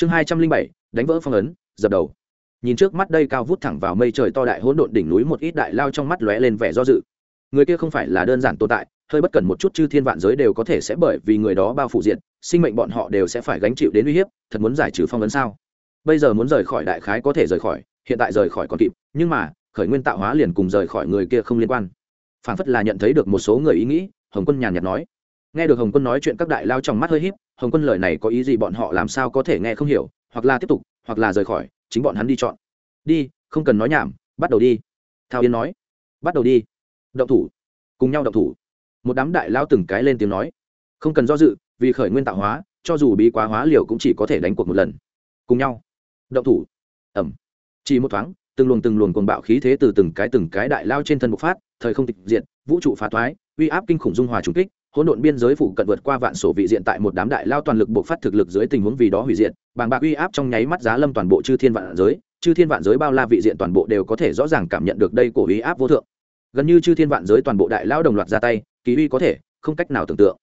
chương hai trăm linh bảy, đánh vỡ phong ấn, dập đầu. Nhìn trước mắt đây cao vút thẳng vào mây trời to đại hỗn độn đỉnh núi một ít đại lao trong mắt lóe lên vẻ do dự. Người kia không phải là đơn giản tồn tại, hơi bất cần một chút chư thiên vạn giới đều có thể sẽ bởi vì người đó bao phủ diện, sinh mệnh bọn họ đều sẽ phải gánh chịu đến uy hiếp, thật muốn giải trừ phong ấn sao? Bây giờ muốn rời khỏi đại khái có thể rời khỏi, hiện tại rời khỏi còn kịp, nhưng mà, khởi nguyên tạo hóa liền cùng rời khỏi người kia không liên quan. Phảng phất là nhận thấy được một số người ý nghĩ, hồng quân nhàn nhạt nói. Nghe được hồng quân nói chuyện các đại lao trong mắt hơi h í p hồng quân lời này có ý gì bọn họ làm sao có thể nghe không hiểu, hoặc là tiếp tục, hoặc là rời khỏi, chính bọn hắn đi chọn. Đi, không cần nói nhảm, bắt đầu đi. Thao yên nói. Bắt đầu đi. Động thủ. Cùng nhau động thủ. Một đám đại lao từng cái lên tiếng nói. Không cần do dự, vì khởi nguyên tạo hóa, cho dù bí quá hóa liều cũng chỉ có thể đánh cuộc một lần. Cùng nhau. Động thủ. Ẩm. Chỉ một thoáng, từng luồng từng luồng cuồng bạo khí thế từ từng cái từng cái đại lao trên thân bộc phát, thời không tịch diện vũ trụ phá thoái, uy áp kinh khủng dung hòa trùng kích hỗn độn biên giới phụ cận vượt qua vạn sổ vị diện tại một đám đại lao toàn lực bộc phát thực lực dưới tình huống vì đó hủy diệt. Bàng bạc uy áp trong nháy mắt giá lâm toàn bộ chư thiên vạn giới. Chư thiên vạn giới bao la vị diện toàn bộ đều có thể rõ ràng cảm nhận được đây của uy áp vô thượng. Gần như chư thiên vạn giới toàn bộ đại lao đồng loạt ra tay, kỳ uy có thể, không cách nào tưởng tượng.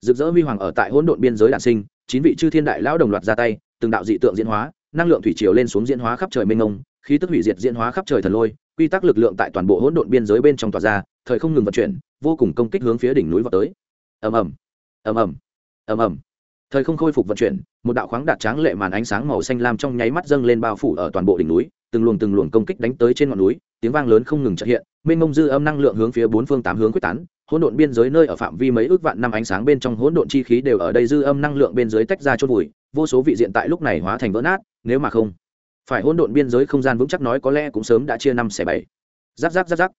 Rực rỡ huy hoàng ở tại hỗn độn biên giới đạn sinh, chín vị chư thiên đại lao đồng loạt ra tay, từng đạo dị tượng diễn hóa, năng lượng thủy triều lên xuống diễn hóa khắp trời mênh mông, khí tức hủy diệt diễn hóa khắp trời thần lôi, quy tắc lực lượng tại toàn bộ hỗn độn biên giới bên trong tòa ra, thời không ngừng vận chuyển, vô cùng công kích hướng phía đỉnh núi vào tới ầm ầm ầm ầm ầm ầm. Thời không khôi phục vận chuyển, một đạo khoáng đạt tráng lệ màn ánh sáng màu xanh lam trong nháy mắt dâng lên bao phủ ở toàn bộ đỉnh núi, từng luồng từng luồng công kích đánh tới trên ngọn núi, tiếng vang lớn không ngừng trợ hiện, mênh mông dư âm năng lượng hướng phía bốn phương tám hướng quyết tán, hỗn độn biên giới nơi ở phạm vi mấy ước vạn năm ánh sáng bên trong hỗn độn chi khí đều ở đây dư âm năng lượng bên dưới tách ra chôn vùi, vô số vị diện tại lúc này hóa thành vỡ nát, nếu mà không phải hỗn độn biên giới không gian vững chắc nói có lẽ cũng sớm đã chia năm xẻ bảy. Giáp giáp giáp giáp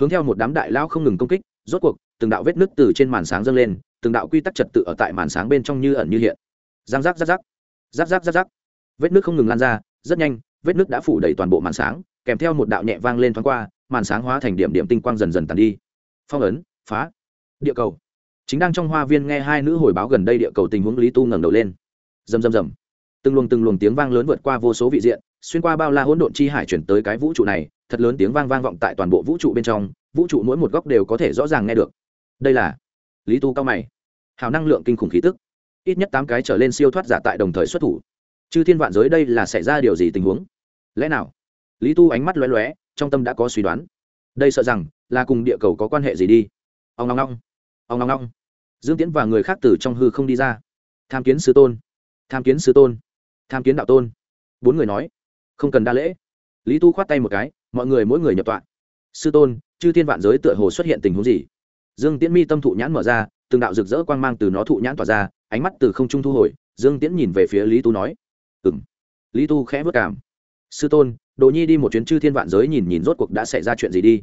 hướng theo một đám đại lao không ngừng công kích, rốt cuộc từng đạo vết nứt từ trên màn sáng dâng lên, từng đạo quy tắc trật tự ở tại màn sáng bên trong như ẩn như hiện. Giang giáp giáp giáp giáp giáp giáp giáp vết nước không ngừng lan ra, rất nhanh, vết nước đã phủ đầy toàn bộ màn sáng, kèm theo một đạo nhẹ vang lên thoáng qua, màn sáng hóa thành điểm điểm tinh quang dần dần tàn đi. Phong ấn, phá, địa cầu. Chính đang trong hoa viên nghe hai nữ hồi báo gần đây địa cầu tình huống lý tu ngẩng đầu lên. Rầm rầm rầm. Từng luồng từng luồng tiếng vang lớn vượt qua vô số vị diện, xuyên qua bao la hỗn độn chi hải chuyển tới cái vũ trụ này, thật lớn tiếng vang vang vọng tại toàn bộ vũ trụ bên trong, vũ trụ mỗi một góc đều có thể rõ ràng nghe được đây là lý tu cao mày. Hào năng lượng kinh khủng khí tức. Ít nhất tám cái trở lên siêu thoát giả tại đồng thời xuất thủ. Chư thiên vạn giới đây là xảy ra điều gì tình huống? Lẽ nào? Lý tu ánh mắt lóe lóe, trong tâm đã có suy đoán. Đây sợ rằng là cùng địa cầu có quan hệ gì đi. Ông ngong ngong. Ông ngong ngong. Dương tiễn và người khác từ trong hư không đi ra. Tham kiến sư tôn. Tham kiến sư tôn. Tham kiến đạo tôn. Bốn người nói. Không cần đa lễ. Lý tu khoát tay một cái, mọi người mỗi người nhập tọa. Sư tôn, chư thiên vạn giới tựa hồ xuất hiện tình huống gì? Dương tiễn mi tâm thụ nhãn mở ra, từng đạo rực rỡ quang mang từ nó thụ nhãn tỏa ra, ánh mắt từ không trung thu hồi, dương tiễn nhìn về phía lý tu nói ừ m lý tu khẽ vất cảm. Sư tôn, đồ nhi đi một chuyến chư thiên vạn giới nhìn nhìn rốt cuộc đã xảy ra chuyện gì đi.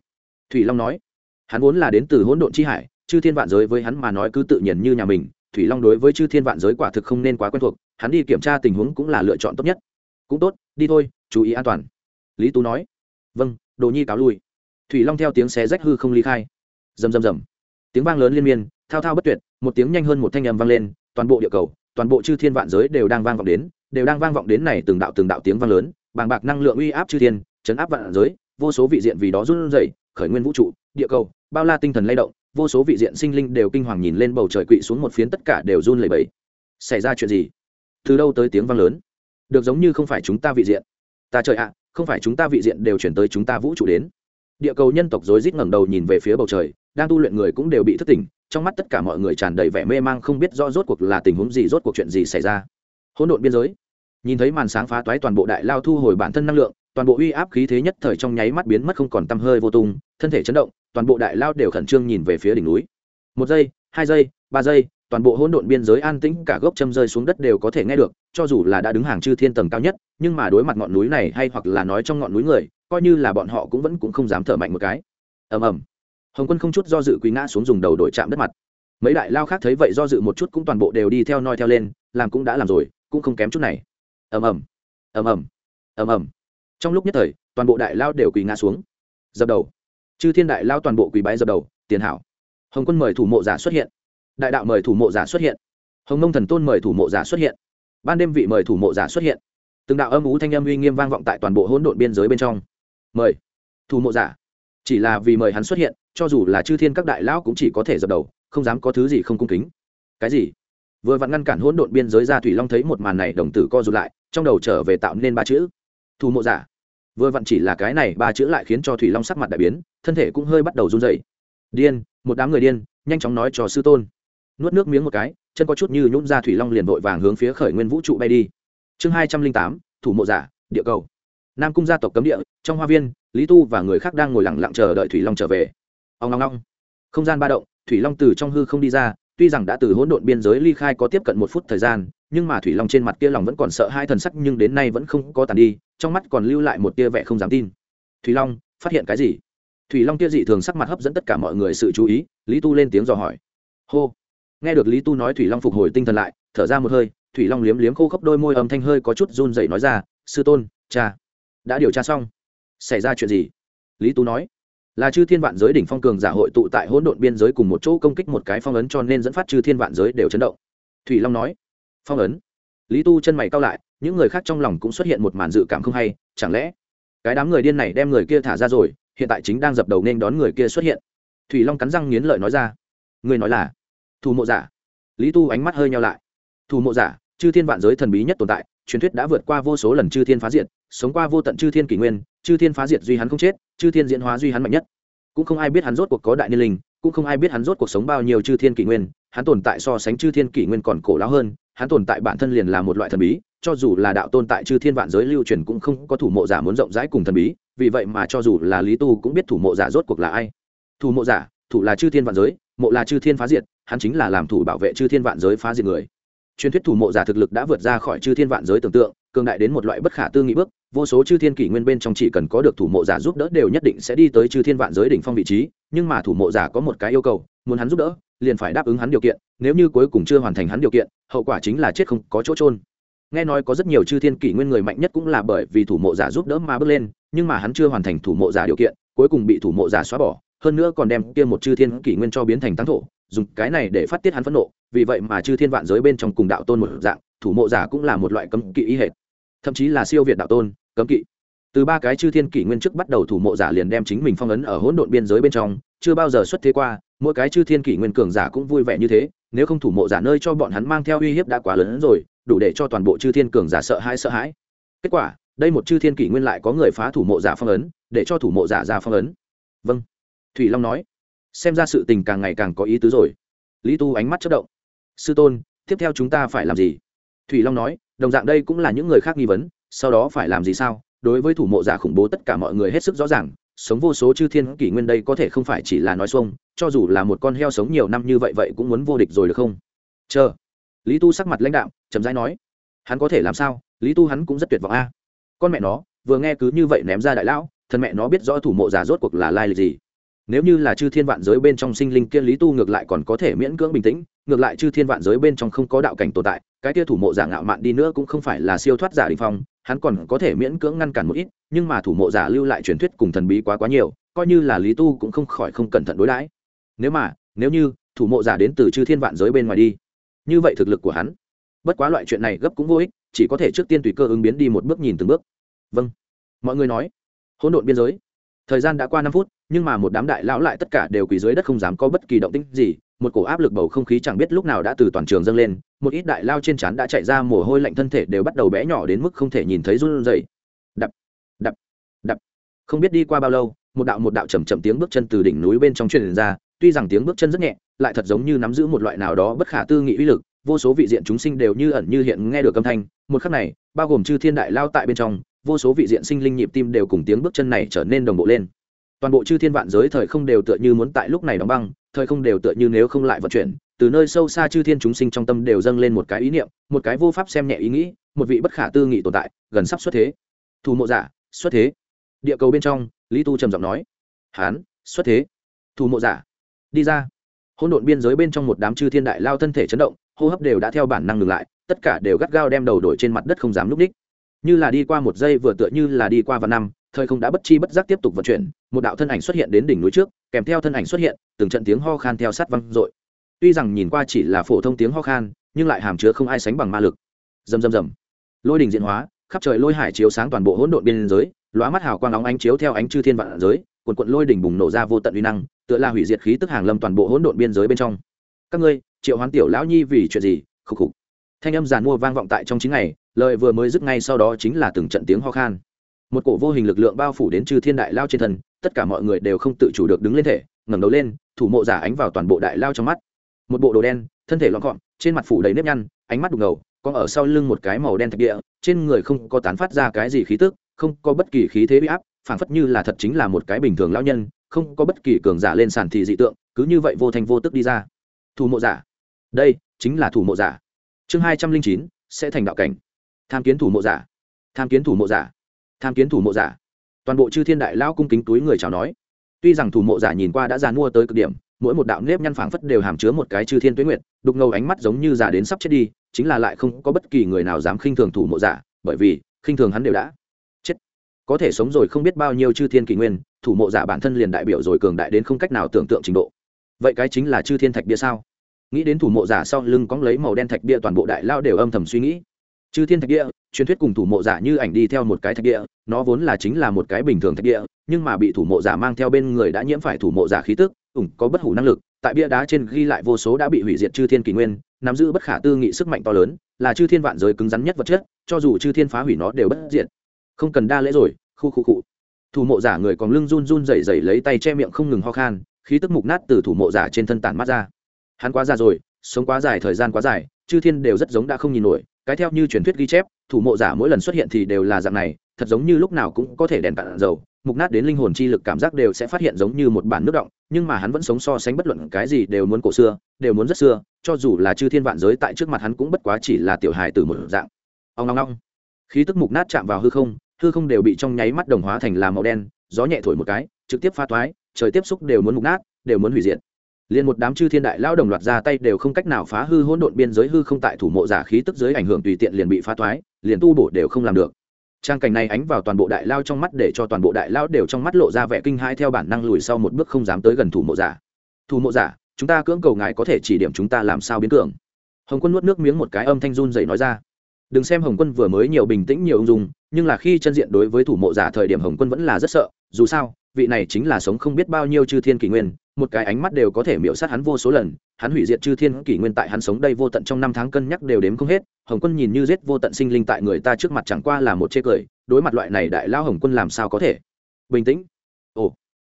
Thủy long nói, hắn vốn là đến từ hỗn độn chi hải, chư thiên vạn giới với hắn mà nói cứ tự nhiên như nhà mình, thủy long đối với chư thiên vạn giới quả thực không nên quá quen thuộc, hắn đi kiểm tra tình huống cũng là lựa chọn tốt nhất. Cũng tốt, đi thôi, chú ý an toàn. Lý tú nói vâng đồ nhi cáo lui. Thủy long theo tiếng xé rách hư không ly khai. Rầm rầm rầm tiếng vang lớn liên miên, thao thao bất tuyệt, một tiếng nhanh hơn một thanh âm vang lên, toàn bộ địa cầu, toàn bộ chư thiên vạn giới đều đang vang vọng đến, đều đang vang vọng đến này từng đạo từng đạo tiếng vang lớn, bàng bạc năng lượng uy áp chư thiên, chấn áp vạn giới, vô số vị diện vì đó run rẩy, khởi nguyên vũ trụ, địa cầu, bao la tinh thần lay động, vô số vị diện sinh linh đều kinh hoàng nhìn lên bầu trời quỵ xuống một phiến tất cả đều run lẩy bẩy. Xảy ra chuyện gì? Từ đâu tới tiếng vang lớn? Được giống như không phải chúng ta vị diện. Ta trời ạ, không phải chúng ta vị diện đều chuyển tới chúng ta vũ trụ đến. Địa cầu nhân tộc rối rít ngẩng đầu nhìn về phía bầu trời đang tu luyện người cũng đều bị thất tỉnh trong mắt tất cả mọi người tràn đầy vẻ mê mang không biết rõ rốt cuộc là tình huống gì, rốt cuộc chuyện gì xảy ra. Hỗn độn biên giới. Nhìn thấy màn sáng phá toái toàn bộ đại lao thu hồi bản thân năng lượng, toàn bộ uy áp khí thế nhất thời trong nháy mắt biến mất không còn tăm hơi vô tung, thân thể chấn động, toàn bộ đại lao đều khẩn trương nhìn về phía đỉnh núi. Một giây, hai giây, ba giây, toàn bộ hỗn độn biên giới an tĩnh, cả gốc châm rơi xuống đất đều có thể nghe được, cho dù là đã đứng hàng chư thiên tầng cao nhất, nhưng mà đối mặt ngọn núi này hay hoặc là nói trong ngọn núi người, coi như là bọn họ cũng vẫn cũng không dám thở mạnh một cái. Ầm ầm hồng quân không chút do dự quý ngã xuống dùng đầu đội chạm đất mặt mấy đại lao khác thấy vậy do dự một chút cũng toàn bộ đều đi theo noi theo lên làm cũng đã làm rồi cũng không kém chút này ầm ầm ầm ầm ầm ầm. trong lúc nhất thời toàn bộ đại lao đều quỳ ngã xuống dập đầu chư thiên đại lao toàn bộ quỳ bái dập đầu tiền hảo hồng quân mời thủ mộ giả xuất hiện đại đạo mời thủ mộ giả xuất hiện hồng nông thần tôn mời thủ mộ giả xuất hiện ban đêm vị mời thủ mộ giả xuất hiện từng đạo âm ú thanh âm uy nghiêm vang vọng tại toàn bộ hỗn độn biên giới bên trong mời thủ mộ giả chỉ là vì mời hắn xuất hiện, cho dù là chư thiên các đại lão cũng chỉ có thể dập đầu, không dám có thứ gì không cung kính. Cái gì? Vừa vặn ngăn cản hỗn độn biên giới ra thủy long thấy một màn này, đồng tử co rụt lại, trong đầu trở về tạo nên ba chữ. Thủ mộ giả. Vừa vặn chỉ là cái này, ba chữ lại khiến cho thủy long sắc mặt đại biến, thân thể cũng hơi bắt đầu run dày điên, một đám người điên, nhanh chóng nói cho sư tôn. Nuốt nước miếng một cái, chân có chút như nhún ra thủy long liền vội vàng hướng phía khởi nguyên vũ trụ bay đi. Chương hai trăm linh tám thủ mộ giả, địa cầu. Nam cung gia tộc cấm địa, trong hoa viên lý tu và người khác đang ngồi lặng lặng chờ đợi thủy long trở về. Ông long long không gian ba động, thủy long từ trong hư không đi ra, tuy rằng đã từ hỗn độn biên giới ly khai có tiếp cận một phút thời gian, nhưng mà thủy long trên mặt kia lòng vẫn còn sợ hai thần sắc nhưng đến nay vẫn không có tàn đi, trong mắt còn lưu lại một tia vẻ không dám tin. Thủy long, phát hiện cái gì? Thủy long kia dị thường sắc mặt hấp dẫn tất cả mọi người sự chú ý, lý tu lên tiếng dò hỏi. Hô. Nghe được lý tu nói thủy long phục hồi tinh thần lại, thở ra một hơi, thủy long liếm liếm khô khốc đôi môi âm thanh hơi có chút run dậy nói ra, sư tôn, cha. Đã điều tra xong xảy ra chuyện gì? Lý tu nói, là chư thiên vạn giới đỉnh phong cường giả hội tụ tại hỗn độn biên giới cùng một chỗ công kích một cái phong ấn cho nên dẫn phát chư thiên vạn giới đều chấn động. Thủy long nói, phong ấn? Lý tu chân mày cao lại, những người khác trong lòng cũng xuất hiện một màn dự cảm không hay, chẳng lẽ cái đám người điên này đem người kia thả ra rồi, hiện tại chính đang dập đầu nên đón người kia xuất hiện. Thủy long cắn răng nghiến lợi nói ra, người nói là thủ mộ giả. Lý tu ánh mắt hơi nhau lại. Thủ mộ giả, chư thiên vạn giới thần bí nhất tồn tại, truyền thuyết đã vượt qua vô số lần chư thiên phá diệt sống qua vô tận chư thiên kỷ nguyên chư thiên phá diệt duy hắn không chết chư thiên diễn hóa duy hắn mạnh nhất cũng không ai biết hắn rốt cuộc có đại niên linh cũng không ai biết hắn rốt cuộc sống bao nhiêu chư thiên kỷ nguyên hắn tồn tại so sánh chư thiên kỷ nguyên còn cổ lão hơn hắn tồn tại bản thân liền là một loại thần bí cho dù là đạo tôn tại chư thiên vạn giới lưu truyền cũng không có thủ mộ giả muốn rộng rãi cùng thần bí vì vậy mà cho dù là lý tu cũng biết thủ mộ giả rốt cuộc là ai thủ mộ giả thủ là chư thiên vạn giới mộ là chư thiên phá diệt hắn chính là làm thủ bảo vệ chư thiên vạn giới phá diệt người truyền thuyết thủ mộ giả thực lực đã vượt ra khỏi chư thiên vạn giới tưởng tượng cường đại đến một loại bất khả tư nghị bước, vô số chư thiên kỷ nguyên bên trong chỉ cần có được thủ mộ giả giúp đỡ đều nhất định sẽ đi tới chư thiên vạn giới đỉnh phong vị trí, nhưng mà thủ mộ giả có một cái yêu cầu, muốn hắn giúp đỡ, liền phải đáp ứng hắn điều kiện, nếu như cuối cùng chưa hoàn thành hắn điều kiện, hậu quả chính là chết không có chỗ trôn nghe nói có rất nhiều chư thiên kỷ nguyên người mạnh nhất cũng là bởi vì thủ mộ giả giúp đỡ mà bước lên, nhưng mà hắn chưa hoàn thành thủ mộ giả điều kiện, cuối cùng bị thủ mộ giả xóa bỏ, hơn nữa còn đem kia một chư thiên kỷ nguyên cho biến thành tăng thổ, dùng cái này để phát tiết hắn phẫn nộ, vì vậy mà chư thiên vạn giới bên trong cùng đạo tôn một dạng, thủ mộ giả cũng là một loại cấm kỵ ý hệ thậm chí là siêu việt đạo tôn, cấm kỵ. Từ ba cái chư thiên kỷ nguyên trước bắt đầu thủ mộ giả liền đem chính mình phong ấn ở hỗn độn biên giới bên trong, chưa bao giờ xuất thế qua, mỗi cái chư thiên kỷ nguyên cường giả cũng vui vẻ như thế, nếu không thủ mộ giả nơi cho bọn hắn mang theo uy hiếp đã quá lớn hơn rồi, đủ để cho toàn bộ chư thiên cường giả sợ hãi sợ hãi. Kết quả, đây một chư thiên kỷ nguyên lại có người phá thủ mộ giả phong ấn, để cho thủ mộ giả ra phong ấn. Vâng. Thủy long nói. Xem ra sự tình càng ngày càng có ý tứ rồi. Lý tu ánh mắt chất động. Sư tôn, tiếp theo chúng ta phải làm gì? Thủy long nói đồng dạng đây cũng là những người khác nghi vấn, sau đó phải làm gì sao? Đối với thủ mộ giả khủng bố tất cả mọi người hết sức rõ ràng, sống vô số chư thiên kỷ nguyên đây có thể không phải chỉ là nói xuông, cho dù là một con heo sống nhiều năm như vậy vậy cũng muốn vô địch rồi được không? Chờ. Lý tu sắc mặt lãnh đạo chậm rãi nói, hắn có thể làm sao? Lý tu hắn cũng rất tuyệt vọng a. Con mẹ nó, vừa nghe cứ như vậy ném ra đại lão, thân mẹ nó biết rõ thủ mộ giả rốt cuộc là lai lịch gì. Nếu như là chư thiên vạn giới bên trong sinh linh kia lý tu ngược lại còn có thể miễn cưỡng bình tĩnh ngược lại chư thiên vạn giới bên trong không có đạo cảnh tồn tại, cái kia thủ mộ giả ngạo mạn đi nữa cũng không phải là siêu thoát giả đình phong, hắn còn có thể miễn cưỡng ngăn cản một ít, nhưng mà thủ mộ giả lưu lại truyền thuyết cùng thần bí quá quá nhiều, coi như là lý tu cũng không khỏi không cẩn thận đối đãi. Nếu mà, nếu như thủ mộ giả đến từ chư thiên vạn giới bên ngoài đi, như vậy thực lực của hắn, bất quá loại chuyện này gấp cũng vô ích, chỉ có thể trước tiên tùy cơ ứng biến đi một bước nhìn từng bước. Vâng. Mọi người nói, hỗn độn biên giới thời gian đã qua năm phút, nhưng mà một đám đại lão lại tất cả đều quỳ dưới đất không dám có bất kỳ động tĩnh gì, một cổ áp lực bầu không khí chẳng biết lúc nào đã từ toàn trường dâng lên, một ít đại lao trên trán đã chạy ra mồ hôi lạnh thân thể đều bắt đầu bé nhỏ đến mức không thể nhìn thấy run rẩy. Đập đập đập. Không biết đi qua bao lâu, một đạo một đạo chầm chậm tiếng bước chân từ đỉnh núi bên trong truyền ra, tuy rằng tiếng bước chân rất nhẹ, lại thật giống như nắm giữ một loại nào đó bất khả tư nghị uy lực, vô số vị diện chúng sinh đều như ẩn như hiện nghe được âm thanh, một khắc này, bao gồm chư thiên đại lao tại bên trong vô số vị diện sinh linh nhịp tim đều cùng tiếng bước chân này trở nên đồng bộ lên. Toàn bộ chư thiên vạn giới thời không đều tựa như muốn tại lúc này đóng băng, thời không đều tựa như nếu không lại vận chuyển, từ nơi sâu xa chư thiên chúng sinh trong tâm đều dâng lên một cái ý niệm, một cái vô pháp xem nhẹ ý nghĩ, một vị bất khả tư nghị tồn tại, gần sắp xuất thế. Thủ mộ giả, xuất thế. Địa cầu bên trong, lý tu trầm giọng nói. Hán, xuất thế. Thủ mộ giả, đi ra. Hỗn độn biên giới bên trong một đám chư thiên đại lao thân thể chấn động, hô hấp đều đã theo bản năng ngừng lại, tất cả đều gắt gao đem đầu đổi trên mặt đất không dám núp ních như là đi qua một giây vừa tựa như là đi qua vài năm, thời không đã bất chi bất giác tiếp tục vận chuyển, một đạo thân ảnh xuất hiện đến đỉnh núi trước, kèm theo thân ảnh xuất hiện, từng trận tiếng ho khan theo sát văng dội. Tuy rằng nhìn qua chỉ là phổ thông tiếng ho khan, nhưng lại hàm chứa không ai sánh bằng ma lực. Rầm rầm rầm. Lôi đỉnh diễn hóa, khắp trời lôi hải chiếu sáng toàn bộ hỗn độn biên giới, lóa mắt hào quang nóng ánh chiếu theo ánh chư thiên vạn giới quần quận lôi đỉnh bùng nổ ra vô tận uy năng, tựa là hủy diệt khí tức hàng lâm toàn bộ hỗn độn biên giới bên trong. Các ngươi, triệu hoán tiểu lão nhi vì chuyện gì? Khục khục thanh âm giàn mua vang vọng tại trong chín ngày, lời vừa mới dứt ngay sau đó chính là từng trận tiếng ho khan. Một cổ vô hình lực lượng bao phủ đến chư thiên đại lao trên thân, tất cả mọi người đều không tự chủ được đứng lên thể, ngẩng đầu lên, thủ mộ giả ánh vào toàn bộ đại lao trong mắt. Một bộ đồ đen, thân thể lọn gọn, trên mặt phủ đầy nếp nhăn, ánh mắt đục ngầu còn ở sau lưng một cái màu đen thạch địa, trên người không có tán phát ra cái gì khí tức, không có bất kỳ khí thế bị áp, phảng phất như là thật chính là một cái bình thường lao nhân, không có bất kỳ cường giả lên sàn thì dị tượng, cứ như vậy vô thành vô tức đi ra. Thủ mộ giả. Đây chính là thủ mộ giả chương hai trăm linh chín, sẽ thành đạo cảnh. Tham kiến thủ mộ giả. Tham kiến thủ mộ giả. Tham kiến thủ mộ giả. Toàn bộ chư thiên đại lao cung kính túi người chào nói. Tuy rằng thủ mộ giả nhìn qua đã già mua tới cực điểm, mỗi một đạo nếp nhăn phảng phất đều hàm chứa một cái chư thiên tuyến nguyệt, đục ngầu ánh mắt giống như già đến sắp chết đi, chính là lại không có bất kỳ người nào dám khinh thường thủ mộ giả, bởi vì, khinh thường hắn đều đã chết. Có thể sống rồi không biết bao nhiêu chư thiên kỷ nguyên, thủ mộ giả bản thân liền đại biểu rồi cường đại đến không cách nào tưởng tượng trình độ. Vậy cái chính là chư thiên thạch bia sao? Nghĩ đến thủ mộ giả sau lưng cóng lấy màu đen thạch bia toàn bộ đại lao đều âm thầm suy nghĩ. Chư thiên thạch địa truyền thuyết cùng thủ mộ giả như ảnh đi theo một cái thạch địa nó vốn là chính là một cái bình thường thạch địa nhưng mà bị thủ mộ giả mang theo bên người đã nhiễm phải thủ mộ giả khí tức, ủng có bất hủ năng lực, tại bia đá trên ghi lại vô số đã bị hủy diệt chư thiên kỷ nguyên, nắm giữ bất khả tư nghị sức mạnh to lớn, là chư thiên vạn giới cứng rắn nhất vật chất, cho dù chư thiên phá hủy nó đều bất diệt. Không cần đa lễ rồi, khu khu cụ thủ mộ giả người còn lưng run run rẩy rẩy lấy tay che miệng không ngừng ho khan, khí tức mục nát từ thủ mộ giả trên thân tản mắt ra hắn quá già rồi, sống quá dài, thời gian quá dài, chư thiên đều rất giống đã không nhìn nổi. Cái theo như truyền thuyết ghi chép, thủ mộ giả mỗi lần xuất hiện thì đều là dạng này, thật giống như lúc nào cũng có thể đèn cạn dầu. Mục nát đến linh hồn chi lực cảm giác đều sẽ phát hiện giống như một bản nước động, nhưng mà hắn vẫn sống so sánh bất luận cái gì đều muốn cổ xưa, đều muốn rất xưa, cho dù là chư thiên vạn giới tại trước mặt hắn cũng bất quá chỉ là tiểu hài từ một dạng. Ông ngong ngong khí tức mục nát chạm vào hư không hư không đều bị trong nháy mắt đồng hóa thành là màu đen, gió nhẹ thổi một cái, trực tiếp pha toái, trời tiếp xúc đều muốn mục nát, đều muốn hủy diệt liền một đám chư thiên đại lao đồng loạt ra tay đều không cách nào phá hư hỗn độn biên giới hư không tại thủ mộ giả khí tức dưới ảnh hưởng tùy tiện liền bị phá thoái, liền tu bổ đều không làm được. Trang cảnh này ánh vào toàn bộ đại lao trong mắt để cho toàn bộ đại lao đều trong mắt lộ ra vẻ kinh hãi theo bản năng lùi sau một bước không dám tới gần thủ mộ giả. Thủ mộ giả, chúng ta cưỡng cầu ngài có thể chỉ điểm chúng ta làm sao biến cường. Hồng quân nuốt nước miếng một cái âm thanh run dậy nói ra. Đừng xem hồng quân vừa mới nhiều bình tĩnh nhiều ung dung, nhưng là khi chân diện đối với thủ mộ giả thời điểm hồng quân vẫn là rất sợ, dù sao, vị này chính là sống không biết bao nhiêu chư thiên kỷ nguyên một cái ánh mắt đều có thể miễu sát hắn vô số lần, hắn hủy diệt chư thiên kỷ nguyên tại hắn sống đây vô tận trong năm tháng cân nhắc đều đếm không hết, hồng quân nhìn như giết vô tận sinh linh tại người ta trước mặt chẳng qua là một chê cười, đối mặt loại này đại lao hồng quân làm sao có thể? Bình tĩnh. Ồ.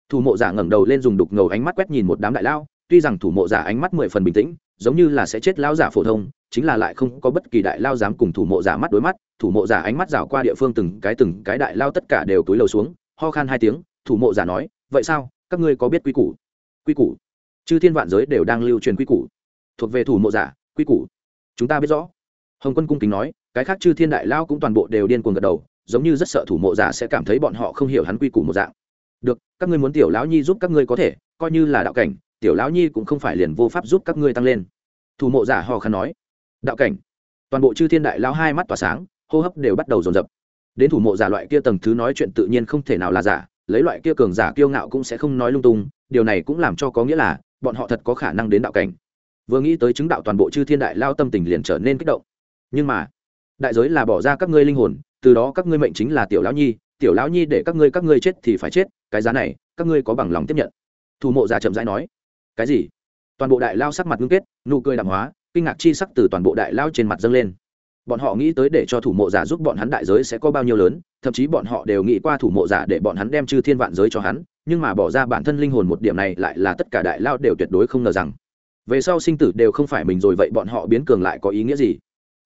Thủ mộ giả ngẩng đầu lên dùng đục ngầu ánh mắt quét nhìn một đám đại lao, tuy rằng thủ mộ giả ánh mắt mười phần bình tĩnh, giống như là sẽ chết lao giả phổ thông, chính là lại không có bất kỳ đại lao dám cùng thủ mộ giả mắt đối mắt, thủ mộ giả ánh mắt rảo qua địa phương từng cái từng cái đại lao tất cả đều túi lầu xuống, ho khan hai tiếng, thủ mộ giả nói, vậy sao? Các ngươi có biết quy củ? Quy củ. Chư thiên vạn giới đều đang lưu truyền quy củ. Thuộc về thủ mộ giả, quy củ. Chúng ta biết rõ. Hồng quân cung kính nói, cái khác chư thiên đại lao cũng toàn bộ đều điên cuồng gật đầu, giống như rất sợ thủ mộ giả sẽ cảm thấy bọn họ không hiểu hắn quy củ một dạng. Được, các ngươi muốn tiểu lão nhi giúp các ngươi có thể, coi như là đạo cảnh, tiểu lão nhi cũng không phải liền vô pháp giúp các ngươi tăng lên. Thủ mộ giả hò khăn nói. Đạo cảnh. Toàn bộ chư thiên đại lao hai mắt tỏa sáng, hô hấp đều bắt đầu dồn dập. Đến thủ mộ giả loại kia tầng thứ nói chuyện tự nhiên không thể nào là giả, lấy loại kia cường giả kiêu ngạo cũng sẽ không nói lung tung điều này cũng làm cho có nghĩa là bọn họ thật có khả năng đến đạo cảnh. Vừa nghĩ tới chứng đạo toàn bộ chư thiên đại lao tâm tình liền trở nên kích động. Nhưng mà, đại giới là bỏ ra các ngươi linh hồn, từ đó các ngươi mệnh chính là tiểu lão nhi, tiểu lão nhi để các ngươi các ngươi chết thì phải chết, cái giá này, các ngươi có bằng lòng tiếp nhận. Thủ mộ già chậm rãi nói, cái gì? Toàn bộ đại lao sắc mặt ngưng kết, nụ cười đạm hóa, kinh ngạc chi sắc từ toàn bộ đại lao trên mặt dâng lên bọn họ nghĩ tới để cho thủ mộ giả giúp bọn hắn đại giới sẽ có bao nhiêu lớn, thậm chí bọn họ đều nghĩ qua thủ mộ giả để bọn hắn đem chư thiên vạn giới cho hắn, nhưng mà bỏ ra bản thân linh hồn một điểm này lại là tất cả đại lao đều tuyệt đối không ngờ rằng. Về sau sinh tử đều không phải mình rồi vậy bọn họ biến cường lại có ý nghĩa gì?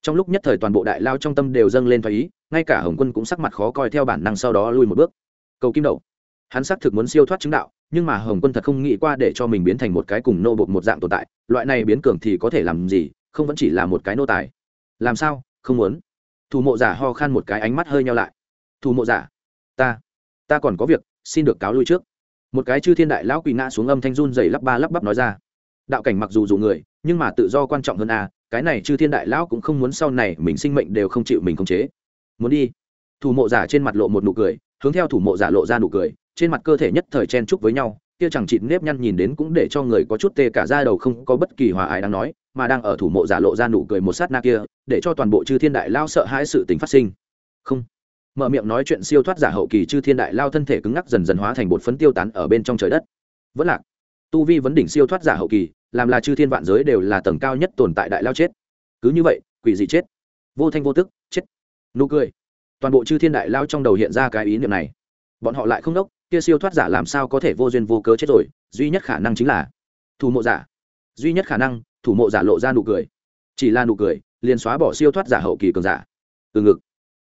Trong lúc nhất thời toàn bộ đại lao trong tâm đều dâng lên thoái ý, ngay cả hồng quân cũng sắc mặt khó coi theo bản năng sau đó lui một bước. Cầu kim đậu hắn xác thực muốn siêu thoát chứng đạo, nhưng mà hồng quân thật không nghĩ qua để cho mình biến thành một cái cùng nô bột một dạng tồn tại, loại này biến cường thì có thể làm gì, không vẫn chỉ là một cái nô tài. Làm sao? Không muốn. Thủ mộ giả ho khan một cái ánh mắt hơi nhau lại. Thủ mộ giả, ta ta còn có việc, xin được cáo lui trước. Một cái chư thiên đại lão quỳ ngã xuống âm thanh run dày lắp ba lắp bắp nói ra. Đạo cảnh mặc dù dù người, nhưng mà tự do quan trọng hơn a cái này chư thiên đại lão cũng không muốn sau này mình sinh mệnh đều không chịu mình khống chế. Muốn đi. Thủ mộ giả trên mặt lộ một nụ cười, hướng theo thủ mộ giả lộ ra nụ cười, trên mặt cơ thể nhất thời chen chúc với nhau, kia chẳng chịt nếp nhăn nhìn đến cũng để cho người có chút tê cả ra đầu không có bất kỳ hòa ái đang nói mà đang ở thủ mộ giả lộ ra nụ cười một sát na kia, để cho toàn bộ chư thiên đại lao sợ hãi sự tình phát sinh. Không. Mở miệng nói chuyện siêu thoát giả hậu kỳ chư thiên đại lao thân thể cứng ngắc dần dần hóa thành bột phấn tiêu tán ở bên trong trời đất. Vẫn lạc. Tu vi vấn đỉnh siêu thoát giả hậu kỳ, làm là chư thiên vạn giới đều là tầng cao nhất tồn tại đại lao chết. Cứ như vậy, quỷ dị chết. Vô thanh vô tức, chết. Nụ cười. Toàn bộ chư thiên đại lao trong đầu hiện ra cái ý niệm này. Bọn họ lại không đốc, kia siêu thoát giả làm sao có thể vô duyên vô cớ chết rồi, duy nhất khả năng chính là thủ mộ giả. Duy nhất khả năng thủ mộ giả lộ ra nụ cười. Chỉ là nụ cười, liền xóa bỏ siêu thoát giả hậu kỳ cường giả. Từ ngực,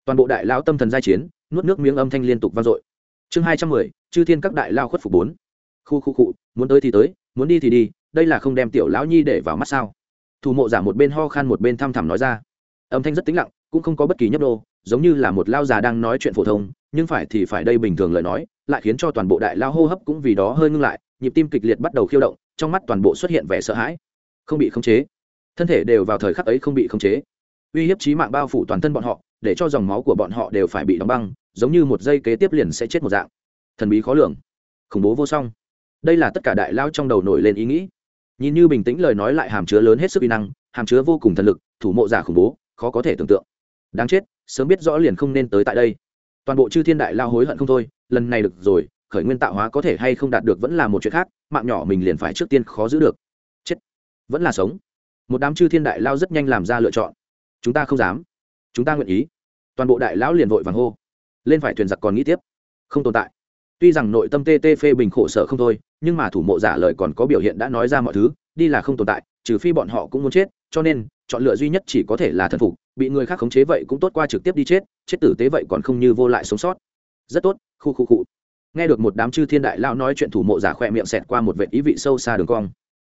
toàn bộ đại lao tâm thần giai chiến, nuốt nước miếng âm thanh liên tục vang dội. Chương hai trăm mười, chư thiên các đại lao khuất phục bốn. Khu khu cụ muốn tới thì tới, muốn đi thì đi, đây là không đem tiểu lão nhi để vào mắt sao? Thủ mộ giả một bên ho khan một bên thăm thẳm nói ra. Âm thanh rất tĩnh lặng, cũng không có bất kỳ nhấp đô giống như là một lao già đang nói chuyện phổ thông, nhưng phải thì phải đây bình thường lời nói, lại khiến cho toàn bộ đại lao hô hấp cũng vì đó hơi ngưng lại, nhịp tim kịch liệt bắt đầu khiêu động, trong mắt toàn bộ xuất hiện vẻ sợ hãi không bị khống chế. Thân thể đều vào thời khắc ấy không bị khống chế. Uy hiếp trí mạng bao phủ toàn thân bọn họ, để cho dòng máu của bọn họ đều phải bị đóng băng, giống như một giây kế tiếp liền sẽ chết một dạng. Thần bí khó lường. Khủng bố vô song. Đây là tất cả đại lao trong đầu nổi lên ý nghĩ. Nhìn như bình tĩnh lời nói lại hàm chứa lớn hết sức uy năng, hàm chứa vô cùng thần lực, thủ mộ giả khủng bố, khó có thể tưởng tượng. Đáng chết, sớm biết rõ liền không nên tới tại đây. Toàn bộ chư thiên đại lao hối hận không thôi, lần này được rồi, khởi nguyên tạo hóa có thể hay không đạt được vẫn là một chuyện khác, mạng nhỏ mình liền phải trước tiên khó giữ được vẫn là sống. Một đám chư thiên đại lao rất nhanh làm ra lựa chọn. Chúng ta không dám. Chúng ta nguyện ý. Toàn bộ đại lão liền vội vàng hô. Lên phải thuyền giặc còn nghĩ tiếp. Không tồn tại. Tuy rằng nội tâm tê tê phê bình khổ sở không thôi, nhưng mà thủ mộ giả lời còn có biểu hiện đã nói ra mọi thứ, đi là không tồn tại, trừ phi bọn họ cũng muốn chết, cho nên, chọn lựa duy nhất chỉ có thể là thần phục, bị người khác khống chế vậy cũng tốt qua trực tiếp đi chết chết tử tế vậy còn không như vô lại sống sót. Rất tốt, khu khu cụ nghe được một đám chư thiên đại lao nói chuyện thủ mộ giả khỏe miệng xẹt qua một vệ ý vị sâu xa đường cong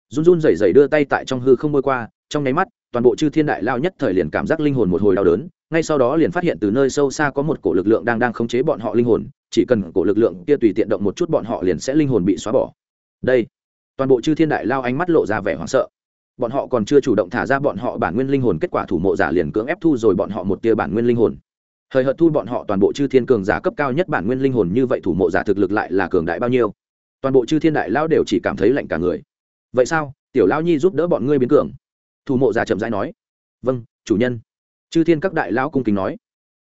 run run rẩy rẩy đưa tay tại trong hư không bôi qua, trong nháy mắt, toàn bộ chư thiên đại lao nhất thời liền cảm giác linh hồn một hồi đau đớn, ngay sau đó liền phát hiện từ nơi sâu xa có một cổ lực lượng đang đang khống chế bọn họ linh hồn, chỉ cần cổ lực lượng kia tùy tiện động một chút bọn họ liền sẽ linh hồn bị xóa bỏ. Đây, toàn bộ chư thiên đại lao ánh mắt lộ ra vẻ hoảng sợ. Bọn họ còn chưa chủ động thả ra bọn họ bản nguyên linh hồn, kết quả thủ mộ giả liền cưỡng ép thu rồi bọn họ một tia bản nguyên linh hồn. Thời hợt thu bọn họ toàn bộ chư thiên cường giả cấp cao nhất bản nguyên linh hồn như vậy thủ mộ giả thực lực lại là cường đại bao nhiêu? Toàn bộ chư thiên đại lao đều chỉ cảm thấy lạnh cả người vậy sao, tiểu lao nhi giúp đỡ bọn ngươi biến cường? Thủ mộ giả chậm rãi nói. Vâng chủ nhân. Chư thiên các đại lão cung kính nói.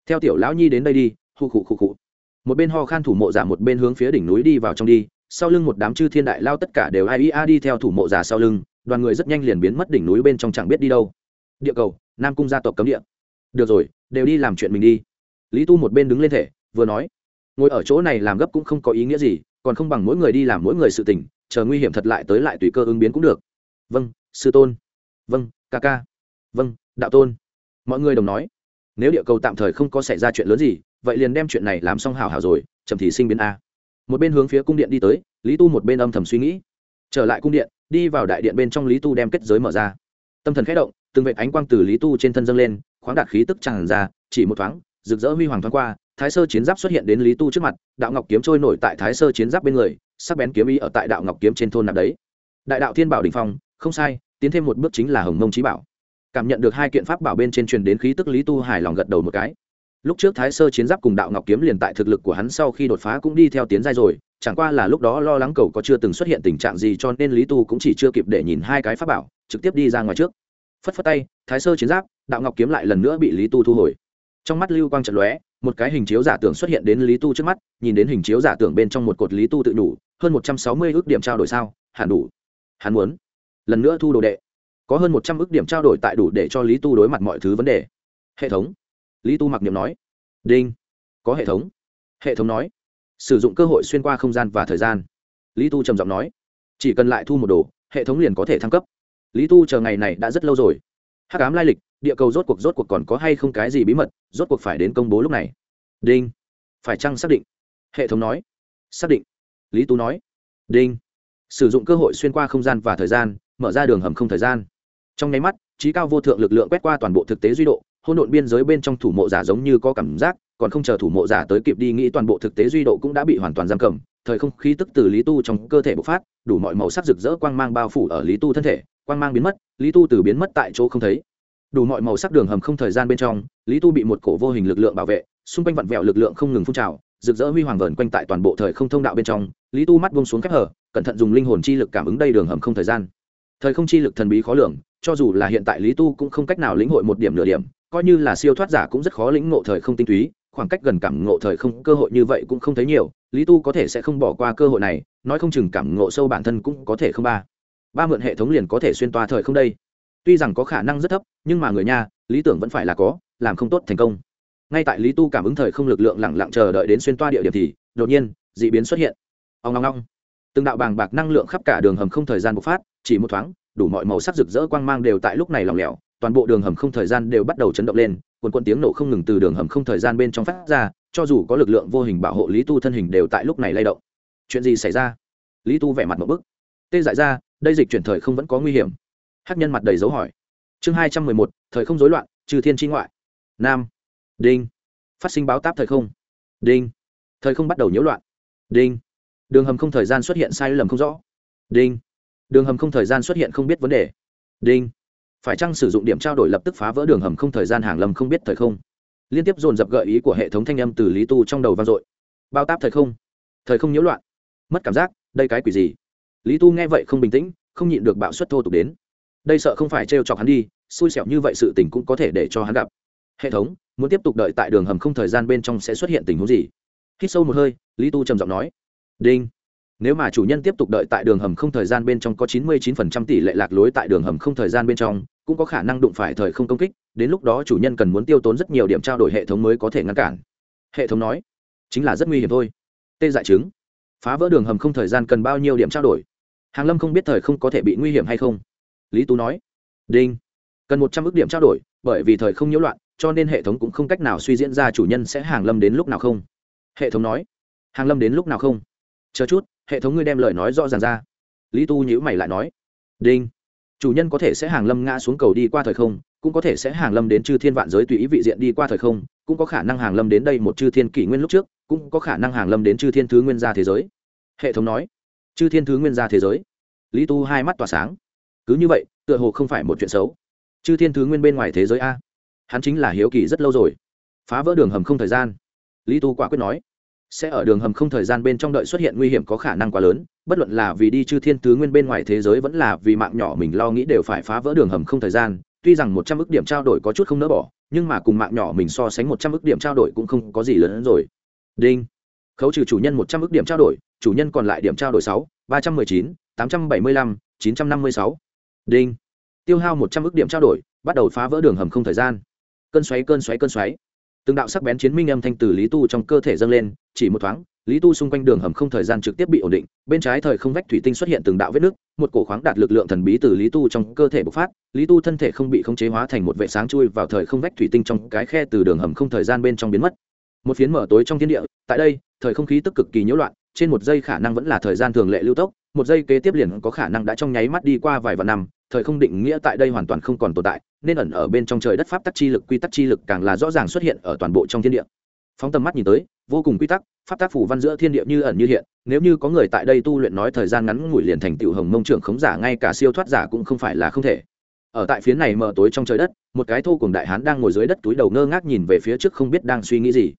Theo tiểu lão nhi đến đây đi hụ khụ khụ khụ một bên ho khan thủ mộ giả một bên hướng phía đỉnh núi đi vào trong đi, sau lưng một đám chư thiên đại lao tất cả đều ai ia đi theo thủ mộ giả sau lưng, đoàn người rất nhanh liền biến mất đỉnh núi bên trong chẳng biết đi đâu. Địa cầu, nam cung gia tộc cấm địa. Được rồi, đều đi làm chuyện mình đi. Lý tu một bên đứng lên thể, vừa nói. Ngồi ở chỗ này làm gấp cũng không có ý nghĩa gì, còn không bằng mỗi người đi làm mỗi người sự tình chờ nguy hiểm thật lại tới lại tùy cơ ứng biến cũng được. Vâng sư tôn. Vâng ca ca. Vâng đạo tôn. Mọi người đồng nói. Nếu địa cầu tạm thời không có xảy ra chuyện lớn gì, vậy liền đem chuyện này làm xong hào hào rồi, chậm thì sinh biến a. Một bên hướng phía cung điện đi tới, lý tu một bên âm thầm suy nghĩ. Trở lại cung điện, đi vào đại điện bên trong lý tu đem kết giới mở ra. Tâm thần khẽ động, từng vệ ánh quang từ lý tu trên thân dâng lên, khoáng đạt khí tức tràn ra, chỉ một thoáng, rực rỡ huy hoàng thoáng qua thái sơ chiến giáp xuất hiện đến lý tu trước mặt, đạo ngọc kiếm trôi nổi tại thái sơ chiến giáp bên người, sắc bén kiếm ý ở tại đạo ngọc kiếm trên thôn nạp đấy. Đại đạo thiên bảo đình phong, không sai, tiến thêm một bước chính là hồng mông trí bảo. Cảm nhận được hai kiện pháp bảo bên trên truyền đến khí tức lý tu hài lòng gật đầu một cái. Lúc trước thái sơ chiến giáp cùng đạo ngọc kiếm liền tại thực lực của hắn sau khi đột phá cũng đi theo tiến giai rồi, chẳng qua là lúc đó lo lắng cầu có chưa từng xuất hiện tình trạng gì cho nên lý tu cũng chỉ chưa kịp để nhìn hai cái pháp bảo, trực tiếp đi ra ngoài trước. Phất phất tay, thái sơ chiến giáp, đạo ngọc kiếm lại lần nữa bị lý tu thu hồi. Trong mắt lưu quang trận lóe một cái hình chiếu giả tưởng xuất hiện đến lý tu trước mắt, nhìn đến hình chiếu giả tưởng bên trong một cột lý tu tự đủ, hơn một trăm sáu mươi ước điểm trao đổi sao, hẳn đủ. Hắn muốn lần nữa thu đồ đệ. Có hơn một trăm ước điểm trao đổi tại đủ để cho lý tu đối mặt mọi thứ vấn đề. Hệ thống. Lý tu mặc niệm nói. Đinh. Có hệ thống. Hệ thống nói. Sử dụng cơ hội xuyên qua không gian và thời gian. Lý tu trầm giọng nói. Chỉ cần lại thu một đồ, hệ thống liền có thể thăng cấp. Lý tu chờ ngày này đã rất lâu rồi. Hắc ám lai lịch địa cầu rốt cuộc rốt cuộc còn có hay không cái gì bí mật, rốt cuộc phải đến công bố lúc này? Đinh. Phải chăng xác định? Hệ thống nói. Xác định. Lý tu nói. Đinh. Sử dụng cơ hội xuyên qua không gian và thời gian, mở ra đường hầm không thời gian. Trong nháy mắt, trí cao vô thượng lực lượng quét qua toàn bộ thực tế duy độ hôn độn biên giới bên trong thủ mộ giả giống như có cảm giác, còn không chờ thủ mộ giả tới kịp đi nghĩ toàn bộ thực tế duy độ cũng đã bị hoàn toàn giam cầm. Thời không khí tức từ lý tu trong cơ thể bộc phát, đủ mọi màu sắc rực rỡ quang mang bao phủ ở lý tu thân thể, quang mang biến mất, lý tu từ biến mất tại chỗ không thấy đủ mọi màu sắc đường hầm không thời gian bên trong, lý tu bị một cổ vô hình lực lượng bảo vệ, xung quanh vặn vẹo lực lượng không ngừng phun trào, rực rỡ huy hoàng vờn quanh tại toàn bộ thời không thông đạo bên trong, lý tu mắt bông xuống khép hở, cẩn thận dùng linh hồn chi lực cảm ứng đây đường hầm không thời gian. Thời không chi lực thần bí khó lường, cho dù là hiện tại lý tu cũng không cách nào lĩnh hội một điểm nửa điểm, coi như là siêu thoát giả cũng rất khó lĩnh ngộ thời không tinh túy, khoảng cách gần cảm ngộ thời không cơ hội như vậy cũng không thấy nhiều, lý tu có thể sẽ không bỏ qua cơ hội này, nói không chừng cảm ngộ sâu bản thân cũng có thể không ba. Ba mượn hệ thống liền có thể xuyên toa thời không đây tuy rằng có khả năng rất thấp, nhưng mà người nhà lý tưởng vẫn phải là có, làm không tốt thành công. Ngay tại lý tu cảm ứng thời không lực lượng lẳng lặng chờ đợi đến xuyên toa địa điểm thì, đột nhiên, d ị biến xuất hiện. Ông long long từng đạo bàng bạc năng lượng khắp cả đường hầm không thời gian bộc phát, chỉ một thoáng, đủ mọi màu sắc rực rỡ quang mang đều tại lúc này lỏng lẻo, toàn bộ đường hầm không thời gian đều bắt đầu chấn động lên quần quân tiếng nổ không ngừng từ đường hầm không thời gian bên trong phát ra, cho dù có lực lượng vô hình bảo hộ lý tu thân hình đều tại lúc này lay động. Chuyện gì xảy ra? Lý tu vẻ mặt một bức. Tê dại ra, đây dịch chuyển thời không vẫn có nguy hiểm hắc nhân mặt đầy dấu hỏi. Chương hai trăm mười một, thời không rối loạn, trừ thiên tri ngoại. Nam. Đinh. Phát sinh báo táp thời không. Đinh. Thời không bắt đầu nhiễu loạn. Đinh. Đường hầm không thời gian xuất hiện sai lầm không rõ. Đinh. Đường hầm không thời gian xuất hiện không biết vấn đề. Đinh. Phải chăng sử dụng điểm trao đổi lập tức phá vỡ đường hầm không thời gian hàng lầm không biết thời không? Liên tiếp dồn dập gợi ý của hệ thống thanh âm từ lý tu trong đầu vang dội. Bao táp thời không. Thời không nhiễu loạn. Mất cảm giác, đây cái quỷ gì? Lý tu nghe vậy không bình tĩnh, không nhịn được bạo suất thô tục đến đây sợ không phải trêu chọc hắn đi, xui xẻo như vậy sự tình cũng có thể để cho hắn gặp. Hệ thống, muốn tiếp tục đợi tại đường hầm không thời gian bên trong sẽ xuất hiện tình huống gì? Hít sâu một hơi, lý tu trầm giọng nói. Đinh. Nếu mà chủ nhân tiếp tục đợi tại đường hầm không thời gian bên trong có chín mươi 99% tỷ lệ lạc lối tại đường hầm không thời gian bên trong, cũng có khả năng đụng phải thời không công kích, đến lúc đó chủ nhân cần muốn tiêu tốn rất nhiều điểm trao đổi hệ thống mới có thể ngăn cản. Hệ thống nói, chính là rất nguy hiểm thôi. Tê dại chứng. Phá vỡ đường hầm không thời gian cần bao nhiêu điểm trao đổi? Hàng lâm không biết thời không có thể bị nguy hiểm hay không lý tú nói. Đinh. Cần một trăm ước điểm trao đổi, bởi vì thời không nhiễu loạn, cho nên hệ thống cũng không cách nào suy diễn ra chủ nhân sẽ hàng lâm đến lúc nào không. Hệ thống nói. Hàng lâm đến lúc nào không? Chờ chút, hệ thống ngươi đem lời nói rõ ràng ra. Lý tu nhữ mày lại nói. Đinh. Chủ nhân có thể sẽ hàng lâm ngã xuống cầu đi qua thời không, cũng có thể sẽ hàng lâm đến chư thiên vạn giới tùy ý vị diện đi qua thời không, cũng có khả năng hàng lâm đến đây một chư thiên kỷ nguyên lúc trước, cũng có khả năng hàng lâm đến chư thiên thứ nguyên gia thế giới. Hệ thống nói. Chư thiên thứ nguyên gia thế giới. Lý tu hai mắt tỏa sáng cứ như vậy, tựa hồ không phải một chuyện xấu. Chư thiên thứ nguyên bên ngoài thế giới a. Hắn chính là hiếu kỳ rất lâu rồi. Phá vỡ đường hầm không thời gian. Lý tu quả quyết nói, sẽ ở đường hầm không thời gian bên trong đợi xuất hiện nguy hiểm có khả năng quá lớn, bất luận là vì đi chư thiên thứ nguyên bên ngoài thế giới vẫn là vì mạng nhỏ mình lo nghĩ đều phải phá vỡ đường hầm không thời gian, tuy rằng một trăm ước điểm trao đổi có chút không nỡ bỏ, nhưng mà cùng mạng nhỏ mình so sánh một trăm ước điểm trao đổi cũng không có gì lớn hơn rồi. Đinh. Khấu trừ chủ nhân một trăm ước điểm trao đổi, chủ nhân còn lại điểm trao đổi sáu, ba trăm mười chín, tám trăm bảy mươi lăm, chín trăm năm mươi sáu đinh. Tiêu hao một trăm ước điểm trao đổi, bắt đầu phá vỡ đường hầm không thời gian. Cơn xoáy cơn xoáy cơn xoáy. Từng đạo sắc bén chiến minh âm thanh từ lý tu trong cơ thể dâng lên, chỉ một thoáng, lý tu xung quanh đường hầm không thời gian trực tiếp bị ổn định, bên trái thời không vách thủy tinh xuất hiện từng đạo vết nước, một cổ khoáng đạt lực lượng thần bí từ lý tu trong cơ thể bộc phát, lý tu thân thể không bị khống chế hóa thành một vệ sáng chui vào thời không vách thủy tinh trong cái khe từ đường hầm không thời gian bên trong biến mất. Một phiến mở tối trong thiên địa, tại đây, thời không khí tức cực kỳ nhiễu loạn, trên một giây khả năng vẫn là thời gian thường lệ lưu tốc một giây kế tiếp liền có khả năng đã trong nháy mắt đi qua vài vạn năm, thời không định nghĩa tại đây hoàn toàn không còn tồn tại, nên ẩn ở bên trong trời đất pháp tắc chi lực, quy tắc chi lực càng là rõ ràng xuất hiện ở toàn bộ trong thiên địa. Phóng tầm mắt nhìn tới, vô cùng quy tắc, pháp tác phủ văn giữa thiên địa như ẩn như hiện, nếu như có người tại đây tu luyện nói thời gian ngắn ngủi liền thành tựu hồng mông trưởng khống giả, ngay cả siêu thoát giả cũng không phải là không thể. Ở tại phía này mờ tối trong trời đất, một cái thô cùng đại hán đang ngồi dưới đất túi đầu ngơ ngác nhìn về phía trước không biết đang suy nghĩ gì.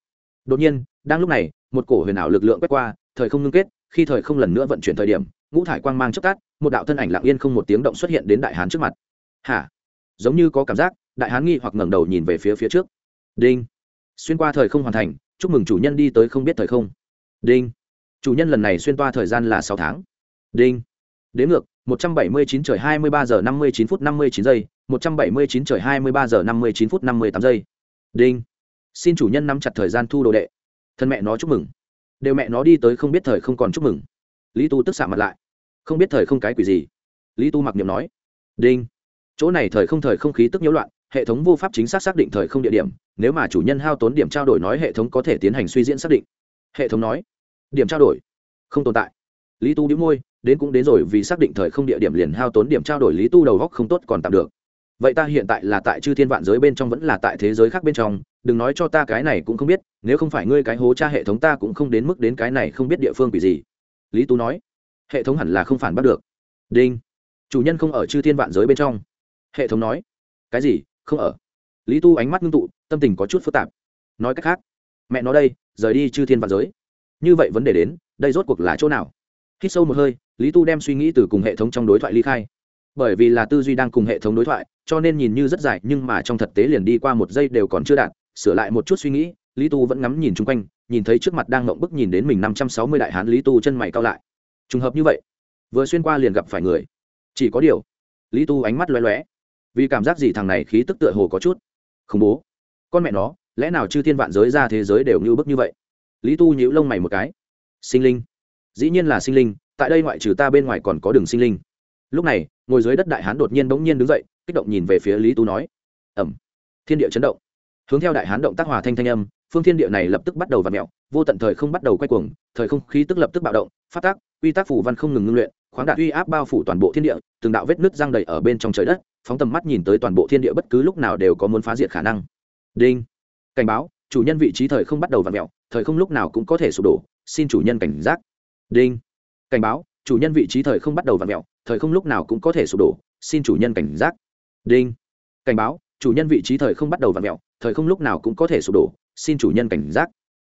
Đột nhiên, đang lúc này, một cổ huyền ảo lực lượng quét qua, thời không ngưng kết khi thời không lần nữa vận chuyển thời điểm, ngũ thải quang mang chốc tát một đạo thân ảnh lặng yên không một tiếng động xuất hiện đến đại hán trước mặt. Hả? Giống như có cảm giác, đại hán nghi hoặc ngẩng đầu nhìn về phía phía trước. Đinh. Xuyên qua thời không hoàn thành, chúc mừng chủ nhân đi tới không biết thời không. Đinh. Chủ nhân lần này xuyên qua thời gian là sáu tháng. Đinh. Đến ngược, một trăm bảy mươi chín trời hai mươi ba giờ năm mươi chín phút năm mươi chín giây, một trăm bảy mươi chín trời hai mươi ba giờ năm mươi chín phút năm mươi tám giây. Đinh. Xin chủ nhân nắm chặt thời gian thu đồ đệ. Thân mẹ nó chúc mừng đều mẹ nó đi tới không biết thời không còn chúc mừng. Lý tu tức xạ mặt lại. Không biết thời không cái quỷ gì? Lý tu mặc niệm nói. Đinh. Chỗ này thời không thời không khí tức nhiễu loạn, hệ thống vô pháp chính xác xác định thời không địa điểm, nếu mà chủ nhân hao tốn điểm trao đổi nói hệ thống có thể tiến hành suy diễn xác định. Hệ thống nói. Điểm trao đổi. Không tồn tại. Lý tu đĩu môi, đến cũng đến rồi vì xác định thời không địa điểm liền hao tốn điểm trao đổi lý tu đầu góc không tốt còn tạm được vậy ta hiện tại là tại chư thiên vạn giới bên trong vẫn là tại thế giới khác bên trong, đừng nói cho ta cái này cũng không biết, nếu không phải ngươi cái hố cha hệ thống ta cũng không đến mức đến cái này không biết địa phương vì gì. Lý tú nói. Hệ thống hẳn là không phản bắt được. Đinh. Chủ nhân không ở chư thiên vạn giới bên trong. Hệ thống nói. Cái gì? Không ở? Lý tu ánh mắt ngưng tụ, tâm tình có chút phức tạp. Nói cách khác, mẹ nó đây, rời đi chư thiên vạn giới. Như vậy vấn đề đến, đây rốt cuộc là chỗ nào? Hít sâu một hơi, lý tu đem suy nghĩ từ cùng hệ thống trong đối thoại ly khai bởi vì là tư duy đang cùng hệ thống đối thoại, cho nên nhìn như rất dài, nhưng mà trong thực tế liền đi qua một giây đều còn chưa đạt, sửa lại một chút suy nghĩ, lý tu vẫn ngắm nhìn chung quanh, nhìn thấy trước mặt đang ngộng bức nhìn đến mình năm trăm sáu mươi đại hán lý tu chân mày cao lại. Trùng hợp như vậy, vừa xuyên qua liền gặp phải người. Chỉ có điều, lý tu ánh mắt loé loé vì cảm giác gì thằng này khí tức tựa hồ có chút khủng bố. Con mẹ nó, lẽ nào chư thiên vạn giới ra thế giới đều như bức như vậy? Lý tu nhíu lông mày một cái. Sinh linh. Dĩ nhiên là sinh linh, tại đây ngoại trừ ta bên ngoài còn có đường sinh linh lúc này, ngồi dưới đất đại hán đột nhiên bỗng nhiên đứng dậy, kích động nhìn về phía lý tú nói. Ẩm. Thiên địa chấn động. Hướng theo đại hán động tác hòa thanh thanh âm, phương thiên địa này lập tức bắt đầu v ặ mẹo, vô tận thời không bắt đầu quay cuồng, thời không khí tức lập tức bạo động, phát tác, quy tắc phủ văn không ngừng ngưng luyện, khoáng đạt uy áp bao phủ toàn bộ thiên địa, từng đạo vết nứt răng đầy ở bên trong trời đất, phóng tầm mắt nhìn tới toàn bộ thiên địa bất cứ lúc nào đều có muốn phá diệt khả năng. Đinh. Cảnh báo, chủ nhân vị trí thời không bắt đầu v ặ mẹo, thời không lúc nào cũng có thể sụp đổ, xin chủ nhân cảnh giác. Đinh. Cảnh báo, chủ nhân vị trí thời không bắt đầu v ặ mẹo thời không lúc nào cũng có thể sụp đổ, xin chủ nhân cảnh giác. Đinh. Cảnh báo, chủ nhân vị trí thời không bắt đầu v ặ mẹo thời không lúc nào cũng có thể sụp đổ, xin chủ nhân cảnh giác.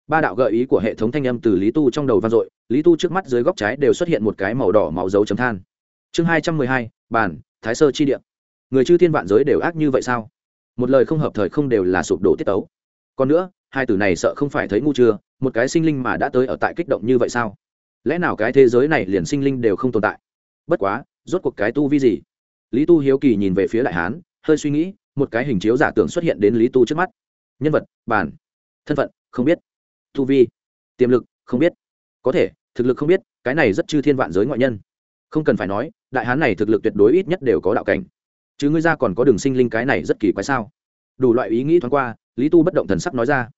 Ba đạo gợi ý của hệ thống thanh âm từ lý tu trong đầu vang dội, lý tu trước mắt dưới góc trái đều xuất hiện một cái màu đỏ màu dấu chấm than. Chương hai trăm mười hai bản thái sơ chi điện người chư thiên vạn giới đều ác như vậy sao? Một lời không hợp thời không đều là sụp đổ tiết tấu. Còn nữa, hai từ này sợ không phải thấy ngu chưa, một cái sinh linh mà đã tới ở tại kích động như vậy sao? Lẽ nào cái thế giới này liền sinh linh đều không tồn tại? Bất quá, rốt cuộc cái tu vi gì? Lý tu hiếu kỳ nhìn về phía đại hán, hơi suy nghĩ, một cái hình chiếu giả tưởng xuất hiện đến lý tu trước mắt. Nhân vật, bản, thân phận, không biết. Tu vi, tiềm lực, không biết. Có thể, thực lực không biết, cái này rất chư thiên vạn giới ngoại nhân. Không cần phải nói, đại hán này thực lực tuyệt đối ít nhất đều có đạo cảnh. Chứ ngươi ra còn có đường sinh linh cái này rất kỳ quái sao? Đủ loại ý nghĩ thoáng qua, lý tu bất động thần sắc nói ra.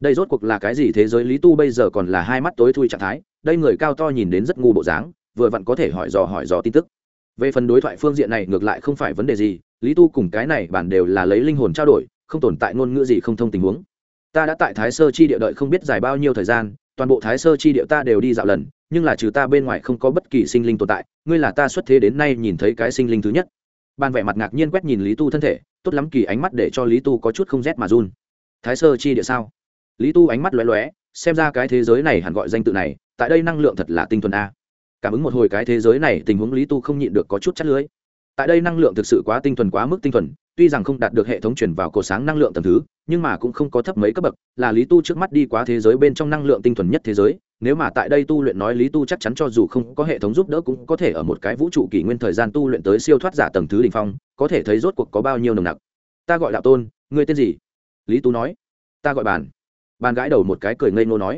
Đây rốt cuộc là cái gì thế giới? Lý tu bây giờ còn là hai mắt tối thui trạng thái, đây người cao to nhìn đến rất ngu bộ dáng vừa vặn có thể hỏi dò hỏi dò tin tức. Về phần đối thoại phương diện này ngược lại không phải vấn đề gì, lý tu cùng cái này bản đều là lấy linh hồn trao đổi, không tồn tại ngôn ngữ gì không thông tình huống. Ta đã tại thái sơ chi địa đợi không biết dài bao nhiêu thời gian, toàn bộ thái sơ chi địa ta đều đi dạo lần, nhưng là trừ ta bên ngoài không có bất kỳ sinh linh tồn tại, ngươi là ta xuất thế đến nay nhìn thấy cái sinh linh thứ nhất. Ban vẻ mặt ngạc nhiên quét nhìn lý tu thân thể, tốt lắm kỳ ánh mắt để cho lý tu có chút không rét mà run. Thái sơ chi địa sao? Lý tu ánh mắt lóe lóe, xem ra cái thế giới này hẳn gọi danh tự này, tại đây năng lượng thật là tinh thuần a cảm ứng một hồi cái thế giới này, tình huống lý tu không nhịn được có chút chắt lưới. Tại đây năng lượng thực sự quá tinh thuần, quá mức tinh thuần, tuy rằng không đạt được hệ thống chuyển vào cổ sáng năng lượng tầm thứ, nhưng mà cũng không có thấp mấy cấp bậc, là lý tu trước mắt đi quá thế giới bên trong năng lượng tinh thuần nhất thế giới. Nếu mà tại đây tu luyện nói lý tu chắc chắn cho dù không có hệ thống giúp đỡ cũng có thể ở một cái vũ trụ kỷ nguyên thời gian tu luyện tới siêu thoát giả tầng thứ đ ỉ n h phong, có thể thấy rốt cuộc có bao nhiêu nồng nặc. Ta gọi đạo tôn ngươi tên gì? Lý tu nói. Ta gọi bàn. Bàn gãi đầu một cái cười ngây ngô nói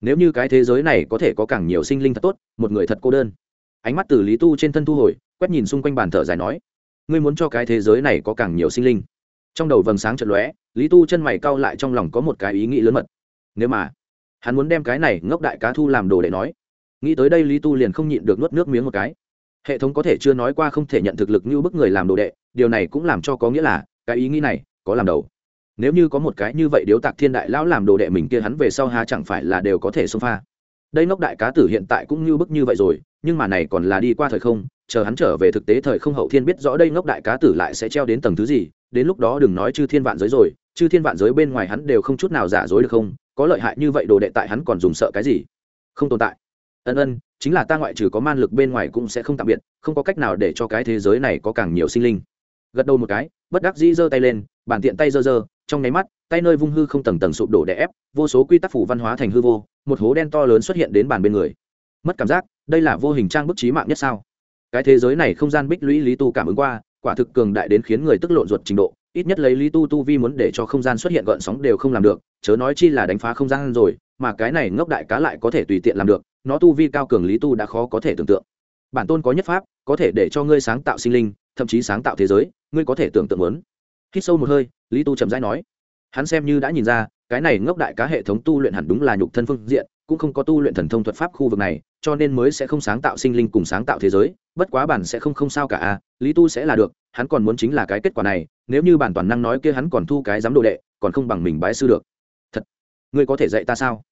nếu như cái thế giới này có thể có càng nhiều sinh linh thật tốt, một người thật cô đơn. Ánh mắt từ lý tu trên thân thu hồi, quét nhìn xung quanh bàn thở dài nói, ngươi muốn cho cái thế giới này có càng nhiều sinh linh? Trong đầu vầng sáng chật lóe, lý tu chân mày cau lại trong lòng có một cái ý nghĩ lớn mật. Nếu mà hắn muốn đem cái này ngốc đại cá thu làm đồ để nói, nghĩ tới đây lý tu liền không nhịn được nuốt nước miếng một cái. Hệ thống có thể chưa nói qua không thể nhận thực lực như bức người làm đồ đệ, điều này cũng làm cho có nghĩa là cái ý nghĩ này có làm đầu nếu như có một cái như vậy điếu tạc thiên đại lão làm đồ đệ mình kia hắn về sau há chẳng phải là đều có thể xông pha. Đây ngốc đại cá tử hiện tại cũng như bức như vậy rồi, nhưng mà này còn là đi qua thời không, chờ hắn trở về thực tế thời không hậu thiên biết rõ đây ngốc đại cá tử lại sẽ treo đến tầng thứ gì, đến lúc đó đừng nói chư thiên vạn giới rồi, chư thiên vạn giới bên ngoài hắn đều không chút nào giả dối được không, có lợi hại như vậy đồ đệ tại hắn còn dùng sợ cái gì? Không tồn tại. Ân ân, chính là ta ngoại trừ có man lực bên ngoài cũng sẽ không tạm biệt, không có cách nào để cho cái thế giới này có càng nhiều sinh linh. Gật đầu một cái, bất đắc dĩ giơ tay lên, bản tiện tay giơ giơ trong nháy mắt, tay nơi vung hư không tầng tầng sụp đổ đè ép, vô số quy tắc phủ văn hóa thành hư vô, một hố đen to lớn xuất hiện đến bàn bên người. Mất cảm giác, đây là vô hình trang bức trí mạng nhất sao? Cái thế giới này không gian bích lũy lý tu cảm ứng qua, quả thực cường đại đến khiến người tức lộn ruột trình độ, ít nhất lấy lý tu tu vi muốn để cho không gian xuất hiện gợn sóng đều không làm được, chớ nói chi là đánh phá không gian rồi, mà cái này ngốc đại cá lại có thể tùy tiện làm được, nó tu vi cao cường lý tu đã khó có thể tưởng tượng. Bản tôn có nhất pháp, có thể để cho ngươi sáng tạo sinh linh, thậm chí sáng tạo thế giới, ngươi có thể tưởng tượng muốn hít sâu một hơi, lý tu chậm rãi nói, hắn xem như đã nhìn ra, cái này ngốc đại cá hệ thống tu luyện hẳn đúng là nhục thân phương diện, cũng không có tu luyện thần thông thuật pháp khu vực này, cho nên mới sẽ không sáng tạo sinh linh cùng sáng tạo thế giới, bất quá bản sẽ không không sao cả a lý tu sẽ là được, hắn còn muốn chính là cái kết quả này, nếu như bản toàn năng nói kia hắn còn thu cái giám đồ đệ, còn không bằng mình bái sư được. Thật, ngươi có thể dạy ta sao?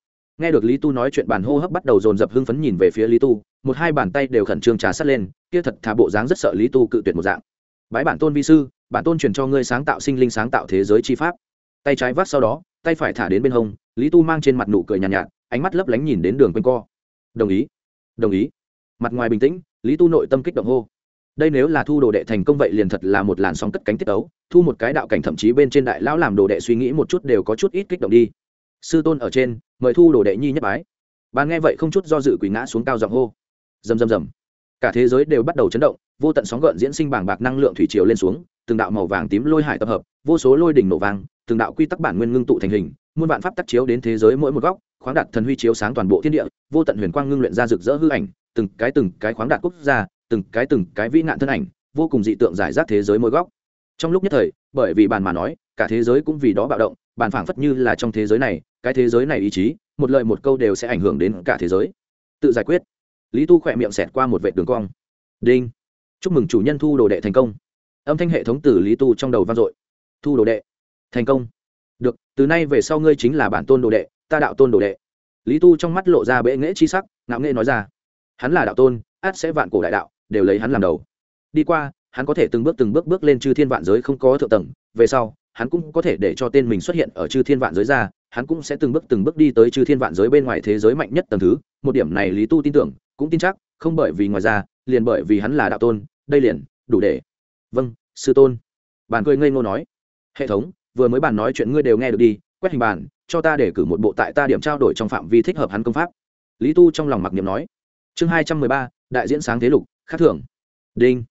Nghe được lý tu nói chuyện bản hô hấp bắt đầu dồn dập hưng phấn nhìn về phía lý tu, một hai bàn tay đều khẩn trương trà sắt lên, kia thật thà bộ dáng rất sợ lý tu cự tuyệt một dạng. Bái bản tôn vi sư bản tôn truyền cho ngươi sáng tạo sinh linh sáng tạo thế giới chi pháp. Tay trái vác sau đó tay phải thả đến bên hông lý tu mang trên mặt nụ cười nhàn nhạt, nhạt ánh mắt lấp lánh nhìn đến đường quanh co. Đồng ý đồng ý. Mặt ngoài bình tĩnh lý tu nội tâm kích động hô. Đây nếu là thu đồ đệ thành công vậy liền thật là một làn sóng cất cánh tiết ấu thu một cái đạo cảnh thậm chí bên trên đại lão làm đồ đệ suy nghĩ một chút đều có chút ít kích động đi. Sư tôn ở trên mời thu đồ đệ nhi nhất bái. Bà nghe vậy không chút do dự quỳ ngã xuống cao giọng hô. Rầm rầm rầm cả thế giới đều bắt đầu chấn động, vô tận sóng gợn diễn sinh bảng bạc năng lượng thủy triều lên xuống, từng đạo màu vàng tím lôi hải tập hợp, vô số lôi đỉnh nổ vàng từng đạo quy tắc bản nguyên ngưng tụ thành hình, muôn vạn pháp tác chiếu đến thế giới mỗi một góc, khoáng đạt thần huy chiếu sáng toàn bộ thiên địa, vô tận huyền quang ngưng luyện ra rực rỡ hư ảnh, từng cái từng cái khoáng đạt quốc gia, từng cái từng cái vĩ nạn thân ảnh, vô cùng dị tượng giải rác thế giới mỗi góc. Trong lúc nhất thời, bởi vì bàn mà nói, cả thế giới cũng vì đó bạo động, bàn phảng phất như là trong thế giới này, cái thế giới này ý chí, một lời một câu đều sẽ ảnh hưởng đến cả thế giới. Tự giải quyết lý tu khỏe miệng xẹt qua một vệ đường cong. Đinh. Chúc mừng chủ nhân thu đồ đệ thành công. Âm thanh hệ thống từ lý tu trong đầu vang dội. Thu đồ đệ. Thành công. Được, từ nay về sau ngươi chính là bản tôn đồ đệ, ta đạo tôn đồ đệ. Lý tu trong mắt lộ ra bệ nghễ chi sắc, ngạo nghễ nói ra. Hắn là đạo tôn, át sẽ vạn cổ đại đạo, đều lấy hắn làm đầu. Đi qua, hắn có thể từng bước từng bước bước lên chư thiên vạn giới không có thượng tầng, về sau, hắn cũng có thể để cho tên mình xuất hiện ở chư thiên vạn giới ra, hắn cũng sẽ từng bước từng bước đi tới chư thiên vạn giới bên ngoài thế giới mạnh nhất tầng thứ. Một điểm này lý tu tin tưởng cũng tin chắc, không bởi vì ngoài ra, liền bởi vì hắn là đạo tôn, đây liền đủ để. Vâng sư tôn. Bàn cười ngây ngô nói. Hệ thống, vừa mới bàn nói chuyện ngươi đều nghe được đi, quét hình bàn cho ta để cử một bộ tại ta điểm trao đổi trong phạm vi thích hợp hắn công pháp. Lý tu trong lòng mặc niệm nói. Chương hai trăm mười ba, đại diễn sáng thế lục, khắc thưởng. Đinh.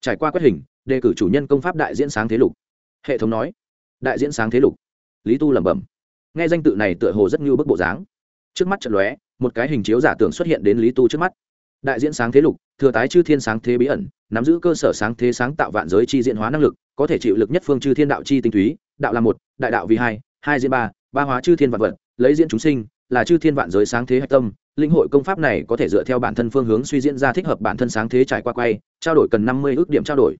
Trải qua quét hình, đề cử chủ nhân công pháp đại diễn sáng thế lục. Hệ thống nói. Đại diễn sáng thế lục. Lý tu lẩm bẩm. Nghe danh tự này tựa hồ rất như bức bộ dáng trước mắt trận lóe, một cái hình chiếu giả tưởng xuất hiện đến lý tu trước mắt. Đại diễn sáng thế lục, thừa tái chư thiên sáng thế bí ẩn, nắm giữ cơ sở sáng thế sáng tạo vạn giới chi diễn hóa năng lực, có thể chịu lực nhất phương chư thiên đạo chi tinh túy, đạo là một, đại đạo vì hai hai diễn ba ba hóa chư thiên vạn vật, lấy diễn chúng sinh, là chư thiên vạn giới sáng thế hạch tâm. Linh hội công pháp này có thể dựa theo bản thân phương hướng suy diễn ra thích hợp bản thân sáng thế trải qua quay, trao đổi cần năm mươi ước điểm trao đổi.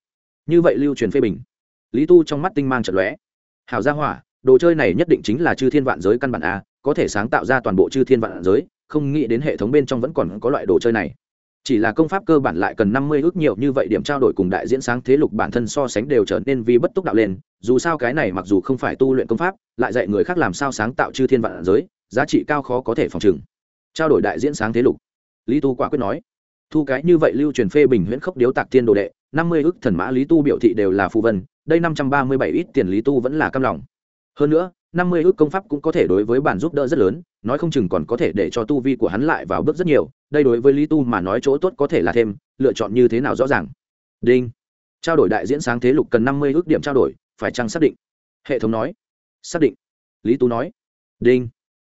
Như vậy lưu truyền phê bình. Lý tu trong mắt tinh mang trận lóe. Hảo gia hỏa, đồ chơi này nhất định chính là chư thiên vạn giới căn bản a có thể sáng tạo ra toàn bộ chư thiên vạn giới, không nghĩ đến hệ thống bên trong vẫn còn có loại đồ chơi này. Chỉ là công pháp cơ bản lại cần năm mươi ước nhiều như vậy điểm trao đổi cùng đại diễn sáng thế lục bản thân so sánh đều trở nên vi bất túc đạo lên, dù sao cái này mặc dù không phải tu luyện công pháp, lại dạy người khác làm sao sáng tạo chư thiên vạn giới, giá trị cao khó có thể phòng trừng. Trao đổi đại diễn sáng thế lục. Lý tu quả quyết nói, thu cái như vậy lưu truyền phê bình huyễn khốc điếu tạc thiên đồ đệ, năm mươi ước thần mã lý tu biểu thị đều là phù vân, đây năm trăm ba mươi bảy ít tiền lý tu vẫn là cam lòng hơn nữa, năm mươi ước công pháp cũng có thể đối với bản giúp đỡ rất lớn, nói không chừng còn có thể để cho tu vi của hắn lại vào bước rất nhiều, đây đối với lý tu mà nói chỗ tốt có thể là thêm, lựa chọn như thế nào rõ ràng. Đinh. Trao đổi đại diễn sáng thế lục cần năm mươi ước điểm trao đổi, phải chăng xác định? Hệ thống nói. Xác định. Lý tu nói. Đinh.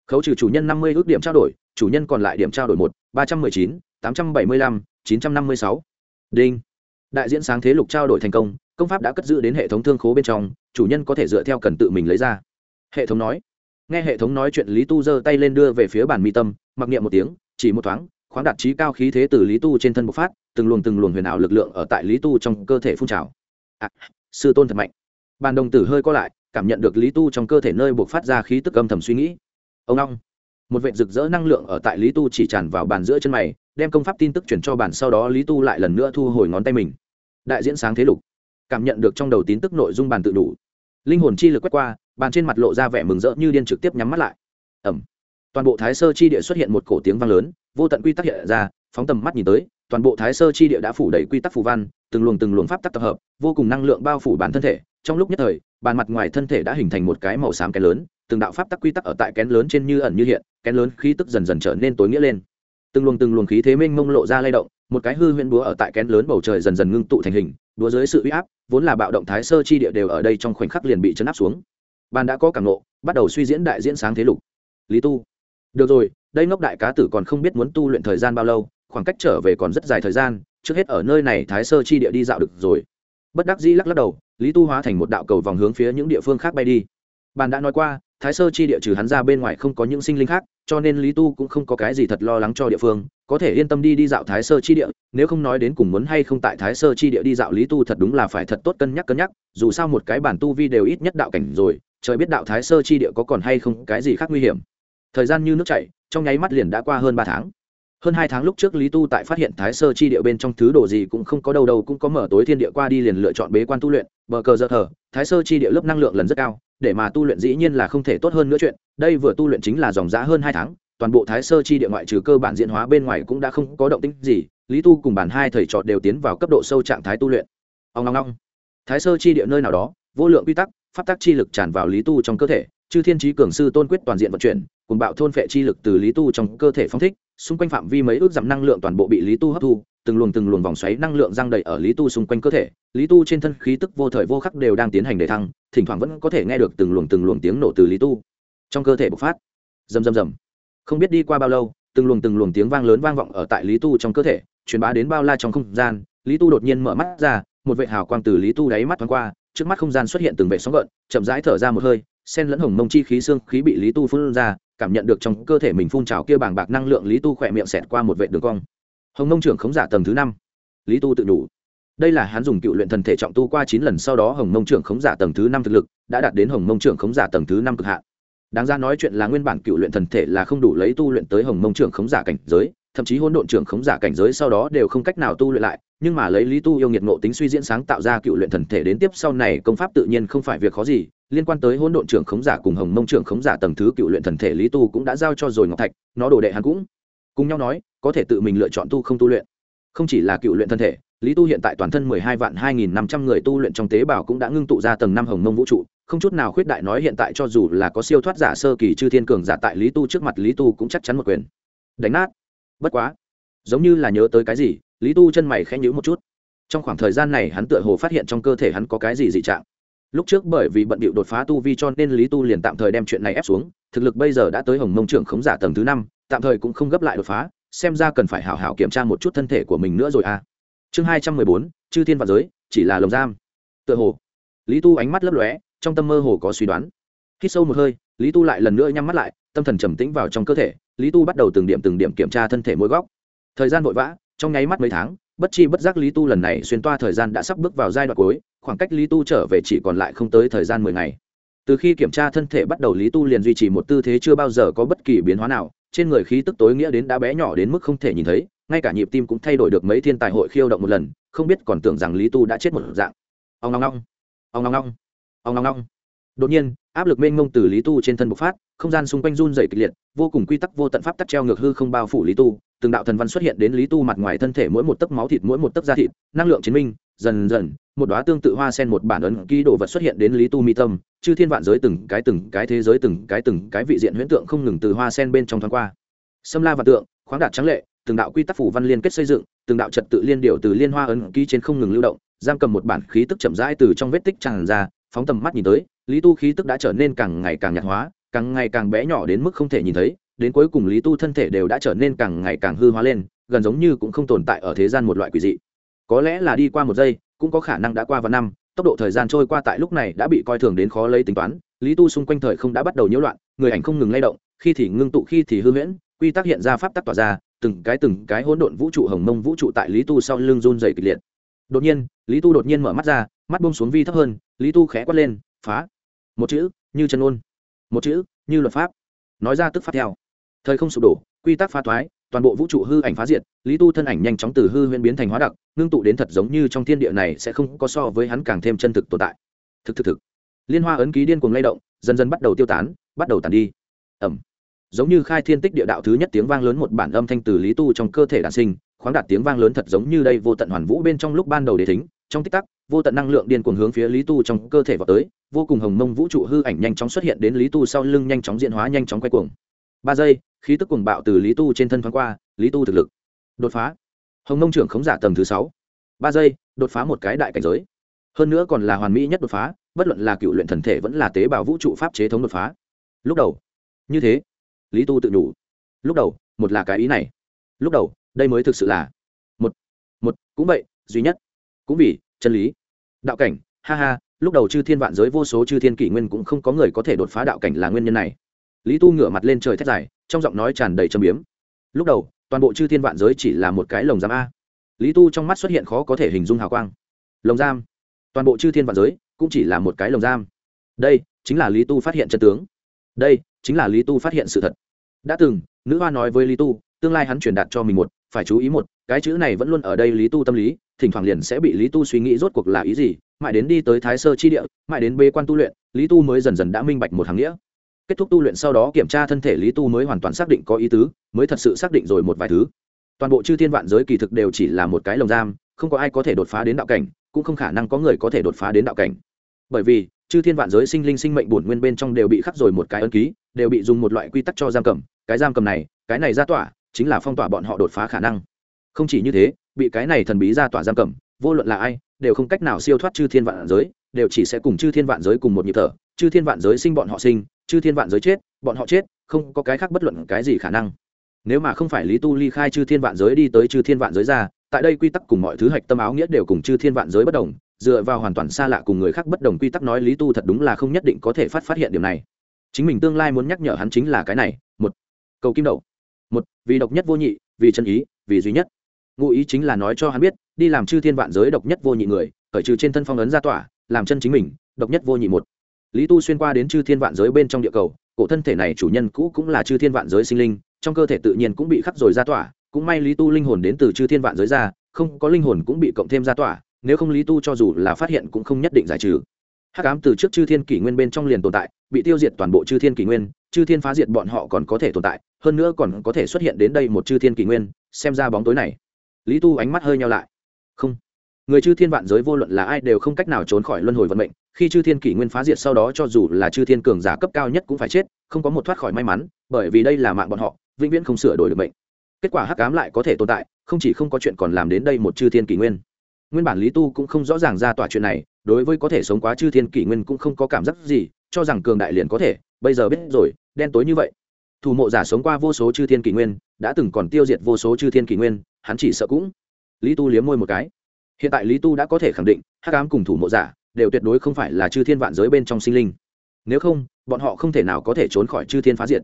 Khấu trừ chủ nhân năm mươi ước điểm trao đổi, chủ nhân còn lại điểm trao đổi một, ba trăm mười chín, tám trăm bảy mươi lăm, chín trăm năm mươi sáu. Đinh. Đại diễn sáng thế lục trao đổi thành công công pháp đã cất giữ đến hệ thống thương khố bên trong chủ nhân có thể dựa theo cần tự mình lấy ra. Hệ thống nói. Nghe hệ thống nói chuyện lý tu giơ tay lên đưa về phía bản mi tâm mặc niệm một tiếng chỉ một thoáng khoáng đạt trí cao khí thế từ lý tu trên thân bộc phát từng luồng từng luồng huyền ảo lực lượng ở tại lý tu trong cơ thể phun trào. À, sư tôn thật mạnh. Bàn đồng tử hơi co lại cảm nhận được lý tu trong cơ thể nơi buộc phát ra khí tức âm thầm suy nghĩ. Ông long. Một vệ rực rỡ năng lượng ở tại lý tu chỉ tràn vào bàn giữa chân mày đem công pháp tin tức chuyển cho bàn sau đó lý tu lại lần nữa thu hồi ngón tay mình. Đại diễn sáng thế lục. Cảm nhận được trong đầu tin tức nội dung bàn tự đủ linh hồn chi lực quét qua, bàn trên mặt lộ ra vẻ mừng rỡ như điên trực tiếp nhắm mắt lại. Ẩm toàn bộ thái sơ chi địa xuất hiện một cổ tiếng vang lớn, vô tận quy tắc hiện ra, phóng tầm mắt nhìn tới, toàn bộ thái sơ chi địa đã phủ đầy quy tắc phù văn, từng luồng từng luồng pháp tắc tập hợp, vô cùng năng lượng bao phủ bản thân thể. Trong lúc nhất thời, bàn mặt ngoài thân thể đã hình thành một cái màu xám kén lớn, từng đạo pháp tắc quy tắc ở tại kén lớn trên như ẩn như hiện, kén lớn khí tức dần dần trở nên tối nghĩa lên. Từng luồng từng luồng khí thế mênh mông lộ ra lay động, một cái hư huyễn búa ở tại kén lớn bầu trời dần dần ngưng tụ thành hình búa dưới sự uy áp, vốn là bạo động thái sơ chi địa đều ở đây trong khoảnh khắc liền bị chấn áp xuống. Ban đã có cảm nộ, bắt đầu suy diễn đại diễn sáng thế lục. Lý tu. Được rồi, đây ngốc đại cá tử còn không biết muốn tu luyện thời gian bao lâu, khoảng cách trở về còn rất dài thời gian, trước hết ở nơi này thái sơ chi địa đi dạo được rồi. Bất đắc dĩ lắc lắc đầu, lý tu hóa thành một đạo cầu vòng hướng phía những địa phương khác bay đi. Bàn đã nói qua thái sơ chi địa trừ hắn ra bên ngoài không có những sinh linh khác, cho nên lý tu cũng không có cái gì thật lo lắng cho địa phương. Có thể yên tâm đi đi dạo thái sơ chi địa, nếu không nói đến cùng muốn hay không tại thái sơ chi địa đi dạo lý tu thật đúng là phải thật tốt cân nhắc cân nhắc. Dù sao một cái bản tu vi đều ít nhất đạo cảnh rồi, trời biết đạo thái sơ chi địa có còn hay không cái gì khác nguy hiểm. Thời gian như nước chảy, trong nháy mắt liền đã qua hơn ba tháng. Hơn hai tháng lúc trước lý tu tại phát hiện thái sơ chi địa bên trong thứ đồ gì cũng không có đâu đâu cũng có mở tối thiên địa qua đi liền lựa chọn bế quan tu luyện. Bờ cờ dơ thờ thái sơ chi địa lớp năng lượng lần rất cao để mà tu luyện dĩ nhiên là không thể tốt hơn nữa chuyện, đây vừa tu luyện chính là dòng giã hơn hai tháng, toàn bộ thái sơ chi địa ngoại trừ cơ bản diễn hóa bên ngoài cũng đã không có động tĩnh gì, lý tu cùng bản hai thầy trò đều tiến vào cấp độ sâu trạng thái tu luyện. Ông long long thái sơ chi địa nơi nào đó, vô lượng quy tắc, pháp tắc chi lực tràn vào lý tu trong cơ thể, chư thiên trí cường sư tôn quyết toàn diện vận chuyển, cùng bạo thôn phệ chi lực từ lý tu trong cơ thể phong thích, xung quanh phạm vi mấy ước giảm năng lượng toàn bộ bị lý tu hấp thu, từng luồng từng luồng vòng xoáy năng lượng giang đầy ở lý tu xung quanh cơ thể, lý tu trên thân khí tức vô thời vô khắc đều đang tiến hành đề thăng thỉnh thoảng vẫn có thể nghe được từng luồng từng luồng tiếng nổ từ lý tu. Trong cơ thể bộc phát. Rầm rầm rầm. Không biết đi qua bao lâu, từng luồng từng luồng tiếng vang lớn vang vọng ở tại lý tu trong cơ thể, truyền bá đến bao la trong không gian. Lý tu đột nhiên mở mắt ra, một vệ hào quang từ lý tu đáy mắt thoáng qua, trước mắt không gian xuất hiện từng vệ sóng gợn, chậm rãi thở ra một hơi sen lẫn hồng mông chi khí xương khí bị lý tu phun ra, cảm nhận được trong cơ thể mình phun trào kia bàng bạc năng lượng, lý tu khỏe miệng xẹt qua một vệ đường cong. Hồng mông trưởng khống giả tầng thứ năm. Lý tu tự đủ đây là hắn dùng cựu luyện thần thể trọng tu qua chín lần, sau đó hồng mông trưởng khống giả tầng thứ năm thực lực, đã đạt đến hồng mông trưởng khống giả tầng thứ năm cực hạn. Đáng ra nói chuyện là nguyên bản cựu luyện thần thể là không đủ lấy tu luyện tới hồng mông trưởng khống giả cảnh giới, thậm chí hôn độn trưởng khống giả cảnh giới sau đó đều không cách nào tu luyện lại, nhưng mà lấy lý tu yêu nghiệt ngộ tính suy diễn sáng tạo ra cựu luyện thần thể đến tiếp sau này, công pháp tự nhiên không phải việc khó gì, liên quan tới hôn độn trưởng khống giả cùng hồng mông trưởng khống giả tầng thứ cựu luyện thần thể lý tu cũng đã giao cho rồi ngọc thạch, nó đồ đệ hắn cũng. Cùng nhau nói, có thể tự mình lựa chọn tu không tu luyện. Không chỉ là cựu luyện thân thể lý tu hiện tại toàn thân mười hai vạn hai nghìn năm trăm người tu luyện trong tế bào cũng đã ngưng tụ ra tầng năm hồng mông vũ trụ. Không chút nào khuyết đại nói hiện tại cho dù là có siêu thoát giả sơ kỳ chư thiên cường giả tại lý tu trước mặt, lý tu cũng chắc chắn một quyền. Đánh nát. Bất quá, giống như là nhớ tới cái gì, lý tu chân mày khẽ nhữ một chút. Trong khoảng thời gian này hắn tựa hồ phát hiện trong cơ thể hắn có cái gì dị trạng. Lúc trước bởi vì bận bịu đột phá tu vi cho nên lý tu liền tạm thời đem chuyện này ép xuống. Thực lực bây giờ đã tới hồng mông trưởng khống giả tầng thứ năm, tạm thời cũng không gấp lại đột phá. Xem ra cần phải hảo hảo kiểm tra một chút thân thể của mình nữa rồi à chương hai trăm mười bốn, chư thiên vạn giới, chỉ là lồng giam. Tựa hồ, lý tu ánh mắt lấp lóe, trong tâm mơ hồ có suy đoán. Khi sâu một hơi, lý tu lại lần nữa nhắm mắt lại, tâm thần trầm tĩnh vào trong cơ thể, lý tu bắt đầu từng điểm từng điểm kiểm tra thân thể mỗi góc. Thời gian vội vã, trong nháy mắt mấy tháng, bất chi bất giác lý tu lần này xuyên toa thời gian đã sắp bước vào giai đoạn cuối, khoảng cách lý tu trở về chỉ còn lại không tới thời gian mười ngày. Từ khi kiểm tra thân thể bắt đầu lý tu liền duy trì một tư thế chưa bao giờ có bất kỳ biến hóa nào, trên người khí tức tối nghĩa đến đã bé nhỏ đến mức không thể nhìn thấy ngay cả nhịp tim cũng thay đổi được mấy thiên tài hội khiêu động một lần, không biết còn tưởng rằng lý tu đã chết một dạng. Ông ngong ngong. Ông ngong ngong. Ông ngong ngong. Đột nhiên, áp lực mênh mông từ lý tu trên thân bộc phát, không gian xung quanh run dày kịch liệt, vô cùng quy tắc, vô tận pháp tắc treo ngược hư không bao phủ lý tu. Từng đạo thần văn xuất hiện đến lý tu mặt ngoài thân thể mỗi một tấc máu thịt, mỗi một tấc da thịt, năng lượng chiến minh, dần dần, một đoá tương tự hoa sen, một bản ấn ký đồ vật xuất hiện đến lý tu mi tâm, chư thiên vạn giới từng cái từng cái thế giới, từng cái từng cái vị diện huyễn tượng không ngừng từ hoa sen bên trong thoáng qua. Xâm la và tượng, khoáng đạt trắng lệ từng đạo quy tắc phủ văn liên kết xây dựng, từng đạo trật tự liên điều từ liên hoa ấn ký trên không ngừng lưu động, giam cầm một bản khí tức chậm rãi từ trong vết tích tràn ra, phóng tầm mắt nhìn tới, lý tu khí tức đã trở nên càng ngày càng nhạt hóa, càng ngày càng bé nhỏ đến mức không thể nhìn thấy, đến cuối cùng lý tu thân thể đều đã trở nên càng ngày càng hư hóa lên, gần giống như cũng không tồn tại ở thế gian một loại quỷ dị. Có lẽ là đi qua một giây, cũng có khả năng đã qua vài năm, tốc độ thời gian trôi qua tại lúc này đã bị coi thường đến khó lấy tính toán, lý tu xung quanh thời không đã bắt đầu nhiễu loạn, người ảnh không ngừng lay động, khi thì ngưng tụ, khi thì hư huyễn, quy tắc hiện ra pháp tắc tỏa ra từng cái từng cái hỗn độn vũ trụ, hồng mông vũ trụ tại lý tu sau lưng run dày kịch liệt. Đột nhiên, lý tu đột nhiên mở mắt ra, mắt bông xuống vi thấp hơn, lý tu khẽ quát lên, phá! Một chữ, như chân ôn. Một chữ, như luật pháp. Nói ra tức phát theo. Thời không sụp đổ, quy tắc phá thoái, toàn bộ vũ trụ hư ảnh phá diệt, lý tu thân ảnh nhanh chóng từ hư huyễn biến thành hóa đặc, ngưng tụ đến thật giống như trong thiên địa này sẽ không có so với hắn càng thêm chân thực tồn tại. Thực thực thực. Liên hoa ấn ký điên cuồng lay động, dần dần bắt đầu tiêu tán, bắt đầu tàn đi. Ẩm giống như khai thiên tích địa đạo thứ nhất tiếng vang lớn một bản âm thanh từ lý tu trong cơ thể đản sinh, khoáng đạt tiếng vang lớn thật giống như đây vô tận hoàn vũ bên trong lúc ban đầu đế thính, trong tích tắc, vô tận năng lượng điên cuồng hướng phía lý tu trong cơ thể vào tới, vô cùng hồng mông vũ trụ hư ảnh nhanh chóng xuất hiện đến lý tu sau lưng nhanh chóng diễn hóa, nhanh chóng quay cuồng. Ba giây, khí tức cuồng bạo từ lý tu trên thân thoáng qua, lý tu thực lực đột phá. Hồng mông trưởng khống giả tầng thứ sáu. Ba giây, đột phá một cái đại cảnh giới. Hơn nữa còn là hoàn mỹ nhất đột phá, bất luận là cựu luyện thần thể vẫn là tế bào vũ trụ pháp chế thống đột phá. Lúc đầu, như thế lý tu tự đủ lúc đầu, một là cái ý này. Lúc đầu, đây mới thực sự là một một, cũng vậy, duy nhất. Cũng vì chân lý. Đạo cảnh, ha ha, lúc đầu chư thiên vạn giới vô số chư thiên kỷ nguyên cũng không có người có thể đột phá đạo cảnh là nguyên nhân này. Lý tu ngửa mặt lên trời thét dài, trong giọng nói tràn đầy trầm biếm. Lúc đầu, toàn bộ chư thiên vạn giới chỉ là một cái lồng giam a. Lý tu trong mắt xuất hiện khó có thể hình dung hào quang. Lồng giam. Toàn bộ chư thiên vạn giới cũng chỉ là một cái lồng giam. Đây chính là lý tu phát hiện chân tướng đây chính là lý tu phát hiện sự thật. Đã từng, nữ hoa nói với lý tu, tương lai hắn truyền đạt cho mình một, phải chú ý một, cái chữ này vẫn luôn ở đây lý tu tâm lý, thỉnh thoảng liền sẽ bị lý tu suy nghĩ rốt cuộc là ý gì, mãi đến đi tới thái sơ chi địa, mãi đến bê quan tu luyện, lý tu mới dần dần đã minh bạch một hàng nghĩa. Kết thúc tu luyện sau đó kiểm tra thân thể lý tu mới hoàn toàn xác định có ý tứ, mới thật sự xác định rồi một vài thứ. Toàn bộ chư thiên vạn giới kỳ thực đều chỉ là một cái lồng giam, không có ai có thể đột phá đến đạo cảnh, cũng không khả năng có người có thể đột phá đến đạo cảnh. Bởi vì chư thiên vạn giới sinh linh sinh mệnh bổn nguyên bên trong đều bị khắc rồi một cái ấn ký, đều bị dùng một loại quy tắc cho giam cầm. Cái giam cầm này, cái này ra tỏa, chính là phong tỏa bọn họ đột phá khả năng. Không chỉ như thế, bị cái này thần bí ra tỏa giam cầm, vô luận là ai, đều không cách nào siêu thoát chư thiên vạn giới, đều chỉ sẽ cùng chư thiên vạn giới cùng một nhịp thở. Chư thiên vạn giới sinh bọn họ sinh, chư thiên vạn giới chết, bọn họ chết, không có cái khác bất luận cái gì khả năng. Nếu mà không phải lý tu ly khai chư thiên vạn giới đi tới chư thiên vạn giới ra, tại đây quy tắc cùng mọi thứ hạch tâm áo nghĩa đều cùng chư thiên vạn giới bất đồng dựa vào hoàn toàn xa lạ cùng người khác bất đồng quy tắc nói lý tu thật đúng là không nhất định có thể phát phát hiện điểm này. Chính mình tương lai muốn nhắc nhở hắn chính là cái này, một, cầu kim đậu. Một, vì độc nhất vô nhị, vì chân ý, vì duy nhất. Ngụ ý chính là nói cho hắn biết, đi làm chư thiên vạn giới độc nhất vô nhị người, khởi trừ trên thân phong ấn ra tỏa, làm chân chính mình, độc nhất vô nhị một. Lý tu xuyên qua đến chư thiên vạn giới bên trong địa cầu, cổ thân thể này chủ nhân cũ cũng là chư thiên vạn giới sinh linh, trong cơ thể tự nhiên cũng bị khắc rồi ra tỏa, cũng may lý tu linh hồn đến từ chư thiên vạn giới ra, không có linh hồn cũng bị cộng thêm ra tỏa nếu không lý tu cho dù là phát hiện cũng không nhất định giải trừ. Hắc ám từ trước chư thiên kỷ nguyên bên trong liền tồn tại, bị tiêu diệt toàn bộ chư thiên kỷ nguyên, chư thiên phá diệt bọn họ còn có thể tồn tại, hơn nữa còn có thể xuất hiện đến đây một chư thiên kỷ nguyên, xem ra bóng tối này. Lý tu ánh mắt hơi nhau lại. Không. Người chư thiên vạn giới vô luận là ai đều không cách nào trốn khỏi luân hồi vận mệnh, khi chư thiên kỷ nguyên phá diệt sau đó cho dù là chư thiên cường giả cấp cao nhất cũng phải chết, không có một thoát khỏi may mắn, bởi vì đây là mạng bọn họ, vĩnh viễn không sửa đổi được mệnh. Kết quả hắc ám lại có thể tồn tại, không chỉ không có chuyện còn làm đến đây một chư thiên kỷ nguyên nguyên bản lý tu cũng không rõ ràng ra tỏa chuyện này, đối với có thể sống quá chư thiên kỷ nguyên cũng không có cảm giác gì, cho rằng cường đại liền có thể, bây giờ biết rồi, đen tối như vậy. Thủ mộ giả sống qua vô số chư thiên kỷ nguyên, đã từng còn tiêu diệt vô số chư thiên kỷ nguyên, hắn chỉ sợ cũng. Lý tu liếm môi một cái. Hiện tại lý tu đã có thể khẳng định, hắc ám cùng thủ mộ giả đều tuyệt đối không phải là chư thiên vạn giới bên trong sinh linh. Nếu không, bọn họ không thể nào có thể trốn khỏi chư thiên phá diệt.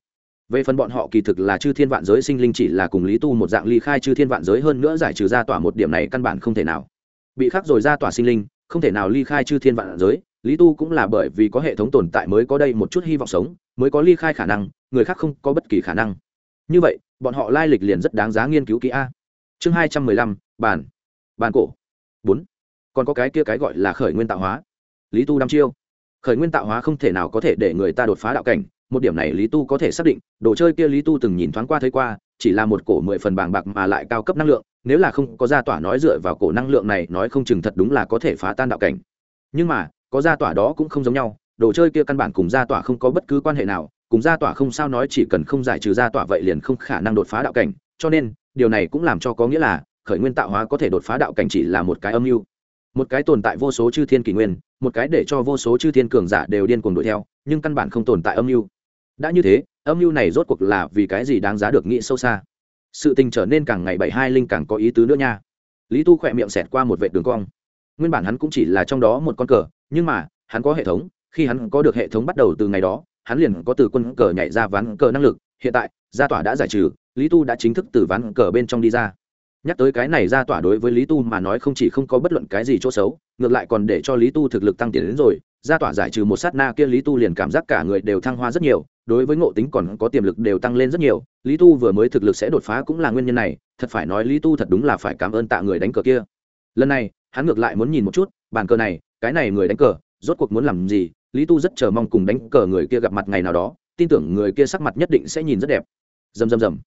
Về phần bọn họ kỳ thực là chư thiên vạn giới sinh linh chỉ là cùng lý tu một dạng ly khai chư thiên vạn giới hơn nữa giải trừ ra tỏa một điểm này căn bản không thể nào bị khắc rồi ra tỏa sinh linh, không thể nào ly khai chư thiên vạn giới. Lý tu cũng là bởi vì có hệ thống tồn tại mới có đây một chút hy vọng sống, mới có ly khai khả năng, người khác không có bất kỳ khả năng. Như vậy, bọn họ lai lịch liền rất đáng giá nghiên cứu kỹ a. Chương hai trăm mười lăm, bàn. Bàn cổ. Bốn. Còn có cái kia cái gọi là khởi nguyên tạo hóa. Lý tu đăm chiêu. Khởi nguyên tạo hóa không thể nào có thể để người ta đột phá đạo cảnh. Một điểm này lý tu có thể xác định. Đồ chơi kia lý tu từng nhìn thoáng qua thấy qua chỉ là một cổ mười phần bàng bạc mà lại cao cấp năng lượng, nếu là không có gia tỏa nói dựa vào cổ năng lượng này nói không chừng thật đúng là có thể phá tan đạo cảnh. Nhưng mà, có gia tỏa đó cũng không giống nhau, đồ chơi kia căn bản cùng gia tỏa không có bất cứ quan hệ nào, cùng gia tỏa không sao nói chỉ cần không giải trừ gia tỏa vậy liền không khả năng đột phá đạo cảnh, cho nên, điều này cũng làm cho có nghĩa là, khởi nguyên tạo hóa có thể đột phá đạo cảnh chỉ là một cái âm mưu. Một cái tồn tại vô số chư thiên kỷ nguyên, một cái để cho vô số chư thiên cường giả đều điên cuồng đuổi theo, nhưng căn bản không tồn tại âm mưu. Đã như thế âm mưu này rốt cuộc là vì cái gì đáng giá được nghĩ sâu xa? Sự tình trở nên càng ngày bảy hai linh càng có ý tứ nữa nha. Lý tu khỏe miệng xẹt qua một vệ đường cong. Nguyên bản hắn cũng chỉ là trong đó một con cờ, nhưng mà, hắn có hệ thống, khi hắn có được hệ thống bắt đầu từ ngày đó, hắn liền có từ quân cờ nhảy ra ván cờ năng lực. Hiện tại, gia tỏa đã giải trừ, lý tu đã chính thức từ ván cờ bên trong đi ra. Nhắc tới cái này gia tỏa đối với lý tu mà nói không chỉ không có bất luận cái gì chỗ xấu, ngược lại còn để cho lý tu thực lực tăng tiến đến rồi gia tỏa giải trừ một sát na kia lý tu liền cảm giác cả người đều thăng hoa rất nhiều, đối với ngộ tính còn có tiềm lực đều tăng lên rất nhiều. Lý tu vừa mới thực lực sẽ đột phá cũng là nguyên nhân này, thật phải nói lý tu thật đúng là phải cảm ơn tạ người đánh cờ kia. Lần này, hắn ngược lại muốn nhìn một chút, bàn cờ này, cái này người đánh cờ, rốt cuộc muốn làm gì? Lý tu rất chờ mong cùng đánh cờ người kia gặp mặt ngày nào đó, tin tưởng người kia sắc mặt nhất định sẽ nhìn rất đẹp. Rầm rầm rầm.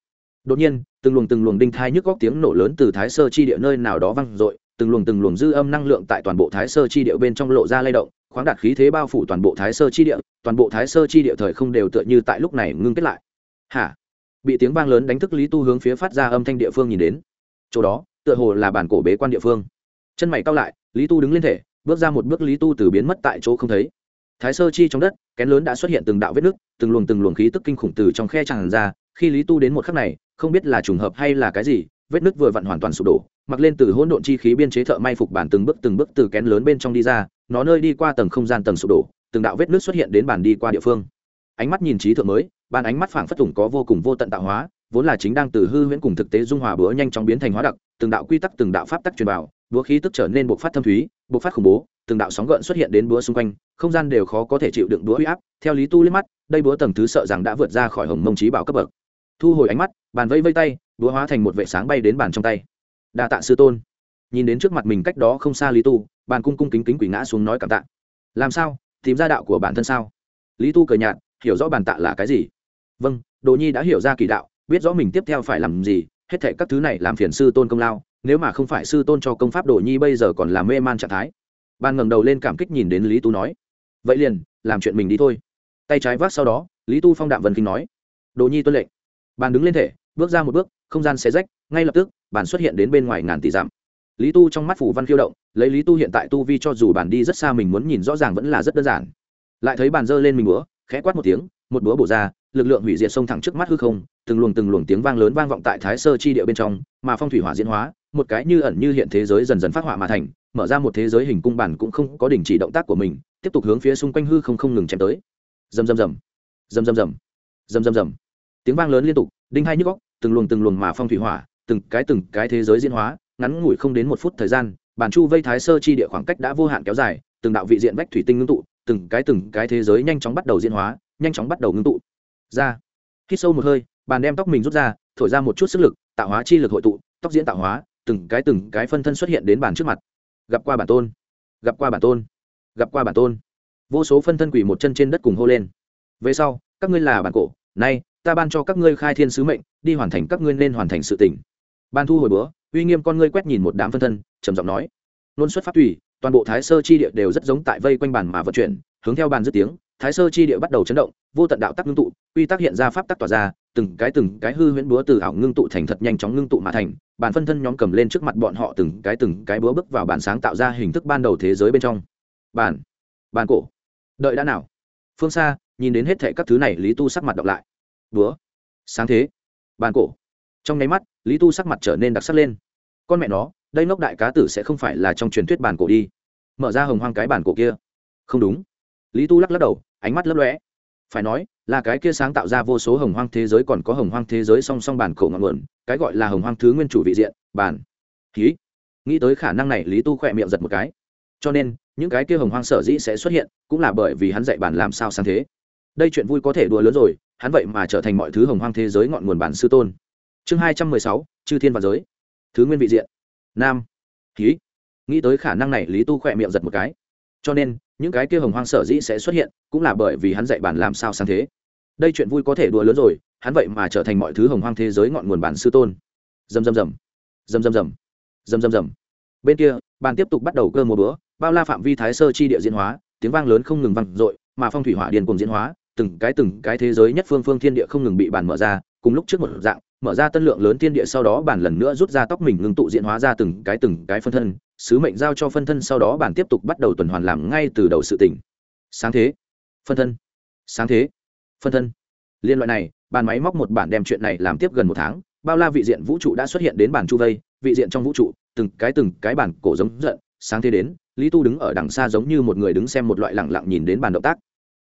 Đột nhiên, từng luồng từng luồng đinh thai nhức góc tiếng nổ lớn từ thái sơ chi địa nơi nào đó vang dội, từng luồng từng luồng dư âm năng lượng tại toàn bộ thái sơ chi địa bên trong lộ ra lay động khoáng đạt khí thế bao phủ toàn bộ thái sơ chi địa, toàn bộ thái sơ chi địa thời không đều tựa như tại lúc này ngưng kết lại. Hả? Bị tiếng vang lớn đánh thức lý tu hướng phía phát ra âm thanh địa phương nhìn đến. Chỗ đó, tựa hồ là bản cổ bế quan địa phương. Chân mày cao lại, lý tu đứng lên thể, bước ra một bước lý tu từ biến mất tại chỗ không thấy. Thái sơ chi trong đất, kén lớn đã xuất hiện từng đạo vết nứt, từng luồng từng luồng khí tức kinh khủng từ trong khe tràn ra. Khi lý tu đến một khắc này, không biết là trùng hợp hay là cái gì, vết nứt vừa vặn hoàn toàn sụp đổ mặc lên từ hỗn độn chi khí biên chế thợ may phục bản từng bước từng bước từ kén lớn bên trong đi ra, nó nơi đi qua tầng không gian tầng sụp đổ, từng đạo vết nứt xuất hiện đến bản đi qua địa phương. Ánh mắt nhìn trí thượng mới, bàn ánh mắt phảng phất tùng có vô cùng vô tận tạo hóa, vốn là chính đang từ hư huyễn cùng thực tế dung hòa bữa nhanh chóng biến thành hóa đặc, từng đạo quy tắc, từng đạo pháp tắc truyền vào búa khí tức trở nên bộc phát thâm thúy, bộc phát khủng bố, từng đạo sóng gợn xuất hiện đến búa xung quanh, không gian đều khó có thể chịu đựng búa huy áp. Theo lý tu liếc mắt, đây búa tầng thứ sợ rằng đã vượt ra khỏi hồng mông trí bảo cấp bậc. Thu hồi ánh mắt, bàn vây vây tay búa hóa thành một vệ sáng bay đến bàn trong tay đa tạ sư tôn. Nhìn đến trước mặt mình cách đó không xa lý tu, bàn cung cung kính kính quỷ ngã xuống nói cảm tạ. Làm sao? Tìm ra đạo của bản thân sao? Lý tu cười nhạt, hiểu rõ bàn tạ là cái gì. Vâng đồ nhi đã hiểu ra kỳ đạo, biết rõ mình tiếp theo phải làm gì, hết thệ các thứ này làm phiền sư tôn công lao, nếu mà không phải sư tôn cho công pháp đồ nhi bây giờ còn là mê man trạng thái. Ban ngẩng đầu lên cảm kích nhìn đến lý tu nói, vậy liền, làm chuyện mình đi thôi. Tay trái vác sau đó, lý tu phong đạm vần kinh nói, đồ nhi tuân lệnh. Bàn đứng lên thể, bước ra một bước không gian xé rách, ngay lập tức, bản xuất hiện đến bên ngoài ngàn tỷ dặm. Lý tu trong mắt phủ văn khiêu động, lấy lý tu hiện tại tu vi cho dù bản đi rất xa mình muốn nhìn rõ ràng vẫn là rất đơn giản. Lại thấy bàn giơ lên mình búa, khẽ quát một tiếng, một búa bổ ra, lực lượng hủy diệt sông thẳng trước mắt hư không, từng luồng từng luồng tiếng vang lớn vang vọng tại thái sơ chi địa bên trong, mà phong thủy hỏa diễn hóa, một cái như ẩn như hiện thế giới dần dần phát hỏa mà thành, mở ra một thế giới hình cung bản cũng không có đình chỉ động tác của mình, tiếp tục hướng phía xung quanh hư không không ngừng chém tới. Rầm rầm rầm. Rầm rầm rầm. Rầm rầm rầm. Tiếng vang lớn liên tục, đinh hai nhức góc từng luồng từng luồng mà phong thủy hỏa, từng cái từng cái thế giới diễn hóa, ngắn ngủi không đến một phút thời gian, bản chu vây thái sơ chi địa khoảng cách đã vô hạn kéo dài, từng đạo vị diện vách thủy tinh ngưng tụ, từng cái từng cái thế giới nhanh chóng bắt đầu diễn hóa, nhanh chóng bắt đầu ngưng tụ. Ra. Khi sâu một hơi, bàn đem tóc mình rút ra, thổi ra một chút sức lực, tạo hóa chi lực hội tụ, tóc diễn tạo hóa, từng cái từng cái phân thân xuất hiện đến bàn trước mặt. Gặp qua bản tôn. Gặp qua bản tôn. Gặp qua bản tôn. Vô số phân thân quỷ một chân trên đất cùng hô lên. Về sau, các ngươi là bản cổ, nay ta ban cho các ngươi khai thiên sứ mệnh, đi hoàn thành các ngươi nên hoàn thành sự tỉnh ban thu hồi bữa, uy nghiêm con ngươi quét nhìn một đám phân thân, trầm giọng nói. Nôn xuất phát tùy, toàn bộ thái sơ chi địa đều rất giống tại vây quanh bàn mà vận chuyển, hướng theo bàn dứt tiếng, thái sơ chi địa bắt đầu chấn động, vô tận đạo tắc ngưng tụ, quy tắc hiện ra pháp tắc tỏa ra, từng cái từng cái hư huyễn búa từ ảo ngưng tụ thành thật nhanh chóng ngưng tụ mà thành bản phân thân nhóm cầm lên trước mặt bọn họ từng cái từng cái búa bước vào bản sáng tạo ra hình thức ban đầu thế giới bên trong. Bản bản cổ. Đợi đã nào? Phương xa, nhìn đến hết thệ các thứ này, lý tu sắc mặt đọc lại búa. Sáng thế. Bản cổ. Trong nháy mắt, lý tu sắc mặt trở nên đặc sắc lên. Con mẹ nó, đây ngốc đại cá tử sẽ không phải là trong truyền thuyết bản cổ đi. Mở ra hồng hoang cái bản cổ kia. Không đúng. Lý tu lắc lắc đầu, ánh mắt lấp lóe. Phải nói, là cái kia sáng tạo ra vô số hồng hoang thế giới còn có hồng hoang thế giới song song bản cổ ngọn nguồn, cái gọi là hồng hoang thứ nguyên chủ vị diện bản ký nghĩ tới khả năng này, lý tu khỏe miệng giật một cái. Cho nên, những cái kia hồng hoang sở dĩ sẽ xuất hiện, cũng là bởi vì hắn dạy bản làm sao sáng thế. Đây chuyện vui có thể đùa lớn rồi hắn vậy mà trở thành mọi thứ hồng hoang thế giới ngọn nguồn bản sư tôn. Chương hai trăm mười sáu, chư thiên và giới. Thứ nguyên vị diện. Nam. Ký nghĩ tới khả năng này, lý tu khỏe miệng giật một cái. Cho nên, những cái kia hồng hoang sở dĩ sẽ xuất hiện, cũng là bởi vì hắn dạy bản làm sao sáng thế. Đây chuyện vui có thể đùa lớn rồi, hắn vậy mà trở thành mọi thứ hồng hoang thế giới ngọn nguồn bản sư tôn. Dầm dầm dầm dầm dầm dầm dầm dầm dầm bên kia, bàn tiếp tục bắt đầu cơ một bữa, bao la phạm vi thái sơ chi địa diễn hóa, tiếng vang lớn không ngừng vang dội, mà phong thủy hỏa điền cùng diễn hóa từng cái từng cái thế giới nhất phương phương thiên địa không ngừng bị bàn mở ra, cùng lúc trước một dạng, mở ra tân lượng lớn thiên địa sau đó bản lần nữa rút ra tóc mình ngưng tụ diện hóa ra từng cái từng cái phân thân, sứ mệnh giao cho phân thân sau đó bản tiếp tục bắt đầu tuần hoàn làm ngay từ đầu sự tỉnh sáng thế. Phân thân. Sáng thế. Phân thân. Liên loại này, bàn máy móc một bản đem chuyện này làm tiếp gần một tháng, bao la vị diện vũ trụ đã xuất hiện đến bản chu vây, vị diện trong vũ trụ, từng cái từng cái bản cổ giống giận, sáng thế đến, lý tu đứng ở đằng xa giống như một người đứng xem một loại lẳng lặng nhìn đến bàn động tác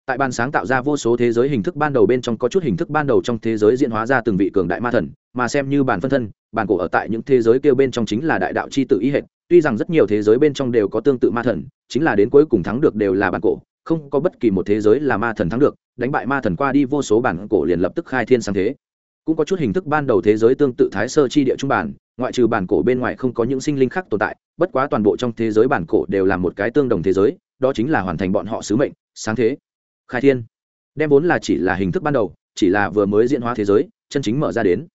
tại bàn sáng tạo ra vô số thế giới hình thức ban đầu bên trong có chút hình thức ban đầu trong thế giới diễn hóa ra từng vị cường đại ma thần, mà xem như bản phân thân, bản cổ ở tại những thế giới kêu bên trong chính là đại đạo c h i tự ý hệt. Tuy rằng rất nhiều thế giới bên trong đều có tương tự ma thần, chính là đến cuối cùng thắng được đều là bản cổ, không có bất kỳ một thế giới là ma thần thắng được, đánh bại ma thần qua đi vô số bản cổ liền lập tức khai thiên sáng thế. Cũng có chút hình thức ban đầu thế giới tương tự thái sơ chi địa trung bản, ngoại trừ bản cổ bên ngoài không có những sinh linh khác tồn tại, bất quá toàn bộ trong thế giới bản cổ đều là một cái tương đồng thế giới, đó chính là hoàn thành bọn họ sứ mệnh, sáng thế khai thiên. Đem vốn là chỉ là hình thức ban đầu, chỉ là vừa mới diễn hóa thế giới, chân chính mở ra đến.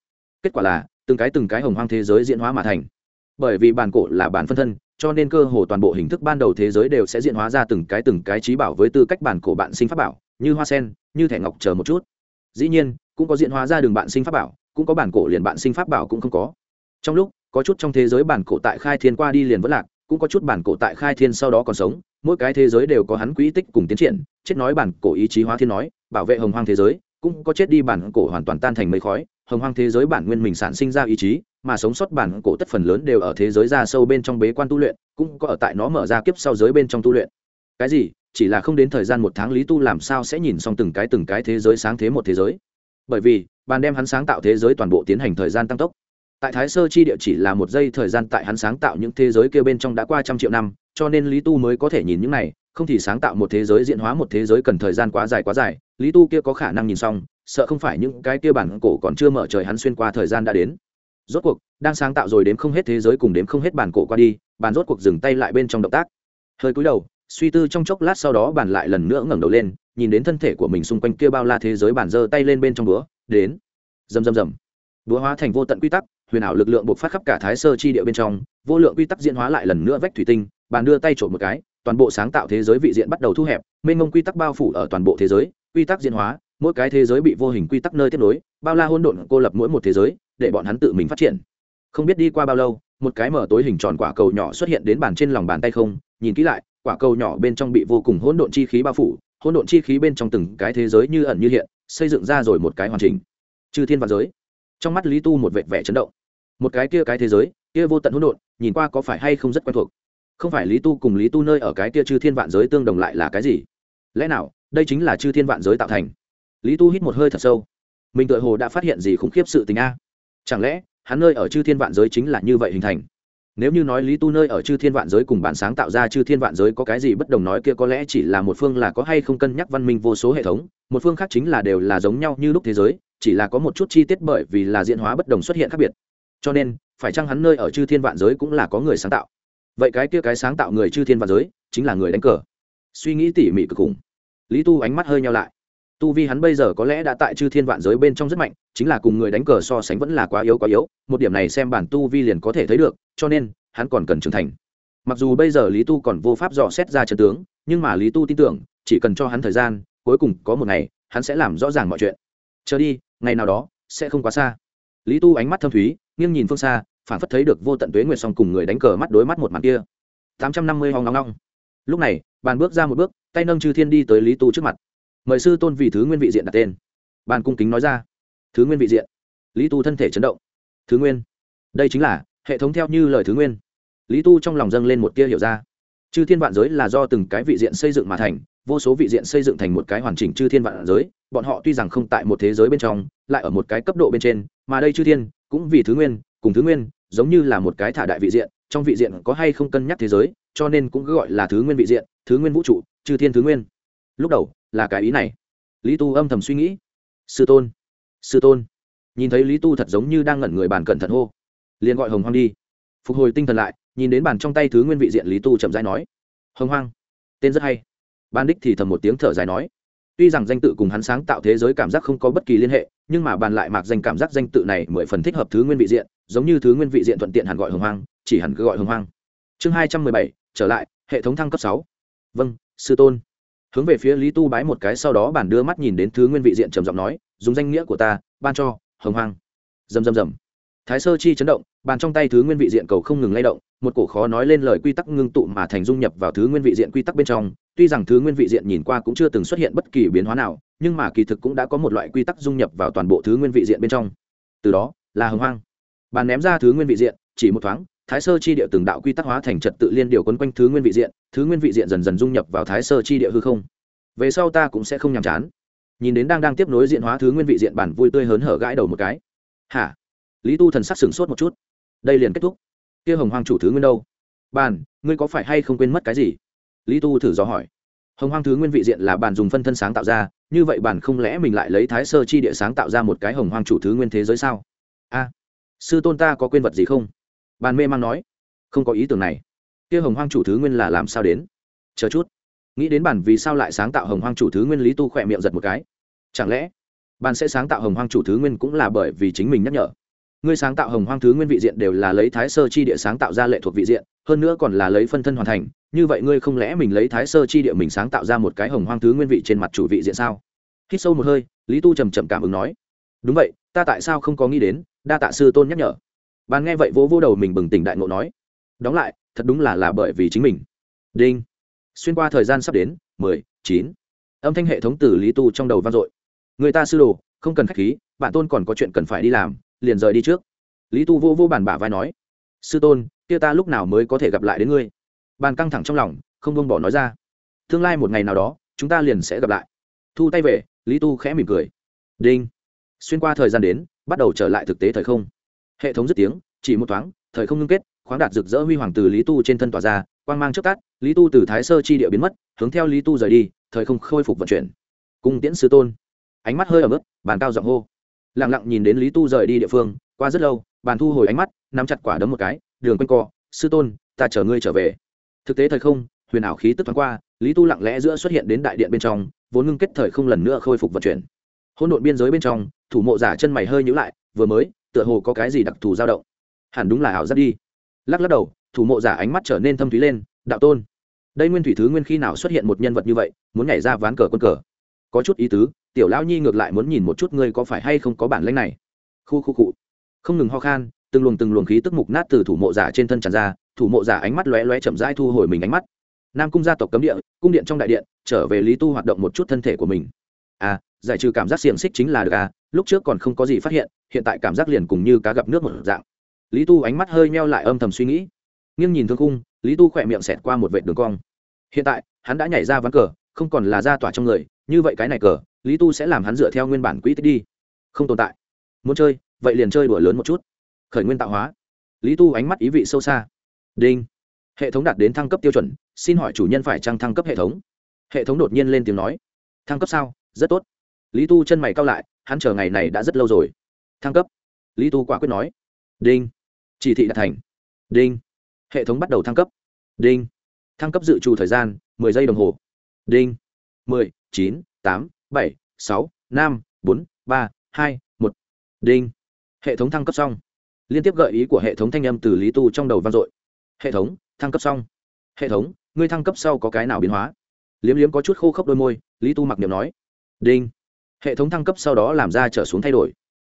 Kết quả là, từng cái từng cái hồng hoang thế giới diễn hóa mà thành. Bởi vì bản cổ là bản phân thân, cho nên cơ hồ toàn bộ hình thức ban đầu thế giới đều sẽ diễn hóa ra từng cái từng cái trí bảo với tư cách bản cổ bạn sinh pháp bảo, như hoa sen, như thẻ ngọc chờ một chút. Dĩ nhiên, cũng có diễn hóa ra đường bạn sinh pháp bảo, cũng có bản cổ liền bạn sinh pháp bảo cũng không có. Trong lúc, có chút trong thế giới bản cổ tại khai thiên qua đi liền vẫn lạc, cũng có chút bản cổ tại khai thiên sau đó còn sống mỗi cái thế giới đều có hắn quỹ tích cùng tiến triển, chết nói bản cổ ý chí hóa thiên nói, bảo vệ hồng hoang thế giới, cũng có chết đi bản cổ hoàn toàn tan thành mây khói, hồng hoang thế giới bản nguyên mình sản sinh ra ý chí, mà sống sót bản cổ tất phần lớn đều ở thế giới ra sâu bên trong bế quan tu luyện, cũng có ở tại nó mở ra kiếp sau giới bên trong tu luyện. Cái gì? Chỉ là không đến thời gian một tháng lý tu làm sao sẽ nhìn xong từng cái từng cái thế giới sáng thế một thế giới? Bởi vì bàn đem hắn sáng tạo thế giới toàn bộ tiến hành thời gian tăng tốc tại thái sơ chi địa chỉ là một giây thời gian tại hắn sáng tạo những thế giới kia bên trong đã qua trăm triệu năm, cho nên lý tu mới có thể nhìn những này, không thì sáng tạo một thế giới, diễn hóa một thế giới cần thời gian quá dài quá dài. Lý tu kia có khả năng nhìn xong, sợ không phải những cái kia bản cổ còn chưa mở trời hắn xuyên qua thời gian đã đến. Rốt cuộc, đang sáng tạo rồi đếm không hết thế giới cùng đếm không hết bản cổ qua đi bàn rốt cuộc dừng tay lại bên trong động tác. Hơi cúi đầu, suy tư trong chốc lát sau đó bàn lại lần nữa ngẩng đầu lên, nhìn đến thân thể của mình xung quanh kia bao la thế giới bàn giơ tay lên bên trong búa, đến. Rầm rầm rầm. Búa hóa thành vô tận quy tắc huyền ảo lực lượng buộc phát khắp cả thái sơ chi địa bên trong, vô lượng quy tắc diễn hóa lại lần nữa vách thủy tinh, bàn đưa tay trộn một cái, toàn bộ sáng tạo thế giới vị diện bắt đầu thu hẹp, mênh mông quy tắc bao phủ ở toàn bộ thế giới, quy tắc diễn hóa, mỗi cái thế giới bị vô hình quy tắc nơi tiếp nối, bao la hôn độn cô lập mỗi một thế giới, để bọn hắn tự mình phát triển. Không biết đi qua bao lâu, một cái mở tối hình tròn quả cầu nhỏ xuất hiện đến bàn trên lòng bàn tay không, nhìn kỹ lại, quả cầu nhỏ bên trong bị vô cùng hỗn độn chi khí bao phủ, hỗn độn chi khí bên trong từng cái thế giới như ẩn như hiện, xây dựng ra rồi một cái hoàn chỉnh. Chư thiên và giới. Trong mắt lý tu một vệt vẻ chấn động một cái kia cái thế giới, kia vô tận hỗn độn, nhìn qua có phải hay không rất quen thuộc. Không phải lý tu cùng lý tu nơi ở cái kia chư thiên vạn giới tương đồng lại là cái gì? Lẽ nào, đây chính là chư thiên vạn giới tạo thành? Lý tu hít một hơi thật sâu. Mình tự hồ đã phát hiện gì khủng khiếp sự tình a? Chẳng lẽ, hắn nơi ở chư thiên vạn giới chính là như vậy hình thành? Nếu như nói lý tu nơi ở chư thiên vạn giới cùng bản sáng tạo ra chư thiên vạn giới có cái gì bất đồng nói kia có lẽ chỉ là một phương là có hay không cân nhắc văn minh vô số hệ thống, một phương khác chính là đều là giống nhau như lúc thế giới, chỉ là có một chút chi tiết bởi vì là diễn hóa bất đồng xuất hiện khác biệt cho nên, phải chăng hắn nơi ở chư thiên vạn giới cũng là có người sáng tạo? Vậy cái kia cái sáng tạo người chư thiên vạn giới, chính là người đánh cờ. Suy nghĩ tỉ mỉ cực khủng. Lý tu ánh mắt hơi nhau lại. Tu vi hắn bây giờ có lẽ đã tại chư thiên vạn giới bên trong rất mạnh, chính là cùng người đánh cờ so sánh vẫn là quá yếu quá yếu, một điểm này xem bản tu vi liền có thể thấy được, cho nên, hắn còn cần trưởng thành. Mặc dù bây giờ lý tu còn vô pháp dò xét ra trận tướng, nhưng mà lý tu tin tưởng, chỉ cần cho hắn thời gian, cuối cùng có một ngày, hắn sẽ làm rõ ràng mọi chuyện. Chờ đi, ngày nào đó, sẽ không quá xa. Lý tu ánh mắt thâm thúy nghiêng nhìn phương xa, phản phất thấy được vô tận tuế nguyệt song cùng người đánh cờ mắt đối mắt một mặt kia. Tám trăm năm mươi hoang ngong ngong lúc này, bàn bước ra một bước, tay nâng chư thiên đi tới lý tu trước mặt. Mời sư tôn vì thứ nguyên vị diện đặt tên. Bàn cung kính nói ra. Thứ nguyên vị diện. Lý tu thân thể chấn động. Thứ nguyên. Đây chính là, hệ thống theo như lời thứ nguyên. Lý tu trong lòng dâng lên một tia hiểu ra. Chư thiên vạn giới là do từng cái vị diện xây dựng mà thành, vô số vị diện xây dựng thành một cái hoàn chỉnh chư thiên vạn giới, bọn họ tuy rằng không tại một thế giới bên trong, lại ở một cái cấp độ bên trên, mà đây chư thiên cũng vì thứ nguyên, cùng thứ nguyên, giống như là một cái thả đại vị diện, trong vị diện có hay không cân nhắc thế giới, cho nên cũng gọi là thứ nguyên vị diện, thứ nguyên vũ trụ, chư thiên thứ nguyên. Lúc đầu, là cái ý này. Lý tu âm thầm suy nghĩ. Sư tôn sư tôn. Nhìn thấy lý tu thật giống như đang ngẩn người bàn cẩn thận hô. Liền gọi hồng hoang đi. Phục hồi tinh thần lại, nhìn đến bàn trong tay thứ nguyên vị diện lý tu chậm rãi nói. Hồng hoang, tên rất hay. Ban đích thì thầm một tiếng thở dài nói tuy rằng danh tự cùng hắn sáng tạo thế giới cảm giác không có bất kỳ liên hệ, nhưng mà bàn lại mạc danh cảm giác danh tự này mười phần thích hợp thứ nguyên vị diện, giống như thứ nguyên vị diện thuận tiện hẳn gọi hồng hoang, chỉ hẳn cứ gọi hồng hoang. Chương hai trăm mười bảy, trở lại, hệ thống thăng cấp sáu. Vâng sư tôn. Hướng về phía lý tu bái một cái sau đó bản đưa mắt nhìn đến thứ nguyên vị diện trầm giọng nói, dùng danh nghĩa của ta, ban cho, hồng hoang. Rầm rầm rầm. Thái sơ chi chấn động, bàn trong tay thứ nguyên vị diện cầu không ngừng lay động, một cổ khó nói lên lời quy tắc ngưng tụ mà thành dung nhập vào thứ nguyên vị diện quy tắc bên trong tuy rằng thứ nguyên vị diện nhìn qua cũng chưa từng xuất hiện bất kỳ biến hóa nào, nhưng mà kỳ thực cũng đã có một loại quy tắc dung nhập vào toàn bộ thứ nguyên vị diện bên trong. Từ đó, là hồng hoang. Bàn ném ra thứ nguyên vị diện, chỉ một thoáng, thái sơ chi địa từng đạo quy tắc hóa thành trật tự liên điều quấn quanh thứ nguyên vị diện, thứ nguyên vị diện dần dần dung nhập vào thái sơ chi địa hư không. Về sau ta cũng sẽ không nhàm chán. Nhìn đến đang đang tiếp nối diện hóa thứ nguyên vị diện bản vui tươi hớn hở gãi đầu một cái. Hả? Lý tu thần sắc sửng sốt một chút. Đây liền kết thúc. Kia hồng hoang chủ thứ nguyên đâu? Bàn, ngươi có phải hay không quên mất cái gì? Lý tu thử dò hỏi. Hồng hoang thứ nguyên vị diện là bàn dùng phân thân sáng tạo ra, như vậy bàn không lẽ mình lại lấy thái sơ chi địa sáng tạo ra một cái hồng hoang chủ thứ nguyên thế giới sao? A, sư tôn ta có quên vật gì không? Bàn mê man nói. Không có ý tưởng này. Kia hồng hoang chủ thứ nguyên là làm sao đến? Chờ chút. Nghĩ đến bản vì sao lại sáng tạo hồng hoang chủ thứ nguyên, lý tu khỏe miệng giật một cái. Chẳng lẽ bạn sẽ sáng tạo hồng hoang chủ thứ nguyên cũng là bởi vì chính mình nhắc nhở? Ngươi sáng tạo hồng hoang thứ nguyên vị diện đều là lấy thái sơ chi địa sáng tạo ra lệ thuộc vị diện, hơn nữa còn là lấy phân thân hoàn thành như vậy ngươi không lẽ mình lấy thái sơ chi địa mình sáng tạo ra một cái hồng hoang thứ nguyên vị trên mặt chủ vị diện sao? Hít sâu một hơi, lý tu trầm trầm cảm ứng nói. Đúng vậy, ta tại sao không có nghĩ đến, đa tạ sư tôn nhắc nhở. Bàn nghe vậy vỗ vỗ đầu mình bừng tỉnh đại ngộ nói. Đóng lại, thật đúng là là bởi vì chính mình. Đinh. Xuyên qua thời gian sắp đến, mười, chín. Âm thanh hệ thống từ lý tu trong đầu vang dội. Người ta sư đồ, không cần k h á c h khí bản tôn còn có chuyện cần phải đi làm, liền rời đi trước. Lý tu vô vô bàn bả vai nói. Sư tôn, kia ta lúc nào mới có thể gặp lại đến ngươi? Bàn căng thẳng trong lòng, không buông bỏ nói ra. Tương lai một ngày nào đó, chúng ta liền sẽ gặp lại. Thu tay về, lý tu khẽ mỉm cười. Đinh. Xuyên qua thời gian đến, bắt đầu trở lại thực tế thời không. Hệ thống dứt tiếng, chỉ một thoáng, thời không ngưng kết, khoáng đạt rực rỡ huy hoàng từ lý tu trên thân tỏa ra, quang mang trước cát lý tu từ thái sơ chi địa biến mất, hướng theo lý tu rời đi, thời không khôi phục vận chuyển. Cung tiễn sư tôn. Ánh mắt hơi ở mức bàn cao giọng hô. Lặng lặng nhìn đến lý tu rời đi địa phương, qua rất lâu, bàn thu hồi ánh mắt, nắm chặt quả đấm một cái, đường quanh co, sư tôn, ta chờ ngươi trở về thực tế thời không, huyền ảo khí tức thoáng qua, lý tu lặng lẽ giữa xuất hiện đến đại điện bên trong, vốn ngưng kết thời không lần nữa khôi phục vận chuyển. Hỗn độn biên giới bên trong, thủ mộ giả chân mày hơi nhữ lại, vừa mới, tựa hồ có cái gì đặc thù dao động. Hẳn đúng là ảo giác đi. Lắc lắc đầu, thủ mộ giả ánh mắt trở nên thâm thúy lên, đạo tôn, đây nguyên thủy thứ nguyên khi nào xuất hiện một nhân vật như vậy, muốn nhảy ra ván cờ quân cờ? Có chút ý tứ, tiểu lão nhi ngược lại muốn nhìn một chút ngươi có phải hay không có bản lĩnh này. Khu khu cụ không ngừng ho khan, từng luồng từng luồng khí tức mục nát từ thủ mộ giả trên thân tràn ra thủ mộ giả ánh mắt lóe lóe chậm rãi thu hồi mình ánh mắt. Nam cung gia tộc cấm địa, cung điện trong đại điện, trở về lý tu hoạt động một chút thân thể của mình. À giải trừ cảm giác xiềng xích chính là được à lúc trước còn không có gì phát hiện hiện tại cảm giác liền cùng như cá gặp nước một dạng. Lý tu ánh mắt hơi meo lại âm thầm suy nghĩ. Nghiêng nhìn thương cung lý tu khỏe miệng xẹt qua một vệ đường cong. Hiện tại, hắn đã nhảy ra ván cờ, không còn là ra tỏa trong người, như vậy cái này cờ, lý tu sẽ làm hắn dựa theo nguyên bản quỹ tích đi. Không tồn tại. Muốn chơi, vậy liền chơi đùa lớn một chút. Khởi nguyên tạo hóa. Lý tu ánh mắt ý vị sâu xa đinh. Hệ thống đạt đến thăng cấp tiêu chuẩn, xin hỏi chủ nhân phải trăng thăng cấp hệ thống? Hệ thống đột nhiên lên tiếng nói. Thăng cấp sao? Rất tốt. Lý tu chân mày cao lại, hắn chờ ngày này đã rất lâu rồi. Thăng cấp. Lý tu quả quyết nói. Đinh. Chỉ thị đạt thành. Đinh. Hệ thống bắt đầu thăng cấp. Đinh. Thăng cấp dự trù thời gian, mười giây đồng hồ. Đinh. Mười, chín, tám, bảy, sáu, năm, bốn, ba, hai, một. Đinh. Hệ thống thăng cấp xong. Liên tiếp gợi ý của hệ thống thanh âm từ lý tu trong đầu vang dội hệ thống, thăng cấp xong. Hệ thống, ngươi thăng cấp sau có cái nào biến hóa? Liếm liếm có chút khô khốc đôi môi, lý tu mặc niệm nói. Đinh. Hệ thống thăng cấp sau đó làm ra trở xuống thay đổi.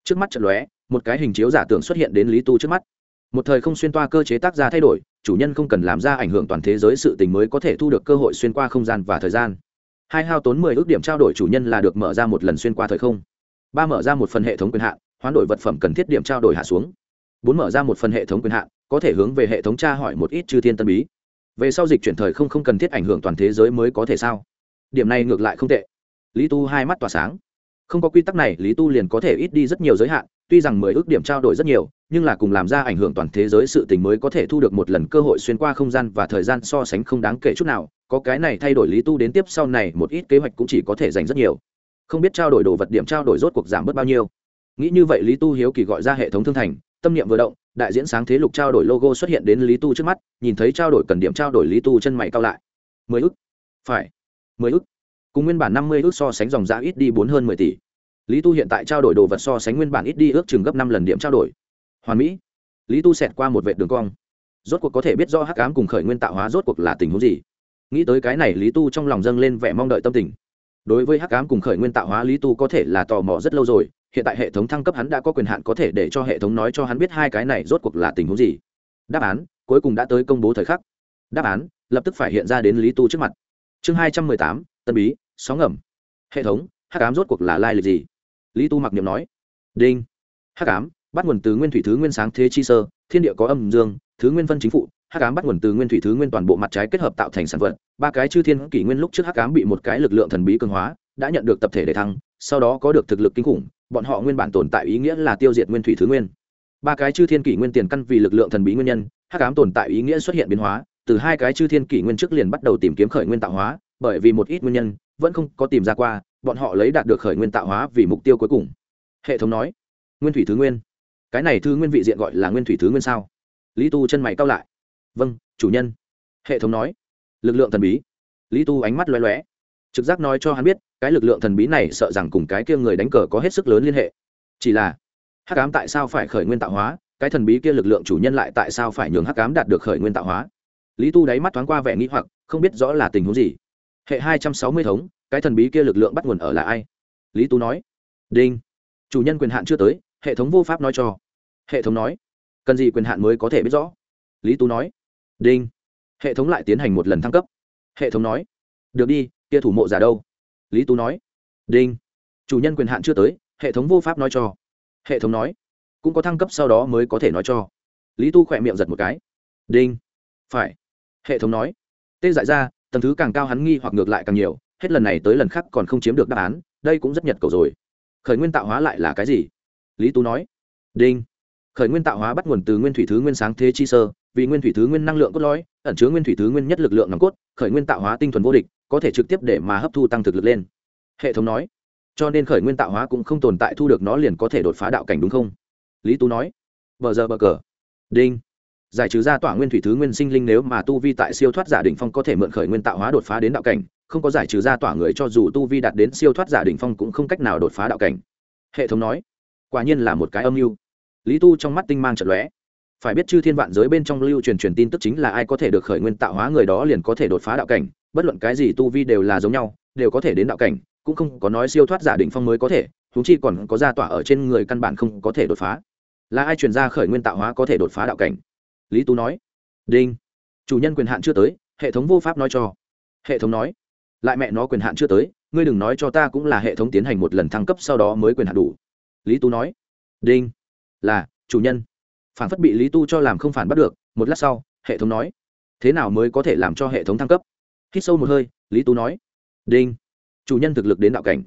Trước mắt trận lóe, một cái hình chiếu giả tưởng xuất hiện đến lý tu trước mắt. Một thời không xuyên toa cơ chế tác ra thay đổi, chủ nhân không cần làm ra ảnh hưởng toàn thế giới sự tình mới có thể thu được cơ hội xuyên qua không gian và thời gian. Hai hao tốn mười ước điểm trao đổi chủ nhân là được mở ra một lần xuyên qua thời không. Ba mở ra một phần hệ thống quyền hạn, hoán đổi vật phẩm cần thiết điểm trao đổi hạ xuống bốn mở ra một phần hệ thống quyền hạn, có thể hướng về hệ thống tra hỏi một ít chư thiên tân bí. Về sau dịch chuyển thời không không cần thiết ảnh hưởng toàn thế giới mới có thể sao? Điểm này ngược lại không tệ. Lý tu hai mắt tỏa sáng. Không có quy tắc này, lý tu liền có thể ít đi rất nhiều giới hạn, tuy rằng mười ước điểm trao đổi rất nhiều, nhưng là cùng làm ra ảnh hưởng toàn thế giới sự tình mới có thể thu được một lần cơ hội xuyên qua không gian và thời gian so sánh không đáng kể chút nào, có cái này thay đổi lý tu đến tiếp sau này một ít kế hoạch cũng chỉ có thể dành rất nhiều. Không biết trao đổi đồ vật điểm trao đổi rốt cuộc giảm bớt bao nhiêu. Nghĩ như vậy lý tu hiếu kỳ gọi ra hệ thống thương thành tâm niệm vừa động, đại diễn sáng thế lục trao đổi logo xuất hiện đến lý tu trước mắt, nhìn thấy trao đổi cần điểm trao đổi lý tu chân mày cao lại. Mười ức? Phải. Mười ức? Cùng nguyên bản năm mươi ước so sánh dòng giá ít đi bốn hơn mười tỷ. Lý tu hiện tại trao đổi đồ vật so sánh nguyên bản ít đi ước chừng gấp năm lần điểm trao đổi. Hoàn mỹ. Lý tu xẹt qua một vệ đường cong. Rốt cuộc có thể biết do hắc ám cùng khởi nguyên tạo hóa rốt cuộc là tình huống gì. Nghĩ tới cái này, lý tu trong lòng dâng lên vẻ mong đợi tâm tình. Đối với hắc ám cùng khởi nguyên tạo hóa, lý tu có thể là tò mò rất lâu rồi hiện tại hệ thống thăng cấp hắn đã có quyền hạn có thể để cho hệ thống nói cho hắn biết hai cái này rốt cuộc là tình huống gì. Đáp án, cuối cùng đã tới công bố thời khắc. Đáp án, lập tức phải hiện ra đến lý tu trước mặt. Chương hai trăm mười tám, tân bí, sóng ngầm. Hệ thống, hắc ám rốt cuộc là lai lịch gì? Lý tu mặc niệm nói. Đinh. Hắc ám, bắt nguồn từ nguyên thủy thứ nguyên sáng thế chi sơ, thiên địa có âm dương, thứ nguyên phân chính phụ. Hắc ám bắt nguồn từ nguyên thủy thứ nguyên toàn bộ mặt trái kết hợp tạo thành sản vật. Ba cái chư thiên kỷ nguyên lúc trước hắc ám bị một cái lực lượng thần bí cường hóa, đã nhận được tập thể đề thăng, sau đó có được thực lực kinh khủng bọn họ nguyên bản tồn tại ý nghĩa là tiêu diệt nguyên thủy thứ nguyên. Ba cái chư thiên kỷ nguyên tiền căn vì lực lượng thần bí nguyên nhân, hắc ám tồn tại ý nghĩa xuất hiện biến hóa, từ hai cái chư thiên kỷ nguyên trước liền bắt đầu tìm kiếm khởi nguyên tạo hóa, bởi vì một ít nguyên nhân, vẫn không có tìm ra qua, bọn họ lấy đạt được khởi nguyên tạo hóa vì mục tiêu cuối cùng. Hệ thống nói, nguyên thủy thứ nguyên. Cái này thứ nguyên vị diện gọi là nguyên thủy thứ nguyên sao? Lý tu chân mày cao lại. Vâng chủ nhân. Hệ thống nói, lực lượng thần bí. Lý tu ánh mắt loé loé trực giác nói cho hắn biết, cái lực lượng thần bí này sợ rằng cùng cái kia người đánh cờ có hết sức lớn liên hệ. Chỉ là, hắc ám tại sao phải khởi nguyên tạo hóa? Cái thần bí kia lực lượng chủ nhân lại tại sao phải nhường hắc ám đạt được khởi nguyên tạo hóa? Lý tu đáy mắt thoáng qua vẻ nghĩ hoặc, không biết rõ là tình huống gì. Hệ hai trăm sáu mươi thống, cái thần bí kia lực lượng bắt nguồn ở là ai? Lý tú nói. Đinh. Chủ nhân quyền hạn chưa tới, hệ thống vô pháp nói cho. Hệ thống nói. Cần gì quyền hạn mới có thể biết rõ? Lý tú nói. Đinh. Hệ thống lại tiến hành một lần thăng cấp. Hệ thống nói. Được đi kia thủ mộ giả đâu? Lý tú nói. Đinh. Chủ nhân quyền hạn chưa tới, hệ thống vô pháp nói cho. Hệ thống nói. Cũng có thăng cấp sau đó mới có thể nói cho. Lý tu khỏe miệng giật một cái. Đinh. Phải. Hệ thống nói. Tê dại ra, tầng thứ càng cao hắn nghi hoặc ngược lại càng nhiều, hết lần này tới lần khác còn không chiếm được đáp án, đây cũng rất nhật cầu rồi. Khởi nguyên tạo hóa lại là cái gì? Lý tú nói. Đinh. Khởi nguyên tạo hóa bắt nguồn từ nguyên thủy thứ nguyên sáng thế chi sơ, vì nguyên thủy thứ nguyên năng lượng cốt lõi, ẩn chứa nguyên thủy thứ nguyên nhất lực lượng nòng cốt, khởi nguyên tạo hóa tinh thuần vô địch có thể trực tiếp để mà hấp thu tăng thực lực lên. Hệ thống nói, cho nên khởi nguyên tạo hóa cũng không tồn tại thu được nó liền có thể đột phá đạo cảnh đúng không? Lý tú nói, bờ giờ bờ cờ. Đinh. Giải trừ ra tỏa nguyên thủy thứ nguyên sinh linh nếu mà tu vi tại siêu thoát giả đỉnh phong có thể mượn khởi nguyên tạo hóa đột phá đến đạo cảnh, không có giải trừ ra tỏa người cho dù tu vi đạt đến siêu thoát giả đỉnh phong cũng không cách nào đột phá đạo cảnh. Hệ thống nói, quả nhiên là một cái âm mưu. Lý tu trong mắt tinh mang trận lóe. Phải biết chư thiên vạn giới bên trong lưu truyền truyền tin tức chính là ai có thể được khởi nguyên tạo hóa người đó liền có thể đột phá đạo cảnh bất luận cái gì tu vi đều là giống nhau, đều có thể đến đạo cảnh, cũng không có nói siêu thoát giả đỉnh phong mới có thể thúng chi còn có ra tỏa ở trên người căn bản không có thể đột phá. Là ai truyền ra khởi nguyên tạo hóa có thể đột phá đạo cảnh? Lý tú nói. Đinh. Chủ nhân quyền hạn chưa tới, hệ thống vô pháp nói cho. Hệ thống nói. Lại mẹ nó quyền hạn chưa tới, ngươi đừng nói cho ta cũng là hệ thống tiến hành một lần thăng cấp sau đó mới quyền hạn đủ. Lý tú nói. Đinh. Là, chủ nhân. Phản phất bị lý tu cho làm không phản bắt được, một lát sau, hệ thống nói. Thế nào mới có thể làm cho hệ thống thăng cấp? Hít sâu một hơi, lý tú nói. Đinh. Chủ nhân thực lực đến đạo cảnh.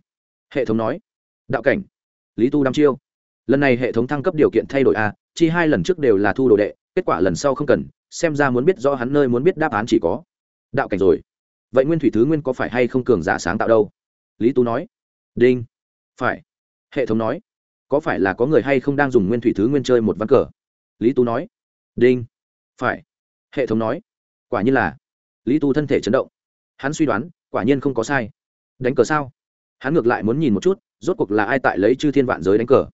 Hệ thống nói. Đạo cảnh. Lý tu đăm chiêu. Lần này hệ thống thăng cấp điều kiện thay đổi a, chi hai lần trước đều là thu đồ đệ, kết quả lần sau không cần, xem ra muốn biết rõ hắn nơi muốn biết đáp án chỉ có. Đạo cảnh rồi. Vậy nguyên thủy thứ nguyên có phải hay không cường giả sáng tạo đâu? Lý tú nói. Đinh. Phải. Hệ thống nói. Có phải là có người hay không đang dùng nguyên thủy thứ nguyên chơi một ván cờ? Lý tú nói. Đinh. Phải. Hệ thống nói. Quả nhiên là. Lý tu thân thể chấn động hắn suy đoán, quả nhiên không có sai. Đánh cờ sao? Hắn ngược lại muốn nhìn một chút, rốt cuộc là ai tại lấy chư thiên vạn giới đánh cờ.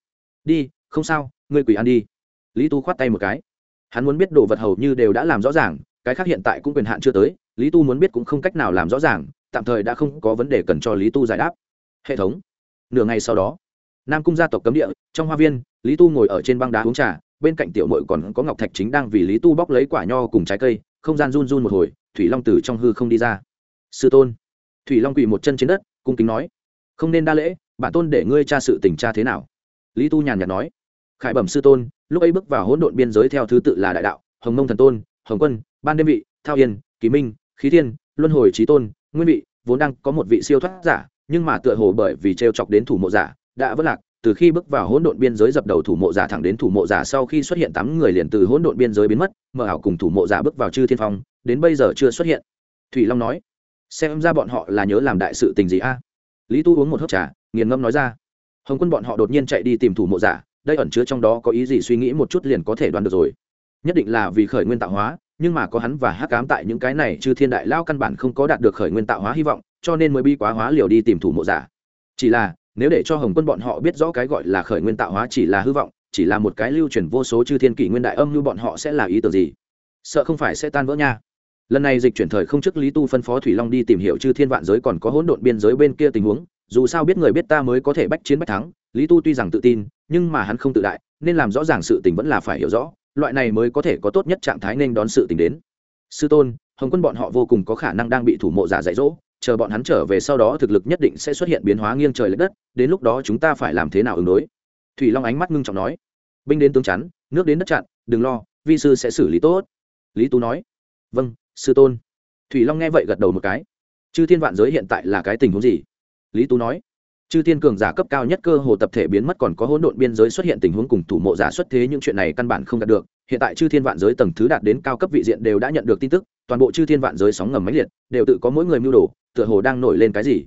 Đi, không sao, ngươi quỷ ăn đi. Lý tu khoát tay một cái. Hắn muốn biết đồ vật hầu như đều đã làm rõ ràng, cái khác hiện tại cũng quyền hạn chưa tới, lý tu muốn biết cũng không cách nào làm rõ ràng, tạm thời đã không có vấn đề cần cho lý tu giải đáp. Hệ thống. Nửa ngày sau đó, nam cung gia tộc cấm địa, trong hoa viên, lý tu ngồi ở trên băng đá uống trà, bên cạnh tiểu mội còn có ngọc thạch chính đang vì lý tu bóc lấy quả nho cùng trái cây, không gian run run một hồi, thủy long từ trong hư không đi ra sư tôn. Thủy long quỳ một chân trên đất, cung kính nói, không nên đa lễ, bản tôn để ngươi tra sự tình tra thế nào? Lý tu nhàn nhạt nói, khải bẩm sư tôn, lúc ấy bước vào hỗn độn biên giới theo thứ tự là đại đạo, hồng mông thần tôn, hồng quân, ban đêm vị, thao yên, kỳ minh, khí thiên, luân hồi trí tôn, nguyên vị, vốn đang có một vị siêu thoát giả, nhưng mà tựa hồ bởi vì t chọc đến thủ mộ giả, đã vất lạc, từ khi bước vào hỗn độn biên giới dập đầu thủ mộ giả thẳng đến thủ mộ giả sau khi xuất hiện tám người liền từ hỗn độn biên giới biến mất, mở ảo cùng thủ mộ giả bước vào chư thiên phong, đến bây giờ chưa xuất hiện. Thủy long nói xem ra bọn họ là nhớ làm đại sự tình gì a? Lý tu uống một hớp trà, nghiền ngâm nói ra. Hồng quân bọn họ đột nhiên chạy đi tìm thủ mộ giả, đây ẩn chứa trong đó có ý gì suy nghĩ một chút liền có thể đoán được rồi. Nhất định là vì khởi nguyên tạo hóa, nhưng mà có hắn và hắc cám tại những cái này chư thiên đại lao căn bản không có đạt được khởi nguyên tạo hóa hy vọng, cho nên mới bi quá hóa liều đi tìm thủ mộ giả. Chỉ là, nếu để cho hồng quân bọn họ biết rõ cái gọi là khởi nguyên tạo hóa chỉ là hư vọng, chỉ là một cái lưu truyền vô số chư thiên kỷ nguyên đại âm như bọn họ sẽ là ý tưởng gì? Sợ không phải sẽ tan vỡ nha lần này dịch chuyển thời không chức lý tu phân phó thủy long đi tìm hiểu chư thiên vạn giới còn có hỗn độn biên giới bên kia tình huống, dù sao biết người biết ta mới có thể bách chiến bách thắng, lý tu tuy rằng tự tin, nhưng mà hắn không tự đại, nên làm rõ ràng sự tình vẫn là phải hiểu rõ, loại này mới có thể có tốt nhất trạng thái nên đón sự tình đến. Sư tôn, hồng quân bọn họ vô cùng có khả năng đang bị thủ mộ giả dạy dỗ, chờ bọn hắn trở về sau đó thực lực nhất định sẽ xuất hiện biến hóa nghiêng trời l ệ đất, đến lúc đó chúng ta phải làm thế nào ứng đối? Thủy long ánh mắt ngưng trọng nói. Binh đến tướng chắn, nước đến đất chặn, đừng lo, vi sư sẽ xử lý tốt. Lý tú nói. Vâng sư tôn. Thủy long nghe vậy gật đầu một cái. Chư thiên vạn giới hiện tại là cái tình huống gì? Lý tú nói. Chư thiên cường giả cấp cao nhất cơ hồ tập thể biến mất còn có hỗn độn biên giới xuất hiện tình huống cùng thủ mộ giả xuất thế, những chuyện này căn bản không đạt được. Hiện tại chư thiên vạn giới tầng thứ đạt đến cao cấp vị diện đều đã nhận được tin tức, toàn bộ chư thiên vạn giới sóng ngầm máy liệt, đều tự có mỗi người mưu đồ, tựa hồ đang nổi lên cái gì?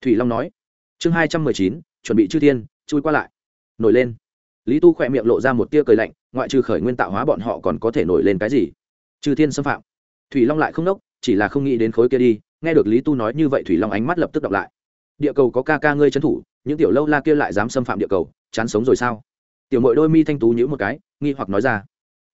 Thủy long nói. Chương hai trăm mười chín, chuẩn bị chư thiên, chui qua lại. Nổi lên. Lý tu khỏe miệng lộ ra một tia cười lạnh, ngoại trừ khởi nguyên tạo hóa bọn họ còn có thể nổi lên cái gì? Chư thiên xâm phạm thủy long lại không đốc chỉ là không nghĩ đến khối kia đi, nghe được lý tu nói như vậy thủy long ánh mắt lập tức đọc lại. Địa cầu có ca ca ngươi trấn thủ, những tiểu lâu la kia lại dám xâm phạm địa cầu, chán sống rồi sao? Tiểu mội đôi mi thanh tú nhữ một cái, nghi hoặc nói ra.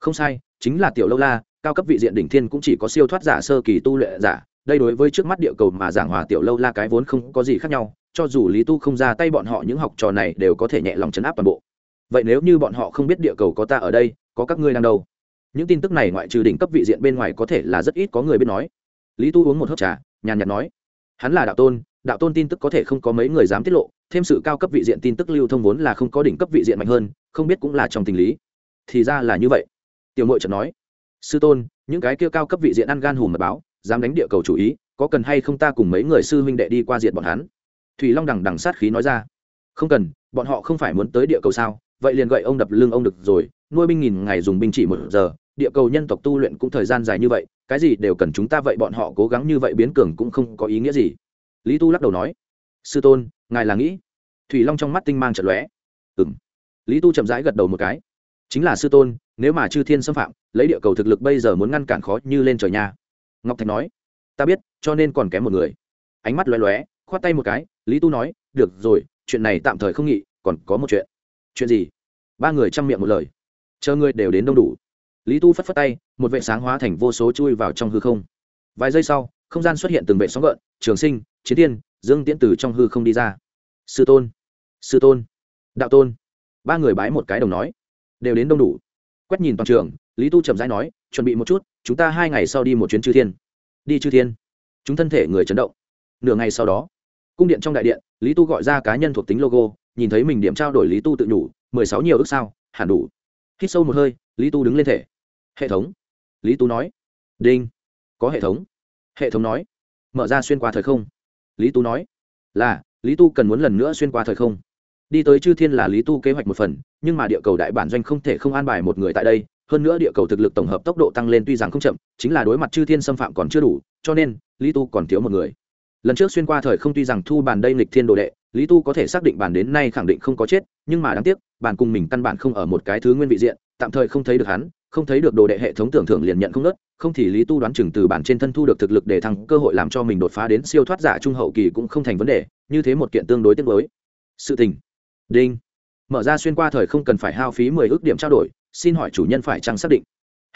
Không sai, chính là tiểu lâu la, cao cấp vị diện đỉnh thiên cũng chỉ có siêu thoát giả sơ kỳ tu lệ giả, đây đối với trước mắt địa cầu mà giảng hòa tiểu lâu la cái vốn không có gì khác nhau, cho dù lý tu không ra tay bọn họ những học trò này đều có thể nhẹ lòng chấn áp toàn bộ. Vậy nếu như bọn họ không biết địa cầu có ta ở đây, có các ngươi đang đâu? Những tin tức này ngoại trừ đỉnh cấp vị diện bên ngoài có thể là rất ít có người biết nói. Lý tu uống một hớp trà, nhàn nhạt nói, hắn là đạo tôn đạo tôn tin tức có thể không có mấy người dám tiết lộ, thêm sự cao cấp vị diện tin tức lưu thông vốn là không có đỉnh cấp vị diện mạnh hơn, không biết cũng là trong tình lý. Thì ra là như vậy. Tiểu mội chợt nói, sư tôn, những cái kia cao cấp vị diện ăn gan hùm mật báo, dám đánh địa cầu chủ ý, có cần hay không ta cùng mấy người sư huynh đệ đi qua diện bọn hắn? Thủy long đằng đằng sát khí nói ra, không cần, bọn họ không phải muốn tới địa cầu sao? Vậy liền gậy ông đập lưng ông được rồi, nuôi binh nghìn ngày dùng binh chỉ một giờ địa cầu nhân tộc tu luyện cũng thời gian dài như vậy, cái gì đều cần chúng ta vậy bọn họ cố gắng như vậy biến cường cũng không có ý nghĩa gì. Lý tu lắc đầu nói, sư tôn, ngài là nghĩ? Thủy long trong mắt tinh mang trận lóe. Ừ m lý tu chậm rãi gật đầu một cái. Chính là sư tôn, nếu mà chư thiên xâm phạm, lấy địa cầu thực lực bây giờ muốn ngăn cản khó như lên trời nhà ngọc thạch nói, ta biết, cho nên còn kém một người. Ánh mắt lóe lóe, khoát tay một cái, lý tu nói, được rồi, chuyện này tạm thời không nghị, còn có một chuyện. Chuyện gì? Ba người chăm miệng một lời. Chờ ngươi đều đến đông đủ lý tu phất phất tay, một vệ sáng hóa thành vô số chui vào trong hư không. Vài giây sau, không gian xuất hiện từng vệ sóng gợn, trường sinh, chiến tiên, dương tiễn từ trong hư không đi ra. Sư tôn sư tôn, đạo tôn. Ba người bái một cái đồng nói, đều đến đông đủ. Quét nhìn toàn trường, lý tu chậm rãi nói, chuẩn bị một chút, chúng ta hai ngày sau đi một chuyến chư thiên. Đi chư thiên. Chúng thân thể người chấn động. Nửa ngày sau đó, cung điện trong đại điện, lý tu gọi ra cá nhân thuộc tính logo, nhìn thấy mình điểm trao đổi lý tu tự nhủ, mười sáu nhiều ước sao, hẳn đủ. Hít sâu một hơi, lý tu đứng lên thể hệ thống. Lý tu nói. Đinh. Có hệ thống. Hệ thống nói. Mở ra xuyên qua thời không. Lý tu nói. Là, lý tu cần muốn lần nữa xuyên qua thời không. Đi tới chư thiên là lý tu kế hoạch một phần, nhưng mà địa cầu đại bản doanh không thể không an bài một người tại đây. Hơn nữa địa cầu thực lực tổng hợp tốc độ tăng lên tuy rằng không chậm, chính là đối mặt chư thiên xâm phạm còn chưa đủ, cho nên lý tu còn thiếu một người. Lần trước xuyên qua thời không tuy rằng thu bàn đây lịch thiên đồ đệ, lý tu có thể xác định bàn đến nay khẳng định không có chết, nhưng mà đáng tiếc, bàn cùng mình căn bản không ở một cái thứ nguyên vị diện, tạm thời không thấy được hắn không thấy được đồ đệ hệ thống tưởng thưởng liền nhận không nớt, không thì lý tu đoán chừng từ bản trên thân thu được thực lực để thăng cơ hội làm cho mình đột phá đến siêu thoát giả trung hậu kỳ cũng không thành vấn đề, như thế một kiện tương đối tương đối sự tình. Đinh. Mở ra xuyên qua thời không cần phải hao phí mười ước điểm trao đổi, xin hỏi chủ nhân phải chăng xác định?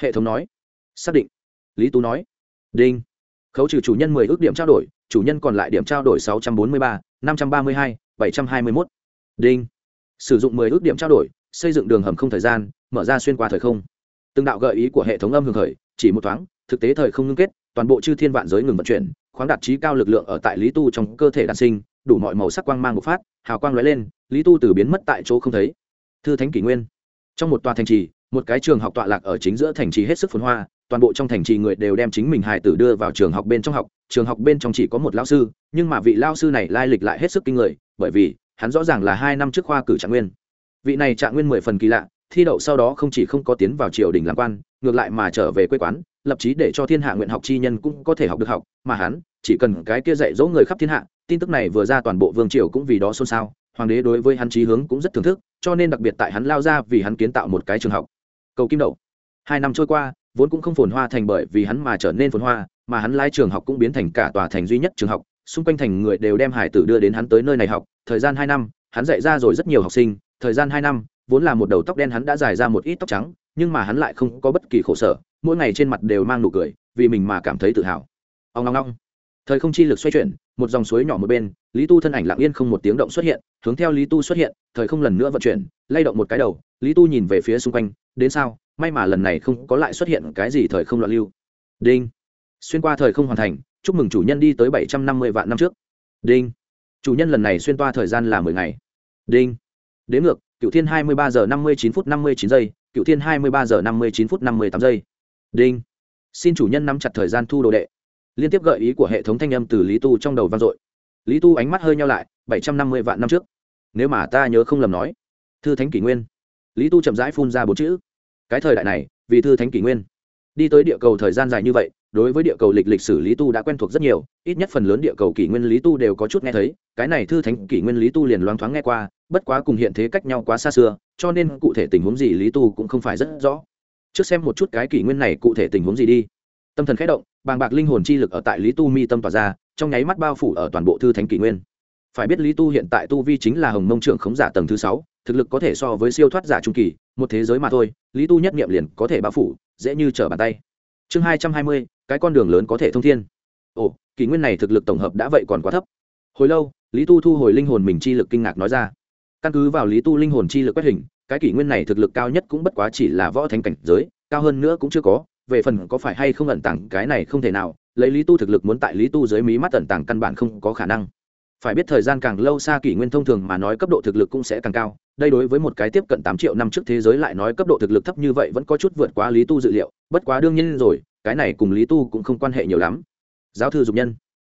Hệ thống nói. Xác định. Lý tú nói. Đinh. Khấu trừ chủ nhân mười ước điểm trao đổi, chủ nhân còn lại điểm trao đổi sáu trăm bốn mươi ba, năm trăm ba mươi hai, bảy trăm hai mươi mốt. Đinh. Sử dụng mười ước điểm trao đổi, xây dựng đường hầm không thời gian, mở ra xuyên qua thời không từng đạo gợi ý của hệ thống âm hưởng khởi, chỉ một thoáng, thực tế thời không ngưng kết, toàn bộ chư thiên vạn giới ngừng vận chuyển, khoáng đạt trí cao lực lượng ở tại lý tu trong cơ thể đàn sinh, đủ mọi màu sắc quang mang một phát, hào quang lóe lên, lý tu từ biến mất tại chỗ không thấy. Thư thánh kỷ nguyên. Trong một tòa thành trì, một cái trường học tọa lạc ở chính giữa thành trì hết sức phồn hoa, toàn bộ trong thành trì người đều đem chính mình hài tử đưa vào trường học bên trong học, trường học bên trong chỉ có một lao sư, nhưng mà vị lao sư này lai lịch lại hết sức kinh người, bởi vì hắn rõ ràng là hai năm trước khoa cử trạng nguyên. Vị này trạng nguyên mười phần kỳ lạ thi đậu sau đó không chỉ không có tiến vào triều đình làm quan, ngược lại mà trở về quê quán, lập chí để cho thiên hạ nguyện học chi nhân cũng có thể học được học, mà hắn chỉ cần cái kia dạy dỗ người khắp thiên hạ, tin tức này vừa ra toàn bộ vương triều cũng vì đó xôn xao, hoàng đế đối với hắn trí hướng cũng rất thưởng thức, cho nên đặc biệt tại hắn lao ra vì hắn kiến tạo một cái trường học. Cầu kim đậu. Hai năm trôi qua, vốn cũng không phồn hoa thành bởi vì hắn mà trở nên phồn hoa, mà hắn lai trường học cũng biến thành cả tòa thành duy nhất trường học, xung quanh thành người đều đem hải tử đưa đến hắn tới nơi này học, thời gian hai năm, hắn dạy ra rồi rất nhiều học sinh, thời gian hai năm vốn là một đầu tóc đen hắn đã dài ra một ít tóc trắng, nhưng mà hắn lại không có bất kỳ khổ sở, mỗi ngày trên mặt đều mang nụ cười, vì mình mà cảm thấy tự hào. Ông long long thời không chi lực xoay chuyển, một dòng suối nhỏ một bên, lý tu thân ảnh lặng yên không một tiếng động xuất hiện, hướng theo lý tu xuất hiện, thời không lần nữa vận chuyển, lay động một cái đầu, lý tu nhìn về phía xung quanh, đến sao? May mà lần này không có lại xuất hiện cái gì thời không loạn lưu. Đinh. Xuyên qua thời không hoàn thành, chúc mừng chủ nhân đi tới bảy trăm năm mươi vạn năm trước. Đinh. Chủ nhân lần này xuyên qua thời gian là mười ngày. Đinh. Đến ngược cựu thiên hai mươi ba giờ năm mươi chín phút năm mươi chín giây cựu thiên hai mươi ba giờ năm mươi chín phút năm mươi tám giây. Đinh. Xin chủ nhân nắm chặt thời gian thu đồ đệ. Liên tiếp gợi ý của hệ thống thanh âm từ lý tu trong đầu vang dội. Lý tu ánh mắt hơi nhau lại, bảy trăm năm mươi vạn năm trước. Nếu mà ta nhớ không lầm nói, thư thánh kỷ nguyên. Lý tu chậm rãi phun ra bốn chữ. Cái thời đại này, vì thư thánh kỷ nguyên. Đi tới địa cầu thời gian dài như vậy đối với địa cầu lịch lịch sử lý tu đã quen thuộc rất nhiều, ít nhất phần lớn địa cầu kỷ nguyên lý tu đều có chút nghe thấy, cái này thư thánh kỷ nguyên lý tu liền loáng thoáng nghe qua, bất quá cùng hiện thế cách nhau quá xa xưa, cho nên cụ thể tình huống gì lý tu cũng không phải rất rõ. Trước xem một chút cái kỷ nguyên này cụ thể tình huống gì đi. Tâm thần khẽ động, bàng bạc linh hồn chi lực ở tại lý tu mi tâm tỏa ra, trong nháy mắt bao phủ ở toàn bộ thư thánh kỷ nguyên. Phải biết lý tu hiện tại tu vi chính là hồng mông trưởng khống giả tầng thứ sáu, thực lực có thể so với siêu thoát giả trung kỳ, một thế giới mà thôi, lý tu nhất nghiệm liền có thể bao phủ, dễ như trở bàn tay. Chương hai trăm hai mươi cái con đường lớn có thể thông thiên. Ồ, kỷ nguyên này thực lực tổng hợp đã vậy còn quá thấp. Hồi lâu, lý tu thu hồi linh hồn mình chi lực kinh ngạc nói ra. Căn cứ vào lý tu linh hồn chi lực quét hình, cái kỷ nguyên này thực lực cao nhất cũng bất quá chỉ là võ thánh cảnh giới, cao hơn nữa cũng chưa có. Về phần có phải hay không ẩn tàng, cái này không thể nào. Lấy lý tu thực lực muốn tại lý tu dưới mí mắt ẩn tàng căn bản không có khả năng. Phải biết thời gian càng lâu xa kỷ nguyên thông thường mà nói cấp độ thực lực cũng sẽ càng cao. Đây đối với một cái tiếp cận tám triệu năm trước thế giới lại nói cấp độ thực lực thấp như vậy vẫn có chút vượt quá lý tu dự liệu. Bất quá đương nhiên rồi cái này cùng lý tu cũng không quan hệ nhiều lắm. Giáo thư dục nhân.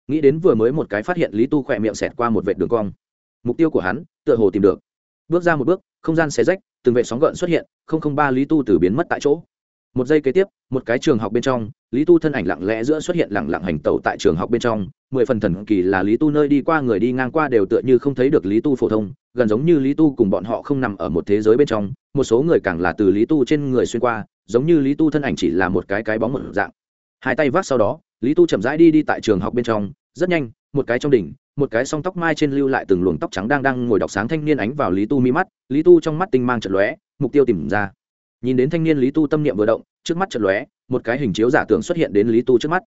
Nghĩ đến vừa mới một cái phát hiện lý tu khỏe miệng xẹt qua một vệ đường cong. Mục tiêu của hắn, tựa hồ tìm được. Bước ra một bước, không gian xé rách, từng vệ sóng gợn xuất hiện, không không ba lý tu từ biến mất tại chỗ. Một giây kế tiếp, một cái trường học bên trong, lý tu thân ảnh lặng lẽ giữa xuất hiện lặng lặng hành tẩu tại trường học bên trong, mười phần thần kỳ là lý tu nơi đi qua người đi ngang qua đều tựa như không thấy được lý tu phổ thông, gần giống như lý tu cùng bọn họ không nằm ở một thế giới bên trong, một số người càng là từ lý tu trên người xuyên qua giống như lý tu thân ảnh chỉ là một cái cái bóng một dạng. Hai tay vác sau đó, lý tu chậm rãi đi đi tại trường học bên trong, rất nhanh, một cái trong đỉnh, một cái song tóc mai trên lưu lại từng luồng tóc trắng đang đang ngồi đọc sáng thanh niên ánh vào lý tu mi mắt, lý tu trong mắt tinh mang trận lóe, mục tiêu tìm ra. Nhìn đến thanh niên lý tu tâm niệm vừa động, trước mắt trận lóe, một cái hình chiếu giả tưởng xuất hiện đến lý tu trước mắt.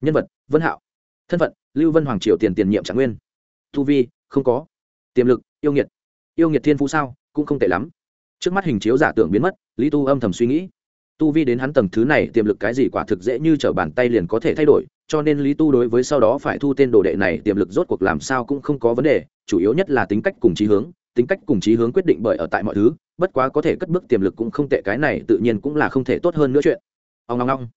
Nhân vật, vân hạo. Thân phận, lưu vân hoàng triều tiền tiền nhiệm trạng nguyên. Tu vi, không có. Tiềm lực, yêu nghiệt. Yêu nghiệt thiên phú sao, cũng không tệ lắm. Trước mắt hình chiếu giả tưởng biến mất, lý tu âm thầm suy nghĩ tu vi đến hắn tầng thứ này, tiềm lực cái gì quả thực dễ như t r ở bàn tay liền có thể thay đổi, cho nên lý tu đối với sau đó phải thu tên đồ đệ này, tiềm lực rốt cuộc làm sao cũng không có vấn đề, chủ yếu nhất là tính cách cùng trí hướng, tính cách cùng trí hướng quyết định bởi ở tại mọi thứ, bất quá có thể cất bước tiềm lực cũng không tệ, cái này tự nhiên cũng là không thể tốt hơn nữa chuyện. Ông ngong ngong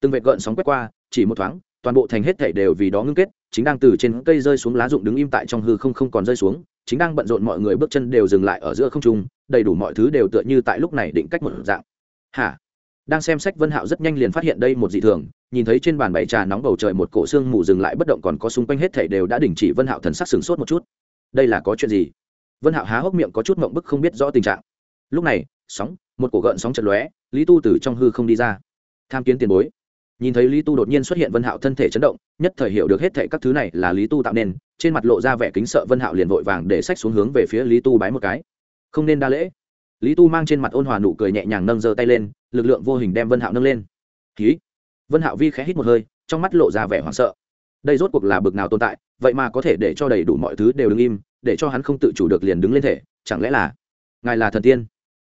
từng vệt gợn sóng quét qua, chỉ một thoáng, toàn bộ thành hết thể đều vì đó ngưng kết, chính đang từ trên cây rơi xuống lá rụng đứng im tại trong hư không không còn rơi xuống, chính đang bận rộn mọi người bước chân đều dừng lại ở giữa không trung, đầy đủ mọi thứ đều tựa như tại lúc này định cách một dạng. Hả? Đang xem sách vân hạo rất nhanh liền phát hiện đây một dị thường, nhìn thấy trên bàn bày trà nóng bầu trời một cổ xương mù dừng lại bất động còn có xung quanh hết thảy đều đã đình chỉ vân hạo thần sắc sừng sốt một chút. Đây là có chuyện gì? Vân hạo há hốc miệng có chút mộng bức không biết rõ tình trạng. Lúc này, sóng, một cổ gợn sóng chật lóe, lý tu từ trong hư không đi ra. Tham kiến tiền bối. Nhìn thấy lý tu đột nhiên xuất hiện vân hạo thân thể chấn động, nhất thời hiểu được hết thảy các thứ này là lý tu tạo nên, trên mặt lộ ra vẻ kính sợ vân hạo liền vội vàng để sách xuống hướng về phía lý tu bái một cái. Không nên đa lễ lý tu mang trên mặt ôn hòa nụ cười nhẹ nhàng nâng giơ tay lên lực lượng vô hình đem vân hạo nâng lên. Ký vân hạo vi khẽ hít một hơi trong mắt lộ ra vẻ hoảng sợ. Đây rốt cuộc là bực nào tồn tại vậy mà có thể để cho đầy đủ mọi thứ đều đứng im để cho hắn không tự chủ được liền đứng lên thể chẳng lẽ là ngài là thần tiên?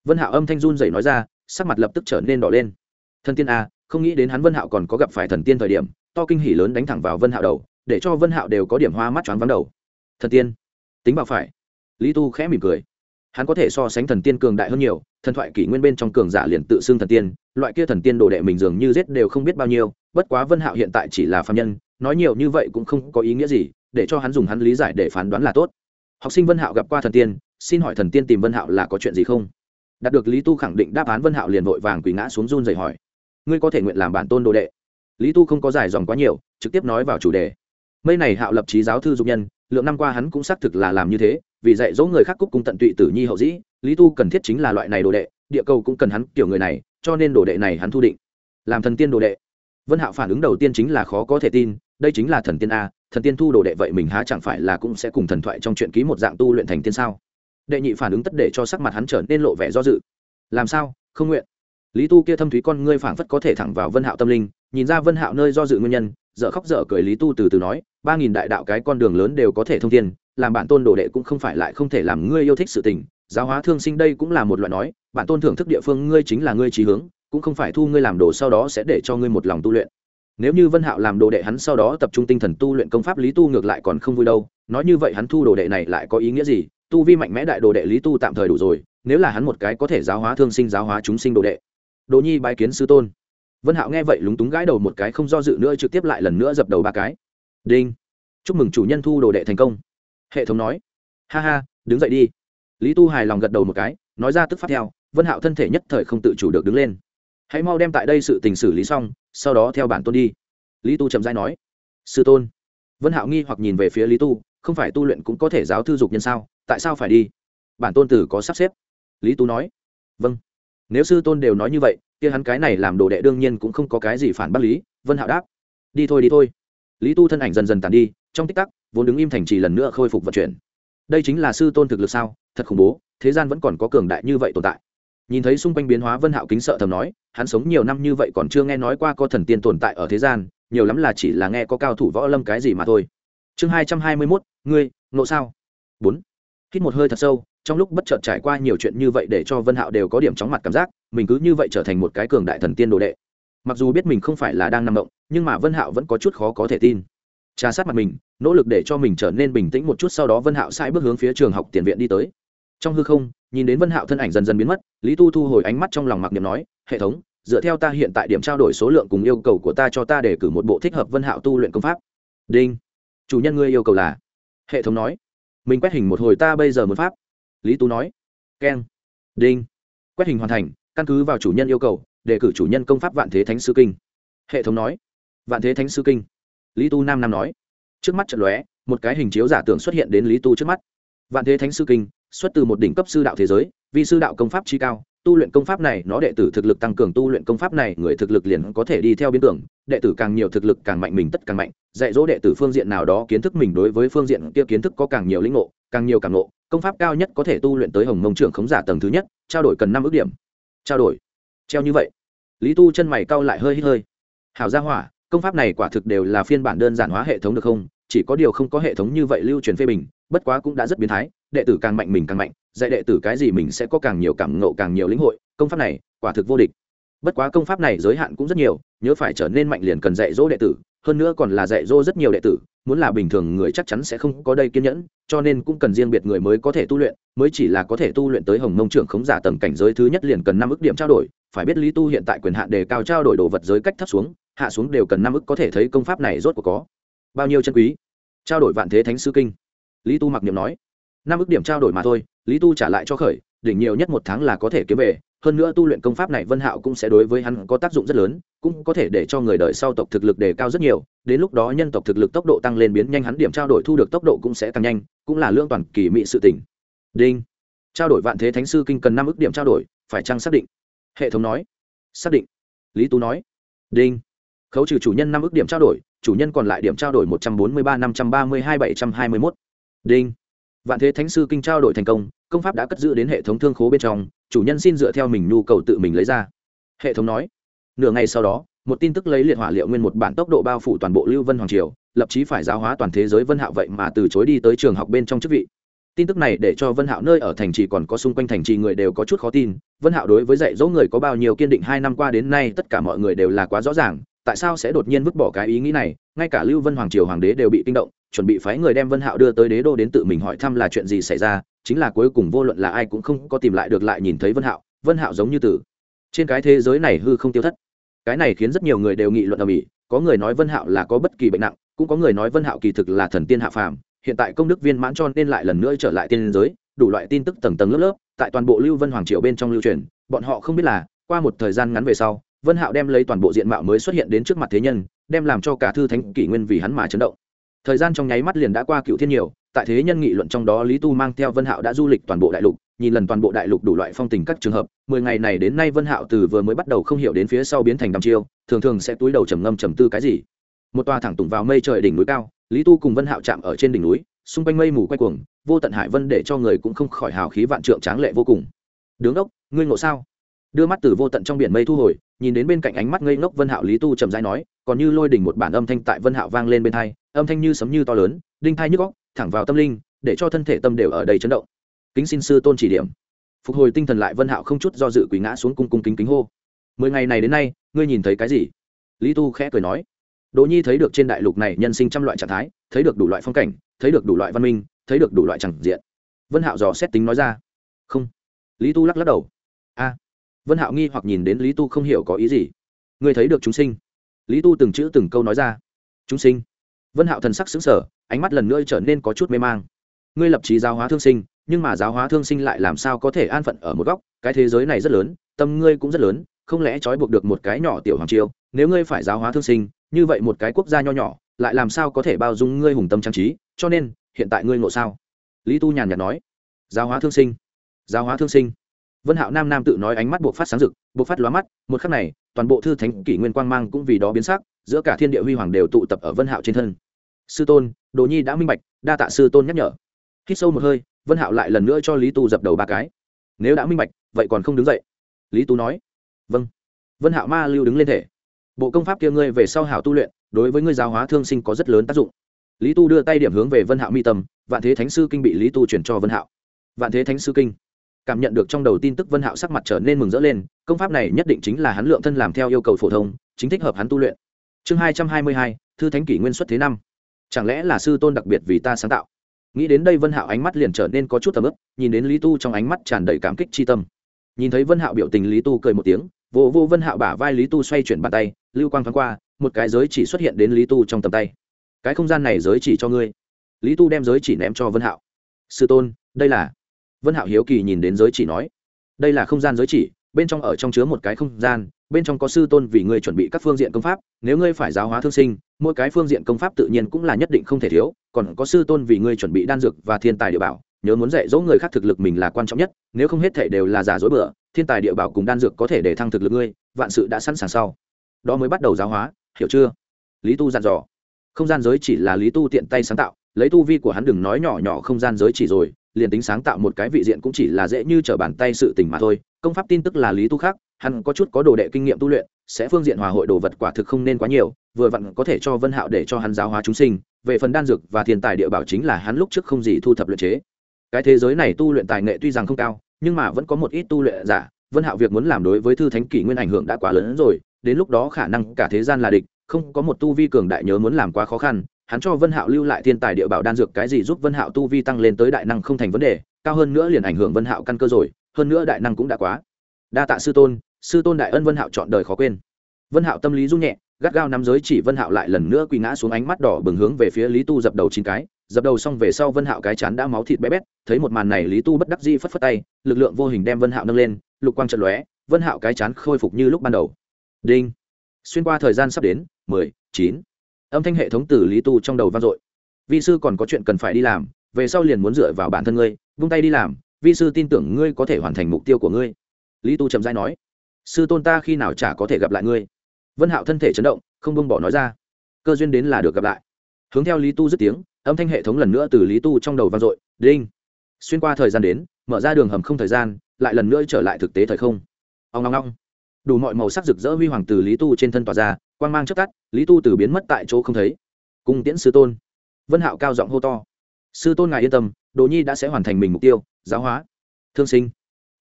Vân hạo âm thanh run rẩy nói ra sắc mặt lập tức trở nên đỏ lên. Thần tiên a à, không nghĩ đến hắn vân hạo còn có gặp phải thần tiên thời điểm to kinh hỉ lớn đánh thẳng vào vân hạo đầu để cho vân hạo đều có điểm hoa mắt choáng vắng đầu. Thần tiên tính bảo phải. Lý tu khẽ mỉm cười hắn có thể so sánh thần tiên cường đại hơn nhiều, thần thoại kỷ nguyên bên trong cường giả liền tự xưng thần tiên, loại kia thần tiên đồ đệ mình dường như giết đều không biết bao nhiêu, bất quá vân hạo hiện tại chỉ là phạm nhân, nói nhiều như vậy cũng không có ý nghĩa gì, để cho hắn dùng hắn lý giải để phán đoán là tốt. Học sinh vân hạo gặp qua thần tiên, xin hỏi thần tiên tìm vân hạo là có chuyện gì không? Đạt được lý tu khẳng định đáp án, vân hạo liền vội vàng quỳ ngã xuống run rẩy hỏi. Ngươi có thể nguyện làm bản tôn đồ đệ. Lý tu không có giải dòng quá nhiều, trực tiếp nói vào chủ đề. Mây này hạo lập trí giáo thư dục nhân, lượng năm qua hắn cũng xác thực là làm như thế vì dạy dỗ người khác cúc cung tận tụy tử nhi hậu dĩ, lý tu cần thiết chính là loại này đồ đệ, địa cầu cũng cần hắn kiểu người này, cho nên đồ đệ này hắn thu định. Làm thần tiên đồ đệ. Vân hạo phản ứng đầu tiên chính là khó có thể tin, đây chính là thần tiên a, thần tiên thu đồ đệ vậy mình há chẳng phải là cũng sẽ cùng thần thoại trong chuyện ký một dạng tu luyện thành tiên sao? Đệ nhị phản ứng tất để cho sắc mặt hắn trở nên lộ vẻ do dự. Làm sao? Không nguyện. Lý tu kia thâm thúy con ngươi phảng phất có thể thẳng vào vân hạo tâm linh, nhìn ra vân hạo nơi do dự nguyên nhân, dở khóc dở cười lý tu từ từ nói, ba nghìn đại đạo cái con đường lớn đều có thể thông thiên làm bản tôn đồ đệ cũng không phải lại không thể làm ngươi yêu thích sự tình. Giáo hóa thương sinh đây cũng là một loại nói, bản tôn thưởng thức địa phương ngươi chính là ngươi trí hướng, cũng không phải thu ngươi làm đồ sau đó sẽ để cho ngươi một lòng tu luyện. Nếu như vân hạo làm đồ đệ hắn sau đó tập trung tinh thần tu luyện công pháp lý tu ngược lại còn không vui đâu. Nói như vậy hắn thu đồ đệ này lại có ý nghĩa gì? Tu vi mạnh mẽ đại đồ đệ lý tu tạm thời đủ rồi, nếu là hắn một cái có thể giáo hóa thương sinh, giáo hóa chúng sinh đồ đệ. Đồ nhi bái kiến sư tôn. Vân hạo nghe vậy lúng túng gãi đầu một cái không do dự nữa trực tiếp lại lần nữa dập đầu ba cái. Đinh. Chúc mừng chủ nhân thu đồ đệ thành công hệ thống nói, ha ha, đứng dậy đi. Lý tu hài lòng gật đầu một cái, nói ra tức phát theo, vân hạo thân thể nhất thời không tự chủ được đứng lên. Hãy mau đem tại đây sự tình xử lý xong, sau đó theo bản tôn đi. Lý tu chậm dai nói, sư tôn. Vân hạo nghi hoặc nhìn về phía lý tu, không phải tu luyện cũng có thể giáo thư dục nhân sao? Tại sao phải đi? Bản tôn tử có sắp xếp. Lý tu nói vâng. Nếu sư tôn đều nói như vậy, kia hắn cái này làm đồ đệ đương nhiên cũng không có cái gì phản bác lý. Vân hạo đáp, đi thôi đi thôi. Lý tu thân ảnh dần dần tàn đi trong tích tắc, vốn đứng im thành trì lần nữa khôi phục vận chuyển. Đây chính là sư tôn thực lực sao? Thật khủng bố, thế gian vẫn còn có cường đại như vậy tồn tại. Nhìn thấy xung quanh biến hóa vân hạo kính sợ thầm nói, hắn sống nhiều năm như vậy còn chưa nghe nói qua có thần tiên tồn tại ở thế gian, nhiều lắm là chỉ là nghe có cao thủ võ lâm cái gì mà thôi. Chương hai trăm hai mươi mốt, ngươi nộ sao? Bốn. Hít một hơi thật sâu, trong lúc bất chợt trải qua nhiều chuyện như vậy để cho vân hạo đều có điểm chóng mặt cảm giác, mình cứ như vậy trở thành một cái cường đại thần tiên đồ đệ. Mặc dù biết mình không phải là đang nằm động nhưng mà vân hạo vẫn có chút khó có thể tin trà sát mặt mình, nỗ lực để cho mình trở nên bình tĩnh một chút, sau đó vân hạo sai bước hướng phía trường học tiền viện đi tới. Trong hư không, nhìn đến vân hạo thân ảnh dần dần biến mất, lý tu thu hồi ánh mắt trong lòng mặc niệm nói, hệ thống, dựa theo ta hiện tại điểm trao đổi số lượng cùng yêu cầu của ta cho ta để cử một bộ thích hợp vân hạo tu luyện công pháp. Đinh, chủ nhân ngươi yêu cầu là? Hệ thống nói. Mình quét hình một hồi ta bây giờ muốn pháp. Lý Tu nói. Keng. Đinh. Quét hình hoàn thành, căn cứ vào chủ nhân yêu cầu, đề cử chủ nhân công pháp vạn thế thánh sư kinh. Hệ thống nói. Vạn thế thánh sư kinh lý tu nam nam nói. Trước mắt trận lóe, một cái hình chiếu giả tưởng xuất hiện đến lý tu trước mắt. Vạn thế thánh sư kinh, xuất từ một đỉnh cấp sư đạo thế giới vì sư đạo công pháp chi cao, tu luyện công pháp này, nó đệ tử thực lực tăng cường, tu luyện công pháp này, người thực lực liền có thể đi theo biến tưởng, đệ tử càng nhiều thực lực càng mạnh, mình tất càng mạnh, dạy dỗ đệ tử phương diện nào đó kiến thức mình đối với phương diện kia kiến thức có càng nhiều lĩnh ngộ, càng nhiều càng ngộ, công pháp cao nhất có thể tu luyện tới hồng mông trưởng khống giả tầng thứ nhất, trao đổi cần năm ước điểm. Trao đổi. Treo như vậy. Lý tu chân mày cau lại hơi hơi. Hảo gia hỏa công pháp này quả thực đều là phiên bản đơn giản hóa hệ thống được không? Chỉ có điều không có hệ thống như vậy lưu truyền phê bình, bất quá cũng đã rất biến thái, đệ tử càng mạnh mình càng mạnh, dạy đệ tử cái gì mình sẽ có càng nhiều cảm ngộ, càng nhiều lĩnh hội, công pháp này quả thực vô địch. Bất quá công pháp này giới hạn cũng rất nhiều, nhớ phải trở nên mạnh liền cần dạy dỗ đệ tử, hơn nữa còn là dạy dỗ rất nhiều đệ tử, muốn là bình thường người chắc chắn sẽ không có đây kiên nhẫn, cho nên cũng cần riêng biệt người mới có thể tu luyện, mới chỉ là có thể tu luyện tới hồng mông trưởng khống giả tầng cảnh giới thứ nhất liền cần năm ước điểm trao đổi, phải biết lý tu hiện tại quyền hạn đề cao trao đổi đồ vật giới cách thấp xuống hạ xuống đều cần năm ức có thể thấy công pháp này rốt cuộc có. Bao nhiêu chân quý. Trao đổi vạn thế thánh sư kinh. Lý tu mặc niệm nói. Năm ức điểm trao đổi mà thôi, lý tu trả lại cho khởi, đỉnh nhiều nhất một tháng là có thể kiếm về. Hơn nữa tu luyện công pháp này vân hạo cũng sẽ đối với hắn có tác dụng rất lớn, cũng có thể để cho người đời sau tộc thực lực đề cao rất nhiều. Đến lúc đó nhân tộc thực lực tốc độ tăng lên biến nhanh hắn điểm trao đổi thu được tốc độ cũng sẽ tăng nhanh, cũng là lương toàn kỳ mị sự tỉnh đinh. Trao đổi vạn thế thánh sư kinh cần năm ức điểm trao đổi, phải chăng xác định? Hệ thống nói. Xác định. Lý tú nói. Đinh khấu trừ chủ nhân năm ước điểm trao đổi, chủ nhân còn lại điểm trao đổi một trăm bốn mươi ba, năm trăm ba mươi hai, bảy trăm hai mươi mốt. Đinh. Vạn thế thánh sư kinh trao đổi thành công công pháp đã cất giữ đến hệ thống thương khố bên trong, chủ nhân xin dựa theo mình nhu cầu tự mình lấy ra. Hệ thống nói, nửa ngày sau đó, một tin tức lấy liệt hỏa liệu nguyên một bản tốc độ bao phủ toàn bộ lưu vân hoàng triều, lập chí phải giáo hóa toàn thế giới vân hạo vậy mà từ chối đi tới trường học bên trong chức vị. Tin tức này để cho vân hạo nơi ở thành trì còn có xung quanh thành trì người đều có chút khó tin, vân hạo đối với dạy dỗ người có bao nhiêu kiên định hai năm qua đến nay, tất cả mọi người đều là quá rõ ràng tại sao sẽ đột nhiên vứt bỏ cái ý nghĩ này? Ngay cả lưu vân hoàng triều hoàng đế đều bị kinh động, chuẩn bị phái người đem vân hạo đưa tới đế đô đến tự mình hỏi thăm là chuyện gì xảy ra, chính là cuối cùng vô luận là ai cũng không có tìm lại được lại nhìn thấy vân hạo. Vân hạo giống như tử trên cái thế giới này hư không tiêu thất. Cái này khiến rất nhiều người đều nghị luận ở mỹ có người nói vân hạo là có bất kỳ bệnh nặng, cũng có người nói vân hạo kỳ thực là thần tiên hạ phàm. Hiện tại công đức viên mãn cho nên lại lần nữa trở lại tiên giới, đủ loại tin tức tầng tầng lớp lớp, tại toàn bộ lưu vân hoàng triều bên trong lưu truyền, bọn họ không biết là qua một thời gian ngắn về sau vân hạo đem lấy toàn bộ diện mạo mới xuất hiện đến trước mặt thế nhân, đem làm cho cả thư thánh kỷ nguyên vì hắn mà chấn động. Thời gian trong nháy mắt liền đã qua cựu thiên nhiều, tại thế nhân nghị luận trong đó lý tu mang theo vân hạo đã du lịch toàn bộ đại lục, nhìn lần toàn bộ đại lục đủ loại phong tình các trường hợp, mười ngày này đến nay vân hạo từ vừa mới bắt đầu không hiểu đến phía sau biến thành đăm chiêu, thường thường sẽ túi đầu trầm ngâm trầm tư cái gì. Một tòa thẳng tùng vào mây trời đỉnh núi cao, lý tu cùng vân hạo chạm ở trên đỉnh núi, xung quanh mây mù quay cuồng, vô tận hải vân để cho người cũng không khỏi hào khí vạn trượng tráng lệ vô cùng. Đứng đốc, ngươi ngộ sao? Đưa mắt từ vô tận trong biển mây thu hồi, nhìn đến bên cạnh ánh mắt ngây ngốc vân hạo lý tu trầm rãi nói, còn như lôi đỉnh một bản âm thanh tại vân hạo vang lên bên thai âm thanh như sấm như to lớn, đinh thai nhức góc thẳng vào tâm linh, để cho thân thể tâm đều ở đây chấn động. Kính xin sư tôn chỉ điểm. Phục hồi tinh thần lại vân hạo không chút do dự quỳ ngã xuống cung cung kính kính hô. Mười ngày này đến nay, ngươi nhìn thấy cái gì? Lý tu khẽ cười nói. Đỗ nhi thấy được trên đại lục này nhân sinh trăm loại trạng thái, thấy được đủ loại phong cảnh, thấy được đủ loại văn minh, thấy được đủ loại chẳng diện. Vân hạo dò xét tính nói ra. Không. Lý tu lắc lắc đầu. A vân hạo nghi hoặc nhìn đến lý tu không hiểu có ý gì. Ngươi thấy được chúng sinh. Lý tu từng chữ từng câu nói ra. Chúng sinh. Vân hạo thần sắc xứng sở ánh mắt lần nữa trở nên có chút mê mang. Ngươi lập trí giáo hóa thương sinh, nhưng mà giáo hóa thương sinh lại làm sao có thể an phận ở một góc? Cái thế giới này rất lớn, tâm ngươi cũng rất lớn, không lẽ trói buộc được một cái nhỏ tiểu hoàng triều? Nếu ngươi phải giáo hóa thương sinh, như vậy một cái quốc gia nho nhỏ, lại làm sao có thể bao dung ngươi hùng tâm trang trí? Cho nên, hiện tại ngươi ngộ sao? Lý tu nhàn nhạt nói. Giáo hóa thương sinh. Giáo hóa thương sinh vân hạo nam nam tự nói ánh mắt buộc phát sáng rực, buộc phát lóa mắt, một khắc này, toàn bộ thư thánh kỷ nguyên quang mang cũng vì đó biến sắc, giữa cả thiên địa huy hoàng đều tụ tập ở vân hạo trên thân. Sư tôn, đồ nhi đã minh bạch, đa tạ sư tôn nhắc nhở. Hít sâu một hơi, vân hạo lại lần nữa cho lý tu dập đầu ba cái. Nếu đã minh bạch, vậy còn không đứng dậy. Lý tu nói vâng. Vân hạo ma lưu đứng lên thể. Bộ công pháp kia ngươi về sau hảo tu luyện, đối với ngươi giáo hóa thương sinh có rất lớn tác dụng. Lý tu đưa tay điểm hướng về vân hạo mi tâm, vạn thế thánh sư kinh bị lý tu chuyển cho vân hạo. Vạn thế thánh sư kinh cảm nhận được trong đầu tin tức vân hạo sắc mặt trở nên mừng rỡ lên, công pháp này nhất định chính là hắn lượng thân làm theo yêu cầu phổ thông, chính thích hợp hắn tu luyện. Chương hai trăm hai mươi hai, thư thánh kỷ nguyên xuất thế năm. Chẳng lẽ là sư tôn đặc biệt vì ta sáng tạo? Nghĩ đến đây vân hạo ánh mắt liền trở nên có chút tầm ức nhìn đến lý tu trong ánh mắt tràn đầy cảm kích chi tâm. Nhìn thấy vân hạo biểu tình lý tu cười một tiếng, vô vô vân hạo bả vai lý tu xoay chuyển bàn tay, lưu quang thoáng qua, một cái giới chỉ xuất hiện đến lý tu trong tầm tay. Cái không gian này giới chỉ cho ngươi. Lý tu đem giới chỉ ném cho vân hạo. Sư tôn, đây là vân hạo hiếu kỳ nhìn đến giới chỉ nói, đây là không gian giới chỉ, bên trong ở trong chứa một cái không gian, bên trong có sư tôn vì ngươi chuẩn bị các phương diện công pháp, nếu ngươi phải giáo hóa thương sinh, mỗi cái phương diện công pháp tự nhiên cũng là nhất định không thể thiếu, còn có sư tôn vì ngươi chuẩn bị đan dược và thiên tài địa bảo, nhớ muốn dạy dỗ người khác thực lực mình là quan trọng nhất, nếu không hết thể đều là giả dối bừa, thiên tài địa bảo cùng đan dược có thể để thăng thực lực ngươi, vạn sự đã sẵn sàng sau. Đó mới bắt đầu giáo hóa, hiểu chưa? Lý tu dặn dò. Không gian giới chỉ là lý tu tiện tay sáng tạo, lấy tu vi của hắn đừng nói nhỏ nhỏ không gian giới chỉ rồi liền tính sáng tạo một cái vị diện cũng chỉ là dễ như trở bàn tay sự tình mà thôi. Công pháp tin tức là lý tu khác hắn có chút có đồ đệ kinh nghiệm tu luyện, sẽ phương diện hòa hội đồ vật quả thực không nên quá nhiều, vừa vặn có thể cho vân hạo để cho hắn giáo hóa chúng sinh, về phần đan dược và thiên tài địa bảo chính là hắn lúc trước không gì thu thập luyện chế. Cái thế giới này tu luyện tài nghệ tuy rằng không cao, nhưng mà vẫn có một ít tu luyện giả, vân hạo việc muốn làm đối với thư thánh kỷ nguyên ảnh hưởng đã quá lớn rồi, đến lúc đó khả năng cả thế gian là địch, không có một tu vi cường đại nhớ muốn làm quá khó khăn hắn cho vân hạo lưu lại thiên tài địa bảo đan dược cái gì giúp vân hạo tu vi tăng lên tới đại năng không thành vấn đề, cao hơn nữa liền ảnh hưởng vân hạo căn cơ rồi, hơn nữa đại năng cũng đã quá. Đa tạ sư tôn sư tôn đại ân vân hạo chọn đời khó quên. Vân hạo tâm lý rung nhẹ, gắt gao nắm giới chỉ vân hạo lại lần nữa quỳ ngã xuống ánh mắt đỏ bừng hướng về phía lý tu dập đầu chín cái, dập đầu xong về sau vân hạo cái chán đã máu thịt bé bét, thấy một màn này lý tu bất đắc dĩ phất phất tay, lực lượng vô hình đem vân hạo nâng lên, lục quang chợt lóe, vân hạo cái chán khôi phục như lúc ban đầu. Đinh. Xuyên qua thời gian sắp đến, mười, chín âm thanh hệ thống từ lý tu trong đầu vang dội. Vi sư còn có chuyện cần phải đi làm, về sau liền muốn dựa vào bản thân ngươi, vung tay đi làm, vi sư tin tưởng ngươi có thể hoàn thành mục tiêu của ngươi. Lý tu chậm dai nói, sư tôn ta khi nào chả có thể gặp lại ngươi? Vân hạo thân thể chấn động, không bông bỏ nói ra, cơ duyên đến là được gặp lại. Hướng theo lý tu dứt tiếng, âm thanh hệ thống lần nữa từ lý tu trong đầu vang dội, đinh. Xuyên qua thời gian đến, mở ra đường hầm không thời gian, lại lần nữa trở lại thực tế thời không. Ông ngong ngong đủ mọi màu sắc rực rỡ huy hoàng từ lý tu trên thân tỏa ra quang mang chất tắt, lý tu từ biến mất tại chỗ không thấy. Cung tiễn sư tôn. Vân hạo cao giọng hô to. Sư tôn ngài yên tâm, đồ nhi đã sẽ hoàn thành mình mục tiêu, giáo hóa. Thương sinh.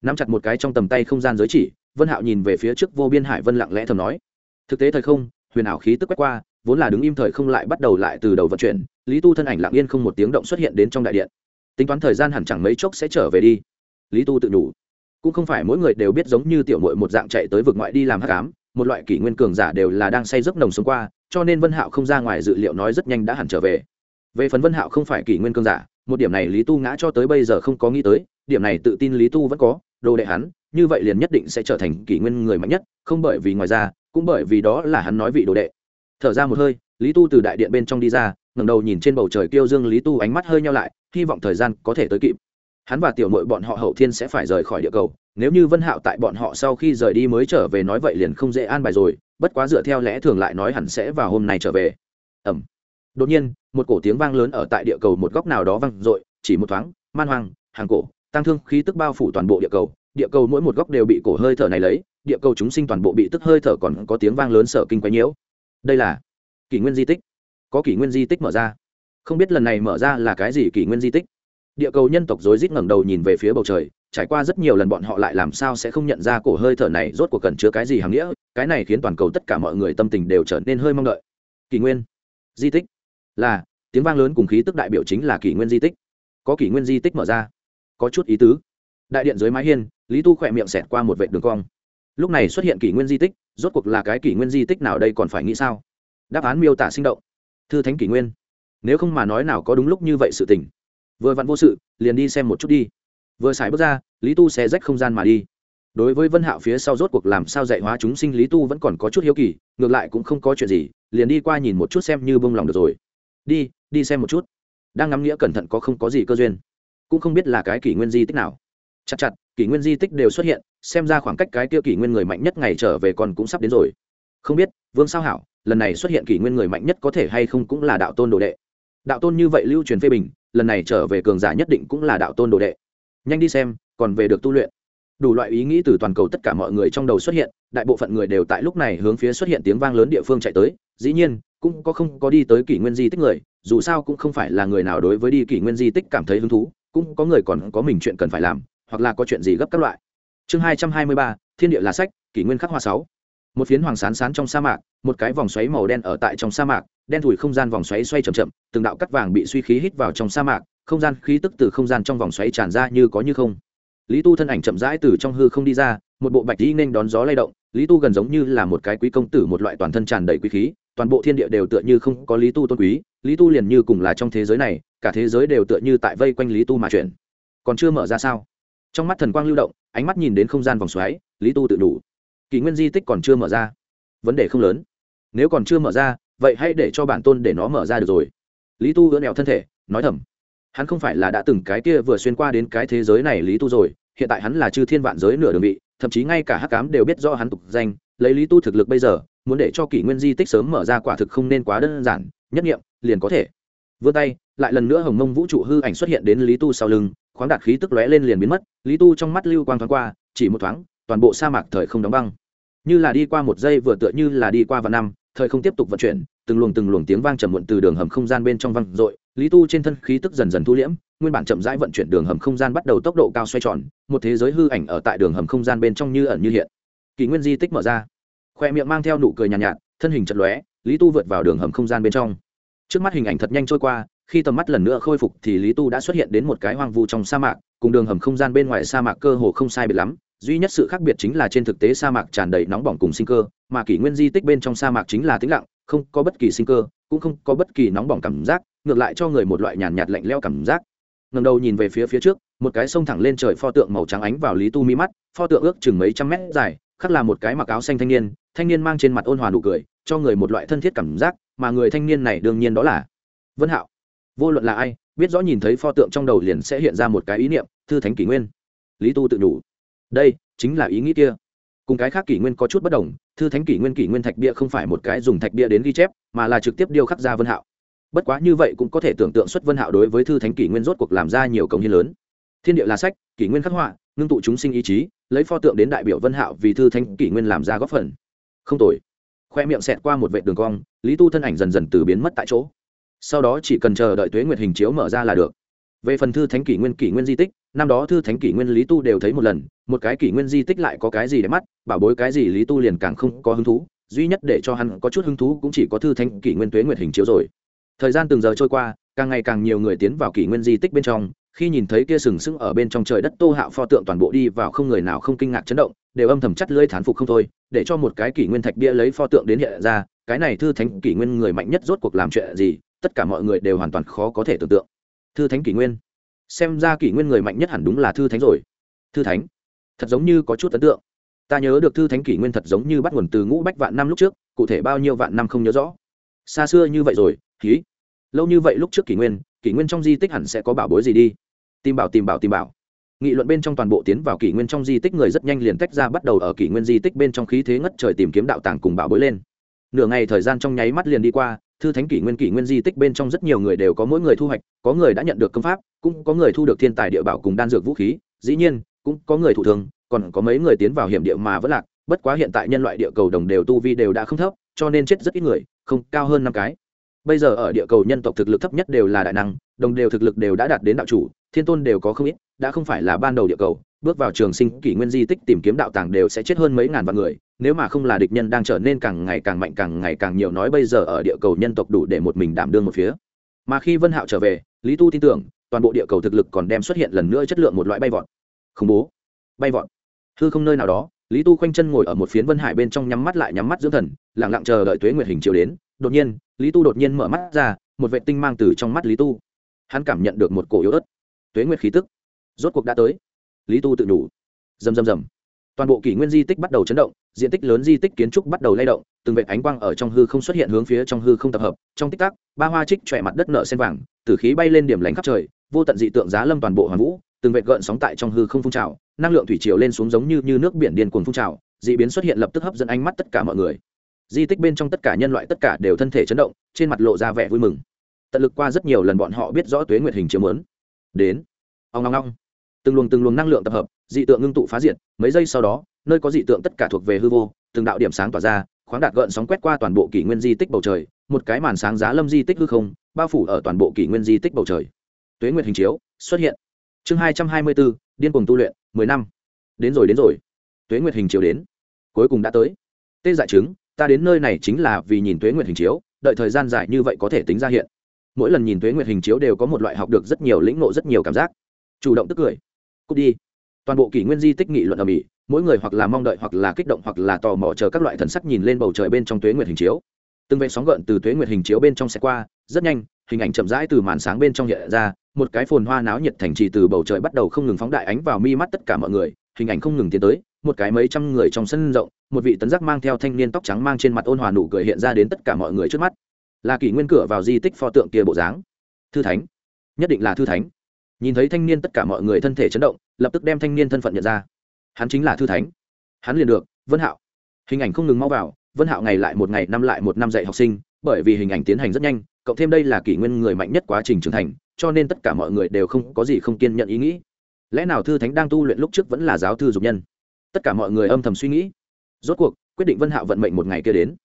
Nắm chặt một cái trong tầm tay không gian giới chỉ, vân hạo nhìn về phía trước vô biên hải vân lặng lẽ thầm nói. Thực tế thời không, huyền ảo khí tức quét qua, vốn là đứng im thời không lại bắt đầu lại từ đầu vận chuyển, lý tu thân ảnh lặng yên không một tiếng động xuất hiện đến trong đại điện. Tính toán thời gian hẳn chẳng mấy chốc sẽ trở về đi. Lý tu tự đủ cũng không phải mỗi người đều biết giống như tiểu mội một dạng chạy tới vực ngoại đi làm hắc ám một loại kỷ nguyên cường giả đều là đang say giấc nồng sống qua, cho nên vân hạo không ra ngoài dự liệu nói rất nhanh đã hẳn trở về. Về phần vân hạo không phải kỷ nguyên cường giả, một điểm này lý tu ngã cho tới bây giờ không có nghĩ tới, điểm này tự tin lý tu vẫn có, đồ đệ hắn, như vậy liền nhất định sẽ trở thành kỷ nguyên người mạnh nhất, không bởi vì ngoài ra, cũng bởi vì đó là hắn nói vị đồ đệ. Thở ra một hơi, lý tu từ đại điện bên trong đi ra, ngẩng đầu nhìn trên bầu trời kêu dương lý tu ánh mắt hơi nhau lại, hy vọng thời gian có thể tới kịp hắn và tiểu mội bọn họ hậu thiên sẽ phải rời khỏi địa cầu, nếu như vân hạo tại bọn họ sau khi rời đi mới trở về nói vậy liền không dễ an bài rồi, bất quá dựa theo lẽ thường lại nói hẳn sẽ vào hôm nay trở về. Ẩm đột nhiên, một cổ tiếng vang lớn ở tại địa cầu một góc nào đó vang dội, chỉ một thoáng, man hoang, hàng cổ tăng thương khí tức bao phủ toàn bộ địa cầu. Địa cầu mỗi một góc đều bị cổ hơi thở này lấy, địa cầu chúng sinh toàn bộ bị tức hơi thở còn có tiếng vang lớn sở kinh quái nhiễu. Đây là kỷ nguyên di tích. Có kỷ nguyên di tích mở ra. Không biết lần này mở ra là cái gì kỷ nguyên di tích? Địa cầu nhân tộc rối rít ngẩng đầu nhìn về phía bầu trời, trải qua rất nhiều lần bọn họ lại làm sao sẽ không nhận ra cổ hơi thở này, rốt cuộc cần chứa cái gì hàm nghĩa, cái này khiến toàn cầu tất cả mọi người tâm tình đều trở nên hơi mong đợi. Kỷ nguyên. Di tích. Là, tiếng vang lớn cùng khí tức đại biểu chính là kỷ nguyên di tích. Có kỷ nguyên di tích mở ra. Có chút ý tứ. Đại điện dưới mái hiên, lý tu khỏe miệng xẹt qua một vệ đường cong. Lúc này xuất hiện kỷ nguyên di tích, rốt cuộc là cái kỷ nguyên di tích nào đây còn phải nghĩ sao? Đáp án miêu tả sinh động. Thư thánh kỷ nguyên. Nếu không mà nói nào có đúng lúc như vậy sự tình vừa vặn vô sự, liền đi xem một chút đi. Vừa xài bước ra, lý tu sẽ rách không gian mà đi. Đối với vân hạo phía sau rốt cuộc làm sao dạy hóa chúng sinh, lý tu vẫn còn có chút hiếu kỳ, ngược lại cũng không có chuyện gì, liền đi qua nhìn một chút xem như bông lòng được rồi. Đi đi xem một chút. Đang ngắm nghĩa cẩn thận có không có gì cơ duyên. Cũng không biết là cái kỷ nguyên di tích nào. Chặt chặt, kỷ nguyên di tích đều xuất hiện, xem ra khoảng cách cái kia kỷ nguyên người mạnh nhất ngày trở về còn cũng sắp đến rồi. Không biết, vương sao hảo, lần này xuất hiện kỷ nguyên người mạnh nhất có thể hay không cũng là đạo tôn đồ đệ. Đạo tôn như vậy lưu truyền phê bình lần này trở về cường giả nhất định cũng là đạo tôn đồ đệ. Nhanh đi xem, còn về được tu luyện. Đủ loại ý nghĩ từ toàn cầu tất cả mọi người trong đầu xuất hiện, đại bộ phận người đều tại lúc này hướng phía xuất hiện tiếng vang lớn địa phương chạy tới. Dĩ nhiên, cũng có không có đi tới kỷ nguyên di tích người, dù sao cũng không phải là người nào đối với đi kỷ nguyên di tích cảm thấy hứng thú, cũng có người còn có mình chuyện cần phải làm, hoặc là có chuyện gì gấp các loại. Chương hai trăm hai mươi ba, thiên địa là sách, kỷ nguyên khắc hoa sáu một phiến hoàng sán sán trong sa mạc, một cái vòng xoáy màu đen ở tại trong sa mạc, đen thủi không gian vòng xoáy xoay chậm chậm, từng đạo cắt vàng bị suy khí hít vào trong sa mạc, không gian khí tức từ không gian trong vòng xoáy tràn ra như có như không. Lý tu thân ảnh chậm rãi từ trong hư không đi ra, một bộ bạch dĩ nên đón gió lay động, lý tu gần giống như là một cái quý công tử một loại toàn thân tràn đầy quý khí, toàn bộ thiên địa đều tựa như không có lý tu tôn quý, lý tu liền như cùng là trong thế giới này, cả thế giới đều tựa như tại vây quanh lý tu mà chuyển. Còn chưa mở ra sao? Trong mắt thần quang lưu động, ánh mắt nhìn đến không gian vòng xoáy, lý tu tự đủ kỷ nguyên di tích còn chưa mở ra. Vấn đề không lớn. Nếu còn chưa mở ra, vậy hãy để cho bản tôn để nó mở ra được rồi. Lý tu ưỡn nẹo thân thể, nói thầm. Hắn không phải là đã từng cái kia vừa xuyên qua đến cái thế giới này lý tu rồi, hiện tại hắn là chư thiên vạn giới nửa đường vị, thậm chí ngay cả hắc cám đều biết do hắn tục danh, lấy lý tu thực lực bây giờ, muốn để cho kỷ nguyên di tích sớm mở ra quả thực không nên quá đơn giản, nhất nghiệm, liền có thể. Vươn tay, lại lần nữa hồng mông vũ trụ hư ảnh xuất hiện đến lý tu sau lưng, khoáng đạt khí tức lóe lên liền biến mất, lý tu trong mắt lưu quang thoáng qua, chỉ một thoáng toàn bộ sa mạc thời không đóng băng. Như là đi qua một giây vừa tựa như là đi qua vài năm thời không tiếp tục vận chuyển từng luồng từng luồng tiếng vang trầm muộn từ đường hầm không gian bên trong văng dội lý tu trên thân khí tức dần dần thu liễm nguyên bản chậm rãi vận chuyển đường hầm không gian bắt đầu tốc độ cao xoay tròn một thế giới hư ảnh ở tại đường hầm không gian bên trong như ẩn như hiện. Kỷ nguyên di tích mở ra. Khoe miệng mang theo nụ cười nhàn nhạt, nhạt thân hình chật lóe lý tu vượt vào đường hầm không gian bên trong. Trước mắt hình ảnh thật nhanh trôi qua khi tầm mắt lần nữa khôi phục thì lý tu đã xuất hiện đến một cái hoang vu trong sa mạc cùng đường hầm không gian bên ngoài sa mạc cơ hồ không sai biệt lắm duy nhất sự khác biệt chính là trên thực tế sa mạc tràn đầy nóng bỏng cùng sinh cơ, mà kỷ nguyên di tích bên trong sa mạc chính là tĩnh lặng, không có bất kỳ sinh cơ, cũng không có bất kỳ nóng bỏng cảm giác, ngược lại cho người một loại nhàn nhạt lạnh leo cảm giác. Ngầm đầu nhìn về phía phía trước, một cái sông thẳng lên trời pho tượng màu trắng ánh vào lý tu mi mắt, pho tượng ước chừng mấy trăm mét dài, khắc là một cái mặc áo xanh thanh niên thanh niên mang trên mặt ôn hòa nụ cười, cho người một loại thân thiết cảm giác, mà người thanh niên này đương nhiên đó là vân hạo. Vô luận là ai, biết rõ nhìn thấy pho tượng trong đầu liền sẽ hiện ra một cái ý niệm, thư thánh kỷ nguyên. Lý tu tự đủ đây, chính là ý nghĩ kia. Cùng cái khác kỷ nguyên có chút bất đồng, thư thánh kỷ nguyên kỷ nguyên thạch bia không phải một cái dùng thạch bia đến ghi chép, mà là trực tiếp điêu khắc ra vân hạo. Bất quá như vậy cũng có thể tưởng tượng xuất vân hạo đối với thư thánh kỷ nguyên rốt cuộc làm ra nhiều công hiến lớn. Thiên địa là sách, kỷ nguyên khắc họa, ngưng tụ chúng sinh ý chí, lấy pho tượng đến đại biểu vân hạo vì thư thánh kỷ nguyên làm ra góp phần. Không tồi. Khoe miệng xẹt qua một vệ đường cong, lý tu thân ảnh dần dần từ biến mất tại chỗ. Sau đó chỉ cần chờ đợi tuế nguyệt hình chiếu mở ra là được. Về phần thư thánh kỷ nguyên kỷ nguyên di tích năm đó thư thánh kỷ nguyên lý tu đều thấy một lần, một cái kỷ nguyên di tích lại có cái gì để mắt, bảo bối cái gì lý tu liền càng không có hứng thú, duy nhất để cho hắn có chút hứng thú cũng chỉ có thư thánh kỷ nguyên tuế nguyệt hình chiếu rồi. Thời gian từng giờ trôi qua, càng ngày càng nhiều người tiến vào kỷ nguyên di tích bên trong, khi nhìn thấy kia sừng sững ở bên trong trời đất tô hạo pho tượng toàn bộ đi vào không người nào không kinh ngạc chấn động, đều âm thầm chắt lưỡi thán phục không thôi, để cho một cái kỷ nguyên thạch bia lấy pho tượng đến hiện ra, cái này thư thánh kỷ nguyên người mạnh nhất rốt cuộc làm chuyện gì, tất cả mọi người đều hoàn toàn khó có thể tưởng tượng. Thư thánh kỷ nguyên xem ra kỷ nguyên người mạnh nhất hẳn đúng là thư thánh rồi. Thư thánh? Thật giống như có chút ấn tượng. Ta nhớ được thư thánh kỷ nguyên thật giống như bắt nguồn từ ngũ bách vạn năm lúc trước, cụ thể bao nhiêu vạn năm không nhớ rõ. Xa xưa như vậy rồi ký lâu như vậy lúc trước kỷ nguyên kỷ nguyên trong di tích hẳn sẽ có bảo bối gì đi? Tìm bảo tìm bảo tìm bảo. Nghị luận bên trong toàn bộ tiến vào kỷ nguyên trong di tích người rất nhanh liền tách ra bắt đầu ở kỷ nguyên di tích bên trong khí thế ngất trời tìm kiếm đạo tàng cùng bảo bối lên. Nửa ngày thời gian trong nháy mắt liền đi qua thư thánh kỷ nguyên kỷ nguyên di tích bên trong rất nhiều người đều có mỗi người thu hoạch, có người đã nhận được công pháp, cũng có người thu được thiên tài địa bảo cùng đan dược vũ khí, dĩ nhiên, cũng có người thụ thường, còn có mấy người tiến vào hiểm địa mà vẫn lạc, bất quá hiện tại nhân loại địa cầu đồng đều tu vi đều đã không thấp, cho nên chết rất ít người, không, cao hơn năm cái. Bây giờ ở địa cầu nhân tộc thực lực thấp nhất đều là đại năng, đồng đều thực lực đều đã đạt đến đạo chủ, thiên tôn đều có không ít, đã không phải là ban đầu địa cầu bước vào trường sinh kỷ nguyên di tích tìm kiếm đạo tàng đều sẽ chết hơn mấy ngàn vạn người, nếu mà không là địch nhân đang trở nên càng ngày càng mạnh, càng ngày càng nhiều nói bây giờ ở địa cầu nhân tộc đủ để một mình đảm đương một phía. Mà khi vân hạo trở về, lý tu tin tưởng, toàn bộ địa cầu thực lực còn đem xuất hiện lần nữa chất lượng một loại bay vọt. Khủng bố. Bay vọt. Hư không nơi nào đó, lý tu khoanh chân ngồi ở một phiến vân hải bên trong nhắm mắt lại nhắm mắt dưỡng thần, lặng lặng chờ đợi tuế nguyệt hình chiều đến. Đột nhiên, lý tu đột nhiên mở mắt ra, một vệ tinh mang từ trong mắt lý tu. Hắn cảm nhận được một cổ yếu ớt. Tuế nguyệt khí tức. Rốt cuộc đã tới lý tu tự đủ rầm rầm rầm. Toàn bộ kỷ nguyên di tích bắt đầu chấn động diện tích lớn di tích kiến trúc bắt đầu lay động từng vệ ánh quang ở trong hư không xuất hiện hướng phía trong hư không tập hợp trong tích tắc ba hoa trích chọe mặt đất nở sen vàng tử khí bay lên điểm lánh khắp trời vô tận dị tượng giá lâm toàn bộ hoàn vũ từng vệ gợn sóng tại trong hư không phun trào năng lượng thủy triều lên xuống giống như, như nước biển điên cuồng phun trào dị biến xuất hiện lập tức hấp dẫn ánh mắt tất cả mọi người. Di tích bên trong tất cả nhân loại tất cả đều thân thể chấn động trên mặt lộ ra vẻ vui mừng. Tận lực qua rất nhiều lần bọn họ biết rõ tuế nguyệt hình chiếm lớn đến. Ông long long từng luồng từng luồng năng lượng tập hợp, dị tượng ngưng tụ phá diệt, mấy giây sau đó, nơi có dị tượng tất cả thuộc về hư vô, từng đạo điểm sáng tỏa ra, khoáng đạt gợn sóng quét qua toàn bộ kỷ nguyên di tích bầu trời, một cái màn sáng giá lâm di tích hư không, bao phủ ở toàn bộ kỷ nguyên di tích bầu trời. Tuế nguyệt hình chiếu, xuất hiện. Chương hai trăm hai mươi bốn điên cuồng tu luyện, mười năm. Đến rồi đến rồi. Tuế nguyệt hình chiếu đến. Cuối cùng đã tới. Tê dại chứng, ta đến nơi này chính là vì nhìn tuế nguyệt hình chiếu, đợi thời gian dài như vậy có thể tính ra hiện. Mỗi lần nhìn tuế nguyệt hình chiếu đều có một loại học được rất nhiều lĩnh nộ rất nhiều cảm giác. Chủ động tức cười cút đi. Toàn bộ kỷ nguyên di tích nghị luận ở mỹ mỗi người hoặc là mong đợi hoặc là kích động hoặc là tò mò chờ các loại thần sắc nhìn lên bầu trời bên trong tuế nguyệt hình chiếu. Từng vệ sóng gợn từ tuế nguyệt hình chiếu bên trong xe qua, rất nhanh, hình ảnh chậm rãi từ màn sáng bên trong hiện ra, một cái phồn hoa náo nhiệt thành trì từ bầu trời bắt đầu không ngừng phóng đại ánh vào mi mắt tất cả mọi người, hình ảnh không ngừng tiến tới, một cái mấy trăm người trong sân rộng, một vị tấn giác mang theo thanh niên tóc trắng mang trên mặt ôn hòa nụ cười hiện ra đến tất cả mọi người trước mắt. Là kỷ nguyên cửa vào di tích pho tượng kia bộ dáng. Thư thánh. Nhất định là thư thánh nhìn thấy thanh niên tất cả mọi người thân thể chấn động, lập tức đem thanh niên thân phận nhận ra. Hắn chính là thư thánh. Hắn liền được, vân hạo. Hình ảnh không ngừng mau vào, vân hạo ngày lại một ngày, năm lại một năm dạy học sinh, bởi vì hình ảnh tiến hành rất nhanh, cộng thêm đây là kỷ nguyên người mạnh nhất quá trình trưởng thành, cho nên tất cả mọi người đều không có gì không kiên nhận ý nghĩ. Lẽ nào thư thánh đang tu luyện lúc trước vẫn là giáo thư dục nhân? Tất cả mọi người âm thầm suy nghĩ. Rốt cuộc, quyết định vân hạo vận mệnh một ngày kia đến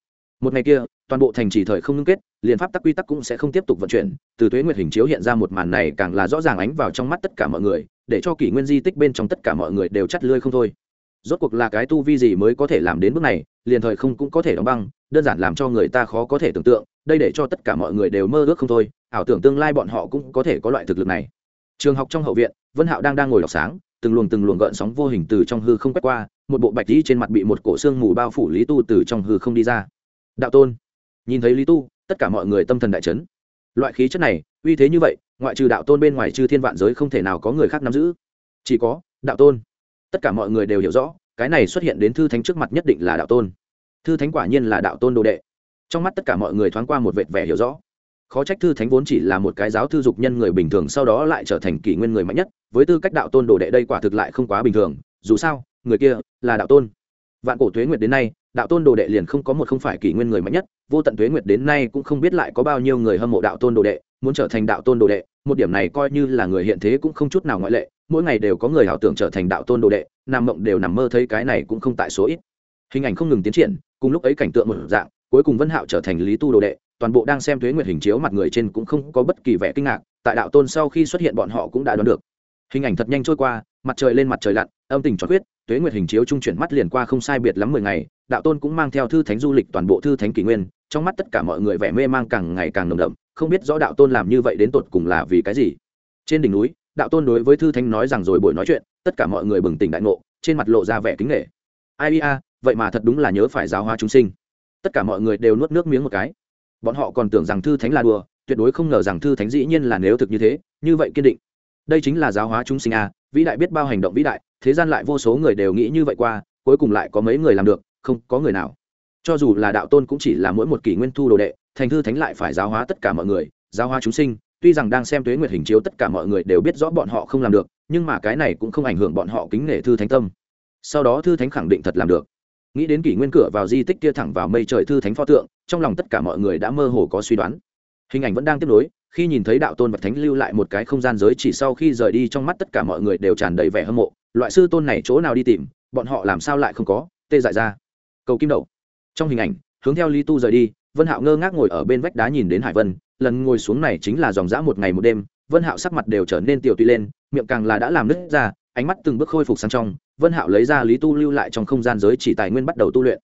một ngày kia, toàn bộ thành trì thời không ngưng kết, liền pháp tắc quy tắc cũng sẽ không tiếp tục vận chuyển, từ tuế nguyệt hình chiếu hiện ra một màn này càng là rõ ràng ánh vào trong mắt tất cả mọi người, để cho kỷ nguyên di tích bên trong tất cả mọi người đều chắt lươi không thôi. Rốt cuộc là cái tu vi gì mới có thể làm đến bước này, liền thời không cũng có thể đóng băng, đơn giản làm cho người ta khó có thể tưởng tượng, đây để cho tất cả mọi người đều mơ ước không thôi, ảo tưởng tương lai bọn họ cũng có thể có loại thực lực này. Trường học trong hậu viện, vân hạo đang đang ngồi đọc sáng, từng luồng từng luồng gợn sóng vô hình từ trong hư không quét qua, một bộ bạch đi trên mặt bị một cổ xương mù bao phủ lý tu từ trong hư không đi ra đạo tôn. Nhìn thấy lý tu, tất cả mọi người tâm thần đại chấn. Loại khí chất này, uy thế như vậy, ngoại trừ đạo tôn bên ngoài trừ thiên vạn giới không thể nào có người khác nắm giữ. Chỉ có đạo tôn. Tất cả mọi người đều hiểu rõ, cái này xuất hiện đến thư thánh trước mặt nhất định là đạo tôn. Thư thánh quả nhiên là đạo tôn đồ đệ. Trong mắt tất cả mọi người thoáng qua một vệt vẻ hiểu rõ. Khó trách thư thánh vốn chỉ là một cái giáo thư dục nhân người bình thường sau đó lại trở thành kỷ nguyên người mạnh nhất, với tư cách đạo tôn đồ đệ đây quả thực lại không quá bình thường. Dù sao, người kia là đạo tôn. Vạn cổ thuế nguyệt đến nay đạo tôn đồ đệ liền không có một không phải kỷ nguyên người mạnh nhất, vô tận tuế nguyệt đến nay cũng không biết lại có bao nhiêu người hâm mộ đạo tôn đồ đệ, muốn trở thành đạo tôn đồ đệ, một điểm này coi như là người hiện thế cũng không chút nào ngoại lệ, mỗi ngày đều có người ảo tưởng trở thành đạo tôn đồ đệ, nam mộng đều nằm mơ thấy cái này cũng không tại số ít. Hình ảnh không ngừng tiến triển, cùng lúc ấy cảnh tượng một dạng, cuối cùng vân hạo trở thành lý tu đồ đệ, toàn bộ đang xem thuế nguyệt hình chiếu mặt người trên cũng không có bất kỳ vẻ kinh ngạc, tại đạo tôn sau khi xuất hiện bọn họ cũng đã đoán được. Hình ảnh thật nhanh trôi qua, mặt trời lên mặt trời lặn, âm tình cho quyết tuế nguyệt hình chiếu trung chuyển mắt liền qua không sai biệt lắm mười ngày đạo tôn cũng mang theo thư thánh du lịch toàn bộ thư thánh kỷ nguyên, trong mắt tất cả mọi người vẻ mê mang càng ngày càng nồng đậm, không biết rõ đạo tôn làm như vậy đến tột cùng là vì cái gì. Trên đỉnh núi, đạo tôn đối với thư thánh nói rằng rồi buổi nói chuyện, tất cả mọi người bừng tỉnh đại ngộ, trên mặt lộ ra vẻ kính nghệ ai a vậy mà thật đúng là nhớ phải giáo hóa chúng sinh. Tất cả mọi người đều nuốt nước miếng một cái. Bọn họ còn tưởng rằng thư thánh là đùa, tuyệt đối không ngờ rằng thư thánh dĩ nhiên là nếu thực như thế, như vậy kiên định. Đây chính là giáo hóa chúng sinh a, vĩ đại biết bao hành động vĩ đại, thế gian lại vô số người đều nghĩ như vậy qua, cuối cùng lại có mấy người làm được không có người nào. Cho dù là đạo tôn cũng chỉ là mỗi một kỷ nguyên thu đồ đệ, thành thư thánh lại phải giáo hóa tất cả mọi người, giáo hóa chúng sinh, tuy rằng đang xem tuế nguyệt hình chiếu tất cả mọi người đều biết rõ bọn họ không làm được, nhưng mà cái này cũng không ảnh hưởng bọn họ kính nể thư thánh tâm. Sau đó thư thánh khẳng định thật làm được. Nghĩ đến kỷ nguyên cửa vào di tích kia thẳng vào mây trời thư thánh pho tượng, trong lòng tất cả mọi người đã mơ hồ có suy đoán. Hình ảnh vẫn đang tiếp nối, khi nhìn thấy đạo tôn và thánh lưu lại một cái không gian giới chỉ sau khi rời đi trong mắt tất cả mọi người đều tràn đầy vẻ hâm mộ, loại sư tôn này chỗ nào đi tìm, bọn họ làm sao lại không có, tê dại ra cầu kim đậu. Trong hình ảnh, hướng theo lý tu rời đi, vân hạo ngơ ngác ngồi ở bên vách đá nhìn đến hải vân, lần ngồi xuống này chính là dòng dã một ngày một đêm, vân hạo sắc mặt đều trở nên tiểu tụy lên, miệng càng là đã làm nứt ra, ánh mắt từng bước khôi phục sang trong, vân hạo lấy ra lý tu lưu lại trong không gian giới chỉ tài nguyên bắt đầu tu luyện.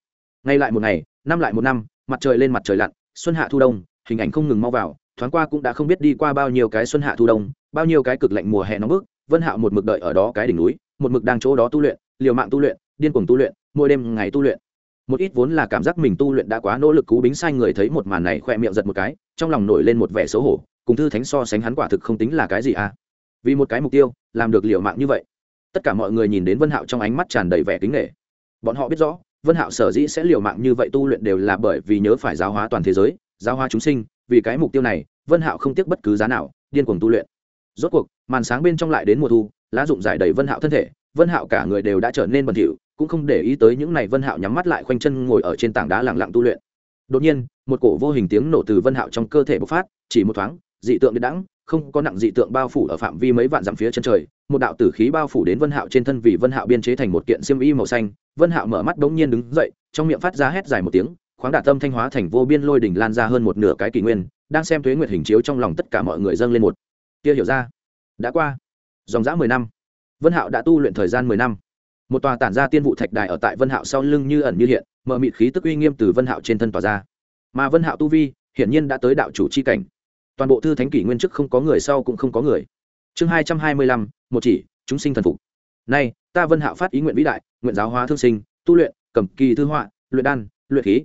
Ngay lại một ngày, năm lại một năm, mặt trời lên mặt trời lặn, xuân hạ thu đông, hình ảnh không ngừng mau vào, thoáng qua cũng đã không biết đi qua bao nhiêu cái xuân hạ thu đông, bao nhiêu cái cực lạnh mùa hè nóng bức, vân hạo một mực đợi ở đó cái đỉnh núi, một mực đang chỗ đó tu luyện, liều mạng tu luyện, điên cuồng tu luyện, mỗi đêm ngày tu luyện một ít vốn là cảm giác mình tu luyện đã quá nỗ lực cú bính sai người thấy một màn này khoe miệng giật một cái, trong lòng nổi lên một vẻ xấu hổ, cùng thư thánh so sánh hắn quả thực không tính là cái gì à? Vì một cái mục tiêu, làm được liều mạng như vậy. Tất cả mọi người nhìn đến vân hạo trong ánh mắt tràn đầy vẻ kính nghệ bọn họ biết rõ, vân hạo sở dĩ sẽ liều mạng như vậy tu luyện đều là bởi vì nhớ phải giáo hóa toàn thế giới, giáo hóa chúng sinh, vì cái mục tiêu này, vân hạo không tiếc bất cứ giá nào, điên cuồng tu luyện. Rốt cuộc, màn sáng bên trong lại đến mùa thu, lá rụng giải đầy vân hạo thân thể, vân hạo cả người đều đã trở nên bẩn thỉu cũng không để ý tới những này vân hạo nhắm mắt lại khoanh chân ngồi ở trên tảng đá lặng lặng tu luyện. Đột nhiên, một cổ vô hình tiếng nổ từ vân hạo trong cơ thể bộc phát, chỉ một thoáng, dị tượng điện đẳng không có nặng dị tượng bao phủ ở phạm vi mấy vạn dặm phía chân trời, một đạo tử khí bao phủ đến vân hạo trên thân vì vân hạo biên chế thành một kiện xiêm y màu xanh, vân hạo mở mắt bỗng nhiên đứng dậy, trong miệng phát ra hét dài một tiếng, khoáng đả tâm thanh hóa thành vô biên lôi đỉnh lan ra hơn một nửa cái kỷ nguyên, đang xem tuế nguyệt hình chiếu trong lòng tất cả mọi người dâng lên một. Tia hiểu ra. Đã qua. Dòng dã mười năm. Vân hạo đã tu luyện thời gian mười năm một tòa tản ra tiên vụ thạch đài ở tại vân hạo sau lưng như ẩn như hiện mở mịt khí tức uy nghiêm từ vân hạo trên thân tỏa ra. Mà vân hạo tu vi, hiển nhiên đã tới đạo chủ chi cảnh. Toàn bộ thư thánh kỷ nguyên trước không có người, sau cũng không có người. Chương hai trăm hai mươi lăm, một chỉ, chúng sinh thần phục. Nay, ta vân hạo phát ý nguyện vĩ đại, nguyện giáo hóa thương sinh, tu luyện, cầm kỳ thư họa, luyện đan, luyện khí.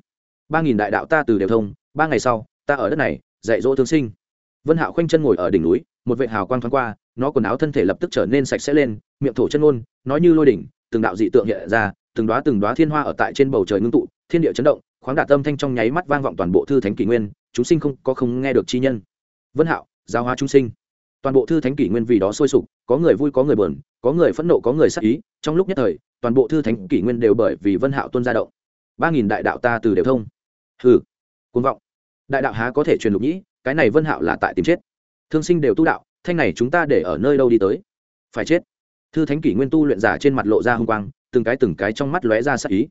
Ba nghìn đại đạo ta từ đều thông, ba ngày sau, ta ở đất này, dạy dỗ thương sinh. Vân hạo khoanh chân ngồi ở đỉnh núi, một vệ hào quang thoáng qua, nó quần áo thân thể lập tức trở nên sạch sẽ lên, miệng thổ chân ôn, nói như lôi đỉnh từng đạo dị tượng hiện ra, từng đoá từng đoá thiên hoa ở tại trên bầu trời ngưng tụ, thiên địa chấn động, khoáng đạt tâm thanh trong nháy mắt vang vọng toàn bộ thư thánh kỷ nguyên, chúng sinh không có không nghe được chi nhân. Vân hạo giáo hóa chúng sinh. Toàn bộ thư thánh kỷ nguyên vì đó sôi sục, có người vui, có người buồn, có người phẫn nộ, có người sắc ý, trong lúc nhất thời, toàn bộ thư thánh kỷ nguyên đều bởi vì vân hạo tuân ra động. Ba nghìn đại đạo ta từ đều thông. Hừ côn vọng. Đại đạo há có thể truyền lục nhĩ, cái này vân hạo là tại tìm chết. Thương sinh đều tu đạo, thanh này chúng ta để ở nơi đâu đi tới? Phải chết thư thánh kỷ nguyên tu luyện giả trên mặt lộ ra hung quang, từng cái từng cái trong mắt lóe ra sắc ý.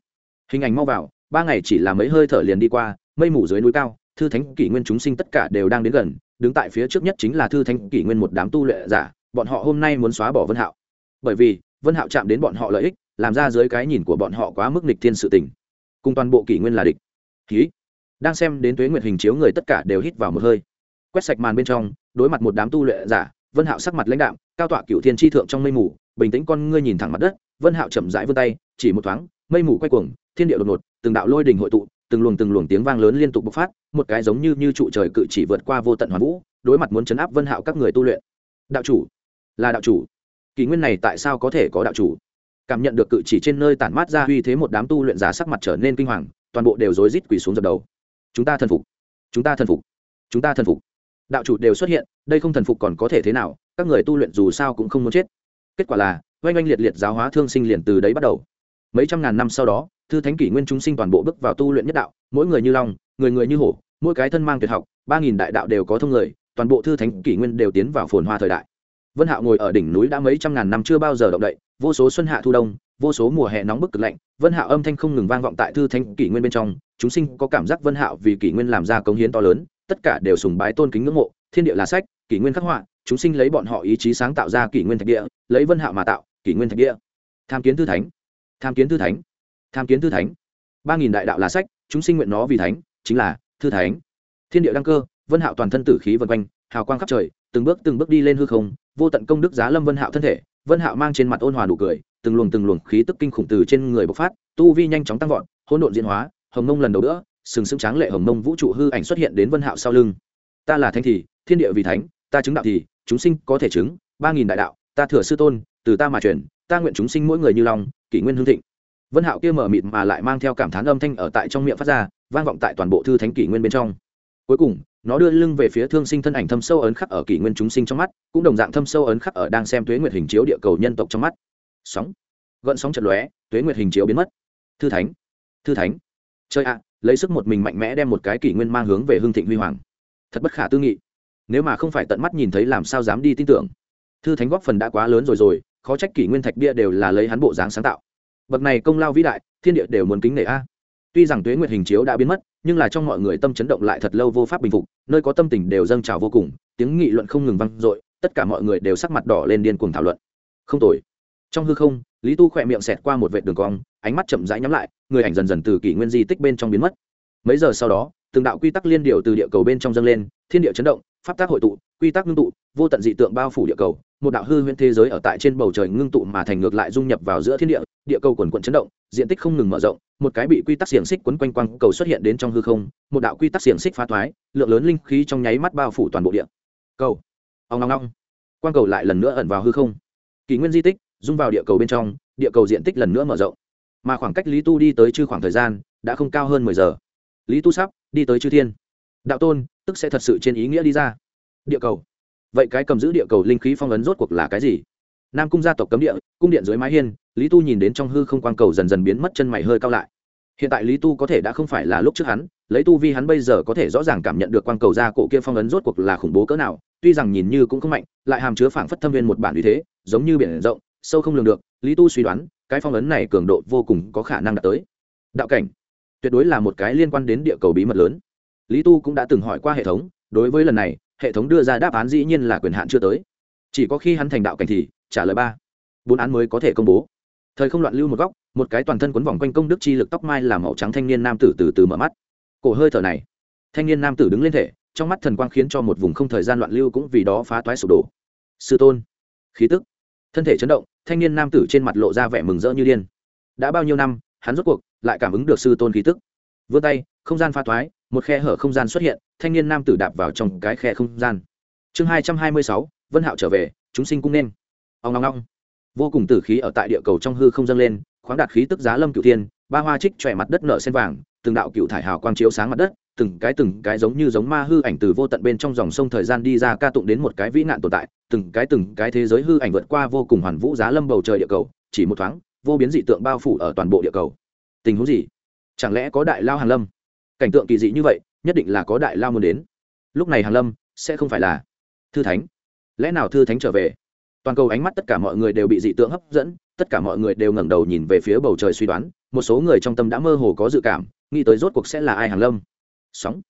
Hình ảnh mau vào, ba ngày chỉ là mấy hơi thở liền đi qua, mây mù dưới núi cao, thư thánh kỷ nguyên chúng sinh tất cả đều đang đến gần, đứng tại phía trước nhất chính là thư thánh kỷ nguyên một đám tu luyện giả, bọn họ hôm nay muốn xóa bỏ vân hạo. Bởi vì, vân hạo chạm đến bọn họ lợi ích, làm ra dưới cái nhìn của bọn họ quá mức nịch thiên sự tình. Cùng toàn bộ kỷ nguyên là địch. Ký đang xem đến tuế nguyệt hình chiếu người tất cả đều hít vào một hơi. Quét sạch màn bên trong, đối mặt một đám tu luyện giả, vân hạo sắc mặt lãnh đạm, cao tọa cựu thiên tri thượng trong mây mù bình tĩnh con ngươi nhìn thẳng mặt đất, vân hạo chậm rãi vươn tay, chỉ một thoáng, mây mù quay cuồng, thiên địa đột ngột, từng đạo lôi đình hội tụ, từng luồng từng luồng tiếng vang lớn liên tục bộc phát, một cái giống như như trụ trời cự chỉ vượt qua vô tận hoàn vũ, đối mặt muốn chấn áp vân hạo các người tu luyện. Đạo chủ, là đạo chủ. Kỷ nguyên này tại sao có thể có đạo chủ? Cảm nhận được cự chỉ trên nơi tản mát ra uy thế một đám tu luyện giả sắc mặt trở nên kinh hoàng, toàn bộ đều rối rít quỳ xuống dập đầu. Chúng ta thần phục. Chúng ta thần phục. Chúng ta thần phục. Đạo chủ đều xuất hiện, đây không thần phục còn có thể thế nào? Các người tu luyện dù sao cũng không muốn chết kết quả là, oanh oanh liệt liệt giáo hóa thương sinh liền từ đấy bắt đầu. Mấy trăm ngàn năm sau đó, thư thánh kỷ nguyên chúng sinh toàn bộ bước vào tu luyện nhất đạo, mỗi người như long, người người như hổ, mỗi cái thân mang tuyệt học, ba nghìn đại đạo đều có thông người, toàn bộ thư thánh kỷ nguyên đều tiến vào phồn hoa thời đại. Vân hạo ngồi ở đỉnh núi đã mấy trăm ngàn năm chưa bao giờ động đậy, vô số xuân hạ thu đông, vô số mùa hè nóng bức cực lạnh, vân hạo âm thanh không ngừng vang vọng tại thư thánh kỷ nguyên bên trong, chúng sinh có cảm giác vân hạo vì kỷ nguyên làm ra công hiến to lớn, tất cả đều sùng bái tôn kính ngưỡng mộ, thiên địa là sách, kỷ nguyên khắc họa chúng sinh lấy bọn họ ý chí sáng tạo ra kỷ nguyên thạch địa, lấy vân hạo mà tạo, kỷ nguyên thạch địa. Tham kiến thư thánh. Tham kiến thư thánh. Tham kiến thư thánh. Ba nghìn đại đạo là sách, chúng sinh nguyện nó vì thánh, chính là thư thánh. Thiên địa đăng cơ, vân hạo toàn thân tử khí vân quanh, hào quang khắp trời, từng bước từng bước đi lên hư không, vô tận công đức giá lâm vân hạo thân thể, vân hạo mang trên mặt ôn hòa nụ cười, từng luồng từng luồng khí tức kinh khủng từ trên người bộc phát, tu vi nhanh chóng tăng vọt, hỗn độn diễn hóa, hồng mông lần đầu nữa sừng sững tráng lệ hồng mông vũ trụ hư ảnh xuất hiện đến vân hạo sau lưng. Ta là thánh thì, thiên địa vì thánh, ta chứng đạo thì chúng sinh có thể chứng, ba nghìn đại đạo, ta thừa sư tôn, từ ta mà truyền ta nguyện chúng sinh mỗi người như lòng kỷ nguyên hương thịnh. Vân hạo kia mở mịt mà lại mang theo cảm thán âm thanh ở tại trong miệng phát ra, vang vọng tại toàn bộ thư thánh kỷ nguyên bên trong. Cuối cùng, nó đưa lưng về phía thương sinh thân ảnh thâm sâu ấn khắc ở kỷ nguyên chúng sinh trong mắt, cũng đồng dạng thâm sâu ấn khắc ở đang xem tuế nguyệt hình chiếu địa cầu nhân tộc trong mắt. Sóng. Gợn sóng chật lóe, tuế nguyệt hình chiếu biến mất. Thư thánh. Thư thánh. Chơi ạ, lấy sức một mình mạnh mẽ đem một cái kỷ nguyên mang hướng về hương thịnh huy hoàng. Thật bất khả tư nghị nếu mà không phải tận mắt nhìn thấy làm sao dám đi tin tưởng. Thư thánh góp phần đã quá lớn rồi rồi, khó trách kỷ nguyên thạch bia đều là lấy hắn bộ dáng sáng tạo. Bậc này công lao vĩ đại, thiên địa đều muốn kính nể a. Tuy rằng tuế nguyệt hình chiếu đã biến mất, nhưng là trong mọi người tâm chấn động lại thật lâu vô pháp bình phục, nơi có tâm tình đều dâng trào vô cùng, tiếng nghị luận không ngừng vang dội, tất cả mọi người đều sắc mặt đỏ lên điên cuồng thảo luận. Không tồi. Trong hư không, lý tu khỏe miệng xẹt qua một vệt đường cong, ánh mắt chậm rãi nhắm lại, người ảnh dần dần từ kỷ nguyên di tích bên trong biến mất. Mấy giờ sau đó, từng đạo quy tắc liên điều từ địa cầu bên trong dâng lên, thiên địa chấn động pháp tác hội tụ, quy tắc ngưng tụ, vô tận dị tượng bao phủ địa cầu, một đạo hư huyễn thế giới ở tại trên bầu trời ngưng tụ mà thành ngược lại dung nhập vào giữa thiên địa địa cầu quần quận chấn động, diện tích không ngừng mở rộng, một cái bị quy tắc xiềng xích quấn quanh quang cầu xuất hiện đến trong hư không, một đạo quy tắc xiềng xích phá thoái, lượng lớn linh khí trong nháy mắt bao phủ toàn bộ địa cầu. Ông long long quang cầu lại lần nữa ẩn vào hư không. Kỷ nguyên di tích, dung vào địa cầu bên trong, địa cầu diện tích lần nữa mở rộng. Mà khoảng cách lý tu đi tới chư khoảng thời gian, đã không cao hơn mười giờ. Lý tu sắp đi tới chư thiên đạo tôn, tức sẽ thật sự trên ý nghĩa đi ra. Địa cầu. Vậy cái cầm giữ địa cầu linh khí phong ấn rốt cuộc là cái gì? Nam cung gia tộc cấm địa, cung điện dưới mái hiên, lý tu nhìn đến trong hư không quang cầu dần dần biến mất chân mày hơi cao lại. Hiện tại lý tu có thể đã không phải là lúc trước hắn, lấy tu vi hắn bây giờ có thể rõ ràng cảm nhận được quang cầu ra cổ kia phong ấn rốt cuộc là khủng bố cỡ nào, tuy rằng nhìn như cũng không mạnh, lại hàm chứa phảng phất thâm viên một bản uy thế, giống như biển rộng, sâu không lường được, lý tu suy đoán, cái phong ấn này cường độ vô cùng có khả năng đạt tới. Đạo cảnh. Tuyệt đối là một cái liên quan đến địa cầu bí mật lớn lý tu cũng đã từng hỏi qua hệ thống, đối với lần này, hệ thống đưa ra đáp án dĩ nhiên là quyền hạn chưa tới. Chỉ có khi hắn thành đạo cảnh thì, trả lời ba. Bốn án mới có thể công bố. Thời không loạn lưu một góc, một cái toàn thân quấn vòng quanh công đức chi lực tóc mai làm màu trắng thanh niên nam tử từ từ mở mắt. Cổ hơi thở này. Thanh niên nam tử đứng lên thể, trong mắt thần quang khiến cho một vùng không thời gian loạn lưu cũng vì đó phá toái sụp đổ. Sư tôn. Khí tức. Thân thể chấn động, thanh niên nam tử trên mặt lộ ra vẻ mừng rỡ như điên. Đã bao nhiêu năm, hắn rốt cuộc lại cảm ứng được sư tôn khí tức. Vươn tay, không gian pha toái một khe hở không gian xuất hiện, thanh niên nam tử đạp vào trong cái khe không gian. Chương hai trăm hai mươi sáu, vân hạo trở về, chúng sinh cũng nên. Ông ngong ngong. Vô cùng tử khí ở tại địa cầu trong hư không dâng lên, khoáng đạt khí tức giá lâm cựu thiên, ba hoa trích chòe mặt đất nở sen vàng, từng đạo cựu thải hào quang chiếu sáng mặt đất, từng cái từng cái giống như giống ma hư ảnh từ vô tận bên trong dòng sông thời gian đi ra ca tụng đến một cái vĩ nạn tồn tại, từng cái từng cái thế giới hư ảnh vượt qua vô cùng hoàn vũ giá lâm bầu trời địa cầu, chỉ một thoáng, vô biến dị tượng bao phủ ở toàn bộ địa cầu. Tình huống gì? Chẳng lẽ có đại lao hàn lâm? Cảnh tượng kỳ dị như vậy, nhất định là có đại lao muốn đến. Lúc này hàn lâm, sẽ không phải là thư thánh. Lẽ nào thư thánh trở về? Toàn cầu ánh mắt tất cả mọi người đều bị dị tượng hấp dẫn, tất cả mọi người đều ngẩng đầu nhìn về phía bầu trời suy đoán, một số người trong tâm đã mơ hồ có dự cảm, nghĩ tới rốt cuộc sẽ là ai hàn lâm. Sóng.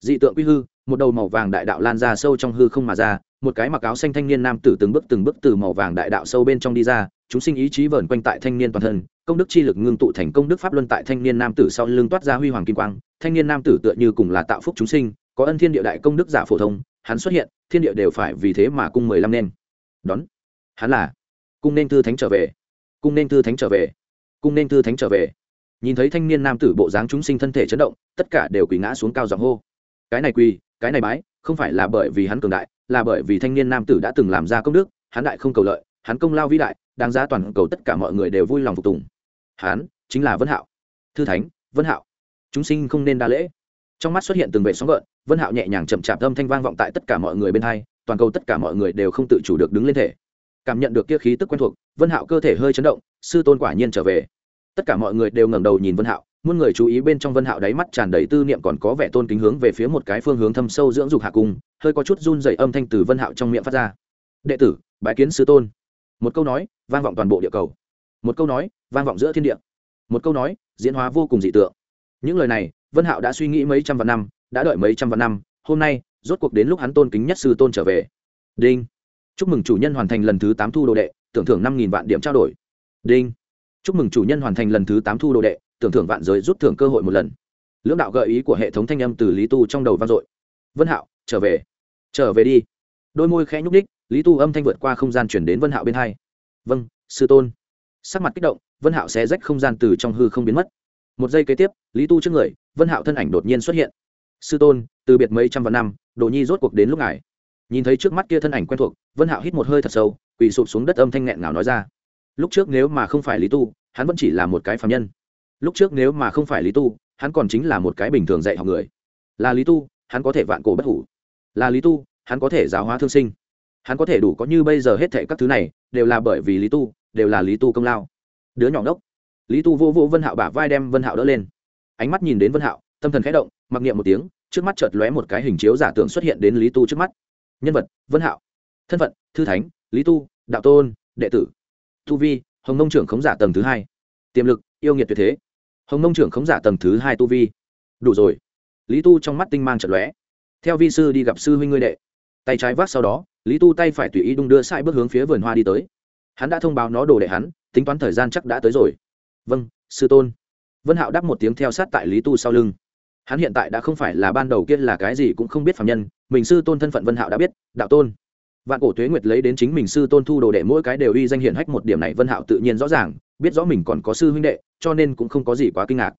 Dị tượng quy hư, một đầu màu vàng đại đạo lan ra sâu trong hư không mà ra, một cái mặc áo xanh thanh niên nam tử từng bước từng bước từ màu vàng đại đạo sâu bên trong đi ra chúng sinh ý chí vờn quanh tại thanh niên toàn thân, công đức chi lực ngưng tụ thành công đức pháp luân tại thanh niên nam tử sau lưng toát ra huy hoàng kim quang. Thanh niên nam tử tựa như cùng là tạo phúc chúng sinh, có ân thiên địa đại công đức giả phổ thông, hắn xuất hiện, thiên địa đều phải vì thế mà cung mười lăm nên. Đón. Hắn là cung nên tư thánh trở về. Cung nên tư thánh trở về. Cung nên tư thánh trở về. Nhìn thấy thanh niên nam tử bộ dáng chúng sinh thân thể chấn động, tất cả đều quỳ ngã xuống cao giọng hô. Cái này quỳ, cái này bái, không phải là bởi vì hắn cường đại, là bởi vì thanh niên nam tử đã từng làm ra công đức, hắn đại không cầu lợi, hắn công lao vĩ đại đáng giá toàn cầu tất cả mọi người đều vui lòng phục tùng. Hán, chính là vân hạo. Thư thánh vân hạo. Chúng sinh không nên đa lễ. Trong mắt xuất hiện từng vệ sóng gợn vân hạo nhẹ nhàng chậm chạp âm thanh vang vọng tại tất cả mọi người bên hai toàn cầu tất cả mọi người đều không tự chủ được đứng lên thể. Cảm nhận được kia khí tức quen thuộc vân hạo cơ thể hơi chấn động sư tôn quả nhiên trở về. Tất cả mọi người đều ngẩng đầu nhìn vân hạo muôn người chú ý bên trong vân hạo đáy mắt tràn đầy tư niệm còn có vẻ tôn kính hướng về phía một cái phương hướng thâm sâu dưỡng dục hạ cung hơi có chút run rẩy âm thanh từ vân hạo trong miệng phát ra. Đệ tử bái kiến sư tôn một câu nói, vang vọng toàn bộ địa cầu. Một câu nói, vang vọng giữa thiên địa. Một câu nói, diễn hóa vô cùng dị tượng. Những lời này, vân hạo đã suy nghĩ mấy trăm vạn năm, đã đợi mấy trăm vạn năm, hôm nay, rốt cuộc đến lúc hắn tôn kính nhất sư tôn trở về. Đinh. Chúc mừng chủ nhân hoàn thành lần thứ tám thu đồ đệ, tưởng thưởng năm nghìn vạn điểm trao đổi. Đinh. Chúc mừng chủ nhân hoàn thành lần thứ tám thu đồ đệ, tưởng thưởng vạn giới rút thưởng cơ hội một lần. Lưỡng đạo gợi ý của hệ thống thanh âm từ lý tu trong đầu vang dội. Vân hạo, trở về. Trở về đi. Đôi môi khẽ nhúc đích lý tu âm thanh vượt qua không gian chuyển đến vân hạo bên hai. Vâng sư tôn. Sắc mặt kích động, vân hạo sẽ rách không gian từ trong hư không biến mất. Một giây kế tiếp, lý tu trước người, vân hạo thân ảnh đột nhiên xuất hiện. Sư tôn, từ biệt mấy trăm vạn năm, đồ nhi rốt cuộc đến lúc ngài. Nhìn thấy trước mắt kia thân ảnh quen thuộc, vân hạo hít một hơi thật sâu, quỳ sụp xuống đất âm thanh nghẹn ngào nói ra. Lúc trước nếu mà không phải lý tu, hắn vẫn chỉ là một cái phạm nhân. Lúc trước nếu mà không phải lý tu, hắn còn chính là một cái bình thường dạy học người. Là lý tu, hắn có thể vạn cổ bất hủ. Là lý tu, hắn có thể giáo hóa thương sinh hắn có thể đủ có như bây giờ hết thệ các thứ này, đều là bởi vì lý tu, đều là lý tu công lao. Đứa nhỏ ngốc. Lý tu vô vô vân hạo bả vai đem vân hạo đỡ lên. Ánh mắt nhìn đến vân hạo, tâm thần khẽ động, mặc niệm một tiếng, trước mắt chợt lóe một cái hình chiếu giả tưởng xuất hiện đến lý tu trước mắt. Nhân vật, vân hạo. Thân phận, thư thánh, lý tu, đạo tôn, đệ tử. Tu vi, hồng nông trưởng khống giả tầng thứ hai. Tiềm lực, yêu nghiệt tuyệt thế. Hồng nông trưởng khống giả tầng thứ hai tu vi. Đủ rồi. Lý tu trong mắt tinh mang chợt lóe. Theo vi sư đi gặp sư huynh ngươi đệ. Tay trái vác sau đó lý tu tay phải tùy ý đung đưa sai bước hướng phía vườn hoa đi tới. Hắn đã thông báo nó đồ đệ hắn, tính toán thời gian chắc đã tới rồi. Vâng sư tôn. Vân hạo đáp một tiếng theo sát tại lý tu sau lưng. Hắn hiện tại đã không phải là ban đầu kia là cái gì cũng không biết phạm nhân, mình sư tôn thân phận vân hạo đã biết, đạo tôn. Vạn cổ thuế nguyệt lấy đến chính mình sư tôn thu đồ đệ mỗi cái đều uy danh hiển hách một điểm này vân hạo tự nhiên rõ ràng, biết rõ mình còn có sư huynh đệ, cho nên cũng không có gì quá kinh ngạc.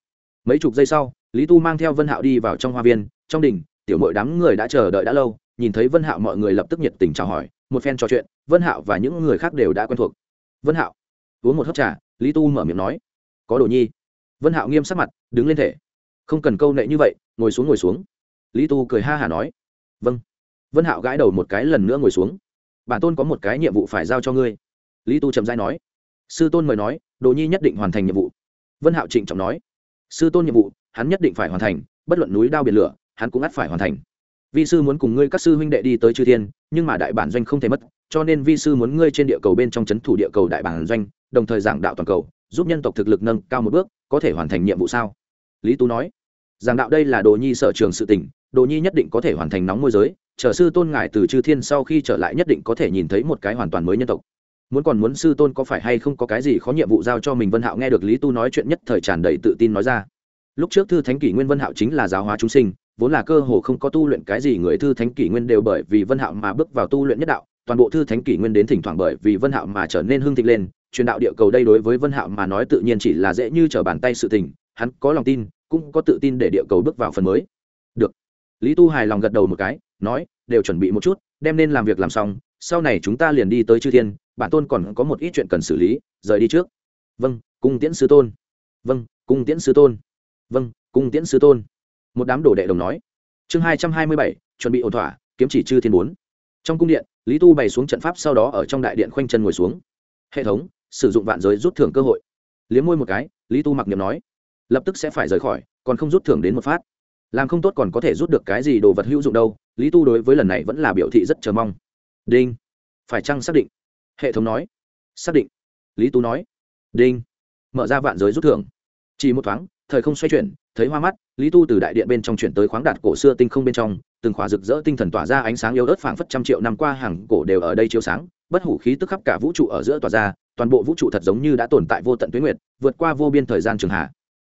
Mấy chục giây sau, lý tu mang theo vân hạo đi vào trong hoa viên, trong đình tiểu mội đám người đã chờ đợi đã lâu nhìn thấy vân hạo mọi người lập tức nhiệt tình chào hỏi, một phen trò chuyện, vân hạo và những người khác đều đã quen thuộc. Vân hạo, uống một hớp trà. Lý tu mở miệng nói. Có đồ nhi. Vân hạo nghiêm sắc mặt, đứng lên thể. Không cần câu nệ như vậy, ngồi xuống ngồi xuống. Lý tu cười ha hả nói. Vâng. Vân hạo gãi đầu một cái lần nữa ngồi xuống. Bản tôn có một cái nhiệm vụ phải giao cho ngươi. Lý tu trầm dai nói. Sư tôn mời nói, đồ nhi nhất định hoàn thành nhiệm vụ. Vân hạo trịnh trọng nói. Sư tôn nhiệm vụ, hắn nhất định phải hoàn thành, bất luận núi đao biển lửa, hắn cũng ắt phải hoàn thành vi sư muốn cùng ngươi các sư huynh đệ đi tới chư thiên, nhưng mà đại bản doanh không thể mất, cho nên vi sư muốn ngươi trên địa cầu bên trong c h ấ n thủ địa cầu đại bản doanh, đồng thời giảng đạo toàn cầu, giúp nhân tộc thực lực nâng cao một bước, có thể hoàn thành nhiệm vụ sao? Lý tú nói. Giảng đạo đây là đồ nhi sở trường sự tỉnh đồ nhi nhất định có thể hoàn thành nóng môi giới, chờ sư tôn ngài từ chư thiên sau khi trở lại nhất định có thể nhìn thấy một cái hoàn toàn mới nhân tộc. Muốn còn muốn sư tôn có phải hay không có cái gì khó nhiệm vụ giao cho mình vân hạo nghe được lý tu nói chuyện nhất thời tràn đầy tự tin nói ra. Lúc trước thư thánh kỷ nguyên vân hạo chính là giáo hóa chúng sinh vốn là cơ hồ không có tu luyện cái gì người thư thánh kỷ nguyên đều bởi vì vân hạo mà bước vào tu luyện nhất đạo, toàn bộ thư thánh kỷ nguyên đến thỉnh thoảng bởi vì vân hạo mà trở nên hưng thịnh lên, truyền đạo địa cầu đây đối với vân hạo mà nói tự nhiên chỉ là dễ như trở bàn tay sự tình, hắn có lòng tin, cũng có tự tin để địa cầu bước vào phần mới. Được. Lý tu hài lòng gật đầu một cái, nói, đều chuẩn bị một chút, đem nên làm việc làm xong, sau này chúng ta liền đi tới chư thiên, bản tôn còn có một ít chuyện cần xử lý, rời đi trước. Vâng cung tiễn sư tôn. Vâng cung tiễn sư tôn. Vâng cung tiễn sư tôn một đám đồ đệ đồng nói. Chương hai trăm hai mươi bảy, chuẩn bị ổn thỏa, kiếm chỉ chư thiên bốn. Trong cung điện, lý tu bày xuống trận pháp sau đó ở trong đại điện khoanh chân ngồi xuống. Hệ thống, sử dụng vạn giới rút thưởng cơ hội. Liếm môi một cái, lý tu mặc niệm nói. Lập tức sẽ phải rời khỏi, còn không rút thưởng đến một phát. Làm không tốt còn có thể rút được cái gì đồ vật hữu dụng đâu, lý tu đối với lần này vẫn là biểu thị rất chờ mong. Đinh. Phải chăng xác định? Hệ thống nói. Xác định. Lý tu nói. Đinh. Mở ra vạn giới rút thưởng. Chỉ một thoáng, thời không xoay chuyển thấy hoa mắt, lý tu từ đại điện bên trong chuyển tới khoáng đạt cổ xưa tinh không bên trong, từng khỏa rực rỡ tinh thần tỏa ra ánh sáng yếu ớt phảng phất trăm triệu năm qua hàng cổ đều ở đây chiếu sáng, bất hủ khí tức khắp cả vũ trụ ở giữa tỏa ra, toàn bộ vũ trụ thật giống như đã tồn tại vô tận tuyến nguyệt, vượt qua vô biên thời gian trường hạ.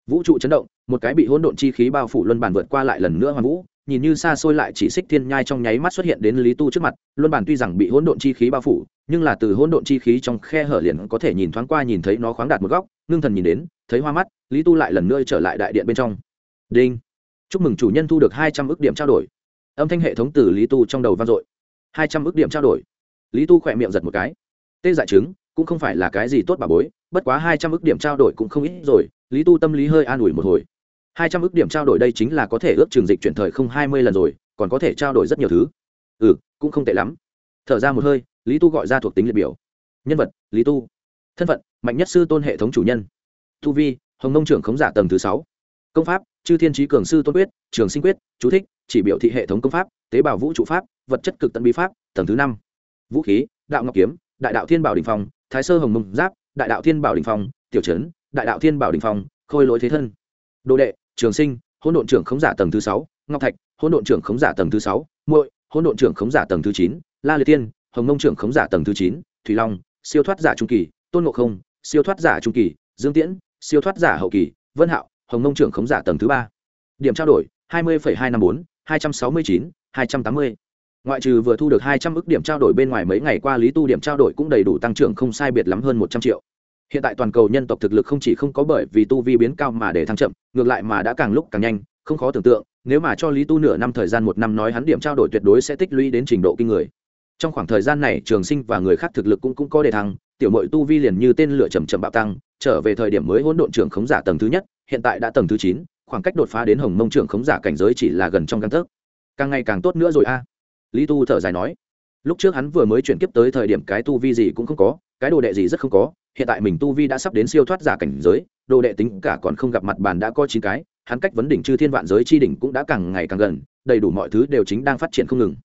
Vũ trụ chấn động, một cái bị hỗn độn chi khí bao phủ luân bản vượt qua lại lần nữa hoàn vũ, nhìn như xa xôi lại chỉ xích thiên nhai trong nháy mắt xuất hiện đến lý tu trước mặt, luân bản tuy rằng bị hỗn độn chi khí bao phủ, nhưng là từ hỗn độn chi khí trong khe hở liền có thể nhìn thoáng qua nhìn thấy nó khoáng đạt một góc, ngưng thần nhìn đến thấy hoa mắt, lý tu lại lần nữa trở lại đại điện bên trong. Đinh. Chúc mừng chủ nhân thu được hai trăm ước điểm trao đổi. Âm thanh hệ thống từ lý tu trong đầu vang dội. Hai trăm ước điểm trao đổi. Lý tu khỏe miệng giật một cái. Tê dại chứng cũng không phải là cái gì tốt bà bối, bất quá hai trăm ước điểm trao đổi cũng không ít rồi, lý tu tâm lý hơi an ủi một hồi. Hai trăm ước điểm trao đổi đây chính là có thể ước trường dịch chuyển thời không hai mươi lần rồi, còn có thể trao đổi rất nhiều thứ. Ừ cũng không tệ lắm. Thở ra một hơi, lý tu gọi ra thuộc tính liệt biểu. Nhân vật, lý tu. Thân phận, mạnh nhất sư tôn hệ thống chủ nhân. Thu vi, hồng nông trưởng khống giả tầng thứ sáu. Công pháp, chư thiên trí cường sư tôn quyết, trường sinh quyết, chú thích, chỉ biểu thị hệ thống công pháp, tế bào vũ trụ pháp, vật chất cực tận bí pháp, tầng thứ năm. Vũ khí, đạo ngọc kiếm, đại đạo thiên bảo đình phong, thái sơ hồng mông giáp, đại đạo thiên bảo đình phong, tiểu trấn đại đạo thiên bảo đình phong, khôi lỗi thế thân. Đồ đệ, trường sinh Hôn độn trưởng khống giả tầng thứ sáu, ngọc thạch Hôn độn trưởng khống giả tầng thứ sáu, muội Hôn độn trưởng khống giả tầng thứ chín, la liệt tiên, hồng mông trưởng khống giả tầng thứ chín, thủy long, siêu thoát giả trung kỳ, tôn ngộ không, siêu thoát giả trung kỳ, dương tiễn siêu thoát giả hậu kỳ vân hạo hồng Nông trưởng khống giả tầng thứ ba. Điểm trao đổi hai mươi hai năm bốn hai trăm sáu mươi chín hai trăm tám mươi. Ngoại trừ vừa thu được hai trăm ước điểm trao đổi bên ngoài mấy ngày qua lý tu điểm trao đổi cũng đầy đủ tăng trưởng không sai biệt lắm hơn một trăm triệu. Hiện tại toàn cầu nhân tộc thực lực không chỉ không có bởi vì tu vi biến cao mà để thăng chậm ngược lại mà đã càng lúc càng nhanh không khó tưởng tượng nếu mà cho lý tu nửa năm thời gian một năm nói hắn điểm trao đổi tuyệt đối sẽ tích lũy đến trình độ kinh người. Trong khoảng thời gian này trường sinh và người khác thực lực cũng, cũng có đề thăng tiểu mội tu vi liền như tên lửa chầm chậm bạo tăng, trở về thời điểm mới hỗn độn trưởng khống giả tầng thứ nhất, hiện tại đã tầng thứ chín, khoảng cách đột phá đến hồng mông trưởng khống giả cảnh giới chỉ là gần trong căn thức càng ngày càng tốt nữa rồi a. Lý tu thở dài nói. Lúc trước hắn vừa mới chuyển kiếp tới thời điểm cái tu vi gì cũng không có, cái đồ đệ gì rất không có, hiện tại mình tu vi đã sắp đến siêu thoát giả cảnh giới, đồ đệ tính cả còn không gặp mặt bàn đã có chín cái, hắn cách vấn đỉnh chư thiên vạn giới chi đỉnh cũng đã càng ngày càng gần, đầy đủ mọi thứ đều chính đang phát triển không ngừng.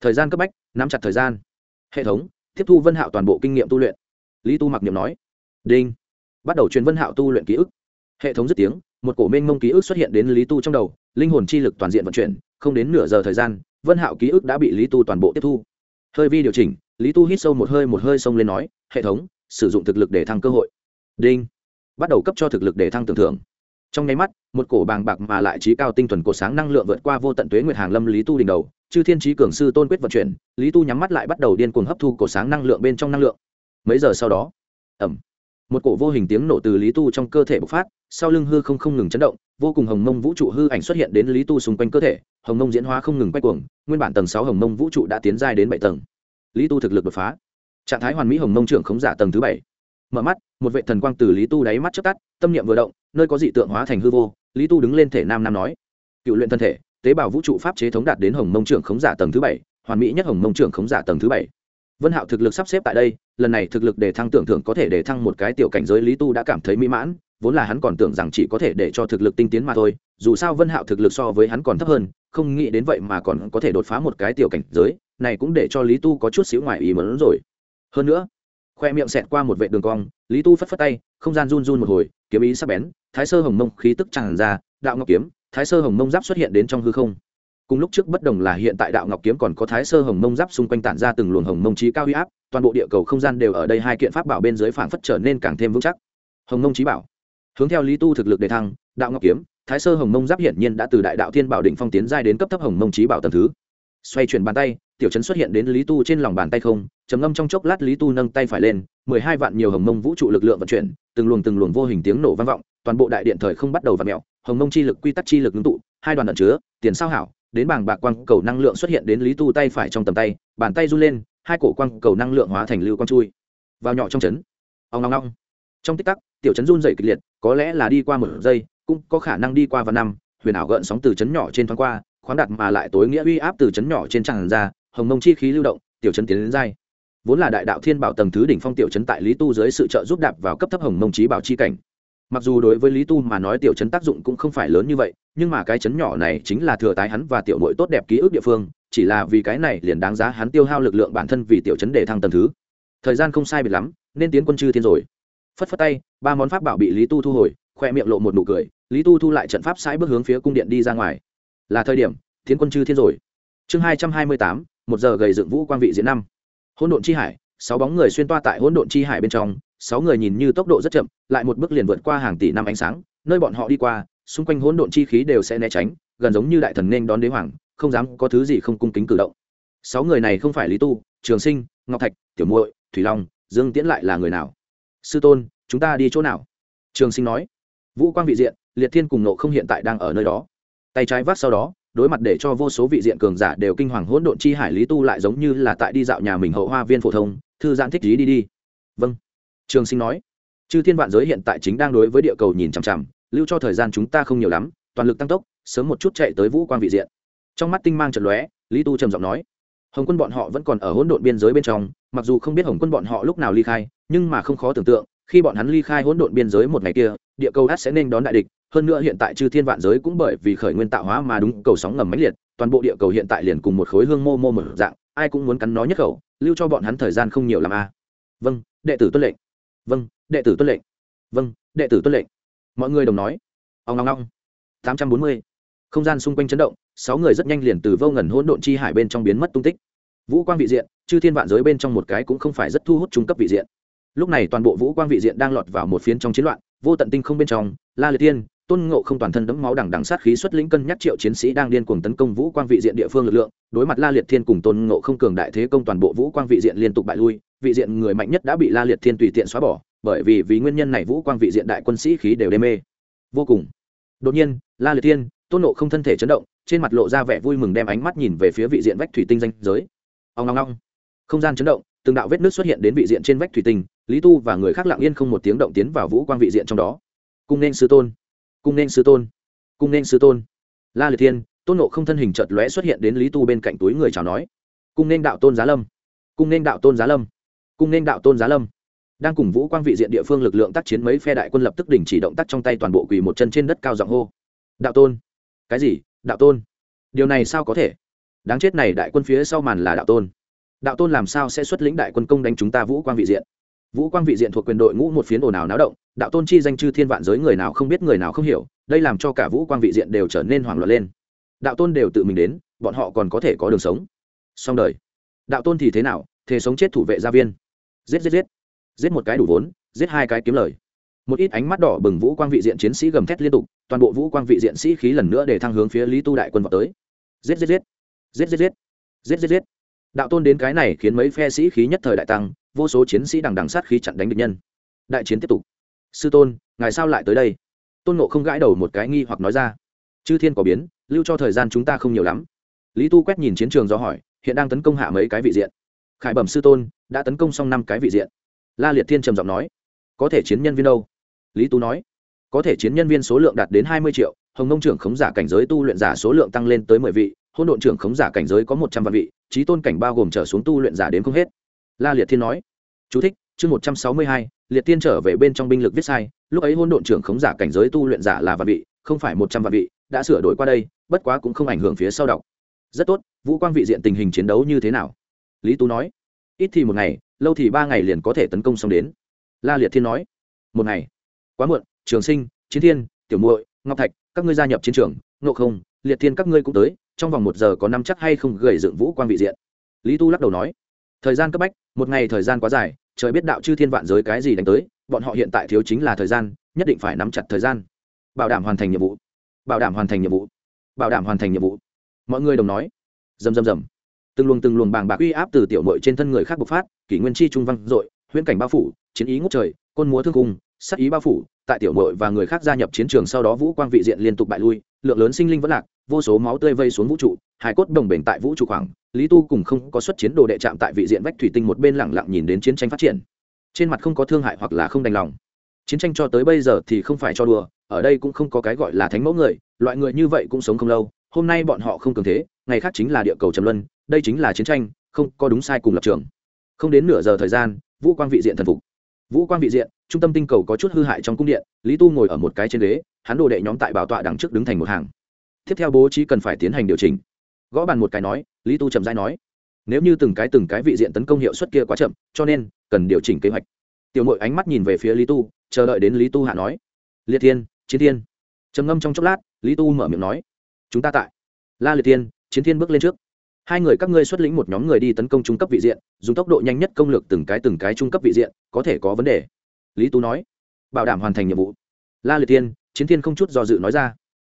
Thời gian cấp bách, nắm chặt thời gian. Hệ thống, tiếp thu vân hạo toàn bộ kinh nghiệm tu luyện lý tu mặc niệm nói, đinh. Bắt đầu truyền vân hạo tu luyện ký ức. Hệ thống dứt tiếng, một cổ mênh mông ký ức xuất hiện đến lý tu trong đầu, linh hồn chi lực toàn diện vận chuyển, không đến nửa giờ thời gian, vân hạo ký ức đã bị lý tu toàn bộ tiếp thu. Hơi vi điều chỉnh, lý tu hít sâu một hơi một hơi xông lên nói, hệ thống, sử dụng thực lực để thăng cơ hội. Đinh. Bắt đầu cấp cho thực lực để thăng tưởng thưởng. Trong nháy mắt, một cổ bàng bạc mà lại trí cao tinh thuần cổ sáng năng lượng vượt qua vô tận tuế nguyệt hàng lâm lý tu đỉnh đầu, chư thiên trí cường sư tôn quyết vận chuyển, lý tu nhắm mắt lại bắt đầu điên cuồng hấp thu cổ sáng năng lượng bên trong năng lượng mấy giờ sau đó ẩm một cổ vô hình tiếng nổ từ lý tu trong cơ thể bộc phát, sau lưng hư không không ngừng chấn động, vô cùng hồng mông vũ trụ hư ảnh xuất hiện đến lý tu xung quanh cơ thể, hồng mông diễn hóa không ngừng quay cuồng, nguyên bản tầng sáu hồng mông vũ trụ đã tiến dài đến bảy tầng. Lý tu thực lực đột phá. Trạng thái hoàn mỹ hồng mông trưởng khống giả tầng thứ bảy. Mở mắt, một vệ thần quang từ lý tu đáy mắt chớp tắt, tâm niệm vừa động, nơi có dị tượng hóa thành hư vô, lý tu đứng lên thể nam nam nói, cựu luyện thân thể, tế bào vũ trụ pháp chế thống đạt đến hồng mông trưởng khống giả tầng thứ bảy, hoàn mỹ nhất hồng mông trưởng khống giả tầng thứ bảy vân hạo thực lực sắp xếp tại đây, lần này thực lực để thăng tưởng thưởng có thể để thăng một cái tiểu cảnh giới lý tu đã cảm thấy mỹ mãn, vốn là hắn còn tưởng rằng chỉ có thể để cho thực lực tinh tiến mà thôi, dù sao vân hạo thực lực so với hắn còn thấp hơn, không nghĩ đến vậy mà còn có thể đột phá một cái tiểu cảnh giới, này cũng để cho lý tu có chút xíu ngoài ý mớn rồi. Hơn nữa, khoe miệng xẹt qua một vệ đường cong, lý tu phất phất tay, không gian run run một hồi, kiếm ý sắc bén, thái sơ hồng mông khí tức tràn ra, đạo ngọc kiếm, thái sơ hồng mông giáp xuất hiện đến trong hư không cùng lúc trước bất đồng là hiện tại đạo ngọc kiếm còn có thái sơ hồng mông giáp xung quanh tản ra từng luồng hồng mông trí cao huy áp, toàn bộ địa cầu không gian đều ở đây hai kiện pháp bảo bên dưới phảng phất trở nên càng thêm vững chắc. Hồng mông trí bảo. Hướng theo lý tu thực lực đề thăng, đạo ngọc kiếm, thái sơ hồng mông giáp hiển nhiên đã từ đại đạo thiên bảo định phong tiến giai đến cấp thấp hồng mông trí bảo tầm thứ. Xoay chuyển bàn tay, tiểu chấn xuất hiện đến lý tu trên lòng bàn tay không, trầm ngâm trong chốc lát lý tu nâng tay phải lên, mười hai vạn nhiều hồng mông vũ trụ lực lượng vận chuyển, từng luồng từng luồng vô hình tiếng nổ vang vọng, toàn bộ đại điện thời không bắt đầu v ặ mẹo hồng mông chi lực quy tắc chi lực ngưng tụ, hai đoàn ẩn chứa, tiền sao hảo đến bảng bạc quang cầu năng lượng xuất hiện đến lý tu tay phải trong tầm tay, bàn tay run lên, hai cổ quang cầu năng lượng hóa thành lưu quang chui vào nhỏ trong chấn. Ông ngong ngong trong tích tắc, tiểu chấn run dày kịch liệt, có lẽ là đi qua một giây, cũng có khả năng đi qua vài năm, huyền ảo gợn sóng từ chấn nhỏ trên thoáng qua, khoáng đặt mà lại tối nghĩa uy áp từ chấn nhỏ trên tràn ra, hồng mông chi khí lưu động, tiểu chấn tiến đến dai. Vốn là đại đạo thiên bảo tầng thứ đỉnh phong tiểu chấn tại lý tu dưới sự trợ giúp đạp vào cấp thấp hồng mông trí bảo chi cảnh mặc dù đối với lý tu mà nói tiểu chấn tác dụng cũng không phải lớn như vậy, nhưng mà cái chấn nhỏ này chính là thừa tái hắn và tiểu mội tốt đẹp ký ức địa phương, chỉ là vì cái này liền đáng giá hắn tiêu hao lực lượng bản thân vì tiểu chấn để thăng tầng thứ. Thời gian không sai biệt lắm, nên tiến quân chư thiên rồi. Phất phất tay, ba món pháp bảo bị lý tu thu hồi, khoe miệng lộ một nụ cười, lý tu thu lại trận pháp sãi bước hướng phía cung điện đi ra ngoài. Là thời điểm, tiến quân chư thiên rồi. Chương hai trăm hai mươi tám, một giờ gầy dựng vũ quang vị diễn năm. Hỗn độn chi hải, sáu bóng người xuyên toa tại hỗn độn chi hải bên trong sáu người nhìn như tốc độ rất chậm, lại một bước liền vượt qua hàng tỷ năm ánh sáng, nơi bọn họ đi qua, xung quanh hỗn độn chi khí đều sẽ né tránh, gần giống như đại thần nên đón đế hoàng, không dám có thứ gì không cung kính cử động. Sáu người này không phải lý tu, trường sinh, ngọc thạch, tiểu muội, thủy long, dương tiễn lại là người nào? Sư tôn, chúng ta đi chỗ nào? Trường sinh nói. Vũ quang vị diện, liệt thiên cùng nộ không hiện tại đang ở nơi đó. Tay trái vác sau đó, đối mặt để cho vô số vị diện cường giả đều kinh hoàng hỗn độn chi hải lý tu lại giống như là tại đi dạo nhà mình hậu hoa viên phổ thông, thư giãn thích lý đi đi. Vâng trường sinh nói, chư thiên vạn giới hiện tại chính đang đối với địa cầu nhìn chằm chằm, lưu cho thời gian chúng ta không nhiều lắm, toàn lực tăng tốc, sớm một chút chạy tới vũ quang vị diện. Trong mắt tinh mang trận lóe, lý tu trầm giọng nói, hồng quân bọn họ vẫn còn ở hỗn độn biên giới bên trong, mặc dù không biết hồng quân bọn họ lúc nào ly khai, nhưng mà không khó tưởng tượng, khi bọn hắn ly khai hỗn độn biên giới một ngày kia, địa cầu át sẽ nên đón đại địch, hơn nữa hiện tại chư thiên vạn giới cũng bởi vì khởi nguyên tạo hóa mà đúng cầu sóng ngầm mãnh liệt, toàn bộ địa cầu hiện tại liền cùng một khối hương mô mô mở dạng, ai cũng muốn cắn nó nhất khẩu, lưu cho bọn hắn thời gian không nhiều làm a à. vâng đệ tử tuân lệnh vâng đệ tử tuân lệnh. Vâng đệ tử tuân lệnh. Mọi người đồng nói. Ông ngong ngong tám trăm bốn mươi. Không gian xung quanh chấn động, sáu người rất nhanh liền từ vô ngần hỗn độn chi hải bên trong biến mất tung tích. Vũ quang vị diện, chư thiên vạn giới bên trong một cái cũng không phải rất thu hút trung cấp vị diện. Lúc này toàn bộ vũ quang vị diện đang lọt vào một phiến trong chiến loạn, vô tận tinh không bên trong, la liệt tiên tôn ngộ không toàn thân đẫm máu đằng đằng sát khí xuất lĩnh cân nhắc triệu chiến sĩ đang điên cuồng tấn công vũ quang vị diện địa phương lực lượng, đối mặt la liệt thiên cùng tôn ngộ không cường đại thế công toàn bộ vũ quang vị diện liên tục bại lui, vị diện người mạnh nhất đã bị la liệt thiên tùy tiện xóa bỏ, bởi vì vì nguyên nhân này vũ quang vị diện đại quân sĩ khí đều đê mê. Vô cùng. Đột nhiên, la liệt thiên, tôn ngộ không thân thể chấn động, trên mặt lộ ra vẻ vui mừng đem ánh mắt nhìn về phía vị diện vách thủy tinh danh giới. Ông ngong ngong không gian chấn động, từng đạo vết nước xuất hiện đến vị diện trên vách thủy tinh, lý tu và người khác lặng yên không một tiếng động tiến vào vũ quang vị diện trong đó. Cung nên sư tôn cung nên sư tôn. Cung nên sư tôn. La liệt thiên, tôn nộ không thân hình chợt lóe xuất hiện đến lý tu bên cạnh túi người chào nói. Cung nên đạo tôn giá lâm. Cung nên đạo tôn giá lâm. Cung nên đạo tôn giá lâm. Đang cùng vũ quang vị diện địa phương lực lượng tác chiến mấy phe đại quân lập tức đình chỉ động tác trong tay toàn bộ quỳ một chân trên đất cao giọng hô. Đạo tôn. Cái gì? Đạo tôn. Điều này sao có thể? Đáng chết này đại quân phía sau màn là đạo tôn. Đạo tôn làm sao sẽ xuất lĩnh đại quân công đánh chúng ta vũ quang vị diện? Vũ quang vị diện thuộc quyền đội ngũ một phiến ồn ào náo động, đạo tôn chi danh chư thiên vạn giới người nào không biết người nào không hiểu, đây làm cho cả vũ quang vị diện đều trở nên hoảng loạn lên. Đạo tôn đều tự mình đến, bọn họ còn có thể có đường sống. Xong đời. Đạo tôn thì thế nào Thế sống chết thủ vệ gia viên. Giết giết giết. Giết một cái đủ vốn, giết hai cái kiếm lời. Một ít ánh mắt đỏ bừng vũ quang vị diện chiến sĩ gầm thét liên tục, toàn bộ vũ quang vị diện sĩ khí lần nữa để thăng hướng phía lý tu đại quân vào tới. Giết giết giết. Giết giết giết. Giết giết giết đạo tôn đến cái này khiến mấy phe sĩ khí nhất thời đại tăng, vô số chiến sĩ đằng đằng sát khí chặn đánh địch nhân. Đại chiến tiếp tục. Sư tôn, ngài sao lại tới đây? Tôn nộ không gãi đầu một cái nghi hoặc nói ra. Chư thiên có biến, lưu cho thời gian chúng ta không nhiều lắm. Lý tu quét nhìn chiến trường do hỏi, hiện đang tấn công hạ mấy cái vị diện? Khải bẩm sư tôn, đã tấn công xong năm cái vị diện. La liệt thiên trầm giọng nói, có thể chiến nhân viên đâu? Lý tu nói, có thể chiến nhân viên số lượng đạt đến hai mươi triệu, hồng nông trưởng khống giả cảnh giới tu luyện giả số lượng tăng lên tới mười vị hôn độn trưởng khống giả cảnh giới có một trăm vạn vị trí tôn cảnh bao gồm trở xuống tu luyện giả đến không hết. La liệt thiên nói Chú thích, chương một trăm sáu mươi hai liệt tiên trở về bên trong binh lực viết sai lúc ấy hôn độn trưởng khống giả cảnh giới tu luyện giả là vạn vị không phải một trăm vạn vị đã sửa đổi qua đây bất quá cũng không ảnh hưởng phía sau đọc. Rất tốt vũ quang vị diện tình hình chiến đấu như thế nào? Lý tú nói ít thì một ngày lâu thì ba ngày liền có thể tấn công xong đến. La liệt thiên nói một ngày? Quá muộn trường sinh chiến thiên tiểu muội ngọc thạch các ngươi gia nhập chiến trường nộ không liệt thiên các ngươi cũng tới trong vòng một giờ có năm chắc hay không gầy dựng vũ quang vị diện. Lý tu lắc đầu nói, thời gian cấp bách, một ngày thời gian quá dài, trời biết đạo chư thiên vạn giới cái gì đánh tới, bọn họ hiện tại thiếu chính là thời gian, nhất định phải nắm chặt thời gian. Bảo đảm hoàn thành nhiệm vụ. Bảo đảm hoàn thành nhiệm vụ. Bảo đảm hoàn thành nhiệm vụ. Mọi người đồng nói, rầm rầm rầm. Từng luồng từng luồng bàng bạc uy áp từ tiểu mội trên thân người khác bộc phát, kỷ nguyên chi trung văn dội, huyễn cảnh bao phủ, chiến ý ngút trời, côn múa thương cung sắc ý bao phủ, tại tiểu mội và người khác gia nhập chiến trường sau đó vũ quang vị diện liên tục bại lui lượng lớn sinh linh vẫn lạc, vô số máu tươi vây xuống vũ trụ hải cốt đồng bền tại vũ trụ khoảng, lý tu cùng không có xuất chiến đồ đệ chạm tại vị diện vách thủy tinh một bên lẳng lặng nhìn đến chiến tranh phát triển. Trên mặt không có thương hại hoặc là không đành lòng. Chiến tranh cho tới bây giờ thì không phải cho đùa, ở đây cũng không có cái gọi là thánh mẫu người, loại người như vậy cũng sống không lâu, hôm nay bọn họ không cường thế, ngày khác chính là địa cầu trầm luân, đây chính là chiến tranh, không có đúng sai cùng lập trường. Không đến nửa giờ thời gian, vũ quang vị diện thần phục vũ quang vị diện trung tâm tinh cầu có chút hư hại trong cung điện lý tu ngồi ở một cái trên ghế hắn đồ đệ nhóm tại bảo tọa đằng trước đứng thành một hàng. Tiếp theo bố trí cần phải tiến hành điều chỉnh. Gõ bàn một cái nói lý tu chậm dãi nói nếu như từng cái từng cái vị diện tấn công hiệu suất kia quá chậm cho nên cần điều chỉnh kế hoạch. Tiểu mội ánh mắt nhìn về phía lý tu chờ đợi đến lý tu hạ nói liệt thiên chiến thiên. Trầm ngâm trong chốc lát lý tu mở miệng nói chúng ta tại. La liệt thiên, chiến thiên bước lên trước hai người các ngươi xuất lĩnh một nhóm người đi tấn công trung cấp vị diện, dùng tốc độ nhanh nhất công lược từng cái từng cái trung cấp vị diện, có thể có vấn đề. Lý tú nói. Bảo đảm hoàn thành nhiệm vụ. La liệt tiên, chiến thiên không chút do dự nói ra.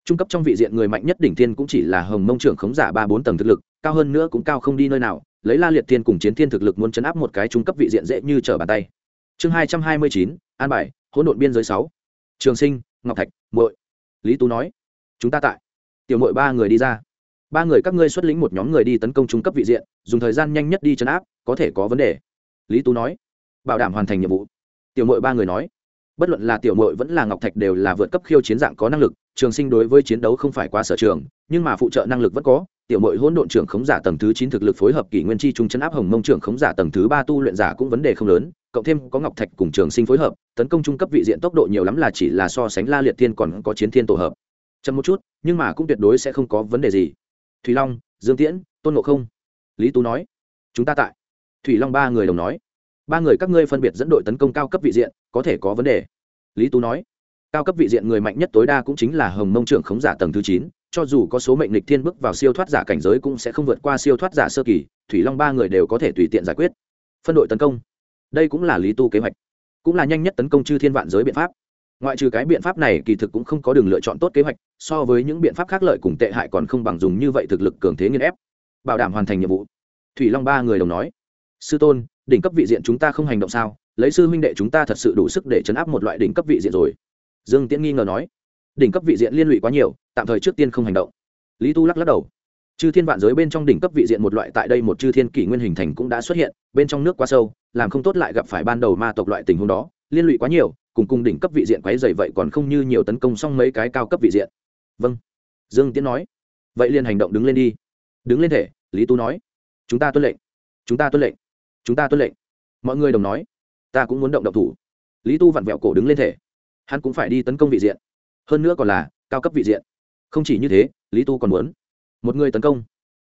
Trung cấp trong vị diện người mạnh nhất đỉnh thiên cũng chỉ là hồng mông trưởng khống giả ba bốn tầng thực lực, cao hơn nữa cũng cao không đi nơi nào, lấy la liệt thiên cùng chiến thiên thực lực muốn chấn áp một cái trung cấp vị diện dễ như trở bàn tay. Chương hai trăm hai mươi chín, an bài, hỗn độn biên giới sáu. Trường sinh, ngọc thạch, muội. Lý tú nói. Chúng ta tại. Tiểu Mội ba người đi ra ba người các ngươi xuất lĩnh một nhóm người đi tấn công trung cấp vị diện, dùng thời gian nhanh nhất đi chấn áp, có thể có vấn đề. Lý tú nói. Bảo đảm hoàn thành nhiệm vụ. Tiểu mội ba người nói. Bất luận là tiểu mội vẫn là ngọc thạch đều là vượt cấp khiêu chiến dạng có năng lực, trường sinh đối với chiến đấu không phải quá sở trường, nhưng mà phụ trợ năng lực vẫn có. Tiểu mội hỗn độn trưởng khống giả tầng thứ chín thực lực phối hợp kỷ nguyên chi trung chấn áp hồng mông trưởng khống giả tầng thứ ba tu luyện giả cũng vấn đề không lớn, cộng thêm có ngọc thạch cùng trường sinh phối hợp, tấn công trung cấp vị diện tốc độ nhiều lắm là chỉ là so sánh la liệt thiên còn có chiến thiên tổ hợp. Chậm một chút, nhưng mà cũng tuyệt đối sẽ không có vấn đề gì thủy long, dương tiễn, tôn ngộ không. Lý tú nói, chúng ta tại. Thủy long ba người đồng nói, ba người các ngươi phân biệt dẫn đội tấn công cao cấp vị diện, có thể có vấn đề. Lý tú nói, cao cấp vị diện người mạnh nhất tối đa cũng chính là hồng mông trưởng khống giả tầng thứ chín, cho dù có số mệnh lịch thiên bước vào siêu thoát giả cảnh giới cũng sẽ không vượt qua siêu thoát giả sơ kỳ, thủy long ba người đều có thể tùy tiện giải quyết. Phân đội tấn công. Đây cũng là lý tu kế hoạch. Cũng là nhanh nhất tấn công chư thiên vạn giới biện pháp. Ngoại trừ cái biện pháp này, kỳ thực cũng không có đường lựa chọn tốt kế hoạch so với những biện pháp khác lợi cùng tệ hại còn không bằng dùng như vậy thực lực cường thế nghiên ép. Bảo đảm hoàn thành nhiệm vụ. Thủy long ba người đồng nói. Sư tôn, đỉnh cấp vị diện chúng ta không hành động sao? Lấy sư huynh đệ chúng ta thật sự đủ sức để chấn áp một loại đỉnh cấp vị diện rồi. Dương tiễn nghi ngờ nói. Đỉnh cấp vị diện liên lụy quá nhiều, tạm thời trước tiên không hành động. Lý tu lắc lắc đầu. Chư thiên vạn giới bên trong đỉnh cấp vị diện một loại tại đây một chư thiên kỷ nguyên hình thành cũng đã xuất hiện, bên trong nước quá sâu, làm không tốt lại gặp phải ban đầu ma tộc loại tình huống đó. Liên lụy quá nhiều, cùng cùng đỉnh cấp vị diện quấy dày vậy còn không như nhiều tấn công xong mấy cái cao cấp vị diện vâng. Dương tiến nói. Vậy liền hành động đứng lên đi. Đứng lên thể, lý tu nói. Chúng ta tuân lệnh. Chúng ta tuân lệnh. Chúng ta tuân lệnh. Mọi người đồng nói. Ta cũng muốn động động thủ. Lý tu vặn vẹo cổ đứng lên thể. Hắn cũng phải đi tấn công vị diện. Hơn nữa còn là cao cấp vị diện. Không chỉ như thế, lý tu còn muốn một người tấn công.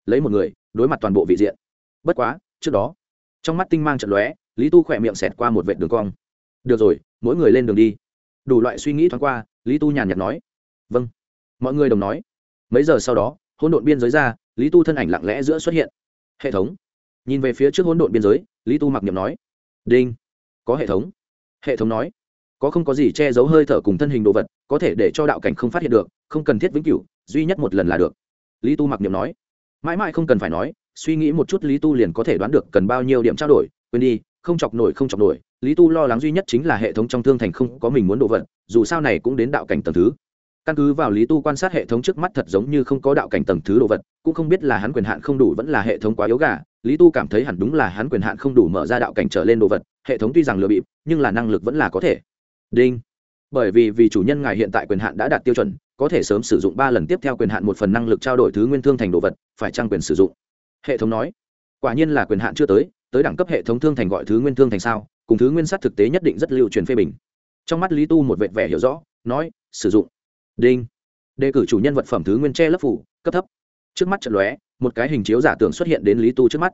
Lấy một người, đối mặt toàn bộ vị diện. Bất quá, trước đó, trong mắt tinh mang trận lóe, lý tu khỏe miệng xẹt qua một vệ đường cong. Được rồi, mỗi người lên đường đi. Đủ loại suy nghĩ thoáng qua, lý tu nhàn nhạt nói. Vâng mọi người đồng nói. Mấy giờ sau đó, hỗn độn biên giới ra, lý tu thân ảnh lặng lẽ giữa xuất hiện. Hệ thống. Nhìn về phía trước hỗn độn biên giới, lý tu mặc niệm nói. Đinh. Có hệ thống. Hệ thống nói. Có không có gì che giấu hơi thở cùng thân hình đồ vật, có thể để cho đạo cảnh không phát hiện được, không cần thiết vĩnh cửu, duy nhất một lần là được. Lý tu mặc niệm nói. Mãi mãi không cần phải nói, suy nghĩ một chút lý tu liền có thể đoán được cần bao nhiêu điểm trao đổi, quên đi, không chọc nổi, không chọc nổi, lý tu lo lắng duy nhất chính là hệ thống trong thương thành không có mình muốn đồ vật, dù sao này cũng đến đạo cảnh tầng thứ căn cứ vào lý tu quan sát hệ thống trước mắt thật giống như không có đạo cảnh tầng thứ đồ vật, cũng không biết là hắn quyền hạn không đủ vẫn là hệ thống quá yếu gà. Lý tu cảm thấy hẳn đúng là hắn quyền hạn không đủ mở ra đạo cảnh trở lên đồ vật, hệ thống tuy rằng lừa bịp, nhưng là năng lực vẫn là có thể. Đinh. Bởi vì vì chủ nhân ngài hiện tại quyền hạn đã đạt tiêu chuẩn, có thể sớm sử dụng ba lần tiếp theo quyền hạn một phần năng lực trao đổi thứ nguyên thương thành đồ vật, phải trang quyền sử dụng? Hệ thống nói. Quả nhiên là quyền hạn chưa tới tới đẳng cấp hệ thống thương thành gọi thứ nguyên thương thành sao, cùng thứ nguyên sát thực tế nhất định rất lưu truyền phê bình. Trong mắt lý tu một vệt vẻ hiểu rõ, nói, sử dụng đinh. Đề cử chủ nhân vật phẩm thứ nguyên tre lớp phủ, cấp thấp. Trước mắt trận lóe, một cái hình chiếu giả tưởng xuất hiện đến lý tu trước mắt.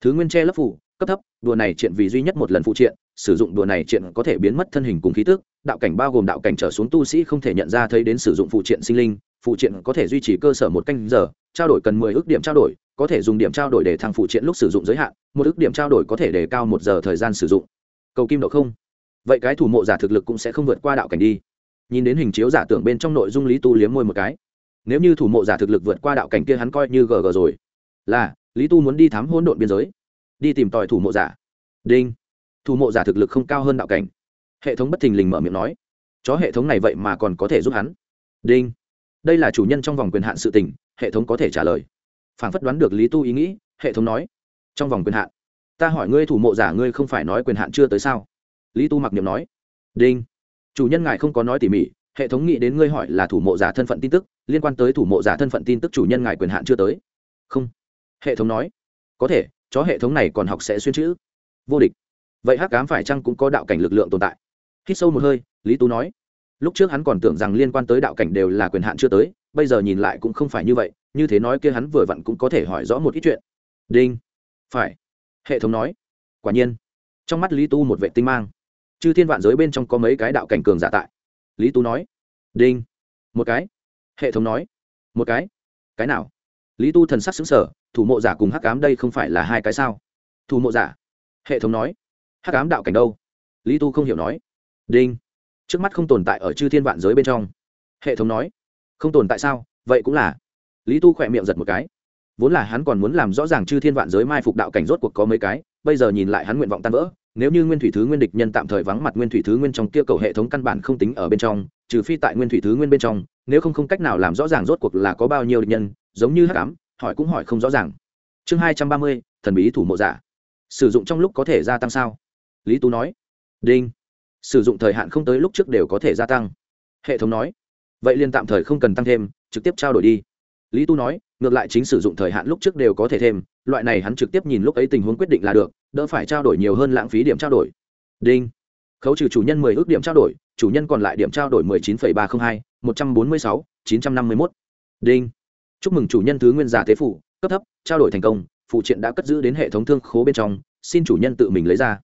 Thứ nguyên tre lớp phủ, cấp thấp, đùa này triện vì duy nhất một lần phụ triện, sử dụng đùa này triện có thể biến mất thân hình cùng khí tức, đạo cảnh bao gồm đạo cảnh trở xuống tu sĩ không thể nhận ra thấy đến sử dụng phụ triện sinh linh, phụ triện có thể duy trì cơ sở một canh giờ, trao đổi cần mười ước điểm trao đổi, có thể dùng điểm trao đổi để thăng phụ triện lúc sử dụng giới hạn, một ước điểm trao đổi có thể đề cao một giờ thời gian sử dụng. Cầu kim độ không. Vậy cái thủ mộ giả thực lực cũng sẽ không vượt qua đạo cảnh đi nhìn đến hình chiếu giả tưởng bên trong nội dung lý tu liếm môi một cái. Nếu như thủ mộ giả thực lực vượt qua đạo cảnh kia hắn coi như gg rồi. Là, lý tu muốn đi thám hôn độn biên giới. Đi tìm tòi thủ mộ giả. Đinh. Thủ mộ giả thực lực không cao hơn đạo cảnh. Hệ thống bất thình lình mở miệng nói. Chó hệ thống này vậy mà còn có thể giúp hắn. Đinh. Đây là chủ nhân trong vòng quyền hạn sự tình, hệ thống có thể trả lời. Phản phất đoán được lý tu ý nghĩ, hệ thống nói. Trong vòng quyền hạn. Ta hỏi ngươi thủ mộ giả ngươi không phải nói quyền hạn chưa tới sao? Lý tu mặc niệm nói. Đinh chủ nhân ngài không có nói tỉ mỉ, hệ thống nghĩ đến ngươi hỏi là thủ mộ giả thân phận tin tức, liên quan tới thủ mộ giả thân phận tin tức chủ nhân ngài quyền hạn chưa tới. Không. Hệ thống nói. Có thể, chó hệ thống này còn học sẽ xuyên chữ. Vô địch. Vậy hắc cám phải chăng cũng có đạo cảnh lực lượng tồn tại? Hít sâu một hơi, lý tú nói. Lúc trước hắn còn tưởng rằng liên quan tới đạo cảnh đều là quyền hạn chưa tới, bây giờ nhìn lại cũng không phải như vậy, như thế nói kia hắn vừa vặn cũng có thể hỏi rõ một ít chuyện. Đinh. Phải. Hệ thống nói. Quả nhiên. Trong mắt lý tu một vệ tinh mang chư thiên vạn giới bên trong có mấy cái đạo cảnh cường giả tại. Lý tu nói. Đinh. Một cái. Hệ thống nói. Một cái. Cái nào? Lý tu thần sắc xứng sở thủ mộ giả cùng hắc cám đây không phải là hai cái sao? Thủ mộ giả. Hệ thống nói. Hắc cám đạo cảnh đâu? Lý tu không hiểu nói. Đinh. Trước mắt không tồn tại ở chư thiên vạn giới bên trong. Hệ thống nói. Không tồn tại sao? Vậy cũng là. Lý tu khỏe miệng giật một cái. Vốn là hắn còn muốn làm rõ ràng chư thiên vạn giới mai phục đạo cảnh rốt cuộc có mấy cái, bây giờ nhìn lại hắn nguyện vọng tan vỡ nếu như nguyên thủy thứ nguyên địch nhân tạm thời vắng mặt nguyên thủy thứ nguyên trong kia cầu hệ thống căn bản không tính ở bên trong, trừ phi tại nguyên thủy thứ nguyên bên trong, nếu không không cách nào làm rõ ràng rốt cuộc là có bao nhiêu địch nhân, giống như hát cám hỏi cũng hỏi không rõ ràng. Chương hai trăm ba mươi, thần bí thủ mộ giả. Sử dụng trong lúc có thể gia tăng sao? Lý tú nói. Đinh. Sử dụng thời hạn không tới lúc trước đều có thể gia tăng. Hệ thống nói. Vậy liền tạm thời không cần tăng thêm, trực tiếp trao đổi đi. Lý tu nói, ngược lại chính sử dụng thời hạn lúc trước đều có thể thêm loại này hắn trực tiếp nhìn lúc ấy tình huống quyết định là được, đỡ phải trao đổi nhiều hơn lãng phí điểm trao đổi. Đinh. Khấu trừ chủ nhân mười ước điểm trao đổi, chủ nhân còn lại điểm trao đổi mười chín phẩy ba trăm hai, một trăm bốn mươi sáu, chín trăm năm mươi mốt. Đinh. Chúc mừng chủ nhân thứ nguyên giả tế phụ, cấp thấp, trao đổi thành công, phụ triện đã cất giữ đến hệ thống thương khố bên trong, xin chủ nhân tự mình lấy ra.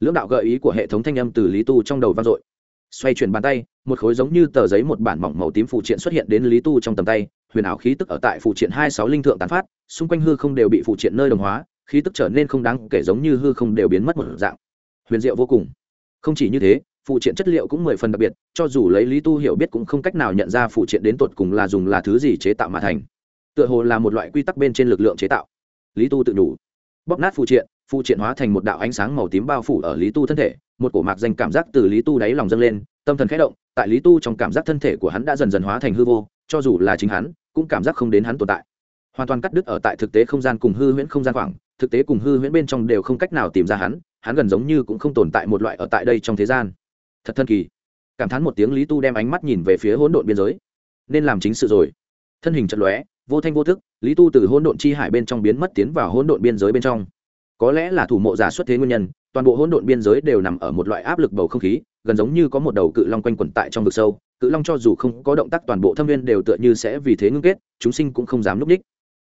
Lưỡng đạo gợi ý của hệ thống thanh âm từ lý tu trong đầu vang dội. Xoay chuyển bàn tay, một khối giống như tờ giấy một bản mỏng màu tím phụ triện xuất hiện đến lý tu trong tầm tay, huyền ảo khí tức ở tại phụ triện hai sáu linh thượng tán phát xung quanh hư không đều bị phụ triện nơi đồng hóa, khí tức trở nên không đáng kể giống như hư không đều biến mất một dạng. Huyền diệu vô cùng. Không chỉ như thế, phụ triện chất liệu cũng mười phần đặc biệt, cho dù lấy lý tu hiểu biết cũng không cách nào nhận ra phụ triện đến tột cùng là dùng là thứ gì chế tạo mà thành. Tựa hồ là một loại quy tắc bên trên lực lượng chế tạo. Lý tu tự đủ bóp nát phụ triện phụ triện hóa thành một đạo ánh sáng màu tím bao phủ ở lý tu thân thể, một cổ mạc danh cảm giác từ lý tu đáy lòng dâng lên, tâm thần khẽ động, tại lý tu trong cảm giác thân thể của hắn đã dần dần hóa thành hư vô, cho dù là chính hắn, cũng cảm giác không đến hắn tồn tại hoàn toàn cắt đứt ở tại thực tế không gian cùng hư huyễn không gian khoảng, thực tế cùng hư huyễn bên trong đều không cách nào tìm ra hắn hắn gần giống như cũng không tồn tại một loại ở tại đây trong thế gian. Thật thân kỳ. Cảm thán một tiếng lý tu đem ánh mắt nhìn về phía hỗn độn biên giới. Nên làm chính sự rồi. Thân hình chật lóe, vô thanh vô thức lý tu từ hỗn độn chi hải bên trong biến mất tiến vào hỗn độn biên giới bên trong. Có lẽ là thủ mộ giả xuất thế nguyên nhân, toàn bộ hỗn độn biên giới đều nằm ở một loại áp lực bầu không khí, gần giống như có một đầu cự long quanh quẩn tại trong vực sâu, cự long cho dù không có động tác toàn bộ thâm viên đều tựa như sẽ vì thế ngưng kết, chúng sinh cũng không dám núp ních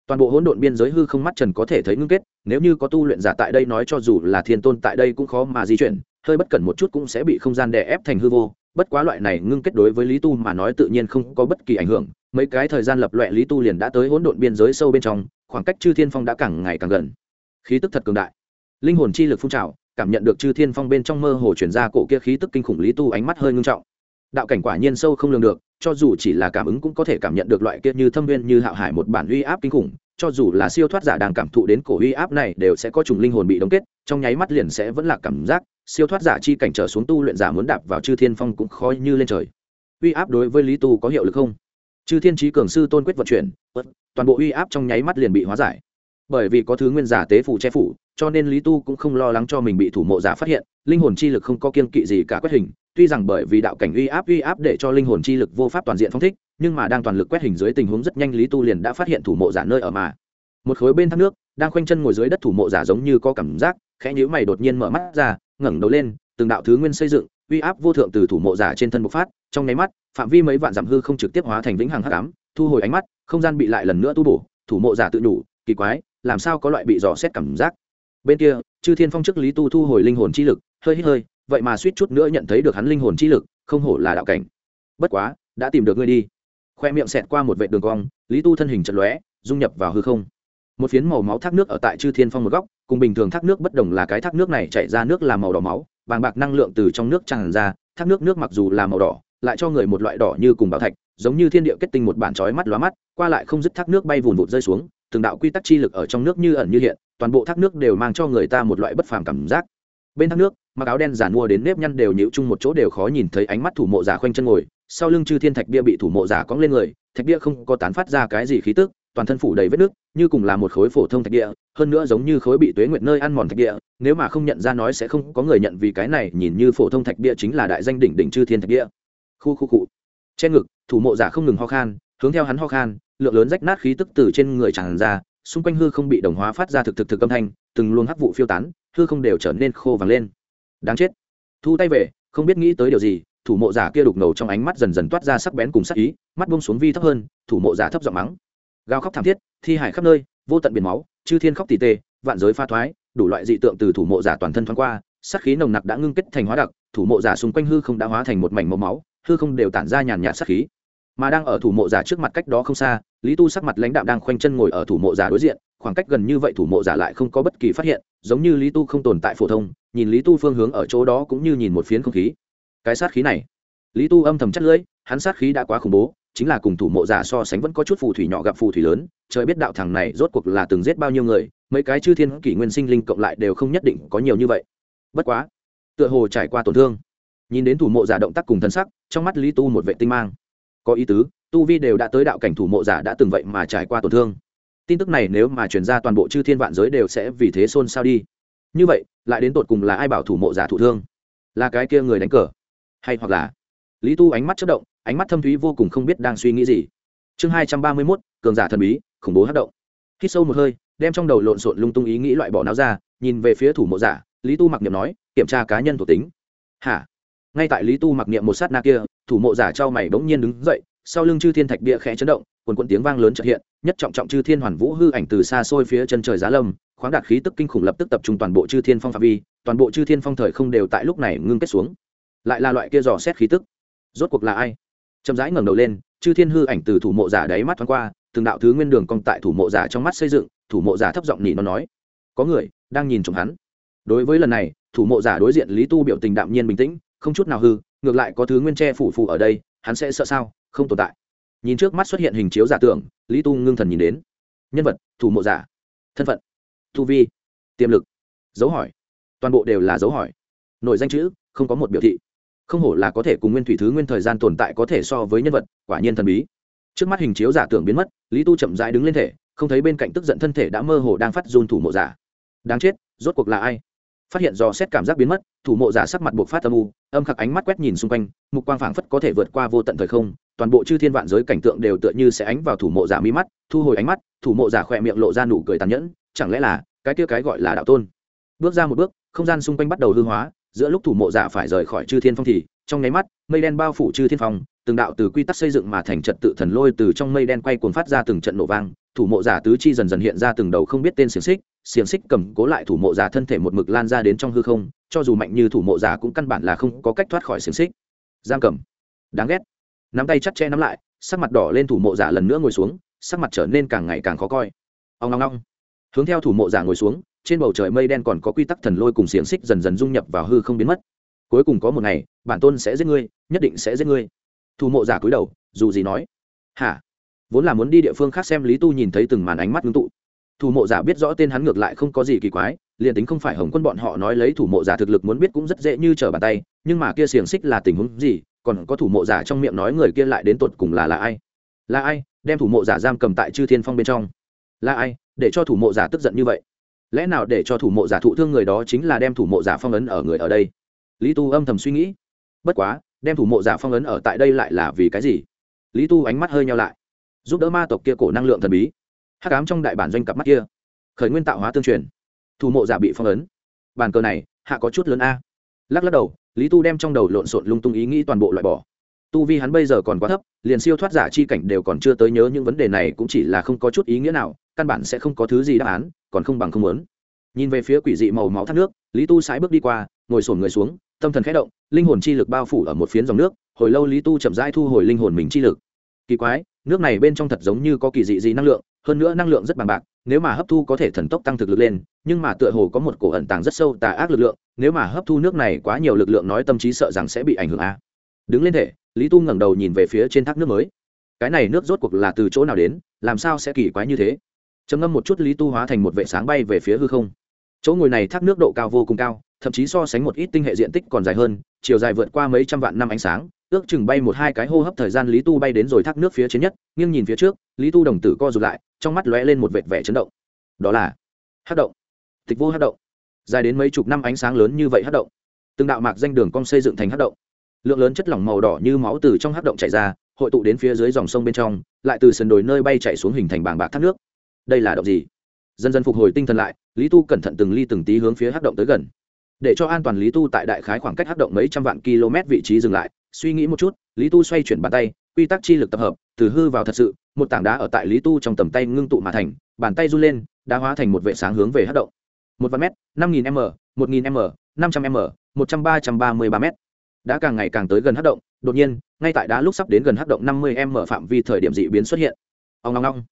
toàn bộ hỗn độn biên giới hư không mắt trần có thể thấy ngưng kết, nếu như có tu luyện giả tại đây nói cho dù là thiên tôn tại đây cũng khó mà di chuyển, hơi bất cẩn một chút cũng sẽ bị không gian đè ép thành hư vô. Bất quá loại này ngưng kết đối với lý tu mà nói tự nhiên không có bất kỳ ảnh hưởng, mấy cái thời gian lập loẹ lý tu liền đã tới hỗn độn biên giới sâu bên trong, khoảng cách chư thiên phong đã càng ngày càng gần. Khí tức thật cường đại. Linh hồn chi lực phun trào, cảm nhận được chư thiên phong bên trong mơ hồ chuyển ra cổ kia khí tức kinh khủng lý tu ánh mắt hơi ngưng trọng đạo cảnh quả nhiên sâu không lường được, cho dù chỉ là cảm ứng cũng có thể cảm nhận được loại kia như thâm viên như hạo hải một bản uy áp kinh khủng, cho dù là siêu thoát giả đang cảm thụ đến cổ uy áp này đều sẽ có trùng linh hồn bị đóng kết, trong nháy mắt liền sẽ vẫn là cảm giác siêu thoát giả chi cảnh trở xuống tu luyện giả muốn đạp vào chư thiên phong cũng khó như lên trời. Uy áp đối với lý tu có hiệu lực không? Chư thiên trí cường sư tôn quyết vận chuyển toàn bộ uy áp trong nháy mắt liền bị hóa giải. Bởi vì có thứ nguyên giả tế phủ che phủ, cho nên lý tu cũng không lo lắng cho mình bị thủ mộ giả phát hiện linh hồn chi lực không có kiên kỵ gì cả quét hình, tuy rằng bởi vì đạo cảnh uy áp uy áp để cho linh hồn chi lực vô pháp toàn diện phong thích, nhưng mà đang toàn lực quét hình dưới tình huống rất nhanh lý tu liền đã phát hiện thủ mộ giả nơi ở mà. Một khối bên thác nước, đang khoanh chân ngồi dưới đất thủ mộ giả giống như có cảm giác, khẽ nhíu mày đột nhiên mở mắt ra, ngẩng đầu lên, từng đạo thứ nguyên xây dựng, uy áp vô thượng từ thủ mộ giả trên thân bộc phát, trong nháy mắt, phạm vi mấy vạn dặm hư không trực tiếp hóa thành vĩnh hằng hắc ám, thu hồi ánh mắt, không gian bị lại lần nữa tu bổ, thủ mộ giả tự đủ, kỳ quái, làm sao có loại bị dò xét cảm giác? Bên kia, chư thiên phong chức lý tu thu hồi linh hồn chi lực, hơi hít hơi, vậy mà suýt chút nữa nhận thấy được hắn linh hồn chi lực, không hổ là đạo cảnh. Bất quá, đã tìm được ngươi đi. Khoe miệng xẹt qua một vệ đường cong, lý tu thân hình chật lóe, dung nhập vào hư không. Một phiến màu máu thác nước ở tại chư thiên phong một góc, cùng bình thường thác nước bất đồng là cái thác nước này chạy ra nước là màu đỏ máu bàng bạc năng lượng từ trong nước tràn ra, thác nước nước mặc dù là màu đỏ, lại cho người một loại đỏ như cùng bảo thạch, giống như thiên địa kết tinh một bản chói mắt lóa mắt, qua lại không dứt thác nước bay vùn vụt rơi xuống từng đạo quy tắc chi lực ở trong nước như ẩn như hiện, toàn bộ thác nước đều mang cho người ta một loại bất phàm cảm giác. Bên thác nước, mặc áo đen giản mua đến nếp nhăn đều nhịu chung một chỗ đều khó nhìn thấy ánh mắt thủ mộ giả khoanh chân ngồi, sau lưng chư thiên thạch bia bị thủ mộ giả cóng lên người, thạch bia không có tán phát ra cái gì khí tức, toàn thân phủ đầy vết nước, như cùng là một khối phổ thông thạch địa hơn nữa giống như khối bị tuế nguyệt nơi ăn mòn thạch địa nếu mà không nhận ra nói sẽ không có người nhận vì cái này, nhìn như phổ thông thạch địa chính là đại danh đỉnh đỉnh chư thiên thạch địa khu khu cụ trên ngực, thủ mộ giả không ngừng ho khan, hướng theo hắn ho khan lượng lớn rách nát khí tức từ trên người tràn ra, xung quanh hư không bị đồng hóa phát ra thực thực thực âm thanh, từng luồng hắc vụ phiêu tán, hư không đều trở nên khô vàng lên. Đáng chết. Thu tay về, không biết nghĩ tới điều gì, thủ mộ giả kia đục ngầu trong ánh mắt dần dần toát ra sắc bén cùng sắc ý, mắt bông xuống vi thấp hơn, thủ mộ giả thấp giọng mắng. Gào khóc thảm thiết, thi hải khắp nơi, vô tận biển máu, chư thiên khóc tỉ tê, vạn giới pha thoái, đủ loại dị tượng từ thủ mộ giả toàn thân thoáng qua sắc khí nồng nặc đã ngưng kết thành hóa đặc, thủ mộ giả xung quanh hư không đã hóa thành một mảnh màu máu, hư không đều tản ra nhàn nhạt sắc khí mà đang ở thủ mộ giả trước mặt cách đó không xa, lý tu sắc mặt lãnh đạm đang khoanh chân ngồi ở thủ mộ giả đối diện, khoảng cách gần như vậy thủ mộ giả lại không có bất kỳ phát hiện, giống như lý tu không tồn tại phổ thông, nhìn lý tu phương hướng ở chỗ đó cũng như nhìn một phiến không khí. Cái sát khí này, lý tu âm thầm chất lưỡi, hắn sát khí đã quá khủng bố, chính là cùng thủ mộ giả so sánh vẫn có chút phù thủy nhỏ gặp phù thủy lớn, trời biết đạo thằng này rốt cuộc là từng giết bao nhiêu người, mấy cái chư thiên kỷ nguyên sinh linh cộng lại đều không nhất định có nhiều như vậy. Bất quá, tựa hồ trải qua tổn thương, nhìn đến thủ mộ giả động tác cùng thân sắc, trong mắt lý tu một vệ tinh mang có ý tứ, tu vi đều đã tới đạo cảnh thủ mộ giả đã từng vậy mà trải qua tổn thương. Tin tức này nếu mà chuyển ra toàn bộ chư thiên vạn giới đều sẽ vì thế xôn xao đi. Như vậy, lại đến tột cùng là ai bảo thủ mộ giả thụ thương? Là cái kia người đánh cờ? Hay hoặc là lý tu ánh mắt chất động, ánh mắt thâm thúy vô cùng không biết đang suy nghĩ gì. Chương hai trăm ba mươi mốt, cường giả thần bí, khủng bố hát động. Hít sâu một hơi, đem trong đầu lộn xộn lung tung ý nghĩ loại bỏ não ra, nhìn về phía thủ mộ giả, lý tu mặc niệm nói, kiểm tra cá nhân thuộc tính. Hả? Ngay tại lý tu mặc niệm một sát na kia, thủ mộ giả trao mày bỗng nhiên đứng dậy, sau lưng chư thiên thạch bia khẽ chấn động, quần quận tiếng vang lớn trợ hiện, nhất trọng trọng chư thiên hoàn vũ hư ảnh từ xa xôi phía chân trời giá lâm, khoáng đạt khí tức kinh khủng lập tức tập trung toàn bộ chư thiên phong phạm vi, toàn bộ chư thiên phong thời không đều tại lúc này ngưng kết xuống. Lại là loại kia dò xét khí tức. Rốt cuộc là ai? Chậm rãi ngẩng đầu lên, chư thiên hư ảnh từ thủ mộ giả đáy mắt thoáng qua, từng đạo thứ nguyên đường cong tại thủ mộ giả trong mắt xây dựng, thủ mộ giả thấp giọng nhị nó nói, có người đang nhìn trộm hắn. Đối với lần này, thủ mộ giả đối diện lý tu biểu tình đạm nhiên bình tĩnh không chút nào hư, ngược lại có thứ nguyên tre phủ phủ ở đây, hắn sẽ sợ sao? Không tồn tại. Nhìn trước mắt xuất hiện hình chiếu giả tưởng, lý tu ngưng thần nhìn đến. Nhân vật, thủ mộ giả. Thân phận, tu vi. Tiềm lực, dấu hỏi. Toàn bộ đều là dấu hỏi. Nội danh chữ, không có một biểu thị. Không hổ là có thể cùng nguyên thủy thứ nguyên thời gian tồn tại có thể so với nhân vật, quả nhiên thần bí. Trước mắt hình chiếu giả tưởng biến mất, lý tu chậm rãi đứng lên thể, không thấy bên cạnh tức giận thân thể đã mơ hồ đang phát run thủ mộ giả. Đáng chết, rốt cuộc là ai? Phát hiện do xét cảm giác biến mất, thủ mộ giả sắc mặt buộc phát âm u, âm khắc ánh mắt quét nhìn xung quanh, mục quang phảng phất có thể vượt qua vô tận thời không, toàn bộ chư thiên vạn giới cảnh tượng đều tựa như sẽ ánh vào thủ mộ giả mi mắt, thu hồi ánh mắt, thủ mộ giả khỏe miệng lộ ra nụ cười tàn nhẫn, chẳng lẽ là cái kia cái gọi là đạo tôn? Bước ra một bước, không gian xung quanh bắt đầu hư hóa, giữa lúc thủ mộ giả phải rời khỏi chư thiên phong thì, trong nháy mắt, mây đen bao phủ chư thiên phong, từng đạo từ quy tắc xây dựng mà thành trật tự thần lôi từ trong mây đen quay cuồng phát ra từng trận nổ vang thủ mộ giả tứ chi dần dần hiện ra từng đầu không biết tên xiềng xích xiềng xích cầm cố lại thủ mộ giả thân thể một mực lan ra đến trong hư không, cho dù mạnh như thủ mộ giả cũng căn bản là không có cách thoát khỏi xiềng xích. Giam cầm. Đáng ghét. Nắm tay chắt che nắm lại, sắc mặt đỏ lên thủ mộ giả lần nữa ngồi xuống, sắc mặt trở nên càng ngày càng khó coi. Ông long long hướng theo thủ mộ giả ngồi xuống, trên bầu trời mây đen còn có quy tắc thần lôi cùng xiềng xích dần dần dung nhập vào hư không biến mất. Cuối cùng có một ngày, bản tôn sẽ giết ngươi, nhất định sẽ giết ngươi. Thủ mộ giả cúi đầu, dù gì nói. Hả? Vốn là muốn đi địa phương khác xem lý tu nhìn thấy từng màn ánh mắt ngưng tụ. Thủ mộ giả biết rõ tên hắn ngược lại không có gì kỳ quái, liền tính không phải hồng quân bọn họ nói lấy thủ mộ giả thực lực muốn biết cũng rất dễ như trở bàn tay, nhưng mà kia xiềng xích là tình huống gì, còn có thủ mộ giả trong miệng nói người kia lại đến tột cùng là là ai? Là ai? Đem thủ mộ giả giam cầm tại chư thiên phong bên trong. Là ai? Để cho thủ mộ giả tức giận như vậy. Lẽ nào để cho thủ mộ giả thụ thương người đó chính là đem thủ mộ giả phong ấn ở người ở đây? Lý tu âm thầm suy nghĩ. Bất quá, đem thủ mộ giả phong ấn ở tại đây lại là vì cái gì? Lý tu ánh mắt hơi nhau lại giúp đỡ ma tộc kia cổ năng lượng thần bí. Hát cám trong đại bản doanh cặp mắt kia, khởi nguyên tạo hóa tương truyền. Thủ mộ giả bị phong ấn. Bàn cờ này, hạ có chút lớn a. Lắc lắc đầu, lý tu đem trong đầu lộn xộn lung tung ý nghĩ toàn bộ loại bỏ. Tu vi hắn bây giờ còn quá thấp, liền siêu thoát giả chi cảnh đều còn chưa tới nhớ những vấn đề này cũng chỉ là không có chút ý nghĩa nào, căn bản sẽ không có thứ gì đáp án, còn không bằng không muốn. Nhìn về phía quỷ dị màu máu thác nước, lý tu sải bước đi qua, ngồi sổn người xuống, tâm thần khẽ động, linh hồn chi lực bao phủ ở một phiến dòng nước, hồi lâu lý tu chậm rãi thu hồi linh hồn mình chi lực. Kỳ quái nước này bên trong thật giống như có kỳ dị gì năng lượng, hơn nữa năng lượng rất bằng bạc, nếu mà hấp thu có thể thần tốc tăng thực lực lên, nhưng mà tựa hồ có một cổ ẩn tàng rất sâu tà ác lực lượng, nếu mà hấp thu nước này quá nhiều lực lượng nói tâm trí sợ rằng sẽ bị ảnh hưởng a. Đứng lên thể, lý tu ngẩng đầu nhìn về phía trên thác nước mới. Cái này nước rốt cuộc là từ chỗ nào đến, làm sao sẽ kỳ quái như thế? Trầm ngâm một chút lý tu hóa thành một vệ sáng bay về phía hư không. Chỗ ngồi này thác nước độ cao vô cùng cao, thậm chí so sánh một ít tinh hệ diện tích còn dài hơn, chiều dài vượt qua mấy trăm vạn năm ánh sáng ước chừng bay một hai cái hô hấp thời gian lý tu bay đến rồi thác nước phía trên nhất, nghiêng nhìn phía trước, lý tu đồng tử co rụt lại, trong mắt lóe lên một vệt vẻ chấn động. Đó là hát động. Tịch vô hát động. Dài đến mấy chục năm ánh sáng lớn như vậy hát động. Từng đạo mạc danh đường cong xây dựng thành hát động. Lượng lớn chất lỏng màu đỏ như máu từ trong hát động chảy ra, hội tụ đến phía dưới dòng sông bên trong, lại từ sườn đồi nơi bay chạy xuống hình thành bảng bạc thác nước. Đây là động gì? Dần dần phục hồi tinh thần lại, lý tu cẩn thận từng ly từng tí hướng phía hát động tới gần. Để cho an toàn lý tu tại đại khái khoảng cách hát động mấy trăm vạn km vị trí dừng lại suy nghĩ một chút, lý tu xoay chuyển bàn tay, quy tắc chi lực tập hợp, từ hư vào thật sự, một tảng đá ở tại lý tu trong tầm tay ngưng tụ mà thành, bàn tay run lên đã hóa thành một vệ sáng hướng về hát động. Một vạn m năm nghìn m, một nghìn m, năm trăm m, một trăm ba trăm ba mươi ba m đã càng ngày càng tới gần hát động, đột nhiên, ngay tại đá lúc sắp đến gần hắc động năm mươi m phạm vi thời điểm dị biến xuất hiện. Ông long long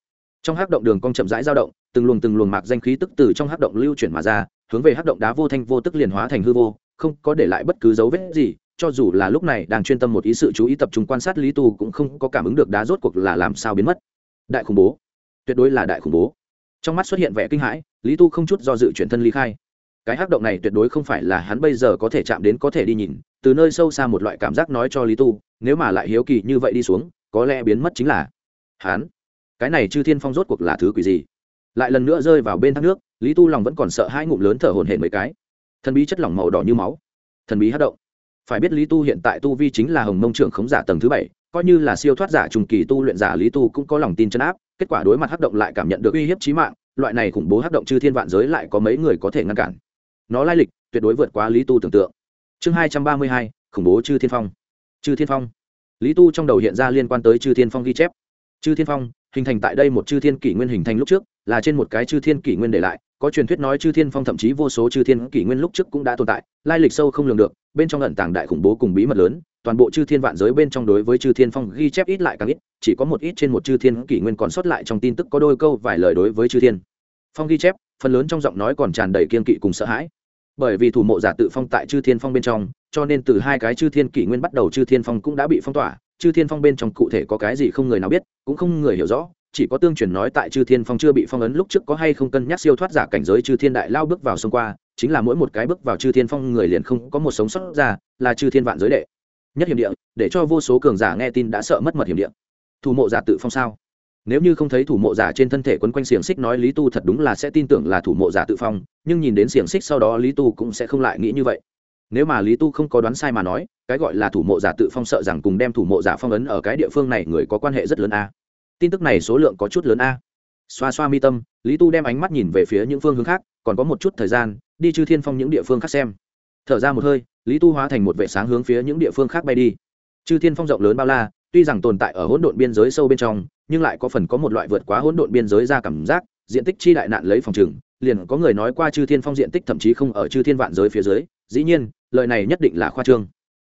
trong hắc động đường cong chậm rãi dao động, từng luồng từng luồng mạc danh khí tức từ trong hắc động lưu chuyển mà ra, hướng về hắc động đá vô thanh vô tức liền hóa thành hư vô, không có để lại bất cứ dấu vết gì cho dù là lúc này đang chuyên tâm một ý sự chú ý tập trung quan sát lý tu cũng không có cảm ứng được đá rốt cuộc là làm sao biến mất. Đại khủng bố. Tuyệt đối là đại khủng bố. Trong mắt xuất hiện vẻ kinh hãi, lý tu không chút do dự chuyển thân ly khai. Cái hắc động này tuyệt đối không phải là hắn bây giờ có thể chạm đến có thể đi nhìn, từ nơi sâu xa một loại cảm giác nói cho lý tu, nếu mà lại hiếu kỳ như vậy đi xuống, có lẽ biến mất chính là hắn. Cái này chư thiên phong rốt cuộc là thứ quỷ gì? Lại lần nữa rơi vào bên thác nước, lý tu lòng vẫn còn sợ hai ngụm lớn thở hổn hển mấy cái. Thần bí chất lỏng màu đỏ như máu. Thần bí hát động phải biết lý tu hiện tại tu vi chính là hồng mông trưởng khống giả tầng thứ bảy, coi như là siêu thoát giả trùng kỳ tu luyện giả lý tu cũng có lòng tin chân áp, kết quả đối mặt hắc động lại cảm nhận được uy hiếp trí mạng, loại này khủng bố hắc động chư thiên vạn giới lại có mấy người có thể ngăn cản. Nó lai lịch tuyệt đối vượt quá lý tu tưởng tượng. Chương hai trăm ba mươi hai, khủng bố chư thiên phong. Chư thiên phong. Lý tu trong đầu hiện ra liên quan tới chư thiên phong ghi chép. Chư thiên phong, hình thành tại đây một chư thiên kỷ nguyên hình thành lúc trước, là trên một cái chư thiên kỷ nguyên để lại có truyền thuyết nói chư thiên phong thậm chí vô số chư thiên kỷ nguyên lúc trước cũng đã tồn tại lai lịch sâu không lường được bên trong ẩn tàng đại khủng bố cùng bí mật lớn toàn bộ chư thiên vạn giới bên trong đối với chư thiên phong ghi chép ít lại càng ít chỉ có một ít trên một chư thiên kỷ nguyên còn sót lại trong tin tức có đôi câu vài lời đối với chư thiên phong ghi chép phần lớn trong giọng nói còn tràn đầy kiên kỵ cùng sợ hãi bởi vì thủ mộ giả tự phong tại chư thiên phong bên trong cho nên từ hai cái chư thiên kỷ nguyên bắt đầu chư thiên phong cũng đã bị phong tỏa chư thiên phong bên trong cụ thể có cái gì không người nào biết cũng không người hiểu rõ chỉ có tương truyền nói tại chư thiên phong chưa bị phong ấn lúc trước có hay không cân nhắc siêu thoát giả cảnh giới chư thiên đại lao bước vào sông qua, chính là mỗi một cái bước vào chư thiên phong người liền không có một sống sót ra, là chư thiên vạn giới đệ. Nhất hiểm địa, để cho vô số cường giả nghe tin đã sợ mất mật hiểm địa. Thủ mộ giả tự phong sao? Nếu như không thấy thủ mộ giả trên thân thể quấn quanh xiềng xích nói lý tu thật đúng là sẽ tin tưởng là thủ mộ giả tự phong, nhưng nhìn đến xiềng xích sau đó lý tu cũng sẽ không lại nghĩ như vậy. Nếu mà lý tu không có đoán sai mà nói, cái gọi là thủ mộ giả tự phong sợ rằng cùng đem thủ mộ giả phong ấn ở cái địa phương này người có quan hệ rất lớn a tin tức này số lượng có chút lớn a. Xoa xoa mi tâm, lý tu đem ánh mắt nhìn về phía những phương hướng khác, còn có một chút thời gian, đi chư thiên phong những địa phương khác xem. Thở ra một hơi, lý tu hóa thành một vệ sáng hướng phía những địa phương khác bay đi. Chư thiên phong rộng lớn bao la, tuy rằng tồn tại ở hỗn độn biên giới sâu bên trong, nhưng lại có phần có một loại vượt quá hỗn độn biên giới ra cảm giác, diện tích chi đại nạn lấy phòng trừng, liền có người nói qua chư thiên phong diện tích thậm chí không ở chư thiên vạn giới phía dưới, dĩ nhiên, lời này nhất định là khoa trương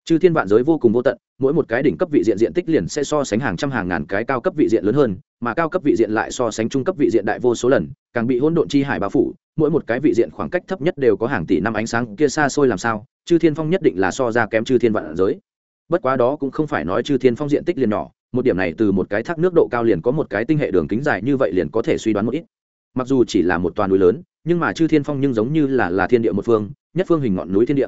chư thiên vạn giới vô cùng vô tận, mỗi một cái đỉnh cấp vị diện diện tích liền sẽ so sánh hàng trăm hàng ngàn cái cao cấp vị diện lớn hơn, mà cao cấp vị diện lại so sánh trung cấp vị diện đại vô số lần, càng bị hỗn độn chi hải bao phủ, mỗi một cái vị diện khoảng cách thấp nhất đều có hàng tỷ năm ánh sáng kia xa xôi làm sao, chư thiên phong nhất định là so ra kém chư thiên vạn giới. Bất quá đó cũng không phải nói chư thiên phong diện tích liền nhỏ, một điểm này từ một cái thác nước độ cao liền có một cái tinh hệ đường kính dài như vậy liền có thể suy đoán một ít. Mặc dù chỉ là một toàn núi lớn, nhưng mà chư thiên phong nhưng giống như là là thiên địa một phương, nhất phương hình ngọn núi thiên địa.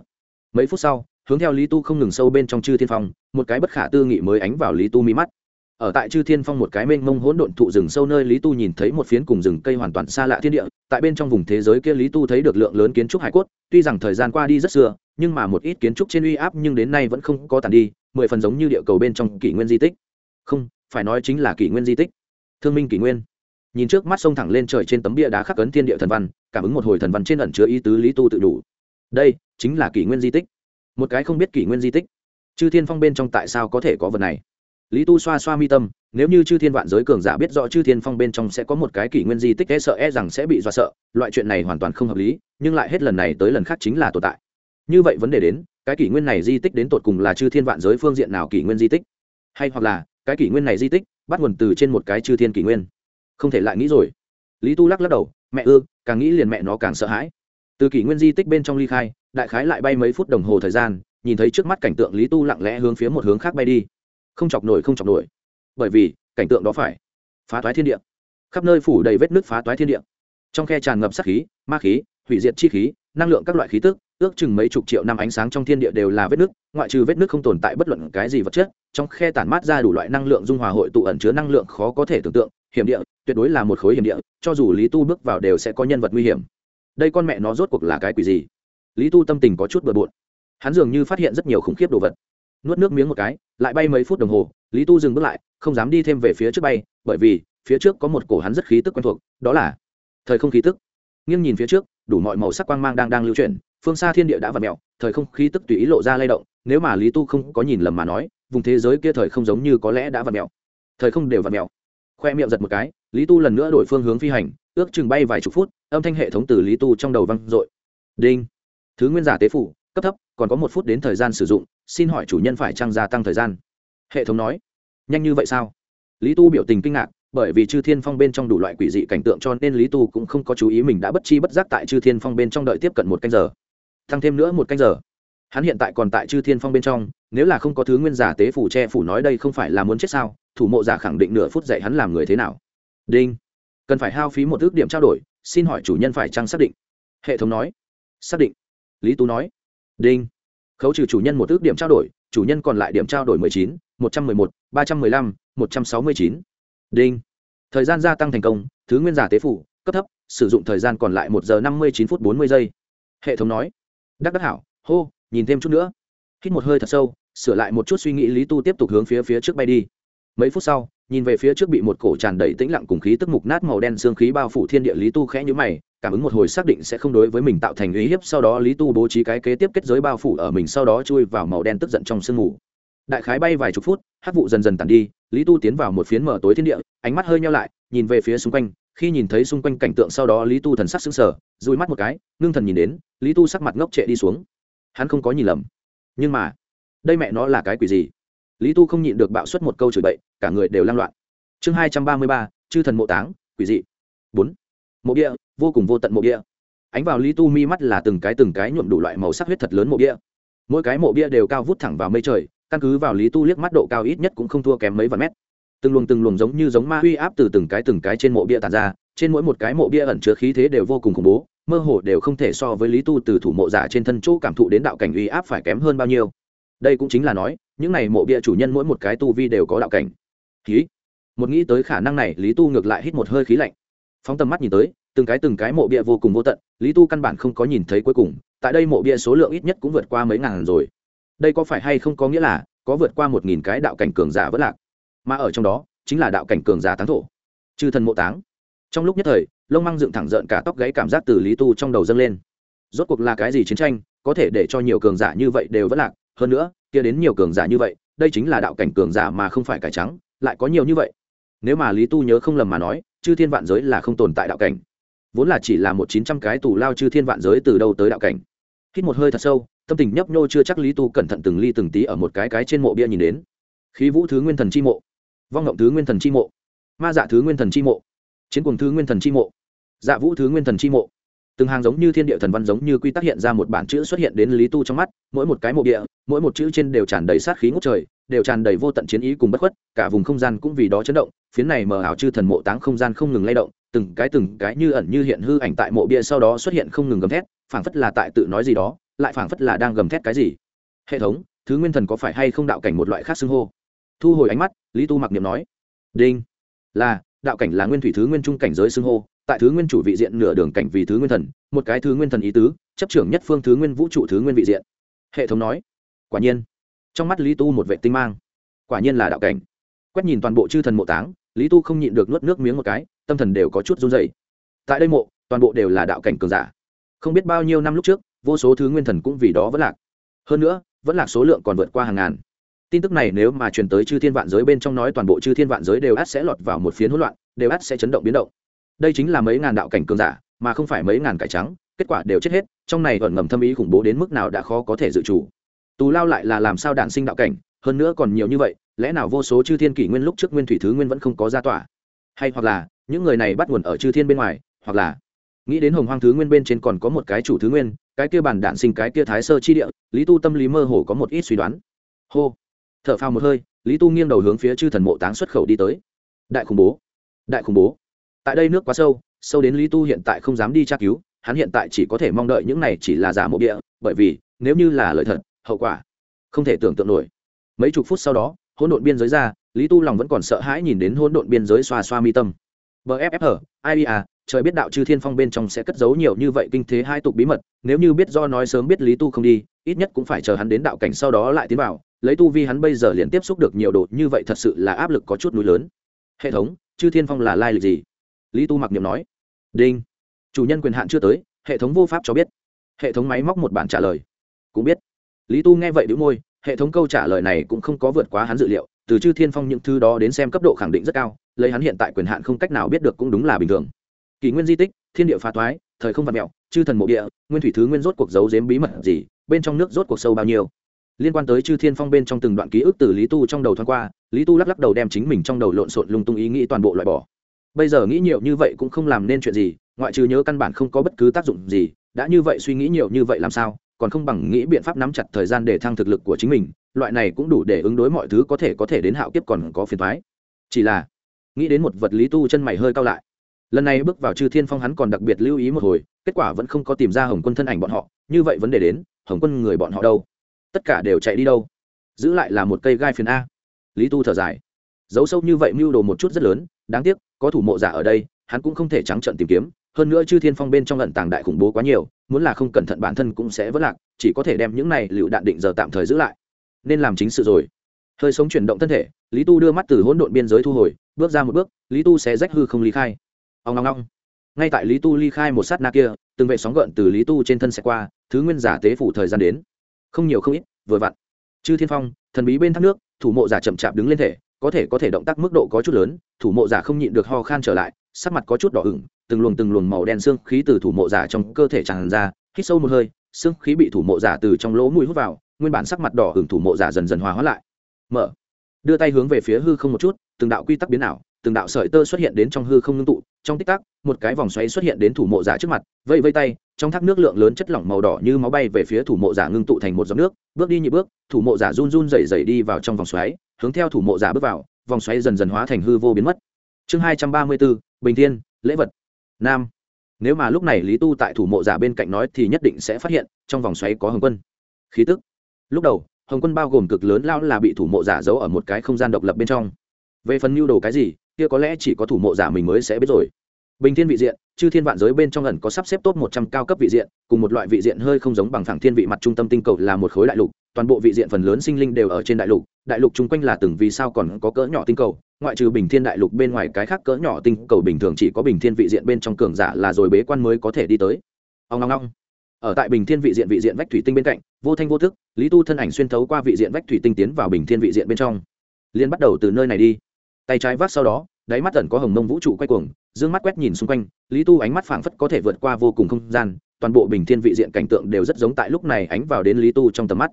Mấy phút sau hướng theo lý tu không ngừng sâu bên trong chư thiên phong, một cái bất khả tư nghị mới ánh vào lý tu mi mắt. Ở tại chư thiên phong một cái mênh mông hỗn độn thụ rừng sâu nơi, lý tu nhìn thấy một phiến cùng rừng cây hoàn toàn xa lạ thiên địa. Tại bên trong vùng thế giới kia, lý tu thấy được lượng lớn kiến trúc hải cốt. Tuy rằng thời gian qua đi rất xưa, nhưng mà một ít kiến trúc trên uy áp nhưng đến nay vẫn không có tàn đi, mười phần giống như địa cầu bên trong kỷ nguyên di tích. Không, phải nói chính là kỷ nguyên di tích. Thương minh kỷ nguyên. Nhìn trước mắt sông thẳng lên trời trên tấm bia đá khắc ấn thiên địa thần văn, cảm ứng một hồi thần văn trên ẩn chứa ý tứ lý tu tự đủ. Đây chính là kỷ nguyên di tích một cái không biết kỷ nguyên di tích. Chư thiên phong bên trong tại sao có thể có vật này? Lý tu xoa xoa mi tâm, nếu như chư thiên vạn giới cường giả biết rõ chư thiên phong bên trong sẽ có một cái kỷ nguyên di tích e sợ e rằng sẽ bị dọa sợ, loại chuyện này hoàn toàn không hợp lý, nhưng lại hết lần này tới lần khác chính là tồn tại. Như vậy vấn đề đến, cái kỷ nguyên này di tích đến tột cùng là chư thiên vạn giới phương diện nào kỷ nguyên di tích? Hay hoặc là, cái kỷ nguyên này di tích, bắt nguồn từ trên một cái chư thiên kỷ nguyên? Không thể lại nghĩ rồi. Lý tu lắc lắc đầu, mẹ ư, càng nghĩ liền mẹ nó càng sợ hãi. Từ kỷ nguyên di tích bên trong ly khai đại khái lại bay mấy phút đồng hồ thời gian, nhìn thấy trước mắt cảnh tượng lý tu lặng lẽ hướng phía một hướng khác bay đi. Không chọc nổi, không chọc nổi. Bởi vì, cảnh tượng đó phải phá toái thiên địa. Khắp nơi phủ đầy vết nước phá toái thiên địa. Trong khe tràn ngập sát khí, ma khí, hủy diệt chi khí, năng lượng các loại khí tức, ước chừng mấy chục triệu năm ánh sáng trong thiên địa đều là vết nước ngoại trừ vết nước không tồn tại bất luận cái gì vật chất, trong khe tản mát ra đủ loại năng lượng dung hòa hội tụ ẩn chứa năng lượng khó có thể tưởng tượng, hiểm địa, tuyệt đối là một khối hiểm địa, cho dù lý tu bước vào đều sẽ có nhân vật nguy hiểm. Đây con mẹ nó rốt cuộc là cái quỷ gì? Lý tu tâm tình có chút bừa bộn. Hắn dường như phát hiện rất nhiều khủng khiếp đồ vật. Nuốt nước miếng một cái, lại bay mấy phút đồng hồ, lý tu dừng bước lại, không dám đi thêm về phía trước bay, bởi vì phía trước có một cổ hắn rất khí tức quen thuộc, đó là thời không khí tức. Nghiêng nhìn phía trước, đủ mọi màu sắc quang mang đang đang lưu chuyển, phương xa thiên địa đã vặt mẹo thời không khí tức tùy ý lộ ra lay động, nếu mà lý tu không có nhìn lầm mà nói, vùng thế giới kia thời không giống như có lẽ đã vặt mẹo thời không đều vặt mẹo khoe miệng giật một cái, lý tu lần nữa đổi phương hướng phi hành, ước chừng bay vài chục phút, âm thanh hệ thống từ lý tu trong đầu văng dội. Đinh thứ nguyên giả tế phủ, cấp thấp, còn có một phút đến thời gian sử dụng, xin hỏi chủ nhân phải trang gia tăng thời gian. Hệ thống nói. Nhanh như vậy sao? Lý tu biểu tình kinh ngạc, bởi vì chư thiên phong bên trong đủ loại quỷ dị cảnh tượng cho nên lý tu cũng không có chú ý mình đã bất chi bất giác tại chư thiên phong bên trong đợi tiếp cận một canh giờ. Tăng thêm nữa một canh giờ. Hắn hiện tại còn tại chư thiên phong bên trong, nếu là không có thứ nguyên giả tế phủ che phủ nói đây không phải là muốn chết sao, thủ mộ giả khẳng định nửa phút dạy hắn làm người thế nào. Đinh. Cần phải hao phí một ước điểm trao đổi, xin hỏi chủ nhân phải chăng xác định. Hệ thống nói. Xác định lý tú nói. Đinh. Khấu trừ chủ nhân một ước điểm trao đổi, chủ nhân còn lại điểm trao đổi mười chín, một trăm mười một, ba trăm mười lăm, một trăm sáu mươi chín. Đinh. Thời gian gia tăng thành công, thứ nguyên giả tế phủ, cấp thấp, sử dụng thời gian còn lại một giờ năm mươi chín phút bốn mươi giây. Hệ thống nói. Đắc đắc hảo, hô, nhìn thêm chút nữa. Hít một hơi thật sâu, sửa lại một chút suy nghĩ lý tu tiếp tục hướng phía phía trước bay đi. Mấy phút sau, nhìn về phía trước bị một cổ tràn đầy tĩnh lặng cùng khí tức mục nát màu đen xương khí bao phủ thiên địa lý tu khẽ nhũ mày cảm ứng một hồi xác định sẽ không đối với mình tạo thành uy hiếp, sau đó lý tu bố trí cái kế tiếp kết giới bao phủ ở mình, sau đó chui vào màu đen tức giận trong sương mù. Đại khái bay vài chục phút hát vụ dần dần tàn đi, lý tu tiến vào một phiến mở tối thiên địa, ánh mắt hơi nhau lại, nhìn về phía xung quanh. Khi nhìn thấy xung quanh cảnh tượng, sau đó lý tu thần sắc sững sờ dùi mắt một cái, ngưng thần nhìn đến, lý tu sắc mặt ngốc trệ đi xuống. Hắn không có nhìn lầm. Nhưng mà, đây mẹ nó là cái quỷ gì? Lý tu không nhịn được bạo suất một câu chửi bậy, cả người đều lan loạn. Chương hai trăm ba mươi ba, chư thần mộ táng, quỷ dị. Bốn. Mộ địa vô cùng vô tận mộ bia. Ánh vào lý tu mi mắt là từng cái từng cái nhuộm đủ loại màu sắc huyết thật lớn mộ bia. Mỗi cái mộ bia đều cao vút thẳng vào mây trời, căn cứ vào lý tu liếc mắt độ cao ít nhất cũng không thua kém mấy vạn mét. Từng luồng từng luồng giống như giống ma uy áp từ từng cái từng cái trên mộ bia tàn ra, trên mỗi một cái mộ bia ẩn chứa khí thế đều vô cùng khủng bố, mơ hồ đều không thể so với lý tu từ thủ mộ giả trên thân chỗ cảm thụ đến đạo cảnh uy áp phải kém hơn bao nhiêu. Đây cũng chính là nói, những này mộ bia chủ nhân mỗi một cái tu vi đều có đạo cảnh. Khí một nghĩ tới khả năng này, lý tu ngược lại hít một hơi khí lạnh. Phóng tầm mắt nhìn tới từng cái từng cái mộ bia vô cùng vô tận, lý tu căn bản không có nhìn thấy cuối cùng, tại đây mộ bia số lượng ít nhất cũng vượt qua mấy ngàn rồi. Đây có phải hay không có nghĩa là, có vượt qua một nghìn cái đạo cảnh cường giả vẫn lạc? Mà ở trong đó, chính là đạo cảnh cường giả táng thổ. Chư thần mộ táng. Trong lúc nhất thời, lông măng dựng thẳng rợn cả tóc gáy cảm giác từ lý tu trong đầu dâng lên. Rốt cuộc là cái gì chiến tranh, có thể để cho nhiều cường giả như vậy đều vẫn lạc? Hơn nữa, kia đến nhiều cường giả như vậy, đây chính là đạo cảnh cường giả mà không phải cải trắng, lại có nhiều như vậy. Nếu mà lý tu nhớ không lầm mà nói, chư thiên vạn giới là không tồn tại đạo cảnh vốn là chỉ là một chín trăm cái tù lao chư thiên vạn giới từ đâu tới đạo cảnh. Hít một hơi thật sâu, tâm tình nhấp nhô chưa chắc lý tu cẩn thận từng ly từng tí ở một cái cái trên mộ bia nhìn đến. Khí vũ thứ nguyên thần chi mộ, vong ngộng thứ nguyên thần chi mộ, ma dạ thứ nguyên thần chi mộ, chiến cùng thứ nguyên thần chi mộ dạ vũ thứ nguyên thần chi mộ. Từng hàng giống như thiên địa thần văn giống như quy tắc hiện ra một bản chữ xuất hiện đến lý tu trong mắt, mỗi một cái mộ địa mỗi một chữ trên đều tràn đầy sát khí ngút trời, đều tràn đầy vô tận chiến ý cùng bất khuất, cả vùng không gian cũng vì đó chấn động, phiến này mờ ảo chư thần mộ táng không gian không ngừng lay động từng cái từng cái như ẩn như hiện hư ảnh tại mộ bia sau đó xuất hiện không ngừng gầm thét, phảng phất là tại tự nói gì đó, lại phảng phất là đang gầm thét cái gì. Hệ thống, thứ nguyên thần có phải hay không đạo cảnh một loại khác xưng hô? Thu hồi ánh mắt, lý tu mặc niệm nói. Đinh. Là, đạo cảnh là nguyên thủy thứ nguyên trung cảnh giới xưng hô, tại thứ nguyên chủ vị diện nửa đường cảnh vì thứ nguyên thần, một cái thứ nguyên thần ý tứ, chấp trưởng nhất phương thứ nguyên vũ trụ thứ nguyên vị diện. Hệ thống nói. Quả nhiên. Trong mắt lý tu một vệ tinh mang. Quả nhiên là đạo cảnh. Quét nhìn toàn bộ chư thần mộ táng, lý tu không nhịn được nuốt nước miếng một cái tâm thần đều có chút run dày tại đây mộ, toàn bộ đều là đạo cảnh cường giả. Không biết bao nhiêu năm lúc trước, vô số thứ nguyên thần cũng vì đó vẫn lạc. Hơn nữa, vẫn lạc số lượng còn vượt qua hàng ngàn. Tin tức này nếu mà truyền tới chư thiên vạn giới bên trong nói toàn bộ chư thiên vạn giới đều ắt sẽ lọt vào một phiến hỗn loạn, đều ắt sẽ chấn động biến động. Đây chính là mấy ngàn đạo cảnh cường giả, mà không phải mấy ngàn cải trắng, kết quả đều chết hết, trong này ẩn ngầm thâm ý khủng bố đến mức nào đã khó có thể dự chủ tù lao lại là làm sao đản sinh đạo cảnh, hơn nữa còn nhiều như vậy, lẽ nào vô số chư thiên kỷ nguyên lúc trước nguyên thủy thứ nguyên vẫn không có ra tỏa? Hay hoặc là những người này bắt nguồn ở chư thiên bên ngoài, hoặc là nghĩ đến hồng hoang thứ nguyên bên trên còn có một cái chủ thứ nguyên, cái kia bản đản sinh cái kia thái sơ chi địa, lý tu tâm lý mơ hồ có một ít suy đoán. Hô, thở phào một hơi, lý tu nghiêng đầu hướng phía chư thần mộ táng xuất khẩu đi tới. Đại khủng bố, đại khủng bố. Tại đây nước quá sâu sâu đến lý tu hiện tại không dám đi tra cứu, hắn hiện tại chỉ có thể mong đợi những này chỉ là giả mộ địa, bởi vì, nếu như là lời thật, hậu quả không thể tưởng tượng nổi. Mấy chục phút sau đó, hỗn độn biên giới ra, lý tu lòng vẫn còn sợ hãi nhìn đến hỗn độn biên giới xoa xoa mi tâm bff ia à, trời biết đạo chư thiên phong bên trong sẽ cất giấu nhiều như vậy kinh thế hai tục bí mật, nếu như biết do nói sớm biết lý tu không đi, ít nhất cũng phải chờ hắn đến đạo cảnh sau đó lại tiến vào, lấy tu vi hắn bây giờ liền tiếp xúc được nhiều đồ, như vậy thật sự là áp lực có chút núi lớn. Hệ thống chư thiên phong là lai lịch gì? Lý tu mặc niệm nói. Đinh. Chủ nhân quyền hạn chưa tới, hệ thống vô pháp cho biết. Hệ thống máy móc một bản trả lời. Cũng biết. Lý tu nghe vậy đĩu môi, hệ thống câu trả lời này cũng không có vượt quá hắn dự liệu từ chư thiên phong những thứ đó đến xem cấp độ khẳng định rất cao lấy hắn hiện tại quyền hạn không cách nào biết được cũng đúng là bình thường. Kỷ nguyên di tích thiên địa phá thoái, thời không vật mẹo chư thần mộ địa nguyên thủy thứ nguyên rốt cuộc giấu giếm bí mật gì bên trong nước rốt cuộc sâu bao nhiêu. Liên quan tới chư thiên phong bên trong từng đoạn ký ức từ lý tu trong đầu thoáng qua lý tu lắc lắc đầu đem chính mình trong đầu lộn xộn lung tung ý nghĩ toàn bộ loại bỏ. Bây giờ nghĩ nhiều như vậy cũng không làm nên chuyện gì ngoại trừ nhớ căn bản không có bất cứ tác dụng gì đã như vậy suy nghĩ nhiều như vậy làm sao còn không bằng nghĩ biện pháp nắm chặt thời gian để thăng thực lực của chính mình loại này cũng đủ để ứng đối mọi thứ có thể có thể đến hạo kiếp còn có phiền thoái. Chỉ là, nghĩ đến một vật lý tu chân mày hơi cao lại. Lần này bước vào chư thiên phong hắn còn đặc biệt lưu ý một hồi, kết quả vẫn không có tìm ra hồng quân thân ảnh bọn họ, như vậy vấn đề đến, hồng quân người bọn họ đâu? Tất cả đều chạy đi đâu? Giữ lại là một cây gai phiền a. Lý tu thở dài. Giấu sâu như vậy mưu đồ một chút rất lớn, đáng tiếc, có thủ mộ giả ở đây, hắn cũng không thể trắng trận tìm kiếm. Hơn nữa chư thiên phong bên trong lận tàng đại khủng bố quá nhiều, muốn là không cẩn thận bản thân cũng sẽ vất lạc, chỉ có thể đem những này lựu đạn định giờ tạm thời giữ lại nên làm chính sự rồi. Hơi sống chuyển động thân thể, lý tu đưa mắt từ hỗn độn biên giới thu hồi, bước ra một bước, lý tu sẽ rách hư không ly khai. Ông ngong ngong ngay tại lý tu ly khai một sát na kia, từng vệ sóng gợn từ lý tu trên thân xe qua, thứ nguyên giả tế phủ thời gian đến. Không nhiều không ít, vừa vặn. Chư thiên phong, thần bí bên thác nước, thủ mộ giả chậm chạp đứng lên thể, có thể có thể động tác mức độ có chút lớn, thủ mộ giả không nhịn được ho khan trở lại, sắc mặt có chút đỏ ửng, từng luồng từng luồng màu đen xương khí từ thủ mộ giả trong cơ thể tràn ra, hít sâu một hơi, xương khí bị thủ mộ giả từ trong lỗ mũi hút vào nguyên bản sắc mặt đỏ hưởng thủ mộ giả dần dần hòa hóa lại. Mở. Đưa tay hướng về phía hư không một chút, từng đạo quy tắc biến ảo, từng đạo sợi tơ xuất hiện đến trong hư không ngưng tụ, trong tích tắc, một cái vòng xoáy xuất hiện đến thủ mộ giả trước mặt, vây vây tay, trong thác nước lượng lớn chất lỏng màu đỏ như máu bay về phía thủ mộ giả ngưng tụ thành một giọt nước, bước đi nhị bước, thủ mộ giả run run rẩy rẩy đi vào trong vòng xoáy, hướng theo thủ mộ giả bước vào, vòng xoáy dần dần hóa thành hư vô biến mất. Chương hai trăm ba mươi bốn, bình thiên, lễ vật. Nam. Nếu mà lúc này lý tu tại thủ mộ giả bên cạnh nói thì nhất định sẽ phát hiện, trong vòng xoáy có hồng quân. Khí tức lúc đầu, hồng quân bao gồm cực lớn lao là bị thủ mộ giả giấu ở một cái không gian độc lập bên trong. Về phần mưu đồ cái gì, kia có lẽ chỉ có thủ mộ giả mình mới sẽ biết rồi. Bình thiên vị diện, chư thiên vạn giới bên trong ẩn có sắp xếp tốt một trăm cao cấp vị diện, cùng một loại vị diện hơi không giống bằng thẳng thiên vị mặt trung tâm tinh cầu là một khối đại lục, toàn bộ vị diện phần lớn sinh linh đều ở trên đại lục đại lục chung quanh là từng vì sao còn có cỡ nhỏ tinh cầu, ngoại trừ bình thiên đại lục bên ngoài cái khác cỡ nhỏ tinh cầu bình thường chỉ có bình thiên vị diện bên trong cường giả là rồi bế quan mới có thể đi tới. Ông long long ở tại bình thiên vị diện vị diện vách thủy tinh bên cạnh, vô thanh vô thức, lý tu thân ảnh xuyên thấu qua vị diện vách thủy tinh tiến vào bình thiên vị diện bên trong. Liên bắt đầu từ nơi này đi. Tay trái vác sau đó, đáy mắt tẩn có hồng mông vũ trụ quay cuồng, dương mắt quét nhìn xung quanh, lý tu ánh mắt phảng phất có thể vượt qua vô cùng không gian, toàn bộ bình thiên vị diện cảnh tượng đều rất giống tại lúc này ánh vào đến lý tu trong tầm mắt.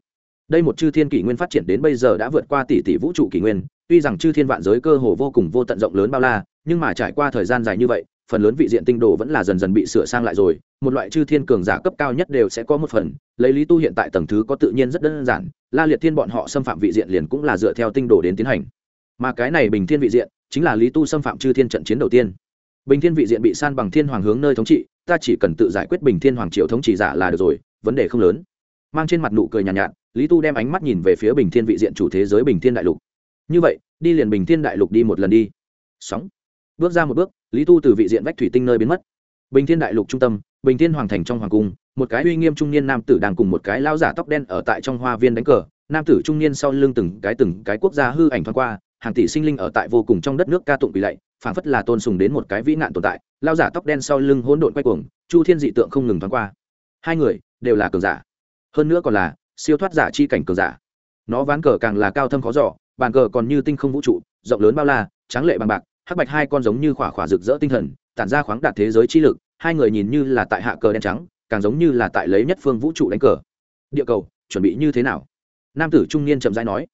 Đây một chư thiên kỷ nguyên phát triển đến bây giờ đã vượt qua tỷ tỷ vũ trụ kỷ nguyên, tuy rằng chư thiên vạn giới cơ hồ vô cùng vô tận rộng lớn bao la, nhưng mà trải qua thời gian dài như vậy phần lớn vị diện tinh đồ vẫn là dần dần bị sửa sang lại rồi một loại chư thiên cường giả cấp cao nhất đều sẽ có một phần. Lấy lý tu hiện tại tầng thứ có tự nhiên rất đơn giản la liệt thiên bọn họ xâm phạm vị diện liền cũng là dựa theo tinh đồ đến tiến hành. Mà cái này bình thiên vị diện chính là lý tu xâm phạm chư thiên trận chiến đầu tiên. Bình thiên vị diện bị san bằng thiên hoàng hướng nơi thống trị ta chỉ cần tự giải quyết bình thiên hoàng triều thống trị giả là được rồi vấn đề không lớn. Mang trên mặt nụ cười nhàn nhạt, nhạt lý tu đem ánh mắt nhìn về phía bình thiên vị diện chủ thế giới bình thiên đại lục. Như vậy đi liền bình thiên đại lục đi một lần đi. Sóng. Bước ra một bước lý tu từ vị diện vách thủy tinh nơi biến mất. Bình thiên đại lục trung tâm, bình thiên hoàng thành trong hoàng cung, một cái uy nghiêm trung niên nam tử đang cùng một cái lao giả tóc đen ở tại trong hoa viên đánh cờ. Nam tử trung niên sau lưng từng cái từng cái quốc gia hư ảnh thoáng qua, hàng tỷ sinh linh ở tại vô cùng trong đất nước ca tụng quỳ lạy, phảng phất là tôn sùng đến một cái vĩ nạn tồn tại. Lao giả tóc đen sau lưng hỗn độn quay cuồng, chu thiên dị tượng không ngừng thoáng qua. Hai người đều là cường giả. Hơn nữa còn là siêu thoát giả chi cảnh cường giả. Nó ván cờ càng là cao thâm khó giỏ bàn cờ còn như tinh không vũ trụ, rộng lớn bao la, tráng lệ bằng bạc hắc bạch hai con giống như khỏa khỏa rực rỡ tinh thần, tản ra khoáng đạt thế giới chi lực, hai người nhìn như là tại hạ cờ đen trắng, càng giống như là tại lấy nhất phương vũ trụ đánh cờ. Địa cầu, chuẩn bị như thế nào? Nam tử trung niên chậm rãi nói.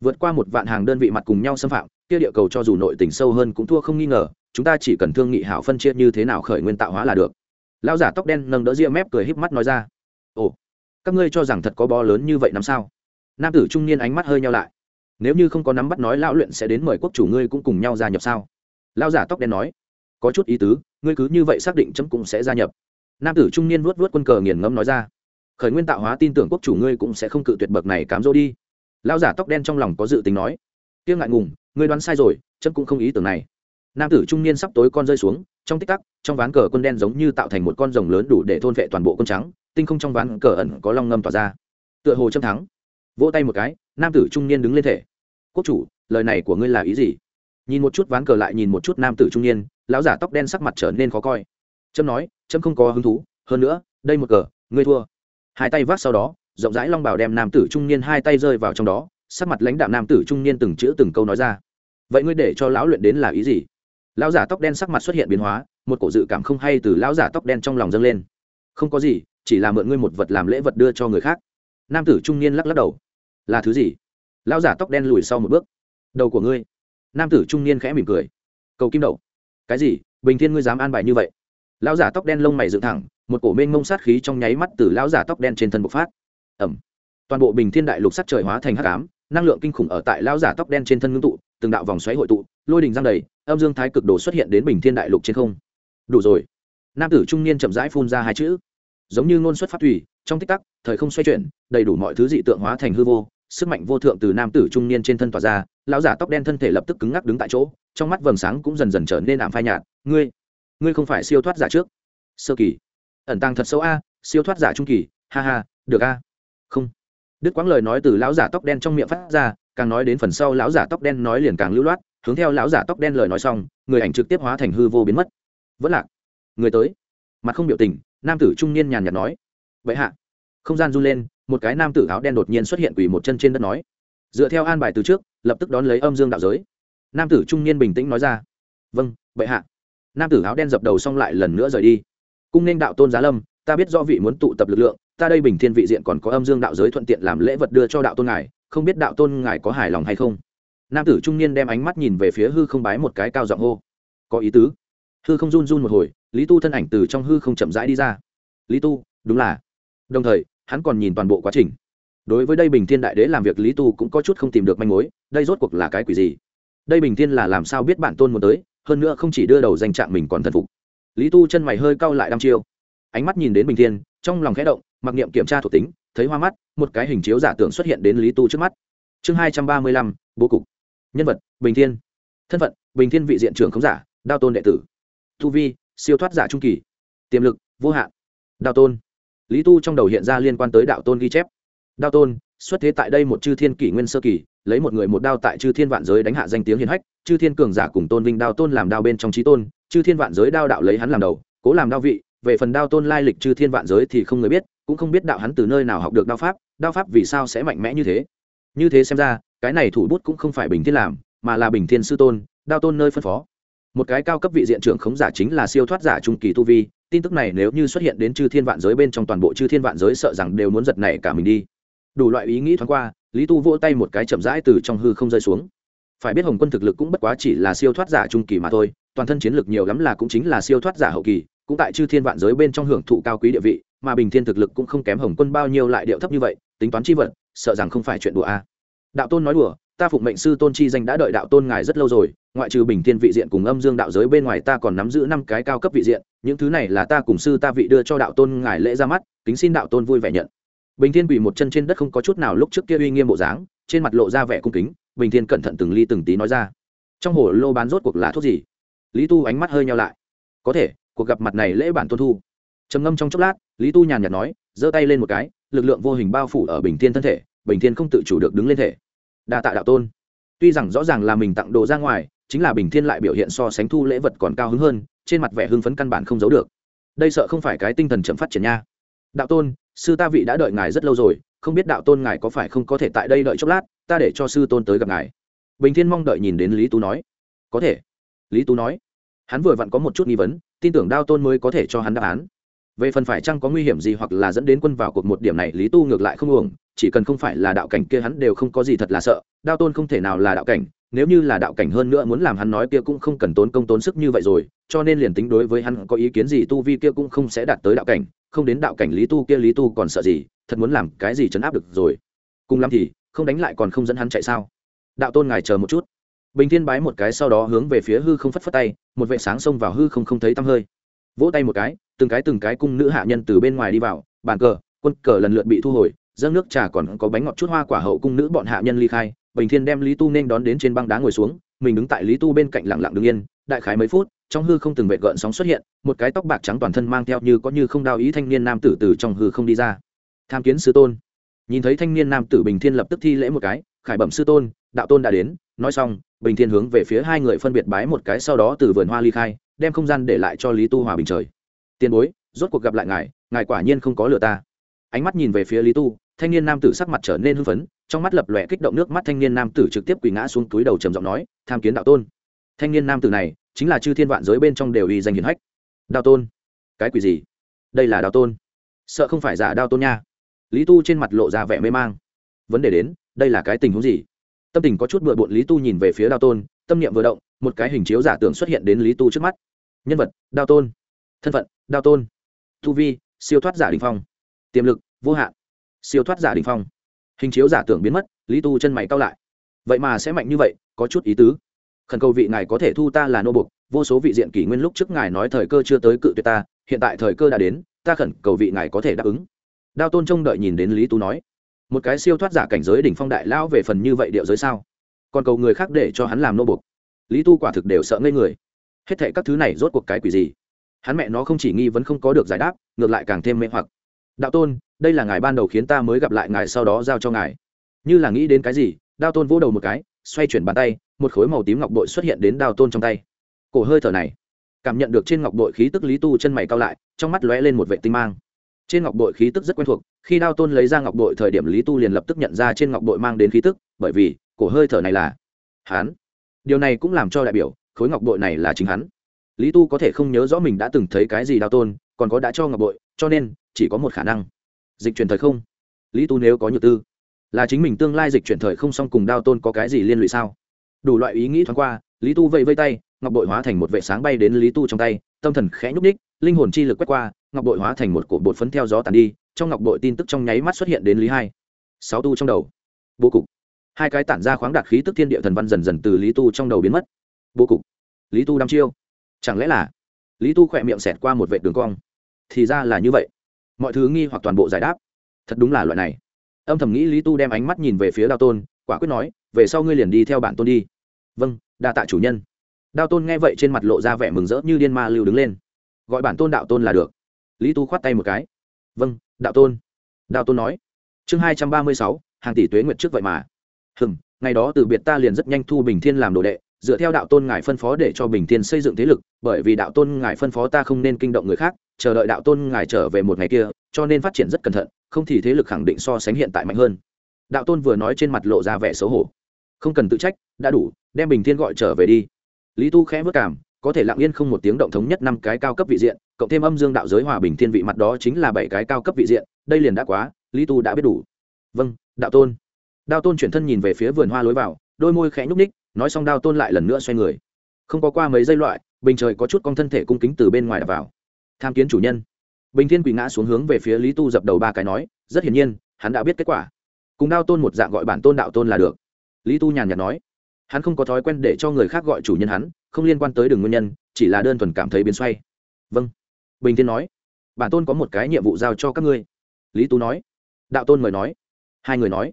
Vượt qua một vạn hàng đơn vị mặt cùng nhau xâm phạm, kia địa cầu cho dù nội tình sâu hơn cũng thua không nghi ngờ, chúng ta chỉ cần thương nghị hảo phân chia như thế nào khởi nguyên tạo hóa là được. Lão giả tóc đen nâng đỡ ria mép cười híp mắt nói ra. Ồ, các ngươi cho rằng thật có bó lớn như vậy năm sao? Nam tử trung niên ánh mắt hơi nhau lại. Nếu như không có nắm bắt nói lão luyện sẽ đến mời quốc chủ ngươi cũng cùng nhau gia nhập sao? Lão giả tóc đen nói, có chút ý tứ, ngươi cứ như vậy xác định chấm cũng sẽ gia nhập. Nam tử trung niên vuốt vuốt quân cờ nghiền ngẫm nói ra, khởi nguyên tạo hóa tin tưởng quốc chủ ngươi cũng sẽ không cự tuyệt bậc này cám dỗ đi. Lão giả tóc đen trong lòng có dự tính nói tiếng ngại ngùng, ngươi đoán sai rồi, chấm cũng không ý tưởng này. Nam tử trung niên sắp tối con rơi xuống, trong tích tắc, trong ván cờ quân đen giống như tạo thành một con rồng lớn đủ để thôn vệ toàn bộ quân trắng, tinh không trong ván cờ ẩn có long ngâm tỏa ra. Tựa hồ châm thắng. Vỗ tay một cái, nam tử trung niên đứng lên thể, quốc chủ, lời này của ngươi là ý gì? Nhìn một chút ván cờ lại nhìn một chút nam tử trung niên, lão giả tóc đen sắc mặt trở nên khó coi. Trâm nói trâm không có hứng thú, hơn nữa, đây một cờ, ngươi thua. Hai tay vác sau đó, rộng rãi long bảo đem nam tử trung niên hai tay rơi vào trong đó, sắc mặt lãnh đạo nam tử trung niên từng chữ từng câu nói ra. Vậy ngươi để cho lão luyện đến là ý gì? Lão giả tóc đen sắc mặt xuất hiện biến hóa, một cổ dự cảm không hay từ lão giả tóc đen trong lòng dâng lên. Không có gì, chỉ là mượn ngươi một vật làm lễ vật đưa cho người khác. Nam tử trung niên lắc lắc đầu. Là thứ gì? Lão giả tóc đen lùi sau một bước. Đầu của ngươi nam tử trung niên khẽ mỉm cười. Cầu kim đậu. Cái gì? Bình thiên ngươi dám an bài như vậy? Lão giả tóc đen lông mày dựng thẳng, một cổ mênh mông sát khí trong nháy mắt từ lão giả tóc đen trên thân bộc phát. Ẩm toàn bộ bình thiên đại lục sắc trời hóa thành hắc ám, năng lượng kinh khủng ở tại lão giả tóc đen trên thân ngưng tụ, từng đạo vòng xoáy hội tụ, lôi đình giang đầy, âm dương thái cực đồ xuất hiện đến bình thiên đại lục trên không. Đủ rồi. Nam tử trung niên chậm rãi phun ra hai chữ. Giống như ngôn xuất phát thủy, trong tích tắc, thời không xoay chuyển, đầy đủ mọi thứ dị tượng hóa thành hư vô sức mạnh vô thượng từ nam tử trung niên trên thân tỏa ra, lão giả tóc đen thân thể lập tức cứng ngắc đứng tại chỗ, trong mắt vầng sáng cũng dần dần trở nên ảm phai nhạt. Ngươi ngươi không phải siêu thoát giả trước? Sơ kỳ. Ẩn tăng thật xấu a, siêu thoát giả trung kỳ, ha ha, được a. Không. Đức quãng lời nói từ lão giả tóc đen trong miệng phát ra, càng nói đến phần sau lão giả tóc đen nói liền càng lưu loát, hướng theo lão giả tóc đen lời nói xong, người ảnh trực tiếp hóa thành hư vô biến mất. Vẫn lạc. Người tới. Mặt không biểu tình, nam tử trung niên nhàn nhạt nói. Vậy hạ. Không gian run lên một cái nam tử áo đen đột nhiên xuất hiện quỳ một chân trên đất nói, dựa theo an bài từ trước, lập tức đón lấy âm dương đạo giới. Nam tử trung niên bình tĩnh nói ra vâng vậy hạ. Nam tử áo đen dập đầu xong lại lần nữa rời đi. Cung nên đạo tôn giá lâm, ta biết do vị muốn tụ tập lực lượng, ta đây bình thiên vị diện còn có âm dương đạo giới thuận tiện làm lễ vật đưa cho đạo tôn ngài, không biết đạo tôn ngài có hài lòng hay không? Nam tử trung niên đem ánh mắt nhìn về phía hư không bái một cái cao giọng hô, có ý tứ. Hư không run run một hồi, lý tu thân ảnh từ trong hư không chậm rãi đi ra. Lý tu, đúng là. Đồng thời hắn còn nhìn toàn bộ quá trình. Đối với đây bình thiên đại đế làm việc, lý tu cũng có chút không tìm được manh mối, đây rốt cuộc là cái quỷ gì? Đây bình thiên là làm sao biết bản tôn muốn tới, hơn nữa không chỉ đưa đầu danh trạng mình còn thần phục. Lý tu chân mày hơi cau lại đăm chiêu. Ánh mắt nhìn đến bình thiên, trong lòng khẽ động, mặc niệm kiểm tra thuộc tính, thấy hoa mắt, một cái hình chiếu giả tưởng xuất hiện đến lý tu trước mắt. Chương hai trăm ba mươi lăm, bố cục. Nhân vật, bình thiên. Thân phận, bình thiên vị diện trưởng khống giả, đao tôn đệ tử. Tu vi, siêu thoát giả trung kỳ. Tiềm lực, vô hạn. Đao tôn lý tu trong đầu hiện ra liên quan tới đạo tôn ghi chép. Đao tôn, xuất thế tại đây một chư thiên kỷ nguyên sơ kỳ, lấy một người một đao tại chư thiên vạn giới đánh hạ danh tiếng hiền hách, chư thiên cường giả cùng tôn vinh đao tôn làm đao bên trong trí tôn, chư thiên vạn giới đao đạo lấy hắn làm đầu, cố làm đao vị, về phần đao tôn lai lịch chư thiên vạn giới thì không người biết, cũng không biết đạo hắn từ nơi nào học được đao pháp đao pháp vì sao sẽ mạnh mẽ như thế. Như thế xem ra, cái này thủ bút cũng không phải bình thiên làm, mà là bình thiên sư tôn, đao tôn nơi phân phó. Một cái cao cấp vị diện trưởng khống giả chính là siêu thoát giả trung kỳ tu vi tin tức này nếu như xuất hiện đến chư thiên vạn giới bên trong toàn bộ chư thiên vạn giới sợ rằng đều muốn giật này cả mình đi. Đủ loại ý nghĩ thoáng qua, lý tu vỗ tay một cái chậm rãi từ trong hư không rơi xuống. Phải biết hồng quân thực lực cũng bất quá chỉ là siêu thoát giả trung kỳ mà thôi, toàn thân chiến lực nhiều lắm là cũng chính là siêu thoát giả hậu kỳ, cũng tại chư thiên vạn giới bên trong hưởng thụ cao quý địa vị, mà bình thiên thực lực cũng không kém hồng quân bao nhiêu lại điệu thấp như vậy, tính toán chi vật, sợ rằng không phải chuyện đùa a. Đạo tôn nói đùa, ta phụng mệnh sư tôn chi danh đã đợi đạo tôn ngài rất lâu rồi, ngoại trừ bình thiên vị diện cùng âm dương đạo giới bên ngoài ta còn nắm giữ năm cái cao cấp vị diện những thứ này là ta cùng sư ta vị đưa cho đạo tôn ngài lễ ra mắt, kính xin đạo tôn vui vẻ nhận. Bình thiên quỳ một chân trên đất không có chút nào lúc trước kia uy nghiêm bộ dáng, trên mặt lộ ra vẻ cung kính, bình thiên cẩn thận từng ly từng tí nói ra. Trong hồ lô bán rốt cuộc là thuốc gì? Lý tu ánh mắt hơi nhau lại. Có thể, cuộc gặp mặt này lễ bản tôn thu. Trầm ngâm trong chốc lát, lý tu nhàn nhạt nói, giơ tay lên một cái, lực lượng vô hình bao phủ ở bình thiên thân thể, bình thiên không tự chủ được đứng lên thể. Đa tạ đạo tôn. Tuy rằng rõ ràng là mình tặng đồ ra ngoài, chính là bình thiên lại biểu hiện so sánh thu lễ vật còn cao hứng hơn trên mặt vẻ hưng phấn căn bản không giấu được. Đây sợ không phải cái tinh thần chậm phát triển nha. Đạo tôn, sư ta vị đã đợi ngài rất lâu rồi, không biết đạo tôn ngài có phải không có thể tại đây đợi chốc lát, ta để cho sư tôn tới gặp ngài. Bình thiên mong đợi nhìn đến lý tú nói. Có thể. Lý tú nói. Hắn vừa vặn có một chút nghi vấn, tin tưởng đao tôn mới có thể cho hắn đáp án. Về phần phải chăng có nguy hiểm gì hoặc là dẫn đến quân vào cuộc một điểm này, lý tu ngược lại không uổng, chỉ cần không phải là đạo cảnh kia hắn đều không có gì thật là sợ đao tôn không thể nào là đạo cảnh nếu như là đạo cảnh hơn nữa muốn làm hắn nói kia cũng không cần tốn công tốn sức như vậy rồi, cho nên liền tính đối với hắn có ý kiến gì tu vi kia cũng không sẽ đạt tới đạo cảnh, không đến đạo cảnh lý tu kia lý tu còn sợ gì, thật muốn làm cái gì chấn áp được rồi. Cùng lắm thì, không đánh lại còn không dẫn hắn chạy sao? Đạo tôn ngài chờ một chút. Bình thiên bái một cái sau đó hướng về phía hư không phất phất tay, một vệ sáng xông vào hư không không thấy tăm hơi. Vỗ tay một cái, từng cái từng cái cung nữ hạ nhân từ bên ngoài đi vào, bàn cờ, quân cờ lần lượt bị thu hồi, dâng nước trà còn có bánh ngọt chút hoa quả hậu cung nữ bọn hạ nhân ly khai bình thiên đem lý tu nên đón đến trên băng đá ngồi xuống, mình đứng tại lý tu bên cạnh lặng lặng đứng yên, đại khái mấy phút, trong hư không từng vệ gợn sóng xuất hiện, một cái tóc bạc trắng toàn thân mang theo như có như không đao ý thanh niên nam tử từ trong hư không đi ra. Tham kiến sư tôn. Nhìn thấy thanh niên nam tử bình thiên lập tức thi lễ một cái, khải bẩm sư tôn, đạo tôn đã đến, nói xong, bình thiên hướng về phía hai người phân biệt bái một cái sau đó từ vườn hoa ly khai, đem không gian để lại cho lý tu hòa bình trời. Tiền bối, rốt cuộc gặp lại ngài ngài quả nhiên không có lừa ta. Ánh mắt nhìn về phía lý tu thanh niên nam tử sắc mặt trở nên hưng phấn, trong mắt lập lòe kích động nước mắt thanh niên nam tử trực tiếp quỳ ngã xuống túi đầu trầm giọng nói, tham kiến đạo tôn. Thanh niên nam tử này, chính là chư thiên vạn giới bên trong đều uy danh hiển hách. Đạo tôn? Cái quỷ gì? Đây là đạo tôn? Sợ không phải giả đạo tôn nha. Lý tu trên mặt lộ ra vẻ mê mang. Vấn đề đến, đây là cái tình huống gì? Tâm tình có chút bừa bộn lý tu nhìn về phía đao tôn, tâm niệm vừa động, một cái hình chiếu giả tưởng xuất hiện đến lý tu trước mắt. Nhân vật đao tôn. Thân phận đao tôn. Thu vi, siêu thoát giả đình phong. Tiềm lực, vô hạn siêu thoát giả đình phong. Hình chiếu giả tưởng biến mất, lý tu chân mày cao lại. Vậy mà sẽ mạnh như vậy, có chút ý tứ. Khẩn cầu vị ngài có thể thu ta là nô bục, vô số vị diện kỷ nguyên lúc trước ngài nói thời cơ chưa tới cự tuyệt ta, hiện tại thời cơ đã đến, ta khẩn cầu vị ngài có thể đáp ứng. Đao tôn trông đợi nhìn đến lý tu nói. Một cái siêu thoát giả cảnh giới đỉnh phong đại lão về phần như vậy điệu giới sao? Còn cầu người khác để cho hắn làm nô bục. Lý tu quả thực đều sợ ngây người. Hết thệ các thứ này rốt cuộc cái quỷ gì? Hắn mẹ nó không chỉ nghi vấn không có được giải đáp, ngược lại càng thêm mê hoặc đạo tôn, đây là ngài ban đầu khiến ta mới gặp lại ngài sau đó giao cho ngài. Như là nghĩ đến cái gì đao tôn vỗ đầu một cái, xoay chuyển bàn tay, một khối màu tím ngọc bội xuất hiện đến đao tôn trong tay. Cổ hơi thở này, cảm nhận được trên ngọc bội khí tức lý tu chân mày cao lại, trong mắt lóe lên một vệ tinh mang. Trên ngọc bội khí tức rất quen thuộc, khi đao tôn lấy ra ngọc bội thời điểm lý tu liền lập tức nhận ra trên ngọc bội mang đến khí tức, bởi vì, cổ hơi thở này là hán điều này cũng làm cho đại biểu, khối ngọc bội này là chính hắn. Lý tu có thể không nhớ rõ mình đã từng thấy cái gì đao tôn, còn có đã cho ngọc bội, cho nên chỉ có một khả năng. Dịch chuyển thời không? Lý tu nếu có nhược tư, là chính mình tương lai dịch chuyển thời không xong cùng đao tôn có cái gì liên lụy sao? Đủ loại ý nghĩ thoáng qua, lý tu vẫy vây tay, ngọc bội hóa thành một vệ sáng bay đến lý tu trong tay, tâm thần khẽ nhúc ních linh hồn chi lực quét qua, ngọc bội hóa thành một cổ bột phấn theo gió tàn đi, trong ngọc bội tin tức trong nháy mắt xuất hiện đến lý hai. Sáu tu trong đầu. Bố cục. Hai cái tản ra khoáng đạt khí tức thiên địa thần văn dần dần từ lý tu trong đầu biến mất. Bố cục. Lý tu đăm chiêu. Chẳng lẽ là lý tu khỏe miệng xẹt qua một vệ đường cong? Thì ra là như vậy mọi thứ nghi hoặc toàn bộ giải đáp. Thật đúng là loại này. Âm thầm nghĩ lý tu đem ánh mắt nhìn về phía đao tôn, quả quyết nói, về sau ngươi liền đi theo bản tôn đi. Vâng đa tạ chủ nhân. Đao tôn nghe vậy trên mặt lộ ra vẻ mừng rỡ như điên ma lưu đứng lên. Gọi bản tôn đạo tôn là được. Lý tu khoát tay một cái. Vâng đạo tôn. Đạo tôn nói. Chương hai trăm ba mươi sáu, hàng tỷ tuế nguyệt trước vậy mà. Hừng ngày đó từ biệt ta liền rất nhanh thu bình thiên làm đồ đệ, dựa theo đạo tôn ngài phân phó để cho bình thiên xây dựng thế lực, bởi vì đạo tôn ngài phân phó ta không nên kinh động người khác chờ đợi đạo tôn ngài trở về một ngày kia, cho nên phát triển rất cẩn thận, không thì thế lực khẳng định so sánh hiện tại mạnh hơn. Đạo tôn vừa nói trên mặt lộ ra vẻ xấu hổ. Không cần tự trách, đã đủ, đem bình thiên gọi trở về đi. Lý tu khẽ vất cảm, có thể lặng yên không một tiếng động thống nhất năm cái cao cấp vị diện, cộng thêm âm dương đạo giới hòa bình thiên vị mặt đó chính là bảy cái cao cấp vị diện, đây liền đã quá, lý tu đã biết đủ. Vâng đạo tôn. Đạo tôn chuyển thân nhìn về phía vườn hoa lối vào, đôi môi khẽ nhúc ních nói xong đao tôn lại lần nữa xoay người. Không có qua mấy giây loại, bình trời có chút con thân thể cung kính từ bên ngoài đập vào tham kiến chủ nhân. Bình thiên quỳ ngã xuống hướng về phía lý tu dập đầu ba cái nói, rất hiển nhiên, hắn đã biết kết quả. Cùng đao tôn một dạng gọi bản tôn đạo tôn là được. Lý tu nhàn nhạt nói, hắn không có thói quen để cho người khác gọi chủ nhân hắn, không liên quan tới đường nguyên nhân, chỉ là đơn thuần cảm thấy biến xoay. Vâng. Bình thiên nói, bản tôn có một cái nhiệm vụ giao cho các ngươi. Lý tu nói, đạo tôn mời nói. Hai người nói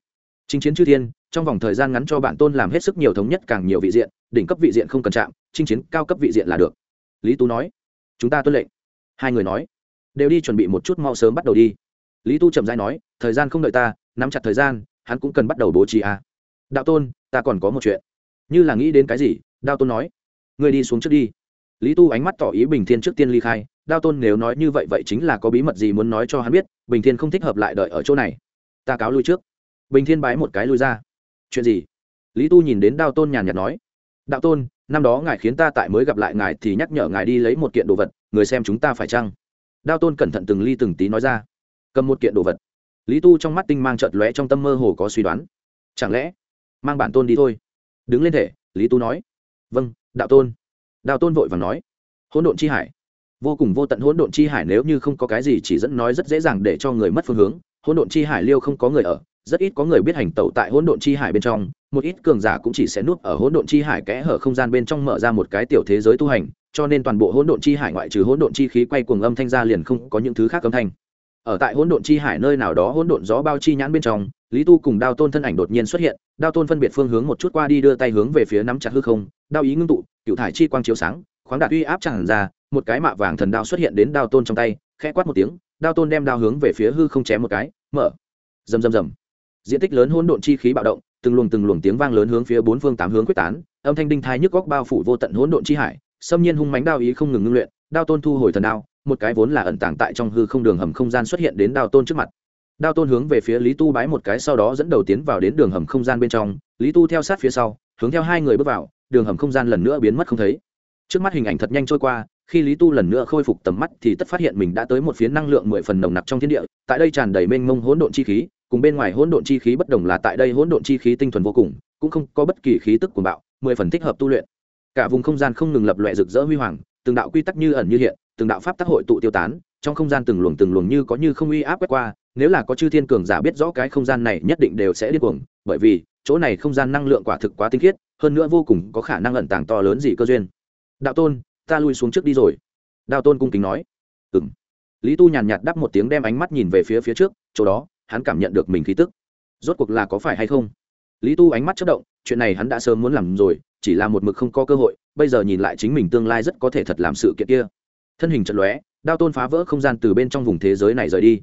chính chiến chư thiên, trong vòng thời gian ngắn cho bản tôn làm hết sức nhiều thống nhất càng nhiều vị diện, đỉnh cấp vị diện không cần chạm, chinh chiến cao cấp vị diện là được. Lý tu nói, chúng ta tuân lệnh hai người nói, đều đi chuẩn bị một chút mau sớm bắt đầu đi. Lý tu chậm dãi nói, thời gian không đợi ta, nắm chặt thời gian, hắn cũng cần bắt đầu bố trí à. đạo tôn, ta còn có một chuyện. Như là nghĩ đến cái gì đao tôn nói người đi xuống trước đi. Lý tu ánh mắt tỏ ý bình thiên trước tiên ly khai. Đao tôn nếu nói như vậy vậy chính là có bí mật gì muốn nói cho hắn biết, bình thiên không thích hợp lại đợi ở chỗ này. Ta cáo lui trước. Bình thiên bái một cái lui ra. Chuyện gì? Lý tu nhìn đến đao tôn nhàn nhạt nói, đạo tôn, năm đó ngài khiến ta tại mới gặp lại ngài thì nhắc nhở ngài đi lấy một kiện đồ vật người xem chúng ta phải chăng? Đao tôn cẩn thận từng ly từng tí nói ra. Cầm một kiện đồ vật. Lý tu trong mắt tinh mang trợt lóe trong tâm mơ hồ có suy đoán. Chẳng lẽ, mang bản tôn đi thôi? Đứng lên thể, lý tu nói. Vâng đạo tôn. Đạo tôn vội và nói. Hỗn độn chi hải. Vô cùng vô tận hỗn độn chi hải nếu như không có cái gì chỉ dẫn nói rất dễ dàng để cho người mất phương hướng, hỗn độn chi hải liêu không có người ở, rất ít có người biết hành tẩu tại hỗn độn chi hải bên trong, một ít cường giả cũng chỉ sẽ nuốt ở hỗn độn chi hải kẽ hở không gian bên trong mở ra một cái tiểu thế giới tu hành cho nên toàn bộ hỗn độn chi hải ngoại trừ hỗn độn chi khí quay cuồng âm thanh ra liền không có những thứ khác âm thanh. Ở tại hỗn độn chi hải nơi nào đó hỗn độn gió bao chi nhãn bên trong, lý tu cùng đao tôn thân ảnh đột nhiên xuất hiện, đao tôn phân biệt phương hướng một chút qua đi đưa tay hướng về phía nắm chặt hư không, đao ý ngưng tụ, cựu thải chi quang chiếu sáng, khoáng đạt uy áp tràn ra, một cái mạ vàng thần đao xuất hiện đến đao tôn trong tay, khẽ quát một tiếng, đao tôn đem đao hướng về phía hư không chém một cái, mở. Rầm rầm rầm. Diện tích lớn hỗn độn chi khí bạo động, từng luồng từng luồng tiếng vang lớn hướng phía bốn phương tám hướng quyết tán, âm thanh đinh thai nhức góc bao phủ vô tận hỗn độn chi hải xâm nhiên hung mánh đao ý không ngừng ngưng luyện, đao tôn thu hồi thần đao, một cái vốn là ẩn tàng tại trong hư không đường hầm không gian xuất hiện đến đao tôn trước mặt. Đao tôn hướng về phía lý tu bái một cái sau đó dẫn đầu tiến vào đến đường hầm không gian bên trong, lý tu theo sát phía sau, hướng theo hai người bước vào, đường hầm không gian lần nữa biến mất không thấy. Trước mắt hình ảnh thật nhanh trôi qua, khi lý tu lần nữa khôi phục tầm mắt thì tất phát hiện mình đã tới một phía năng lượng mười phần nồng nặc trong thiên địa, tại đây tràn đầy mênh mông hỗn độn chi khí, cùng bên ngoài hỗn độn chi khí bất đồng là tại đây hỗn độn chi khí tinh thuần vô cùng, cũng không có bất kỳ khí tức cuồng bạo, mười phần thích hợp tu luyện cả vùng không gian không ngừng lập loè rực rỡ huy hoàng, từng đạo quy tắc như ẩn như hiện, từng đạo pháp tác hội tụ tiêu tán, trong không gian từng luồng từng luồng như có như không uy áp quét qua, nếu là có chư thiên cường giả biết rõ cái không gian này nhất định đều sẽ điên cuồng, bởi vì chỗ này không gian năng lượng quả thực quá tinh khiết, hơn nữa vô cùng có khả năng ẩn tàng to lớn gì cơ duyên. Đạo tôn, ta lui xuống trước đi rồi. Đạo tôn cung kính nói. Ừ m lý tu nhàn nhạt đắp một tiếng đem ánh mắt nhìn về phía phía trước, chỗ đó, hắn cảm nhận được mình khí tức. Rốt cuộc là có phải hay không? Lý tu ánh mắt chất động, chuyện này hắn đã sớm muốn làm rồi chỉ là một mực không có cơ hội, bây giờ nhìn lại chính mình tương lai rất có thể thật làm sự kiện kia. Thân hình trận lóe, đao tôn phá vỡ không gian từ bên trong vùng thế giới này rời đi.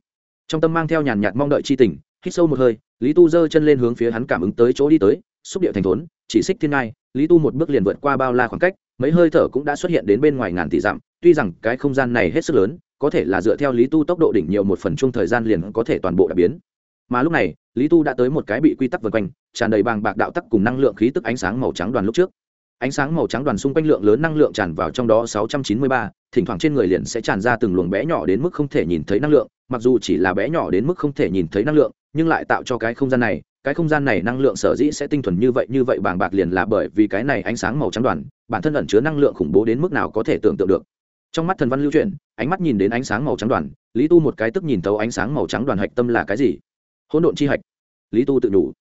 Trong tâm mang theo nhàn nhạt mong đợi chi tình, hít sâu một hơi, lý tu giơ chân lên hướng phía hắn cảm ứng tới chỗ đi tới, xúc điệu thành thốn, chỉ xích thiên ngai, lý tu một bước liền vượt qua bao la khoảng cách, mấy hơi thở cũng đã xuất hiện đến bên ngoài ngàn tỷ dặm, tuy rằng cái không gian này hết sức lớn, có thể là dựa theo lý tu tốc độ đỉnh nhiều một phần chung thời gian liền có thể toàn bộ đã biến mà lúc này lý tu đã tới một cái bị quy tắc vần quanh tràn đầy bàng bạc đạo tắc cùng năng lượng khí tức ánh sáng màu trắng đoàn lúc trước. Ánh sáng màu trắng đoàn xung quanh lượng lớn năng lượng tràn vào trong đó 693, thỉnh thoảng trên người liền sẽ tràn ra từng luồng bé nhỏ đến mức không thể nhìn thấy năng lượng mặc dù chỉ là bé nhỏ đến mức không thể nhìn thấy năng lượng nhưng lại tạo cho cái không gian này cái không gian này năng lượng sở dĩ sẽ tinh thuần như vậy như vậy bàng bạc liền là bởi vì cái này ánh sáng màu trắng đoàn bản thân ẩn chứa năng lượng khủng bố đến mức nào có thể tưởng tượng được. Trong mắt thần văn lưu truyền ánh mắt nhìn đến ánh sáng màu trắng đoàn lý tu một cái tức nhìn thấu ánh sáng màu trắng đoàn hạch tâm là cái gì? Hỗn độn chi hạch. Lý tu tự đủ.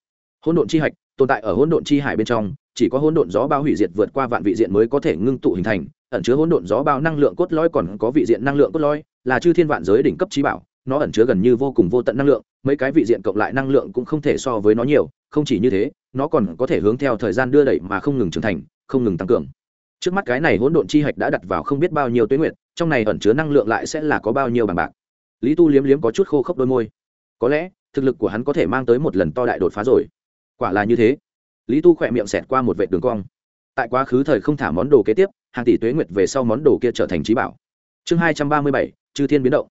Hỗn độn chi hạch, tồn tại ở hỗn độn chi hải bên trong, chỉ có hỗn độn gió bao hủy diệt vượt qua vạn vị diện mới có thể ngưng tụ hình thành, ẩn chứa hỗn độn gió bao năng lượng cốt lõi còn có vị diện năng lượng cốt lõi, là chư thiên vạn giới đỉnh cấp trí bảo, nó ẩn chứa gần như vô cùng vô tận năng lượng, mấy cái vị diện cộng lại năng lượng cũng không thể so với nó nhiều, không chỉ như thế, nó còn có thể hướng theo thời gian đưa đẩy mà không ngừng trưởng thành, không ngừng tăng cường. Trước mắt cái này hỗn độn chi hạch đã đặt vào không biết bao nhiêu tuyến nguyện trong này ẩn chứa năng lượng lại sẽ là có bao nhiêu bằng bạc. Lý tu liếm liếm có chút khô khốc đôi môi. Có lẽ thực lực của hắn có thể mang tới một lần to đại đột phá rồi. Quả là như thế. Lý tu khỏe miệng xẹt qua một vệ đường cong. Tại quá khứ thời không thả món đồ kế tiếp, hàng tỷ tuế nguyệt về sau món đồ kia trở thành trí bảo. Chương hai trăm ba mươi bảy, chư thiên biến động.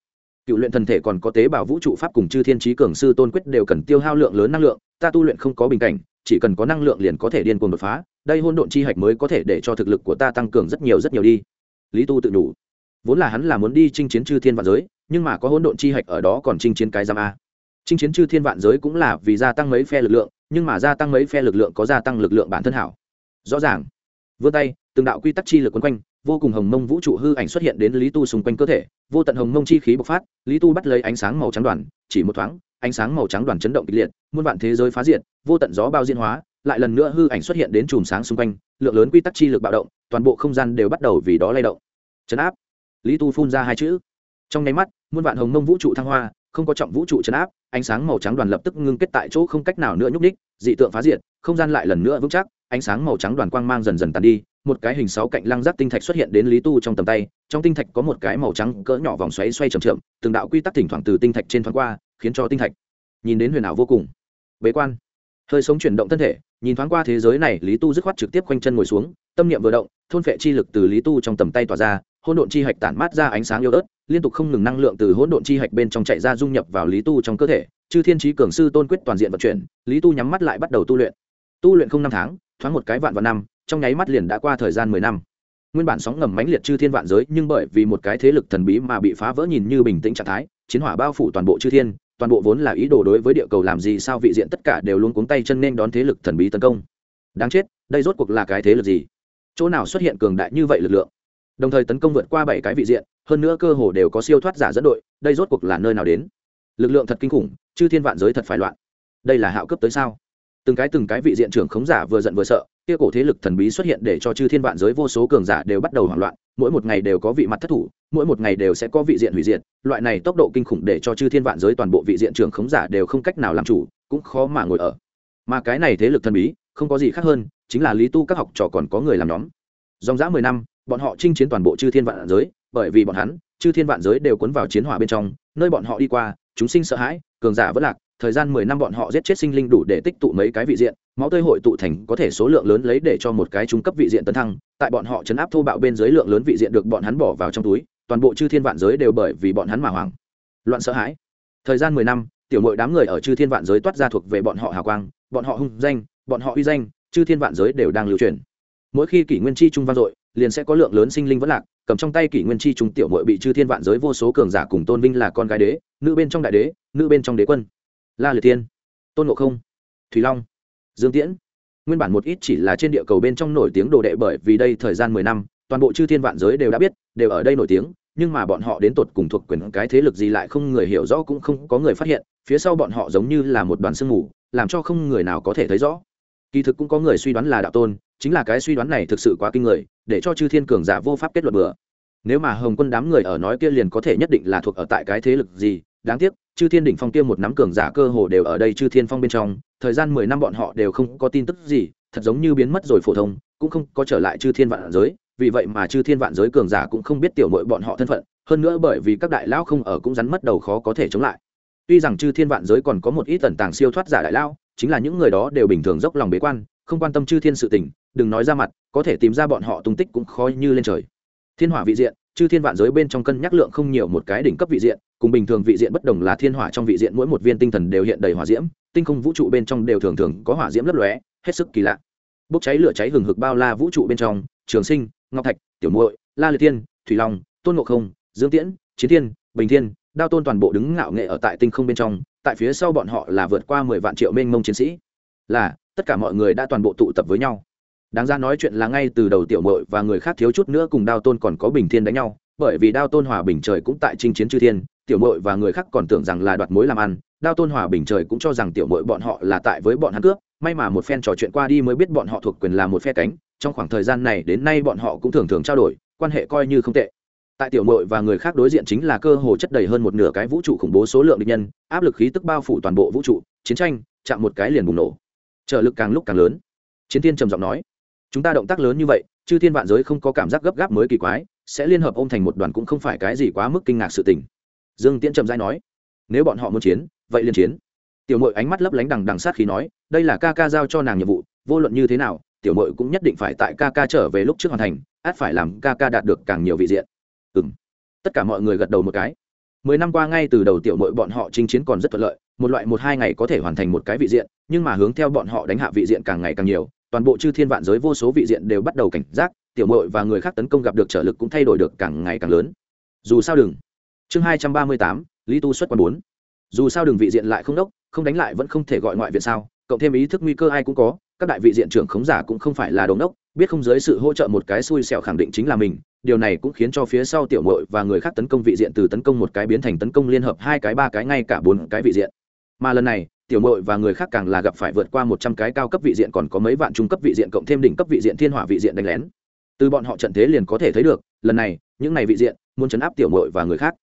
Cựu luyện thần thể còn có tế bào vũ trụ pháp cùng chư thiên trí cường sư tôn quyết đều cần tiêu hao lượng lớn năng lượng, ta tu luyện không có bình cảnh, chỉ cần có năng lượng liền có thể điên cuồng đột phá, đây hôn độn chi hạch mới có thể để cho thực lực của ta tăng cường rất nhiều rất nhiều đi. Lý tu tự đủ vốn là hắn là muốn đi chinh chiến chư thiên và giới, nhưng mà có hôn độn chi hạch ở đó còn chinh chiến cái giam a chinh chiến chư thiên vạn giới cũng là vì gia tăng mấy phe lực lượng nhưng mà gia tăng mấy phe lực lượng có gia tăng lực lượng bản thân hảo. Rõ ràng vươn tay từng đạo quy tắc chi lực quấn quanh vô cùng hồng mông vũ trụ hư ảnh xuất hiện đến lý tu xung quanh cơ thể vô tận hồng mông chi khí bộc phát lý tu bắt lấy ánh sáng màu trắng đoàn chỉ một thoáng ánh sáng màu trắng đoàn chấn động kịch liệt muôn vạn thế giới phá diện, vô tận gió bao diễn hóa lại lần nữa hư ảnh xuất hiện đến chùm sáng xung quanh lượng lớn quy tắc chi lực bạo động toàn bộ không gian đều bắt đầu vì đó lay động. Chấn áp. Lý tu phun ra hai chữ. Trong nháy mắt muôn vạn hồng mông vũ trụ thăng hoa không có trọng vũ trụ chấn áp, ánh sáng màu trắng đoàn lập tức ngưng kết tại chỗ không cách nào nữa nhúc ních dị tượng phá diệt, không gian lại lần nữa vững chắc, ánh sáng màu trắng đoàn quang mang dần dần tàn đi, một cái hình sáu cạnh lăng giác tinh thạch xuất hiện đến lý tu trong tầm tay, trong tinh thạch có một cái màu trắng cỡ nhỏ vòng xoáy xoay trầm trượm từng đạo quy tắc thỉnh thoảng từ tinh thạch trên thoáng qua, khiến cho tinh thạch nhìn đến huyền ảo vô cùng. Bế quan. Hơi sống chuyển động thân thể, nhìn thoáng qua thế giới này, lý tu dứt khoát trực tiếp quanh chân ngồi xuống, tâm niệm vừa động, thôn phệ chi lực từ lý tu trong tầm tay tỏa ra hỗn độn chi hạch tản mát ra ánh sáng yếu ớt, liên tục không ngừng năng lượng từ hỗn độn chi hạch bên trong chạy ra dung nhập vào lý tu trong cơ thể, chư thiên trí cường sư tôn quyết toàn diện vận chuyển, lý tu nhắm mắt lại bắt đầu tu luyện. Tu luyện không năm tháng, thoáng một cái vạn vạn năm, trong nháy mắt liền đã qua thời gian mười năm. Nguyên bản sóng ngầm mãnh liệt chư thiên vạn giới, nhưng bởi vì một cái thế lực thần bí mà bị phá vỡ nhìn như bình tĩnh trạng thái, chiến hỏa bao phủ toàn bộ chư thiên, toàn bộ vốn là ý đồ đối với địa cầu làm gì sao vị diện tất cả đều luôn cuống tay chân nên đón thế lực thần bí tấn công. Đáng chết, đây rốt cuộc là cái thế lực gì? Chỗ nào xuất hiện cường đại như vậy lực lượng? Đồng thời tấn công vượt qua bảy cái vị diện, hơn nữa cơ hồ đều có siêu thoát giả dẫn đội, đây rốt cuộc là nơi nào đến? Lực lượng thật kinh khủng, chư thiên vạn giới thật phải loạn. Đây là hạo cấp tới sao? Từng cái từng cái vị diện trưởng khống giả vừa giận vừa sợ, kia cổ thế lực thần bí xuất hiện để cho chư thiên vạn giới vô số cường giả đều bắt đầu hoảng loạn, mỗi một ngày đều có vị mặt thất thủ, mỗi một ngày đều sẽ có vị diện hủy diệt, loại này tốc độ kinh khủng để cho chư thiên vạn giới toàn bộ vị diện trưởng khống giả đều không cách nào làm chủ, cũng khó mà ngồi ở. Mà cái này thế lực thần bí, không có gì khác hơn, chính là lý tu các học trò còn có người làm nhóm. Dòng dã mười năm bọn họ chinh chiến toàn bộ chư thiên vạn giới, bởi vì bọn hắn, chư thiên vạn giới đều cuốn vào chiến hỏa bên trong, nơi bọn họ đi qua, chúng sinh sợ hãi, cường giả vẫn lạc, thời gian mười năm bọn họ giết chết sinh linh đủ để tích tụ mấy cái vị diện, máu tươi hội tụ thành có thể số lượng lớn lấy để cho một cái trung cấp vị diện tấn thăng, tại bọn họ chấn áp thô bạo bên dưới lượng lớn vị diện được bọn hắn bỏ vào trong túi, toàn bộ chư thiên vạn giới đều bởi vì bọn hắn mà hoảng, loạn sợ hãi. Thời gian mười năm, tiểu mội đám người ở chư thiên vạn giới toát ra thuộc về bọn họ hào quang, bọn họ hung danh, bọn họ uy danh, chư thiên vạn giới đều đang lưu truyền. Mỗi khi kỷ nguyên chi trung vang dội liền sẽ có lượng lớn sinh linh vẫn lạc, cầm trong tay kỷ nguyên chi trung tiểu mội bị chư thiên vạn giới vô số cường giả cùng tôn vinh là con gái đế, nữ bên trong đại đế, nữ bên trong đế quân. La liệt tiên tôn ngộ không, thủy long, dương tiễn. Nguyên bản một ít chỉ là trên địa cầu bên trong nổi tiếng đồ đệ bởi vì đây thời gian mười năm, toàn bộ chư thiên vạn giới đều đã biết, đều ở đây nổi tiếng, nhưng mà bọn họ đến tột cùng thuộc quyền cái thế lực gì lại không người hiểu rõ cũng không có người phát hiện, phía sau bọn họ giống như là một đoàn sương mù, làm cho không người nào có thể thấy rõ. Kỳ thực cũng có người suy đoán là đạo tôn, chính là cái suy đoán này thực sự quá kinh người để cho chư thiên cường giả vô pháp kết luận bừa. Nếu mà hồng quân đám người ở nói kia liền có thể nhất định là thuộc ở tại cái thế lực gì, đáng tiếc, chư thiên đỉnh phong kia một nắm cường giả cơ hồ đều ở đây chư thiên phong bên trong, thời gian mười năm bọn họ đều không có tin tức gì, thật giống như biến mất rồi phổ thông, cũng không có trở lại chư thiên vạn giới, vì vậy mà chư thiên vạn giới cường giả cũng không biết tiểu nội bọn họ thân phận, hơn nữa bởi vì các đại lão không ở cũng rắn mất đầu khó có thể chống lại. Tuy rằng chư thiên vạn giới còn có một ít tần tàng siêu thoát giả đại lão, chính là những người đó đều bình thường dốc lòng bế quan không quan tâm chư thiên sự tình đừng nói ra mặt có thể tìm ra bọn họ tung tích cũng khó như lên trời. Thiên hỏa vị diện chư thiên vạn giới bên trong cân nhắc lượng không nhiều một cái đỉnh cấp vị diện cùng bình thường vị diện bất đồng là thiên hỏa trong vị diện mỗi một viên tinh thần đều hiện đầy hỏa diễm tinh không vũ trụ bên trong đều thường thường có hỏa diễm lấp lóe hết sức kỳ lạ. Bốc cháy lửa cháy hừng hực bao la vũ trụ bên trong trường sinh ngọc thạch tiểu muội la liệt Thiên, thủy long tôn ngộ không dương tiễn chiến thiên bình thiên đao tôn toàn bộ đứng ngạo nghệ ở tại tinh không bên trong tại phía sau bọn họ là vượt qua mười vạn triệu mênh mông chiến sĩ. Là tất cả mọi người đã toàn bộ tụ tập với nhau. Đáng ra nói chuyện là ngay từ đầu tiểu mội và người khác thiếu chút nữa cùng đao tôn còn có bình thiên đánh nhau, bởi vì đao tôn hòa bình trời cũng tại chinh chiến chư thiên, tiểu mội và người khác còn tưởng rằng là đoạt mối làm ăn, đao tôn hòa bình trời cũng cho rằng tiểu mội bọn họ là tại với bọn hắn cướp, may mà một phen trò chuyện qua đi mới biết bọn họ thuộc quyền là một phe cánh, trong khoảng thời gian này đến nay bọn họ cũng thường thường trao đổi, quan hệ coi như không tệ. Tại tiểu mội và người khác đối diện chính là cơ hồ chất đầy hơn một nửa cái vũ trụ khủng bố số lượng địch nhân, áp lực khí tức bao phủ toàn bộ vũ trụ, chiến tranh, chạm một cái liền bùng nổ trợ lực càng lúc càng lớn. Chiến thiên trầm giọng nói, chúng ta động tác lớn như vậy, chư thiên vạn giới không có cảm giác gấp gáp mới kỳ quái, sẽ liên hợp ôm thành một đoàn cũng không phải cái gì quá mức kinh ngạc sự tình. Dương tiễn trầm dai nói, nếu bọn họ muốn chiến, vậy liền chiến. Tiểu mội ánh mắt lấp lánh đằng đằng sát khi nói, đây là ca ca giao cho nàng nhiệm vụ, vô luận như thế nào, tiểu mội cũng nhất định phải tại ca ca trở về lúc trước hoàn thành, át phải làm ca ca đạt được càng nhiều vị diện. Ừ m tất cả mọi người gật đầu một cái. Mười năm qua ngay từ đầu tiểu mội bọn họ chinh chiến còn rất thuận lợi một loại một hai ngày có thể hoàn thành một cái vị diện, nhưng mà hướng theo bọn họ đánh hạ vị diện càng ngày càng nhiều, toàn bộ chư thiên vạn giới vô số vị diện đều bắt đầu cảnh giác, tiểu mội và người khác tấn công gặp được trở lực cũng thay đổi được càng ngày càng lớn. Dù sao đừng. Chương hai trăm ba mươi tám, lý tu xuất quan bốn. Dù sao đừng vị diện lại không đốc, không đánh lại vẫn không thể gọi ngoại viện sao, cộng thêm ý thức nguy cơ ai cũng có, các đại vị diện trưởng khống giả cũng không phải là đống đốc, biết không dưới sự hỗ trợ một cái xui xẻo khẳng định chính là mình, điều này cũng khiến cho phía sau tiểu mội và người khác tấn công vị diện từ tấn công một cái biến thành tấn công liên hợp hai cái ba cái ngay cả bốn cái vị diện mà lần này, tiểu mội và người khác càng là gặp phải vượt qua một trăm cái cao cấp vị diện còn có mấy vạn trung cấp vị diện cộng thêm đỉnh cấp vị diện thiên hỏa vị diện đánh lén. Từ bọn họ trận thế liền có thể thấy được, lần này, những này vị diện muốn chấn áp tiểu mội và người khác.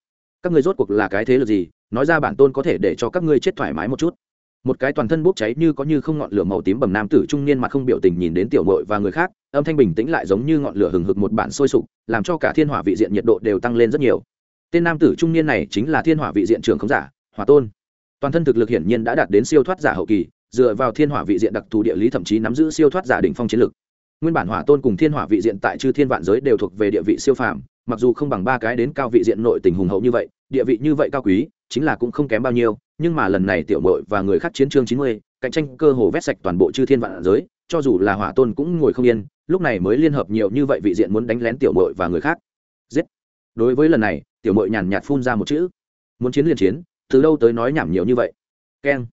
Các ngươi rốt cuộc là cái thế lực gì? Nói ra bản tôn có thể để cho các ngươi chết thoải mái một chút. Một cái toàn thân bốc cháy như có như không ngọn lửa màu tím bầm nam tử trung niên mặt không biểu tình nhìn đến tiểu mội và người khác, âm thanh bình tĩnh lại giống như ngọn lửa hừng hực một bản sôi sục, làm cho cả thiên hỏa vị diện nhiệt độ đều tăng lên rất nhiều. Tên nam tử trung niên này chính là thiên hỏa vị diện trưởng không giả, hỏa tôn toàn thân thực lực hiển nhiên đã đạt đến siêu thoát giả hậu kỳ, dựa vào thiên hỏa vị diện đặc thù địa lý thậm chí nắm giữ siêu thoát giả đỉnh phong chiến lực. Nguyên bản hỏa tôn cùng thiên hỏa vị diện tại chư thiên vạn giới đều thuộc về địa vị siêu phàm, mặc dù không bằng ba cái đến cao vị diện nội tình hùng hậu như vậy, địa vị như vậy cao quý, chính là cũng không kém bao nhiêu, nhưng mà lần này tiểu mội và người khác chiến trương chín mươi, cạnh tranh cơ hồ vét sạch toàn bộ chư thiên vạn giới, cho dù là hỏa tôn cũng ngồi không yên, lúc này mới liên hợp nhiều như vậy vị diện muốn đánh lén tiểu mội và người khác. Giết. Đối với lần này, tiểu mội nhàn nhạt phun ra một chữ. Muốn chiến liền chiến từ đâu tới nói nhảm nhiều như vậy? Keng.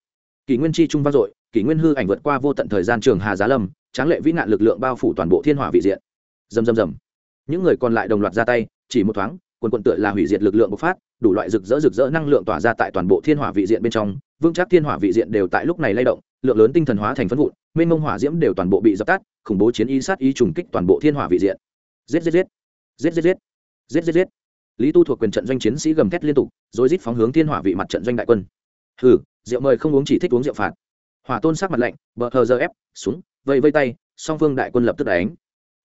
Kỷ nguyên chi trung vang dội, kỷ nguyên hư ảnh vượt qua vô tận thời gian trường hà giá lâm, tráng lệ vĩ nạn lực lượng bao phủ toàn bộ thiên hỏa vị diện. Dầm dầm dầm những người còn lại đồng loạt ra tay, chỉ một thoáng, quần quận tựa là hủy diệt lực lượng bộc phát, đủ loại rực rỡ rực rỡ năng lượng tỏa ra tại toàn bộ thiên hỏa vị diện bên trong. Vững chắc thiên hỏa vị diện đều tại lúc này lay động, lượng lớn tinh thần hóa thành phân vụn, mênh mông hỏa diễm đều toàn bộ bị dập tắt, khủng bố chiến y sát ý trùng kích toàn bộ thiên hỏa vị diện. Giết giết giết. Giết giết giết. Giết giết giết lý tu thuộc quyền trận doanh chiến sĩ gầm thét liên tục, rồi rít phóng hướng thiên hỏa vị mặt trận doanh đại quân. Hừ, rượu mời không uống chỉ thích uống rượu phạt. Hỏa tôn sắc mặt lạnh, bờ hờ giờ ép, xuống, vây vây tay, song phương đại quân lập tức đánh.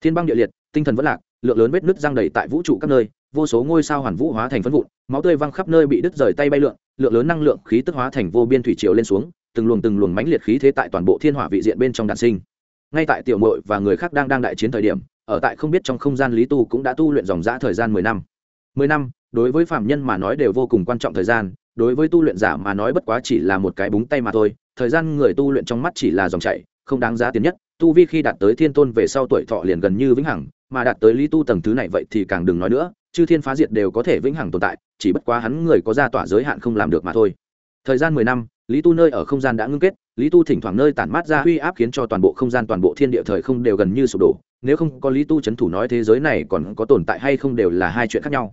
Thiên băng địa liệt, tinh thần vẫn lạc, lượng lớn vết nứt giang đầy tại vũ trụ các nơi, vô số ngôi sao hoàn vũ hóa thành phân vụn, máu tươi văng khắp nơi bị đứt rời tay bay lượn, lượng lớn năng lượng khí tức hóa thành vô biên thủy triều lên xuống, từng luồng từng luồng mãnh liệt khí thế tại toàn bộ thiên hỏa vị diện bên trong đàn sinh. Ngay tại tiểu mội và người khác đang đang đại chiến thời điểm, ở tại không biết trong không gian lý tu cũng đã tu luyện dòng dã thời gian mười năm mười năm, đối với phạm nhân mà nói đều vô cùng quan trọng thời gian, đối với tu luyện giả mà nói bất quá chỉ là một cái búng tay mà thôi, thời gian người tu luyện trong mắt chỉ là dòng chảy, không đáng giá tiền nhất, tu vi khi đạt tới thiên tôn về sau tuổi thọ liền gần như vĩnh hằng, mà đạt tới lý tu tầng thứ này vậy thì càng đừng nói nữa, chư thiên phá diệt đều có thể vĩnh hằng tồn tại, chỉ bất quá hắn người có ra tỏa giới hạn không làm được mà thôi. Thời gian mười năm, lý tu nơi ở không gian đã ngưng kết, lý tu thỉnh thoảng nơi tản mát ra uy áp khiến cho toàn bộ không gian toàn bộ thiên địa thời không đều gần như sụp đổ, nếu không có lý tu c h ấ n thủ nói thế giới này còn có tồn tại hay không đều là hai chuyện khác nhau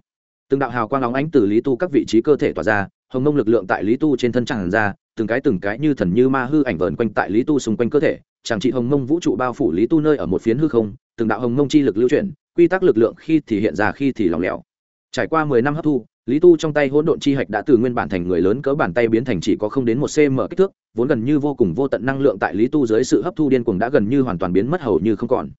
từng đạo hào quang óng ánh từ lý tu các vị trí cơ thể tỏa ra, hồng mông lực lượng tại lý tu trên thân tràn ra, từng cái từng cái như thần như ma hư ảnh vờn quanh tại lý tu xung quanh cơ thể, chẳng trị hồng mông vũ trụ bao phủ lý tu nơi ở một phiến hư không, từng đạo hồng mông chi lực lưu chuyển, quy tắc lực lượng khi thì hiện ra khi thì lỏng lẻo. Trải qua mười năm hấp thu, lý tu trong tay hỗn độn chi hạch đã từ nguyên bản thành người lớn cỡ bàn tay biến thành chỉ có không đến một cm kích thước, vốn gần như vô cùng vô tận năng lượng tại lý tu dưới sự hấp thu điên cuồng đã gần như hoàn toàn biến mất hầu như không còn.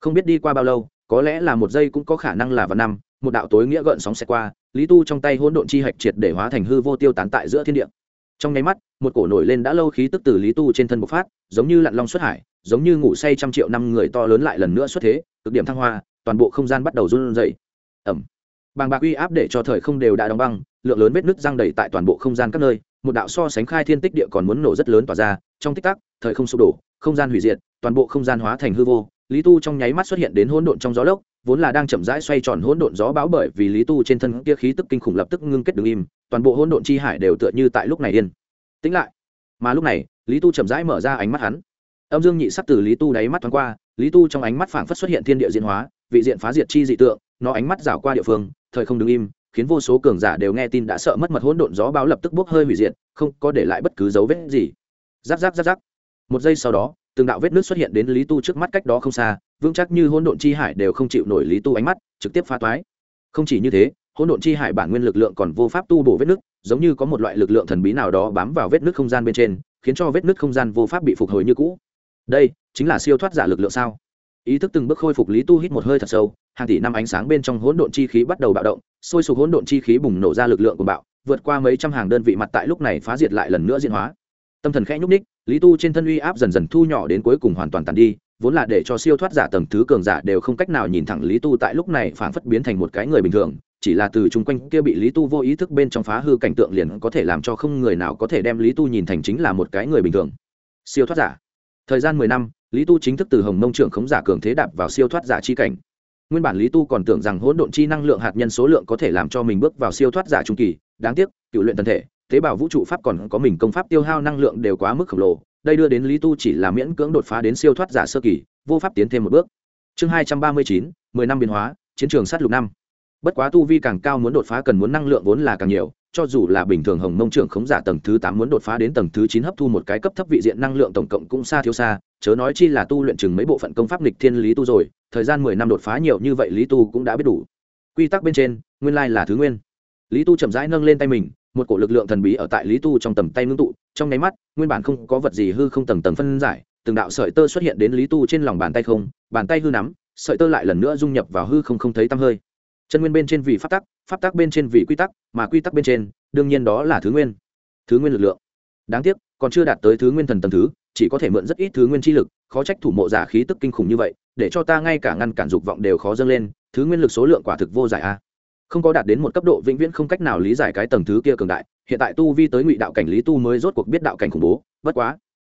Không biết đi qua bao lâu, có lẽ là một giây cũng có khả năng là vào năm một đạo tối nghĩa gợn sóng xẹt qua, lý tu trong tay hỗn độn chi hạch triệt để hóa thành hư vô tiêu tán tại giữa thiên địa. Trong nháy mắt, một cổ nổi lên đã lâu khí tức từ lý tu trên thân bộc phát, giống như lặn long xuất hải, giống như ngủ say trăm triệu năm người to lớn lại lần nữa xuất thế, cực điểm thăng hoa, toàn bộ không gian bắt đầu run rẩy. Ẩm. Bàng bạc uy áp để cho thời không đều đã đóng băng, lượng lớn vết nứt răng đầy tại toàn bộ không gian các nơi, một đạo so sánh khai thiên tích địa còn muốn nổ rất lớn tỏa ra, trong tích tắc, thời không sụp đổ, không gian hủy diệt, toàn bộ không gian hóa thành hư vô. Lý tu trong nháy mắt xuất hiện đến hỗn độn trong gió lốc vốn là đang chậm rãi xoay tròn hỗn độn gió báo bởi vì lý tu trên thân kia khí tức kinh khủng lập tức ngưng kết đứng im, toàn bộ hỗn độn chi hải đều tựa như tại lúc này điên. Tĩnh lại. Mà lúc này, lý tu chậm rãi mở ra ánh mắt hắn. Âm dương nhị sắc từ lý tu đáy mắt thoáng qua, lý tu trong ánh mắt phảng phất xuất hiện thiên địa diễn hóa, vị diện phá diệt chi dị tượng, nó ánh mắt rảo qua địa phương, thời không đứng im, khiến vô số cường giả đều nghe tin đã sợ mất mật hỗn độn gió báo lập tức bốc hơi hủy diệt, không có để lại bất cứ dấu vết gì. Giáp giáp giáp giáp một giây sau đó, từng đạo vết nước xuất hiện đến lý tu trước mắt cách đó không xa vững chắc như hỗn độn chi hải đều không chịu nổi lý tu ánh mắt, trực tiếp phá toái. Không chỉ như thế, hỗn độn chi hải bản nguyên lực lượng còn vô pháp tu bổ vết nước, giống như có một loại lực lượng thần bí nào đó bám vào vết nước không gian bên trên, khiến cho vết nước không gian vô pháp bị phục hồi như cũ. Đây chính là siêu thoát giả lực lượng sao? Ý thức từng bước khôi phục lý tu hít một hơi thật sâu, hàng tỷ năm ánh sáng bên trong hỗn độn chi khí bắt đầu bạo động, sôi sục hỗn độn chi khí bùng nổ ra lực lượng của bạo, vượt qua mấy trăm hàng đơn vị mặt tại lúc này phá diệt lại lần nữa diễn hóa. Tâm thần khẽ nhúc ních lý tu trên thân uy áp dần dần thu nhỏ đến cuối cùng hoàn toàn tàn đi vốn là để cho siêu thoát giả tầng thứ cường giả đều không cách nào nhìn thẳng lý tu tại lúc này phảng phất biến thành một cái người bình thường, chỉ là từ chung quanh kia bị lý tu vô ý thức bên trong phá hư cảnh tượng liền có thể làm cho không người nào có thể đem lý tu nhìn thành chính là một cái người bình thường. Siêu thoát giả. Thời gian mười năm, lý tu chính thức từ hồng mông trưởng khống giả cường thế đạp vào siêu thoát giả chi cảnh. Nguyên bản lý tu còn tưởng rằng hỗn độn chi năng lượng hạt nhân số lượng có thể làm cho mình bước vào siêu thoát giả trung kỳ, đáng tiếc, cựu luyện thân thể, tế bào vũ trụ pháp còn có mình công pháp tiêu hao năng lượng đều quá mức khổng lồ đây đưa đến lý tu chỉ là miễn cưỡng đột phá đến siêu thoát giả sơ kỳ, vô pháp tiến thêm một bước. Chương hai trăm ba mươi chín, mười năm biến hóa, chiến trường sát lục năm. Bất quá tu vi càng cao muốn đột phá cần muốn năng lượng vốn là càng nhiều, cho dù là bình thường hồng mông trưởng khống giả tầng thứ tám muốn đột phá đến tầng thứ chín hấp thu một cái cấp thấp vị diện năng lượng tổng cộng cũng xa thiếu xa, chớ nói chi là tu luyện chừng mấy bộ phận công pháp nghịch thiên lý tu rồi, thời gian mười năm đột phá nhiều như vậy lý tu cũng đã biết đủ. Quy tắc bên trên, nguyên lai là thứ nguyên. Lý tu chậm rãi nâng lên tay mình một cổ lực lượng thần bí ở tại lý tu trong tầm tay ngưng tụ, trong nháy mắt, nguyên bản không có vật gì hư không tầng tầng phân giải, từng đạo sợi tơ xuất hiện đến lý tu trên lòng bàn tay không, bàn tay hư nắm, sợi tơ lại lần nữa dung nhập vào hư không không thấy tăm hơi. Chân nguyên bên trên vì pháp tắc pháp tắc bên trên vì quy tắc, mà quy tắc bên trên, đương nhiên đó là thứ nguyên. Thứ nguyên lực lượng. Đáng tiếc, còn chưa đạt tới thứ nguyên thần tầng thứ, chỉ có thể mượn rất ít thứ nguyên chi lực, khó trách thủ mộ giả khí tức kinh khủng như vậy, để cho ta ngay cả ngăn cản dục vọng đều khó dâng lên, thứ nguyên lực số lượng quả thực vô giải a không có đạt đến một cấp độ vĩnh viễn không cách nào lý giải cái tầng thứ kia cường đại, hiện tại tu vi tới ngụy đạo cảnh lý tu mới rốt cuộc biết đạo cảnh khủng bố, bất quá,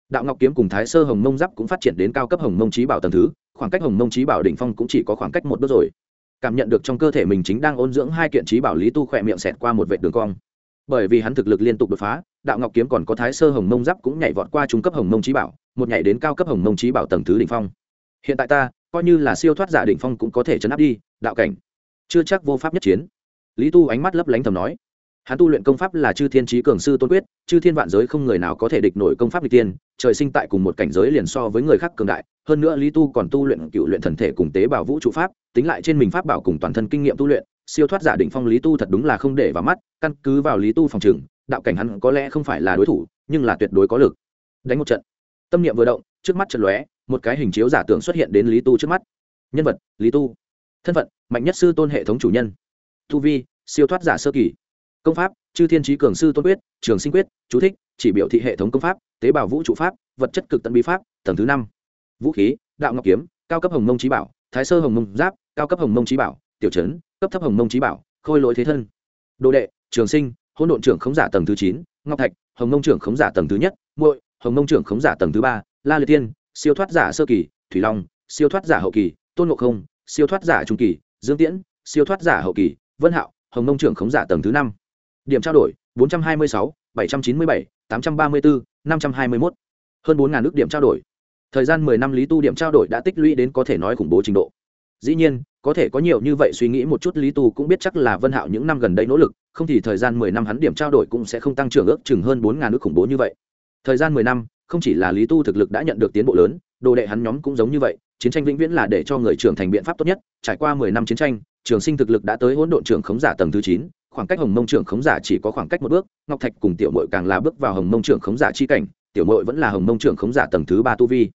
đạo ngọc kiếm cùng thái sơ hồng mông giáp cũng phát triển đến cao cấp hồng mông trí bảo tầng thứ, khoảng cách hồng mông trí bảo đỉnh phong cũng chỉ có khoảng cách một bước rồi. Cảm nhận được trong cơ thể mình chính đang ôn dưỡng hai kiện trí bảo lý tu khỏe miệng xẹt qua một vệ đường cong. Bởi vì hắn thực lực liên tục đột phá, đạo ngọc kiếm còn có thái sơ hồng mông giáp cũng nhảy vọt qua trung cấp hồng mông trí bảo, một nhảy đến cao cấp hồng mông trí bảo tầng thứ đỉnh phong. Hiện tại ta, coi như là siêu thoát giả đỉnh phong cũng có thể chấn áp đi, đạo cảnh chưa chắc vô pháp nhất chiến. Lý tu ánh mắt lấp lánh thầm nói, hắn tu luyện công pháp là chư thiên trí cường sư tôn quyết, chư thiên vạn giới không người nào có thể địch nổi công pháp lịch tiên trời sinh tại cùng một cảnh giới liền so với người khác cường đại, hơn nữa lý tu còn tu luyện cựu luyện thần thể cùng tế bào vũ trụ pháp, tính lại trên mình pháp bảo cùng toàn thân kinh nghiệm tu luyện, siêu thoát giả định phong lý tu thật đúng là không để vào mắt, căn cứ vào lý tu phòng trừng đạo cảnh hắn có lẽ không phải là đối thủ, nhưng là tuyệt đối có lực. Đánh một trận. Tâm niệm vừa động, trước mắt trận lóe, một cái hình chiếu giả tưởng xuất hiện đến lý tu trước mắt. Nhân vật, lý tu thân phận, mạnh nhất sư tôn hệ thống chủ nhân. Tu vi, siêu thoát giả sơ kỳ. Công pháp, chư thiên trí cường sư tôn quyết, trường sinh quyết, chú thích, chỉ biểu thị hệ thống công pháp, tế bào vũ trụ pháp, vật chất cực tận bí pháp, tầng thứ năm. Vũ khí, đạo ngọc kiếm, cao cấp hồng mông trí bảo, thái sơ hồng mông giáp, cao cấp hồng mông trí bảo, tiểu trấn cấp thấp hồng mông trí bảo, khôi lỗi thế thân. Đồ đệ, trường sinh, hỗn độn trưởng khống giả tầng thứ chín, ngọc thạch, hồng mông trưởng khống giả tầng thứ nhất, muội, hồng mông trưởng khống giả tầng thứ ba, la liệt tiên siêu thoát giả sơ kỳ, thủy long, siêu thoát giả hậu kỳ, tôn ngộ không siêu thoát giả trung kỳ, dương tiễn, siêu thoát giả hậu kỳ, vân hạo, hồng nông trưởng khống giả tầng thứ năm. Điểm trao đổi, bốn trăm hai mươi sáu, bảy trăm chín mươi bảy, tám trăm ba mươi bốn năm trăm hai mươi mốt. Hơn bốn ngàn ước điểm trao đổi. Thời gian mười năm lý tu điểm trao đổi đã tích lũy đến có thể nói khủng bố trình độ. Dĩ nhiên, có thể có nhiều như vậy suy nghĩ một chút lý tu cũng biết chắc là vân hạo những năm gần đây nỗ lực, không thì thời gian mười năm hắn điểm trao đổi cũng sẽ không tăng trưởng ước chừng hơn bốn ngàn ước khủng bố như vậy. Thời gian mười năm, không chỉ là lý tu thực lực đã nhận được tiến bộ lớn đồ đệ hắn nhóm cũng giống như vậy, chiến tranh vĩnh viễn là để cho người trưởng thành biện pháp tốt nhất, trải qua mười năm chiến tranh, trường sinh thực lực đã tới hỗn độn trưởng khống giả tầng thứ chín, khoảng cách hồng mông trưởng khống giả chỉ có khoảng cách một bước, ngọc thạch cùng tiểu mội càng là bước vào hồng mông trưởng khống giả chi cảnh, tiểu mội vẫn là hồng mông trưởng khống giả tầng thứ ba tu vi.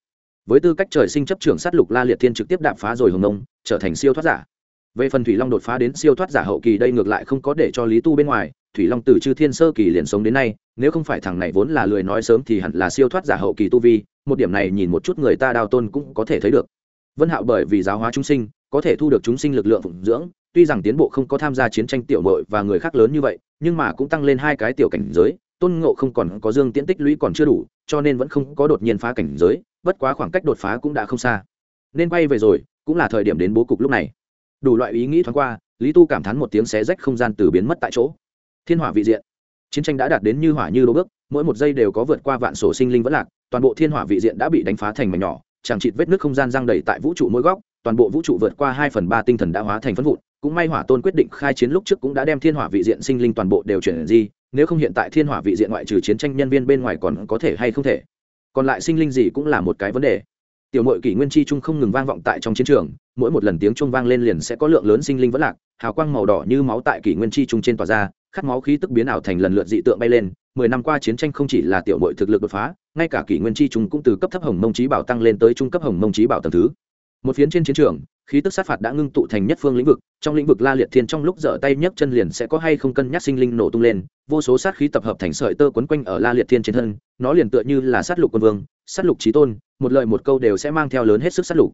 Với tư cách trời sinh chấp trưởng sát lục la liệt thiên trực tiếp đạp phá rồi hồng mông, trở thành siêu thoát giả. Về phần thủy long đột phá đến siêu thoát giả hậu kỳ đây ngược lại không có để cho lý tu bên ngoài, thủy long từ chư thiên sơ kỳ liền sống đến nay, nếu không phải thằng này vốn là lười nói sớm thì hẳn là siêu thoát giả hậu kỳ tu vi một điểm này nhìn một chút người ta đào tôn cũng có thể thấy được. Vân hạo bởi vì giáo hóa chúng sinh, có thể thu được chúng sinh lực lượng phụng dưỡng, tuy rằng tiến bộ không có tham gia chiến tranh tiểu mội và người khác lớn như vậy, nhưng mà cũng tăng lên hai cái tiểu cảnh giới, tôn ngộ không còn có dương tiễn tích lũy còn chưa đủ, cho nên vẫn không có đột nhiên phá cảnh giới, bất quá khoảng cách đột phá cũng đã không xa. Nên quay về rồi, cũng là thời điểm đến bố cục lúc này. Đủ loại ý nghĩ thoáng qua, lý tu cảm thán một tiếng xé rách không gian từ biến mất tại chỗ. Thiên hỏa vị diện. Chiến tranh đã đạt đến như hỏa như đỗ bước, mỗi một giây đều có vượt qua vạn sổ sinh linh vẫn lạc toàn bộ thiên hỏa vị diện đã bị đánh phá thành mảnh nhỏ, chẳng chịt vết nước không gian giang đầy tại vũ trụ mỗi góc, toàn bộ vũ trụ vượt qua hai phần ba tinh thần đã hóa thành phân vụn. Cũng may hỏa tôn quyết định khai chiến lúc trước cũng đã đem thiên hỏa vị diện sinh linh toàn bộ đều chuyển di, nếu không hiện tại thiên hỏa vị diện ngoại trừ chiến tranh nhân viên bên ngoài còn có thể hay không thể. Còn lại sinh linh gì cũng là một cái vấn đề. Tiểu mội kỷ nguyên chi trung không ngừng vang vọng tại trong chiến trường, mỗi một lần tiếng trung vang lên liền sẽ có lượng lớn sinh linh vẫn lạc, hào quang màu đỏ như máu tại kỷ nguyên chi trung trên tòa ra khát máu khí tức biến ảo thành lần lượt dị tượng bay lên, mười năm qua chiến tranh không chỉ là tiểu mội thực lực đột phá, ngay cả kỷ nguyên chi trung cũng từ cấp thấp hồng mông trí bảo tăng lên tới trung cấp hồng mông trí bảo tầng thứ. Một phiến trên chiến trường, khí tức sát phạt đã ngưng tụ thành nhất phương lĩnh vực, trong lĩnh vực la liệt thiên trong lúc dở tay nhấc chân liền sẽ có hay không cân nhắc sinh linh nổ tung lên, vô số sát khí tập hợp thành sợi tơ quấn quanh ở la liệt thiên trên thân, nó liền tựa như là sát lục quân vương, sát lục trí tôn, một lời một câu đều sẽ mang theo lớn hết sức sát lục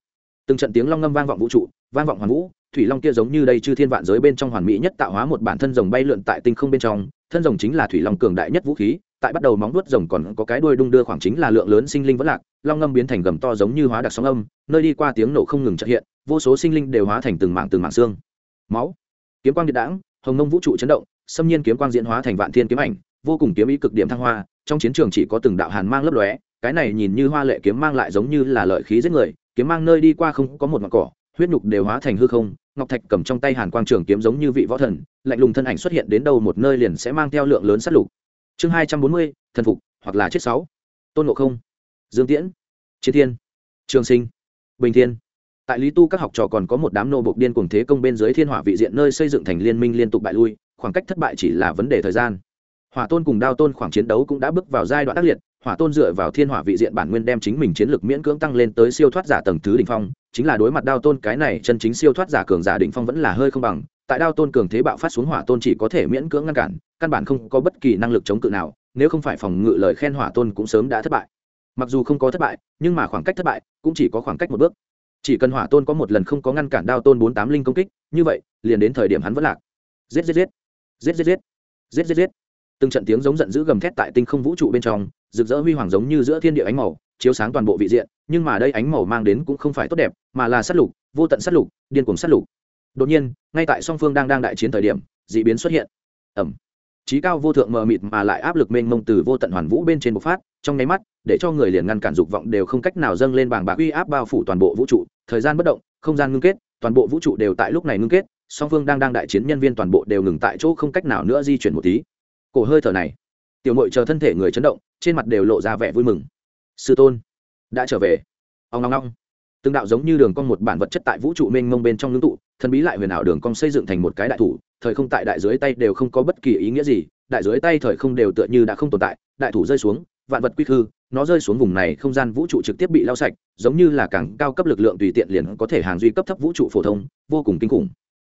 từng trận tiếng long ngâm vang vọng vũ trụ, vang vọng hoàn vũ, thủy long kia giống như đây chư thiên vạn giới bên trong hoàn mỹ nhất tạo hóa một bản thân rồng bay lượn tại tinh không bên trong, thân rồng chính là thủy long cường đại nhất vũ khí, tại bắt đầu móng vuốt rồng còn có cái đuôi đung đưa khoảng chính là lượng lớn sinh linh vẫn lạc, long ngâm biến thành gầm to giống như hóa đặc sóng âm, nơi đi qua tiếng nổ không ngừng trợ hiện, vô số sinh linh đều hóa thành từng mảng từng mảng xương. Máu, kiếm quang điện đãng, hồng nông vũ trụ chấn động, xâm nhiên kiếm quang diễn hóa thành vạn thiên kiếm ảnh, vô cùng kiếm ý cực điểm thăng hoa, trong chiến trường chỉ có từng đạo hàn mang lấp lóe, cái này nhìn như hoa lệ kiếm mang lại giống như là lợi khí giết người kiếm mang nơi đi qua không có một mặt cỏ, huyết nhục đều hóa thành hư không, ngọc thạch cầm trong tay hàn quang trường kiếm giống như vị võ thần, lạnh lùng thân ảnh xuất hiện đến đâu một nơi liền sẽ mang theo lượng lớn sát lục. Chương hai trăm bốn mươi, thần phục, hoặc là chết sáu. Tôn ngộ không, dương tiễn, chiến thiên, trường sinh, bình thiên. Tại lý tu các học trò còn có một đám nô bộc điên cùng thế công bên dưới thiên hỏa vị diện nơi xây dựng thành liên minh liên tục bại lui, khoảng cách thất bại chỉ là vấn đề thời gian. Hỏa tôn cùng đao tôn khoảng chiến đấu cũng đã bước vào giai đoạn ác liệt hỏa tôn dựa vào thiên hỏa vị diện bản nguyên đem chính mình chiến lược miễn cưỡng tăng lên tới siêu thoát giả tầng thứ đ ỉ n h phong, chính là đối mặt đao tôn, cái này chân chính siêu thoát giả cường giả đ ỉ n h phong vẫn là hơi không bằng. Tại đao tôn cường thế bạo phát xuống, hỏa tôn chỉ có thể miễn cưỡng ngăn cản, căn bản không có bất kỳ năng lực chống cự nào, nếu không phải phòng ngự lời khen hỏa tôn cũng sớm đã thất bại. Mặc dù không có thất bại, nhưng mà khoảng cách thất bại cũng chỉ có khoảng cách một bước. Chỉ cần hỏa tôn có một lần không có ngăn cản đao tôn bốn tám linh công kích, như vậy, liền đến thời điểm hắn vẫn lạc. Giết giết giết. Giết giết giết. Giết giết giết. Từng trận tiếng giống giận dữ gầm thét tại tinh không vũ trụ bên trong rực rỡ huy hoàng giống như giữa thiên địa ánh màu, chiếu sáng toàn bộ vị diện, nhưng mà đây ánh màu mang đến cũng không phải tốt đẹp, mà là sát lục, vô tận sát lục, điên cuồng sát lục. Đột nhiên, ngay tại song phương đang đang đại chiến thời điểm, d ị biến xuất hiện. Ẩm. Trí cao vô thượng mờ mịt mà lại áp lực mênh mông từ vô tận hoàn vũ bên trên bộc phát, trong nháy mắt, để cho người liền ngăn cản dục vọng đều không cách nào dâng lên bảng bạc uy áp bao phủ toàn bộ vũ trụ. Thời gian bất động, không gian ngưng kết, toàn bộ vũ trụ đều tại lúc này ngưng kết, song phương đang đang đại chiến nhân viên toàn bộ đều ngừng tại chỗ không cách nào nữa di chuyển một tí. Cổ hơi thở này tiểu mội chờ thân thể người chấn động, trên mặt đều lộ ra vẻ vui mừng. Sư tôn, đã trở về. Ông ngong ngong. Từng đạo giống như đường cong một bản vật chất tại vũ trụ mênh mông bên trong ngưng tụ, thần bí lại huyền ảo đường cong xây dựng thành một cái đại thủ, thời không tại đại dưới tay đều không có bất kỳ ý nghĩa gì, đại dưới tay thời không đều tựa như đã không tồn tại, đại thủ rơi xuống, vạn vật quy khư, nó rơi xuống vùng này không gian vũ trụ trực tiếp bị lau sạch, giống như là càng cao cấp lực lượng tùy tiện liền có thể hàng duy cấp thấp vũ trụ phổ thông, vô cùng kinh khủng.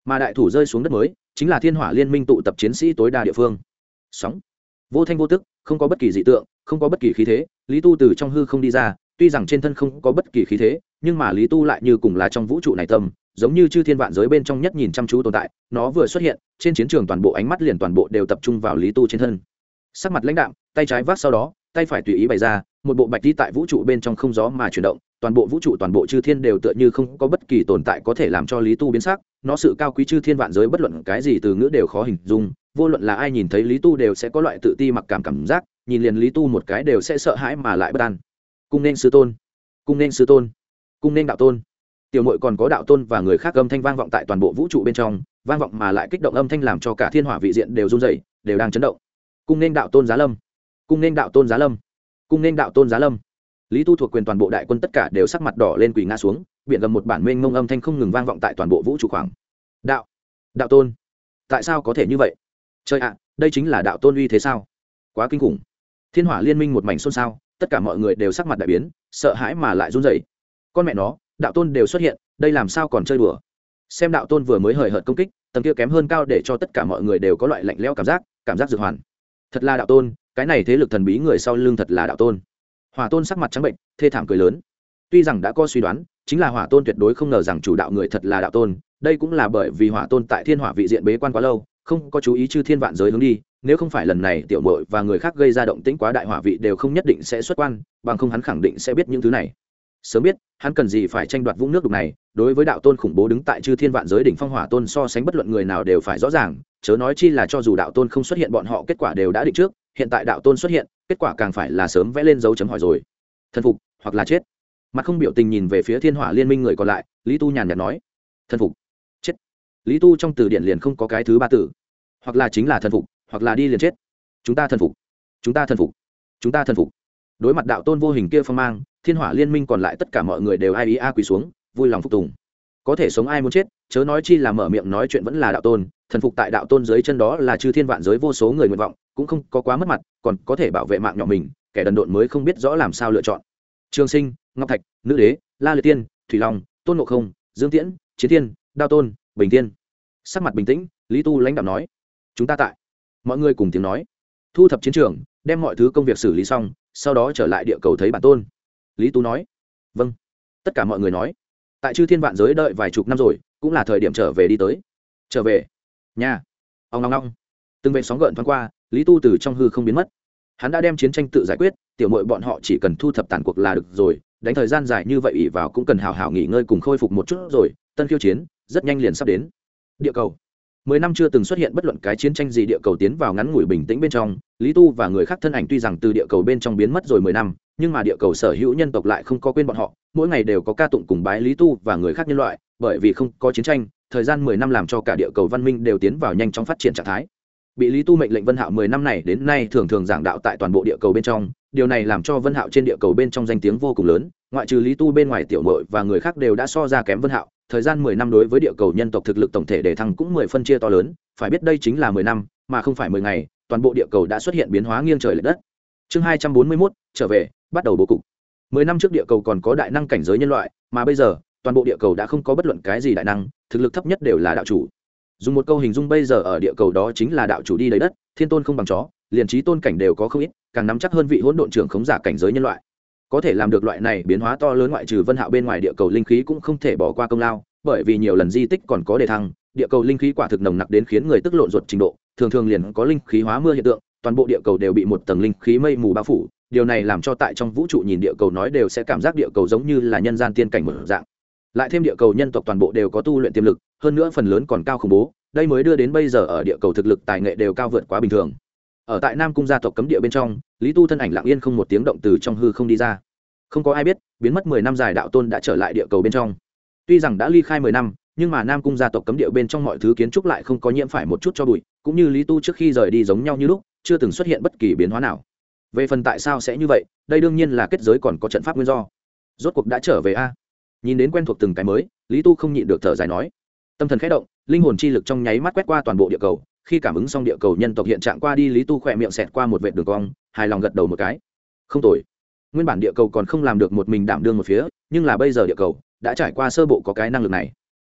Mà đại thủ rơi xuống đất mới, chính là thiên hỏa liên minh tụ tập chiến sĩ tối đa địa phương. Sóng vô thanh vô tức, không có bất kỳ dị tượng, không có bất kỳ khí thế, lý tu từ trong hư không đi ra, tuy rằng trên thân không có bất kỳ khí thế, nhưng mà lý tu lại như cùng là trong vũ trụ này tâm, giống như chư thiên vạn giới bên trong nhất nhìn chăm chú tồn tại, nó vừa xuất hiện, trên chiến trường toàn bộ ánh mắt liền toàn bộ đều tập trung vào lý tu trên thân. Sắc mặt lãnh đạm, tay trái vác sau đó, tay phải tùy ý bày ra, một bộ bạch đi tại vũ trụ bên trong không gió mà chuyển động, toàn bộ vũ trụ toàn bộ chư thiên đều tựa như không có bất kỳ tồn tại có thể làm cho lý tu biến sắc, nó sự cao quý chư thiên vạn giới bất luận cái gì từ ngữ đều khó hình dung vô luận là ai nhìn thấy lý tu đều sẽ có loại tự ti mặc cảm cảm giác, nhìn liền lý tu một cái đều sẽ sợ hãi mà lại bất an. Cung nên sư tôn, cung nên sư tôn, cung nên đạo tôn. Tiểu mội còn có đạo tôn và người khác âm thanh vang vọng tại toàn bộ vũ trụ bên trong, vang vọng mà lại kích động âm thanh làm cho cả thiên hỏa vị diện đều run dày đều đang chấn động. Cung nên đạo tôn giá lâm, cung nên đạo tôn giá lâm, cung nên đạo tôn giá lâm. Lý tu thuộc quyền toàn bộ đại quân tất cả đều sắc mặt đỏ lên quỳ ngã xuống biện gầm một bản mênh mông âm thanh không ngừng vang vọng tại toàn bộ vũ trụ khoảng. Đạo đạo tôn, tại sao có thể như vậy? Trời ạ, đây chính là đạo tôn uy thế sao? Quá kinh khủng. Thiên hỏa liên minh một mảnh xôn xao, tất cả mọi người đều sắc mặt đại biến, sợ hãi mà lại run rẩy. Con mẹ nó, đạo tôn đều xuất hiện, đây làm sao còn chơi đùa? Xem đạo tôn vừa mới hời hợt công kích, tầng kia kém hơn cao để cho tất cả mọi người đều có loại lạnh lẽo cảm giác cảm giác dược hoàn. Thật là đạo tôn, cái này thế lực thần bí người sau lưng thật là đạo tôn. Hỏa tôn sắc mặt trắng bệnh, thê thảm cười lớn. Tuy rằng đã có suy đoán, chính là hỏa tôn tuyệt đối không ngờ rằng chủ đạo người thật là đạo tôn, đây cũng là bởi vì hỏa tôn tại thiên hỏa vị diện bế quan quá lâu không có chú ý chư thiên vạn giới hướng đi, nếu không phải lần này tiểu mội và người khác gây ra động tĩnh quá đại hỏa vị đều không nhất định sẽ xuất quan, bằng không hắn khẳng định sẽ biết những thứ này. Sớm biết, hắn cần gì phải tranh đoạt vũng nước đục này, đối với đạo tôn khủng bố đứng tại chư thiên vạn giới đỉnh phong hỏa tôn so sánh bất luận người nào đều phải rõ ràng, chớ nói chi là cho dù đạo tôn không xuất hiện bọn họ kết quả đều đã định trước, hiện tại đạo tôn xuất hiện, kết quả càng phải là sớm vẽ lên dấu chấm hỏi rồi. Thần phục hoặc là chết. Mặt không biểu tình nhìn về phía thiên hỏa liên minh người còn lại, lý tu nhàn nhạt nói. Thần phục lý tu trong từ điển liền không có cái thứ ba tử. Hoặc là chính là thần phục hoặc là đi liền chết. Chúng ta thần phục. Chúng ta thần phục. Chúng ta thần phục. Đối mặt đạo tôn vô hình kia phong mang thiên hỏa liên minh còn lại tất cả mọi người đều ai ý a quỳ xuống vui lòng phục tùng. Có thể sống ai muốn chết chớ nói chi là mở miệng nói chuyện vẫn là đạo tôn thần phục tại đạo tôn dưới chân đó là chư thiên vạn giới vô số người nguyện vọng cũng không có quá mất mặt còn có thể bảo vệ mạng nhỏ mình kẻ đần độn mới không biết rõ làm sao lựa chọn. Trường sinh ngọc thạch nữ đế la liệt tiên thủy long tôn ngộ không dương tiễn chiến tiên, đao tôn bình thiên. Sắc mặt bình tĩnh, lý tu lãnh đạo nói, chúng ta tại. Mọi người cùng tiếng nói. Thu thập chiến trường, đem mọi thứ công việc xử lý xong, sau đó trở lại địa cầu thấy bản tôn. Lý tu nói vâng. Tất cả mọi người nói, tại chư thiên vạn giới đợi vài chục năm rồi, cũng là thời điểm trở về đi tới. Trở về? Nhà ông long long từng vệ sóng gợn thoáng qua, lý tu từ trong hư không biến mất. Hắn đã đem chiến tranh tự giải quyết, tiểu mội bọn họ chỉ cần thu thập tàn cuộc là được rồi, đánh thời gian dài như vậy ỉ vào cũng cần hào hào nghỉ ngơi cùng khôi phục một chút rồi, tân khiêu chiến rất nhanh liền sắp đến. Địa cầu. Mười năm chưa từng xuất hiện bất luận cái chiến tranh gì địa cầu tiến vào ngắn ngủi bình tĩnh bên trong. Lý tu và người khác thân ảnh tuy rằng từ địa cầu bên trong biến mất rồi mười năm, nhưng mà địa cầu sở hữu nhân tộc lại không có quên bọn họ. Mỗi ngày đều có ca tụng cùng bái lý tu và người khác nhân loại, bởi vì không có chiến tranh, thời gian mười năm làm cho cả địa cầu văn minh đều tiến vào nhanh chóng phát triển trạng thái. Bị lý tu mệnh lệnh vân hạo mười năm này đến nay thường thường giảng đạo tại toàn bộ địa cầu bên trong, điều này làm cho vân hạo trên địa cầu bên trong danh tiếng vô cùng lớn, ngoại trừ lý tu bên ngoài tiểu mội và người khác đều đã so ra kém vân hạo thời gian mười năm đối với địa cầu nhân tộc thực lực tổng thể để thăng cũng mười phân chia to lớn, phải biết đây chính là mười năm, mà không phải mười ngày, toàn bộ địa cầu đã xuất hiện biến hóa nghiêng trời lệch đất. Chương hai trăm bốn mươi mốt, trở về, bắt đầu bố cục. Mười năm trước địa cầu còn có đại năng cảnh giới nhân loại, mà bây giờ, toàn bộ địa cầu đã không có bất luận cái gì đại năng, thực lực thấp nhất đều là đạo chủ. Dùng một câu hình dung bây giờ ở địa cầu đó chính là đạo chủ đi đầy đất, thiên tôn không bằng chó, liền trí tôn cảnh đều có không ít, càng nắm chắc hơn vị hỗn độn trưởng khống giả cảnh giới nhân loại có thể làm được loại này biến hóa to lớn ngoại trừ vân hạo bên ngoài địa cầu linh khí cũng không thể bỏ qua công lao, bởi vì nhiều lần di tích còn có đề thăng, địa cầu linh khí quả thực nồng nặc đến khiến người tức lộn ruột trình độ, thường thường liền có linh khí hóa mưa hiện tượng, toàn bộ địa cầu đều bị một tầng linh khí mây mù bao phủ, điều này làm cho tại trong vũ trụ nhìn địa cầu nói đều sẽ cảm giác địa cầu giống như là nhân gian tiên cảnh một dạng. Lại thêm địa cầu nhân tộc toàn bộ đều có tu luyện tiềm lực, hơn nữa phần lớn còn cao khủng bố, đây mới đưa đến bây giờ ở địa cầu thực lực tài nghệ đều cao vượt quá bình thường ở tại nam cung gia tộc cấm địa bên trong, lý tu thân ảnh lặng yên không một tiếng động từ trong hư không đi ra. Không có ai biết, biến mất mười năm dài đạo tôn đã trở lại địa cầu bên trong. Tuy rằng đã ly khai mười năm, nhưng mà nam cung gia tộc cấm địa bên trong mọi thứ kiến trúc lại không có nhiễm phải một chút cho bụi, cũng như lý tu trước khi rời đi giống nhau như lúc, chưa từng xuất hiện bất kỳ biến hóa nào. Về phần tại sao sẽ như vậy, đây đương nhiên là kết giới còn có trận pháp nguyên do. Rốt cuộc đã trở về a. Nhìn đến quen thuộc từng cái mới, lý tu không nhịn được thở dài nói. Tâm thần khẽ động, linh hồn chi lực trong nháy mắt quét qua toàn bộ địa cầu khi cảm ứng xong địa cầu nhân tộc hiện trạng qua đi, lý tu khỏe miệng xẹt qua một vệ đường cong, hài lòng gật đầu một cái. Không tồi. Nguyên bản địa cầu còn không làm được một mình đảm đương một phía, nhưng là bây giờ địa cầu đã trải qua sơ bộ có cái năng lực này.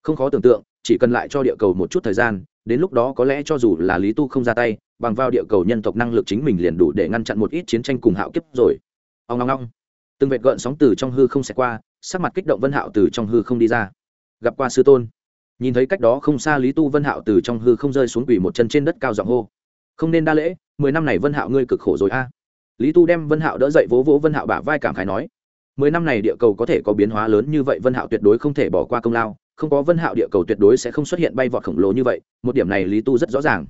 Không khó tưởng tượng, chỉ cần lại cho địa cầu một chút thời gian, đến lúc đó có lẽ cho dù là lý tu không ra tay, bằng vào địa cầu nhân tộc năng lực chính mình liền đủ để ngăn chặn một ít chiến tranh cùng hạo kiếp rồi. Ông ngong ngong từng vệt gợn sóng từ trong hư không xẹt qua, sắc mặt kích động vân hạo từ trong hư không đi ra. Gặp qua sư tôn nhìn thấy cách đó không xa lý tu vân hạo từ trong hư không rơi xuống quỷ một chân trên đất cao giọng hô không nên đa lễ mười năm này vân hạo ngươi cực khổ rồi a lý tu đem vân hạo đỡ dậy vỗ vỗ vân hạo bả vai cảm khái nói mười năm này địa cầu có thể có biến hóa lớn như vậy vân hạo tuyệt đối không thể bỏ qua công lao không có vân hạo địa cầu tuyệt đối sẽ không xuất hiện bay vọt khổng lồ như vậy một điểm này lý tu rất rõ ràng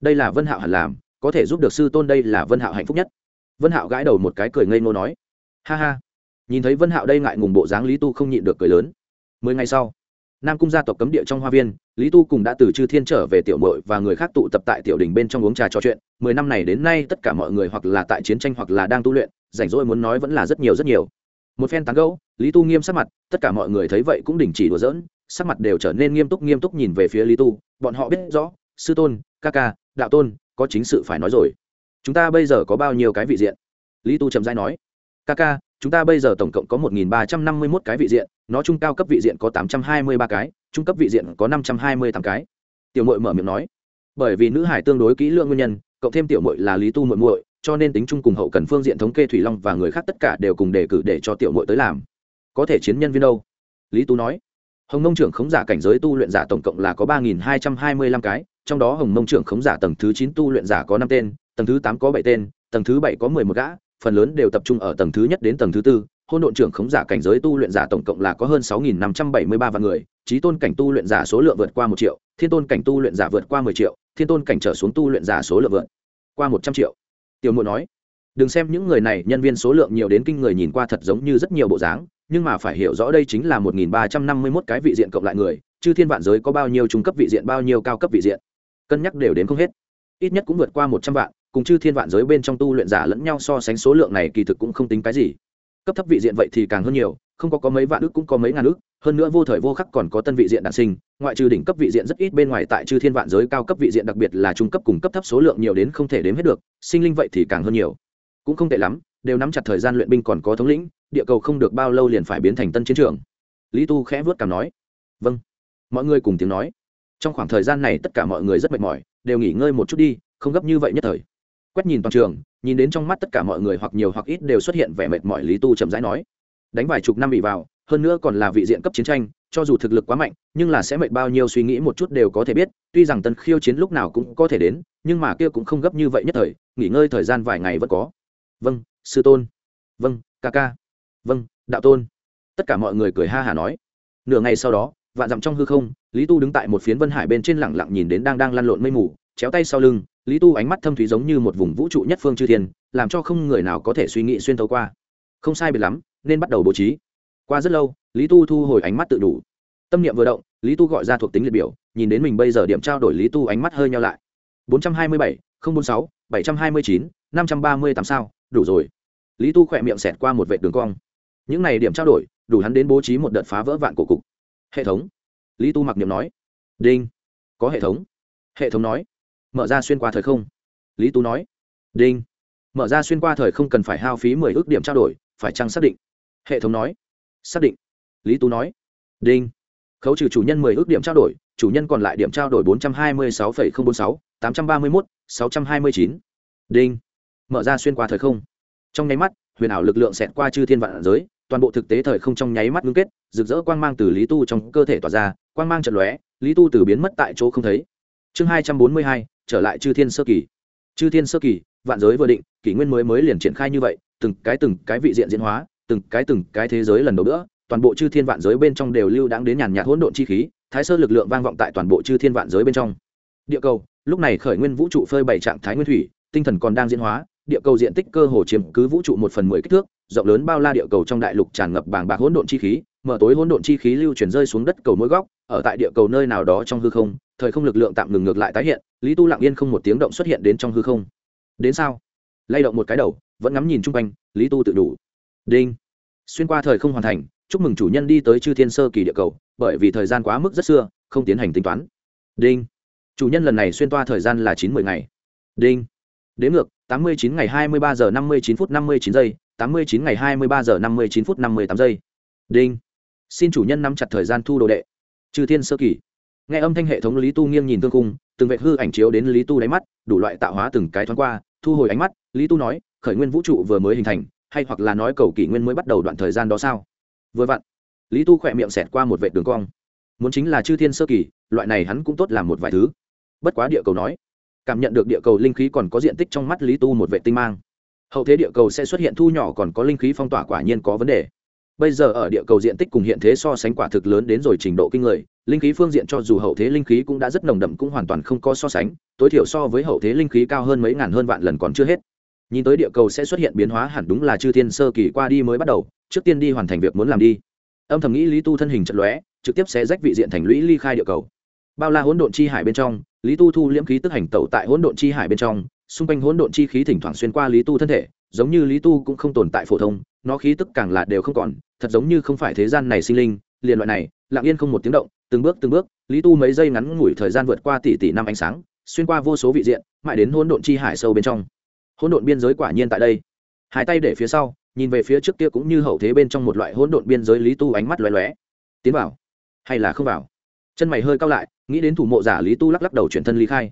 đây là vân hạo hẳn làm có thể giúp được sư tôn đây là vân hạo hạnh phúc nhất vân hạo gãi đầu một cái cười ngây ngô nói ha ha nhìn thấy vân hạo đây ngại ngùng bộ dáng lý tu không nhịn được cười lớn mười ngày sau nam cung gia tộc cấm địa trong hoa viên, lý tu cùng đã từ chư thiên trở về tiểu mội và người khác tụ tập tại tiểu đình bên trong uống trà trò chuyện. Mười năm này đến nay, tất cả mọi người hoặc là tại chiến tranh hoặc là đang tu luyện, rảnh rỗi muốn nói vẫn là rất nhiều rất nhiều. Một phen tán gẫu, lý tu nghiêm sắc mặt, tất cả mọi người thấy vậy cũng đình chỉ đùa giỡn, sắc mặt đều trở nên nghiêm túc nghiêm túc nhìn về phía lý tu. Bọn họ biết rõ, sư tôn, ca ca, đạo tôn, có chính sự phải nói rồi. Chúng ta bây giờ có bao nhiêu cái vị diện? Lý tu chậm dai nói. Ca ca, chúng ta bây giờ tổng cộng có một nghìn ba trăm năm mươi mốt cái vị diện nó trung cao cấp vị diện có tám trăm hai mươi ba cái, trung cấp vị diện có năm trăm hai mươi tám cái. Tiểu mội mở miệng nói, bởi vì nữ hải tương đối kỹ lượng nguyên nhân, cộng thêm tiểu mội là lý tu muội muội, cho nên tính chung cùng hậu cần phương diện thống kê thủy long và người khác tất cả đều cùng đề cử để cho tiểu mội tới làm. Có thể chiến nhân viên đâu? Lý tu nói, hồng nông trưởng khống giả cảnh giới tu luyện giả tổng cộng là có ba nghìn hai trăm hai mươi lăm cái, trong đó hồng nông trưởng khống giả tầng thứ chín tu luyện giả có năm tên, tầng thứ tám có bảy tên, tầng thứ bảy có mười một gã, phần lớn đều tập trung ở tầng thứ nhất đến tầng thứ tư hôn độn trưởng khống giả cảnh giới tu luyện giả tổng cộng là có hơn sáu nghìn năm trăm bảy mươi ba vạn người trí tôn cảnh tu luyện giả số lượng vượt qua một triệu, thiên tôn cảnh tu luyện giả vượt qua mười triệu, thiên tôn cảnh trở xuống tu luyện giả số lượng vượt qua một trăm triệu. Tiểu muội nói, đừng xem những người này, nhân viên số lượng nhiều đến kinh người nhìn qua thật giống như rất nhiều bộ dáng, nhưng mà phải hiểu rõ đây chính là một nghìn ba trăm năm mươi mốt cái vị diện cộng lại người, chư thiên vạn giới có bao nhiêu trung cấp vị diện, bao nhiêu cao cấp vị diện. Cân nhắc đều đến không hết. Ít nhất cũng vượt qua một trăm vạn, cùng chư thiên vạn giới bên trong tu luyện giả lẫn nhau so sánh số lượng này kỳ thực cũng không tính cái gì cấp thấp vị diện vậy thì càng hơn nhiều, không có có mấy vạn ước cũng có mấy ngàn ước hơn nữa vô thời vô khắc còn có tân vị diện đản sinh, ngoại trừ đỉnh cấp vị diện rất ít bên ngoài tại chư thiên vạn giới cao cấp vị diện đặc biệt là trung cấp cùng cấp thấp số lượng nhiều đến không thể đếm hết được, sinh linh vậy thì càng hơn nhiều. Cũng không tệ lắm, đều nắm chặt thời gian luyện binh còn có thống lĩnh, địa cầu không được bao lâu liền phải biến thành tân chiến trường. Lý tu khẽ vớt cảm nói vâng. Mọi người cùng tiếng nói. Trong khoảng thời gian này tất cả mọi người rất mệt mỏi, đều nghỉ ngơi một chút đi, không gấp như vậy nhất thời quét nhìn toàn trường, nhìn đến trong mắt tất cả mọi người hoặc nhiều hoặc ít đều xuất hiện vẻ mệt mỏi lý tu chậm rãi nói. Đánh vài chục năm bị vào, hơn nữa còn là vị diện cấp chiến tranh, cho dù thực lực quá mạnh, nhưng là sẽ mệt bao nhiêu suy nghĩ một chút đều có thể biết, tuy rằng tân khiêu chiến lúc nào cũng có thể đến, nhưng mà kia cũng không gấp như vậy nhất thời, nghỉ ngơi thời gian vài ngày vẫn có. Vâng sư tôn. Vâng ca ca. Vâng đạo tôn. Tất cả mọi người cười ha hả nói. Nửa ngày sau đó, vạn dặm trong hư không, lý tu đứng tại một phiến vân hải bên trên lẳng lặng nhìn đến đang đang lăn lộn mây mù, chéo tay sau lưng lý tu ánh mắt thâm thúy giống như một vùng vũ trụ nhất phương chư thiên, làm cho không người nào có thể suy nghĩ xuyên tấu qua. Không sai biệt lắm, nên bắt đầu bố trí. Qua rất lâu, lý tu thu hồi ánh mắt tự đủ. Tâm niệm vừa động, lý tu gọi ra thuộc tính liệt biểu, nhìn đến mình bây giờ điểm trao đổi lý tu ánh mắt hơi nhau lại. bốn trăm hai mươi bảy bốn sáu, bảy trăm hai mươi chín, năm trăm ba mươi tám sao, đủ rồi. Lý tu khỏe miệng xẹt qua một vệ đường cong. Những này điểm trao đổi, đủ hắn đến bố trí một đợt phá vỡ vạn cổ cục. Hệ thống. Lý tu mặc niệm nói. Đinh. Có hệ thống. Hệ thống nói mở ra xuyên qua thời không. Lý Tú nói, đinh. Mở ra xuyên qua thời không cần phải hao phí mười ước điểm trao đổi, phải chăng xác định? Hệ thống nói, xác định. Lý tú nói, đinh. Khấu trừ chủ nhân mười ước điểm trao đổi, chủ nhân còn lại điểm trao đổi bốn trăm hai mươi sáu phẩy không bốn sáu, tám trăm ba mươi mốt, sáu trăm hai mươi chín. Đinh. Mở ra xuyên qua thời không. Trong nháy mắt, huyền ảo lực lượng xẹt qua chư thiên vạn giới, toàn bộ thực tế thời không trong nháy mắt ngưng kết, rực rỡ quang mang từ lý tu trong cơ thể tỏa ra, quang mang trận lóe, lý tu từ biến mất tại chỗ không thấy. Chương hai trăm bốn mươi hai trở lại chư thiên sơ kỳ. Chư thiên sơ kỳ, vạn giới vừa định, kỷ nguyên mới mới liền triển khai như vậy, từng cái từng cái vị diện diễn hóa, từng cái từng cái thế giới lần đầu nữa toàn bộ chư thiên vạn giới bên trong đều lưu đáng đến nhàn nhạt hỗn độn chi khí, thái sơ lực lượng vang vọng tại toàn bộ chư thiên vạn giới bên trong. Địa cầu, lúc này khởi nguyên vũ trụ phơi bày trạng thái nguyên thủy, tinh thần còn đang diễn hóa, địa cầu diện tích cơ hồ chiếm cứ vũ trụ một phần mười kích thước, rộng lớn bao la địa cầu trong đại lục tràn ngập bàng bạc hỗn độn chi khí, mở tối hỗn độn chi khí lưu chuyển rơi xuống đất cầu mỗi góc, ở tại địa cầu nơi nào đó trong hư không thời không lực lượng tạm ngừng ngược lại tái hiện, lý tu lặng yên không một tiếng động xuất hiện đến trong hư không. Đến sao? Lay động một cái đầu, vẫn ngắm nhìn chung quanh, lý tu tự đủ. Đinh. Xuyên qua thời không hoàn thành, chúc mừng chủ nhân đi tới chư thiên sơ kỳ địa cầu, bởi vì thời gian quá mức rất xưa, không tiến hành tính toán. Đinh. Chủ nhân lần này xuyên toa thời gian là chín mươi ngày. Đinh. Đến ngược, tám mươi chín ngày hai mươi ba giờ năm mươi chín phút năm mươi chín giây, tám mươi chín ngày hai mươi ba giờ năm mươi chín phút năm mươi tám giây. Đinh. Xin chủ nhân nắm chặt thời gian thu đồ đệ. Chư thiên sơ kỳ nghe âm thanh hệ thống lý tu nghiêng nhìn tương cung từng vệ hư ảnh chiếu đến lý tu đáy mắt, đủ loại tạo hóa từng cái thoáng qua, thu hồi ánh mắt, lý tu nói, khởi nguyên vũ trụ vừa mới hình thành, hay hoặc là nói cầu kỷ nguyên mới bắt đầu đoạn thời gian đó sao? Vừa vặn, lý tu khỏe miệng xẹt qua một vệ đường cong. Muốn chính là chư thiên sơ kỳ, loại này hắn cũng tốt làm một vài thứ. Bất quá địa cầu nói, cảm nhận được địa cầu linh khí còn có diện tích trong mắt lý tu một vệ tinh mang. Hậu thế địa cầu sẽ xuất hiện thu nhỏ còn có linh khí phong tỏa quả nhiên có vấn đề bây giờ ở địa cầu diện tích cùng hiện thế so sánh quả thực lớn đến rồi trình độ kinh người, linh khí phương diện cho dù hậu thế linh khí cũng đã rất nồng đậm cũng hoàn toàn không có so sánh, tối thiểu so với hậu thế linh khí cao hơn mấy ngàn hơn vạn lần còn chưa hết. Nhìn tới địa cầu sẽ xuất hiện biến hóa hẳn đúng là chư thiên sơ kỳ qua đi mới bắt đầu, trước tiên đi hoàn thành việc muốn làm đi. Âm thầm nghĩ lý tu thân hình trận lóe, trực tiếp sẽ rách vị diện thành lũy ly khai địa cầu. Bao la hỗn độn chi hải bên trong, lý tu thu liễm khí tức hành tẩu tại hỗn độn chi hải bên trong, xung quanh hỗn độn chi khí thỉnh thoảng xuyên qua lý tu thân thể, giống như lý tu cũng không tồn tại phổ thông nó khí tức càng là đều không còn, thật giống như không phải thế gian này sinh linh, liền loại này, lặng yên không một tiếng động, từng bước từng bước, lý tu mấy giây ngắn ngủi thời gian vượt qua tỷ tỷ năm ánh sáng, xuyên qua vô số vị diện, mãi đến hỗn độn chi hải sâu bên trong. Hỗn độn biên giới quả nhiên tại đây. Hai tay để phía sau, nhìn về phía trước kia cũng như hậu thế bên trong một loại hỗn độn biên giới lý tu ánh mắt lóe lóe. Tiến vào, hay là không vào? Chân mày hơi cao lại, nghĩ đến thủ mộ giả lý tu lắc lắc đầu chuyển thân lý khai.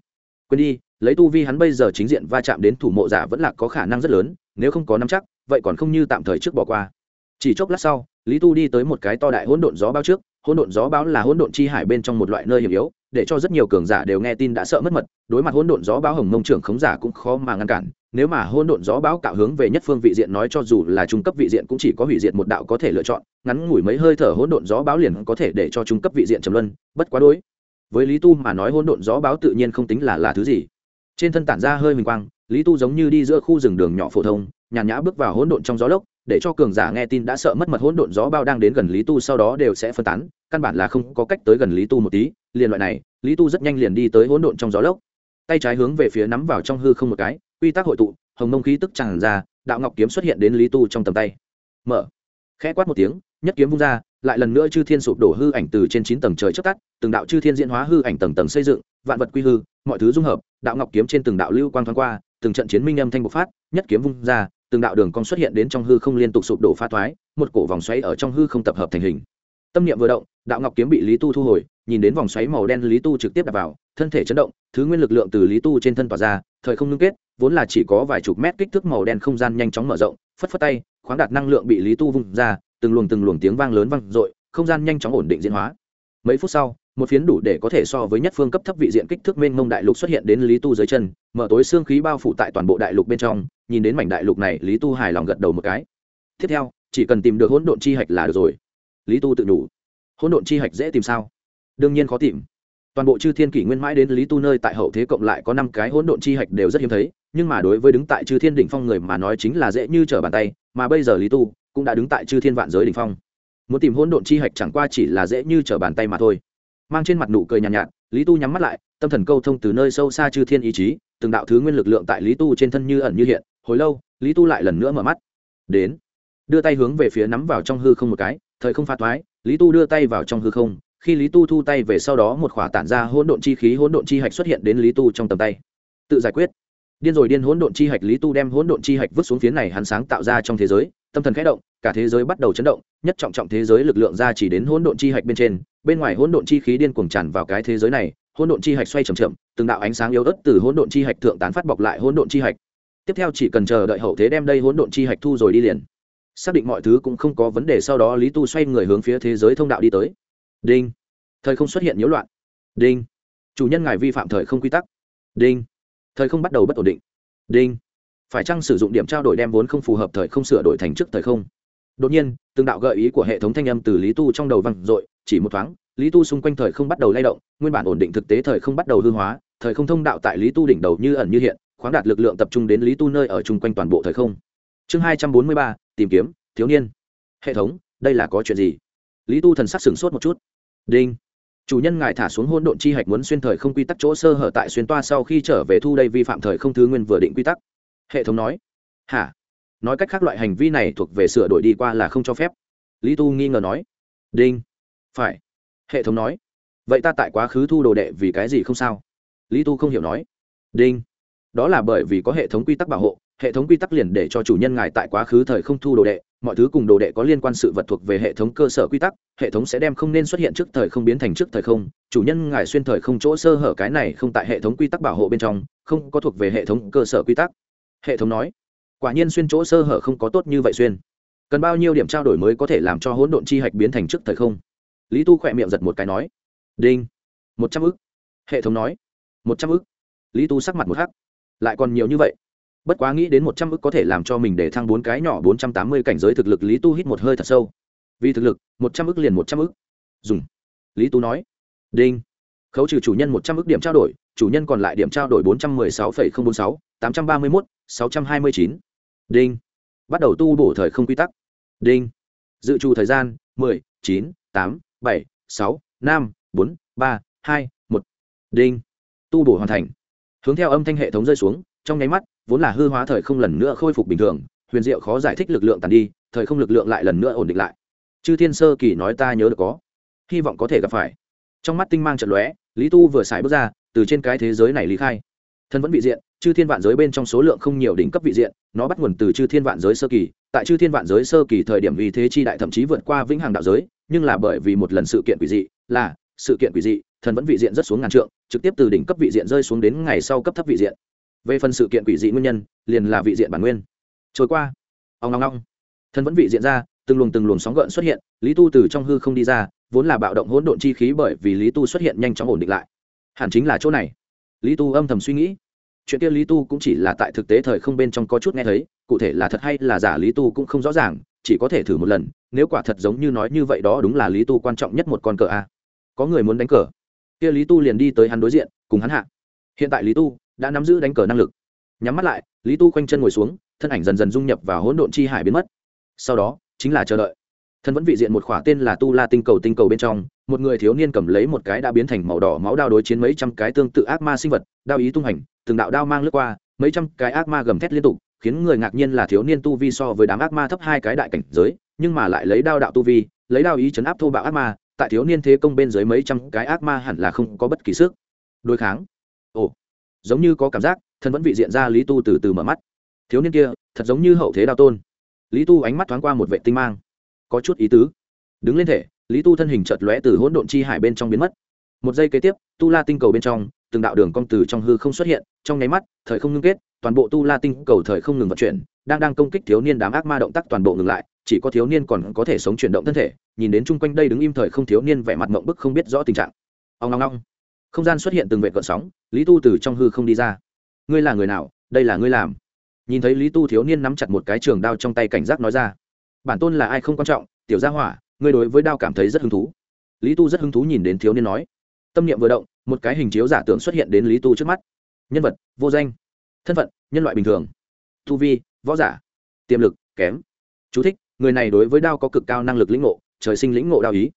Quên đi, lấy tu vi hắn bây giờ chính diện va chạm đến thủ mộ giả vẫn là có khả năng rất lớn, nếu không có nắm chắc vậy còn không như tạm thời trước bỏ qua. Chỉ chốc lát sau, lý tu đi tới một cái to đại hỗn độn gió báo trước. Hỗn độn gió báo là hỗn độn chi hải bên trong một loại nơi hiểm yếu, để cho rất nhiều cường giả đều nghe tin đã sợ mất mật. Đối mặt hỗn độn gió báo hồng mông trưởng khống giả cũng khó mà ngăn cản. Nếu mà hỗn độn gió báo cạo hướng về nhất phương vị diện nói cho dù là trung cấp vị diện cũng chỉ có hủy diệt một đạo có thể lựa chọn. Ngắn ngủi mấy hơi thở hỗn độn gió báo liền có thể để cho trung cấp vị diện trầm luân, bất quá đối với lý tu mà nói hỗn độn gió báo tự nhiên không tính là là thứ gì. Trên thân tản ra hơi mình quang, lý tu giống như đi giữa khu rừng đường nhỏ phổ thông nhàn nhã bước vào hỗn độn trong gió lốc, để cho cường giả nghe tin đã sợ mất mật hỗn độn gió bao đang đến gần lý tu sau đó đều sẽ phân tán, căn bản là không có cách tới gần lý tu một tí, liền loại này, lý tu rất nhanh liền đi tới hỗn độn trong gió lốc. Tay trái hướng về phía nắm vào trong hư không một cái, quy tắc hội tụ, hồng mông khí tức tràn ra, đạo ngọc kiếm xuất hiện đến lý tu trong tầm tay. Mở. Khẽ quát một tiếng, nhất kiếm vung ra, lại lần nữa chư thiên sụp đổ hư ảnh từ trên chín tầng trời trước tắt, từng đạo chư thiên diễn hóa hư ảnh tầng tầng xây dựng, vạn vật quy hư, mọi thứ dung hợp, đạo ngọc kiếm trên từng đạo lưu quang thoáng qua, từng trận chiến minh âm thanh bộc phát, nhất kiếm vung ra từng đạo đường cong xuất hiện đến trong hư không liên tục sụp đổ pha thoái, một cổ vòng xoáy ở trong hư không tập hợp thành hình. Tâm niệm vừa động, đạo ngọc kiếm bị lý tu thu hồi, nhìn đến vòng xoáy màu đen lý tu trực tiếp đặt vào, thân thể chấn động, thứ nguyên lực lượng từ lý tu trên thân tỏa ra, thời không ngưng kết, vốn là chỉ có vài chục mét kích thước màu đen không gian nhanh chóng mở rộng, phất phất tay, khoáng đạt năng lượng bị lý tu vung ra, từng luồng từng luồng tiếng vang lớn vang dội, không gian nhanh chóng ổn định diễn hóa. Mấy phút sau, một phiến đủ để có thể so với nhất phương cấp thấp vị diện kích thước mênh mông đại lục xuất hiện đến lý tu dưới chân, mở tối xương khí bao phủ tại toàn bộ đại lục bên trong nhìn đến mảnh đại lục này lý tu hài lòng gật đầu một cái. Tiếp theo chỉ cần tìm được hỗn độn chi hạch là được rồi. Lý tu tự đủ. Hỗn độn chi hạch dễ tìm sao? Đương nhiên khó tìm. Toàn bộ chư thiên kỷ nguyên mãi đến lý tu nơi tại hậu thế cộng lại có năm cái hỗn độn chi hạch đều rất hiếm thấy nhưng mà đối với đứng tại chư thiên đỉnh phong người mà nói chính là dễ như trở bàn tay mà bây giờ lý tu cũng đã đứng tại chư thiên vạn giới đỉnh phong. Muốn tìm hỗn độn chi hạch chẳng qua chỉ là dễ như trở bàn tay mà thôi. Mang trên mặt nụ cười nhàn nhạt, nhạt lý tu nhắm mắt lại tâm thần câu thông từ nơi sâu xa chư thiên ý chí từng đạo thứ nguyên lực lượng tại lý tu trên thân như ẩn như hiện hồi lâu, lý tu lại lần nữa mở mắt. Đến. Đưa tay hướng về phía nắm vào trong hư không một cái, thời không pha thoái, lý tu đưa tay vào trong hư không. Khi lý tu thu tay về sau đó một khỏa tản ra hỗn độn chi khí, hỗn độn chi hạch xuất hiện đến lý tu trong tầm tay. Tự giải quyết. Điên rồi điên hỗn độn chi hạch, lý tu đem hỗn độn chi hạch vứt xuống phía này hắn sáng tạo ra trong thế giới. Tâm thần khẽ động, cả thế giới bắt đầu chấn động, nhất trọng trọng thế giới lực lượng ra chỉ đến hỗn độn chi hạch bên trên. Bên ngoài hỗn độn chi khí điên cuồng tràn vào cái thế giới này, hỗn độn chi hạch xoay chậm chậm, từng đạo ánh sáng yếu ớt từ hỗn độn chi hạch thượng tán phát bọc lại hỗn độn chi hạch tiếp theo chỉ cần chờ đợi hậu thế đem đây hỗn độn chi hạch thu rồi đi liền. Xác định mọi thứ cũng không có vấn đề, sau đó lý tu xoay người hướng phía thế giới thông đạo đi tới. Đinh. Thời không xuất hiện nhiễu loạn. Đinh. Chủ nhân ngài vi phạm thời không quy tắc. Đinh. Thời không bắt đầu bất ổn định. Đinh. Phải chăng sử dụng điểm trao đổi đem vốn không phù hợp thời không sửa đổi thành trước thời không? Đột nhiên, từng đạo gợi ý của hệ thống thanh âm từ lý tu trong đầu văng dội, chỉ một thoáng, lý tu xung quanh thời không bắt đầu lay động, nguyên bản ổn định thực tế thời không bắt đầu hư hóa, thời không thông đạo tại lý tu đỉnh đầu như ẩn như hiện khoáng đạt lực lượng tập trung đến lý tu nơi ở chung quanh toàn bộ thời không. Chương hai trăm bốn mươi ba, tìm kiếm, thiếu niên. Hệ thống, đây là có chuyện gì? Lý tu thần sắc sửng sốt một chút. Đinh. Chủ nhân ngài thả xuống hôn độn chi hạch muốn xuyên thời không quy tắc chỗ sơ hở tại xuyên toa sau khi trở về thu đây vi phạm thời không thứ nguyên vừa định quy tắc. Hệ thống nói. Hả? Nói cách khác loại hành vi này thuộc về sửa đổi đi qua là không cho phép. Lý tu nghi ngờ nói. Đinh. Phải. Hệ thống nói. Vậy ta tại quá khứ thu đồ đệ vì cái gì không sao? Lý tu không hiểu nói. Đinh đó là bởi vì có hệ thống quy tắc bảo hộ, hệ thống quy tắc liền để cho chủ nhân ngài tại quá khứ thời không thu đồ đệ, mọi thứ cùng đồ đệ có liên quan sự vật thuộc về hệ thống cơ sở quy tắc, hệ thống sẽ đem không nên xuất hiện trước thời không biến thành trước thời không, chủ nhân ngài xuyên thời không chỗ sơ hở cái này không tại hệ thống quy tắc bảo hộ bên trong, không có thuộc về hệ thống cơ sở quy tắc. Hệ thống nói, quả nhiên xuyên chỗ sơ hở không có tốt như vậy xuyên. Cần bao nhiêu điểm trao đổi mới có thể làm cho hỗn độn chi hạch biến thành trước thời không? Lý tu khỏe miệng giật một cái nói, đinh, một trăm ức. Hệ thống nói, một trăm ức. Lý tu sắc mặt một hắc lại còn nhiều như vậy. Bất quá nghĩ đến một trăm ức có thể làm cho mình để thăng bốn cái nhỏ bốn trăm tám mươi cảnh giới thực lực lý tu hít một hơi thật sâu. Vì thực lực, một trăm ức liền một trăm ức. dùng. Lý tú nói. Đinh. Khấu trừ chủ nhân một trăm ức điểm trao đổi, chủ nhân còn lại điểm trao đổi bốn trăm mười sáu phẩy không bốn sáu, tám trăm ba mươi mốt, sáu trăm hai mươi chín. Đinh. Bắt đầu tu bổ thời không quy tắc. Đinh. Dự trù thời gian, mười, chín, tám, bảy, sáu, năm, bốn, ba, hai, một. Đinh. Tu bổ hoàn thành hướng theo âm thanh hệ thống rơi xuống, trong nháy mắt, vốn là hư hóa thời không lần nữa khôi phục bình thường, huyền diệu khó giải thích lực lượng tàn đi, thời không lực lượng lại lần nữa ổn định lại. Chư thiên sơ kỳ nói ta nhớ được có, hy vọng có thể gặp phải. Trong mắt tinh mang trận lóe, lý tu vừa xài bước ra, từ trên cái thế giới này lý khai. Thân vẫn vị diện, chư thiên vạn giới bên trong số lượng không nhiều đỉnh cấp vị diện, nó bắt nguồn từ chư thiên vạn giới sơ kỳ. Tại chư thiên vạn giới sơ kỳ thời điểm vì thế chi đại thậm chí vượt qua vĩnh hằng đạo giới, nhưng là bởi vì một lần sự kiện quỷ dị, là, sự kiện quỷ dị thần vẫn vị diện rất xuống ngàn trượng, trực tiếp từ đỉnh cấp vị diện rơi xuống đến ngày sau cấp thấp vị diện. Về phần sự kiện quỷ dị nguyên nhân, liền là vị diện bản nguyên. Trôi qua. Ông long long thần vẫn vị diện ra, từng luồng từng luồng sóng gợn xuất hiện, lý tu từ trong hư không đi ra, vốn là bạo động hỗn độn chi khí bởi vì lý tu xuất hiện nhanh chóng ổn định lại. Hẳn chính là chỗ này. Lý tu âm thầm suy nghĩ. Chuyện kia lý tu cũng chỉ là tại thực tế thời không bên trong có chút nghe thấy, cụ thể là thật hay là giả lý tu cũng không rõ ràng, chỉ có thể thử một lần, nếu quả thật giống như nói như vậy đó đúng là lý tu quan trọng nhất một con cờ a. Có người muốn đánh cờ? Kia lý tu liền đi tới hắn đối diện, cùng hắn hạ. Hiện tại lý tu đã nắm giữ đánh cờ năng lực. Nhắm mắt lại, lý tu khoanh chân ngồi xuống, thân ảnh dần dần dung nhập vào hỗn độn chi hải biến mất. Sau đó, chính là chờ đợi. Thân vẫn vị diện một khỏa tên là tu la tinh cầu tinh cầu bên trong, một người thiếu niên cầm lấy một cái đã biến thành màu đỏ máu đao đối chiến mấy trăm cái tương tự ác ma sinh vật, đao ý tung hành, từng đạo đao mang lướt qua, mấy trăm cái ác ma gầm thét liên tục, khiến người ngạc nhiên là thiếu niên tu vi so với đám ác ma thấp hai cái đại cảnh giới, nhưng mà lại lấy đao đạo tu vi, lấy đao ý chấn áp thô bạo ác ma tại thiếu niên thế công bên dưới mấy trăm cái ác ma hẳn là không có bất kỳ sức đối kháng. Ồ, giống như có cảm giác, thân vẫn vị diện ra lý tu từ từ mở mắt. Thiếu niên kia, thật giống như hậu thế đao tôn. Lý tu ánh mắt thoáng qua một vệ tinh mang. Có chút ý tứ. Đứng lên thể, lý tu thân hình chợt lóe từ hỗn độn chi hải bên trong biến mất. Một giây kế tiếp, tu la tinh cầu bên trong, từng đạo đường cong từ trong hư không xuất hiện, trong nháy mắt, thời không ngưng kết toàn bộ tu la tinh cầu thời không ngừng vận chuyển, đang đang công kích thiếu niên đám ác ma động tác toàn bộ ngừng lại, chỉ có thiếu niên còn có thể sống chuyển động thân thể, nhìn đến chung quanh đây đứng im thời không thiếu niên vẻ mặt mộng bức không biết rõ tình trạng. Ông long long không gian xuất hiện từng vệ gợn sóng, lý tu từ trong hư không đi ra. Ngươi là người nào? Đây là ngươi làm. Nhìn thấy lý tu, thiếu niên nắm chặt một cái trường đao trong tay cảnh giác nói ra. Bản tôn là ai không quan trọng, tiểu gia hỏa, ngươi đối với đao cảm thấy rất hứng thú. Lý tu rất hứng thú nhìn đến thiếu niên nói. Tâm niệm vừa động, một cái hình chiếu giả tưởng xuất hiện đến lý tu trước mắt. Nhân vật, vô danh thân phận nhân loại bình thường. Thu vi võ giả. Tiềm lực kém. Chú thích, người này đối với đao có cực cao năng lực lĩnh ngộ trời sinh lĩnh ngộ đao ý.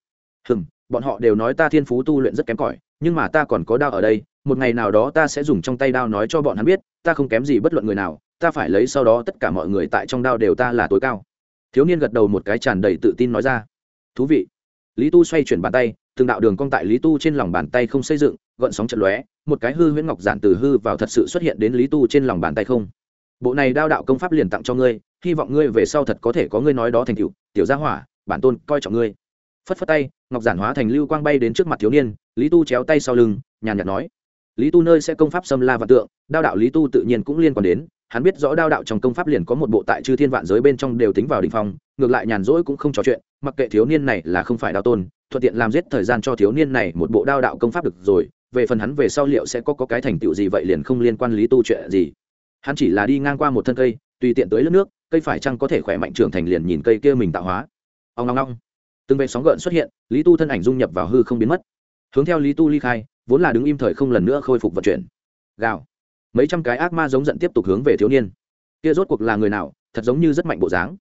Hừm bọn họ đều nói ta thiên phú tu luyện rất kém cỏi nhưng mà ta còn có đao ở đây một ngày nào đó ta sẽ dùng trong tay đao nói cho bọn hắn biết ta không kém gì bất luận người nào ta phải lấy sau đó tất cả mọi người tại trong đao đều ta là tối cao. Thiếu niên gật đầu một cái tràn đầy tự tin nói ra. Thú vị. Lý tu xoay chuyển bàn tay từng đạo đường cong tại lý tu trên lòng bàn tay không xây dựng, gợn sóng trận lóe, một cái hư huyễn ngọc giản từ hư vào thật sự xuất hiện đến lý tu trên lòng bàn tay không. Bộ này đao đạo công pháp liền tặng cho ngươi, hy vọng ngươi về sau thật có thể có ngươi nói đó thành cựu tiểu gia hỏa, bản tôn coi trọng ngươi. Phất phất tay, ngọc giản hóa thành lưu quang bay đến trước mặt thiếu niên, lý tu chéo tay sau lưng, nhàn nhạt nói. Lý tu nơi sẽ công pháp xâm la và tượng, đao đạo lý tu tự nhiên cũng liên quan đến hắn biết rõ đao đạo trong công pháp liền có một bộ tại chư thiên vạn giới bên trong đều tính vào đ ỉ n h phong ngược lại nhàn rỗi cũng không trò chuyện mặc kệ thiếu niên này là không phải đao tôn thuận tiện làm giết thời gian cho thiếu niên này một bộ đao đạo công pháp được rồi về phần hắn về sau liệu sẽ có, có cái thành tựu gì vậy liền không liên quan lý tu chuyện gì. Hắn chỉ là đi ngang qua một thân cây tùy tiện tới lớp nước cây phải chăng có thể khỏe mạnh trưởng thành liền nhìn cây kia mình tạo hóa. Ông long long từng vệ sóng gợn xuất hiện lý tu thân ảnh dung nhập vào hư không biến mất. Hướng theo lý tu ly khai vốn là đứng im thời không lần nữa khôi phục vận chuyển. Gào mấy trăm cái ác ma giống giận tiếp tục hướng về thiếu niên. Kia rốt cuộc là người nào, thật giống như rất mạnh bộ dáng.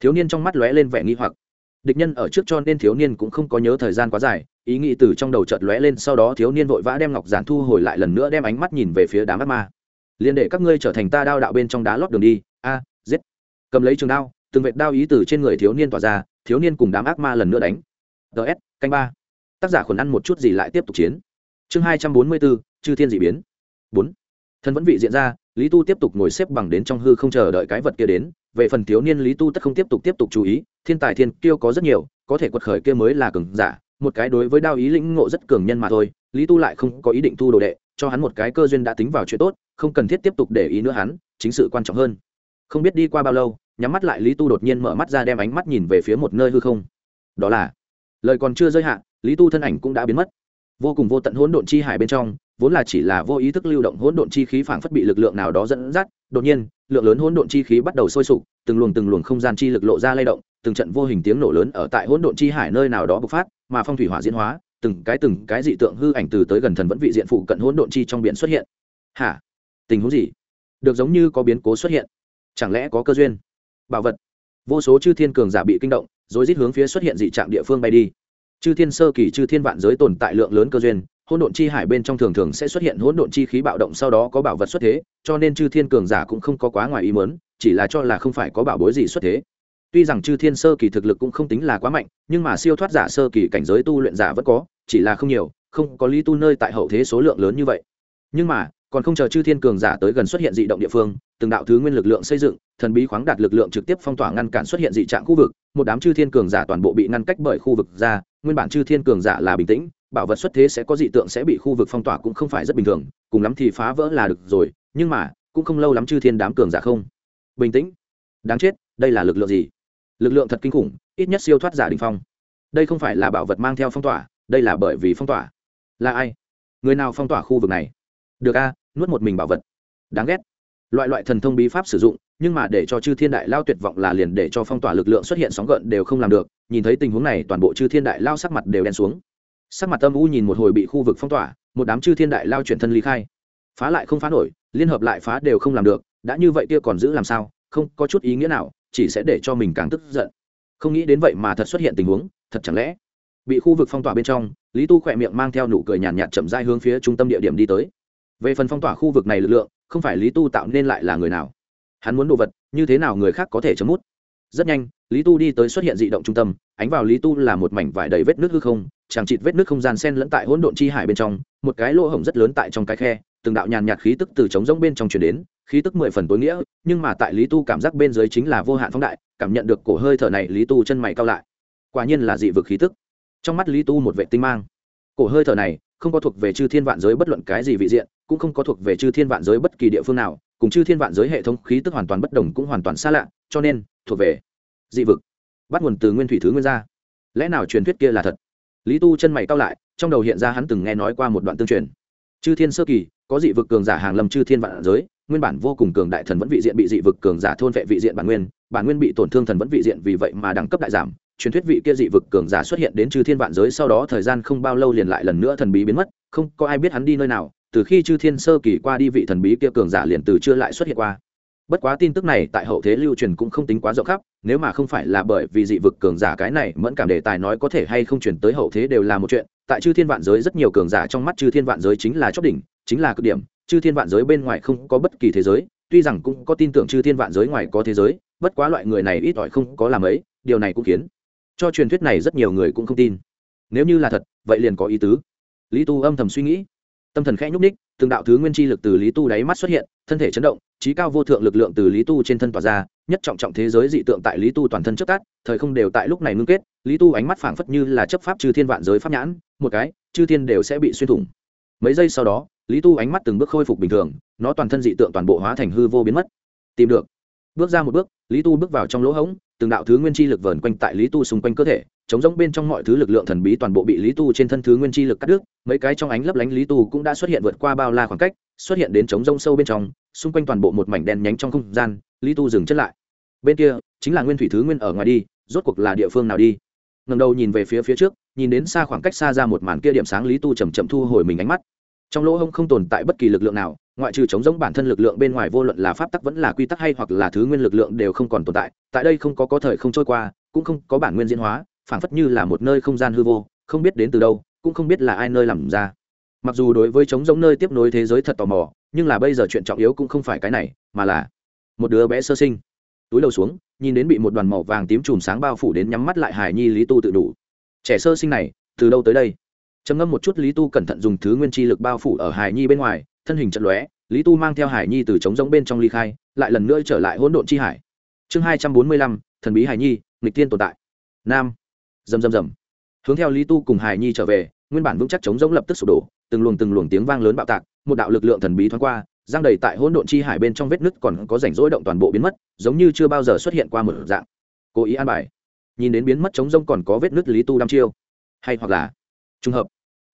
Thiếu niên trong mắt lóe lên vẻ nghi hoặc. Địch nhân ở trước cho nên thiếu niên cũng không có nhớ thời gian quá dài, ý nghĩ từ trong đầu chợt lóe lên, sau đó thiếu niên vội vã đem ngọc giản thu hồi lại lần nữa đem ánh mắt nhìn về phía đám ác ma. Liền để các ngươi trở thành ta đao đạo bên trong đá lót đường đi. A, giết. Cầm lấy trường đao, từng vệt đao ý từ trên người thiếu niên tỏa ra, thiếu niên cùng đám ác ma lần nữa đánh. Ts canh ba. Tác giả khuẩn ăn một chút gì lại tiếp tục chiến. Chương hai trăm bốn mươi bốn, chư thiên d ị biến. Bốn thân vẫn vị diện ra, lý tu tiếp tục ngồi xếp bằng đến trong hư không chờ đợi cái vật kia đến. Về phần thiếu niên lý tu tất không tiếp tục tiếp tục chú ý, thiên tài thiên kiêu có rất nhiều, có thể quật khởi kia mới là cường giả. Một cái đối với đao ý lĩnh ngộ rất cường nhân mà thôi, lý tu lại không có ý định thu đồ đệ, cho hắn một cái cơ duyên đã tính vào chuyện tốt, không cần thiết tiếp tục để ý nữa hắn, chính sự quan trọng hơn. Không biết đi qua bao lâu, nhắm mắt lại lý tu đột nhiên mở mắt ra đem ánh mắt nhìn về phía một nơi hư không. Đó là, lời còn chưa rơi hạ, lý tu thân ảnh cũng đã biến mất vô cùng vô tận hỗn độn chi hải bên trong, vốn là chỉ là vô ý thức lưu động hỗn độn chi khí phảng phất bị lực lượng nào đó dẫn dắt, đột nhiên, lượng lớn hỗn độn chi khí bắt đầu sôi sục, từng luồng từng luồng không gian chi lực lộ ra lay động, từng trận vô hình tiếng nổ lớn ở tại hỗn độn chi hải nơi nào đó bộc phát, mà phong thủy hỏa diễn hóa, từng cái từng cái dị tượng hư ảnh từ tới gần thần vẫn vị diện phụ cận hỗn độn chi trong biển xuất hiện. Hả? Tình huống gì? Được giống như có biến cố xuất hiện. Chẳng lẽ có cơ duyên? Bảo vật. Vô số chư thiên cường giả bị kinh động, rồi rít hướng phía xuất hiện dị trạng địa phương bay đi chư thiên sơ kỳ, chư thiên vạn giới tồn tại lượng lớn cơ duyên, hỗn độn chi hải bên trong thường thường sẽ xuất hiện hỗn độn chi khí bạo động, sau đó có bảo vật xuất thế, cho nên chư thiên cường giả cũng không có quá ngoài ý mớn chỉ là cho là không phải có bảo bối gì xuất thế. Tuy rằng chư thiên sơ kỳ thực lực cũng không tính là quá mạnh, nhưng mà siêu thoát giả sơ kỳ cảnh giới tu luyện giả vẫn có, chỉ là không nhiều, không có lý tu nơi tại hậu thế số lượng lớn như vậy. Nhưng mà, còn không chờ chư thiên cường giả tới gần xuất hiện dị động địa phương, từng đạo thứ nguyên lực lượng xây dựng, thần bí khoáng đạt lực lượng trực tiếp phong tỏa ngăn cản xuất hiện dị trạng khu vực, một đám chư thiên cường giả toàn bộ bị ngăn cách bởi khu vực ra nguyên bản chư thiên cường giả là bình tĩnh, bảo vật xuất thế sẽ có dị tượng sẽ bị khu vực phong tỏa cũng không phải rất bình thường, cùng lắm thì phá vỡ là được rồi, nhưng mà, cũng không lâu lắm chư thiên đám cường giả không. Bình tĩnh. Đáng chết, đây là lực lượng gì? Lực lượng thật kinh khủng, ít nhất siêu thoát giả đình phong. Đây không phải là bảo vật mang theo phong tỏa, đây là bởi vì phong tỏa. Là ai? Người nào phong tỏa khu vực này? Được a, nuốt một mình bảo vật. Đáng ghét loại loại thần thông bí pháp sử dụng, nhưng mà để cho chư thiên đại lao tuyệt vọng là liền để cho phong tỏa lực lượng xuất hiện sóng gợn đều không làm được, nhìn thấy tình huống này toàn bộ chư thiên đại lao sắc mặt đều đen xuống. Sắc mặt âm u nhìn một hồi bị khu vực phong tỏa, một đám chư thiên đại lao chuyển thân ly khai. Phá lại không phá nổi, liên hợp lại phá đều không làm được, đã như vậy kia còn giữ làm sao, không có chút ý nghĩa nào, chỉ sẽ để cho mình càng tức giận. Không nghĩ đến vậy mà thật xuất hiện tình huống, thật chẳng lẽ? Bị khu vực phong tỏa bên trong, lý tu khỏe miệng mang theo nụ cười nhàn nhạt chậm dai hướng phía trung tâm địa điểm đi tới về phần phong tỏa khu vực này lực lượng, không phải lý tu tạo nên lại là người nào? Hắn muốn đồ vật, như thế nào người khác có thể chấm mút? Rất nhanh, lý tu đi tới xuất hiện dị động trung tâm, ánh vào lý tu là một mảnh vải đầy vết nước hư không, chẳng chịt vết nước không gian sen lẫn tại hỗn độn chi hải bên trong, một cái lỗ hổng rất lớn tại trong cái khe, từng đạo nhàn nhạt khí tức từ trống rỗng bên trong truyền đến, khí tức mười phần tối nghĩa, nhưng mà tại lý tu cảm giác bên dưới chính là vô hạn phóng đại, cảm nhận được cổ hơi thở này, lý tu chân mày cao lại. Quả nhiên là dị vực khí tức. Trong mắt lý tu một vệ tinh mang. Cổ hơi thở này không có thuộc về chư thiên vạn giới bất luận cái gì vị diện cũng không có thuộc về chư thiên vạn giới bất kỳ địa phương nào, cùng chư thiên vạn giới hệ thống khí tức hoàn toàn bất đồng cũng hoàn toàn xa lạ, cho nên, thuộc về dị vực. Bắt nguồn từ nguyên thủy thứ nguyên gia. Lẽ nào truyền thuyết kia là thật? Lý tu chân mày cao lại, trong đầu hiện ra hắn từng nghe nói qua một đoạn tương truyền. Chư thiên sơ kỳ, có dị vực cường giả hàng lâm chư thiên vạn giới, nguyên bản vô cùng cường đại thần vẫn vị diện bị dị vực cường giả thôn vệ vị diện bản nguyên bản nguyên bị tổn thương thần vẫn vị diện vì vậy mà đẳng cấp đại giảm. Truyền thuyết vị kia dị vực cường giả xuất hiện đến chư thiên vạn giới sau đó thời gian không bao lâu liền lại lần nữa thần bí biến mất, không có ai biết hắn đi nơi nào từ khi chư thiên sơ kỳ qua đi vị thần bí kia cường giả liền từ chưa lại xuất hiện qua. Bất quá tin tức này tại hậu thế lưu truyền cũng không tính quá rộng khắp, nếu mà không phải là bởi vì dị vực cường giả cái này mẫn cảm đề tài nói có thể hay không truyền tới hậu thế đều là một chuyện, tại chư thiên vạn giới rất nhiều cường giả trong mắt chư thiên vạn giới chính là chót đỉnh, chính là cực điểm, chư thiên vạn giới bên ngoài không có bất kỳ thế giới, tuy rằng cũng có tin tưởng chư thiên vạn giới ngoài có thế giới, bất quá loại người này ít ỏi không có làm ấy, điều này cũng khiến cho truyền thuyết này rất nhiều người cũng không tin. Nếu như là thật, vậy liền có ý tứ. Lý tu âm thầm suy nghĩ tâm thần khẽ nhúc ních từng đạo thứ nguyên chi lực từ lý tu đáy mắt xuất hiện, thân thể chấn động, trí cao vô thượng lực lượng từ lý tu trên thân tỏa ra, nhất trọng trọng thế giới dị tượng tại lý tu toàn thân trước tát thời không đều tại lúc này ngưng kết, lý tu ánh mắt phảng phất như là chấp pháp chư thiên vạn giới pháp nhãn, một cái, chư thiên đều sẽ bị xuyên thủng. Mấy giây sau đó, lý tu ánh mắt từng bước khôi phục bình thường, nó toàn thân dị tượng toàn bộ hóa thành hư vô biến mất. Tìm được. Bước ra một bước, lý tu bước vào trong lỗ hống từng đạo thứ nguyên chi lực vờn quanh tại lý tu xung quanh cơ thể chống giống bên trong mọi thứ lực lượng thần bí toàn bộ bị lý tu trên thân thứ nguyên chi lực cắt đứt, mấy cái trong ánh lấp lánh lý tu cũng đã xuất hiện vượt qua bao la khoảng cách, xuất hiện đến chống rông sâu bên trong, xung quanh toàn bộ một mảnh đen nhánh trong không gian, lý tu dừng chất lại. Bên kia, chính là nguyên thủy thứ nguyên ở ngoài đi, rốt cuộc là địa phương nào đi? Ngầm đầu nhìn về phía phía trước, nhìn đến xa khoảng cách xa ra một màn kia điểm sáng, lý tu chầm chậm thu hồi mình ánh mắt. Trong lỗ hông không tồn tại bất kỳ lực lượng nào, ngoại trừ chống giống bản thân lực lượng bên ngoài vô luận là pháp tắc vẫn là quy tắc hay hoặc là thứ nguyên lực lượng đều không còn tồn tại tại đây không có có thời không trôi qua, cũng không có bản nguyên diễn hóa phảng phất như là một nơi không gian hư vô, không biết đến từ đâu, cũng không biết là ai nơi làm ra. Mặc dù đối với chống giống nơi tiếp nối thế giới thật tò mò, nhưng là bây giờ chuyện trọng yếu cũng không phải cái này, mà là một đứa bé sơ sinh. Túi đầu xuống, nhìn đến bị một đoàn màu vàng tím chùm sáng bao phủ đến nhắm mắt lại hải nhi lý tu tự đủ. Trẻ sơ sinh này, từ đâu tới đây? Trầm ngâm một chút lý tu cẩn thận dùng thứ nguyên chi lực bao phủ ở hải nhi bên ngoài, thân hình trận lóe, lý tu mang theo hải nhi từ trống giống bên trong ly khai, lại lần nữa trở lại hỗn độn chi hải. Chương hai trăm bốn mươi lăm, thần bí hải nhi, nghịch tiên tồn tại. Nam rầm rầm rầm. Hướng theo lý tu cùng hải nhi trở về, nguyên bản vững chắc chống giống lập tức sụp đổ, từng luồng từng luồng tiếng vang lớn bạo tạc, một đạo lực lượng thần bí thoáng qua, giang đầy tại hỗn độn chi hải bên trong vết nứt còn có rảnh rỗi động toàn bộ biến mất, giống như chưa bao giờ xuất hiện qua một dạng. Cố ý an bài. Nhìn đến biến mất chống rông còn có vết nứt lý tu đăm chiêu. Hay hoặc là trùng hợp.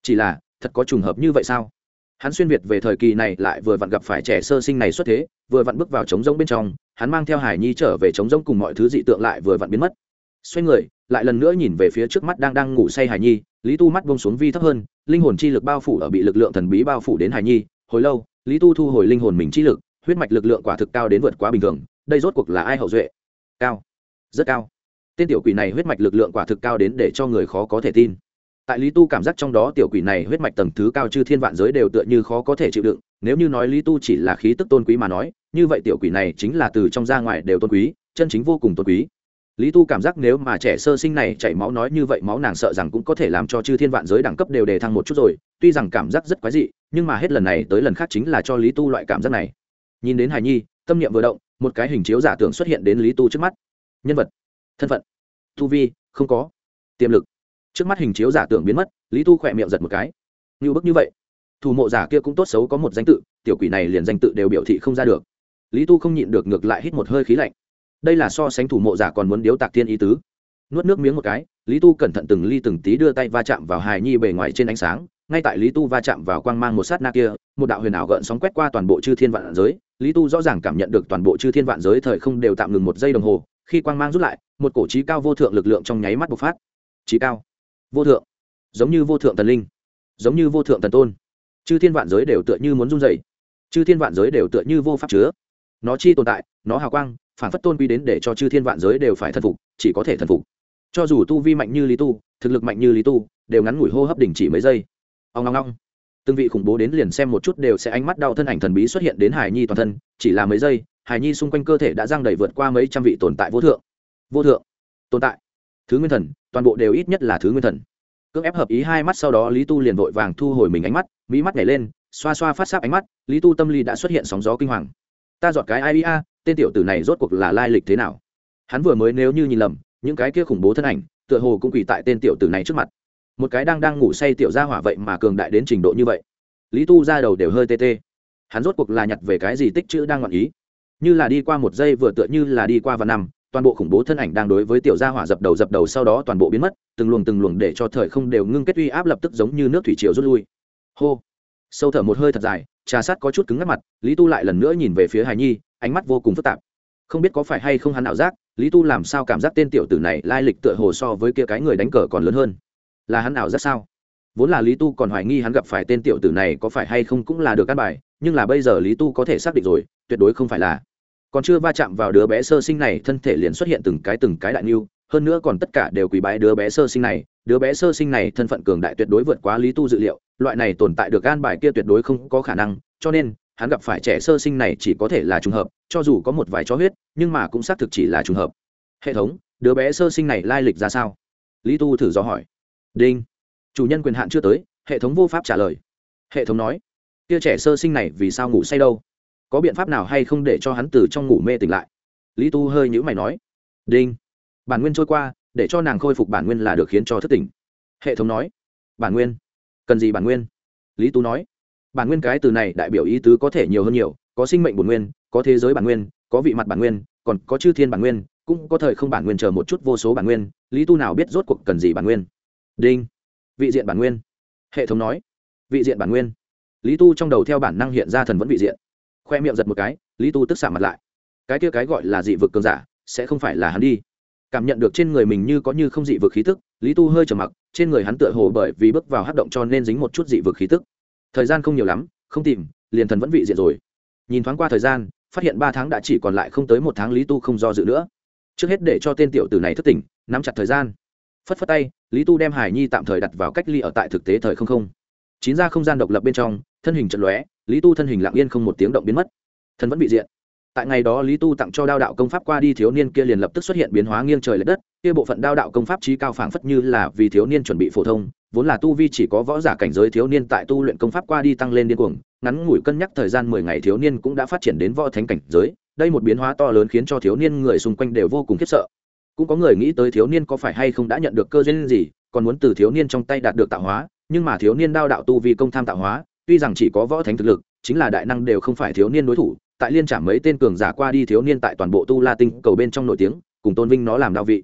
Chỉ là, thật có trùng hợp như vậy sao? Hắn xuyên việt về thời kỳ này lại vừa vặn gặp phải trẻ sơ sinh này xuất thế, vừa vặn bước vào trống rông bên trong, hắn mang theo hải nhi trở về trống rông cùng mọi thứ dị tượng lại vừa vặn biến mất xoay người, lại lần nữa nhìn về phía trước mắt đang đang ngủ say Hải nhi, lý tu mắt bông xuống vi thấp hơn, linh hồn chi lực bao phủ ở bị lực lượng thần bí bao phủ đến Hải nhi, hồi lâu, lý tu thu hồi linh hồn mình chi lực, huyết mạch lực lượng quả thực cao đến vượt quá bình thường, đây rốt cuộc là ai hậu duệ? Cao. Rất cao. Tên tiểu quỷ này huyết mạch lực lượng quả thực cao đến để cho người khó có thể tin. Tại lý tu cảm giác trong đó tiểu quỷ này huyết mạch tầng thứ cao chư thiên vạn giới đều tựa như khó có thể chịu đựng, nếu như nói lý tu chỉ là khí tức tôn quý mà nói, như vậy tiểu quỷ này chính là từ trong ra ngoài đều tôn quý, chân chính vô cùng tôn quý lý tu cảm giác nếu mà trẻ sơ sinh này chảy máu nói như vậy máu nàng sợ rằng cũng có thể làm cho chư thiên vạn giới đẳng cấp đều đề thăng một chút rồi, tuy rằng cảm giác rất quái dị, nhưng mà hết lần này tới lần khác chính là cho lý tu loại cảm giác này. Nhìn đến hài nhi, tâm niệm vừa động, một cái hình chiếu giả tưởng xuất hiện đến lý tu trước mắt. Nhân vật, thân phận, tu vi, không có, tiềm lực. Trước mắt hình chiếu giả tưởng biến mất, lý tu khỏe miệng giật một cái. Như bức như vậy, thủ mộ giả kia cũng tốt xấu có một danh tự, tiểu quỷ này liền danh tự đều biểu thị không ra được. Lý tu không nhịn được ngược lại hít một hơi khí lạnh đây là so sánh thủ mộ giả còn muốn điếu tạc tiên ý tứ. Nuốt nước miếng một cái, lý tu cẩn thận từng ly từng tí đưa tay va chạm vào hài nhi bề ngoài trên ánh sáng. Ngay tại lý tu va chạm vào quang mang một sát na kia, một đạo huyền ảo gợn sóng quét qua toàn bộ chư thiên vạn giới. Lý tu rõ ràng cảm nhận được toàn bộ chư thiên vạn giới thời không đều tạm ngừng một giây đồng hồ. Khi quang mang rút lại, một cổ trí cao vô thượng lực lượng trong nháy mắt bộc phát. Trí cao, vô thượng, giống như vô thượng thần linh, giống như vô thượng thần tôn. Chư thiên vạn giới đều tựa như muốn run dày chư thiên vạn giới đều tựa như vô pháp chứa. Nó chi tồn tại, nó hào quang phản phất tôn quy đến để cho chư thiên vạn giới đều phải thần phục, chỉ có thể thần phục. Cho dù tu vi mạnh như lý tu, thực lực mạnh như lý tu, đều ngắn ngủi hô hấp đỉnh chỉ mấy giây. Ông long long từng vị khủng bố đến liền xem một chút đều sẽ ánh mắt đau thân ảnh thần bí xuất hiện đến hải nhi toàn thân, chỉ là mấy giây, hải nhi xung quanh cơ thể đã giang đầy vượt qua mấy trăm vị tồn tại vô thượng. Vô thượng. Tồn tại. Thứ nguyên thần, toàn bộ đều ít nhất là thứ nguyên thần. Cưỡng ép hợp ý hai mắt sau đó lý tu liền vội vàng thu hồi mình ánh mắt, mỹ mắt nhảy lên, xoa xoa phát sáp ánh mắt, lý tu tâm lý đã xuất hiện sóng gió kinh hoàng. Ta dọn cái ai a tên tiểu tử này rốt cuộc là lai lịch thế nào? Hắn vừa mới nếu như nhìn lầm, những cái kia khủng bố thân ảnh, tựa hồ cũng quỳ tại tên tiểu tử này trước mặt. Một cái đang đang ngủ say tiểu ra hỏa vậy mà cường đại đến trình độ như vậy. Lý tu ra đầu đều hơi tê tê. Hắn rốt cuộc là nhặt về cái gì tích chữ đang ngọn ý? Như là đi qua một giây vừa tựa như là đi qua và năm, toàn bộ khủng bố thân ảnh đang đối với tiểu gia hỏa dập đầu dập đầu sau đó toàn bộ biến mất, từng luồng từng luồng để cho thời không đều ngưng kết uy áp lập tức giống như nước thủy triều rút lui. Hô. Sâu thở một hơi thật dài, trà sát có chút cứng ngắt mặt, lý tu lại lần nữa nhìn về phía hài nhi ánh mắt vô cùng phức tạp. Không biết có phải hay không hắn ảo giác, lý tu làm sao cảm giác tên tiểu tử này lai lịch tựa hồ so với kia cái người đánh cờ còn lớn hơn? Là hắn ảo giác sao? Vốn là lý tu còn hoài nghi hắn gặp phải tên tiểu tử này có phải hay không cũng là được căn bài, nhưng là bây giờ lý tu có thể xác định rồi, tuyệt đối không phải là. Còn chưa va chạm vào đứa bé sơ sinh này, thân thể liền xuất hiện từng cái từng cái đại niu hơn nữa còn tất cả đều quỳ bái đứa bé sơ sinh này. Đứa bé sơ sinh này thân phận cường đại tuyệt đối vượt quá lý tu dự liệu, loại này tồn tại được gan bài kia tuyệt đối không có khả năng, cho nên hắn gặp phải trẻ sơ sinh này chỉ có thể là trùng hợp, cho dù có một vài chó huyết, nhưng mà cũng xác thực chỉ là trùng hợp. Hệ thống, đứa bé sơ sinh này lai lịch ra sao? Lý tu thử dò hỏi. Đinh. Chủ nhân quyền hạn chưa tới, hệ thống vô pháp trả lời. Hệ thống nói, kia trẻ sơ sinh này vì sao ngủ say đâu? Có biện pháp nào hay không để cho hắn từ trong ngủ mê tỉnh lại? Lý tu hơi nhữ mày nói, đinh. Bản nguyên trôi qua, để cho nàng khôi phục bản nguyên là được khiến cho thất tỉnh. Hệ thống nói, bản nguyên? Cần gì bản nguyên? Lý tu nói bản nguyên cái từ này đại biểu ý tứ có thể nhiều hơn nhiều, có sinh mệnh bản nguyên, có thế giới bản nguyên, có vị mặt bản nguyên, còn có chư thiên bản nguyên, cũng có thời không bản nguyên chờ một chút vô số bản nguyên, lý tu nào biết rốt cuộc cần gì bản nguyên? Đinh. Vị diện bản nguyên. Hệ thống nói. Vị diện bản nguyên. Lý tu trong đầu theo bản năng hiện ra thần vẫn vị diện. Khoe miệng giật một cái, lý tu tức xả mặt lại. Cái kia cái gọi là dị vực cường giả, sẽ không phải là hắn đi. Cảm nhận được trên người mình như có như không dị vực khí tức, lý tu hơi trầm mặc, trên người hắn tựa hồ bởi vì bước vào hát động cho nên dính một chút dị vực khí tức thời gian không nhiều lắm, không tìm, liền thần vẫn vị diện rồi. Nhìn thoáng qua thời gian, phát hiện ba tháng đã chỉ còn lại không tới một tháng lý tu không do dự nữa. Trước hết để cho tên tiểu tử này thất tỉnh, nắm chặt thời gian. Phất phất tay, lý tu đem hải nhi tạm thời đặt vào cách ly ở tại thực tế thời không không. Chín ra không gian độc lập bên trong, thân hình trận lóe, lý tu thân hình lặng yên không một tiếng động biến mất. Thần vẫn bị diện. Tại ngày đó lý tu tặng cho đao đạo công pháp qua đi thiếu niên kia liền lập tức xuất hiện biến hóa nghiêng trời l ệ đất, kia bộ phận đao đạo công pháp trí cao phảng phất như là vì thiếu niên chuẩn bị phổ thông vốn là tu vi chỉ có võ giả cảnh giới thiếu niên tại tu luyện công pháp qua đi tăng lên điên cuồng, ngắn ngủi cân nhắc thời gian mười ngày thiếu niên cũng đã phát triển đến võ thánh cảnh giới, đây một biến hóa to lớn khiến cho thiếu niên người xung quanh đều vô cùng khiếp sợ. Cũng có người nghĩ tới thiếu niên có phải hay không đã nhận được cơ duyên gì, còn muốn từ thiếu niên trong tay đạt được tạo hóa, nhưng mà thiếu niên đao đạo tu vi công tham tạo hóa, tuy rằng chỉ có võ thánh thực lực, chính là đại năng đều không phải thiếu niên đối thủ, tại liên trả mấy tên cường giả qua đi thiếu niên tại toàn bộ tu la tinh cầu bên trong nổi tiếng, cùng tôn vinh nó làm đạo vị.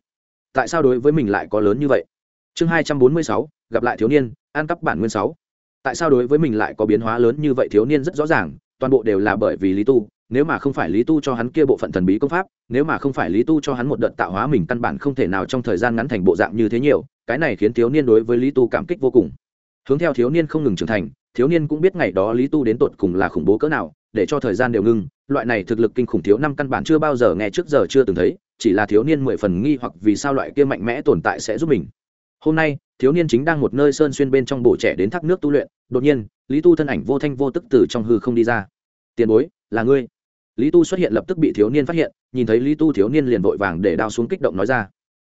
Tại sao đối với mình lại có lớn như vậy? Chương hai trăm bốn mươi sáu gặp lại thiếu niên, ăn cắp bản nguyên sáu. Tại sao đối với mình lại có biến hóa lớn như vậy thiếu niên rất rõ ràng, toàn bộ đều là bởi vì lý tu, nếu mà không phải lý tu cho hắn kia bộ phận thần bí công pháp, nếu mà không phải lý tu cho hắn một đợt tạo hóa mình căn bản không thể nào trong thời gian ngắn thành bộ dạng như thế nhiều, cái này khiến thiếu niên đối với lý tu cảm kích vô cùng. Hướng theo thiếu niên không ngừng trưởng thành, thiếu niên cũng biết ngày đó lý tu đến tột cùng là khủng bố cỡ nào, để cho thời gian đều ngưng, loại này thực lực kinh khủng thiếu năm căn bản chưa bao giờ nghe trước giờ chưa từng thấy, chỉ là thiếu niên mười phần nghi hoặc vì sao loại kia mạnh mẽ tồn tại sẽ giúp mình. Hôm nay thiếu niên chính đang một nơi sơn xuyên bên trong bổ trẻ đến thác nước tu luyện, đột nhiên, lý tu thân ảnh vô thanh vô tức từ trong hư không đi ra. Tiền bối, là ngươi. Lý tu xuất hiện lập tức bị thiếu niên phát hiện, nhìn thấy lý tu thiếu niên liền vội vàng để đao xuống kích động nói ra,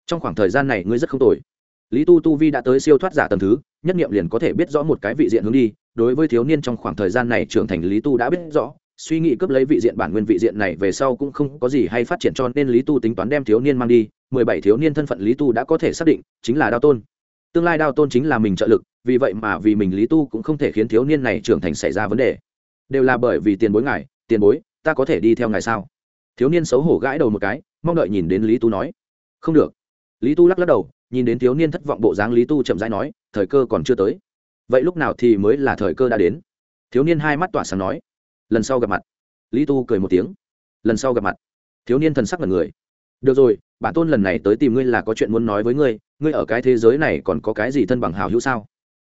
trong khoảng thời gian này ngươi rất không tồi. Lý tu tu vi đã tới siêu thoát giả tầm thứ, nhất nghiệm liền có thể biết rõ một cái vị diện hướng đi, đối với thiếu niên trong khoảng thời gian này trưởng thành lý tu đã biết rõ, suy nghĩ cướp lấy vị diện bản nguyên vị diện này về sau cũng không có gì hay phát triển cho nên lý tu tính toán đem thiếu niên mang đi, mười bảy thiếu niên thân phận lý tu đã có thể xác định, chính là đao tôn tương lai đao tôn chính là mình trợ lực, vì vậy mà vì mình lý tu cũng không thể khiến thiếu niên này trưởng thành xảy ra vấn đề. Đều là bởi vì tiền bối ngài, tiền bối, ta có thể đi theo ngài sao? Thiếu niên xấu hổ gãi đầu một cái, mong đợi nhìn đến lý tu nói. Không được. Lý tu lắc lắc đầu, nhìn đến thiếu niên thất vọng bộ dáng lý tu chậm rãi nói, thời cơ còn chưa tới. Vậy lúc nào thì mới là thời cơ đã đến? Thiếu niên hai mắt tỏa sáng nói. Lần sau gặp mặt. Lý tu cười một tiếng. Lần sau gặp mặt. Thiếu niên thần sắc là người được rồi, bản tôn lần này tới tìm ngươi là có chuyện muốn nói với ngươi ngươi ở cái thế giới này còn có cái gì thân bằng hào hữu sao?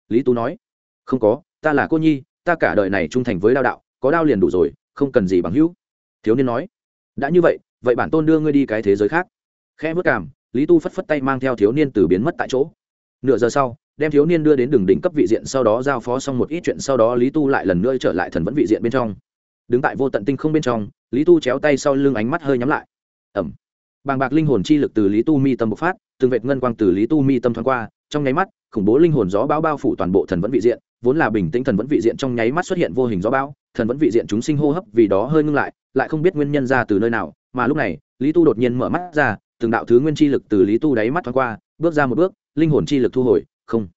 Lý tu nói. Không có, ta là cô nhi, ta cả đời này trung thành với đao đạo, có đao liền đủ rồi, không cần gì bằng hữu. Thiếu niên nói. Đã như vậy vậy bản tôn đưa ngươi đi cái thế giới khác. Khẽ vớt cảm, lý tu phất phất tay mang theo thiếu niên từ biến mất tại chỗ. Nửa giờ sau, đem thiếu niên đưa đến đường đỉnh cấp vị diện, sau đó giao phó xong một ít chuyện, sau đó lý tu lại lần nữa trở lại thần vẫn vị diện bên trong. Đứng tại vô tận tinh không bên trong, lý tu chéo tay sau lưng ánh mắt hơi nhắm lại. Ẩm bàng bạc linh hồn chi lực từ lý tu mi tâm bộc phát, từng vệt ngân quang từ lý tu mi tâm thoáng qua, trong nháy mắt, khủng bố linh hồn gió bão bao phủ toàn bộ thần vẫn vị diện, vốn là bình tĩnh thần vẫn vị diện trong nháy mắt xuất hiện vô hình gió bão, thần vẫn vị diện chúng sinh hô hấp vì đó hơi ngưng lại lại không biết nguyên nhân ra từ nơi nào, mà lúc này, lý tu đột nhiên mở mắt ra, từng đạo thứ nguyên chi lực từ lý tu đáy mắt thoáng qua, bước ra một bước, linh hồn chi lực thu hồi, không.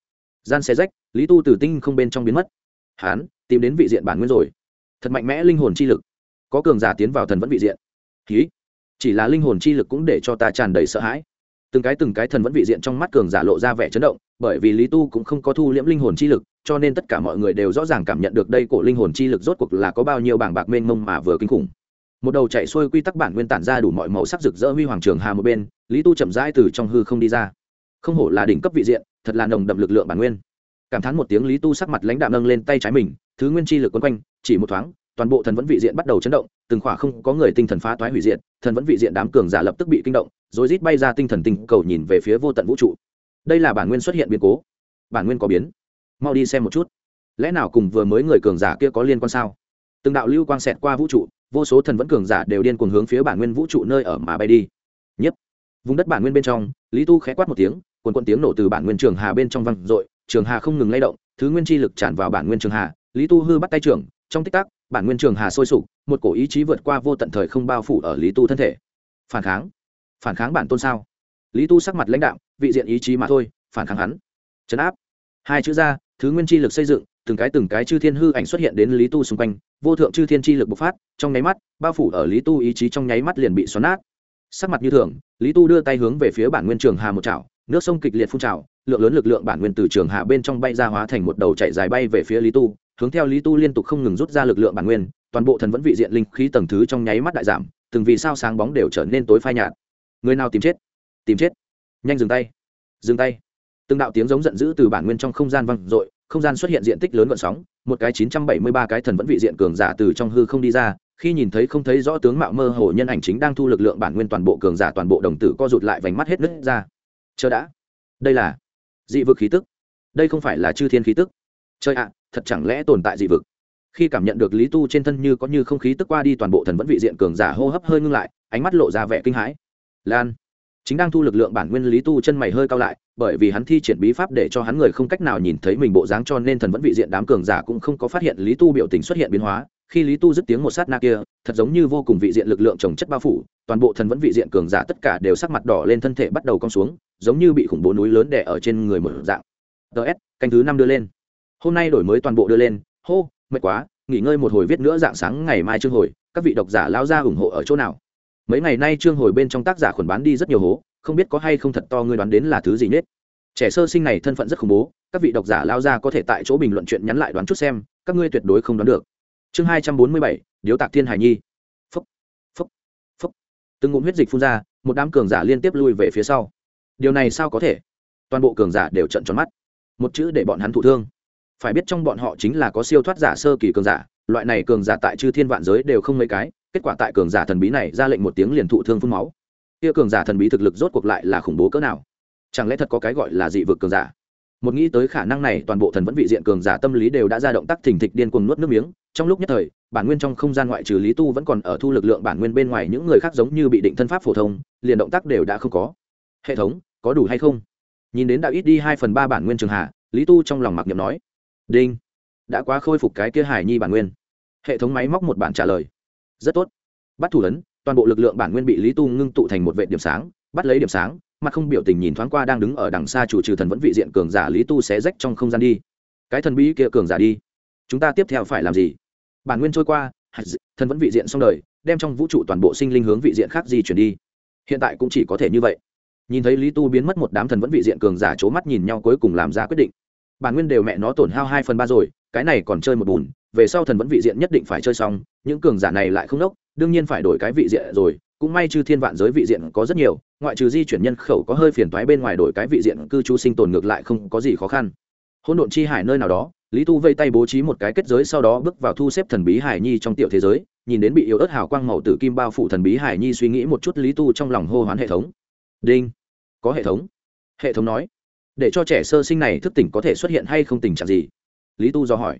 Gian xe rách, lý tu từ tinh không bên trong biến mất. Hán, tìm đến vị diện bản nguyên rồi. Thật mạnh mẽ linh hồn chi lực. Có cường giả tiến vào thần vẫn vị diện. Ký chỉ là linh hồn chi lực cũng để cho ta tràn đầy sợ hãi. Từng cái từng cái thần vẫn vị diện trong mắt cường giả lộ ra vẻ chấn động, bởi vì lý tu cũng không có thu liễm linh hồn chi lực, cho nên tất cả mọi người đều rõ ràng cảm nhận được đây cổ linh hồn chi lực rốt cuộc là có bao nhiêu bảng bạc mênh mông mà vừa kinh khủng. Một đầu chạy xuôi quy tắc bản nguyên tản ra đủ mọi màu sắc rực rỡ huy hoàng trường hà một bên, lý tu chậm rãi từ trong hư không đi ra. Không hổ là đỉnh cấp vị diện, thật là nồng đậm lực lượng bản nguyên. Cảm thán một tiếng, lý tu sắc mặt lãnh đạm nâng lên tay trái mình, thứ nguyên chi lực quấn quanh, chỉ một thoáng, toàn bộ thần vẫn vị diện bắt đầu chấn động từng khỏa không có người tinh thần phá toái hủy diện thần vẫn vị diện đám cường giả lập tức bị kinh động, rồi rít bay ra tinh thần tinh cầu nhìn về phía vô tận vũ trụ. Đây là bản nguyên xuất hiện biến cố. Bản nguyên có biến. Mau đi xem một chút. Lẽ nào cùng vừa mới người cường giả kia có liên quan sao? Từng đạo lưu quang xẹt qua vũ trụ, vô số thần vẫn cường giả đều điên cuồng hướng phía bản nguyên vũ trụ nơi ở mà bay đi. Nhất vùng đất bản nguyên bên trong, lý tu khẽ quát một tiếng quần quần tiếng nổ từ bản nguyên trường hà bên trong văng dội, trường hà không ngừng lay động, thứ nguyên chi lực tràn vào bản nguyên trường hà, lý tu hư bắt tay trưởng, trong tích tắc bản nguyên trường hà sôi sục, một cổ ý chí vượt qua vô tận thời không bao phủ ở lý tu thân thể. Phản kháng. Phản kháng bản tôn sao? Lý tu sắc mặt lãnh đạo vị diện ý chí mà thôi, phản kháng hắn. Chấn áp. Hai chữ ra, thứ nguyên chi lực xây dựng, từng cái từng cái chư thiên hư ảnh xuất hiện đến lý tu xung quanh, vô thượng chư thiên chi lực bộc phát, trong nháy mắt, bao phủ ở lý tu ý chí trong nháy mắt liền bị xoắn nát. Sắc mặt như thường, lý tu đưa tay hướng về phía bản nguyên trường hà một chảo, nước sông kịch liệt phun trào, lượng lớn lực lượng bản nguyên từ trường hà bên trong bay ra hóa thành một đầu chạy dài bay về phía lý tu hướng theo lý tu liên tục không ngừng rút ra lực lượng bản nguyên, toàn bộ thần vẫn vị diện linh khí tầng thứ trong nháy mắt đại giảm, từng vì sao sáng bóng đều trở nên tối phai nhạt. Người nào tìm chết? Tìm chết. Nhanh dừng tay. Dừng tay. Từng đạo tiếng giống giận dữ từ bản nguyên trong không gian vang dội, không gian xuất hiện diện tích lớn gợn sóng, một cái chín trăm bảy mươi ba cái thần vẫn vị diện cường giả từ trong hư không đi ra, khi nhìn thấy không thấy rõ tướng mạo mơ hồ nhân ảnh chính đang thu lực lượng bản nguyên toàn bộ cường giả toàn bộ đồng tử co rụt lại vành mắt hết nứt ra. Chờ đã. Đây là dị vực khí tức. Đây không phải là chư thiên khí tức chơi ạ, thật chẳng lẽ tồn tại dị vực? Khi cảm nhận được lý tu trên thân như có như không khí tức qua đi toàn bộ thần vẫn vị diện cường giả hô hấp hơi ngưng lại, ánh mắt lộ ra vẻ kinh hãi. Lan, chính đang thu lực lượng bản nguyên lý tu chân mày hơi cao lại, bởi vì hắn thi triển bí pháp để cho hắn người không cách nào nhìn thấy mình bộ dáng cho nên thần vẫn vị diện đám cường giả cũng không có phát hiện lý tu biểu tình xuất hiện biến hóa. Khi lý tu dứt tiếng một sát na kia, thật giống như vô cùng vị diện lực lượng trồng chất bao phủ, toàn bộ thần vẫn vị diện cường giả tất cả đều sắc mặt đỏ lên thân thể bắt đầu cong xuống, giống như bị khủng bố núi lớn đè ở trên người một dạng. Ts canh thứ năm đưa lên hôm nay đổi mới toàn bộ đưa lên. Hô, mệt quá, nghỉ ngơi một hồi viết nữa dạng sáng ngày mai chương hồi, các vị độc giả lao ra ủng hộ ở chỗ nào? Mấy ngày nay chương hồi bên trong tác giả khuẩn bán đi rất nhiều hố, không biết có hay không thật to ngươi đoán đến là thứ gì nhất trẻ sơ sinh này thân phận rất khủng bố, các vị độc giả lao ra có thể tại chỗ bình luận chuyện nhắn lại đoán chút xem, các ngươi tuyệt đối không đoán được. Chương hai trăm bốn mươi bảy, điếu tạc thiên hải nhi. Từng ngụm huyết dịch phun ra, một đám cường giả liên tiếp lui về phía sau. Điều này sao có thể? Toàn bộ cường giả đều trận tròn mắt. Một chữ để bọn hắn thụ thương phải biết trong bọn họ chính là có siêu thoát giả sơ kỳ cường giả, loại này cường giả tại chư thiên vạn giới đều không mấy cái, kết quả tại cường giả thần bí này ra lệnh một tiếng liền thụ thương phun máu. Kia cường giả thần bí thực lực rốt cuộc lại là khủng bố cỡ nào? Chẳng lẽ thật có cái gọi là dị vực cường giả? Một nghĩ tới khả năng này, toàn bộ thần vẫn vị diện cường giả tâm lý đều đã ra động tác thình thịch điên cuồng nuốt nước miếng. Trong lúc nhất thời, bản nguyên trong không gian ngoại trừ lý tu vẫn còn ở thu lực lượng bản nguyên bên ngoài những người khác giống như bị định thân pháp phổ thông, liền động tác đều đã không có. Hệ thống, có đủ hay không? Nhìn đến đã ít đi hai phần ba bản nguyên trường hạ, lý tu trong lòng mặc niệm nói đinh. Đã quá khôi phục cái kia hải nhi bản nguyên. Hệ thống máy móc một bản trả lời. Rất tốt. Bắt thủ lớn, toàn bộ lực lượng bản nguyên bị lý tu ngưng tụ thành một vệ điểm sáng, bắt lấy điểm sáng mặt không biểu tình nhìn thoáng qua đang đứng ở đằng xa chủ trừ thần vẫn vị diện cường giả lý tu xé rách trong không gian đi. Cái thần bí kia cường giả đi. Chúng ta tiếp theo phải làm gì? Bản nguyên trôi qua thần vẫn vị diện xong đời, đem trong vũ trụ toàn bộ sinh linh hướng vị diện khác di chuyển đi. Hiện tại cũng chỉ có thể như vậy. Nhìn thấy lý tu biến mất một đám thần vẫn vị diện cường giả c h ố mắt nhìn nhau cuối cùng làm ra quyết định bản nguyên đều mẹ nó tổn hao hai phần ba rồi, cái này còn chơi một bùn, về sau thần vẫn vị diện nhất định phải chơi xong, những cường giả này lại không đốc, đương nhiên phải đổi cái vị diện rồi, cũng may chư thiên vạn giới vị diện có rất nhiều, ngoại trừ di chuyển nhân khẩu có hơi phiền toái bên ngoài đổi cái vị diện cư trú sinh tồn ngược lại không có gì khó khăn. Hỗn độn chi hải nơi nào đó, lý tu vây tay bố trí một cái kết giới sau đó bước vào thu xếp thần bí hải nhi trong tiểu thế giới, nhìn đến bị yếu ớt hào quang màu tử kim bao phủ thần bí hải nhi suy nghĩ một chút lý tu trong lòng hô hoán hệ thống. Đinh. Có hệ thống. Hệ thống nói để cho trẻ sơ sinh này thức tỉnh có thể xuất hiện hay không tình trạng gì? Lý tu do hỏi.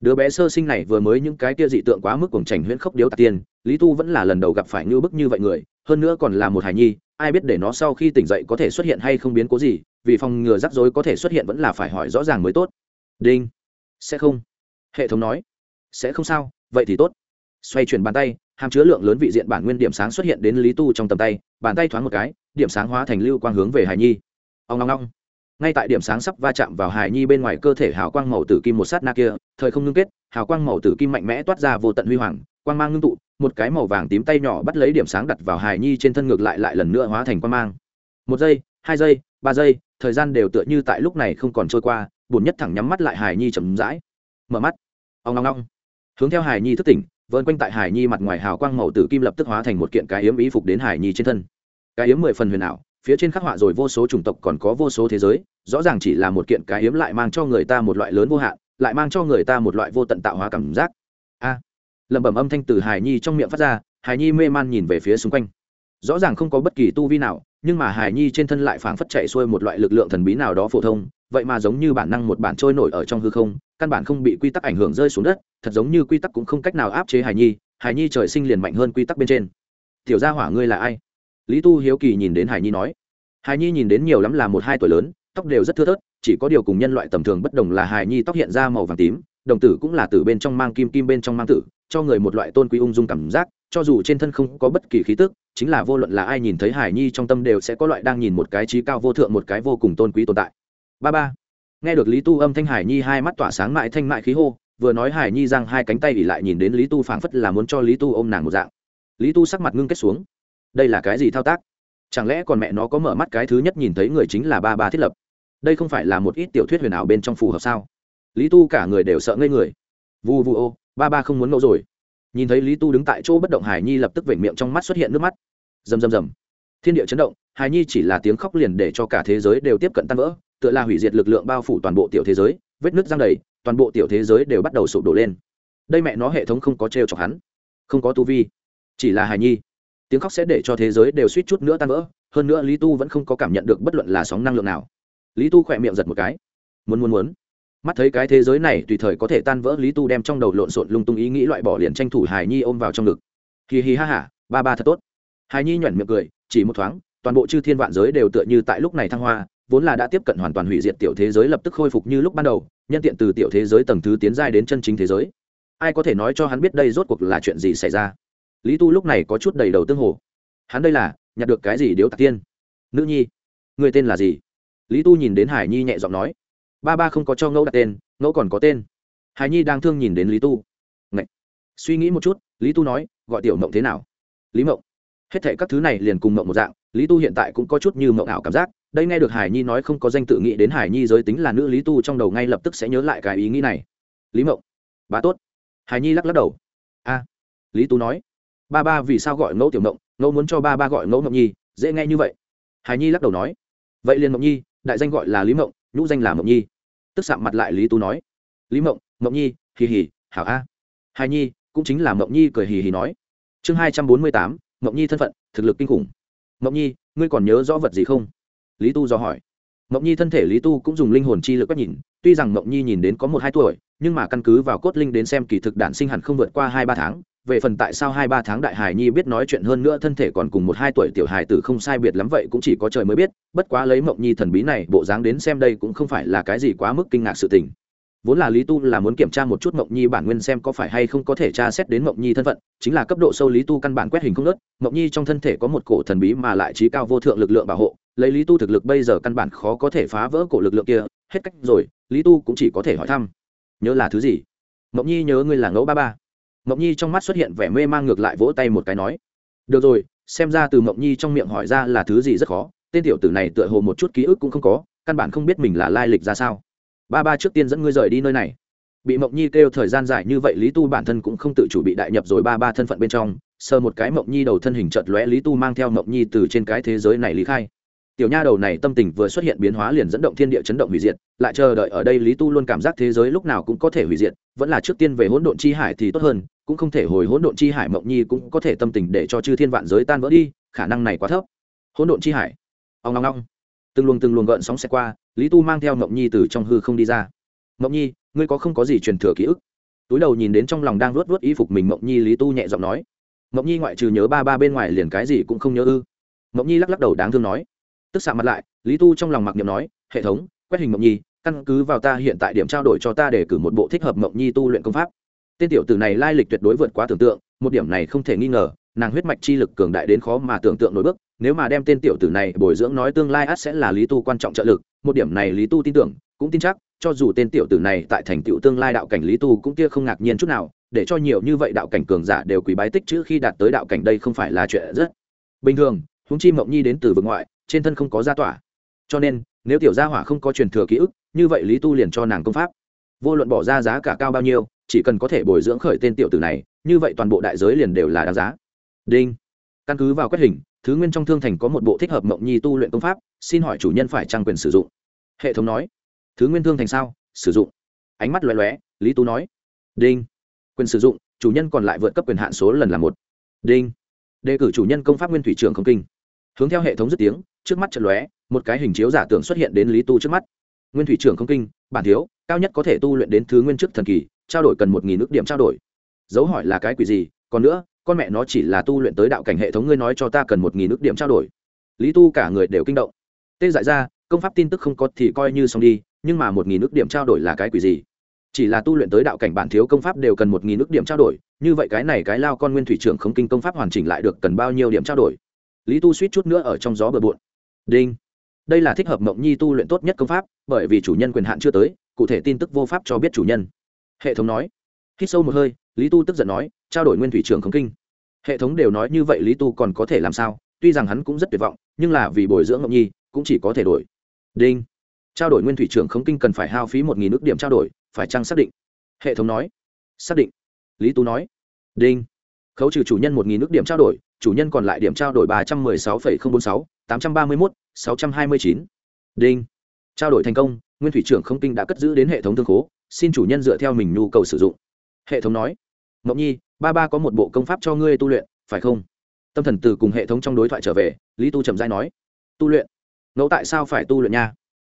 Đứa bé sơ sinh này vừa mới những cái kia dị tượng quá mức cuồng trành huyễn khốc điếu tạc tiên, lý tu vẫn là lần đầu gặp phải như bức như vậy người, hơn nữa còn là một hải nhi, ai biết để nó sau khi tỉnh dậy có thể xuất hiện hay không biến cố gì, vì phòng ngừa rắc rối có thể xuất hiện vẫn là phải hỏi rõ ràng mới tốt. Đinh. Sẽ không. Hệ thống nói. Sẽ không sao, vậy thì tốt. Xoay chuyển bàn tay, hàm chứa lượng lớn vị diện bản nguyên điểm sáng xuất hiện đến lý tu trong tầm tay, bàn tay thoáng một cái, điểm sáng hóa thành lưu quang hướng về hải nhi. Ông long long ngay tại điểm sáng sắp va chạm vào hải nhi bên ngoài cơ thể hào quang màu tử kim một sát na kia, thời không ngưng kết, hào quang màu tử kim mạnh mẽ toát ra vô tận huy hoàng, quang mang ngưng tụ, một cái màu vàng tím tay nhỏ bắt lấy điểm sáng đặt vào hải nhi trên thân ngược lại lại lần nữa hóa thành quang mang. Một giây, hai giây, ba giây, thời gian đều tựa như tại lúc này không còn trôi qua bùn nhất thẳng nhắm mắt lại hải nhi chậm rãi, mở mắt ông ngong ngong hướng theo hải nhi thức tỉnh vơn quanh tại hải nhi mặt ngoài hào quang màu tử kim lập tức hóa thành một kiện cái yếm ý phục đến hải nhi trên thân. Cái yếm mười phần huyền ảo phía trên khắc họa rồi vô số chủng tộc còn có vô số thế giới rõ ràng chỉ là một kiện cái yếm lại mang cho người ta một loại lớn vô hạn lại mang cho người ta một loại vô tận tạo hóa cảm giác. A! À, lẩm bẩm âm thanh từ hải nhi trong miệng phát ra hải nhi mê man nhìn về phía xung quanh. Rõ ràng không có bất kỳ tu vi nào nhưng mà hải nhi trên thân lại phảng phất chạy xuôi một loại lực lượng thần bí nào đó phổ thông vậy mà giống như bản năng một bản trôi nổi ở trong hư không căn bản không bị quy tắc ảnh hưởng rơi xuống đất thật giống như quy tắc cũng không cách nào áp chế hải nhi hải nhi trời sinh liền mạnh hơn quy tắc bên trên. Tiểu gia hỏa ngươi là ai? Lý tu hiếu kỳ nhìn đến hải nhi nói, hải nhi nhìn đến nhiều lắm là một hai tuổi lớn, tóc đều rất thưa thớt, chỉ có điều cùng nhân loại tầm thường bất đồng là hải nhi tóc hiện ra màu vàng tím, đồng tử cũng là từ bên trong mang kim kim bên trong mang tử, cho người một loại tôn quý ung dung cảm giác, cho dù trên thân không có bất kỳ khí tức, chính là vô luận là ai nhìn thấy hải nhi trong tâm đều sẽ có loại đang nhìn một cái trí cao vô thượng, một cái vô cùng tôn quý tồn tại. Ba ba. Nghe được lý tu âm thanh, hải nhi hai mắt tỏa sáng mại thanh mại khí hô, vừa nói hải nhi giang hai cánh tay ỉ lại nhìn đến lý tu phảng phất là muốn cho lý tu ôm nàng một dạng. Lý tu sắc mặt ngưng kết xuống đây là cái gì thao tác? Chẳng lẽ còn mẹ nó có mở mắt cái thứ nhất nhìn thấy người chính là ba ba thiết lập? Đây không phải là một ít tiểu thuyết huyền ảo bên trong phù hợp sao? Lý tu cả người đều sợ ngây người. Vu vu ô, ba ba không muốn ngẫu rồi. Nhìn thấy lý tu đứng tại chỗ bất động, hải nhi lập tức vểnh miệng trong mắt xuất hiện nước mắt. Rầm rầm rầm. Thiên địa chấn động, hải nhi chỉ là tiếng khóc liền để cho cả thế giới đều tiếp cận tan vỡ, tựa là hủy diệt lực lượng bao phủ toàn bộ tiểu thế giới, vết nứt giang đầy, toàn bộ tiểu thế giới đều bắt đầu sụp đổ lên. Đây mẹ nó hệ thống không có t chọc hắn, không có tu vi, chỉ là Hải nhi tiếng khóc sẽ để cho thế giới đều suýt chút nữa tan vỡ, hơn nữa lý tu vẫn không có cảm nhận được bất luận là sóng năng lượng nào. Lý tu khỏe miệng giật một cái. Muốn muốn muốn. Mắt thấy cái thế giới này tùy thời có thể tan vỡ, lý tu đem trong đầu lộn xộn lung tung ý nghĩ loại bỏ liền tranh thủ hài nhi ôm vào trong ngực. Hì hì ha hả ba ba thật tốt. Hài nhi nhoẻn miệng cười, chỉ một thoáng, toàn bộ chư thiên vạn giới đều tựa như tại lúc này thăng hoa, vốn là đã tiếp cận hoàn toàn hủy diệt tiểu thế giới lập tức khôi phục như lúc ban đầu, nhân tiện từ tiểu thế giới tầng thứ tiến giai đến chân chính thế giới. Ai có thể nói cho hắn biết đây rốt cuộc là chuyện gì xảy ra? Lý tu lúc này có chút đầy đầu tương hồ. Hắn đây là, nhặt được cái gì điếu tạc tiên? Nữ nhi. Người tên là gì? Lý tu nhìn đến hải nhi nhẹ giọng nói. Ba ba không có cho ngẫu đặt tên, ngẫu còn có tên. Hải nhi đang thương nhìn đến lý tu. Ngậy. suy nghĩ một chút, lý tu nói, gọi tiểu mộng thế nào? Lý mộng hết thệ các thứ này liền cùng mộng một dạng, lý tu hiện tại cũng có chút như mộng ảo cảm giác. Đây nghe được hải nhi nói không có danh tự nghĩ đến hải nhi giới tính là nữ lý tu trong đầu ngay lập tức sẽ nhớ lại cái ý nghĩ này. Lý mộng bá tốt. Hải nhi lắc lắc đầu. A. Lý tu nói ba ba vì sao gọi ngẫu tiểu ngộng, ngẫu muốn cho ba ba gọi ngẫu ngộng nhi, dễ nghe như vậy. Hài nhi lắc đầu nói, vậy liền ngộng nhi, đại danh gọi là lý mộng, nhũ danh là mộng nhi. Tức sạm mặt lại lý tú nói, lý mộng mộng nhi, hì hì, hảo a. Hài nhi, cũng chính là mộng nhi cười hì hì nói. Chương hai trăm bốn mươi tám, mộng nhi thân phận, thực lực kinh khủng. Mộng nhi, ngươi còn nhớ rõ vật gì không? Lý tu do hỏi. Mộng nhi thân thể lý tu cũng dùng linh hồn chi lực quét nhìn, tuy rằng mộng nhi nhìn đến có một hai tuổi, nhưng mà căn cứ vào cốt linh đến xem kỳ thực đản sinh hẳn không vượt qua hai ba tháng về phần tại sao hai ba tháng đại hải nhi biết nói chuyện hơn nữa thân thể còn cùng một hai tuổi tiểu hải tử không sai biệt lắm vậy cũng chỉ có trời mới biết, bất quá lấy mộng nhi thần bí này, bộ dáng đến xem đây cũng không phải là cái gì quá mức kinh ngạc sự tình. Vốn là lý tu là muốn kiểm tra một chút mộng nhi bản nguyên xem có phải hay không có thể tra xét đến mộng nhi thân phận, chính là cấp độ sâu lý tu căn bản quét hình không nớt, mộng nhi trong thân thể có một cổ thần bí mà lại trí cao vô thượng lực lượng bảo hộ, lấy lý tu thực lực bây giờ căn bản khó có thể phá vỡ cổ lực lượng kia, hết cách rồi, lý tu cũng chỉ có thể hỏi thăm. Nhớ là thứ gì? Mộng nhi nhớ ngươi là ngẫu ba ba mộng nhi trong mắt xuất hiện vẻ mê mang ngược lại vỗ tay một cái nói, được rồi, xem ra từ mộng nhi trong miệng hỏi ra là thứ gì rất khó, tên tiểu tử này tựa hồ một chút ký ức cũng không có, căn bản không biết mình là lai lịch ra sao. Ba ba trước tiên dẫn ngươi rời đi nơi này. Bị mộng nhi kêu thời gian dài như vậy, lý tu bản thân cũng không tự chủ bị đại nhập rồi ba ba thân phận bên trong, sờ một cái mộng nhi đầu thân hình chợt lóe, lý tu mang theo mộng nhi từ trên cái thế giới này lý khai. Tiểu nha đầu này tâm tình vừa xuất hiện biến hóa liền dẫn động thiên địa chấn động hủy diệt, lại chờ đợi ở đây lý tu luôn cảm giác thế giới lúc nào cũng có thể hủy diệt, vẫn là trước tiên về hỗn độn chi hải thì tốt hơn cũng không thể hồi hỗn độn chi hải mộng nhi cũng có thể tâm tình để cho chư thiên vạn giới tan vỡ đi, khả năng này quá thấp. Hỗn độn chi hải. Ông ngong ngong từng luồng từng luồng gợn sóng xe qua, lý tu mang theo mộng nhi từ trong hư không đi ra. Mộng nhi, ngươi có không có gì truyền thừa ký ức? Túi đầu nhìn đến trong lòng đang luốt luốt y phục mình, mộng nhi lý tu nhẹ giọng nói. Mộng nhi ngoại trừ nhớ ba ba bên ngoài liền cái gì cũng không nhớ ư. Mộng nhi lắc lắc đầu đáng thương nói. Tức xạ mặt lại, lý tu trong lòng mặc niệm nói, hệ thống, quét hình mộng nhi, căn cứ vào ta hiện tại điểm trao đổi cho ta để cử một bộ thích hợp mộng nhi tu luyện công pháp tên tiểu tử này lai lịch tuyệt đối vượt quá tưởng tượng, một điểm này không thể nghi ngờ, nàng huyết mạch chi lực cường đại đến khó mà tưởng tượng nổi bước, nếu mà đem tên tiểu tử này bồi dưỡng nói tương lai ắt sẽ là lý tu quan trọng trợ lực, một điểm này lý tu tin tưởng, cũng tin chắc, cho dù tên tiểu tử này tại thành tựu tương lai đạo cảnh lý tu cũng kia không ngạc nhiên chút nào, để cho nhiều như vậy đạo cảnh cường giả đều quý bái tích chữ khi đạt tới đạo cảnh đây không phải là chuyện rất bình thường húng chi mộng nhi đến từ vực ngoại, trên thân không có gia tỏa. Cho nên, nếu tiểu gia hỏa không có truyền thừa ký ức, như vậy lý tu liền cho nàng công pháp. Vô luận bỏ ra giá cả cao bao nhiêu chỉ cần có thể bồi dưỡng khởi tên tiểu tử này, như vậy toàn bộ đại giới liền đều là đáng giá. Đinh. Căn cứ vào quét hình, thứ nguyên trong thương thành có một bộ thích hợp mộng nhi tu luyện công pháp, xin hỏi chủ nhân phải trang quyền sử dụng. Hệ thống nói. Thứ nguyên thương thành sao? Sử dụng. Ánh mắt lóe lóe, lý tú nói. Đinh. Quyền sử dụng, chủ nhân còn lại vượt cấp quyền hạn số lần là một. Đinh. Đề cử chủ nhân công pháp nguyên thủy trường không kinh. Hướng theo hệ thống dứt tiếng, trước mắt trận lóe, một cái hình chiếu giả tưởng xuất hiện đến lý tu trước mắt. Nguyên thủy trưởng không kinh, bản thiếu, cao nhất có thể tu luyện đến thứ nguyên chức thần kỳ trao đổi cần một nghìn ước điểm trao đổi. Dấu hỏi là cái quỷ gì? Còn nữa, con mẹ nó chỉ là tu luyện tới đạo cảnh hệ thống, ngươi nói cho ta cần một nghìn ước điểm trao đổi. Lý tu cả người đều kinh động. Tê dại ra, công pháp tin tức không có thì coi như xong đi, nhưng mà một nghìn ước điểm trao đổi là cái quỷ gì? Chỉ là tu luyện tới đạo cảnh bản thiếu công pháp đều cần một nghìn ước điểm trao đổi, như vậy cái này cái lao con nguyên thủy trưởng không kinh công pháp hoàn chỉnh lại được cần bao nhiêu điểm trao đổi? Lý tu suýt chút nữa ở trong gió bờ bộn. Đinh. Đây là thích hợp mộng nhi tu luyện tốt nhất công pháp, bởi vì chủ nhân quyền hạn chưa tới, cụ thể tin tức vô pháp cho biết chủ nhân hệ thống nói. Hít sâu một hơi, lý tu tức giận nói, trao đổi nguyên thủy trưởng khống kinh. Hệ thống đều nói như vậy lý tu còn có thể làm sao? Tuy rằng hắn cũng rất tuyệt vọng, nhưng là vì bồi dưỡng mộng nhi, cũng chỉ có thể đổi. Đinh. Trao đổi nguyên thủy trưởng khống kinh cần phải hao phí một nghìn nước điểm trao đổi, phải chăng xác định? Hệ thống nói. Xác định. Lý tú nói. Đinh. Khấu trừ chủ nhân một nghìn nước điểm trao đổi, chủ nhân còn lại điểm trao đổi ba trăm mười sáu phẩy không bốn sáu, tám trăm ba mươi mốt, sáu trăm hai mươi chín. Đinh. Trao đổi thành công nguyên thủy trưởng không kinh đã cất giữ đến hệ thống thương khố, xin chủ nhân dựa theo mình nhu cầu sử dụng. Hệ thống nói ngẫu nhi, ba ba có một bộ công pháp cho ngươi tu luyện, phải không? Tâm thần từ cùng hệ thống trong đối thoại trở về, lý tu trầm dai nói, tu luyện? Ngẫu tại sao phải tu luyện nha?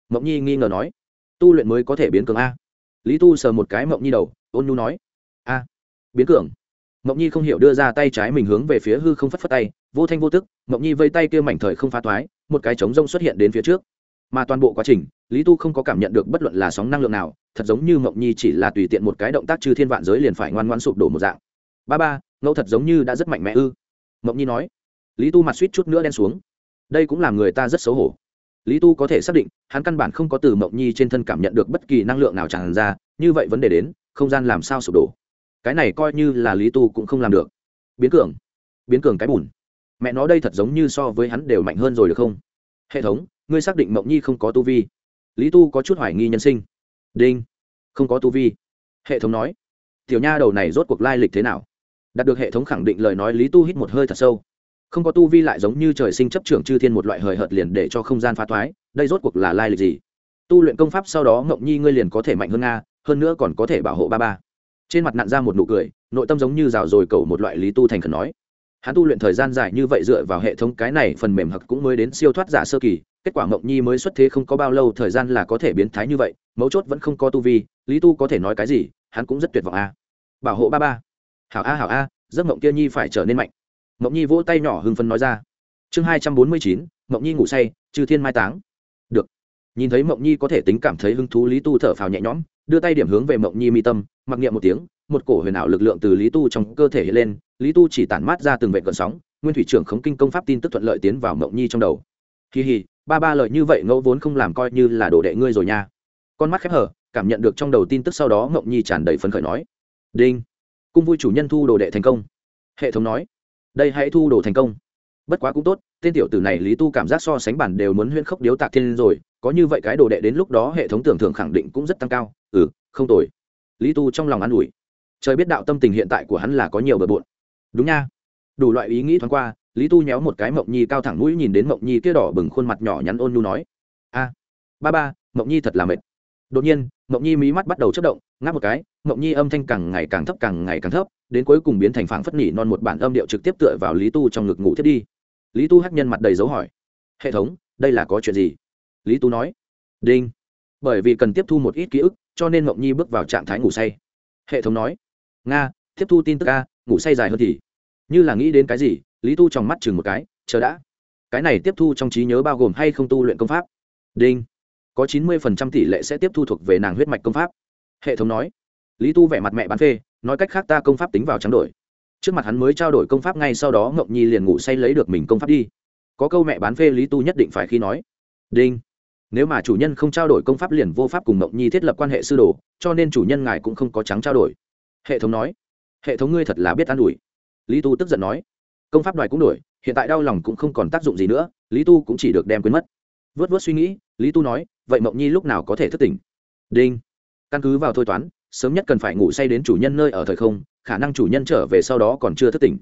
Mộng nhi nghi ngờ nói, tu luyện mới có thể biến cường a. Lý tu sờ một cái mộng nhi đầu, ôn nhu nói, a, biến cường. Mộng nhi không hiểu đưa ra tay trái mình hướng về phía hư không phất phất tay, vô thanh vô tức, mộng nhi vây tay kia mảnh thời không phá toái, một cái trống rông xuất hiện đến phía trước mà toàn bộ quá trình, lý tu không có cảm nhận được bất luận là sóng năng lượng nào, thật giống như mộng nhi chỉ là tùy tiện một cái động tác chư thiên vạn giới liền phải ngoan ngoan sụp đổ một dạng. Ba ba, ngẫu thật giống như đã rất mạnh mẽ ư? Mộng nhi nói. Lý tu mặt suýt chút nữa đen xuống. Đây cũng làm người ta rất xấu hổ. Lý tu có thể xác định, hắn căn bản không có từ mộng nhi trên thân cảm nhận được bất kỳ năng lượng nào tràn ra, như vậy vấn đề đến, không gian làm sao sụp đổ? Cái này coi như là lý tu cũng không làm được. Biến cường. Biến cường cái bùn. Mẹ nó đây thật giống như so với hắn đều mạnh hơn rồi được không? Hệ thống ngươi xác định mộng nhi không có tu vi. Lý tu có chút hoài nghi nhân sinh. Đinh. Không có tu vi. Hệ thống nói. Tiểu nha đầu này rốt cuộc lai lịch thế nào? Đạt được hệ thống khẳng định lời nói, lý tu hít một hơi thật sâu. Không có tu vi lại giống như trời sinh chấp trưởng chư thiên một loại hời hợt liền để cho không gian phá thoái, đây rốt cuộc là lai lịch gì? Tu luyện công pháp sau đó, Mộng nhi ngươi liền có thể mạnh hơn nga, hơn nữa còn có thể bảo hộ ba ba. Trên mặt nặn ra một nụ cười, nội tâm giống như rào rồi cầu một loại lý tu thành khẩn nói. Hắn tu luyện thời gian dài như vậy dựa vào hệ thống, cái này phần mềm hặc cũng mới đến siêu thoát giả sơ kỳ kết quả ngộng nhi mới xuất thế không có bao lâu, thời gian là có thể biến thái như vậy, mấu chốt vẫn không có tu vi, lý tu có thể nói cái gì, hắn cũng rất tuyệt vọng a. Bảo hộ ba ba. Hảo a hảo a, giấc mộng kia nhi phải trở nên mạnh. Mộng nhi vỗ tay nhỏ hưng phấn nói ra. Chương hai trăm bốn mươi chín, mộng nhi ngủ say, trừ thiên mai táng. Được. Nhìn thấy mộng nhi có thể tính cảm thấy hứng thú, lý tu thở phào nhẹ nhõm, đưa tay điểm hướng về mộng nhi mi tâm, mặc niệm một tiếng, một cổ huyền ảo lực lượng từ lý tu trong cơ thể hiện lên, lý tu chỉ tản mát ra từng vệ cận sóng, nguyên thủy trưởng khống kinh công pháp tin tức thuận lợi tiến vào mộng nhi trong đầu. Kỳ hì ba ba lời như vậy ngẫu vốn không làm coi như là đồ đệ ngươi rồi nha. Con mắt khép hở, cảm nhận được trong đầu tin tức sau đó ngộng nhi tràn đầy phấn khởi nói. Đinh. Cung vui chủ nhân thu đồ đệ thành công. Hệ thống nói. Đây hãy thu đồ thành công. Bất quá cũng tốt, tên tiểu tử này lý tu cảm giác so sánh bản đều muốn huyễn khốc điếu tạc thiên rồi, có như vậy cái đồ đệ đến lúc đó hệ thống tưởng thưởng khẳng định cũng rất tăng cao. Ừ không tồi. Lý tu trong lòng an ủi. Trời biết đạo tâm tình hiện tại của hắn là có nhiều bờ bộn. Đúng nha. Đủ loại ý nghĩ thoáng qua lý tu nhéo một cái mộng nhi cao thẳng mũi nhìn đến mộng nhi kia đỏ bừng khuôn mặt nhỏ nhắn ôn nhu nói, a, ba ba, mộng nhi thật là mệt. Đột nhiên, mộng nhi mí mắt bắt đầu chất động, ngáp một cái, mộng nhi âm thanh càng ngày càng thấp càng ngày càng thấp, đến cuối cùng biến thành phảng phất nỉ non một bản âm điệu trực tiếp tựa vào lý tu trong ngực ngủ thiết đi. Lý tu hắc nhân mặt đầy dấu hỏi, hệ thống, đây là có chuyện gì? Lý tu nói, đinh, bởi vì cần tiếp thu một ít ký ức, cho nên mộng nhi bước vào trạng thái ngủ say. Hệ thống nói, nga, tiếp thu tin tức a, ngủ say dài hơn thì. Như là nghĩ đến cái gì lý tu trong mắt chừng một cái, chờ đã. Cái này tiếp thu trong trí nhớ bao gồm hay không tu luyện công pháp? Đinh. Có chín mươi phần trăm tỷ lệ sẽ tiếp thu thuộc về nàng huyết mạch công pháp. Hệ thống nói. Lý tu vẻ mặt mẹ bán phê, nói cách khác ta công pháp tính vào trắng đổi. Trước mặt hắn mới trao đổi công pháp ngay sau đó ngộng nhi liền ngủ say lấy được mình công pháp đi. Có câu mẹ bán phê lý tu nhất định phải khi nói. Đinh. Nếu mà chủ nhân không trao đổi công pháp liền vô pháp cùng ngộng nhi thiết lập quan hệ sư đồ, cho nên chủ nhân ngài cũng không có trắng trao đổi. Hệ thống nói. Hệ thống ngươi thật là biết an ủi. Lý tu tức giận nói công pháp đoài cũng đổi, hiện tại đau lòng cũng không còn tác dụng gì nữa, lý tu cũng chỉ được đem quên mất. Vớt vớt suy nghĩ, lý tu nói, vậy mộng nhi lúc nào có thể thức tỉnh? Đinh. Căn cứ vào thôi toán, sớm nhất cần phải ngủ say đến chủ nhân nơi ở thời không, khả năng chủ nhân trở về sau đó còn chưa thức tỉnh.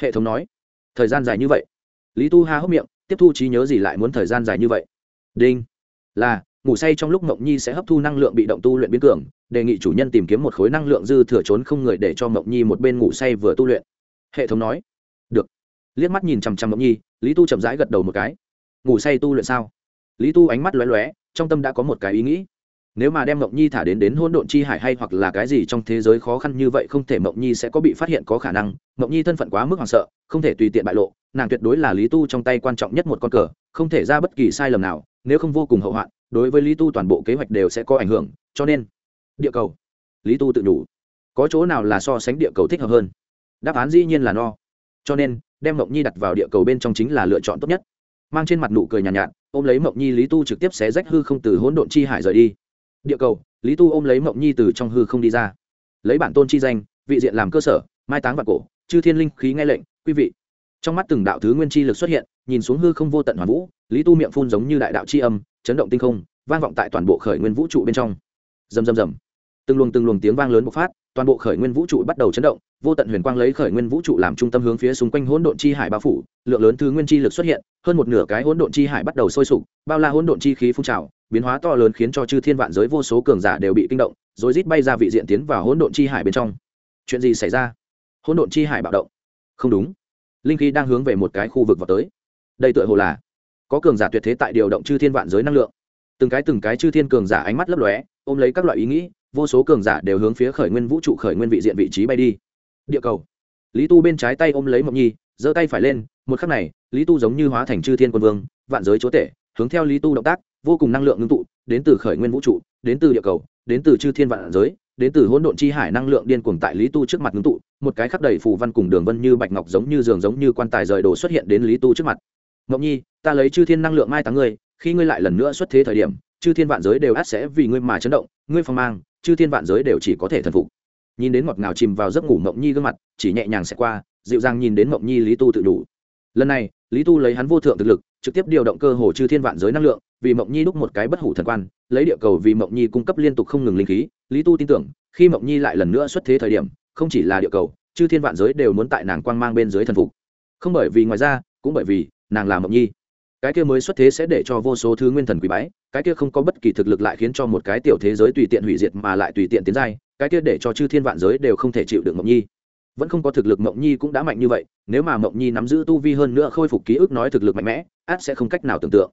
Hệ thống nói. Thời gian dài như vậy. Lý tu ha hốc miệng, tiếp thu trí nhớ gì lại muốn thời gian dài như vậy? Đinh. Là, ngủ say trong lúc mộng nhi sẽ hấp thu năng lượng bị động tu luyện biến cường, đề nghị chủ nhân tìm kiếm một khối năng lượng dư thừa trốn không người để cho mộng nhi một bên ngủ say vừa tu luyện. Hệ thống nói liếc mắt nhìn chằm chằm mộng nhi, lý tu chậm rãi gật đầu một cái. Ngủ say tu luyện sao? Lý tu ánh mắt lóe lóe, trong tâm đã có một cái ý nghĩ. Nếu mà đem mộng nhi thả đến đến hôn độn chi hải hay hoặc là cái gì trong thế giới khó khăn như vậy không thể mộng nhi sẽ có bị phát hiện có khả năng. Mộng nhi thân phận quá mức hoảng sợ, không thể tùy tiện bại lộ. Nàng tuyệt đối là lý tu trong tay quan trọng nhất một con cờ, không thể ra bất kỳ sai lầm nào, nếu không vô cùng hậu hoạn, đối với lý tu toàn bộ kế hoạch đều sẽ có ảnh hưởng. Cho nên, địa cầu. Lý tu tự đủ. Có chỗ nào là so sánh địa cầu thích hợp hơn? Đáp án dĩ nhiên là no. Cho nên đem mộng nhi đặt vào địa cầu bên trong chính là lựa chọn tốt nhất. Mang trên mặt nụ cười nhàn nhạt, nhạt ôm lấy mộng nhi lý tu trực tiếp xé rách hư không từ hỗn độn chi hải rời đi. Địa cầu lý tu ôm lấy mộng nhi từ trong hư không đi ra. Lấy bản tôn chi danh vị diện làm cơ sở mai táng và cổ chư thiên linh khí nghe lệnh quý vị. Trong mắt từng đạo thứ nguyên chi lực xuất hiện nhìn xuống hư không vô tận hoàn vũ lý tu miệng phun giống như đại đạo chi âm chấn động tinh không vang vọng tại toàn bộ khởi nguyên vũ trụ bên trong. Rầm rầm rầm. Từng luồng từng luồng tiếng vang lớn bộc phát toàn bộ khởi nguyên vũ trụ bắt đầu chấn động vô tận huyền quang lấy khởi nguyên vũ trụ làm trung tâm hướng phía xung quanh hỗn độn chi hải bao phủ, lượng lớn thứ nguyên chi lực xuất hiện, hơn một nửa cái hỗn độn chi hải bắt đầu sôi sục, bao la hỗn độn chi khí phun trào, biến hóa to lớn khiến cho chư thiên vạn giới vô số cường giả đều bị kinh động, rồi rít bay ra vị diện tiến vào hỗn độn chi hải bên trong. Chuyện gì xảy ra? Hỗn độn chi hải bạo động. Không đúng. Linh khí đang hướng về một cái khu vực vào tới. Đây tựa hồ là có cường giả tuyệt thế tại điều động chư thiên vạn giới năng lượng. Từng cái từng cái chư thiên cường giả ánh mắt lấp lóe, ôm lấy các loại ý nghĩ, vô số cường giả đều hướng phía khởi nguyên vũ trụ khởi nguyên vị diện vị trí bay đi địa cầu. Lý tu bên trái tay ôm lấy mộng nhi, giơ tay phải lên, một khắc này, lý tu giống như hóa thành chư thiên quân vương, vạn giới chúa tể, hướng theo lý tu động tác, vô cùng năng lượng ngưng tụ, đến từ khởi nguyên vũ trụ, đến từ địa cầu, đến từ chư thiên vạn giới, đến từ hỗn độn chi hải năng lượng điên cuồng tại lý tu trước mặt ngưng tụ, một cái khắc đầy phù văn cùng đường vân như bạch ngọc giống như giường giống như quan tài rời đồ xuất hiện đến lý tu trước mặt. Mộng nhi, ta lấy chư thiên năng lượng mai táng ngươi, khi ngươi lại lần nữa xuất thế thời điểm, chư thiên vạn giới đều át sẽ vì ngươi mà chấn động, ngươi phong mang, chư thiên vạn giới đều chỉ có thể thần phục nhìn đến ngọt ngào chìm vào giấc ngủ mộng nhi gương mặt, chỉ nhẹ nhàng sẽ qua, dịu dàng nhìn đến mộng nhi lý tu tự đủ. Lần này, lý tu lấy hắn vô thượng thực lực, trực tiếp điều động cơ hồ chư thiên vạn giới năng lượng, vì mộng nhi đúc một cái bất hủ thần quan, lấy địa cầu vì mộng nhi cung cấp liên tục không ngừng linh khí. Lý tu tin tưởng, khi mộng nhi lại lần nữa xuất thế thời điểm, không chỉ là địa cầu, chư thiên vạn giới đều muốn tại nàng quang mang bên dưới thần phục. Không bởi vì ngoài ra, cũng bởi vì nàng là mộng nhi. Cái kia mới xuất thế sẽ để cho vô số thứ nguyên thần quý bái, cái kia không có bất kỳ thực lực lại khiến cho một cái tiểu thế giới tùy tiện hủy diệt mà lại tùy tiện tiến giai cái kia để cho chư thiên vạn giới đều không thể chịu được mộng nhi. Vẫn không có thực lực mộng nhi cũng đã mạnh như vậy, nếu mà mộng nhi nắm giữ tu vi hơn nữa khôi phục ký ức nói thực lực mạnh mẽ, át sẽ không cách nào tưởng tượng.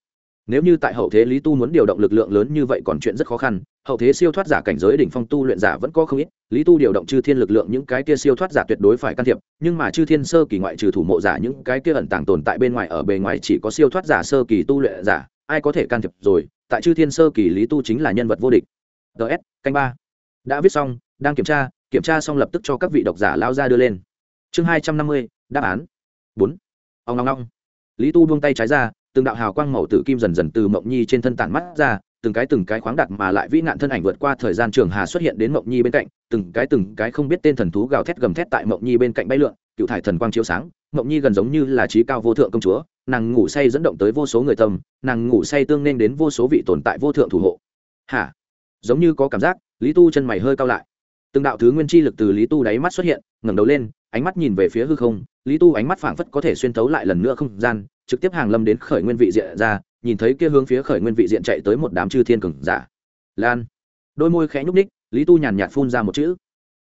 Nếu như tại hậu thế lý tu muốn điều động lực lượng lớn như vậy còn chuyện rất khó khăn, hậu thế siêu thoát giả cảnh giới đỉnh phong tu luyện giả vẫn có không ít, lý tu điều động chư thiên lực lượng những cái kia siêu thoát giả tuyệt đối phải can thiệp, nhưng mà chư thiên sơ kỳ ngoại trừ thủ mộ giả những cái kia ẩn tàng tồn tại bên ngoài ở bề ngoài chỉ có siêu thoát giả sơ kỳ tu luyện giả, ai có thể can thiệp rồi, tại chư thiên sơ kỳ lý tu chính là nhân vật vô địch. Ts canh ba đã viết xong, đang kiểm tra kiểm tra xong lập tức cho các vị độc giả lao ra đưa lên. Chương hai trăm năm mươi, đáp án. Bốn. Ông long long lý tu buông tay trái ra, từng đạo hào quang màu tử kim dần dần từ mộng nhi trên thân tản mắt ra, từng cái từng cái khoáng đặt mà lại vĩ nạn thân ảnh vượt qua thời gian trường hà xuất hiện đến mộng nhi bên cạnh, từng cái từng cái không biết tên thần thú gào thét gầm thét tại mộng nhi bên cạnh bay lượn, cựu thải thần quang chiếu sáng, mộng nhi gần giống như là trí cao vô thượng công chúa, nàng ngủ say dẫn động tới vô số người tâm, nàng ngủ say tương nên đến vô số vị tồn tại vô thượng thủ hộ. Hả? Giống như có cảm giác lý tu chân mày hơi cao lại. Từng đạo thứ nguyên chi lực từ lý tu đáy mắt xuất hiện, ngẩng đầu lên, ánh mắt nhìn về phía hư không. Lý tu ánh mắt phảng phất có thể xuyên thấu lại lần nữa không gian, trực tiếp hàng lâm đến khởi nguyên vị diện ra, nhìn thấy kia hướng phía khởi nguyên vị diện chạy tới một đám chư thiên cường giả. Lan. Đôi môi khẽ nhúc ních lý tu nhàn nhạt phun ra một chữ.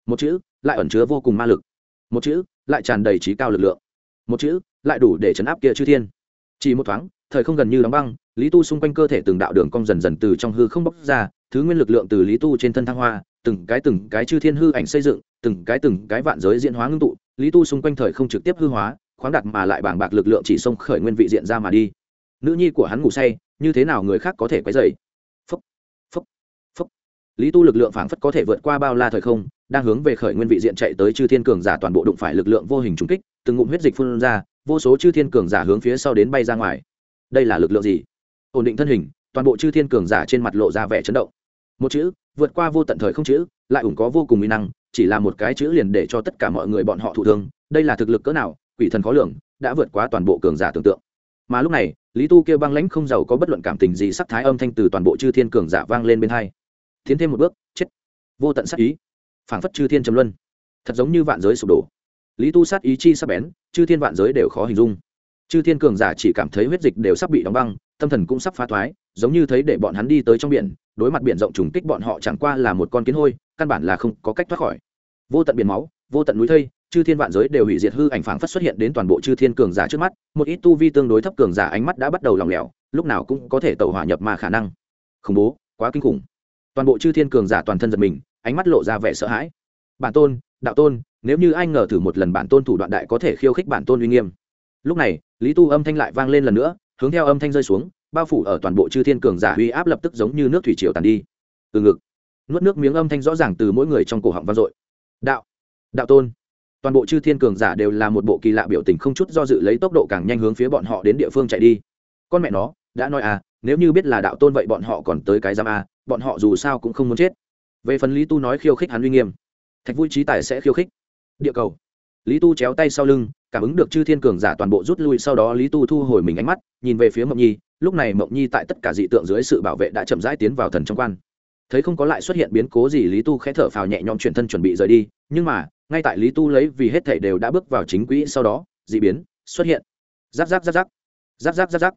Một chữ, lại ẩn chứa vô cùng ma lực. Một chữ, lại tràn đầy trí cao lực lượng. Một chữ, lại đủ để chấn áp kia chư thiên. Chỉ một thoáng, thời không gần như đóng băng lý tu xung quanh cơ thể từng đạo đường cong dần dần từ trong hư không bốc ra, thứ nguyên lực lượng từ lý tu trên thân thăng hoa, từng cái từng cái chư thiên hư ảnh xây dựng, từng cái từng cái vạn giới diễn hóa ngưng tụ, lý tu xung quanh thời không trực tiếp hư hóa, khoáng đặt mà lại bảng bạc lực lượng chỉ xông khởi nguyên vị diện ra mà đi. Nữ nhi của hắn ngủ say, như thế nào người khác có thể quấy dày phúc phúc phúc. Lý tu lực lượng phảng phất có thể vượt qua bao la thời không, đang hướng về khởi nguyên vị diện chạy tới chư thiên cường giả toàn bộ đụng phải lực lượng vô hình trúng kích, từng ngụm huyết dịch phun ra, vô số chư thiên cường giả hướng phía sau đến bay ra ngoài. Đây là lực lượng gì? Ổn định thân hình, toàn bộ chư thiên cường giả trên mặt lộ ra vẻ chấn động. Một chữ, vượt qua vô tận thời không chữ, lại ủng có vô cùng mỹ năng, chỉ là một cái chữ liền để cho tất cả mọi người bọn họ thụ thương. Đây là thực lực cỡ nào, quỷ thần khó lường, đã vượt quá toàn bộ cường giả tưởng tượng. Mà lúc này, lý tu kêu băng lãnh không giàu có bất luận cảm tình gì, sắc thái âm thanh từ toàn bộ chư thiên cường giả vang lên bên hai. Tiến thêm một bước, chết. Vô tận sát ý. Phảng phất chư thiên trầm luân. Thật giống như vạn giới sụp đổ. Lý tu sát ý chi sắp bén, chư thiên vạn giới đều khó hình dung. Chư thiên cường giả chỉ cảm thấy huyết dịch đều sắp bị đóng băng tâm thần cũng sắp phá thoái, giống như thấy để bọn hắn đi tới trong biển, đối mặt biển rộng trùng kích bọn họ chẳng qua là một con kiến hôi, căn bản là không có cách thoát khỏi. Vô tận biển máu, vô tận núi thây, chư thiên vạn giới đều hủy diệt hư ảnh phảng phất xuất hiện đến toàn bộ chư thiên cường giả trước mắt, một ít tu vi tương đối thấp cường giả ánh mắt đã bắt đầu lòng lẻo, lúc nào cũng có thể tẩu hỏa nhập mà khả năng. Khủng bố, quá kinh khủng. Toàn bộ chư thiên cường giả toàn thân giật mình, ánh mắt lộ ra vẻ sợ hãi. Bản tôn, đạo tôn, nếu như anh ngờ thử một lần bản tôn thủ đoạn đại có thể khiêu khích bản tôn uy nghiêm. Lúc này, lý tu âm thanh lại vang lên lần nữa hướng theo âm thanh rơi xuống, bao phủ ở toàn bộ chư thiên cường giả uy áp lập tức giống như nước thủy triều tàn đi. Từ ngực, nuốt nước miếng âm thanh rõ ràng từ mỗi người trong cổ họng vang dội. Đạo đạo tôn. Toàn bộ chư thiên cường giả đều là một bộ kỳ lạ biểu tình không chút do dự lấy tốc độ càng nhanh hướng phía bọn họ đến địa phương chạy đi. Con mẹ nó, đã nói à nếu như biết là đạo tôn vậy bọn họ còn tới cái giam à bọn họ dù sao cũng không muốn chết. Về phần lý tu nói khiêu khích hắn uy nghiêm, thạch vui trí tài sẽ khiêu khích. Địa cầu. Lý tu chéo tay sau lưng cảm ứng được chư thiên cường giả toàn bộ rút lui sau đó lý tu thu hồi mình ánh mắt, nhìn về phía mộng nhi, lúc này mộng nhi tại tất cả dị tượng dưới sự bảo vệ đã chậm rãi tiến vào thần trong quan. Thấy không có lại xuất hiện biến cố gì lý tu khẽ thở phào nhẹ nhõm chuyển thân chuẩn bị rời đi, nhưng mà, ngay tại lý tu lấy vì hết thể đều đã bước vào chính quỹ sau đó d ị biến xuất hiện. Giáp giáp giáp giáp. Giáp giáp giáp giáp.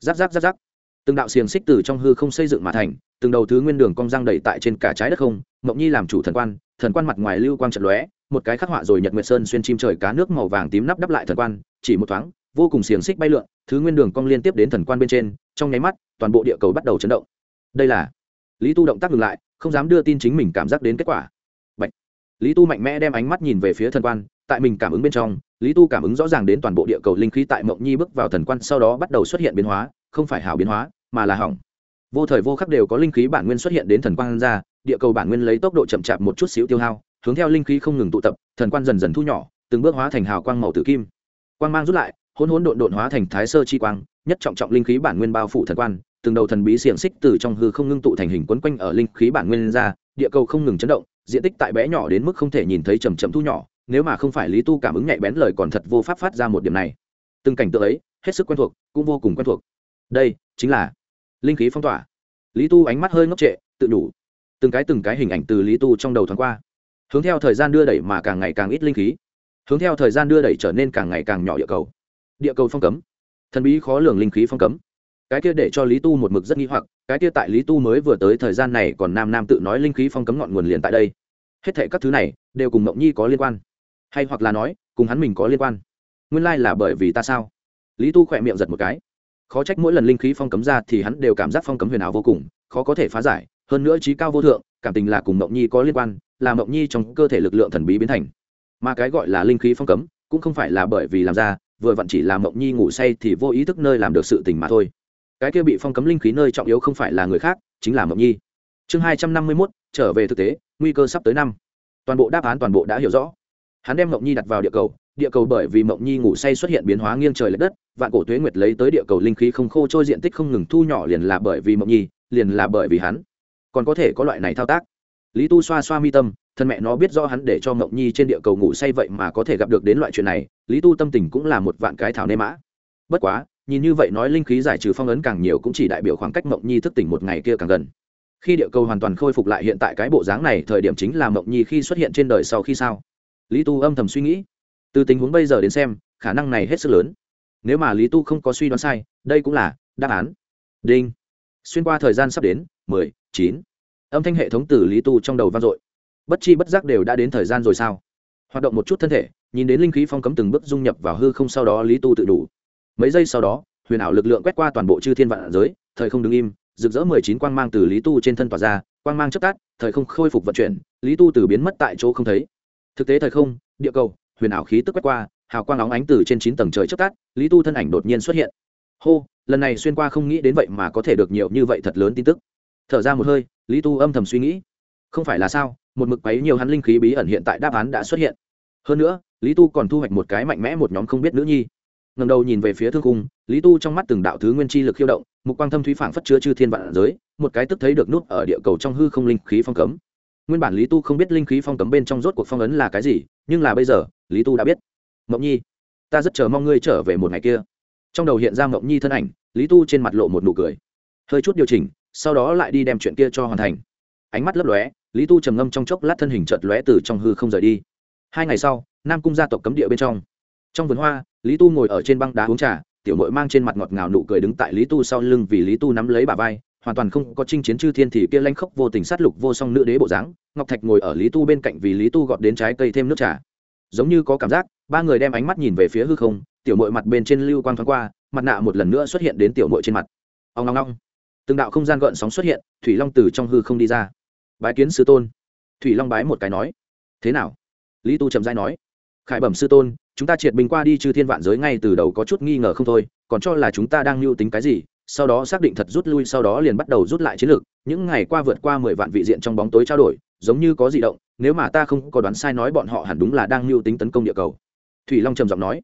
Giáp giáp giáp giáp. Từng đạo xiềng xích từ trong hư không xây dựng mà thành, từng đầu thứ nguyên đường cong răng đầy tại trên cả trái đất không, mộng nhi làm chủ thần quan thần quan mặt ngoài lưu quang trận lóe một cái khắc họa rồi nhật nguyệt sơn xuyên chim trời cá nước màu vàng tím nắp đắp lại thần quan, chỉ một thoáng, vô cùng xiềng xích bay lượn, thứ nguyên đường cong liên tiếp đến thần quan bên trên, trong nháy mắt, toàn bộ địa cầu bắt đầu chấn động. Đây là lý tu động tác ngừng lại, không dám đưa tin chính mình cảm giác đến kết quả. Bạch. lý tu mạnh mẽ đem ánh mắt nhìn về phía thần quan, tại mình cảm ứng bên trong, lý tu cảm ứng rõ ràng đến toàn bộ địa cầu linh khí tại mộng nhi bước vào thần quan sau đó bắt đầu xuất hiện biến hóa, không phải hảo biến hóa, mà là hỏng. Vô thời vô khắc đều có linh khí bản nguyên xuất hiện đến thần quan ra, địa cầu bản nguyên lấy tốc độ chậm chạp một chút xíu tiêu hao hướng theo linh khí không ngừng tụ tập, thần quan dần dần thu nhỏ, từng bước hóa thành hào quang màu tử kim. Quang mang rút lại, hỗn hỗn độn độn hóa thành thái sơ chi quang, nhất trọng trọng linh khí bản nguyên bao phủ thần quan, từng đầu thần bí xiềng xích từ trong hư không ngưng tụ thành hình quấn quanh ở linh khí bản nguyên ra, địa cầu không ngừng chấn động, diện tích tại bé nhỏ đến mức không thể nhìn thấy chầm chậm thu nhỏ, nếu mà không phải lý tu cảm ứng nhạy bén lời còn thật vô pháp phát ra một điểm này. Từng cảnh tượng ấy, hết sức quen thuộc, cũng vô cùng quen thuộc. Đây chính là linh khí phong tỏa. Lý tu ánh mắt hơi ngốc trệ, tự đủ. Từng cái từng cái hình ảnh từ lý tu trong đầu thoáng qua hướng theo thời gian đưa đẩy mà càng ngày càng ít linh khí, hướng theo thời gian đưa đẩy trở nên càng ngày càng nhỏ địa cầu. Địa cầu phong cấm. Thần bí khó lường linh khí phong cấm. Cái kia để cho lý tu một mực rất nghi hoặc, cái kia tại lý tu mới vừa tới thời gian này còn nam nam tự nói linh khí phong cấm ngọn nguồn liền tại đây. Hết thệ các thứ này đều cùng mộng nhi có liên quan. Hay hoặc là nói, cùng hắn mình có liên quan. Nguyên lai là bởi vì ta sao? Lý tu khỏe miệng giật một cái. Khó trách mỗi lần linh khí phong cấm ra thì hắn đều cảm giác phong cấm huyền ảo vô cùng, khó có thể phá giải. Hơn nữa trí cao vô thượng, cảm tình là cùng mộng nhi có liên quan là mộng nhi trong cơ thể lực lượng thần bí biến thành. Mà cái gọi là linh khí phong cấm cũng không phải là bởi vì làm ra, vừa vặn chỉ là mộng nhi ngủ say thì vô ý thức nơi làm được sự tình mà thôi. Cái kia bị phong cấm linh khí nơi trọng yếu không phải là người khác, chính là mộng nhi. Chương hai trăm năm mươi mốt, trở về thực tế, nguy cơ sắp tới năm. Toàn bộ đáp án toàn bộ đã hiểu rõ. Hắn đem mộng nhi đặt vào địa cầu địa cầu bởi vì mộng nhi ngủ say xuất hiện biến hóa nghiêng trời l ệ đất, vạn cổ tuế nguyệt lấy tới địa cầu linh khí không khô trôi diện tích không ngừng thu nhỏ liền là bởi vì mộng nhi, liền là bởi vì hắn. Còn có thể có loại này thao tác lý tu xoa xoa mi tâm, thân mẹ nó biết do hắn để cho mộng nhi trên địa cầu ngủ say vậy mà có thể gặp được đến loại chuyện này, lý tu tâm tình cũng là một vạn cái thảo nê mã. Bất quá, nhìn như vậy nói linh khí giải trừ phong ấn càng nhiều cũng chỉ đại biểu khoảng cách mộng nhi thức tỉnh một ngày kia càng gần. Khi địa cầu hoàn toàn khôi phục lại hiện tại cái bộ dáng này, thời điểm chính là mộng nhi khi xuất hiện trên đời sau khi sao? Lý tu âm thầm suy nghĩ. Từ tình huống bây giờ đến xem, khả năng này hết sức lớn. Nếu mà lý tu không có suy đoán sai, đây cũng là đáp án. Đinh. Xuyên qua thời gian sắp đến, mười, chín âm thanh hệ thống từ lý tu trong đầu vang dội. Bất chi bất giác đều đã đến thời gian rồi sao? Hoạt động một chút thân thể, nhìn đến linh khí phong cấm từng bước dung nhập vào hư không sau đó lý tu tự đủ. Mấy giây sau đó, huyền ảo lực lượng quét qua toàn bộ chư thiên vạn giới, thời không đứng im, rực rỡ mười chín quang mang từ lý tu trên thân tỏa ra, quang mang chất tát thời không khôi phục vận chuyển, lý tu từ biến mất tại chỗ không thấy. Thực tế thời không, địa cầu, huyền ảo khí tức quét qua, hào quang óng ánh từ trên chín tầng trời chất tát lý tu thân ảnh đột nhiên xuất hiện. Hô, lần này xuyên qua không nghĩ đến vậy mà có thể được nhiều như vậy thật lớn tin tức. Thở ra một hơi lý tu âm thầm suy nghĩ. Không phải là sao, một mực bấy nhiều hắn linh khí bí ẩn hiện tại đáp án đã xuất hiện. Hơn nữa, lý tu còn thu hoạch một cái mạnh mẽ một nhóm không biết nữ nhi. Ngầm đầu nhìn về phía thương cung lý tu trong mắt từng đạo thứ nguyên chi lực khiêu động, mục quang thâm thúy phảng phất chứa chư thiên vạn giới, một cái tức thấy được nút ở địa cầu trong hư không linh khí phong cấm. Nguyên bản lý tu không biết linh khí phong cấm bên trong rốt cuộc phong ấn là cái gì, nhưng là bây giờ, lý tu đã biết. Mộng nhi, ta rất chờ mong ngươi trở về một ngày kia. Trong đầu hiện ra mộng nhi thân ảnh, lý tu trên mặt lộ một nụ cười. Hơi chút điều chỉnh sau đó lại đi đem chuyện kia cho hoàn thành. Ánh mắt lấp lóe, lý tu trầm ngâm trong chốc lát thân hình chợt lóe từ trong hư không rời đi. Hai ngày sau, nam cung gia tộc cấm địa bên trong. Trong vườn hoa, lý tu ngồi ở trên băng đá uống trà, tiểu mội mang trên mặt ngọt ngào nụ cười đứng tại lý tu sau lưng vì lý tu nắm lấy bà vai, hoàn toàn không có chinh chiến chư thiên thì kia lanh khốc vô tình sát lục vô song nữ đế bộ dáng, ngọc thạch ngồi ở lý tu bên cạnh vì lý tu gọt đến trái cây thêm nước trà. Giống như có cảm giác, ba người đem ánh mắt nhìn về phía hư không, tiểu mội mặt bên trên lưu quang thoáng qua, mặt nạ một lần nữa xuất hiện đến tiểu mội trên mặt. Ông ngong ngong từng đạo không gian gợn sóng xuất hiện, thủy long từ trong hư không đi ra. Bái kiến sư tôn. Thủy long bái một cái nói, thế nào? Lý tu trầm dai nói, khải bẩm sư tôn, chúng ta triệt bình qua đi chư thiên vạn giới ngay từ đầu có chút nghi ngờ không thôi, còn cho là chúng ta đang mưu tính cái gì, sau đó xác định thật rút lui, sau đó liền bắt đầu rút lại chiến lược. Những ngày qua vượt qua mười vạn vị diện trong bóng tối trao đổi, giống như có di động, nếu mà ta không có đoán sai nói bọn họ hẳn đúng là đang mưu tính tấn công địa cầu. Thủy long trầm giọng nói,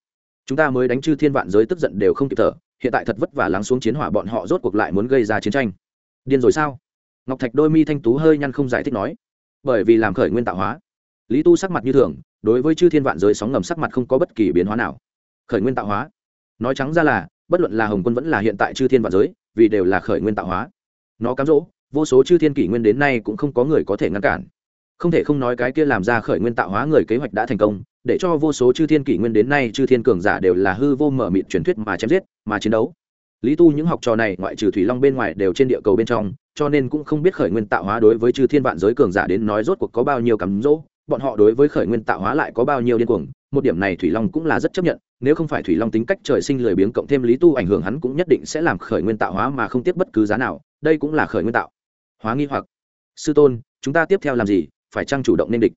chúng ta mới đánh chư thiên vạn giới tức giận đều không kịp thở hiện tại thật vất vả lắng xuống chiến hỏa bọn họ rốt cuộc lại muốn gây ra chiến tranh. Điên rồi sao? Ngọc thạch đôi mi thanh tú hơi nhăn không giải thích nói. Bởi vì làm khởi nguyên tạo hóa. Lý tu sắc mặt như thường, đối với chư thiên vạn giới sóng ngầm sắc mặt không có bất kỳ biến hóa nào. Khởi nguyên tạo hóa. Nói trắng ra là, bất luận là hồng quân vẫn là hiện tại chư thiên vạn giới, vì đều là khởi nguyên tạo hóa. Nó cám dỗ, vô số chư thiên kỷ nguyên đến nay cũng không có người có thể ngăn cản. Không thể không nói cái kia làm ra khởi nguyên tạo hóa người kế hoạch đã thành công để cho vô số chư thiên kỷ nguyên đến nay chư thiên cường giả đều là hư vô mở mịt truyền thuyết mà chém giết, mà chiến đấu. Lý tu những học trò này, ngoại trừ thủy long bên ngoài đều trên địa cầu bên trong, cho nên cũng không biết khởi nguyên tạo hóa đối với chư thiên vạn giới cường giả đến nói rốt cuộc có bao nhiêu cắm dỗ, bọn họ đối với khởi nguyên tạo hóa lại có bao nhiêu điên cuồng, một điểm này thủy long cũng là rất chấp nhận, nếu không phải thủy long tính cách trời sinh lười biếng cộng thêm lý tu ảnh hưởng hắn cũng nhất định sẽ làm khởi nguyên tạo hóa mà không tiếc bất cứ giá nào, đây cũng là khởi nguyên tạo. Hóa nghi hoặc. Sư tôn, chúng ta tiếp theo làm gì, phải chăng chủ động nên địch?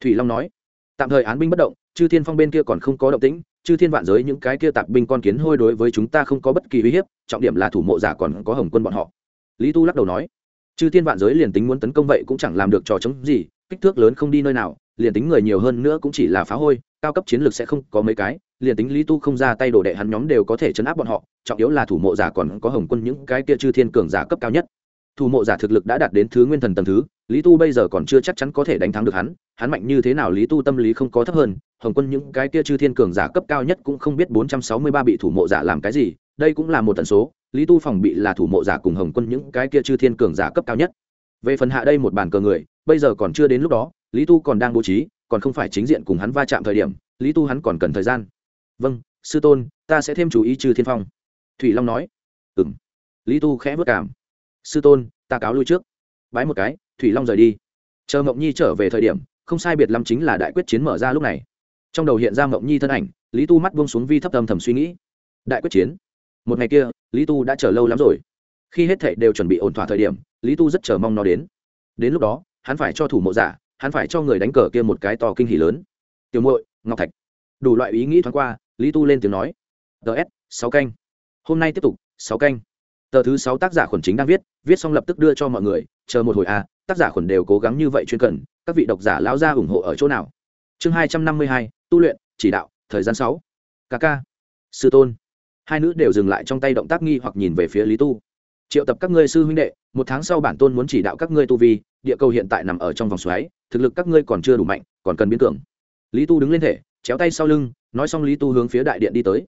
Thủy long nói tạm thời án binh bất động, chư thiên phong bên kia còn không có động tĩnh, chư thiên vạn giới những cái kia tạp binh con kiến hôi đối với chúng ta không có bất kỳ uy hiếp, trọng điểm là thủ mộ giả còn có hồng quân bọn họ. Lý tu lắc đầu nói, chư thiên vạn giới liền tính muốn tấn công vậy cũng chẳng làm được trò chống gì, kích thước lớn không đi nơi nào, liền tính người nhiều hơn nữa cũng chỉ là phá hôi, cao cấp chiến lược sẽ không có mấy cái, liền tính lý tu không ra tay đồ đệ hắn nhóm đều có thể chấn áp bọn họ, trọng yếu là thủ mộ giả còn có hồng quân những cái kia chư thiên cường giả cấp cao nhất. Thủ mộ giả thực lực đã đạt đến thứ nguyên thần tầng thứ lý tu bây giờ còn chưa chắc chắn có thể đánh thắng được hắn hắn mạnh như thế nào lý tu tâm lý không có thấp hơn, hồng quân những cái kia chư thiên cường giả cấp cao nhất cũng không biết bốn trăm sáu mươi ba bị thủ mộ giả làm cái gì, đây cũng là một tần số, lý tu phòng bị là thủ mộ giả cùng hồng quân những cái kia chư thiên cường giả cấp cao nhất. Về phần hạ đây một bàn cờ người, bây giờ còn chưa đến lúc đó, lý tu còn đang bố trí, còn không phải chính diện cùng hắn va chạm thời điểm, lý tu hắn còn cần thời gian. Vâng sư tôn, ta sẽ thêm chú ý trừ thiên phong. Thủy long nói. Ừ m lý tu khẽ vất cảm. Sư tôn, ta cáo lui trước. Bái một cái thủy long rời đi. Chờ mộng nhi trở về thời điểm, không sai biệt lắm chính là đại quyết chiến mở ra lúc này. Trong đầu hiện ra mộng nhi thân ảnh, lý tu mắt buông xuống vi thấp âm thầm suy nghĩ. Đại quyết chiến. Một ngày kia, lý tu đã chờ lâu lắm rồi. Khi hết thệ đều chuẩn bị ổn thỏa thời điểm, lý tu rất chờ mong nó đến. Đến lúc đó, hắn phải cho thủ mộ giả, hắn phải cho người đánh cờ kia một cái to kinh hỉ lớn. Tiểu muội, ngọc thạch. Đủ loại ý nghĩ thoáng qua, lý tu lên tiếng nói. Ts sáu canh. Hôm nay tiếp tục, sáu canh. Tờ thứ sáu tác giả khuẩn chính đang viết viết xong lập tức đưa cho mọi người, chờ một hồi à tác giả khuẩn đều cố gắng như vậy chuyên cần, các vị độc giả lão ra ủng hộ ở chỗ nào? Chương hai trăm năm mươi hai, tu luyện, chỉ đạo, thời gian sáu. Kk sư tôn. Hai nữ đều dừng lại trong tay động tác nghi hoặc nhìn về phía lý tu. Triệu tập các ngươi sư huynh đệ, một tháng sau bản tôn muốn chỉ đạo các ngươi tu vi, địa cầu hiện tại nằm ở trong vòng xoáy, thực lực các ngươi còn chưa đủ mạnh, còn cần biến cường. Lý tu đứng lên thể, chéo tay sau lưng, nói xong lý tu hướng phía đại điện đi tới.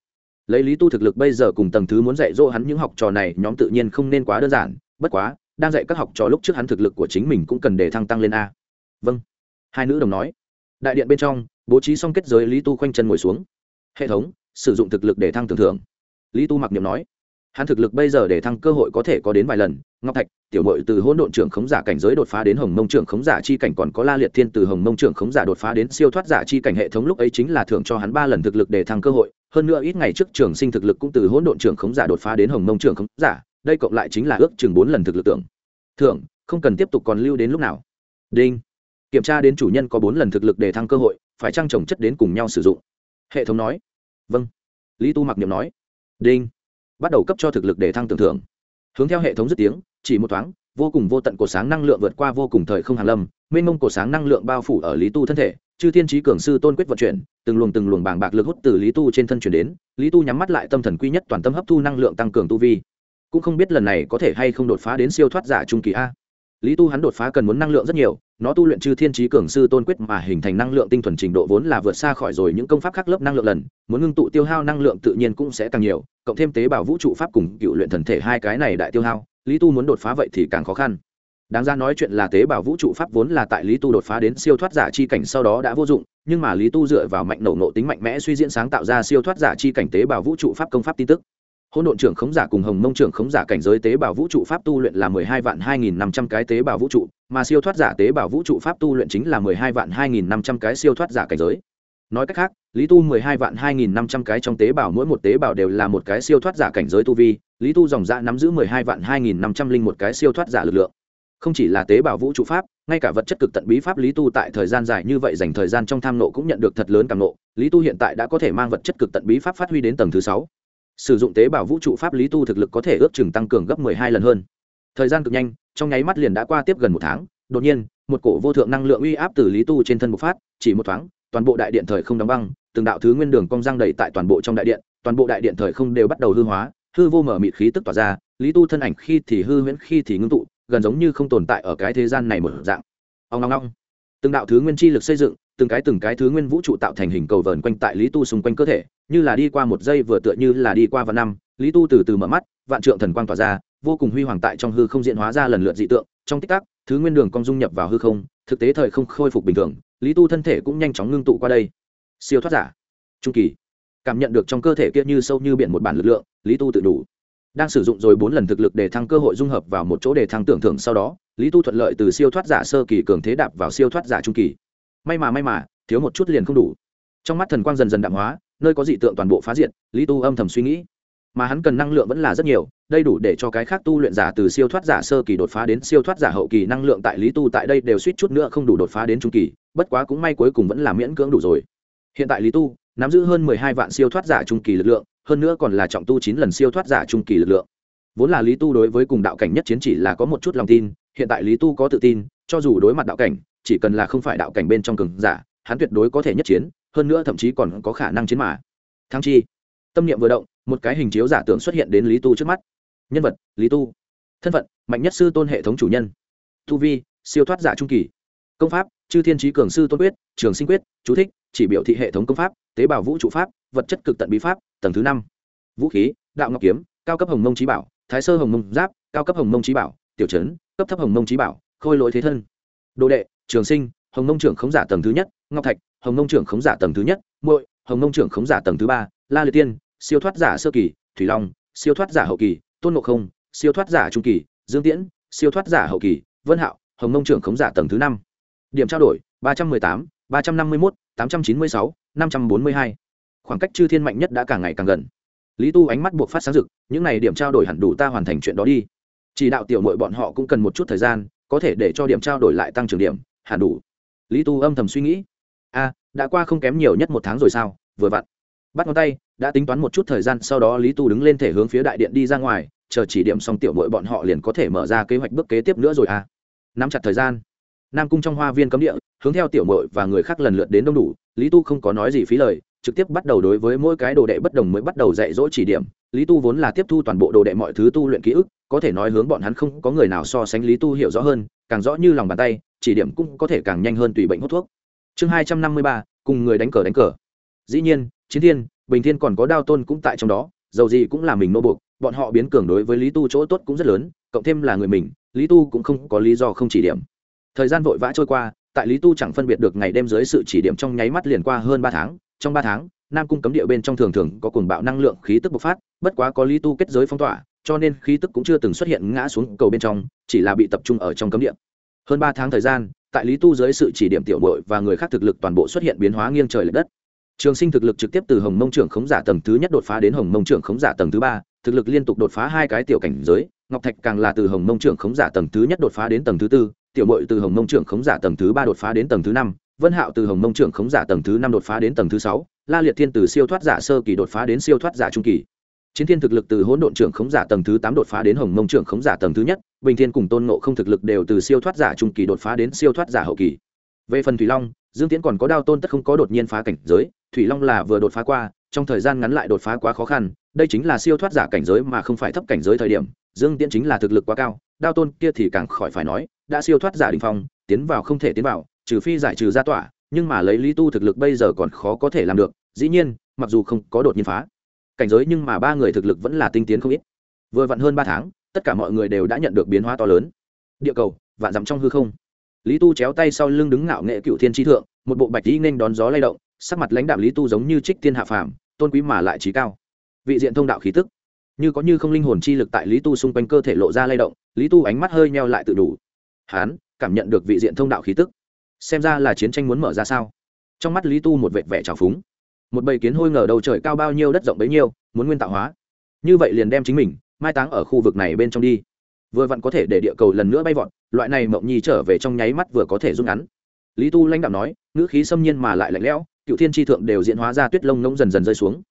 Lấy lý tu thực lực bây giờ cùng tầng thứ muốn dạy dỗ hắn những học trò này, nhóm tự nhiên không nên quá đơn giản, bất quá đang dạy các học trò lúc trước hắn thực lực của chính mình cũng cần để thăng tăng lên a. Vâng. Hai nữ đồng nói. Đại điện bên trong, bố trí xong kết giới, lý tu khoanh chân ngồi xuống. Hệ thống, sử dụng thực lực để thăng tưởng thưởng. Lý tu mặc niệm nói. Hắn thực lực bây giờ để thăng cơ hội có thể có đến vài lần. Ngọc thạch, tiểu mội từ hỗn độn trưởng khống giả cảnh giới đột phá đến hồng mông trưởng khống giả chi cảnh còn có la liệt thiên từ hồng mông trưởng khống giả đột phá đến siêu thoát giả chi cảnh hệ thống lúc ấy chính là thưởng cho hắn ba lần thực lực để thăng cơ hội. Hơn nữa ít ngày trước trường sinh thực lực cũng từ hỗn độn trưởng khống giả đột phá đến hồng mông trưởng khống giả đây cộng lại chính là ước chừng bốn lần thực lực tưởng. Thưởng, không cần tiếp tục còn lưu đến lúc nào. Đinh. Kiểm tra đến chủ nhân có bốn lần thực lực để thăng cơ hội, phải trang trồng chất đến cùng nhau sử dụng? Hệ thống nói. Vâng. Lý tu mặc niệm nói. Đinh. Bắt đầu cấp cho thực lực để thăng tưởng thưởng. Hướng theo hệ thống dứt tiếng, chỉ một thoáng, vô cùng vô tận của sáng năng lượng vượt qua vô cùng thời không hàn lâm, mênh mông của sáng năng lượng bao phủ ở lý tu thân thể, chư thiên trí cường sư tôn quyết vận chuyển, từng luồng từng luồng bàng bạc lực hút từ lý tu trên thân chuyển đến, lý tu nhắm mắt lại tâm thần quy nhất toàn tâm hấp thu năng lượng tăng cường tu vi cũng không biết lần này có thể hay không đột phá đến siêu thoát giả trung kỳ a. Lý tu hắn đột phá cần muốn năng lượng rất nhiều, nó tu luyện chư thiên trí cường sư tôn quyết mà hình thành năng lượng tinh thuần trình độ vốn là vượt xa khỏi rồi những công pháp khác lớp năng lượng lần, muốn ngưng tụ tiêu hao năng lượng tự nhiên cũng sẽ càng nhiều, cộng thêm tế bào vũ trụ pháp cùng cựu luyện thần thể hai cái này đại tiêu hao, lý tu muốn đột phá vậy thì càng khó khăn. Đáng ra nói chuyện là tế bào vũ trụ pháp vốn là tại lý tu đột phá đến siêu thoát giả chi cảnh sau đó đã vô dụng, nhưng mà lý tu dựa vào mạnh nổ nộ tính mạnh mẽ suy diễn sáng tạo ra siêu thoát giả chi cảnh tế bào vũ trụ pháp công pháp tin tức hỗn độn trưởng khống giả cùng hồng mông trưởng khống giả cảnh giới tế bào vũ trụ pháp tu luyện là mười hai vạn hai nghìn năm trăm cái tế bào vũ trụ, mà siêu thoát giả tế bào vũ trụ pháp tu luyện chính là mười hai vạn hai nghìn năm trăm cái siêu thoát giả cảnh giới. Nói cách khác, lý tu mười hai vạn hai nghìn năm trăm cái trong tế bào mỗi một tế bào đều là một cái siêu thoát giả cảnh giới tu vi, lý tu dòng dạ nắm giữ mười hai vạn hai nghìn năm trăm linh một cái siêu thoát giả lực lượng. Không chỉ là tế bào vũ trụ pháp, ngay cả vật chất cực tận bí pháp lý tu tại thời gian dài như vậy dành thời gian trong tham nộ cũng nhận được thật lớn càng nộ, lý tu hiện tại đã có thể mang vật chất cực tận bí pháp phát huy đến tầng thứ sáu sử dụng tế bào vũ trụ pháp lý tu thực lực có thể ước chừng tăng cường gấp mười hai lần hơn. Thời gian cực nhanh, trong nháy mắt liền đã qua tiếp gần một tháng, đột nhiên, một cổ vô thượng năng lượng uy áp từ lý tu trên thân bộc phát, chỉ một thoáng, toàn bộ đại điện thời không đóng băng, từng đạo thứ nguyên đường cong răng đầy tại toàn bộ trong đại điện, toàn bộ đại điện thời không đều bắt đầu hư hóa, hư vô mở mịt khí tức tỏa ra, lý tu thân ảnh khi thì hư huyễn, khi thì ngưng tụ, gần giống như không tồn tại ở cái thế gian này một dạng. Ông ngong ngong. Từng đạo thứ nguyên chi lực xây dựng từng cái từng cái thứ nguyên vũ trụ tạo thành hình cầu vờn quanh tại lý tu xung quanh cơ thể, như là đi qua một giây vừa tựa như là đi qua vạn năm, lý tu từ từ mở mắt, vạn trượng thần quang tỏa ra, vô cùng huy hoàng tại trong hư không diễn hóa ra lần lượt dị tượng, trong tích tắc, thứ nguyên đường cong dung nhập vào hư không, thực tế thời không khôi phục bình thường, lý tu thân thể cũng nhanh chóng ngưng tụ qua đây. Siêu thoát giả. Trung kỳ. Cảm nhận được trong cơ thể kia như sâu như biển một bản lực lượng, lý tu tự đủ. Đang sử dụng rồi bốn lần thực lực để thăng cơ hội dung hợp vào một chỗ để thăng tưởng thưởng sau đó, lý tu thuận lợi từ siêu thoát giả sơ kỳ cường thế đạp vào siêu thoát giả trung kỳ may mà may mà, thiếu một chút liền không đủ. Trong mắt thần quang dần dần đạm hóa, nơi có dị tượng toàn bộ phá diện lý tu âm thầm suy nghĩ. Mà hắn cần năng lượng vẫn là rất nhiều, đây đủ để cho cái khác tu luyện giả từ siêu thoát giả sơ kỳ đột phá đến siêu thoát giả hậu kỳ năng lượng tại lý tu tại đây đều suýt chút nữa không đủ đột phá đến trung kỳ, bất quá cũng may cuối cùng vẫn là miễn cưỡng đủ rồi. Hiện tại lý tu nắm giữ hơn mười hai vạn siêu thoát giả trung kỳ lực lượng, hơn nữa còn là trọng tu chín lần siêu thoát giả trung kỳ lực lượng. Vốn là lý tu đối với cùng đạo cảnh nhất chiến chỉ là có một chút lòng tin, hiện tại lý tu có tự tin, cho dù đối mặt đạo cảnh chỉ cần là không phải đạo cảnh bên trong cường giả, hắn tuyệt đối có thể nhất chiến, hơn nữa thậm chí còn có khả năng chiến mà. Thăng chi. Tâm niệm vừa động, một cái hình chiếu giả tưởng xuất hiện đến lý tu trước mắt. Nhân vật, lý tu. Thân phận, mạnh nhất sư tôn hệ thống chủ nhân. Tu vi, siêu thoát giả trung kỳ. Công pháp, chư thiên trí cường sư tôn quyết, trường sinh quyết, chú thích, chỉ biểu thị hệ thống công pháp, tế bào vũ trụ pháp, vật chất cực tận bí pháp, tầng thứ năm. Vũ khí, đạo ngọc kiếm, cao cấp hồng mông trí bảo, thái sơ hồng mông giáp, cao cấp hồng mông trí bảo, tiểu trấn cấp thấp hồng mông trí bảo, khôi lỗi thế thân. Đồ đệ trường sinh, hồng Nông trưởng khống giả tầng thứ nhất, ngọc thạch, hồng Nông trưởng khống giả tầng thứ nhất, muội, hồng Nông trưởng khống giả tầng thứ ba, la liệt tiên, siêu thoát giả sơ kỳ, thủy long, siêu thoát giả hậu kỳ, tôn ngộ không, siêu thoát giả trung kỳ, dương tiễn, siêu thoát giả hậu kỳ, vân hạo, hồng nông trưởng khống giả tầng thứ năm. Điểm trao đổi, ba trăm mười tám, ba trăm năm mươi mốt, tám trăm chín mươi sáu, năm trăm bốn mươi hai. Khoảng cách chư thiên mạnh nhất đã càng ngày càng gần. Lý tu ánh mắt buộc phát sáng rực, những n à y điểm trao đổi hẳn đủ ta hoàn thành chuyện đó đi. Chỉ đạo tiểu mội bọn họ cũng cần một chút thời gian, có thể để cho điểm trao đổi lại tăng trưởng điểm hẳn đủ. Lý tu âm thầm suy nghĩ. A đã qua không kém nhiều nhất một tháng rồi sao? Vừa vặn. Bắt ngón tay, đã tính toán một chút thời gian, sau đó lý tu đứng lên thể hướng phía đại điện đi ra ngoài, chờ chỉ điểm xong tiểu mội bọn họ liền có thể mở ra kế hoạch bước kế tiếp nữa rồi à. Nắm chặt thời gian. Nam cung trong hoa viên cấm địa, hướng theo tiểu mội và người khác lần lượt đến đông đủ, lý tu không có nói gì phí lời, trực tiếp bắt đầu đối với mỗi cái đồ đệ bất đồng mới bắt đầu dạy dỗ chỉ điểm. Lý tu vốn là tiếp thu toàn bộ đồ đệ mọi thứ tu luyện ký ức, có thể nói hướng bọn hắn không có người nào so sánh lý tu hiểu rõ hơn, càng rõ như lòng bàn tay chỉ điểm cũng có thể càng nhanh hơn tùy bệnh hút thuốc. Chương hai trăm năm mươi ba, cùng người đánh cờ đánh cờ. Dĩ nhiên, chiến thiên, bình thiên còn có đao tôn cũng tại trong đó, dầu gì cũng là mình nô buộc, bọn họ biến cường đối với lý tu chỗ tốt cũng rất lớn, cộng thêm là người mình, lý tu cũng không có lý do không chỉ điểm. Thời gian vội vã trôi qua, tại lý tu chẳng phân biệt được ngày đêm dưới sự chỉ điểm trong nháy mắt liền qua hơn ba tháng, trong ba tháng, nam cung cấm địa bên trong thường thường có cuồng bạo năng lượng khí tức bộc phát, bất quá có lý tu kết giới phong tỏa, cho nên khí tức cũng chưa từng xuất hiện ngã xuống cầu bên trong, chỉ là bị tập trung ở trong cấm địa hơn ba tháng thời gian, tại lý tu dưới sự chỉ điểm tiểu bội và người khác thực lực toàn bộ xuất hiện biến hóa nghiêng trời l ệ đất. Trường sinh thực lực trực tiếp từ hồng mông trưởng khống giả tầng thứ nhất đột phá đến hồng mông trưởng khống giả tầng thứ ba, thực lực liên tục đột phá hai cái tiểu cảnh giới, ngọc thạch càng là từ hồng mông trưởng khống giả tầng thứ nhất đột phá đến tầng thứ tư, tiểu bội từ hồng mông trưởng khống giả tầng thứ ba đột phá đến tầng thứ năm, vân hạo từ hồng mông trưởng khống giả tầng thứ năm đột phá đến tầng thứ sáu, la liệt thiên từ siêu thoát giả sơ kỳ đột phá đến siêu thoát giả trung kỳ chiến thiên thực lực từ hỗn độn trưởng khống giả tầng thứ tám đột phá đến hồng mông trưởng khống giả tầng thứ nhất, bình thiên cùng tôn ngộ không thực lực đều từ siêu thoát giả trung kỳ đột phá đến siêu thoát giả hậu kỳ. Về phần thủy long, dương tiễn còn có đao tôn tất không có đột nhiên phá cảnh giới, thủy long là vừa đột phá qua, trong thời gian ngắn lại đột phá quá khó khăn, đây chính là siêu thoát giả cảnh giới mà không phải thấp cảnh giới thời điểm, dương tiễn chính là thực lực quá cao, đao tôn kia thì càng khỏi phải nói, đã siêu thoát giả đình phong, tiến vào không thể tiến vào, trừ phi giải trừ ra tỏa nhưng mà lấy lý tu thực lực bây giờ còn khó có thể làm được, dĩ nhiên, mặc dù không có đột nhiên phá cảnh giới nhưng mà ba người thực lực vẫn là tinh tiến không ít. Vừa vặn hơn ba tháng, tất cả mọi người đều đã nhận được biến hóa to lớn. Địa cầu, vạn dặm trong hư không. Lý tu chéo tay sau lưng đứng ngạo nghệ cựu thiên tri thượng, một bộ bạch lý nên đón gió lay động, sắc mặt lãnh đạo lý tu giống như trích tiên hạ phàm, tôn quý mà lại trí cao. Vị diện thông đạo khí tức, như có như không linh hồn chi lực tại lý tu xung quanh cơ thể lộ ra lay động, lý tu ánh mắt hơi meo lại tự đủ. Hán, cảm nhận được vị diện thông đạo khí tức. Xem ra là chiến tranh muốn mở ra sao? Trong mắt lý tu một vệt vẻ trào phúng một bầy kiến hôi ngờ đầu trời cao bao nhiêu đất rộng bấy nhiêu, muốn nguyên tạo hóa. Như vậy liền đem chính mình, mai táng ở khu vực này bên trong đi. Vừa vặn có thể để địa cầu lần nữa bay vọt, loại này mộng nhi trở về trong nháy mắt vừa có thể rút ngắn. Lý tu lãnh đạo nói, ngữ khí xâm nhiên mà lại lạnh lẽo, cựu thiên tri thượng đều diễn hóa ra tuyết lông nông dần dần rơi xuống.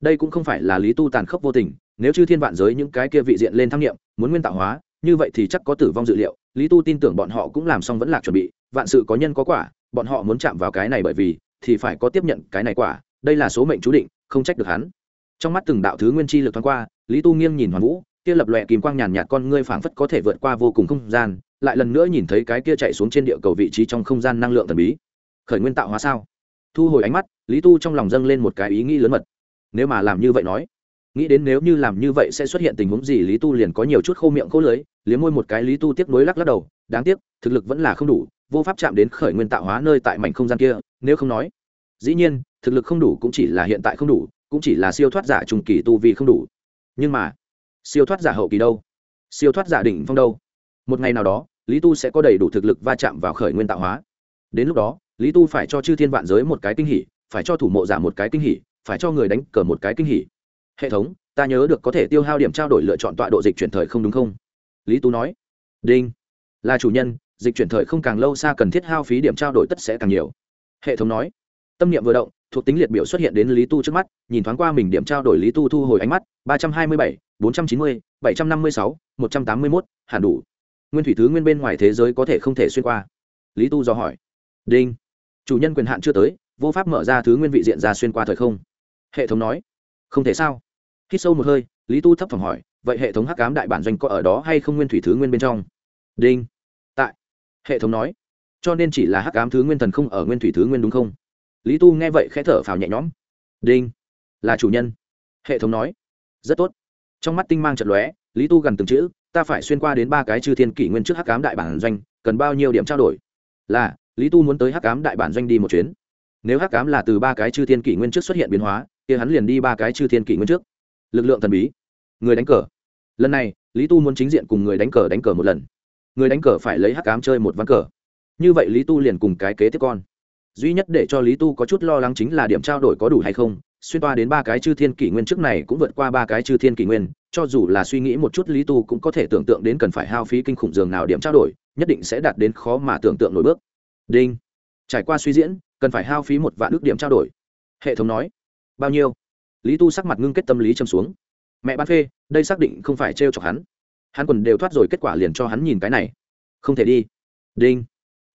Đây cũng không phải là lý tu tàn khốc vô tình, nếu chư thiên vạn giới những cái kia vị diện lên tham nghiệm muốn nguyên tạo hóa, như vậy thì chắc có tử vong dự liệu, lý tu tin tưởng bọn họ cũng làm xong vẫn là chuẩn bị, vạn sự có nhân có quả, bọn họ muốn chạm vào cái này bởi vì, thì phải có tiếp nhận cái này quả đây là số mệnh chú định, không trách được hắn. Trong mắt từng đạo thứ nguyên chi lực thoáng qua, lý tu nghiêng nhìn hoàn vũ, kia lập lòe kìm quang nhàn nhạt con ngươi phảng phất có thể vượt qua vô cùng không gian, lại lần nữa nhìn thấy cái kia chạy xuống trên địa cầu vị trí trong không gian năng lượng thần bí. Khởi nguyên tạo hóa sao? Thu hồi ánh mắt, lý tu trong lòng dâng lên một cái ý nghĩ lớn mật. Nếu mà làm như vậy nói, nghĩ đến nếu như làm như vậy sẽ xuất hiện tình huống gì, lý tu liền có nhiều chút khô miệng khô lưới liếm môi một cái lý tu tiếp nối lắc lắc đầu, đáng tiếc, thực lực vẫn là không đủ, vô pháp chạm đến khởi nguyên tạo hóa nơi tại mảnh không gian kia, nếu không nói. Dĩ nhiên thực lực không đủ cũng chỉ là hiện tại không đủ, cũng chỉ là siêu thoát giả trung kỳ tu vi không đủ. Nhưng mà, siêu thoát giả hậu kỳ đâu? Siêu thoát giả đỉnh phong đâu? Một ngày nào đó, lý tu sẽ có đầy đủ thực lực va chạm vào khởi nguyên tạo hóa. Đến lúc đó, lý tu phải cho chư thiên vạn giới một cái kinh hỉ, phải cho thủ mộ giả một cái kinh hỉ, phải cho người đánh cờ một cái kinh hỉ. Hệ thống, ta nhớ được có thể tiêu hao điểm trao đổi lựa chọn tọa độ dịch chuyển thời không đúng không? Lý tú nói. Đinh. Là chủ nhân, dịch chuyển thời không càng lâu xa cần thiết hao phí điểm trao đổi tất sẽ càng nhiều. Hệ thống nói. Tâm niệm vừa động thuộc tính liệt biểu xuất hiện đến lý tu trước mắt, nhìn thoáng qua mình điểm trao đổi lý tu thu hồi ánh mắt, ba trăm hai mươi bảy, bốn trăm chín mươi, bảy trăm năm mươi sáu, một trăm tám mươi mốt, hẳn đủ. Nguyên thủy thứ nguyên bên ngoài thế giới có thể không thể xuyên qua. Lý tu dò hỏi. Đinh. Chủ nhân quyền hạn chưa tới, vô pháp mở ra thứ nguyên vị diện ra xuyên qua thời không. Hệ thống nói. Không thể sao? Hít sâu một hơi, lý tu thấp phòng hỏi, vậy hệ thống hắc cám đại bản doanh có ở đó hay không nguyên thủy thứ nguyên bên trong? Đinh. Tại. Hệ thống nói. Cho nên chỉ là hắc cám thứ nguyên thần không ở nguyên thủy thứ nguyên đúng không? Lý tu nghe vậy khẽ thở phào nhẹ nhõm. Đinh, là chủ nhân. Hệ thống nói. Rất tốt. Trong mắt tinh mang trận lóe, lý tu gần từng chữ, ta phải xuyên qua đến ba cái chư thiên kỷ nguyên trước hắc cám đại bản doanh, cần bao nhiêu điểm trao đổi? Là, lý tu muốn tới hắc cám đại bản doanh đi một chuyến. Nếu hắc cám là từ ba cái chư thiên kỷ nguyên trước xuất hiện biến hóa, kia hắn liền đi ba cái chư thiên kỷ nguyên trước. Lực lượng thần bí. Người đánh cờ. Lần này, lý tu muốn chính diện cùng người đánh cờ đánh cờ một lần. Người đánh cờ phải lấy hắc cám chơi một ván cờ. Như vậy lý tu liền cùng cái kế tiếp con duy nhất để cho lý tu có chút lo lắng chính là điểm trao đổi có đủ hay không, xuyên toa đến ba cái chư thiên kỷ nguyên trước này cũng vượt qua ba cái chư thiên kỷ nguyên, cho dù là suy nghĩ một chút lý tu cũng có thể tưởng tượng đến cần phải hao phí kinh khủng dường nào điểm trao đổi, nhất định sẽ đạt đến khó mà tưởng tượng nổi bước. Đinh. Trải qua suy diễn, cần phải hao phí một vạn ước điểm trao đổi. Hệ thống nói. Bao nhiêu? Lý tu sắc mặt ngưng kết tâm lý châm xuống. Mẹ ban phê, đây xác định không phải trêu chọc hắn. Hắn quần đều thoát rồi, kết quả liền cho hắn nhìn cái này. Không thể đi. Đinh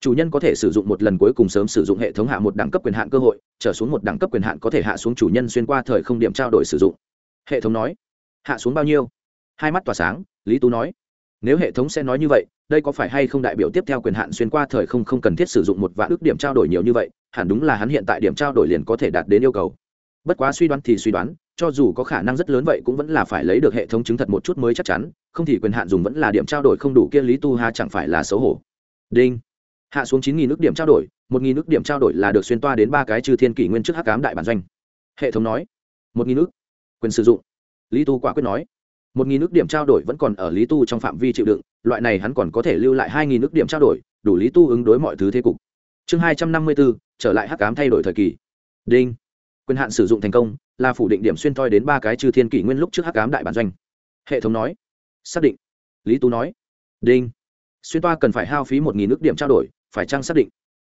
chủ nhân có thể sử dụng một lần cuối cùng sớm sử dụng hệ thống hạ một đẳng cấp quyền hạn cơ hội, trở xuống một đẳng cấp quyền hạn có thể hạ xuống chủ nhân xuyên qua thời không điểm trao đổi sử dụng. Hệ thống nói, hạ xuống bao nhiêu? Hai mắt tỏa sáng, lý tú nói, nếu hệ thống sẽ nói như vậy, đây có phải hay không đại biểu tiếp theo quyền hạn xuyên qua thời không không cần thiết sử dụng một vạn ước điểm trao đổi nhiều như vậy, hẳn đúng là hắn hiện tại điểm trao đổi liền có thể đạt đến yêu cầu. Bất quá suy đoán thì suy đoán, cho dù có khả năng rất lớn vậy cũng vẫn là phải lấy được hệ thống chứng thật một chút mới chắc chắn, không thì quyền hạn dùng vẫn là điểm trao đổi không đủ kia lý tu ha chẳng phải là xấu hổ. Đinh hạ xuống chín nghìn nước điểm trao đổi, một nghìn nước điểm trao đổi là được xuyên toa đến ba cái trừ thiên kỷ nguyên trước hắc cám đại bản doanh. Hệ thống nói, một nghìn nước, quyền sử dụng. Lý tu quả quyết nói, một nghìn nước điểm trao đổi vẫn còn ở lý tu trong phạm vi chịu đựng, loại này hắn còn có thể lưu lại hai nghìn nước điểm trao đổi, đủ lý tu ứng đối mọi thứ thế cục. Chương hai trăm năm mươi bốn, trở lại hắc cám thay đổi thời kỳ. Đinh. Quyền hạn sử dụng thành công, là phủ định điểm xuyên toi đến ba cái trừ thiên kỷ nguyên lúc trước hắc cám đại bản doanh. Hệ thống nói, xác định. Lý tu nói, đinh. Xuyên toa cần phải hao phí một nghìn nước điểm trao đổi phải chăng xác định?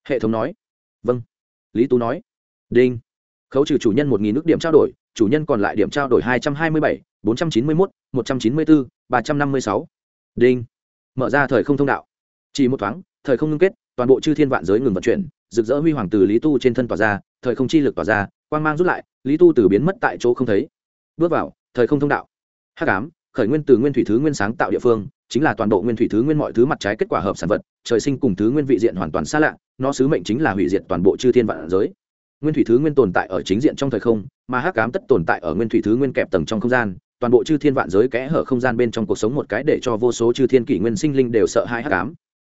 Hệ thống nói. Vâng. Lý tú nói. Đinh. Khấu trừ chủ nhân một nghìn nước điểm trao đổi, chủ nhân còn lại điểm trao đổi hai trăm hai mươi bảy, bốn trăm chín mươi mốt, một trăm chín mươi bốn ba trăm năm mươi sáu. Đinh. Mở ra thời không thông đạo. Chỉ một thoáng, thời không ngưng kết, toàn bộ chư thiên vạn giới ngừng vận chuyển, rực rỡ huy hoàng từ lý tu trên thân tỏa ra, thời không chi lực tỏa ra, quang mang rút lại, lý tu từ biến mất tại chỗ không thấy. Bước vào, thời không thông đạo. Hắc ám, khởi nguyên từ nguyên thủy thứ nguyên sáng tạo địa phương chính là toàn bộ nguyên thủy thứ nguyên mọi thứ mặt trái kết quả hợp sản vật, trời sinh cùng thứ nguyên vị diện hoàn toàn xa lạ, nó sứ mệnh chính là hủy diệt toàn bộ chư thiên vạn giới. Nguyên thủy thứ nguyên tồn tại ở chính diện trong thời không, mà hắc ám tất tồn tại ở nguyên thủy thứ nguyên kẹp tầng trong không gian, toàn bộ chư thiên vạn giới kẽ hở không gian bên trong cuộc sống một cái để cho vô số chư thiên kỷ nguyên sinh linh đều sợ hai hắc ám.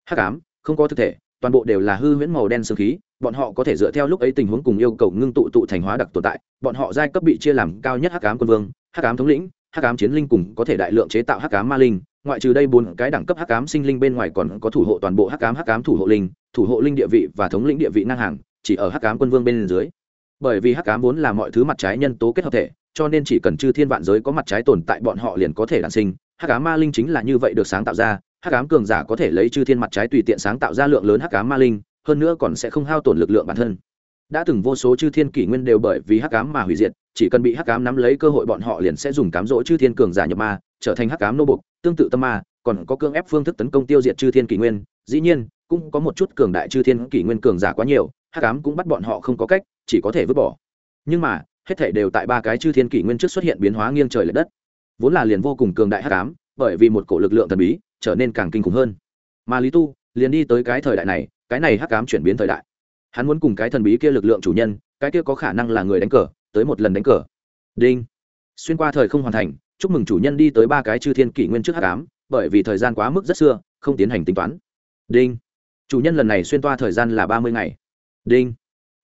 Hắc ám, không có thực thể, toàn bộ đều là hư huyễn màu đen sương khí, bọn họ có thể dựa theo lúc ấy tình huống cùng yêu cầu ngưng tụ tụ thành hóa đặc tồn tại, bọn họ giai cấp bị chia làm cao nhất hắc ám quân vương, hắc ám thống lĩnh, hắc ám chiến linh cùng có thể đại lượng chế tạo hắc ám ma linh ngoại trừ đây bốn cái đẳng cấp hắc ám sinh linh bên ngoài còn có thủ hộ toàn bộ hắc ám hắc ám thủ hộ linh, thủ hộ linh địa vị và thống lĩnh địa vị ngang hàng, chỉ ở hắc ám quân vương bên dưới. Bởi vì hắc ám vốn là mọi thứ mặt trái nhân tố kết hợp thể, cho nên chỉ cần chư thiên vạn giới có mặt trái tồn tại bọn họ liền có thể đản sinh. Hắc ám ma linh chính là như vậy được sáng tạo ra, hắc ám cường giả có thể lấy chư thiên mặt trái tùy tiện sáng tạo ra lượng lớn hắc ám ma linh, hơn nữa còn sẽ không hao tổn lực lượng bản thân. Đã từng vô số chư thiên kỷ nguyên đều bởi vì hắc ám mà hủy diệt, chỉ cần bị hắc ám nắm lấy cơ hội bọn họ liền sẽ dùng cám dỗ chư thiên cường giả nhập ma trở thành hắc ám nô bục tương tự tâm ma, còn có cương ép phương thức tấn công tiêu diệt chư thiên kỷ nguyên. Dĩ nhiên, cũng có một chút cường đại chư thiên kỷ nguyên cường giả quá nhiều, hắc ám cũng bắt bọn họ không có cách, chỉ có thể vứt bỏ. Nhưng mà, hết thể đều tại ba cái chư thiên kỷ nguyên trước xuất hiện biến hóa nghiêng trời l ệ đất. Vốn là liền vô cùng cường đại hắc ám, bởi vì một cổ lực lượng thần bí, trở nên càng kinh khủng hơn. Mà lý tu liền đi tới cái thời đại này, cái này hắc ám chuyển biến thời đại. Hắn muốn cùng cái thần bí kia lực lượng chủ nhân, cái kia có khả năng là người đánh cờ, tới một lần đánh cờ. Đinh. Xuyên qua thời không hoàn thành chúc mừng chủ nhân đi tới ba cái chư thiên kỷ nguyên trước hắc ám, bởi vì thời gian quá mức rất xưa, không tiến hành tính toán. Đinh. Chủ nhân lần này xuyên toa thời gian là ba mươi ngày. Đinh.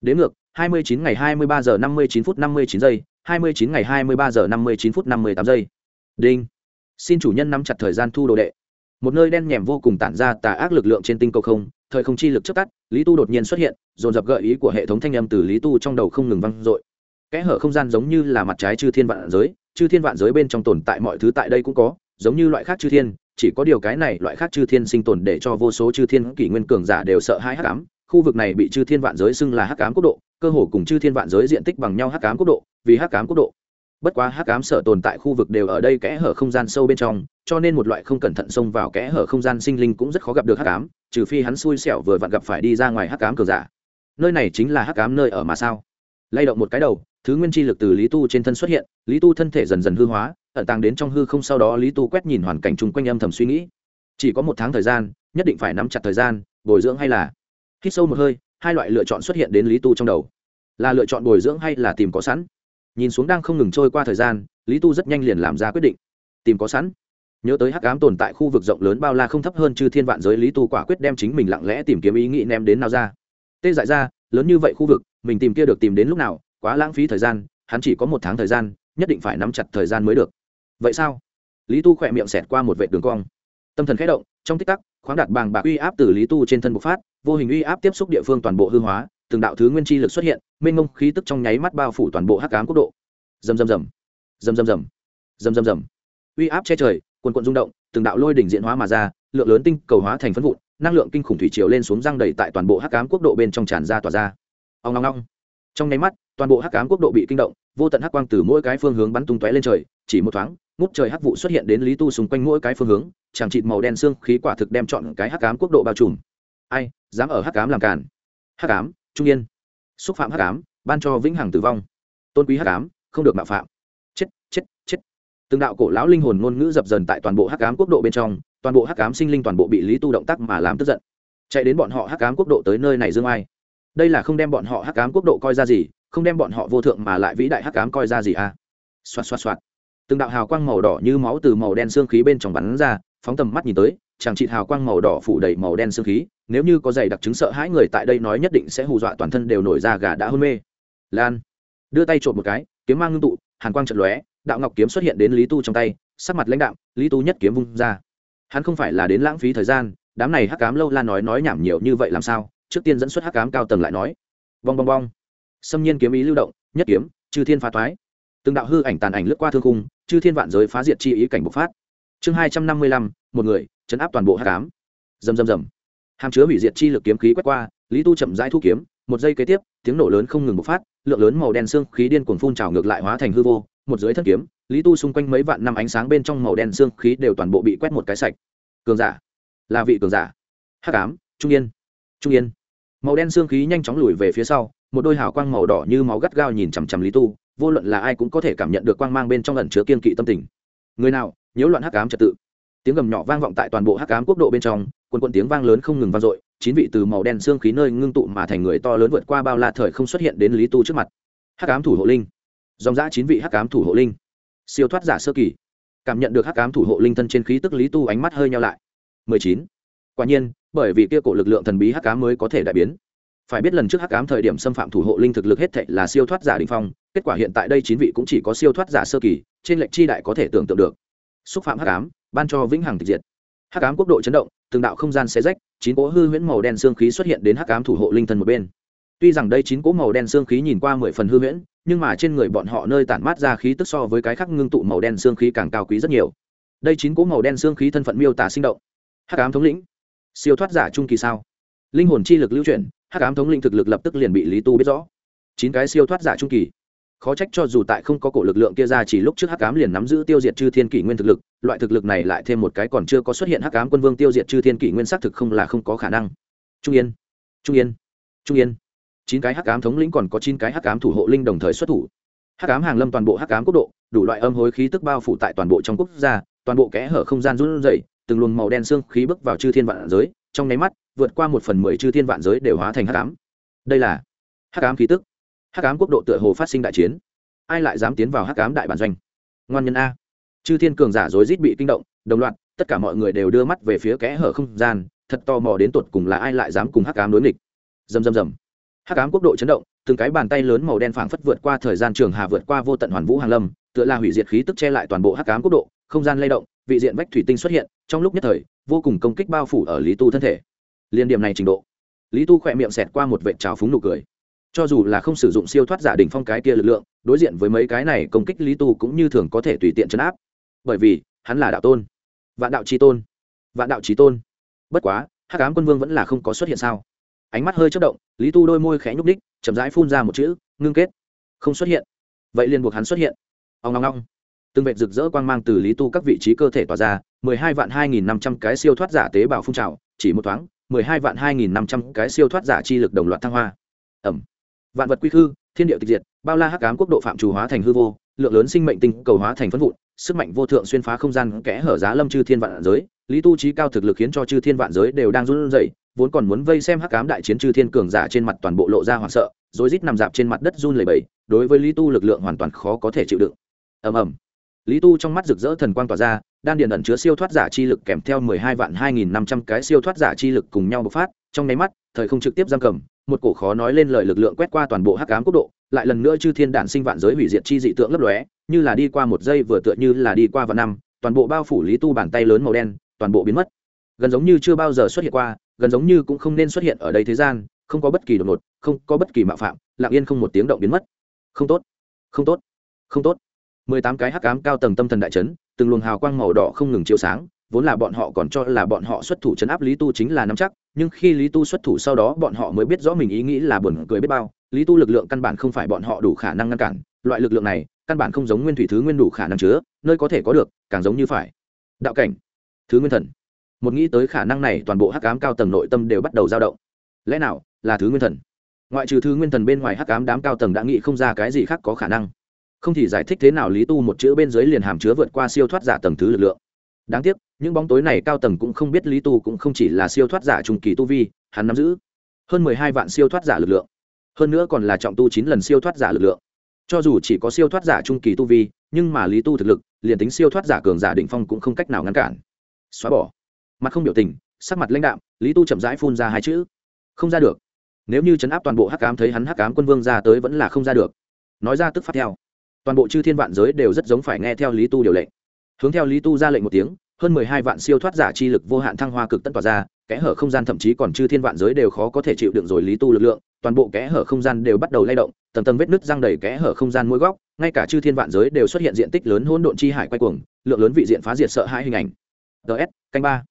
Đến ngược, hai mươi chín ngày hai mươi ba giờ năm mươi chín phút năm mươi chín giây, hai mươi chín ngày hai mươi ba giờ năm mươi chín phút năm mươi tám giây. Đinh. Xin chủ nhân nắm chặt thời gian thu đồ đệ. Một nơi đen nhèm vô cùng tản ra tà ác lực lượng trên tinh cầu không, thời không chi lực trước tắt, lý tu đột nhiên xuất hiện, dồn dập gợi ý của hệ thống thanh âm từ lý tu trong đầu không ngừng vang dội kẽ hở không gian giống như là mặt trái chư thiên vạn giới, chư thiên vạn giới bên trong tồn tại mọi thứ tại đây cũng có, giống như loại khác chư thiên, chỉ có điều cái này loại khác chư thiên sinh tồn để cho vô số chư thiên kỷ nguyên cường giả đều sợ hai hắc ám, khu vực này bị chư thiên vạn giới xưng là hắc ám quốc độ, cơ hồ cùng chư thiên vạn giới diện tích bằng nhau hắc ám quốc độ, vì hắc ám quốc độ. Bất quá hắc ám sở tồn tại khu vực đều ở đây kẽ hở không gian sâu bên trong, cho nên một loại không cẩn thận xông vào kẽ hở không gian sinh linh cũng rất khó gặp được hắc ám, trừ phi hắn xui xẻo vừa vặn gặp phải đi ra ngoài hắc ám cường giả. Nơi này chính là hắc ám nơi ở mà sao? Lay động một cái đầu, thứ nguyên chi lực từ lý tu trên thân xuất hiện, lý tu thân thể dần dần hư hóa, ẩn tàng đến trong hư không sau đó lý tu quét nhìn hoàn cảnh chung quanh âm thầm suy nghĩ. Chỉ có một tháng thời gian, nhất định phải nắm chặt thời gian, bồi dưỡng hay là hít sâu một hơi, hai loại lựa chọn xuất hiện đến lý tu trong đầu. Là lựa chọn bồi dưỡng hay là tìm có sẵn? Nhìn xuống đang không ngừng trôi qua thời gian, lý tu rất nhanh liền làm ra quyết định. Tìm có sẵn. Nhớ tới hắc ám tồn tại khu vực rộng lớn bao la không thấp hơn chư thiên vạn giới, lý tu quả quyết đem chính mình lặng lẽ tìm kiếm ý nghĩ ném đến nào ra. Tê dại ra, lớn như vậy khu vực mình tìm kia được tìm đến lúc nào, quá lãng phí thời gian, hắn chỉ có một tháng thời gian, nhất định phải nắm chặt thời gian mới được. Vậy sao? Lý tu khỏe miệng xẹt qua một vệ đường cong. Tâm thần khẽ động, trong tích tắc, khoáng đạt bàng bạc uy áp từ lý tu trên thân bộc phát, vô hình uy áp tiếp xúc địa phương toàn bộ hư hóa, từng đạo thứ nguyên chi lực xuất hiện, mênh mông khí tức trong nháy mắt bao phủ toàn bộ hắc ám quốc độ. Rầm rầm rầm. Rầm rầm rầm. Rầm rầm rầm. Uy áp che trời, quần quận rung động, từng đạo lôi đỉnh diễn hóa mà ra, lượng lớn tinh cầu hóa thành phân vụn, năng lượng kinh khủng thủy triều lên xuống răng đầy tại toàn bộ hắc ám quốc độ bên trong tràn ra tỏa ra ông long long trong nháy mắt, toàn bộ hắc ám quốc độ bị kinh động, vô tận hắc quang từ mỗi cái phương hướng bắn tung tóe lên trời, chỉ một thoáng, ngút trời hắc vụ xuất hiện đến lý tu xung quanh mỗi cái phương hướng, chẳng chịt màu đen xương khí quả thực đem chọn cái hắc ám quốc độ bao trùm. Ai, dám ở hắc ám làm cản hắc ám, trung yên. Xúc phạm hắc ám, ban cho vĩnh hằng tử vong. Tôn quý hắc ám, không được mạo phạm. Chết chết chết. Từng đạo cổ lão linh hồn ngôn ngữ dập dần tại toàn bộ hắc ám quốc độ bên trong, toàn bộ hắc ám sinh linh toàn bộ bị lý tu động tác mà làm tức giận. Chạy đến bọn họ hắc ám quốc độ tới nơi này dương ai đây là không đem bọn họ hắc ám quốc độ coi ra gì, không đem bọn họ vô thượng mà lại vĩ đại hắc ám coi ra gì à? Xoạt xoạt xoạt. Từng đạo hào quang màu đỏ như máu từ màu đen xương khí bên trong bắn ra, phóng tầm mắt nhìn tới, chẳng trị hào quang màu đỏ phủ đầy màu đen xương khí, nếu như có giày đặc chứng sợ hãi người tại đây nói nhất định sẽ hù dọa toàn thân đều nổi ra gà đã hôn mê. Lan, đưa tay trộm một cái, kiếm mang ngưng tụ, hàn quang trận lóe, đạo ngọc kiếm xuất hiện đến lý tu trong tay, sắc mặt lãnh đạo lý tu nhất kiếm vung ra. Hắn không phải là đến lãng phí thời gian, đám này hắc cám lâu la nói nói nhảm nhiều như vậy làm sao? Trước tiên dẫn xuất hắc cám cao tầng lại nói. Bong bong bong. Xâm nhiên kiếm ý lưu động, nhất kiếm, chư thiên phá thoái. Từng đạo hư ảnh tàn ảnh lướt qua thương khung, chư thiên vạn giới phá diệt chi ý cảnh bộc phát. Chương hai trăm năm mươi lăm, một người, chấn áp toàn bộ hắc cám rầm rầm rầm. Hàm chứa hủy diệt chi lực kiếm khí quét qua, lý tu chậm rãi thu kiếm, một giây kế tiếp, tiếng nổ lớn không ngừng bộc phát, lượng lớn màu đen xương khí điên cuồng phun trào ngược lại hóa thành hư vô, một dưới thân kiếm, lý tu xung quanh mấy vạn năm ánh sáng bên trong màu đen xương khí đều toàn bộ bị quét một cái sạch. Cường giả. Là vị cường giả. Hắc ám, trung yên. Trung yên màu đen xương khí nhanh chóng lùi về phía sau, một đôi hào quang màu đỏ như máu gắt gao nhìn chằm chằm lý tu, vô luận là ai cũng có thể cảm nhận được quang mang bên trong ẩn chứa kiên kỵ tâm tình. Người nào, nhiễu loạn hắc ám trật tự. Tiếng gầm nhỏ vang vọng tại toàn bộ hắc ám quốc độ bên trong, quần quần tiếng vang lớn không ngừng vang dội, chín vị từ màu đen xương khí nơi ngưng tụ mà thành người to lớn vượt qua bao la thời không xuất hiện đến lý tu trước mặt. Hắc ám thủ hộ linh. Dòng giã chín vị hắc ám thủ hộ linh. Siêu thoát giả sơ kỳ. Cảm nhận được hắc ám thủ hộ linh thân trên khí tức lý tu ánh mắt hơi nhau lại. 19. quả nhiên bởi vì kia cổ lực lượng thần bí hắc ám mới có thể đại biến. Phải biết lần trước hắc ám thời điểm xâm phạm thủ hộ linh thực lực hết thệ là siêu thoát giả đỉnh phong, kết quả hiện tại đây chín vị cũng chỉ có siêu thoát giả sơ kỳ, trên lệnh chi đại có thể tưởng tượng được. Xúc phạm hắc ám, ban cho vĩnh hằng tịch diệt. Hắc ám quốc độ chấn động, từng đạo không gian xé rách, chín cỗ hư huyễn màu đen xương khí xuất hiện đến hắc ám thủ hộ linh thân một bên. Tuy rằng đây chín cỗ màu đen xương khí nhìn qua mười phần hư huyễn, nhưng mà trên người bọn họ nơi tản mát ra khí tức so với cái khác ngưng tụ màu đen xương khí càng cao quý rất nhiều. Đây chín cỗ màu đen xương khí thân phận miêu tả sinh động. Hắc ám thống lĩnh siêu thoát giả trung kỳ sao? Linh hồn chi lực lưu chuyển, hắc ám thống lĩnh thực lực lập tức liền bị lý tu biết rõ. Chín cái siêu thoát giả trung kỳ. Khó trách cho dù tại không có cổ lực lượng kia ra chỉ lúc trước hắc ám liền nắm giữ tiêu diệt chư thiên kỷ nguyên thực lực, loại thực lực này lại thêm một cái còn chưa có xuất hiện hắc ám quân vương tiêu diệt chư thiên kỷ nguyên xác thực không là không có khả năng. Trung yên trung yên trung yên. Chín cái hắc ám thống lĩnh còn có chín cái hắc ám thủ hộ linh đồng thời xuất thủ. Hắc ám hàng lâm toàn bộ hắc ám quốc độ, đủ loại âm hối khí tức bao phủ tại toàn bộ trong quốc gia, toàn bộ kẽ hở không gian run rẩy từng luồng màu đen xương khí bước vào chư thiên vạn giới, trong nháy mắt, vượt qua một phần mười chư thiên vạn giới đều hóa thành hắc ám. Đây là hắc ám khí tức. Hắc ám quốc độ tựa hồ phát sinh đại chiến. Ai lại dám tiến vào hắc ám đại bản doanh? Ngoan nhân a. Chư thiên cường giả rối rít bị kinh động, đồng loạt, tất cả mọi người đều đưa mắt về phía kẽ hở không gian, thật to mò đến tột cùng là ai lại dám cùng hắc ám đối nghịch. Dầm dầm dầm hắc ám quốc độ chấn động, từng cái bàn tay lớn màu đen phảng phất vượt qua thời gian trường hà vượt qua vô tận hoàn vũ hàng lâm, tựa là hủy diệt khí tức che lại toàn bộ hắc ám quốc độ, không gian lay động vị diện vách thủy tinh xuất hiện, trong lúc nhất thời, vô cùng công kích bao phủ ở lý tu thân thể. Liên điểm này trình độ, lý tu khỏe miệng xẹt qua một vệ trào phúng nụ cười. Cho dù là không sử dụng siêu thoát giả đỉnh phong cái kia lực lượng, đối diện với mấy cái này công kích lý tu cũng như thường có thể tùy tiện chấn áp. Bởi vì, hắn là đạo tôn. Vạn đạo trí tôn. Vạn đạo trí tôn. Bất quá, hắc ám quân vương vẫn là không có xuất hiện sao? Ánh mắt hơi chất động, lý tu đôi môi khẽ nhúc ních chậm rãi phun ra một chữ, ngưng kết. Không xuất hiện. Vậy liền buộc hắn xuất hiện. Ông ngong ngong từng vệt rực rỡ quang mang từ lý tu các vị trí cơ thể tỏa ra, mười hai vạn hai nghìn năm trăm cái siêu thoát giả tế bào phun trào, chỉ một thoáng, mười hai vạn hai nghìn năm trăm cái siêu thoát giả chi lực đồng loạt thăng hoa. Ẩm. Vạn vật quy khư, thiên địa tịch diệt, bao la hắc ám quốc độ phạm trù hóa thành hư vô, lượng lớn sinh mệnh tinh cầu hóa thành phân vụn, sức mạnh vô thượng xuyên phá không gian kẽ hở giá lâm chư thiên vạn giới. Lý tu trí cao thực lực khiến cho chư thiên vạn giới đều đang run rẩy, vốn còn muốn vây xem hắc ám đại chiến chư thiên cường giả trên mặt toàn bộ lộ ra hoảng sợ rồi rít nằm dạp trên mặt đất run lẩy bẩy, đối với lý tu lực lượng hoàn toàn khó có thể chịu đựng. Ầm ầm lý tu trong mắt rực rỡ thần quang tỏa ra, đan điện ẩn chứa siêu thoát giả chi lực kèm theo mười hai vạn hai nghìn năm trăm cái siêu thoát giả chi lực cùng nhau bộc phát, trong nháy mắt, thời không trực tiếp giam cầm, một cổ khó nói lên lời lực lượng quét qua toàn bộ hắc ám quốc độ, lại lần nữa chư thiên đản sinh vạn giới hủy diệt chi dị tượng lấp lóe, như là đi qua một giây vừa tựa như là đi qua vạn năm, toàn bộ bao phủ lý tu bàn tay lớn màu đen, toàn bộ biến mất. Gần giống như chưa bao giờ xuất hiện qua, gần giống như cũng không nên xuất hiện ở đây thế gian, không có bất kỳ đột ngột, không có bất kỳ mạo phạm, lặng yên không một tiếng động biến mất. Không tốt không tốt không tốt mười tám cái hắc ám cao tầng tâm thần đại chấn, từng luồng hào quang màu đỏ không ngừng chiếu sáng, vốn là bọn họ còn cho là bọn họ xuất thủ chấn áp lý tu chính là nắm chắc, nhưng khi lý tu xuất thủ sau đó bọn họ mới biết rõ mình ý nghĩ là buồn cười biết bao, lý tu lực lượng căn bản không phải bọn họ đủ khả năng ngăn cản, loại lực lượng này, căn bản không giống nguyên thủy thứ nguyên đủ khả năng chứa, nơi có thể có được, càng giống như phải. Đạo cảnh, thứ nguyên thần. Một nghĩ tới khả năng này, toàn bộ hắc ám cao tầng nội tâm đều bắt đầu dao động. Lẽ nào là thứ nguyên thần? Ngoại trừ thứ nguyên thần bên ngoài hắc ám đám cao tầng đã nghĩ không ra cái gì khác có khả năng không thì giải thích thế nào lý tu một chữ bên dưới liền hàm chứa vượt qua siêu thoát giả tầng thứ lực lượng. Đáng tiếc, những bóng tối này cao tầng cũng không biết lý tu cũng không chỉ là siêu thoát giả trung kỳ tu vi, hắn nắm giữ hơn mười hai vạn siêu thoát giả lực lượng. Hơn nữa còn là trọng tu chín lần siêu thoát giả lực lượng. Cho dù chỉ có siêu thoát giả trung kỳ tu vi, nhưng mà lý tu thực lực, liền tính siêu thoát giả cường giả định phong cũng không cách nào ngăn cản. Xóa bỏ. Mặt không biểu tình, sắc mặt lãnh đạm, lý tu chậm rãi phun ra hai chữ. Không ra được. Nếu như chấn áp toàn bộ hắc cám thấy hắn hắc cám quân vương ra tới vẫn là không ra được. Nói ra tức phát theo toàn bộ chư thiên vạn giới đều rất giống phải nghe theo lý tu điều lệnh. Hướng theo lý tu ra lệnh một tiếng, hơn mười hai vạn siêu thoát giả chi lực vô hạn thăng hoa cực tận tỏa ra, kẽ hở không gian thậm chí còn chư thiên vạn giới đều khó có thể chịu đựng rồi lý tu lực lượng, toàn bộ kẽ hở không gian đều bắt đầu lay động, tầng tầng vết nứt răng đầy kẽ hở không gian mỗi góc, ngay cả chư thiên vạn giới đều xuất hiện diện tích lớn hỗn độn chi hải quay cuồng, lượng lớn vị diện phá diệt sợ hãi hình ảnh. Ts canh ba.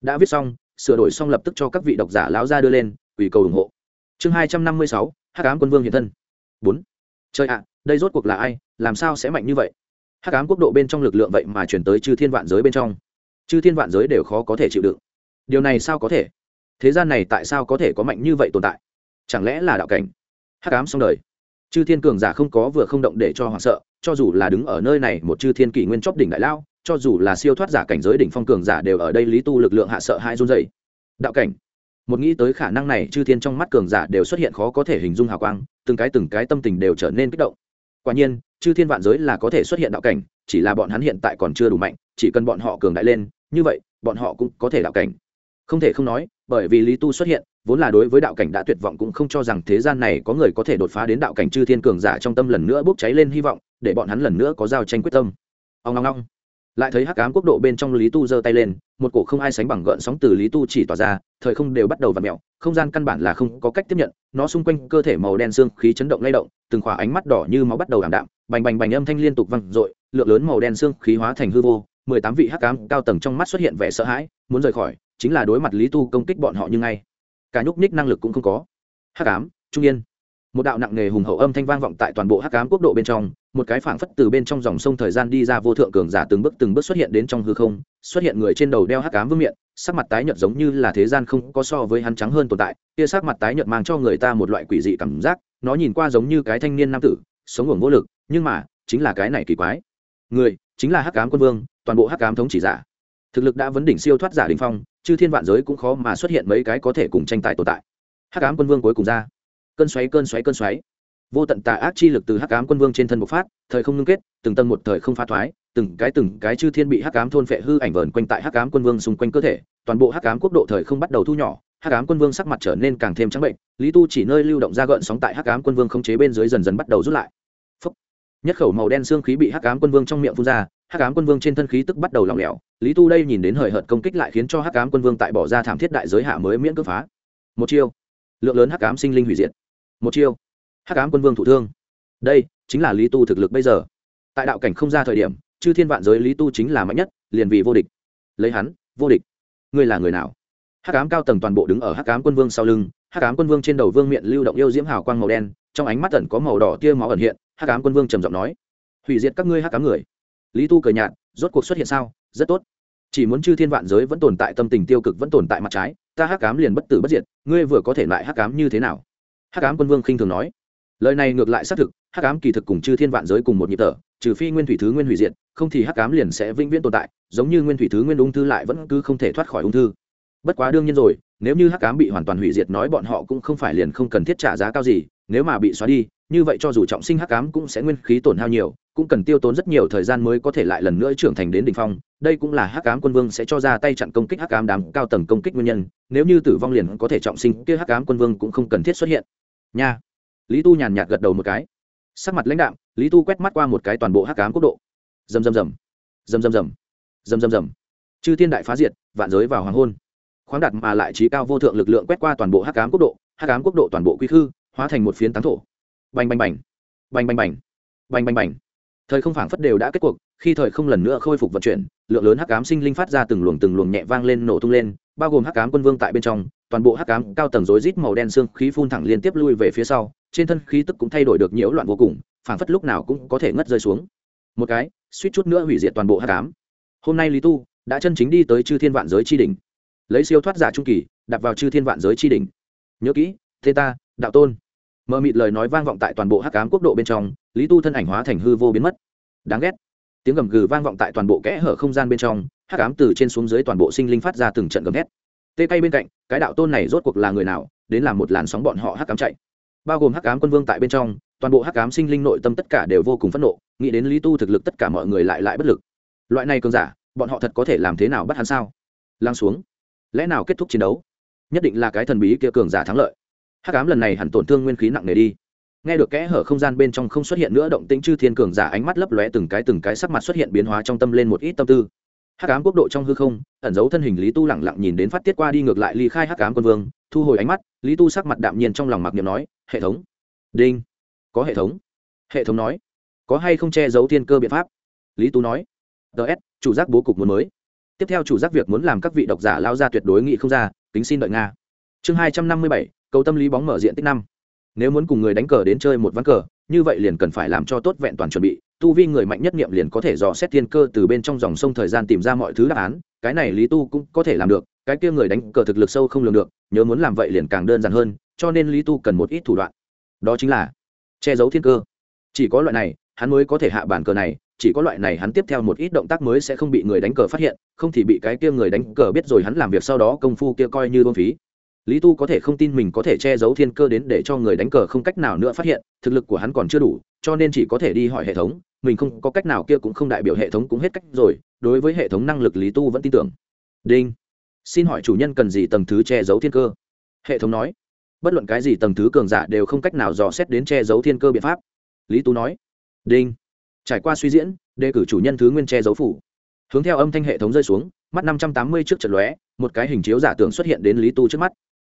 Đã viết xong, sửa đổi xong lập tức cho các vị độc giả lão ra đưa lên, ủy cầu ủng hộ. Chương hai trăm năm mươi sáu, hắc ám quân vương hiện thân. Bốn. Chơi ạ đây rốt cuộc là ai, làm sao sẽ mạnh như vậy? Hắc ám quốc độ bên trong lực lượng vậy mà chuyển tới chư thiên vạn giới bên trong. Chư thiên vạn giới đều khó có thể chịu đựng. Điều này sao có thể? Thế gian này tại sao có thể có mạnh như vậy tồn tại? Chẳng lẽ là đạo cảnh? Hắc ám xong đời. Chư thiên cường giả không có vừa không động để cho hoảng sợ, cho dù là đứng ở nơi này một chư thiên kỷ nguyên chóp đỉnh đại lao, cho dù là siêu thoát giả cảnh giới đỉnh phong cường giả đều ở đây lý tu lực lượng hạ sợ hai run dày đạo cảnh. Một nghĩ tới khả năng này, chư thiên trong mắt cường giả đều xuất hiện khó có thể hình dung hào quang, từng cái từng cái tâm tình đều trở nên kích động quả nhiên, chư thiên vạn giới là có thể xuất hiện đạo cảnh, chỉ là bọn hắn hiện tại còn chưa đủ mạnh, chỉ cần bọn họ cường đại lên, như vậy, bọn họ cũng có thể đạo cảnh. Không thể không nói, bởi vì lý tu xuất hiện, vốn là đối với đạo cảnh đã tuyệt vọng cũng không cho rằng thế gian này có người có thể đột phá đến đạo cảnh chư thiên cường giả trong tâm lần nữa bốc cháy lên hy vọng, để bọn hắn lần nữa có giao tranh quyết tâm. Ông ngong ngong lại thấy hắc ám quốc độ bên trong lý tu giơ tay lên, một cổ không ai sánh bằng gợn sóng từ lý tu chỉ tỏa ra, thời không đều bắt đầu v ặ mẹo không gian căn bản là không có cách tiếp nhận, nó xung quanh cơ thể màu đen xương khí chấn động lay động, từng khỏa ánh mắt đỏ như máu bắt đầu ảm đạm, bành bành bành âm thanh liên tục văng r ộ i lượng lớn màu đen xương khí hóa thành hư vô, mười tám vị hắc ám cao tầng trong mắt xuất hiện vẻ sợ hãi, muốn rời khỏi, chính là đối mặt lý tu công kích bọn họ như ngay. Cả nhúc ních năng lực cũng không có. Hắc ám, trung yên một đạo nặng nề hùng hậu âm thanh vang vọng tại toàn bộ hắc ám quốc độ bên trong, một cái phảng phất từ bên trong dòng sông thời gian đi ra vô thượng cường giả từng bước từng bước xuất hiện đến trong hư không, xuất hiện người trên đầu đeo hắc ám vương miệng sắc mặt tái nhợt giống như là thế gian không có so với hắn trắng hơn tồn tại, kia sắc mặt tái nhợt mang cho người ta một loại quỷ dị cảm giác, nó nhìn qua giống như cái thanh niên nam tử, sống ngủng vô lực, nhưng mà, chính là cái này kỳ quái. Người, chính là hắc ám quân vương, toàn bộ hắc ám thống chỉ giả. Thực lực đã vấn đỉnh siêu thoát giả đình phong, chư thiên vạn giới cũng khó mà xuất hiện mấy cái có thể cùng tranh tài tồn tại. Hắc ám quân vương cuối cùng ra cơn xoáy cơn xoáy cơn xoáy vô tận tà ác chi lực từ hắc ám quân vương trên thân bộc phát thời không ngưng kết từng tầng một thời không phá thoái từng cái từng cái chư thiên bị hắc ám thôn phệ hư ảnh vờn quanh tại hắc ám quân vương xung quanh cơ thể toàn bộ hắc ám quốc độ thời không bắt đầu thu nhỏ hắc ám quân vương sắc mặt trở nên càng thêm trắng bệnh lý tu chỉ nơi lưu động ra gợn sóng tại hắc ám quân vương không chế bên dưới dần dần bắt đầu rút lại Phúc. nhất khẩu màu đen xương khí bị hắc ám quân vương trong miệng phun ra hắc ám quân vương trên thân khí tức bắt đầu lỏng lẻo lý tu đây nhìn đến hời hợt công kích lại khiến cho hắc ám quân vương tại bỏ ra thảm thiết đại giới hạ mới miễn cưỡng phá một chiêu lượng lớn hắc ám sinh linh hủy diệt một chiêu. Hắc ám quân vương thủ thương. Đây chính là lý tu thực lực bây giờ. Tại đạo cảnh không ra thời điểm, chư thiên vạn giới lý tu chính là mạnh nhất, liền vì vô địch. Lấy hắn, vô địch. Ngươi là người nào? Hắc ám cao tầng toàn bộ đứng ở hắc ám quân vương sau lưng, hắc ám quân vương trên đầu vương miệng lưu động yêu diễm hào quang màu đen, trong ánh mắt tẩn có màu đỏ tia máu ẩn hiện, hắc ám quân vương trầm giọng nói, hủy diệt các ngươi hắc ám người. Lý tu cười nhạt, rốt cuộc xuất hiện sao? Rất tốt. Chỉ muốn chư thiên vạn giới vẫn tồn tại, tâm tình tiêu cực vẫn tồn tại mặt trái, ta hắc ám liền bất tử bất diệt, ngươi vừa có thể lại hắc ám như thế nào? Hắc ám quân vương khinh thường nói, lời này ngược lại xác thực, hắc ám kỳ thực cùng chư thiên vạn giới cùng một nhịp thở, trừ phi nguyên thủy thứ nguyên hủy diệt, không thì hắc ám liền sẽ vĩnh viễn tồn tại, giống như nguyên thủy thứ nguyên ung thư lại vẫn cứ không thể thoát khỏi ung thư. Bất quá đương nhiên rồi, nếu như hắc ám bị hoàn toàn hủy diệt nói bọn họ cũng không phải liền không cần thiết trả giá cao gì, nếu mà bị xóa đi, như vậy cho dù trọng sinh hắc ám cũng sẽ nguyên khí tổn hao nhiều, cũng cần tiêu tốn rất nhiều thời gian mới có thể lại lần nữa trưởng thành đến đỉnh phong. Đây cũng là hắc ám quân vương sẽ cho ra tay chặn công kích hắc ám đám cao tầng công kích nguyên nhân, nếu như tử vong liền có thể trọng sinh, kia hắc ám quân vương cũng không cần thiết xuất hiện nha. Lý tu nhàn nhạt gật đầu một cái. Sắc mặt lãnh đạm, lý tu quét mắt qua một cái toàn bộ hắc cám quốc độ. Dầm dầm dầm dầm dầm dầm dầm dầm dầm chư thiên đại phá diệt, vạn giới vào hoàng hôn. Khoáng đặt mà lại trí cao vô thượng lực lượng quét qua toàn bộ hắc cám quốc độ, hắc cám quốc độ toàn bộ quy khư, hóa thành một phiến tán thổ. Bành bành bành. Bành bành bành. Bành bành bành. Thời không phảng phất đều đã kết cuộc, khi thời không lần nữa khôi phục vận chuyển, lượng lớn hắc ám sinh linh phát ra từng luồng từng luồng nhẹ vang lên nổ tung lên, bao gồm hắc ám quân vương tại bên trong toàn bộ hắc ám cao tầng rối rít màu đen xương khí phun thẳng liên tiếp lui về phía sau, trên thân khí tức cũng thay đổi được nhiễu loạn vô cùng, phảng phất lúc nào cũng có thể ngất rơi xuống. Một cái, suýt chút nữa hủy diệt toàn bộ hắc ám. Hôm nay lý tu đã chân chính đi tới chư thiên vạn giới chi đỉnh. Lấy siêu thoát giả trung kỳ đặt vào chư thiên vạn giới chi đỉnh. Nhớ kỹ thế ta, đạo tôn. Mờ mịt lời nói vang vọng tại toàn bộ hắc ám quốc độ bên trong, lý tu thân ảnh hóa thành hư vô biến mất. Đáng ghét. Tiếng gầm gừ vang vọng tại toàn bộ kẽ hở không gian bên trong, hắc ám từ trên xuống dưới toàn bộ sinh linh phát ra từng trận gầm ghét tê cay bên cạnh, cái đạo tôn này rốt cuộc là người nào, đến làm một làn sóng bọn họ hắc ám chạy. Bao gồm hắc ám quân vương tại bên trong, toàn bộ hắc ám sinh linh nội tâm tất cả đều vô cùng phẫn nộ, nghĩ đến lý tu thực lực tất cả mọi người lại lại bất lực. Loại này cường giả, bọn họ thật có thể làm thế nào bắt hắn sao? Lăng xuống. Lẽ nào kết thúc chiến đấu? Nhất định là cái thần bí kia cường giả thắng lợi. Hắc ám lần này hẳn tổn thương nguyên khí nặng nề đi. Nghe được kẽ hở không gian bên trong không xuất hiện nữa động tĩnh chư thiên cường giả ánh mắt lấp lóe từng cái từng cái sắc mặt xuất hiện biến hóa trong tâm lên một ít tâm tư hắc ám quốc độ trong hư không, ẩn giấu thân hình lý tu lẳng lặng nhìn đến phát tiết qua đi ngược lại ly khai hắc ám quân vương, thu hồi ánh mắt, lý tu sắc mặt đạm nhiên trong lòng mặc niệm nói, hệ thống. Đinh. Có hệ thống. Hệ thống nói. Có hay không che giấu thiên cơ biện pháp? Lý tu nói. Ts chủ giác bố cục muốn mới. Tiếp theo chủ giác việc muốn làm các vị độc giả lao ra tuyệt đối nghị không ra tính xin đợi nga. Chương hai trăm năm mươi bảy, cầu tâm lý bóng mở diện tích năm. Nếu muốn cùng người đánh cờ đến chơi một ván cờ, như vậy liền cần phải làm cho tốt vẹn toàn chuẩn bị tu vi người mạnh nhất nghiệm liền có thể dò xét thiên cơ từ bên trong dòng sông thời gian tìm ra mọi thứ đáp án, cái này lý tu cũng có thể làm được, cái kia người đánh cờ thực lực sâu không lường được, nhớ muốn làm vậy liền càng đơn giản hơn, cho nên lý tu cần một ít thủ đoạn. Đó chính là che giấu thiên cơ. Chỉ có loại này, hắn mới có thể hạ bản cờ này, chỉ có loại này hắn tiếp theo một ít động tác mới sẽ không bị người đánh cờ phát hiện, không thì bị cái kia người đánh cờ biết rồi hắn làm việc sau đó công phu kia coi như bông phí lý tu có thể không tin mình có thể che giấu thiên cơ đến để cho người đánh cờ không cách nào nữa phát hiện, thực lực của hắn còn chưa đủ, cho nên chỉ có thể đi hỏi hệ thống. Mình không có cách nào kia cũng không đại biểu hệ thống cũng hết cách rồi, đối với hệ thống năng lực lý tu vẫn tin tưởng. Đinh. Xin hỏi chủ nhân cần gì tầng thứ che giấu thiên cơ? Hệ thống nói. Bất luận cái gì tầng thứ cường giả đều không cách nào dò xét đến che giấu thiên cơ biện pháp. Lý tu nói. Đinh. Trải qua suy diễn, đề cử chủ nhân thứ nguyên che giấu phủ. Hướng theo âm thanh hệ thống rơi xuống, mắt năm trăm tám mươi trước trận lóe, một cái hình chiếu giả tưởng xuất hiện đến lý tu trước mắt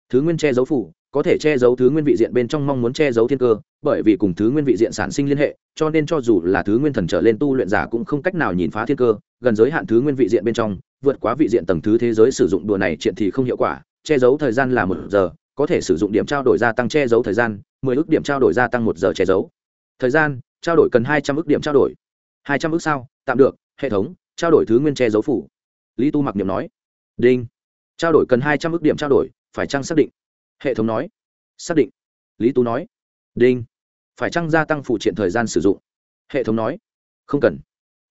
thứ nguyên che giấu phủ, có thể che giấu thứ nguyên vị diện bên trong mong muốn che giấu thiên cơ, bởi vì cùng thứ nguyên vị diện sản sinh liên hệ, cho nên cho dù là thứ nguyên thần trở lên tu luyện giả cũng không cách nào nhìn phá thiên cơ, gần giới hạn thứ nguyên vị diện bên trong, vượt quá vị diện tầng thứ thế giới sử dụng đùa này triện thì không hiệu quả, che giấu thời gian là một giờ, có thể sử dụng điểm trao đổi gia tăng che giấu thời gian, mười ước điểm trao đổi gia tăng một giờ che giấu. Thời gian, trao đổi cần hai trăm ước điểm trao đổi. Hai trăm ước sao? Tạm được, hệ thống, trao đổi thứ nguyên che giấu phủ. Lý tu mặc niệm nói. Đinh. Trao đổi cần hai trăm ước điểm trao đổi phải chăng xác định? Hệ thống nói. Xác định. Lý tú nói. Đinh. Phải chăng gia tăng phụ triện thời gian sử dụng? Hệ thống nói. Không cần.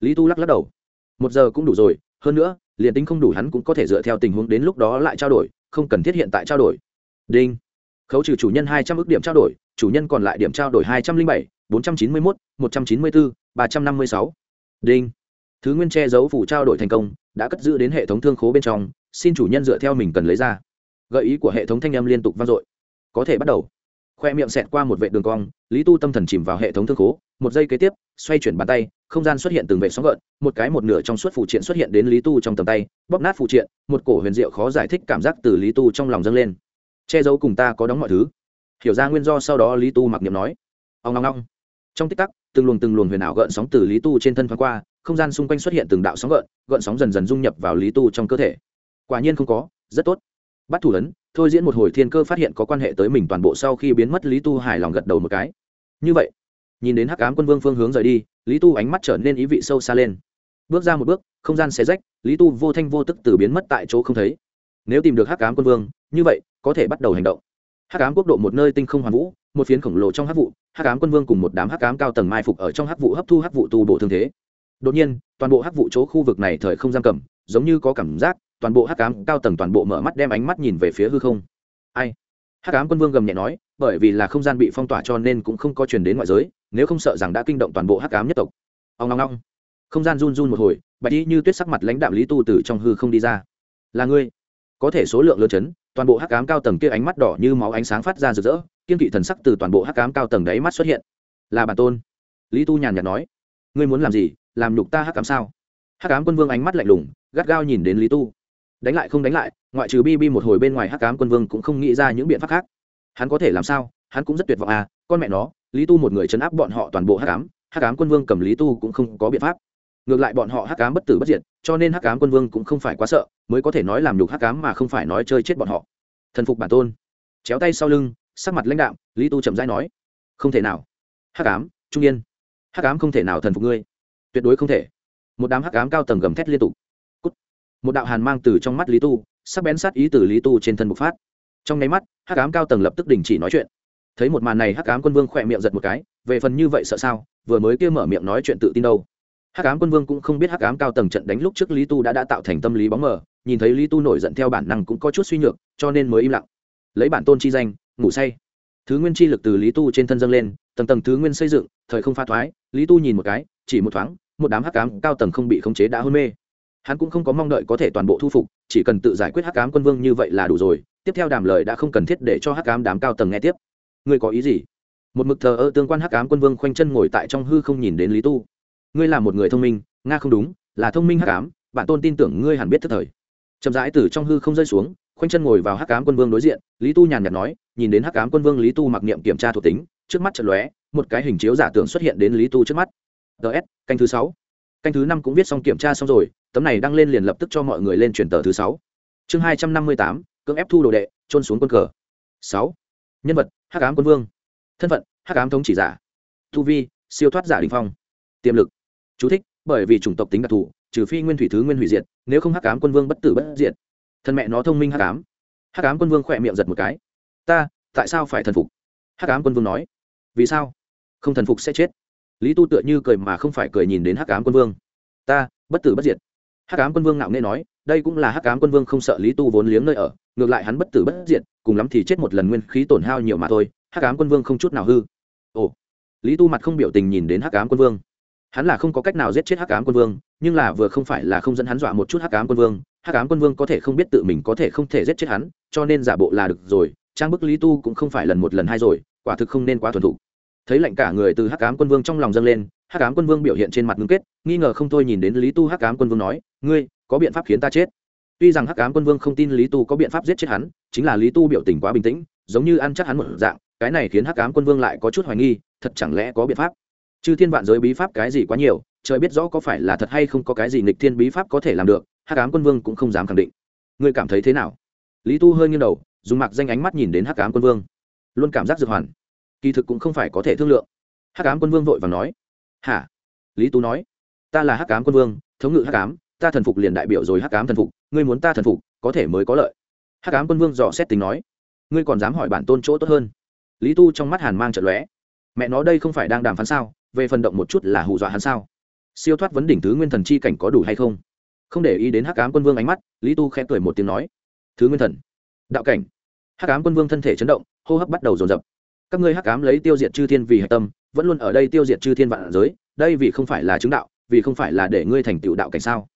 Lý tu lắc lắc đầu. Một giờ cũng đủ rồi, hơn nữa, liền tính không đủ hắn cũng có thể dựa theo tình huống đến lúc đó lại trao đổi, không cần thiết hiện tại trao đổi. Đinh. Khấu trừ chủ nhân hai trăm ước điểm trao đổi, chủ nhân còn lại điểm trao đổi hai trăm linh bảy, bốn trăm chín mươi mốt, một trăm chín mươi bốn ba trăm năm mươi sáu. Đinh. Thứ nguyên che giấu phủ trao đổi thành công, đã cất giữ đến hệ thống thương khố bên trong, xin chủ nhân dựa theo mình cần lấy ra gợi ý của hệ thống thanh âm liên tục vang dội. Có thể bắt đầu. Khoe miệng xẹt qua một vệ đường cong, lý tu tâm thần chìm vào hệ thống thương khố, một giây kế tiếp, xoay chuyển bàn tay, không gian xuất hiện từng vệ sóng gợn, một cái một nửa trong suốt phụ triện xuất hiện đến lý tu trong tầm tay, bóp nát phụ triện, một cổ huyền diệu khó giải thích cảm giác từ lý tu trong lòng dâng lên. Che giấu cùng ta có đóng mọi thứ. Hiểu ra nguyên do sau đó lý tu mặc niệm nói. Ông ngong ngong trong tích tắc, từng luồng từng luồng huyền ảo gợn sóng từ lý tu trên thân thoáng qua, không gian xung quanh xuất hiện từng đạo sóng gợn gợn sóng dần dần dung nhập vào lý tu trong cơ thể. Quả nhiên không có, rất tốt bắt thủ ấn, thôi diễn một hồi thiên cơ phát hiện có quan hệ tới mình toàn bộ sau khi biến mất, lý tu hài lòng gật đầu một cái. Như vậy, nhìn đến hắc Ám quân vương phương hướng rời đi, lý tu ánh mắt trở nên ý vị sâu xa lên. Bước ra một bước, không gian xé rách, lý tu vô thanh vô tức từ biến mất tại chỗ không thấy. Nếu tìm được hắc Ám quân vương, như vậy, có thể bắt đầu hành động. Hắc Ám quốc độ một nơi tinh không hoàn vũ, một phiến khổng lồ trong hắc vụ, hắc Ám quân vương cùng một đám hắc Ám cao tầng mai phục ở trong hắc vụ hấp thu hắc vụ tu bổ thương thế. Đột nhiên, toàn bộ hắc vụ chỗ khu vực này thời không giam cầm, giống như có cảm giác toàn bộ hắc ám cao tầng toàn bộ mở mắt đem ánh mắt nhìn về phía hư không. Ai? Hắc ám quân vương gầm nhẹ nói, bởi vì là không gian bị phong tỏa cho nên cũng không có truyền đến ngoại giới, nếu không sợ rằng đã kinh động toàn bộ hắc ám nhất tộc. Ông long long không gian run run một hồi, bạch y như tuyết sắc mặt lãnh đạo lý tu từ trong hư không đi ra. Là ngươi. Có thể số lượng lớn chấn, toàn bộ hắc ám cao tầng kia ánh mắt đỏ như máu ánh sáng phát ra rực rỡ, kiên kỵ thần sắc từ toàn bộ hắc ám cao tầng đáy mắt xuất hiện. Là bản tôn. Lý tu nhàn nhạt nói, ngươi muốn làm gì? Làm nhục ta hắc cám sao? Hắc cám quân vương ánh mắt lạnh lùng, gắt gao nhìn đến lý tu đánh lại không đánh lại, ngoại trừ BB một hồi bên ngoài hắc cám quân vương cũng không nghĩ ra những biện pháp khác. Hắn có thể làm sao? Hắn cũng rất tuyệt vọng à con mẹ nó, lý tu một người chấn áp bọn họ toàn bộ hắc cám hắc cám quân vương cầm lý tu cũng không có biện pháp. Ngược lại bọn họ hắc cám bất tử bất diệt, cho nên hắc cám quân vương cũng không phải quá sợ, mới có thể nói làm nhục hắc cám mà không phải nói chơi chết bọn họ. Thần phục bản tôn. Chéo tay sau lưng, sắc mặt lãnh đạm, lý tu chậm rãi nói, không thể nào. Hắc cám trung yên. Hắc ám không thể nào thần phục ngươi. Tuyệt đối không thể. Một đám hắc ám cao tầng gầm thét liên tục một đạo hàn mang từ trong mắt lý tu, sắc bén sát ý từ lý tu trên thân bộc phát. Trong nháy mắt, hắc ám cao tầng lập tức đình chỉ nói chuyện. Thấy một màn này, hắc ám quân vương khỏe miệng giật một cái, về phần như vậy sợ sao, vừa mới kia mở miệng nói chuyện tự tin đâu. Hắc ám quân vương cũng không biết hắc ám cao tầng trận đánh lúc trước lý tu đã đã tạo thành tâm lý bóng mờ, nhìn thấy lý tu nổi giận theo bản năng cũng có chút suy nhược, cho nên mới im lặng. Lấy bản tôn chi danh, ngủ say. Thứ nguyên chi lực từ lý tu trên thân dâng lên, tầng tầng thứ nguyên xây dựng, thời không pha thoái, lý tu nhìn một cái, chỉ một thoáng, một đám hắc cám cao tầng không bị khống chế đã hôn mê hắn cũng không có mong đợi có thể toàn bộ thu phục, chỉ cần tự giải quyết hắc cám quân vương như vậy là đủ rồi, tiếp theo đàm lời đã không cần thiết để cho hắc cám đám cao tầng nghe tiếp. Ngươi có ý gì? Một mực thờ ơ tương quan hắc cám quân vương khoanh chân ngồi tại trong hư không nhìn đến lý tu. Ngươi là một người thông minh, nga không đúng, là thông minh hắc cám bạn tôn tin tưởng ngươi hẳn biết thất thời. Chậm rãi từ trong hư không rơi xuống, khoanh chân ngồi vào hắc cám quân vương đối diện, lý tu nhàn nhạt nói, nhìn đến hắc cám quân vương lý tu mặc niệm kiểm tra thuộc tính, trước mắt trận lóe, một cái hình chiếu giả tưởng xuất hiện đến lý tu trước mắt. Ts canh thứ sáu. Canh thứ năm cũng viết xong kiểm tra xong rồi tấm này đăng lên liền lập tức cho mọi người lên truyền tờ thứ sáu. Chương hai trăm năm mươi tám, cưỡng ép thu đồ đệ trôn xuống quân cờ. Sáu. Nhân vật, hắc ám quân vương. Thân phận, hắc ám thống chỉ giả. Tu vi, siêu thoát giả đình phong. Tiềm lực, chú thích, bởi vì chủng tộc tính đặc thù, trừ phi nguyên thủy thứ nguyên hủy diệt, nếu không hắc ám quân vương bất tử bất diệt. Thân mẹ nó thông minh hắc ám. Hắc ám quân vương khỏe miệng giật một cái. Ta, tại sao phải thần phục? Hắc ám quân vương nói. Vì sao? Không thần phục sẽ chết. Lý tu tựa như cười mà không phải cười nhìn đến hắc ám quân vương. Ta, bất tử bất diệt hắc ám quân vương ngạo nghễ nói, đây cũng là hắc ám quân vương không sợ lý tu vốn liếng nơi ở, ngược lại hắn bất tử bất diệt, cùng lắm thì chết một lần nguyên khí tổn hao nhiều mà thôi, hắc ám quân vương không chút nào hư. Ồ, lý tu mặt không biểu tình nhìn đến hắc ám quân vương. Hắn là không có cách nào giết chết hắc ám quân vương, nhưng là vừa không phải là không dẫn hắn dọa một chút hắc ám quân vương, hắc ám quân vương có thể không biết tự mình có thể không thể giết chết hắn, cho nên giả bộ là được rồi, trang bức lý tu cũng không phải lần một lần hai rồi, quả thực không nên quá thuần thục thấy lạnh cả người từ hắc ám quân vương trong lòng dâng lên, hắc ám quân vương biểu hiện trên mặt ngưng kết, nghi ngờ không thôi nhìn đến lý tu hắc ám quân vương nói, ngươi, có biện pháp khiến ta chết? Tuy rằng hắc ám quân vương không tin lý tu có biện pháp giết chết hắn, chính là lý tu biểu tình quá bình tĩnh, giống như ăn chắc hắn một dạng, cái này khiến hắc ám quân vương lại có chút hoài nghi, thật chẳng lẽ có biện pháp? Chư thiên vạn giới bí pháp cái gì quá nhiều, trời biết rõ có phải là thật hay không có cái gì nghịch thiên bí pháp có thể làm được, hắc ám quân vương cũng không dám khẳng định. Ngươi cảm thấy thế nào? Lý tu hơi nghiêng đầu, dùng mặc danh ánh mắt nhìn đến hắc ám quân vương. Luôn cảm giác dược hoàn kỳ thực cũng không phải có thể thương lượng. Hắc ám quân vương vội và nói, hả? Lý tú nói, ta là hắc ám quân vương, thống ngự hắc ám, ta thần phục liền đại biểu rồi hắc ám thần phục, ngươi muốn ta thần phục, có thể mới có lợi. Hắc ám quân vương dò xét tính nói, ngươi còn dám hỏi bản tôn chỗ tốt hơn? Lý tu trong mắt hàn mang trận lóe, mẹ nó đây không phải đang đàm phán sao? Về phần động một chút là hù dọa hắn sao? Siêu thoát vấn đỉnh thứ nguyên thần chi cảnh có đủ hay không? Không để ý đến hắc ám quân vương ánh mắt, lý tu khẽ cười một tiếng nói, thứ nguyên thần, đạo cảnh. Hắc ám quân vương thân thể chấn động, hô hấp bắt đầu dồn dập các ngươi hắc ám lấy tiêu diệt chư thiên vì hạch tâm, vẫn luôn ở đây tiêu diệt chư thiên vạn giới, đây vì không phải là chứng đạo, vì không phải là để ngươi thành tựu đạo cảnh sao?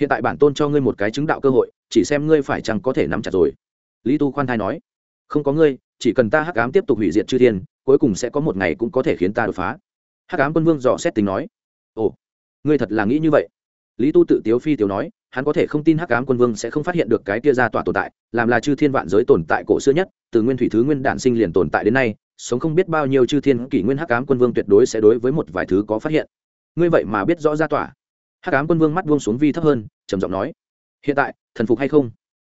Hiện tại bản tôn cho ngươi một cái chứng đạo cơ hội, chỉ xem ngươi phải chăng có thể nắm chặt rồi. Lý tu khoan thai nói. Không có ngươi, chỉ cần ta hắc ám tiếp tục hủy diệt chư thiên, cuối cùng sẽ có một ngày cũng có thể khiến ta đột phá. Hắc ám quân vương dò xét tính nói. Ồ, ngươi thật là nghĩ như vậy? Lý tu tự tiếu phi tiếu nói, hắn có thể không tin hắc ám quân vương sẽ không phát hiện được cái kia ra tỏa tồn tại, làm là chư thiên vạn giới tồn tại cổ xưa nhất, từ nguyên thủy thứ nguyên đản sinh liền tồn tại đến nay sống không biết bao nhiêu chư thiên kỷ nguyên hắc ám quân vương tuyệt đối sẽ đối với một vài thứ có phát hiện. Ngươi vậy mà biết rõ ra tỏa. Hắc ám quân vương mắt buông xuống vi thấp hơn, trầm giọng nói, hiện tại, thần phục hay không?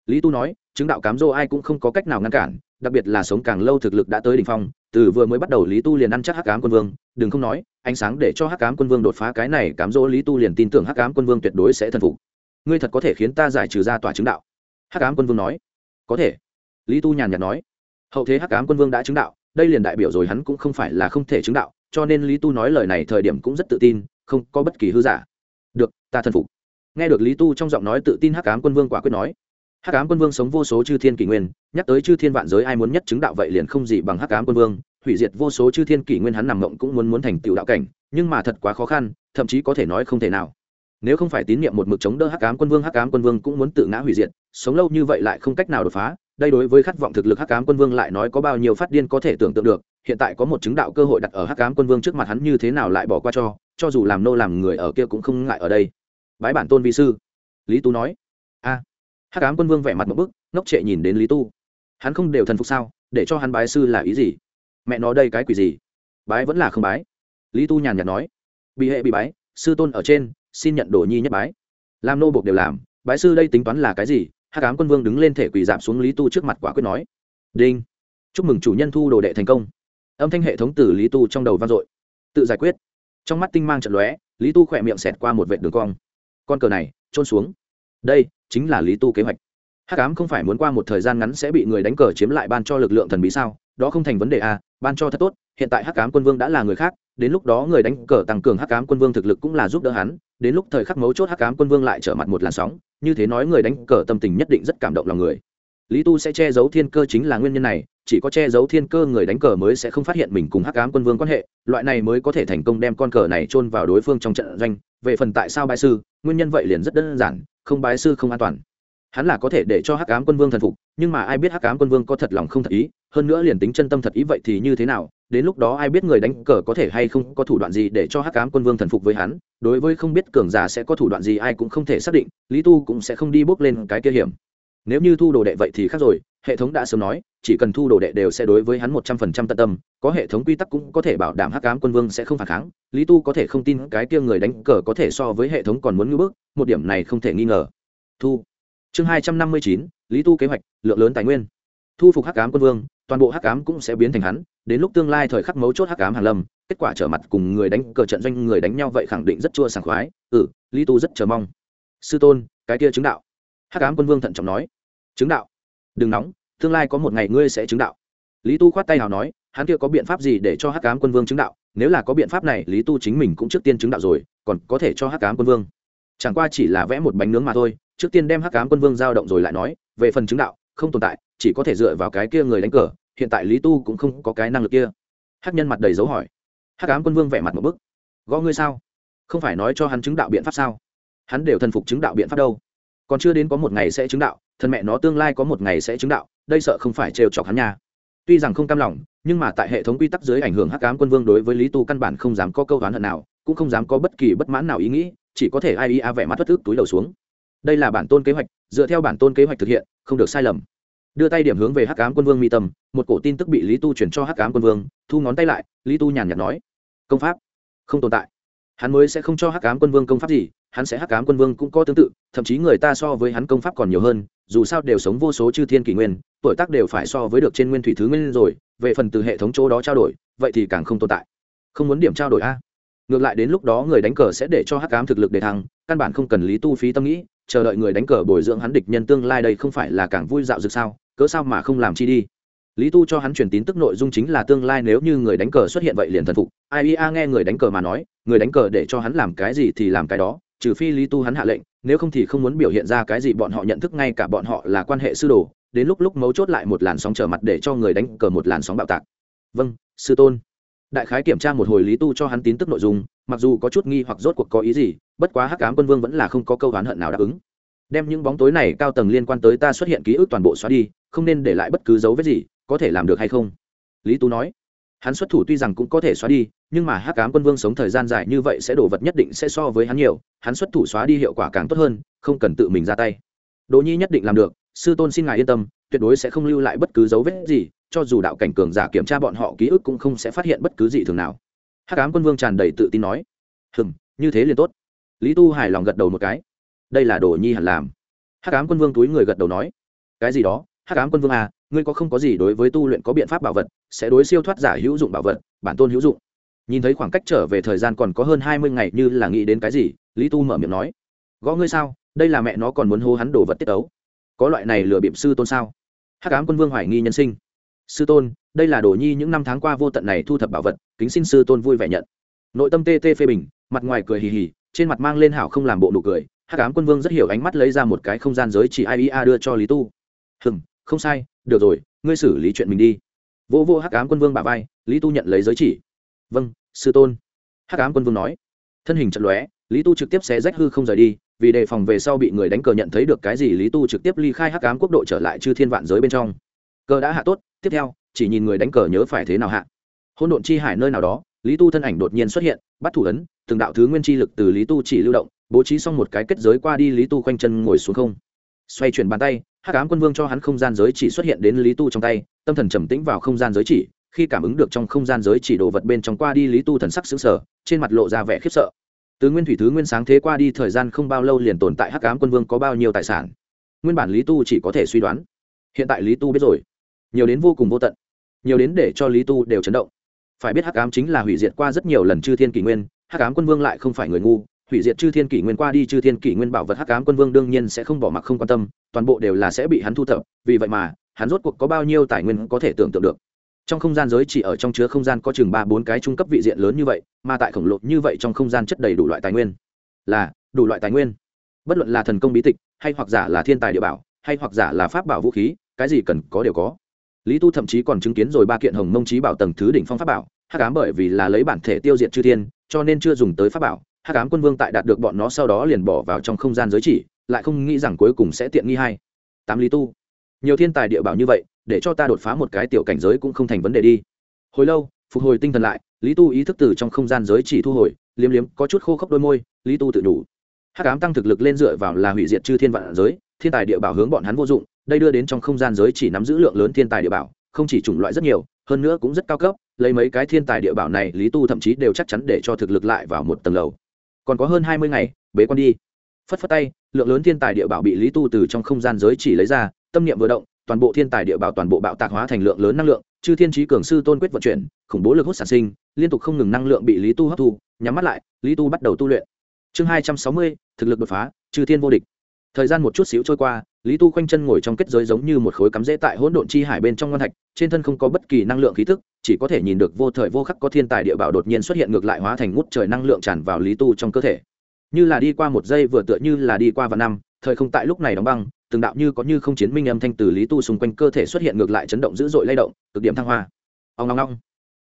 Lý tu nói, chứng đạo cám dỗ ai cũng không có cách nào ngăn cản, đặc biệt là sống càng lâu thực lực đã tới đỉnh phong, từ vừa mới bắt đầu lý tu liền ăn chắc hắc ám quân vương, đừng không nói, ánh sáng để cho hắc ám quân vương đột phá cái này cám dỗ lý tu liền tin tưởng hắc ám quân vương tuyệt đối sẽ thần phục. Ngươi thật có thể khiến ta giải trừ ra tòa chứng đạo. Hắc ám quân vương nói, có thể. Lý tu nhàn nhạt nói, hậu thế hắc ám quân vương đã chứng đạo đây liền đại biểu rồi hắn cũng không phải là không thể chứng đạo, cho nên lý tu nói lời này thời điểm cũng rất tự tin, không có bất kỳ hư giả. Được, ta thần phục. Nghe được lý tu trong giọng nói tự tin hắc ám quân vương quả quyết nói, hắc ám quân vương sống vô số chư thiên kỷ nguyên, nhắc tới chư thiên vạn giới ai muốn nhất chứng đạo vậy liền không gì bằng hắc ám quân vương, hủy diệt vô số chư thiên kỷ nguyên hắn nằm mộng cũng muốn muốn thành tựu đạo cảnh, nhưng mà thật quá khó khăn, thậm chí có thể nói không thể nào. Nếu không phải tín nhiệm một mực chống đỡ hắc ám quân vương, hắc ám quân vương cũng muốn tự ngã hủy diệt, sống lâu như vậy lại không cách nào đột phá đây đối với khát vọng thực lực hắc ám quân vương lại nói có bao nhiêu phát điên có thể tưởng tượng được, hiện tại có một chứng đạo cơ hội đặt ở hắc ám quân vương trước mặt hắn như thế nào lại bỏ qua cho cho dù làm nô làm người ở kia cũng không ngại ở đây. Bái bản tôn vi sư. Lý tu nói. A. Hắc ám quân vương vẻ mặt một bức, ngốc trệ nhìn đến lý tu hắn không đều thần phục sao, để cho hắn bái sư là ý gì? Mẹ nói đây cái quỷ gì? Bái vẫn là không bái. Lý tu nhàn nhạt nói. Bị hệ bị bái, sư tôn ở trên, xin nhận đồ nhi nhất bái. Làm nô buộc đều làm, bái sư đây tính toán là cái gì? Hắc ám quân vương đứng lên thể quỳ dạp xuống lý tu trước mặt quả quyết nói đinh chúc mừng chủ nhân thu đồ đệ thành công âm thanh hệ thống từ lý tu trong đầu vang dội tự giải quyết trong mắt tinh mang trận lóe lý tu khỏe miệng xẹt qua một vệ đường cong con cờ này trôn xuống đây chính là lý tu kế hoạch hắc ám không phải muốn qua một thời gian ngắn sẽ bị người đánh cờ chiếm lại ban cho lực lượng thần bí sao đó không thành vấn đề à ban cho thật tốt hiện tại hắc ám quân vương đã là người khác đến lúc đó người đánh cờ tăng cường hắc ám quân vương thực lực cũng là giúp đỡ hắn đến lúc thời khắc mấu chốt hắc ám quân vương lại trở mặt một làn sóng, như thế nói người đánh cờ tâm tình nhất định rất cảm động lòng người. Lý tu sẽ che giấu thiên cơ chính là nguyên nhân này, chỉ có che giấu thiên cơ người đánh cờ mới sẽ không phát hiện mình cùng hắc ám quân vương quan hệ, loại này mới có thể thành công đem con cờ này chôn vào đối phương trong trận doanh. Về phần tại sao bái sư, nguyên nhân vậy liền rất đơn giản, không bái sư không an toàn. Hắn là có thể để cho hắc ám quân vương thần phục, nhưng mà ai biết hắc ám quân vương có thật lòng không thật ý, hơn nữa liền tính chân tâm thật ý vậy thì như thế nào đến lúc đó ai biết người đánh cờ có thể hay không có thủ đoạn gì để cho hắc ám quân vương thần phục với hắn, đối với không biết cường giả sẽ có thủ đoạn gì ai cũng không thể xác định, lý tu cũng sẽ không đi bước lên cái kia hiểm. Nếu như thu đồ đệ vậy thì khác rồi, hệ thống đã sớm nói, chỉ cần thu đồ đệ đều sẽ đối với hắn một trăm phần trăm tận tâm, có hệ thống quy tắc cũng có thể bảo đảm hắc ám quân vương sẽ không phản kháng, lý tu có thể không tin cái kia người đánh cờ có thể so với hệ thống còn muốn ngưỡng bước một điểm này không thể nghi ngờ. Thu. Chương hai trăm năm mươi chín, lý tu kế hoạch, lượng lớn tài nguyên thu phục hắc ám quân vương, toàn bộ hắc ám cũng sẽ biến thành hắn, đến lúc tương lai thời khắc mấu chốt hắc ám hàn lâm, kết quả trở mặt cùng người đánh cờ trận doanh người đánh nhau vậy khẳng định rất chua sảng khoái. Ừ lý tu rất chờ mong. Sư tôn, cái kia chứng đạo. Hắc ám quân vương thận trọng nói. Chứng đạo? Đừng nóng, tương lai có một ngày ngươi sẽ chứng đạo. Lý tu khoát tay nào nói, hắn kia có biện pháp gì để cho hắc ám quân vương chứng đạo? Nếu là có biện pháp này, lý tu chính mình cũng trước tiên chứng đạo rồi, còn có thể cho hắc ám quân vương. Chẳng qua chỉ là vẽ một bánh nướng mà thôi, trước tiên đem hắc ám quân vương giao động rồi lại nói, về phần chứng đạo, không tồn tại chỉ có thể dựa vào cái kia người đánh cờ, hiện tại lý tu cũng không có cái năng lực kia. Hắc nhân mặt đầy dấu hỏi. Hắc ám quân vương vẻ mặt một bức. Gõ ngươi sao? Không phải nói cho hắn chứng đạo biện pháp sao? Hắn đều thần phục chứng đạo biện pháp đâu. Còn chưa đến có một ngày sẽ chứng đạo, thân mẹ nó tương lai có một ngày sẽ chứng đạo, đây sợ không phải trêu chọc hắn nha. Tuy rằng không cam lòng, nhưng mà tại hệ thống quy tắc dưới ảnh hưởng hắc ám quân vương đối với lý tu căn bản không dám có câu đoán hận nào, cũng không dám có bất kỳ bất mãn nào ý nghĩ, chỉ có thể ai ý a vẻ mắt thất thức túi đầu xuống. Đây là bản tôn kế hoạch, dựa theo bản tôn kế hoạch thực hiện, không được sai lầm đưa tay điểm hướng về hắc ám quân vương mi tâm, một cổ tin tức bị lý tu chuyển cho hắc ám quân vương, thu ngón tay lại, lý tu nhàn nhạt nói, công pháp không tồn tại. Hắn mới sẽ không cho hắc ám quân vương công pháp gì, hắn sẽ hắc ám quân vương cũng có tương tự, thậm chí người ta so với hắn công pháp còn nhiều hơn, dù sao đều sống vô số chư thiên kỷ nguyên, tuổi tác đều phải so với được trên nguyên thủy thứ nguyên rồi, về phần từ hệ thống chỗ đó trao đổi, vậy thì càng không tồn tại. Không muốn điểm trao đổi a. Ngược lại đến lúc đó người đánh cờ sẽ để cho hắc ám thực lực để thăng, căn bản không cần lý tu phí tâm nghĩ chờ đợi người đánh cờ bồi dưỡng hắn địch nhân tương lai đây không phải là càng vui dạo dực sao, cớ sao mà không làm chi đi. Lý tu cho hắn truyền tín tức nội dung chính là tương lai nếu như người đánh cờ xuất hiện vậy liền thần phục. Ai ia nghe người đánh cờ mà nói, người đánh cờ để cho hắn làm cái gì thì làm cái đó, trừ phi lý tu hắn hạ lệnh, nếu không thì không muốn biểu hiện ra cái gì bọn họ nhận thức ngay cả bọn họ là quan hệ sư đồ, đến lúc lúc mấu chốt lại một làn sóng trở mặt để cho người đánh cờ một làn sóng bạo tạc. Vâng sư tôn. Đại khái kiểm tra một hồi lý tu cho hắn tín tức nội dung mặc dù có chút nghi hoặc rốt cuộc có ý gì, bất quá hắc ám quân vương vẫn là không có câu oán hận nào đáp ứng. Đem những bóng tối này cao tầng liên quan tới ta xuất hiện ký ức toàn bộ xóa đi, không nên để lại bất cứ dấu vết gì, có thể làm được hay không? Lý tú nói. Hắn xuất thủ tuy rằng cũng có thể xóa đi, nhưng mà hắc ám quân vương sống thời gian dài như vậy sẽ đổ vật nhất định sẽ so với hắn nhiều, hắn xuất thủ xóa đi hiệu quả càng tốt hơn, không cần tự mình ra tay. Đỗ nhi nhất định làm được, sư tôn xin ngài yên tâm, tuyệt đối sẽ không lưu lại bất cứ dấu vết gì, cho dù đạo cảnh cường giả kiểm tra bọn họ ký ức cũng không sẽ phát hiện bất cứ gì thường nào hắc cám quân vương tràn đầy tự tin nói. Hừm, như thế liền tốt. Lý tu hài lòng gật đầu một cái. Đây là đồ nhi hẳn làm. Hắc ám quân vương túi người gật đầu nói. Cái gì đó? Hắc ám quân vương à ngươi có không có gì đối với tu luyện có biện pháp bảo vật, sẽ đối siêu thoát giả hữu dụng bảo vật, bản tôn hữu dụng. Nhìn thấy khoảng cách trở về thời gian còn có hơn hai mươi ngày như là nghĩ đến cái gì, lý tu mở miệng nói. Gõ ngươi sao? Đây là mẹ nó còn muốn hô hắn đồ vật tiết ấu có loại này lừa bịp sư tôn sao? Hắc ám quân vương hoài nghi nhân sinh. Sư tôn đây là đồ nhi những năm tháng qua vô tận này thu thập bảo vật, kính xin sư tôn vui vẻ nhận. Nội tâm tê tê phê bình, mặt ngoài cười hì hì, trên mặt mang lên hảo không làm bộ nụ cười, hắc ám quân vương rất hiểu ánh mắt lấy ra một cái không gian giới chỉ ia đưa cho lý tu. Hừm, không sai, được rồi, ngươi xử lý chuyện mình đi. Vô vô hắc ám quân vương bà vai, lý tu nhận lấy giới chỉ. Vâng sư tôn. Hắc ám quân vương nói. Thân hình trận lóe, lý tu trực tiếp xé rách hư không rời đi, vì đề phòng về sau bị người đánh cờ nhận thấy được cái gì, lý tu trực tiếp ly khai hắc ám quốc độ trở lại chư thiên vạn giới bên trong. Cờ đã hạ tốt, tiếp theo chỉ nhìn người đánh cờ nhớ phải thế nào hạ. Hôn độn chi hải nơi nào đó, lý tu thân ảnh đột nhiên xuất hiện, bắt thủ ấn, từng đạo thứ nguyên chi lực từ lý tu chỉ lưu động, bố trí xong một cái kết giới qua đi lý tu khoanh chân ngồi xuống không. Xoay chuyển bàn tay, hắc ám quân vương cho hắn không gian giới chỉ xuất hiện đến lý tu trong tay, tâm thần trầm tĩnh vào không gian giới chỉ, khi cảm ứng được trong không gian giới chỉ đồ vật bên trong qua đi lý tu thần sắc xứng sở trên mặt lộ ra vẻ khiếp sợ. Từ nguyên thủy thứ nguyên sáng thế qua đi thời gian không bao lâu liền tồn tại hắc ám quân vương có bao nhiêu tài sản? Nguyên bản lý tu chỉ có thể suy đoán. Hiện tại lý tu biết rồi. Nhiều đến vô cùng vô tận nhiều đến để cho lý tu đều chấn động. Phải biết hắc ám chính là hủy diệt qua rất nhiều lần chư thiên kỷ nguyên, hắc ám quân vương lại không phải người ngu, hủy diệt chư thiên kỷ nguyên qua đi chư thiên kỷ nguyên bảo vật hắc ám quân vương đương nhiên sẽ không bỏ mặc không quan tâm, toàn bộ đều là sẽ bị hắn thu thập, vì vậy mà, hắn rốt cuộc có bao nhiêu tài nguyên có thể tưởng tượng được. Trong không gian giới chỉ ở trong chứa không gian có chừng ba bốn cái trung cấp vị diện lớn như vậy, mà tại khổng lồ như vậy trong không gian chất đầy đủ loại tài nguyên là đủ loại tài nguyên. Bất luận là thần công bí tịch, hay hoặc giả là thiên tài địa bảo, hay hoặc giả là pháp bảo vũ khí, cái gì cần có đều có lý tu thậm chí còn chứng kiến rồi ba kiện hồng mông trí bảo tầng thứ đỉnh phong pháp bảo, hắc ám bởi vì là lấy bản thể tiêu diệt chư thiên, cho nên chưa dùng tới pháp bảo. Hắc ám quân vương tại đạt được bọn nó sau đó liền bỏ vào trong không gian giới chỉ, lại không nghĩ rằng cuối cùng sẽ tiện nghi hay. Tám lý tu, nhiều thiên tài địa bảo như vậy, để cho ta đột phá một cái tiểu cảnh giới cũng không thành vấn đề đi. Hồi lâu, phục hồi tinh thần lại, lý tu ý thức từ trong không gian giới chỉ thu hồi, liếm liếm, có chút khô khốc đôi môi, lý tu tự đủ. Hắc ám tăng thực lực lên dựa vào là hủy diệt chư thiên vạn giới, thiên tài địa bảo hướng bọn hắn vô dụng đây đưa đến trong không gian giới chỉ nắm giữ lượng lớn thiên tài địa bảo, không chỉ chủng loại rất nhiều, hơn nữa cũng rất cao cấp, lấy mấy cái thiên tài địa bảo này, lý tu thậm chí đều chắc chắn để cho thực lực lại vào một tầng lầu. Còn có hơn hai mươi ngày, bế con đi. Phất phất tay, lượng lớn thiên tài địa bảo bị lý tu từ trong không gian giới chỉ lấy ra, tâm niệm vừa động, toàn bộ thiên tài địa bảo, toàn bộ bạo tạc hóa thành lượng lớn năng lượng, chư thiên trí cường sư tôn quyết vận chuyển, khủng bố lực hút sản sinh, liên tục không ngừng năng lượng bị lý tu hấp thu, nhắm mắt lại, lý tu bắt đầu tu luyện. Chương hai trăm sáu mươi, thực lực đột phá, chư thiên vô địch thời gian một chút xíu trôi qua, lý tu khoanh chân ngồi trong kết giới giống như một khối cắm rễ tại hỗn độn chi hải bên trong ngon thạch, trên thân không có bất kỳ năng lượng khí thức chỉ có thể nhìn được vô thời vô khắc có thiên tài địa bảo đột nhiên xuất hiện ngược lại hóa thành ngút trời năng lượng tràn vào lý tu trong cơ thể. Như là đi qua một giây vừa tựa như là đi qua vài năm, thời không tại lúc này đóng băng, từng đạo như có như không chiến minh âm thanh từ lý tu xung quanh cơ thể xuất hiện ngược lại chấn động dữ dội lay động, cực điểm thăng hoa. Ông long long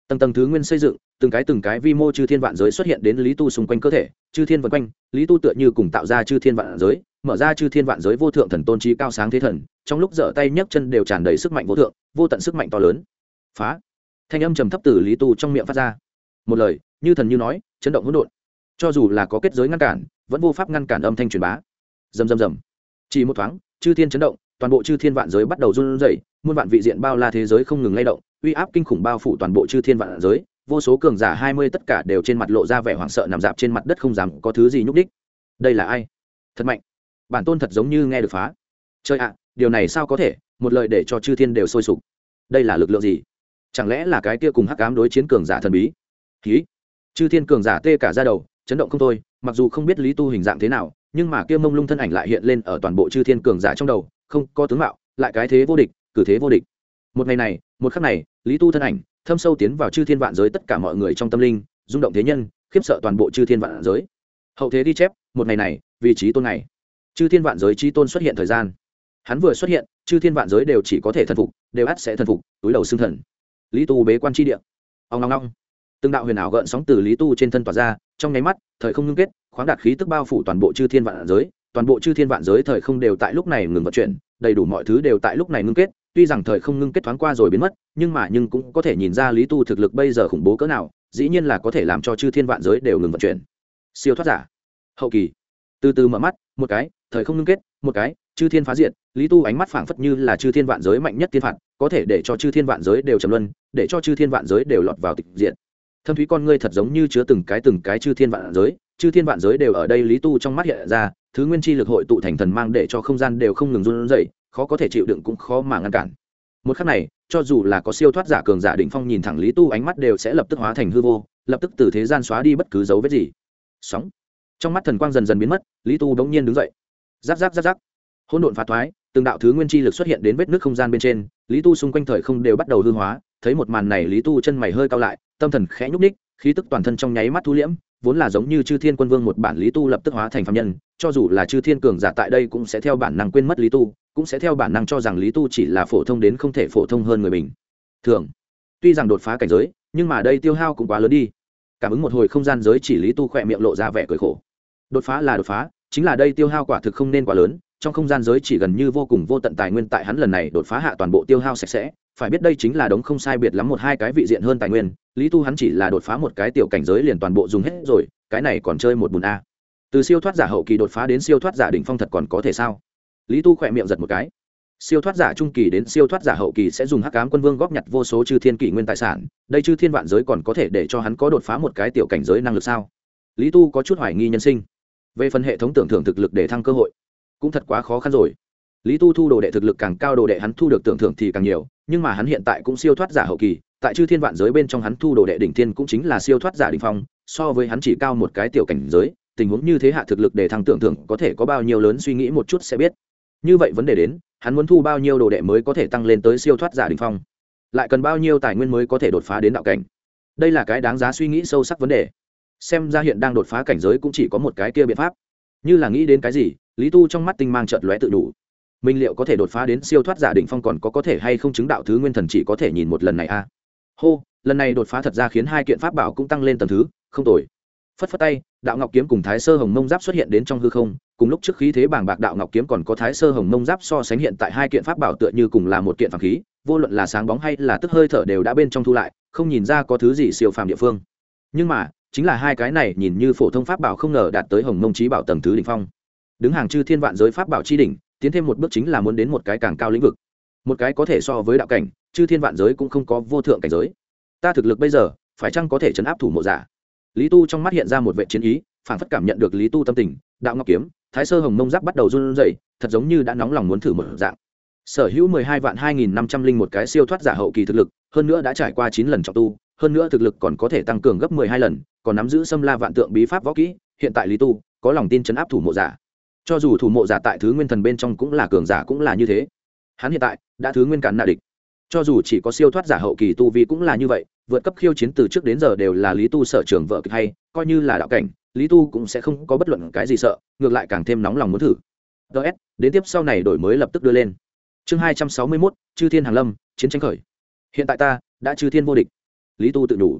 tầng tầng thứ nguyên xây dựng từng cái từng cái vi mô chư thiên vạn giới xuất hiện đến lý tu xung quanh cơ thể, chư thiên vân quanh, lý tu tựa như cùng tạo ra chư thiên vạn giới, mở ra chư thiên vạn giới vô thượng thần tôn trí cao sáng thế thần, trong lúc dở tay nhấc chân đều tràn đầy sức mạnh vô thượng, vô tận sức mạnh to lớn. Phá! Thanh âm trầm thấp từ lý tu trong miệng phát ra. Một lời, như thần như nói, chấn động hỗn độn. Cho dù là có kết giới ngăn cản, vẫn vô pháp ngăn cản âm thanh truyền bá. Rầm rầm rầm. Chỉ một thoáng, chư thiên chấn động, toàn bộ chư thiên vạn giới bắt đầu run rẩy, muôn vạn vị diện bao la thế giới không ngừng lay động, uy áp kinh khủng bao phủ toàn bộ chư thiên vạn giới vô số cường giả hai mươi tất cả đều trên mặt lộ ra vẻ hoảng sợ nằm dạp trên mặt đất không dám có thứ gì nhúc đích đây là ai? Thật mạnh. Bản tôn thật giống như nghe được phá. Chơi ạ, điều này sao có thể? Một lời để cho chư thiên đều sôi sục. Đây là lực lượng gì? Chẳng lẽ là cái kia cùng hắc ám đối chiến cường giả thần bí? Ký chư thiên cường giả tê cả ra đầu, chấn động không thôi, mặc dù không biết lý tu hình dạng thế nào, nhưng mà kia mông lung thân ảnh lại hiện lên ở toàn bộ chư thiên cường giả trong đầu, không có tướng mạo, lại cái thế vô địch, cử thế vô địch. Một ngày này, một khắc này, lý tu thân ảnh thâm sâu tiến vào chư thiên vạn giới tất cả mọi người trong tâm linh, rung động thế nhân, khiếp sợ toàn bộ chư thiên vạn giới. Hậu thế đi chép, một ngày này, vị trí tôn này chư thiên vạn giới trí tôn xuất hiện thời gian. Hắn vừa xuất hiện, chư thiên vạn giới đều chỉ có thể thần phục, đều ắt sẽ thần phục, túi đầu xương thần. Lý tu bế quan tri địa. Ông long long từng đạo huyền ảo gợn sóng từ lý tu trên thân tỏa ra, trong nháy mắt, thời không ngưng kết, khoáng đạt khí tức bao phủ toàn bộ chư thiên vạn giới, toàn bộ chư thiên vạn giới thời không đều tại lúc này ngừng vận chuyển, đầy đủ mọi thứ đều tại lúc này ngưng kết tuy rằng thời không ngưng kết thoáng qua rồi biến mất, nhưng mà nhưng cũng có thể nhìn ra lý tu thực lực bây giờ khủng bố cỡ nào, dĩ nhiên là có thể làm cho chư thiên vạn giới đều ngừng vận chuyển. Siêu thoát giả. Hậu kỳ. Từ từ mở mắt, một cái, thời không ngưng kết, một cái, chư thiên phá diện lý tu ánh mắt phảng phất như là chư thiên vạn giới mạnh nhất thiên phạt, có thể để cho chư thiên vạn giới đều trầm luân, để cho chư thiên vạn giới đều lọt vào tịch diện thâm thúy con ngươi thật giống như chứa từng cái từng cái chư thiên vạn giới, chư thiên vạn giới đều ở đây lý tu trong mắt hiện ra, thứ nguyên chi lực hội tụ thành thần mang để cho không gian đều không ngừng run rẩy khó có thể chịu đựng cũng khó mà ngăn cản. Một khắc này, cho dù là có siêu thoát giả cường giả đỉnh phong nhìn thẳng lý tu, ánh mắt đều sẽ lập tức hóa thành hư vô, lập tức từ thế gian xóa đi bất cứ dấu vết gì. Sóng. Trong mắt thần quang dần dần biến mất, lý tu đống nhiên đứng dậy. Giáp giáp giáp giáp. Hỗn độn phá thoái, từng đạo thứ nguyên chi lực xuất hiện đến vết nước không gian bên trên, lý tu xung quanh thời không đều bắt đầu hư hóa, thấy một màn này lý tu chân mày hơi cao lại, tâm thần khẽ nhúc ních khí tức toàn thân trong nháy mắt thu liễm vốn là giống như chư thiên quân vương một bản lý tu lập tức hóa thành phạm nhân, cho dù là chư thiên cường giả tại đây cũng sẽ theo bản năng quên mất lý tu, cũng sẽ theo bản năng cho rằng lý tu chỉ là phổ thông đến không thể phổ thông hơn người mình. Thường, tuy rằng đột phá cảnh giới, nhưng mà đây tiêu hao cũng quá lớn đi. Cảm ứng một hồi không gian giới chỉ lý tu khỏe miệng lộ ra vẻ cười khổ. Đột phá là đột phá, chính là đây tiêu hao quả thực không nên quá lớn, trong không gian giới chỉ gần như vô cùng vô tận tài nguyên tại hắn lần này đột phá hạ toàn bộ tiêu hao sạch sẽ phải biết đây chính là đống không sai biệt lắm một hai cái vị diện hơn tài nguyên, lý tu hắn chỉ là đột phá một cái tiểu cảnh giới liền toàn bộ dùng hết rồi, cái này còn chơi một bùn a. Từ siêu thoát giả hậu kỳ đột phá đến siêu thoát giả đỉnh phong thật còn có thể sao? Lý tu khỏe miệng giật một cái. Siêu thoát giả trung kỳ đến siêu thoát giả hậu kỳ sẽ dùng hắc cám quân vương góp nhặt vô số chư thiên kỷ nguyên tài sản, đây chư thiên vạn giới còn có thể để cho hắn có đột phá một cái tiểu cảnh giới năng lực sao? Lý tu có chút hoài nghi nhân sinh. Về phần hệ thống tưởng thưởng thực lực để thăng cơ hội, cũng thật quá khó khăn rồi lý tu thu đồ đệ thực lực càng cao, đồ đệ hắn thu được tưởng thưởng thì càng nhiều, nhưng mà hắn hiện tại cũng siêu thoát giả hậu kỳ, tại chư thiên vạn giới bên trong hắn thu đồ đệ đỉnh thiên cũng chính là siêu thoát giả đình phong, so với hắn chỉ cao một cái tiểu cảnh giới, tình huống như thế hạ thực lực để thăng tưởng thưởng có thể có bao nhiêu lớn suy nghĩ một chút sẽ biết. Như vậy vấn đề đến, hắn muốn thu bao nhiêu đồ đệ mới có thể tăng lên tới siêu thoát giả đình phong? Lại cần bao nhiêu tài nguyên mới có thể đột phá đến đạo cảnh? Đây là cái đáng giá suy nghĩ sâu sắc vấn đề. Xem ra hiện đang đột phá cảnh giới cũng chỉ có một cái kia biện pháp. Như là nghĩ đến cái gì, lý tu trong mắt tinh mang trợt lóe tự đủ minh liệu có thể đột phá đến siêu thoát giả định phong còn có có thể hay không chứng đạo thứ nguyên thần chỉ có thể nhìn một lần này a à? hô, lần này đột phá thật ra khiến hai kiện pháp bảo cũng tăng lên tầng thứ, không tồi. Phất phất tay, đạo ngọc kiếm cùng thái sơ hồng mông giáp xuất hiện đến trong hư không, cùng lúc trước khí thế bàng bạc đạo ngọc kiếm còn có thái sơ hồng mông giáp so sánh hiện tại hai kiện pháp bảo tựa như cùng là một kiện phàm khí, vô luận là sáng bóng hay là tức hơi thở đều đã bên trong thu lại, không nhìn ra có thứ gì siêu phàm địa phương. Nhưng mà, chính là hai cái này nhìn như phổ thông pháp bảo không ngờ đạt tới hồng mông trí bảo tầng thứ đỉnh phong. Đứng hàng chư thiên vạn giới pháp bảo chi đỉnh tiến thêm một bước chính là muốn đến một cái càng cao lĩnh vực. Một cái có thể so với đạo cảnh, chư thiên vạn giới cũng không có vô thượng cảnh giới. Ta thực lực bây giờ, phải chăng có thể chấn áp thủ mộ giả? Lý tu trong mắt hiện ra một vệ chiến ý phản phất cảm nhận được lý tu tâm tình, đạo ngọc kiếm, thái sơ hồng mông giáp bắt đầu run rẩy, thật giống như đã nóng lòng muốn thử một dạng. Sở hữu mười hai vạn hai nghìn năm trăm linh một cái siêu thoát giả hậu kỳ thực lực, hơn nữa đã trải qua chín lần trọng tu, hơn nữa thực lực còn có thể tăng cường gấp mười hai lần, còn nắm giữ xâm la vạn tượng bí pháp võ kỹ, hiện tại lý tu có lòng tin chấn áp thủ mộ giả cho dù thủ mộ giả tại thứ nguyên thần bên trong cũng là cường giả cũng là như thế. Hắn hiện tại đã thứ nguyên cản nạ địch. Cho dù chỉ có siêu thoát giả hậu kỳ tu vi cũng là như vậy, vượt cấp khiêu chiến từ trước đến giờ đều là lý tu sở trường vợ kịch hay, coi như là đạo cảnh, lý tu cũng sẽ không có bất luận cái gì sợ, ngược lại càng thêm nóng lòng muốn thử. Ts đến tiếp sau này đổi mới lập tức đưa lên. Chương hai trăm sáu mươi mốt, chư thiên hàn lâm, chiến tranh khởi. Hiện tại ta đã chư thiên vô địch. Lý tu tự đủ.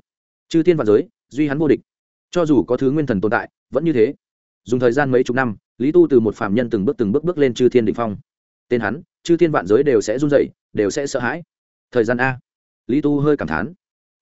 Chư thiên và giới, duy hắn vô địch. Cho dù có thứ nguyên thần tồn tại, vẫn như thế dùng thời gian mấy chục năm, lý tu từ một phạm nhân từng bước từng bước bước lên chư thiên đỉnh phong. Tên hắn, chư thiên vạn giới đều sẽ run dậy đều sẽ sợ hãi. Thời gian a. Lý tu hơi cảm thán.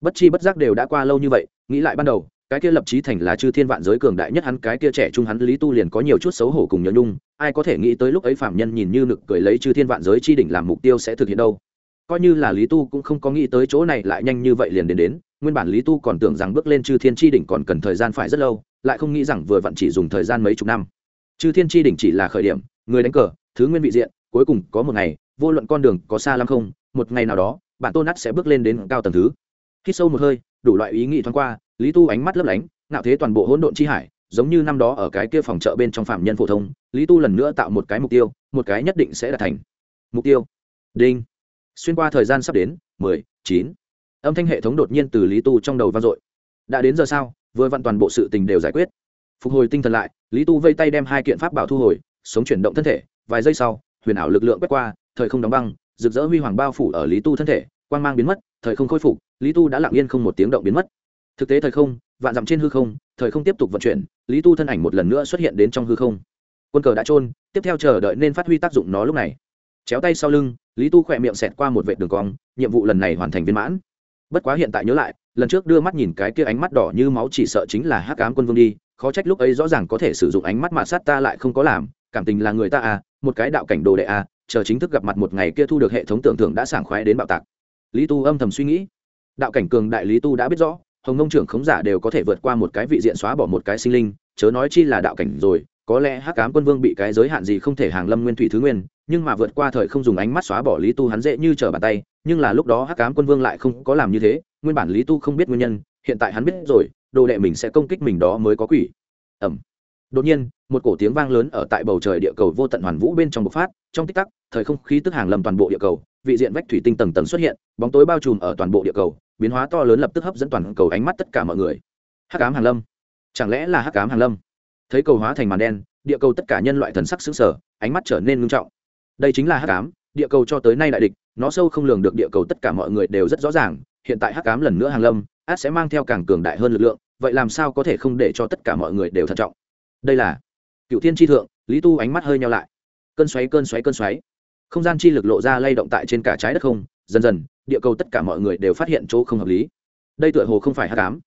Bất chi bất giác đều đã qua lâu như vậy, nghĩ lại ban đầu, cái kia lập trí thành là chư thiên vạn giới cường đại nhất hắn, cái kia trẻ trung hắn lý tu liền có nhiều chút xấu hổ cùng nhớ nhung, ai có thể nghĩ tới lúc ấy phạm nhân nhìn như nực cười lấy chư thiên vạn giới chi đỉnh làm mục tiêu sẽ thực hiện đâu. Coi như là lý tu cũng không có nghĩ tới chỗ này lại nhanh như vậy liền đến đến nguyên bản lý tu còn tưởng rằng bước lên chư thiên chi đỉnh còn cần thời gian phải rất lâu, lại không nghĩ rằng vừa vặn chỉ dùng thời gian mấy chục năm. Chư thiên chi đỉnh chỉ là khởi điểm, người đánh cờ, thứ nguyên vị diện, cuối cùng có một ngày, vô luận con đường có xa lắm không, một ngày nào đó, bạn tôn nát sẽ bước lên đến cao tầng thứ. Khi sâu một hơi, đủ loại ý nghĩ thoáng qua, lý tu ánh mắt lấp lánh nạo thế toàn bộ hỗn độn chi hải, giống như năm đó ở cái kia phòng chợ bên trong phạm nhân phổ thông, lý tu lần nữa tạo một cái mục tiêu, một cái nhất định sẽ đạt thành. Mục tiêu. Đinh. Xuyên qua thời gian sắp đến, mười, chín âm thanh hệ thống đột nhiên từ lý tu trong đầu vang dội. Đã đến giờ sao? Vừa vặn toàn bộ sự tình đều giải quyết. Phục hồi tinh thần lại, lý tu vây tay đem hai kiện pháp bảo thu hồi, sống chuyển động thân thể, vài giây sau, huyền ảo lực lượng quét qua, thời không đóng băng, rực rỡ huy hoàng bao phủ ở lý tu thân thể, quang mang biến mất, thời không khôi phục, lý tu đã lặng yên không một tiếng động biến mất. Thực tế thời không, vạn dặm trên hư không, thời không tiếp tục vận chuyển, lý tu thân ảnh một lần nữa xuất hiện đến trong hư không. Quân cờ đã trôn tiếp theo chờ đợi nên phát huy tác dụng nó lúc này. Chéo tay sau lưng, lý tu khỏe miệng xẹt qua một vệ đường cong, nhiệm vụ lần này hoàn thành viên mãn bất quá hiện tại nhớ lại, lần trước đưa mắt nhìn cái kia ánh mắt đỏ như máu chỉ sợ chính là hắc ám quân vương đi, khó trách lúc ấy rõ ràng có thể sử dụng ánh mắt mà sát ta lại không có làm, cảm tình là người ta à một cái đạo cảnh đồ đệ à chờ chính thức gặp mặt một ngày kia thu được hệ thống tưởng thưởng đã sảng khoái đến bạo tạc. Lý tu âm thầm suy nghĩ. Đạo cảnh cường đại lý tu đã biết rõ, hồng nông trưởng khống giả đều có thể vượt qua một cái vị diện xóa bỏ một cái sinh linh, chớ nói chi là đạo cảnh rồi, có lẽ hắc cám quân vương bị cái giới hạn gì không thể hàng lâm nguyên thủy thứ nguyên nhưng mà vượt qua thời không dùng ánh mắt xóa bỏ lý tu hắn dễ như trở bàn tay, nhưng là lúc đó hắc cám quân vương lại không có làm như thế, nguyên bản lý tu không biết nguyên nhân, hiện tại hắn biết rồi, đồ đệ mình sẽ công kích mình đó mới có quỷ. Ẩm đột nhiên, một cổ tiếng vang lớn ở tại bầu trời địa cầu vô tận hoàn vũ bên trong bộc phát, trong tích tắc, thời không khí tức hàng lầm toàn bộ địa cầu, vị diện vách thủy tinh tầng tầng xuất hiện, bóng tối bao trùm ở toàn bộ địa cầu, biến hóa to lớn lập tức hấp dẫn toàn cầu ánh mắt tất cả mọi người. Hắc ám hàng lâm. Chẳng lẽ là hắc ám hàng lâm? Thấy cầu hóa thành màn đen, địa cầu tất cả nhân loại thần sắc xứng sở ánh mắt trở nên ngưng trọng đây chính là hắc ám, địa cầu cho tới nay đại địch, nó sâu không lường được địa cầu tất cả mọi người đều rất rõ ràng, hiện tại hắc ám lần nữa hàng lâm, át sẽ mang theo càng cường đại hơn lực lượng, vậy làm sao có thể không để cho tất cả mọi người đều thận trọng? Đây là cựu thiên tri thượng, lý tu ánh mắt hơi nhau lại. Cơn xoáy cơn xoáy cơn xoáy. Không gian chi lực lộ ra lay động tại trên cả trái đất không, dần dần, địa cầu tất cả mọi người đều phát hiện chỗ không hợp lý. Đây tựa hồ không phải hắc ám.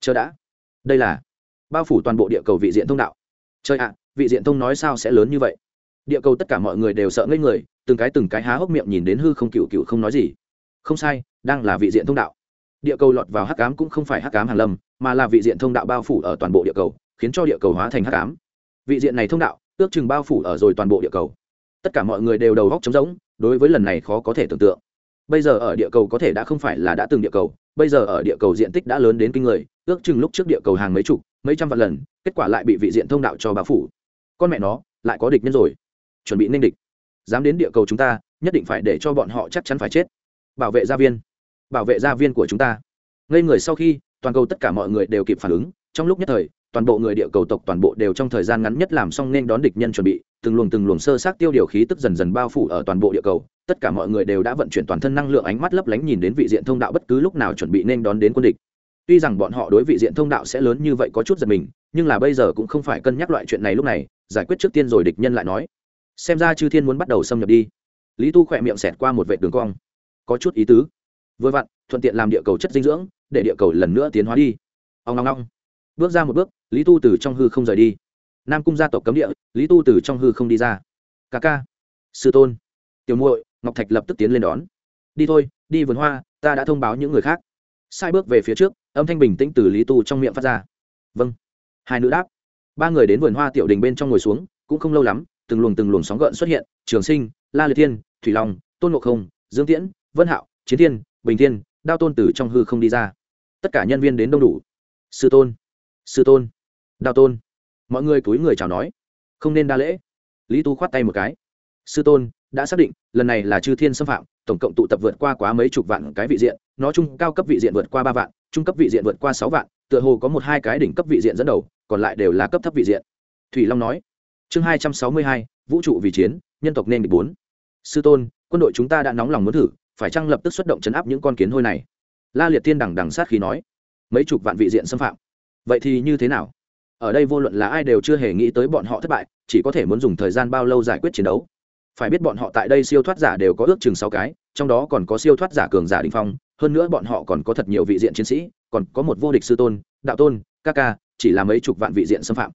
Chờ đã. Đây là bao phủ toàn bộ địa cầu vị diện thông đạo. Trời ạ, vị diện thông nói sao sẽ lớn như vậy? Địa cầu tất cả mọi người đều sợ ngây người, từng cái từng cái há hốc miệng nhìn đến hư không cựu cựu không nói gì. Không sai, đang là vị diện thông đạo. Địa cầu lọt vào hắc cám cũng không phải hắc cám hàn lâm, mà là vị diện thông đạo bao phủ ở toàn bộ địa cầu, khiến cho địa cầu hóa thành hắc cám vị diện này thông đạo, ước chừng bao phủ ở rồi toàn bộ địa cầu. Tất cả mọi người đều đầu góc trống rỗng, đối với lần này khó có thể tưởng tượng. Bây giờ ở địa cầu có thể đã không phải là đã từng địa cầu, bây giờ ở địa cầu diện tích đã lớn đến kinh người, ước chừng lúc trước địa cầu hàng mấy chục, mấy trăm vạn lần, kết quả lại bị vị diện thông đạo cho bao phủ. Con mẹ nó, lại có địch nhân rồi chuẩn bị ninh địch. Dám đến địa cầu chúng ta, nhất định phải để cho bọn họ chắc chắn phải chết. Bảo vệ gia viên. Bảo vệ gia viên của chúng ta. Ngây người sau khi, toàn cầu tất cả mọi người đều kịp phản ứng. Trong lúc nhất thời, toàn bộ người địa cầu tộc toàn bộ đều trong thời gian ngắn nhất làm xong nên đón địch nhân chuẩn bị. Từng luồng từng luồng sơ sát tiêu điều khí tức dần dần bao phủ ở toàn bộ địa cầu. Tất cả mọi người đều đã vận chuyển toàn thân năng lượng ánh mắt lấp lánh nhìn đến vị diện thông đạo bất cứ lúc nào chuẩn bị nên đón đến quân địch. Tuy rằng bọn họ đối vị diện thông đạo sẽ lớn như vậy có chút giật mình, nhưng là bây giờ cũng không phải cân nhắc loại chuyện này lúc này, giải quyết trước tiên rồi địch nhân lại nói xem ra chư thiên muốn bắt đầu xâm nhập đi. Lý tu khỏe miệng xẹt qua một vệ đường cong. Có chút ý tứ. Vừa vặn, thuận tiện làm địa cầu chất dinh dưỡng, để địa cầu lần nữa tiến hóa đi. Ông long long bước ra một bước, lý tu từ trong hư không rời đi. Nam cung gia tộc cấm địa, lý tu từ trong hư không đi ra. Ca ca. Sư tôn. Tiểu muội, ngọc thạch lập tức tiến lên đón. Đi thôi, đi vườn hoa, ta đã thông báo những người khác. Sai bước về phía trước, âm thanh bình tĩnh từ lý tu trong miệng phát ra. Vâng. Hai nữ đáp. Ba người đến vườn hoa tiểu đình bên trong ngồi xuống, cũng không lâu lắm từng luồng từng luồng sóng gợn xuất hiện, trường sinh, la liệt thiên, thủy long, tôn ngộ không, dương tiễn, vân hạo, chiến thiên, bình thiên, đao tôn từ trong hư không đi ra. Tất cả nhân viên đến đông đủ. Sư tôn sư tôn, đao tôn. Mọi người túi người chào nói. Không nên đa lễ. Lý tu khoát tay một cái. Sư tôn, đã xác định, lần này là chư thiên xâm phạm, tổng cộng tụ tập vượt qua quá mấy chục vạn cái vị diện, nó chung cao cấp vị diện vượt qua ba vạn, trung cấp vị diện vượt qua sáu vạn, tựa hồ có một hai cái đỉnh cấp vị diện dẫn đầu, còn lại đều là cấp thấp vị diện. Thủy long nói chương hai trăm sáu mươi hai, vũ trụ vì chiến, nhân tộc nên bị bốn. Sư tôn, quân đội chúng ta đã nóng lòng muốn thử, phải chăng lập tức xuất động chấn áp những con kiến hôi này? La liệt thiên đằng đằng sát khi nói. Mấy chục vạn vị diện xâm phạm. Vậy thì như thế nào? Ở đây vô luận là ai đều chưa hề nghĩ tới bọn họ thất bại, chỉ có thể muốn dùng thời gian bao lâu giải quyết chiến đấu. Phải biết bọn họ tại đây siêu thoát giả đều có ước chừng sáu cái, trong đó còn có siêu thoát giả cường giả đình phong, hơn nữa bọn họ còn có thật nhiều vị diện chiến sĩ, còn có một vô địch sư tôn, đạo tôn, ca ca, chỉ là mấy chục vạn vị diện xâm phạm.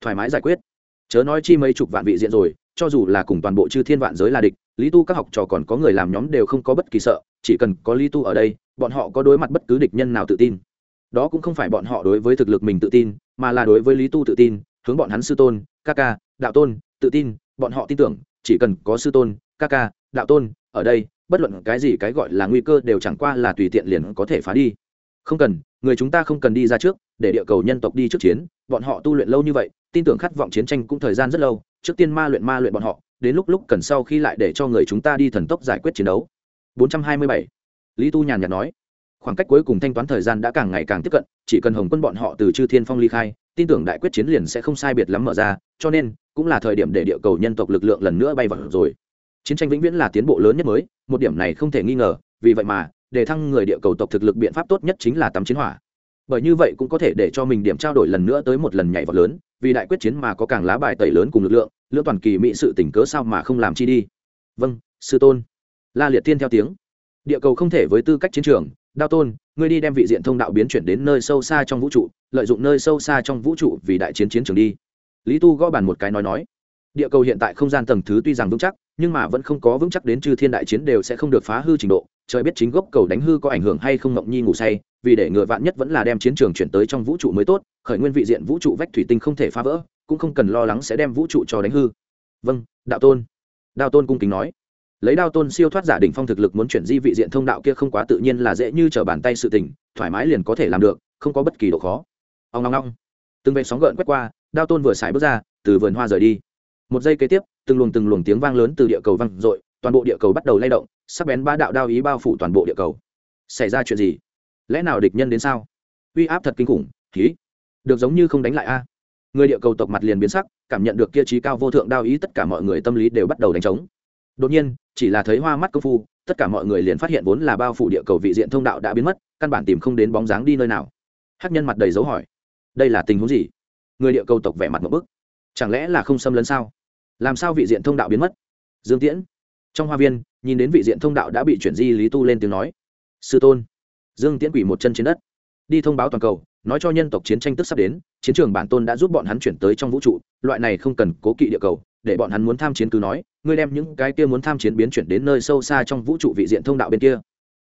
Thoải mái giải quyết chớ nói chi mấy chục vạn vị diện rồi, cho dù là cùng toàn bộ chư thiên vạn giới là địch, lý tu các học trò còn có người làm nhóm đều không có bất kỳ sợ, chỉ cần có lý tu ở đây, bọn họ có đối mặt bất cứ địch nhân nào tự tin. Đó cũng không phải bọn họ đối với thực lực mình tự tin, mà là đối với lý tu tự tin, hướng bọn hắn sư tôn, ca ca, đạo tôn, tự tin, bọn họ tin tưởng, chỉ cần có sư tôn, ca ca, đạo tôn, ở đây, bất luận cái gì cái gọi là nguy cơ đều chẳng qua là tùy tiện liền có thể phá đi. Không cần, người chúng ta không cần đi ra trước, để địa cầu nhân tộc đi trước chiến, bọn họ tu luyện lâu như vậy tin tưởng khát vọng chiến tranh cũng thời gian rất lâu, trước tiên ma luyện ma luyện bọn họ, đến lúc lúc cần sau khi lại để cho người chúng ta đi thần tốc giải quyết chiến đấu. 427. lý tu nhàn nhạt nói. Khoảng cách cuối cùng thanh toán thời gian đã càng ngày càng tiếp cận, chỉ cần hồng quân bọn họ từ chư thiên phong ly khai, tin tưởng đại quyết chiến liền sẽ không sai biệt lắm mở ra, cho nên, cũng là thời điểm để địa cầu nhân tộc lực lượng lần nữa bay vào rồi. Chiến tranh vĩnh viễn là tiến bộ lớn nhất mới, một điểm này không thể nghi ngờ, vì vậy mà, để thăng người địa cầu tộc thực lực biện pháp tốt nhất chính là tắm chiến hỏa. Bởi như vậy cũng có thể để cho mình điểm trao đổi lần nữa tới một lần nhảy vọt lớn vì đại quyết chiến mà có càng lá bài tẩy lớn cùng lực lượng, lưỡng toàn kỳ mỹ sự tỉnh cớ sao mà không làm chi đi. Vâng sư tôn. La liệt tiên theo tiếng. Địa cầu không thể với tư cách chiến trường, đao tôn, ngươi đi đem vị diện thông đạo biến chuyển đến nơi sâu xa trong vũ trụ, lợi dụng nơi sâu xa trong vũ trụ vì đại chiến chiến trường đi. Lý tu gõ bàn một cái nói nói. Địa cầu hiện tại không gian tầng thứ tuy rằng vững chắc, nhưng mà vẫn không có vững chắc đến chư thiên đại chiến đều sẽ không được phá hư trình độ, trời biết chính gốc cầu đánh hư có ảnh hưởng hay không ngộng nhi ngủ say vì để ngựa vạn nhất vẫn là đem chiến trường chuyển tới trong vũ trụ mới tốt, khởi nguyên vị diện vũ trụ vách thủy tinh không thể phá vỡ, cũng không cần lo lắng sẽ đem vũ trụ cho đánh hư. Vâng đạo tôn. Đạo tôn cung kính nói. Lấy đao tôn siêu thoát giả đỉnh phong thực lực muốn chuyển di vị diện thông đạo kia không quá tự nhiên là dễ như trở bàn tay sự tình, thoải mái liền có thể làm được, không có bất kỳ độ khó. Ông ngong ngong từng vệ sóng gợn quét qua đao tôn vừa xài bước ra, từ vườn hoa rời đi. Một giây kế tiếp, từng luồng từng luồng tiếng vang lớn từ địa cầu vang dội, toàn bộ địa cầu bắt đầu lay động, sắc bén ba đạo đao ý bao phủ toàn bộ địa cầu. Xảy ra chuyện gì? Lẽ nào địch nhân đến sao? Uy áp thật kinh khủng khí được giống như không đánh lại a. Người địa cầu tộc mặt liền biến sắc, cảm nhận được kia trí cao vô thượng đao ý, tất cả mọi người tâm lý đều bắt đầu đánh trống. Đột nhiên, chỉ là thấy hoa mắt công phu, tất cả mọi người liền phát hiện vốn là bao phủ địa cầu vị diện thông đạo đã biến mất, căn bản tìm không đến bóng dáng đi nơi nào. Hắc nhân mặt đầy dấu hỏi. Đây là tình huống gì? Người địa cầu tộc vẻ mặt một bức. Chẳng lẽ là không xâm lấn sao? Làm sao vị diện thông đạo biến mất? Dương tiễn. Trong hoa viên, nhìn đến vị diện thông đạo đã bị chuyển di lý tu lên tiếng nói. Sư tôn dương tiễn quỷ một chân trên đất. Đi thông báo toàn cầu, nói cho nhân tộc chiến tranh tức sắp đến, chiến trường bản tôn đã giúp bọn hắn chuyển tới trong vũ trụ, loại này không cần cố kỵ địa cầu, để bọn hắn muốn tham chiến cứ nói, ngươi đem những cái kia muốn tham chiến biến chuyển đến nơi sâu xa trong vũ trụ vị diện thông đạo bên kia.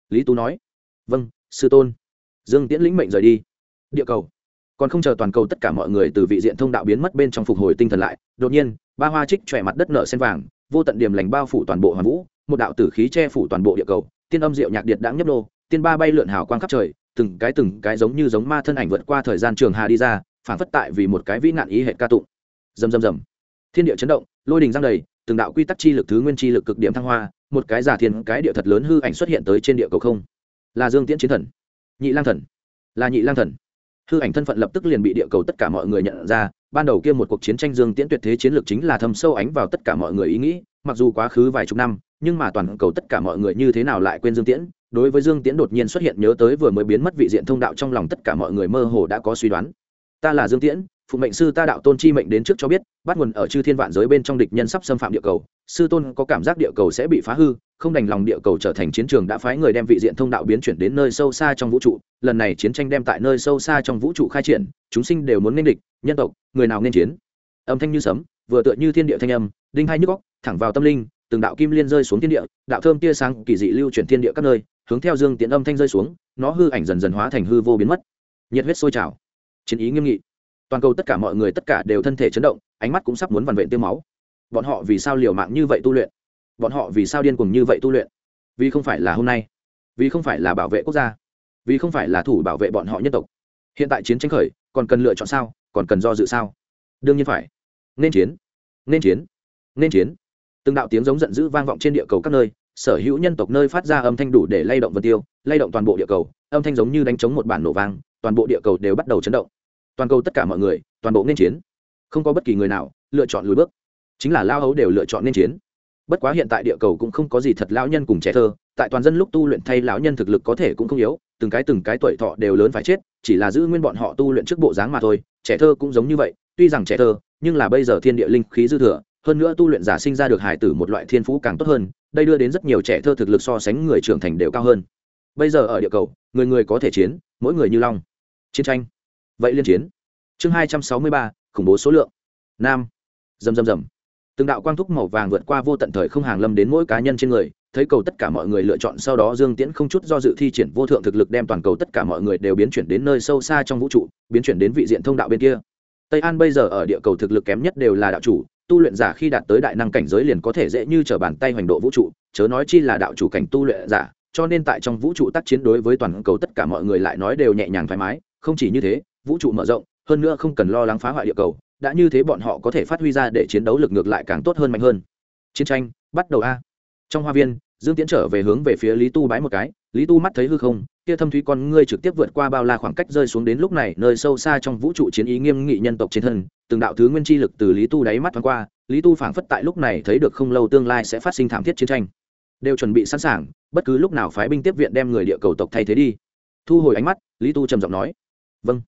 Lý tú nói vâng sư tôn. Dương tiễn lĩnh mệnh rời đi. Địa cầu. Còn không chờ toàn cầu tất cả mọi người từ vị diện thông đạo biến mất bên trong phục hồi tinh thần lại, đột nhiên, ba hoa trích chòe mặt đất nở sen vàng, vô tận điểm lành bao phủ toàn bộ hoàn vũ, một đạo tử khí che phủ toàn bộ địa cầu, tiên âm diệu nhạc điện đãng nhấp nô tiên ba bay lượn hào quang khắp trời, từng cái từng cái giống như giống ma thân ảnh vượt qua thời gian trường hà đi ra phản phất tại vì một cái vĩ nạn ý hệ ca tụng. Rầm rầm rầm. Thiên địa chấn động, lôi đình giang đầy, từng đạo quy tắc chi lực thứ nguyên chi lực cực điểm thăng hoa, một cái giả thiên, cái địa thật lớn hư ảnh xuất hiện tới trên địa cầu không. Là dương tiễn chiến thần, nhị lang thần, là nhị lang thần. Hư ảnh thân phận lập tức liền bị địa cầu tất cả mọi người nhận ra, ban đầu kia một cuộc chiến tranh dương tiễn tuyệt thế chiến lược chính là thâm sâu ánh vào tất cả mọi người ý nghĩ, mặc dù quá khứ vài chục năm, nhưng mà toàn cầu tất cả mọi người như thế nào lại quên dương tiễn đối với dương tiễn đột nhiên xuất hiện nhớ tới vừa mới biến mất vị diện thông đạo trong lòng tất cả mọi người mơ hồ đã có suy đoán. Ta là dương tiễn, phụ mệnh sư ta đạo tôn chi mệnh đến trước cho biết, bắt nguồn ở chư thiên vạn giới bên trong địch nhân sắp xâm phạm địa cầu, sư tôn có cảm giác địa cầu sẽ bị phá hư, không đành lòng địa cầu trở thành chiến trường đã phái người đem vị diện thông đạo biến chuyển đến nơi sâu xa trong vũ trụ, lần này chiến tranh đem tại nơi sâu xa trong vũ trụ khai triển, chúng sinh đều muốn nên địch, nhân tộc, người nào nên chiến. Âm thanh như sấm, vừa tựa như thiên địa thanh âm, đinh hai nhức góc thẳng vào tâm linh từng đạo kim liên rơi xuống thiên địa, đạo thơm tia sáng kỳ dị lưu chuyển thiên địa các nơi, hướng theo dương tiễn âm thanh rơi xuống, nó hư ảnh dần dần hóa thành hư vô biến mất. Nhiệt huyết sôi trào. Chiến ý nghiêm nghị. Toàn cầu tất cả mọi người tất cả đều thân thể chấn động, ánh mắt cũng sắp muốn vằn vện tiêu máu. Bọn họ vì sao liều mạng như vậy tu luyện? Bọn họ vì sao điên cuồng như vậy tu luyện? Vì không phải là hôm nay, vì không phải là bảo vệ quốc gia, vì không phải là thủ bảo vệ bọn họ nhân tộc. Hiện tại chiến tranh khởi, còn cần lựa chọn sao, còn cần do dự sao? Đương nhiên phải. Nên chiến. Nên chiến. Nên chiến từng đạo tiếng giống giận dữ vang vọng trên địa cầu các nơi, sở hữu nhân tộc nơi phát ra âm thanh đủ để lay động vân tiêu, lay động toàn bộ địa cầu, âm thanh giống như đánh trống một bản nổ vang, toàn bộ địa cầu đều bắt đầu chấn động. Toàn cầu tất cả mọi người, toàn bộ nên chiến. Không có bất kỳ người nào lựa chọn lùi bước. Chính là lao hấu đều lựa chọn nên chiến. Bất quá hiện tại địa cầu cũng không có gì thật lão nhân cùng trẻ thơ, tại toàn dân lúc tu luyện thay lão nhân thực lực có thể cũng không yếu, từng cái từng cái tuổi thọ đều lớn phải chết, chỉ là giữ nguyên bọn họ tu luyện trước bộ dáng mà thôi, trẻ thơ cũng giống như vậy, tuy rằng trẻ thơ, nhưng là bây giờ thiên địa linh khí dư thừa hơn nữa tu luyện giả sinh ra được hải tử một loại thiên phú càng tốt hơn, đây đưa đến rất nhiều trẻ thơ thực lực so sánh người trưởng thành đều cao hơn. Bây giờ ở địa cầu, người người có thể chiến, mỗi người như long. Chiến tranh. Vậy liên chiến. Chương hai trăm sáu mươi ba, khủng bố số lượng. Nam. Dầm dầm dầm từng đạo quang thúc màu vàng vượt qua vô tận thời không hàng lâm đến mỗi cá nhân trên người, thấy cầu tất cả mọi người lựa chọn sau đó dương tiễn không chút do dự thi triển vô thượng thực lực đem toàn cầu tất cả mọi người đều biến chuyển đến nơi sâu xa trong vũ trụ, biến chuyển đến vị diện thông đạo bên kia. Tây an bây giờ ở địa cầu thực lực kém nhất đều là đạo chủ tu luyện giả khi đạt tới đại năng cảnh giới liền có thể dễ như t r ở bàn tay hoành độ vũ trụ, chớ nói chi là đạo chủ cảnh tu luyện giả, cho nên tại trong vũ trụ tác chiến đối với toàn cầu tất cả mọi người lại nói đều nhẹ nhàng thoải mái, không chỉ như thế, vũ trụ mở rộng, hơn nữa không cần lo lắng phá hoại địa cầu, đã như thế bọn họ có thể phát huy ra để chiến đấu lực ngược lại càng tốt hơn mạnh hơn. Chiến tranh bắt đầu a. Trong hoa viên dương tiến trở về hướng về phía lý tu bái một cái, lý tu mắt thấy hư không, kia thâm thúy con ngươi trực tiếp vượt qua bao la khoảng cách rơi xuống đến lúc này, nơi sâu xa trong vũ trụ chiến ý nghiêm nghị nhân tộc trên thân, từng đạo thứ nguyên chi lực từ lý tu đáy mắt thoáng qua, lý tu phảng phất tại lúc này thấy được không lâu tương lai sẽ phát sinh thảm thiết chiến tranh. Đều chuẩn bị sẵn sàng, bất cứ lúc nào phái binh tiếp viện đem người địa cầu tộc thay thế đi. Thu hồi ánh mắt, lý tu trầm giọng nói vâng.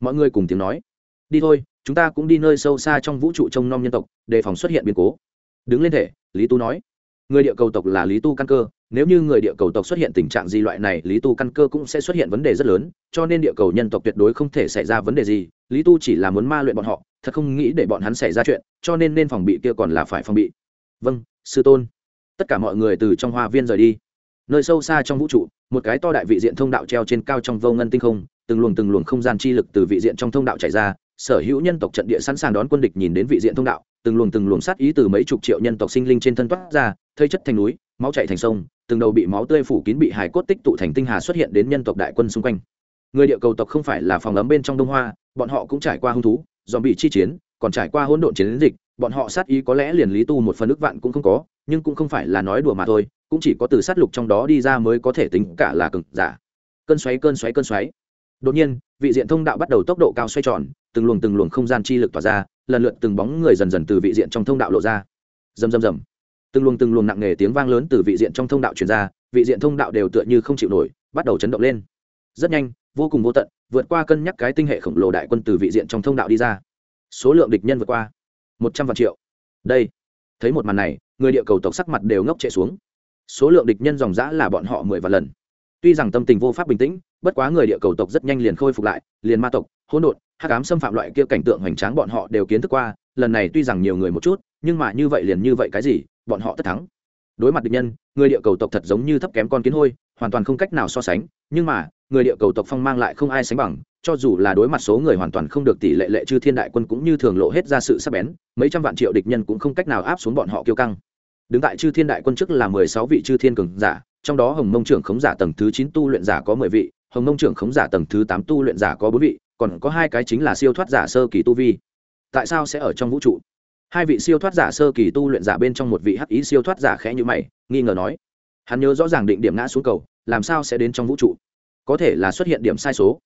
Mọi người cùng tiếng nói, đi thôi, chúng ta cũng đi nơi sâu xa trong vũ trụ trông nom nhân tộc, đề phòng xuất hiện biến cố. Đứng lên thể, lý tu nói người địa cầu tộc là lý tu căn cơ, nếu như người địa cầu tộc xuất hiện tình trạng gì loại này, lý tu căn cơ cũng sẽ xuất hiện vấn đề rất lớn, cho nên địa cầu nhân tộc tuyệt đối không thể xảy ra vấn đề gì. Lý tu chỉ là muốn ma luyện bọn họ, thật không nghĩ để bọn hắn xảy ra chuyện, cho nên nên phòng bị kia còn là phải phòng bị. Vâng sư tôn. Tất cả mọi người từ trong hoa viên rời đi. Nơi sâu xa trong vũ trụ, một cái to đại vị diện thông đạo treo trên cao trong vô ngân tinh không, từng luồng từng luồng không gian chi lực từ vị diện trong thông đạo chảy ra, sở hữu nhân tộc trận địa sẵn sàng đón quân địch nhìn đến vị diện thông đạo từng luồng từng luồng sát ý từ mấy chục triệu nhân tộc sinh linh trên thân toát ra, thây chất thành núi, máu chảy thành sông, từng đầu bị máu tươi phủ kín bị hài cốt tích tụ thành tinh hà xuất hiện đến nhân tộc đại quân xung quanh. Người địa cầu tộc không phải là phòng ấm bên trong đông hoa, bọn họ cũng trải qua hung thú dòm bị chi chiến, còn trải qua hỗn độn chiến dịch, bọn họ sát ý có lẽ liền lý tu một phần ức vạn cũng không có, nhưng cũng không phải là nói đùa mà thôi, cũng chỉ có từ sát lục trong đó đi ra mới có thể tính cả là cực giả. Cơn xoáy cơn xoáy cơn xoáy. Đột nhiên, vị diện thông đạo bắt đầu tốc độ cao xoay tròn, từng luồng từng luồng không gian chi lực tỏa ra lần lượt từng bóng người dần dần từ vị diện trong thông đạo lộ ra. Rầm rầm rầm. Từng luồng từng luồng nặng nề tiếng vang lớn từ vị diện trong thông đạo truyền ra, vị diện thông đạo đều tựa như không chịu nổi, bắt đầu chấn động lên. Rất nhanh, vô cùng vô tận, vượt qua cân nhắc cái tinh hệ khổng lồ đại quân từ vị diện trong thông đạo đi ra. Số lượng địch nhân vượt qua một trăm vạn triệu. Đây, thấy một màn này, người địa cầu tộc sắc mặt đều ngốc chạy xuống. Số lượng địch nhân dòng dã là bọn họ mười vạn lần. Tuy rằng tâm tình vô pháp bình tĩnh, bất quá người địa cầu tộc rất nhanh liền khôi phục lại, liền ma tộc, hỗn độn hắc ám xâm phạm loại kia cảnh tượng hoành tráng bọn họ đều kiến thức qua, lần này tuy rằng nhiều người một chút, nhưng mà như vậy liền như vậy cái gì, bọn họ tất thắng. Đối mặt địch nhân, người địa cầu tộc thật giống như thấp kém con kiến hôi, hoàn toàn không cách nào so sánh, nhưng mà, người địa cầu tộc phong mang lại không ai sánh bằng, cho dù là đối mặt số người hoàn toàn không được tỷ lệ lệ chư thiên đại quân cũng như thường lộ hết ra sự sắc bén, mấy trăm vạn triệu địch nhân cũng không cách nào áp xuống bọn họ kiêu căng. Đứng tại chư thiên đại quân trước là mười sáu vị chư thiên cường giả, trong đó hồng mông trưởng khống giả tầng thứ chín tu luyện giả có mười vị, hồng mông trưởng khống giả tầng thứ tám tu luyện giả có bốn vị còn có hai cái chính là siêu thoát giả sơ kỳ tu vi. Tại sao sẽ ở trong vũ trụ? Hai vị siêu thoát giả sơ kỳ tu luyện giả bên trong một vị hắc ý siêu thoát giả khẽ như mày, nghi ngờ nói. Hắn nhớ rõ ràng định điểm ngã xuống cầu, làm sao sẽ đến trong vũ trụ? Có thể là xuất hiện điểm sai số.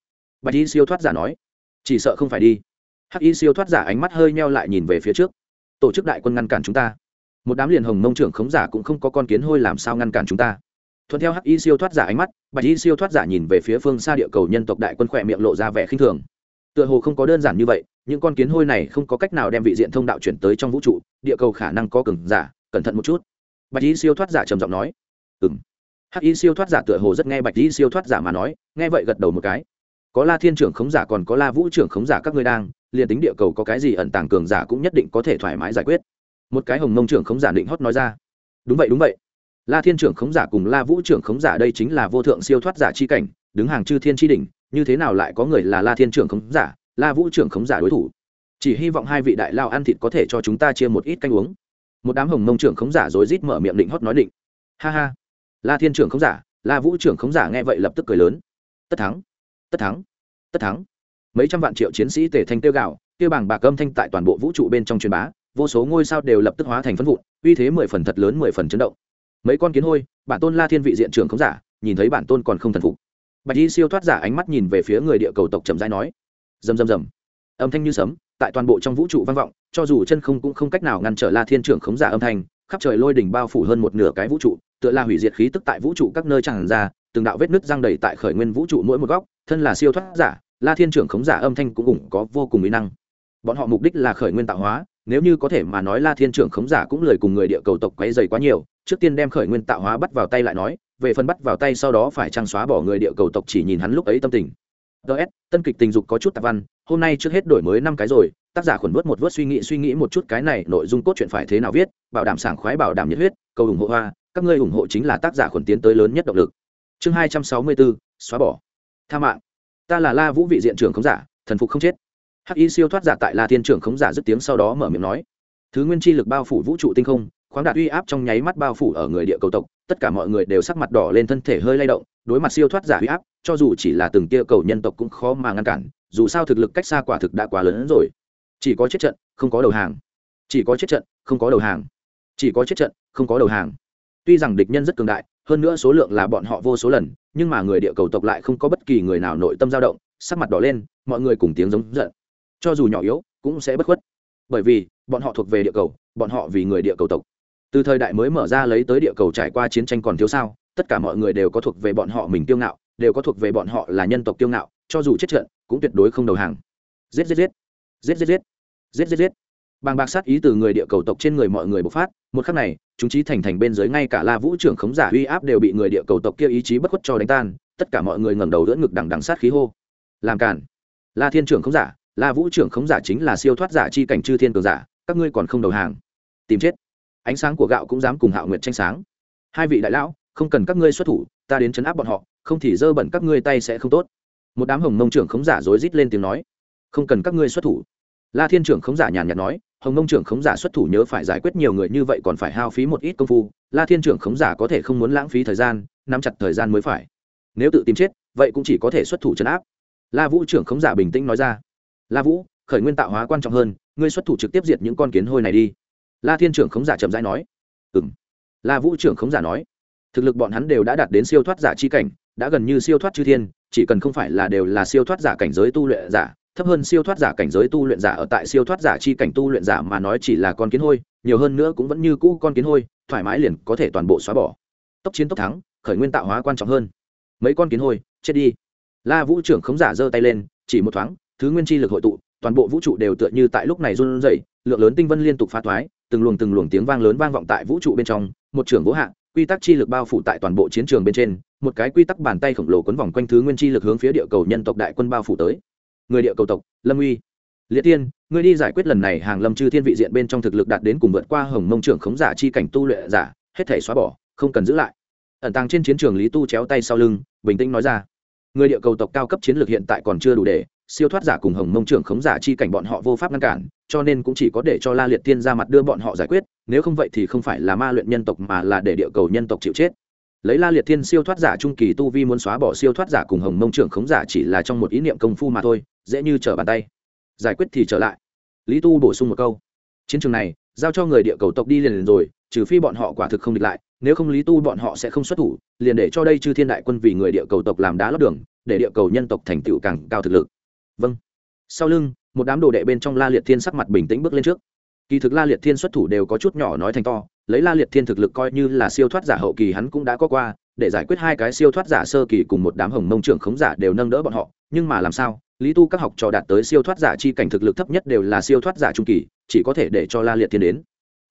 Bạch y siêu thoát giả nói. Chỉ sợ không phải đi. Hắc y siêu thoát giả ánh mắt hơi meo lại nhìn về phía trước. Tổ chức đại quân ngăn cản chúng ta. Một đám liền hồng mông trưởng khống giả cũng không có con kiến hôi làm sao ngăn cản chúng ta thuận theo hắc y siêu thoát giả ánh mắt, bạch y siêu thoát giả nhìn về phía phương xa địa cầu nhân tộc đại quân khỏe miệng lộ ra vẻ khinh thường. Tựa hồ không có đơn giản như vậy, những con kiến hôi này không có cách nào đem vị diện thông đạo chuyển tới trong vũ trụ, địa cầu khả năng có cường giả, cẩn thận một chút. Bạch y siêu thoát giả trầm giọng nói. Ừ m hắc y siêu thoát giả tựa hồ rất nghe bạch y siêu thoát giả mà nói, nghe vậy gật đầu một cái. Có la thiên trưởng khống giả còn có la vũ trưởng khống giả các ngươi đang, liền tính địa cầu có cái gì ẩn tàng cường giả cũng nhất định có thể thoải mái giải quyết. Một cái hồng mông trưởng khống giả định hót nói ra. Đúng vậy đúng vậy la thiên trưởng khống giả cùng la vũ trưởng khống giả đây chính là vô thượng siêu thoát giả chi cảnh, đứng hàng chư thiên chi đỉnh, như thế nào lại có người là la thiên trưởng khống giả, la vũ trưởng khống giả đối thủ? Chỉ hy vọng hai vị đại lao ăn thịt có thể cho chúng ta chia một ít canh uống. Một đám hồng mông trưởng khống giả rối rít mở miệng định hót nói định. Ha ha. La thiên trưởng khống giả, la vũ trưởng khống giả nghe vậy lập tức cười lớn. Tất thắng. Tất thắng. Tất thắng. Mấy trăm vạn triệu chiến sĩ tề thanh tiêu gạo, tiêu bảng bạc âm thanh tại toàn bộ vũ trụ bên trong truyền bá, vô số ngôi sao đều lập tức hóa thành phân vụn, uy thế mười phần thật lớn mười phần chấn động mấy con kiến hôi, bản tôn la thiên vị diện trưởng khống giả, nhìn thấy bản tôn còn không thần phục. Bạch y siêu thoát giả ánh mắt nhìn về phía người địa cầu tộc chậm rãi nói. Rầm rầm rầm. Âm thanh như sấm, tại toàn bộ trong vũ trụ vang vọng, cho dù chân không cũng không cách nào ngăn trở la thiên trưởng khống giả âm thanh, khắp trời lôi đỉnh bao phủ hơn một nửa cái vũ trụ, tựa là hủy diệt khí tức tại vũ trụ các nơi tràn ra, từng đạo vết nứt răng đầy tại khởi nguyên vũ trụ mỗi một góc, thân là siêu thoát giả, la thiên trưởng khống giả âm thanh cũng ủng có vô cùng mỹ năng. Bọn họ mục đích là khởi nguyên tạo hóa nếu như có thể mà nói la thiên trưởng khống giả cũng lời cùng người địa cầu tộc quấy dày quá nhiều, trước tiên đem khởi nguyên tạo hóa bắt vào tay lại nói, về phần bắt vào tay sau đó phải trăng xóa bỏ người địa cầu tộc chỉ nhìn hắn lúc ấy tâm tình. Ts tân kịch tình dục có chút tạp văn, hôm nay trước hết đổi mới năm cái rồi, tác giả khuẩn vớt một vớt suy nghĩ suy nghĩ một chút cái này nội dung cốt truyện phải thế nào viết, bảo đảm sảng khoái bảo đảm nhiệt huyết, cầu ủng hộ hoa, các ngươi ủng hộ chính là tác giả khuẩn tiến tới lớn nhất động lực. Chương hai trăm sáu mươi bốn, xóa bỏ. Tha mạng. Ta là la vũ vị diện trưởng khống giả, thần phục không chết hắc y siêu thoát giả tại la thiên trưởng khống giả dứt tiếng sau đó mở miệng nói. Thứ nguyên chi lực bao phủ vũ trụ tinh không, khoáng đạt uy áp trong nháy mắt bao phủ ở người địa cầu tộc, tất cả mọi người đều sắc mặt đỏ lên, thân thể hơi lay động, đối mặt siêu thoát giả uy áp, cho dù chỉ là từng tia cầu nhân tộc cũng khó mà ngăn cản, dù sao thực lực cách xa quả thực đã quá lớn hơn rồi. Chỉ có chết trận, không có đầu hàng. Chỉ có chết trận, không có đầu hàng. Chỉ có chết trận, không có đầu hàng. Tuy rằng địch nhân rất cường đại, hơn nữa số lượng là bọn họ vô số lần, nhưng mà người địa cầu tộc lại không có bất kỳ người nào nội tâm dao động, sắc mặt đỏ lên, mọi người cùng tiếng giống giận cho dù nhỏ yếu, cũng sẽ bất khuất. Bởi vì, bọn họ thuộc về địa cầu, bọn họ vì người địa cầu tộc. Từ thời đại mới mở ra lấy tới địa cầu trải qua chiến tranh còn thiếu sao, tất cả mọi người đều có thuộc về bọn họ mình tiêu ngạo, đều có thuộc về bọn họ là nhân tộc tiêu ngạo, cho dù chết trận, cũng tuyệt đối không đầu hàng. Giết giết giết. Giết giết giết. Giết giết giết. Bàng bạc sát ý từ người địa cầu tộc trên người mọi người bộc phát, một khắc này, chúng trí thành thành bên dưới ngay cả la vũ trưởng khống giả uy áp đều bị người địa cầu tộc kia ý chí bất khuất cho đánh tan, tất cả mọi người ngẩng đầu đỡ ngực đằng đằng sát khí hô. Làm cản la thiên trưởng khống giả la vũ trưởng khống giả chính là siêu thoát giả chi cảnh chư thiên cường giả, các ngươi còn không đầu hàng. Tìm chết. Ánh sáng của gạo cũng dám cùng hạo nguyệt tranh sáng. Hai vị đại lão, không cần các ngươi xuất thủ, ta đến chấn áp bọn họ, không thì dơ bẩn các ngươi tay sẽ không tốt. Một đám hồng mông trưởng khống giả rối rít lên tiếng nói. Không cần các ngươi xuất thủ. La thiên trưởng khống giả nhàn nhạt nói, hồng mông trưởng khống giả xuất thủ nhớ phải giải quyết nhiều người như vậy còn phải hao phí một ít công phu. La thiên trưởng khống giả có thể không muốn lãng phí thời gian, nắm chặt thời gian mới phải. Nếu tự tìm chết, vậy cũng chỉ có thể xuất thủ chấn áp. La vũ trưởng khống giả bình tĩnh nói ra la vũ, khởi nguyên tạo hóa quan trọng hơn, ngươi xuất thủ trực tiếp diệt những con kiến hôi này đi. La thiên trưởng khống giả chậm rãi nói. Ừ m la vũ trưởng khống giả nói. Thực lực bọn hắn đều đã đạt đến siêu thoát giả chi cảnh, đã gần như siêu thoát chư thiên, chỉ cần không phải là đều là siêu thoát giả cảnh giới tu luyện giả, thấp hơn siêu thoát giả cảnh giới tu luyện giả ở tại siêu thoát giả chi cảnh tu luyện giả mà nói chỉ là con kiến hôi, nhiều hơn nữa cũng vẫn như cũ con kiến hôi, thoải mái liền có thể toàn bộ xóa bỏ. Tốc chiến tốc thắng, khởi nguyên tạo hóa quan trọng hơn. Mấy con kiến hôi, chết đi. La vũ trưởng khống giả giơ tay lên, chỉ một thoáng thứ nguyên chi lực hội tụ, toàn bộ vũ trụ đều tựa như tại lúc này run rẩy, lượng lớn tinh vân liên tục phá thoái, từng luồng từng luồng tiếng vang lớn vang vọng tại vũ trụ bên trong, một trường vô hạn quy tắc chi lực bao phủ tại toàn bộ chiến trường bên trên, một cái quy tắc bàn tay khổng lồ quấn vòng quanh thứ nguyên chi lực hướng phía địa cầu nhân tộc đại quân bao phủ tới. Người địa cầu tộc, lâm uy. Liệt tiên, ngươi đi giải quyết lần này hàng lâm chư thiên vị diện bên trong thực lực đạt đến cùng vượt qua hồng mông trưởng khống giả chi cảnh tu luyện giả, hết thể xóa bỏ, không cần giữ lại. Ẩn tàng trên chiến trường lý tu chéo tay sau lưng, bình tĩnh nói ra. Người địa cầu tộc cao cấp chiến lược hiện tại còn chưa đủ để siêu thoát giả cùng hồng mông trưởng khống giả chi cảnh bọn họ vô pháp ngăn cản cho nên cũng chỉ có để cho la liệt tiên ra mặt đưa bọn họ giải quyết nếu không vậy thì không phải là ma luyện nhân tộc mà là để địa cầu nhân tộc chịu chết. Lấy la liệt thiên siêu thoát giả trung kỳ tu vi muốn xóa bỏ siêu thoát giả cùng hồng mông trưởng khống giả chỉ là trong một ý niệm công phu mà thôi dễ như trở bàn tay. Giải quyết thì trở lại. Lý tu bổ sung một câu. Chiến trường này giao cho người địa cầu tộc đi liền, liền rồi trừ phi bọn họ quả thực không địch lại nếu không lý tu bọn họ sẽ không xuất thủ liền để cho đây chư thiên đại quân vì người địa cầu tộc làm đá lót đường để địa cầu nhân tộc thành tựu càng cao thực lực vâng. Sau lưng, một đám đồ đệ bên trong la liệt thiên sắc mặt bình tĩnh bước lên trước. Kỳ thực la liệt thiên xuất thủ đều có chút nhỏ nói thành to, lấy la liệt thiên thực lực coi như là siêu thoát giả hậu kỳ hắn cũng đã có qua, để giải quyết hai cái siêu thoát giả sơ kỳ cùng một đám hồng mông trưởng khống giả đều nâng đỡ bọn họ, nhưng mà làm sao, lý tu các học trò đạt tới siêu thoát giả chi cảnh thực lực thấp nhất đều là siêu thoát giả trung kỳ, chỉ có thể để cho la liệt thiên đến.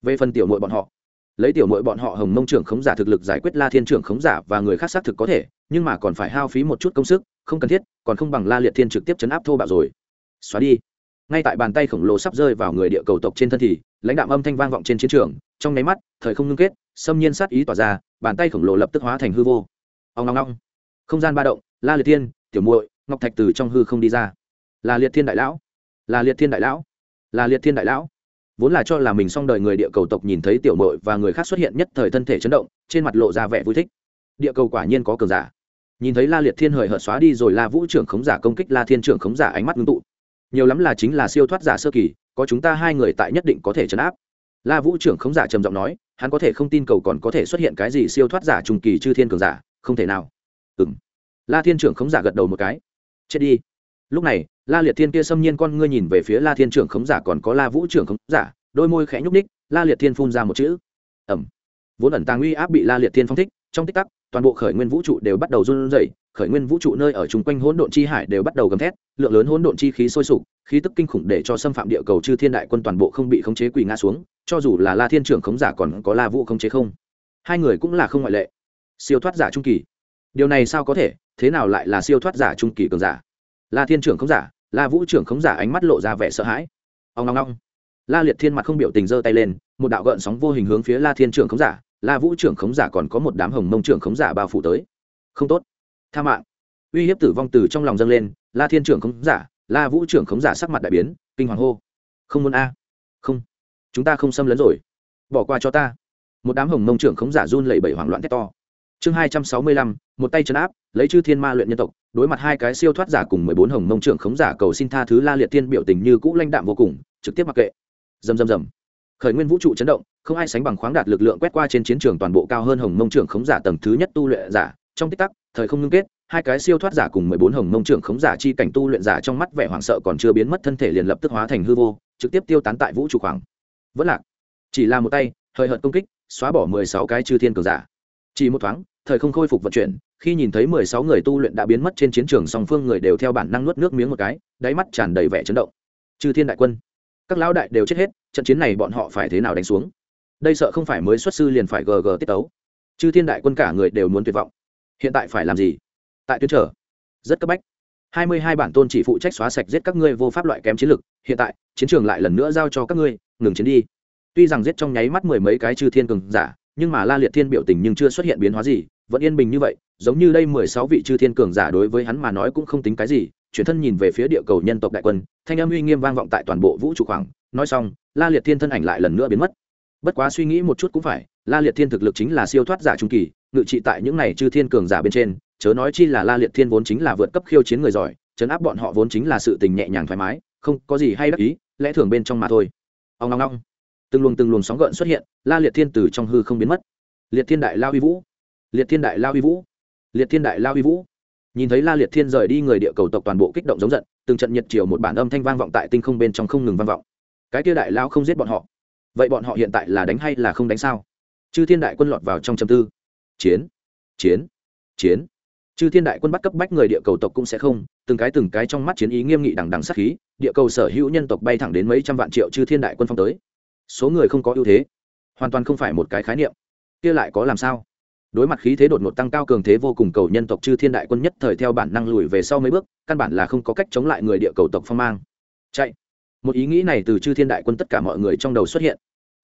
Về phần tiểu mội bọn họ, lấy tiểu mội bọn họ hồng mông trưởng khống giả thực lực giải quyết la thiên trưởng khống giả và người khác xác thực có thể, nhưng mà còn phải hao phí một chút công sức không cần thiết, còn không bằng la liệt thiên trực tiếp chấn áp thô bạo rồi. Xóa đi. Ngay tại bàn tay khổng lồ sắp rơi vào người địa cầu tộc trên thân thì, lãnh đạo âm thanh vang vọng trên chiến trường, trong nháy mắt, thời không ngưng kết, xâm nhiên sát ý tỏa ra, bàn tay khổng lồ lập tức hóa thành hư vô. Ông ngong ngong không gian ba động, la liệt thiên, tiểu muội, ngọc thạch từ trong hư không đi ra. Là liệt thiên đại lão. Là liệt thiên đại lão. Là liệt thiên đại lão. Vốn là cho là mình xong đời người địa cầu tộc nhìn thấy tiểu mội và người khác xuất hiện nhất thời thân thể chấn động, trên mặt lộ ra vẻ vui thích. Địa cầu quả nhiên có cường giả nhìn thấy la liệt thiên hời hợt xóa đi rồi la vũ trưởng khống giả công kích la thiên trưởng khống giả ánh mắt ngưng tụ. Nhiều lắm là chính là siêu thoát giả sơ kỳ, có chúng ta hai người tại nhất định có thể chấn áp. La vũ trưởng khống giả trầm giọng nói, hắn có thể không tin cầu còn có thể xuất hiện cái gì siêu thoát giả trùng kỳ chư thiên cường giả, không thể nào. Ừ m la thiên trưởng khống giả gật đầu một cái. Chết đi. Lúc này, la liệt thiên kia xâm nhiên con ngươi nhìn về phía la thiên trưởng khống giả còn có la vũ trưởng khống giả, đôi môi khẽ nhúc ních la liệt thiên phun ra một chữ. Ẩm vốn ẩn tàng uy áp bị la liệt thiên phong thích trong tích tắc, toàn bộ khởi nguyên vũ trụ đều bắt đầu run rẩy, khởi nguyên vũ trụ nơi ở chung quanh hỗn độn chi hải đều bắt đầu gầm thét, lượng lớn hỗn độn chi khí sôi sục, khí tức kinh khủng để cho xâm phạm địa cầu chư thiên đại quân toàn bộ không bị khống chế quỳ ngã xuống, cho dù là la thiên trưởng khống giả còn có la vũ khống chế không. Hai người cũng là không ngoại lệ. Siêu thoát giả trung kỳ. Điều này sao có thể? Thế nào lại là siêu thoát giả trung kỳ cường giả? La thiên trưởng khống giả, la vũ trưởng khống giả ánh mắt lộ ra vẻ sợ hãi. Ông ngong ngong la liệt thiên mặt không biểu tình giơ tay lên, một đạo gợn sóng vô hình hướng phía la thiên trưởng khống giả la vũ trưởng khống giả còn có một đám hồng mông trưởng khống giả bao phủ tới. Không tốt. Tha mạng. Uy hiếp tử vong từ trong lòng dâng lên, la thiên trưởng khống giả, la vũ trưởng khống giả sắc mặt đại biến, kinh hoàng hô. Không muốn a. Không. Chúng ta không xâm lấn rồi. Bỏ qua cho ta. Một đám hồng mông trưởng khống giả run lẩy bẩy hoảng loạn thét to. Chương hai trăm sáu mươi lăm, một tay chấn áp, lấy chư thiên ma luyện nhân tộc, đối mặt hai cái siêu thoát giả cùng mười bốn hồng mông trưởng khống giả cầu xin tha thứ la liệt thiên biểu tình như cũ lãnh đạm vô cùng, trực tiếp mặc kệ. Dầm dầm dầm khởi nguyên vũ trụ chấn động, không ai sánh bằng khoáng đạt lực lượng quét qua trên chiến trường toàn bộ cao hơn hồng mông trưởng khống giả tầng thứ nhất tu luyện giả. Trong tích tắc, thời không ngưng kết, hai cái siêu thoát giả cùng mười bốn hồng mông trưởng khống giả chi cảnh tu luyện giả trong mắt vẻ hoảng sợ còn chưa biến mất thân thể liền lập tức hóa thành hư vô, trực tiếp tiêu tán tại vũ trụ khoảng. Vẫn lạc. Chỉ là một tay thời hợt công kích, xóa bỏ mười sáu cái chư thiên cường giả. Chỉ một thoáng, thời không khôi phục vận chuyển, khi nhìn thấy mười sáu người tu luyện đã biến mất trên chiến trường song phương người đều theo bản năng nuốt nước miếng một cái, đáy mắt tràn đầy vẻ chấn động. Chư thiên đại quân các lão đại đều chết hết, trận chiến này bọn họ phải thế nào đánh xuống? Đây sợ không phải mới xuất sư liền phải gg tiết tấu. Chứ thiên đại quân cả người đều muốn tuyệt vọng. Hiện tại phải làm gì? Tại tuyến trở. Rất cấp bách. Hai mươi hai bản tôn chỉ phụ trách xóa sạch giết các ngươi vô pháp loại kém chiến lực. Hiện tại, chiến trường lại lần nữa giao cho các ngươi, ngừng chiến đi. Tuy rằng giết trong nháy mắt mười mấy cái chư thiên cường giả, nhưng mà la liệt thiên biểu tình nhưng chưa xuất hiện biến hóa gì, vẫn yên bình như vậy. Giống như đây mười sáu vị chư thiên cường giả đối với hắn mà nói cũng không tính cái gì chuyển thân nhìn về phía địa cầu nhân tộc đại quân, thanh âm uy nghiêm vang vọng tại toàn bộ vũ trụ khoảng. Nói xong, la liệt thiên thân ảnh lại lần nữa biến mất. Bất quá suy nghĩ một chút cũng phải, la liệt thiên thực lực chính là siêu thoát giả trung kỳ, ngự trị tại những này chư thiên cường giả bên trên, chớ nói chi là la liệt thiên vốn chính là vượt cấp khiêu chiến người giỏi, chấn áp bọn họ vốn chính là sự tình nhẹ nhàng thoải mái, không có gì hay đắc ý, lẽ thường bên trong mà thôi. Ông ngong ngong từng luồng từng luồng sóng gợn xuất hiện, la liệt thiên từ trong hư không biến mất. Liệt thiên đại lao uy vũ. Liệt thiên đại lao uy vũ. Liệt thiên đại lao uy vũ nhìn thấy la liệt thiên rời đi người địa cầu tộc toàn bộ kích động giống giận, từng trận nhiệt chiều một bản âm thanh vang vọng tại tinh không bên trong không ngừng vang vọng. Cái kia đại lao không giết bọn họ. Vậy bọn họ hiện tại là đánh hay là không đánh sao? Chư thiên đại quân lọt vào trong châm tư. Chiến chiến chiến. Chư thiên đại quân bắt cấp bách người địa cầu tộc cũng sẽ không, từng cái từng cái trong mắt chiến ý nghiêm nghị đằng đằng sát khí, địa cầu sở hữu nhân tộc bay thẳng đến mấy trăm vạn triệu chư thiên đại quân phong tới. Số người không có ưu thế, hoàn toàn không phải một cái khái niệm. Kia lại có làm sao? Đối mặt khí thế đột ngột tăng cao cường thế vô cùng cầu nhân tộc chư thiên đại quân nhất thời theo bản năng lùi về sau mấy bước, căn bản là không có cách chống lại người địa cầu tộc phong mang. Chạy! Một ý nghĩ này từ chư thiên đại quân tất cả mọi người trong đầu xuất hiện.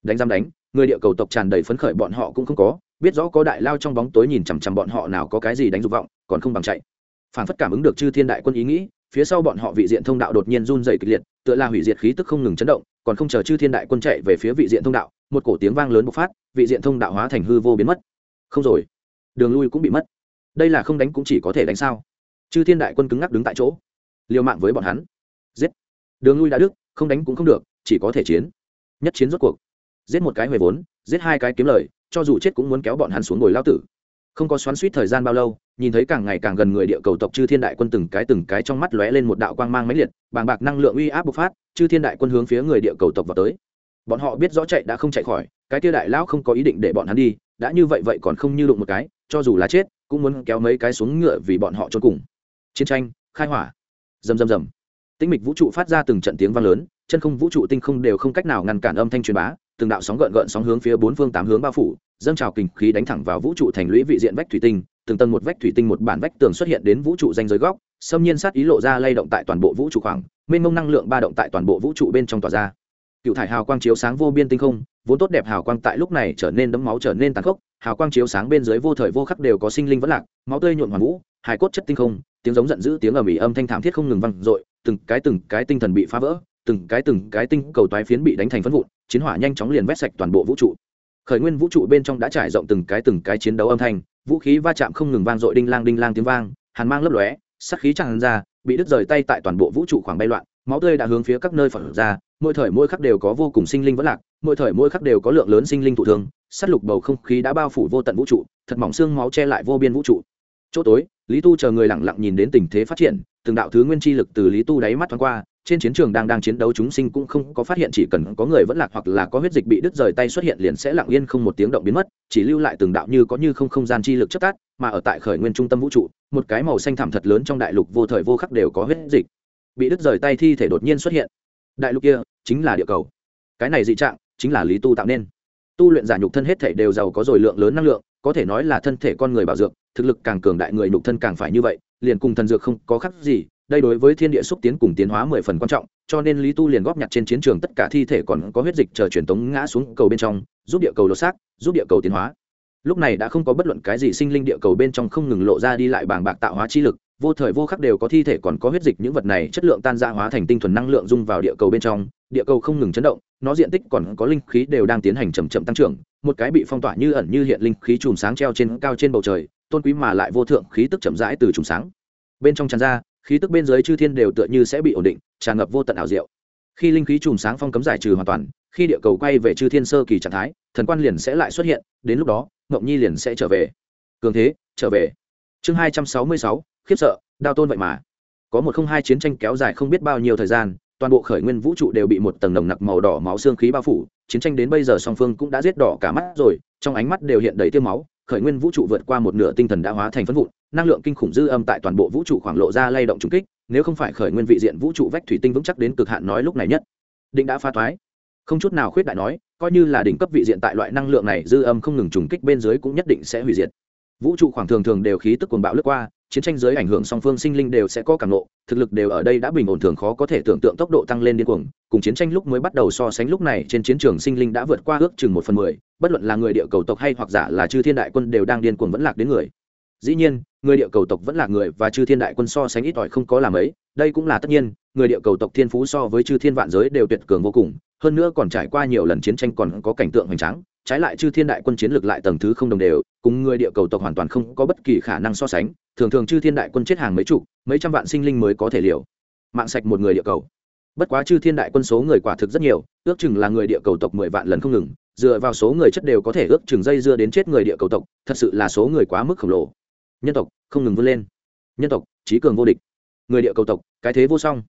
Đánh giam đánh, người địa cầu tộc tràn đầy phấn khởi bọn họ cũng không có, biết rõ có đại lao trong bóng tối nhìn chằm chằm bọn họ nào có cái gì đánh dục vọng, còn không bằng chạy. Phản phất cảm ứng được chư thiên đại quân ý nghĩ, phía sau bọn họ vị diện thông đạo đột nhiên run dày kịch liệt, tựa là hủy diệt khí tức không ngừng chấn động, còn không chờ chư thiên đại quân chạy về phía vị diện thông đạo, một cổ tiếng vang lớn bộc phát, vị diện thông đạo hóa thành hư vô biến mất không rồi, đường lui cũng bị mất. Đây là không đánh cũng chỉ có thể đánh sao? Chư thiên đại quân cứng ngắc đứng tại chỗ, liều mạng với bọn hắn. Giết. Đường lui đã đức, không đánh cũng không được, chỉ có thể chiến. Nhất chiến rốt cuộc. Giết một cái huề vốn, giết hai cái kiếm lời, cho dù chết cũng muốn kéo bọn hắn xuống ngồi lao tử. Không có xoắn suýt thời gian bao lâu, nhìn thấy càng ngày càng gần người địa cầu tộc chư thiên đại quân từng cái từng cái trong mắt lóe lên một đạo quang mang máy liệt, bàng bạc năng lượng uy áp bộc phát, chư thiên đại quân hướng phía người địa cầu tộc vào tới. Bọn họ biết rõ chạy đã không chạy khỏi, cái tia đại lão không có ý định để bọn hắn đi đã như vậy vậy còn không như đụng một cái, cho dù là chết, cũng muốn kéo mấy cái xuống ngựa vì bọn họ trốn cùng. Chiến tranh, khai hỏa. Rầm rầm rầm. Tĩnh mịch vũ trụ phát ra từng trận tiếng vang lớn, chân không vũ trụ tinh không đều không cách nào ngăn cản âm thanh truyền bá, từng đạo sóng gợn gợn sóng hướng phía bốn phương tám hướng bao phủ, dâng trào kình khí đánh thẳng vào vũ trụ thành lũy vị diện vách thủy tinh, từng tầng một vách thủy tinh một bản vách tường xuất hiện đến vũ trụ danh giới góc, xâm nhiên sát ý lộ ra lay động tại toàn bộ vũ trụ khoảng, mênh mông năng lượng ba động tại toàn bộ vũ trụ bên trong tỏa ra cựu thải hào quang chiếu sáng vô biên tinh không, vốn tốt đẹp hào quang tại lúc này trở nên đấm máu trở nên tàn khốc, hào quang chiếu sáng bên dưới vô thời vô khắc đều có sinh linh vẫn lạc, máu tươi nhuộn hoàn vũ, hài cốt chất tinh không, tiếng giống giận dữ, tiếng ầm ĩ âm thanh thảm thiết không ngừng vang dội, từng cái từng cái tinh thần bị phá vỡ, từng cái từng cái tinh cầu toái phiến bị đánh thành phân vụn, chiến hỏa nhanh chóng liền vét sạch toàn bộ vũ trụ. Khởi nguyên vũ trụ bên trong đã trải rộng từng cái từng cái chiến đấu âm thanh, vũ khí va chạm không ngừng vang dội đinh lang đinh lang tiếng vang, hàn mang lấp lóe sắc khí tràn ra, bị đứt rời tay tại toàn bộ vũ trụ khoảng bay loạn máu tươi đã hướng phía các nơi phản ra, mỗi thời mỗi khắc đều có vô cùng sinh linh vẫn lạc, mỗi thời mỗi khắc đều có lượng lớn sinh linh thụ thương s á t lục bầu không khí đã bao phủ vô tận vũ trụ, thật mỏng xương máu che lại vô biên vũ trụ. Chỗ tối, lý tu chờ người lẳng lặng nhìn đến tình thế phát triển, từng đạo thứ nguyên chi lực từ lý tu đáy mắt thoáng qua, trên chiến trường đang đang chiến đấu chúng sinh cũng không có phát hiện chỉ cần có người vẫn lạc hoặc là có huyết dịch bị đứt rời tay xuất hiện liền sẽ lặng yên không một tiếng động biến mất, chỉ lưu lại từng đạo như có như không không gian chi lực chất tát mà ở tại khởi nguyên trung tâm vũ trụ, một cái màu xanh thảm thật lớn trong đại lục vô thời vô khắc đều có huyết dịch bị đứt rời tay thi thể đột nhiên xuất hiện. Đại lục kia chính là địa cầu. Cái này dị trạng chính là lý tu tạo nên. Tu luyện giả nhục thân hết thể đều giàu có rồi lượng lớn năng lượng, có thể nói là thân thể con người bảo dược thực lực càng cường đại người nhục thân càng phải như vậy, liền cùng thần dược không có khác gì, đây đối với thiên địa xúc tiến cùng tiến hóa mười phần quan trọng, cho nên lý tu liền góp nhặt trên chiến trường tất cả thi thể còn có huyết dịch chờ truyền tống ngã xuống cầu bên trong, giúp địa cầu lột xác, giúp địa cầu tiến hóa lúc này đã không có bất luận cái gì sinh linh địa cầu bên trong không ngừng lộ ra đi lại bàng bạc tạo hóa chi lực, vô thời vô khắc đều có thi thể còn có huyết dịch những vật này chất lượng tan ra hóa thành tinh thuần năng lượng dung vào địa cầu bên trong, địa cầu không ngừng chấn động, nó diện tích còn có linh khí đều đang tiến hành chậm chậm tăng trưởng, một cái bị phong tỏa như ẩn như hiện linh khí chùm sáng treo trên cao trên bầu trời, tôn quý mà lại vô thượng khí tức chậm rãi từ chùm sáng. Bên trong tràn ra, khí tức bên dưới chư thiên đều tựa như sẽ bị ổn định, tràn ngập vô tận ảo diệu. Khi linh khí chùm sáng phong cấm giải trừ hoàn toàn, khi địa cầu quay về chư thiên sơ kỳ trạng thái, thần quan liền sẽ lại xuất hiện, đến lúc đó ngộng nhi liền sẽ trở về. Cường thế, trở về. Chương hai trăm sáu mươi sáu, khiếp sợ đao tôn vậy mà. Có một không hai chiến tranh kéo dài không biết bao nhiêu thời gian, toàn bộ khởi nguyên vũ trụ đều bị một tầng nồng nặc màu đỏ máu xương khí bao phủ. Chiến tranh đến bây giờ song phương cũng đã giết đỏ cả mắt rồi, trong ánh mắt đều hiện đầy tiêu máu. Khởi nguyên vũ trụ vượt qua một nửa tinh thần đã hóa thành phân vụn, năng lượng kinh khủng dư âm tại toàn bộ vũ trụ khoảng lộ ra lay động trùng kích. Nếu không phải khởi nguyên vị diện vũ trụ vách thủy tinh vững chắc đến cực hạn nói lúc này nhất, định đã phá thoái không chút nào khuyết đại nói, coi như là đỉnh cấp vị diện tại loại năng lượng này dư âm không ngừng trùng kích bên dưới cũng nhất định sẽ hủy diệt. Vũ trụ khoảng thường thường đều khí tức cuồng bạo lướt qua, chiến tranh giới ảnh hưởng song phương sinh linh đều sẽ có cảm nộ thực lực đều ở đây đã bình ổn thường khó có thể tưởng tượng tốc độ tăng lên điên cuồng, cùng chiến tranh lúc mới bắt đầu so sánh lúc này trên chiến trường sinh linh đã vượt qua ước chừng một phần mười, bất luận là người địa cầu tộc hay hoặc giả là chư thiên đại quân đều đang điên cuồng vẫn lạc đến người. Dĩ nhiên, người địa cầu tộc vẫn là người và chư thiên đại quân so sánh ít ỏi không có làm ấy đây cũng là tất nhiên, người địa cầu tộc thiên phú so với chư thiên vạn giới đều tuyệt cường vô cùng hơn nữa còn trải qua nhiều lần chiến tranh còn có cảnh tượng hoành tráng, trái lại chư thiên đại quân chiến lược lại tầng thứ không đồng đều, cùng người địa cầu tộc hoàn toàn không có bất kỳ khả năng so sánh, thường thường chư thiên đại quân chết hàng mấy chục, mấy trăm vạn sinh linh mới có thể liều. Mạng sạch một người địa cầu. Bất quá chư thiên đại quân số người quả thực rất nhiều, ước chừng là người địa cầu tộc mười vạn lần không ngừng, dựa vào số người chất đều có thể ước chừng dây dưa đến chết người địa cầu tộc, thật sự là số người quá mức khổng lồ. Nhân tộc, không ngừng vươn lên. Nhân tộc, trí cường vô địch. Người địa cầu tộc, cái thế vô song.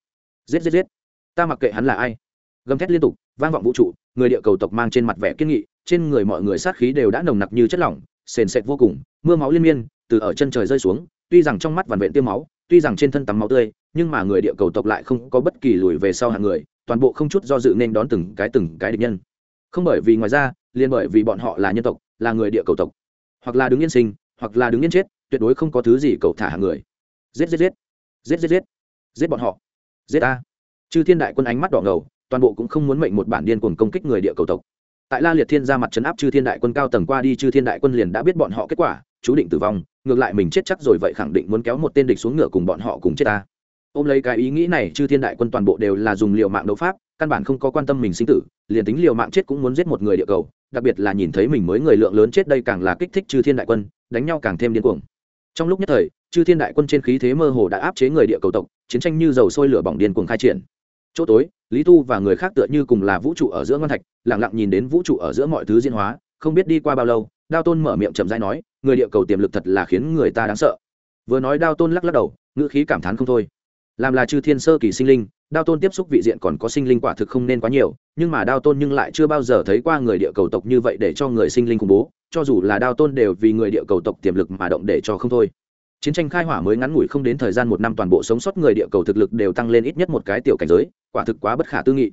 Giết giết giết. Ta mặc kệ hắn là ai gầm thét liên tục, vang vọng vũ trụ, người địa cầu tộc mang trên mặt vẻ kiên nghị, trên người mọi người sát khí đều đã nồng nặc như chất lỏng, sền sệt vô cùng, mưa máu liên miên, từ ở chân trời rơi xuống, tuy rằng trong mắt vằn vện tiêm máu, tuy rằng trên thân tắm máu tươi, nhưng mà người địa cầu tộc lại không có bất kỳ lùi về sau hàng người, toàn bộ không chút do dự nên đón từng cái từng cái địch nhân. Không bởi vì ngoài ra, liền bởi vì bọn họ là nhân tộc, là người địa cầu tộc, hoặc là đứng yên sinh, hoặc là đứng yên chết, tuyệt đối không có thứ gì cầu thả hàng người. Giết giết giết. Giết giết giết. Giết bọn họ. Giết ta. Chư thiên đại quân ánh mắt đỏ ngầu toàn bộ cũng không muốn mệnh một bản điên cuồng công kích người địa cầu tộc. Tại la liệt thiên ra mặt chấn áp chư thiên đại quân cao tầng qua đi, chư thiên đại quân liền đã biết bọn họ kết quả, chú định tử vong, ngược lại mình chết chắc rồi vậy khẳng định muốn kéo một tên địch xuống ngựa cùng bọn họ cùng chết ta. Ôm lấy cái ý nghĩ này, chư thiên đại quân toàn bộ đều là dùng liều mạng đấu pháp, căn bản không có quan tâm mình sinh tử, liền tính liều mạng chết cũng muốn giết một người địa cầu, đặc biệt là nhìn thấy mình mới người lượng lớn chết đây càng là kích thích chư thiên đại quân, đánh nhau càng thêm điên cuồng. Trong lúc nhất thời, chư thiên đại quân trên khí thế mơ hồ đã áp chế người địa cầu tộc, chiến tranh như dầu sôi lửa bỏng điên cuồng khai triển. Chỗ tối lý tu và người khác tựa như cùng là vũ trụ ở giữa ngân thạch lẳng lặng nhìn đến vũ trụ ở giữa mọi thứ diễn hóa, không biết đi qua bao lâu, đao tôn mở miệng chậm rãi nói, người địa cầu tiềm lực thật là khiến người ta đáng sợ. Vừa nói đao tôn lắc lắc đầu, ngữ khí cảm thán không thôi. Làm là chư thiên sơ kỳ sinh linh, đao tôn tiếp xúc vị diện còn có sinh linh quả thực không nên quá nhiều, nhưng mà đao tôn nhưng lại chưa bao giờ thấy qua người địa cầu tộc như vậy để cho người sinh linh khủng bố, cho dù là đao tôn đều vì người địa cầu tộc tiềm lực mà động để cho không thôi chiến tranh khai hỏa mới ngắn ngủi không đến thời gian một năm toàn bộ sống sót người địa cầu thực lực đều tăng lên ít nhất một cái tiểu cảnh giới, quả thực quá bất khả tư nghị.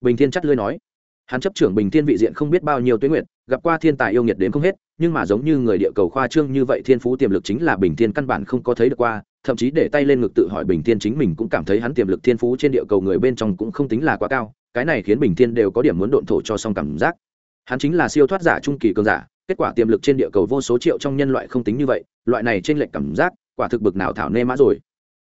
Bình thiên chắt lưới nói, hắn chấp trưởng bình thiên vị diện không biết bao nhiêu tuyến nguyện gặp qua thiên tài yêu nghiệt đến không hết, nhưng mà giống như người địa cầu khoa trương như vậy thiên phú tiềm lực chính là bình thiên căn bản không có thấy được qua, thậm chí để tay lên ngực tự hỏi bình thiên chính mình cũng cảm thấy hắn tiềm lực thiên phú trên địa cầu người bên trong cũng không tính là quá cao, cái này khiến bình thiên đều có điểm muốn độn thổ cho xong cảm giác. Hắn chính là siêu thoát giả trung kỳ cường giả kết quả tiềm lực trên địa cầu vô số triệu trong nhân loại không tính như vậy, loại này trên lệnh cảm giác, quả thực bực nào thảo nê mã rồi.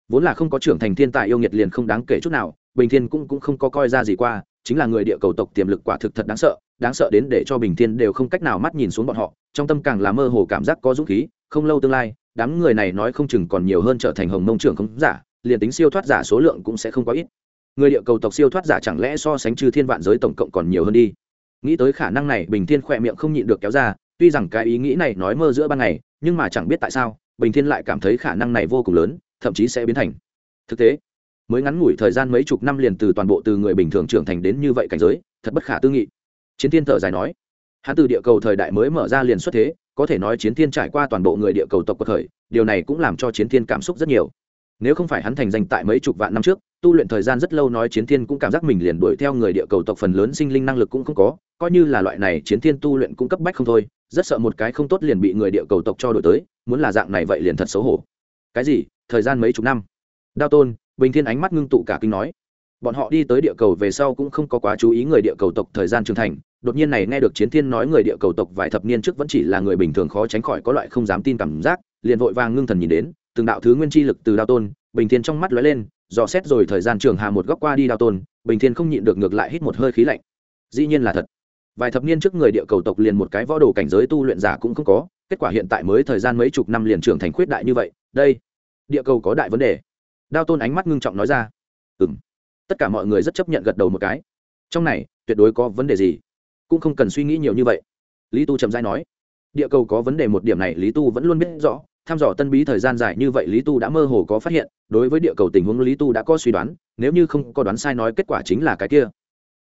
Vốn là không có trưởng thành thiên tài yêu nghiệt liền không đáng kể chút nào, bình thiên cũng cũng không có coi ra gì qua, chính là người địa cầu tộc tiềm lực quả thực thật đáng sợ đáng sợ đến để cho bình thiên đều không cách nào mắt nhìn xuống bọn họ, trong tâm càng là mơ hồ cảm giác có dũng khí, không lâu tương lai, đám người này nói không chừng còn nhiều hơn trở thành hồng mông trưởng không giả, liền tính siêu thoát giả số lượng cũng sẽ không có ít. Người địa cầu tộc siêu thoát giả chẳng lẽ so sánh trừ thiên vạn giới tổng cộng còn nhiều hơn đi? Nghĩ tới khả năng này, bình thiên khỏe miệng không nhịn được kéo ra tuy rằng cái ý nghĩ này nói mơ giữa ban ngày, nhưng mà chẳng biết tại sao, bình thiên lại cảm thấy khả năng này vô cùng lớn, thậm chí sẽ biến thành. Thực tế, mới ngắn ngủi thời gian mấy chục năm liền từ toàn bộ từ người bình thường trưởng thành đến như vậy cảnh giới, thật bất khả tư nghị. Chiến thiên thở dài nói, hắn từ địa cầu thời đại mới mở ra liền xuất thế, có thể nói chiến thiên trải qua toàn bộ người địa cầu tộc cuộc khởi điều này cũng làm cho chiến thiên cảm xúc rất nhiều. Nếu không phải hắn thành danh tại mấy chục vạn năm trước, tu luyện thời gian rất lâu nói chiến thiên cũng cảm giác mình liền đuổi theo người địa cầu tộc phần lớn sinh linh năng lực cũng không có, coi như là loại này chiến thiên tu luyện cũng cấp bách không thôi rất sợ một cái không tốt liền bị người địa cầu tộc cho đổi tới, muốn là dạng này vậy liền thật xấu hổ. Cái gì? Thời gian mấy chục năm? Đao tôn, bình thiên ánh mắt ngưng tụ cả kinh nói. Bọn họ đi tới địa cầu về sau cũng không có quá chú ý người địa cầu tộc thời gian trưởng thành, đột nhiên này nghe được chiến thiên nói người địa cầu tộc vài thập niên trước vẫn chỉ là người bình thường khó tránh khỏi có loại không dám tin cảm giác, liền vội vàng ngưng thần nhìn đến, từng đạo thứ nguyên chi lực từ đao tôn, bình thiên trong mắt lóe lên, dò xét rồi thời gian trường hà một góc qua đi đao tôn, bình thiên không nhịn được ngược lại hít một hơi khí lạnh. Dĩ nhiên là thật vài thập niên trước người địa cầu tộc liền một cái võ đồ cảnh giới tu luyện giả cũng không có, kết quả hiện tại mới thời gian mấy chục năm liền trưởng thành khuyết đại như vậy, đây, địa cầu có đại vấn đề. Đao tôn ánh mắt ngưng trọng nói ra. Ừ m tất cả mọi người rất chấp nhận gật đầu một cái. Trong này, tuyệt đối có vấn đề gì? Cũng không cần suy nghĩ nhiều như vậy. Lý tu chậm dai nói. Địa cầu có vấn đề một điểm này lý tu vẫn luôn biết rõ, tham dò tân bí thời gian dài như vậy lý tu đã mơ hồ có phát hiện, đối với địa cầu tình huống lý tu đã có suy đoán, nếu như không có đoán sai nói kết quả chính là cái kia.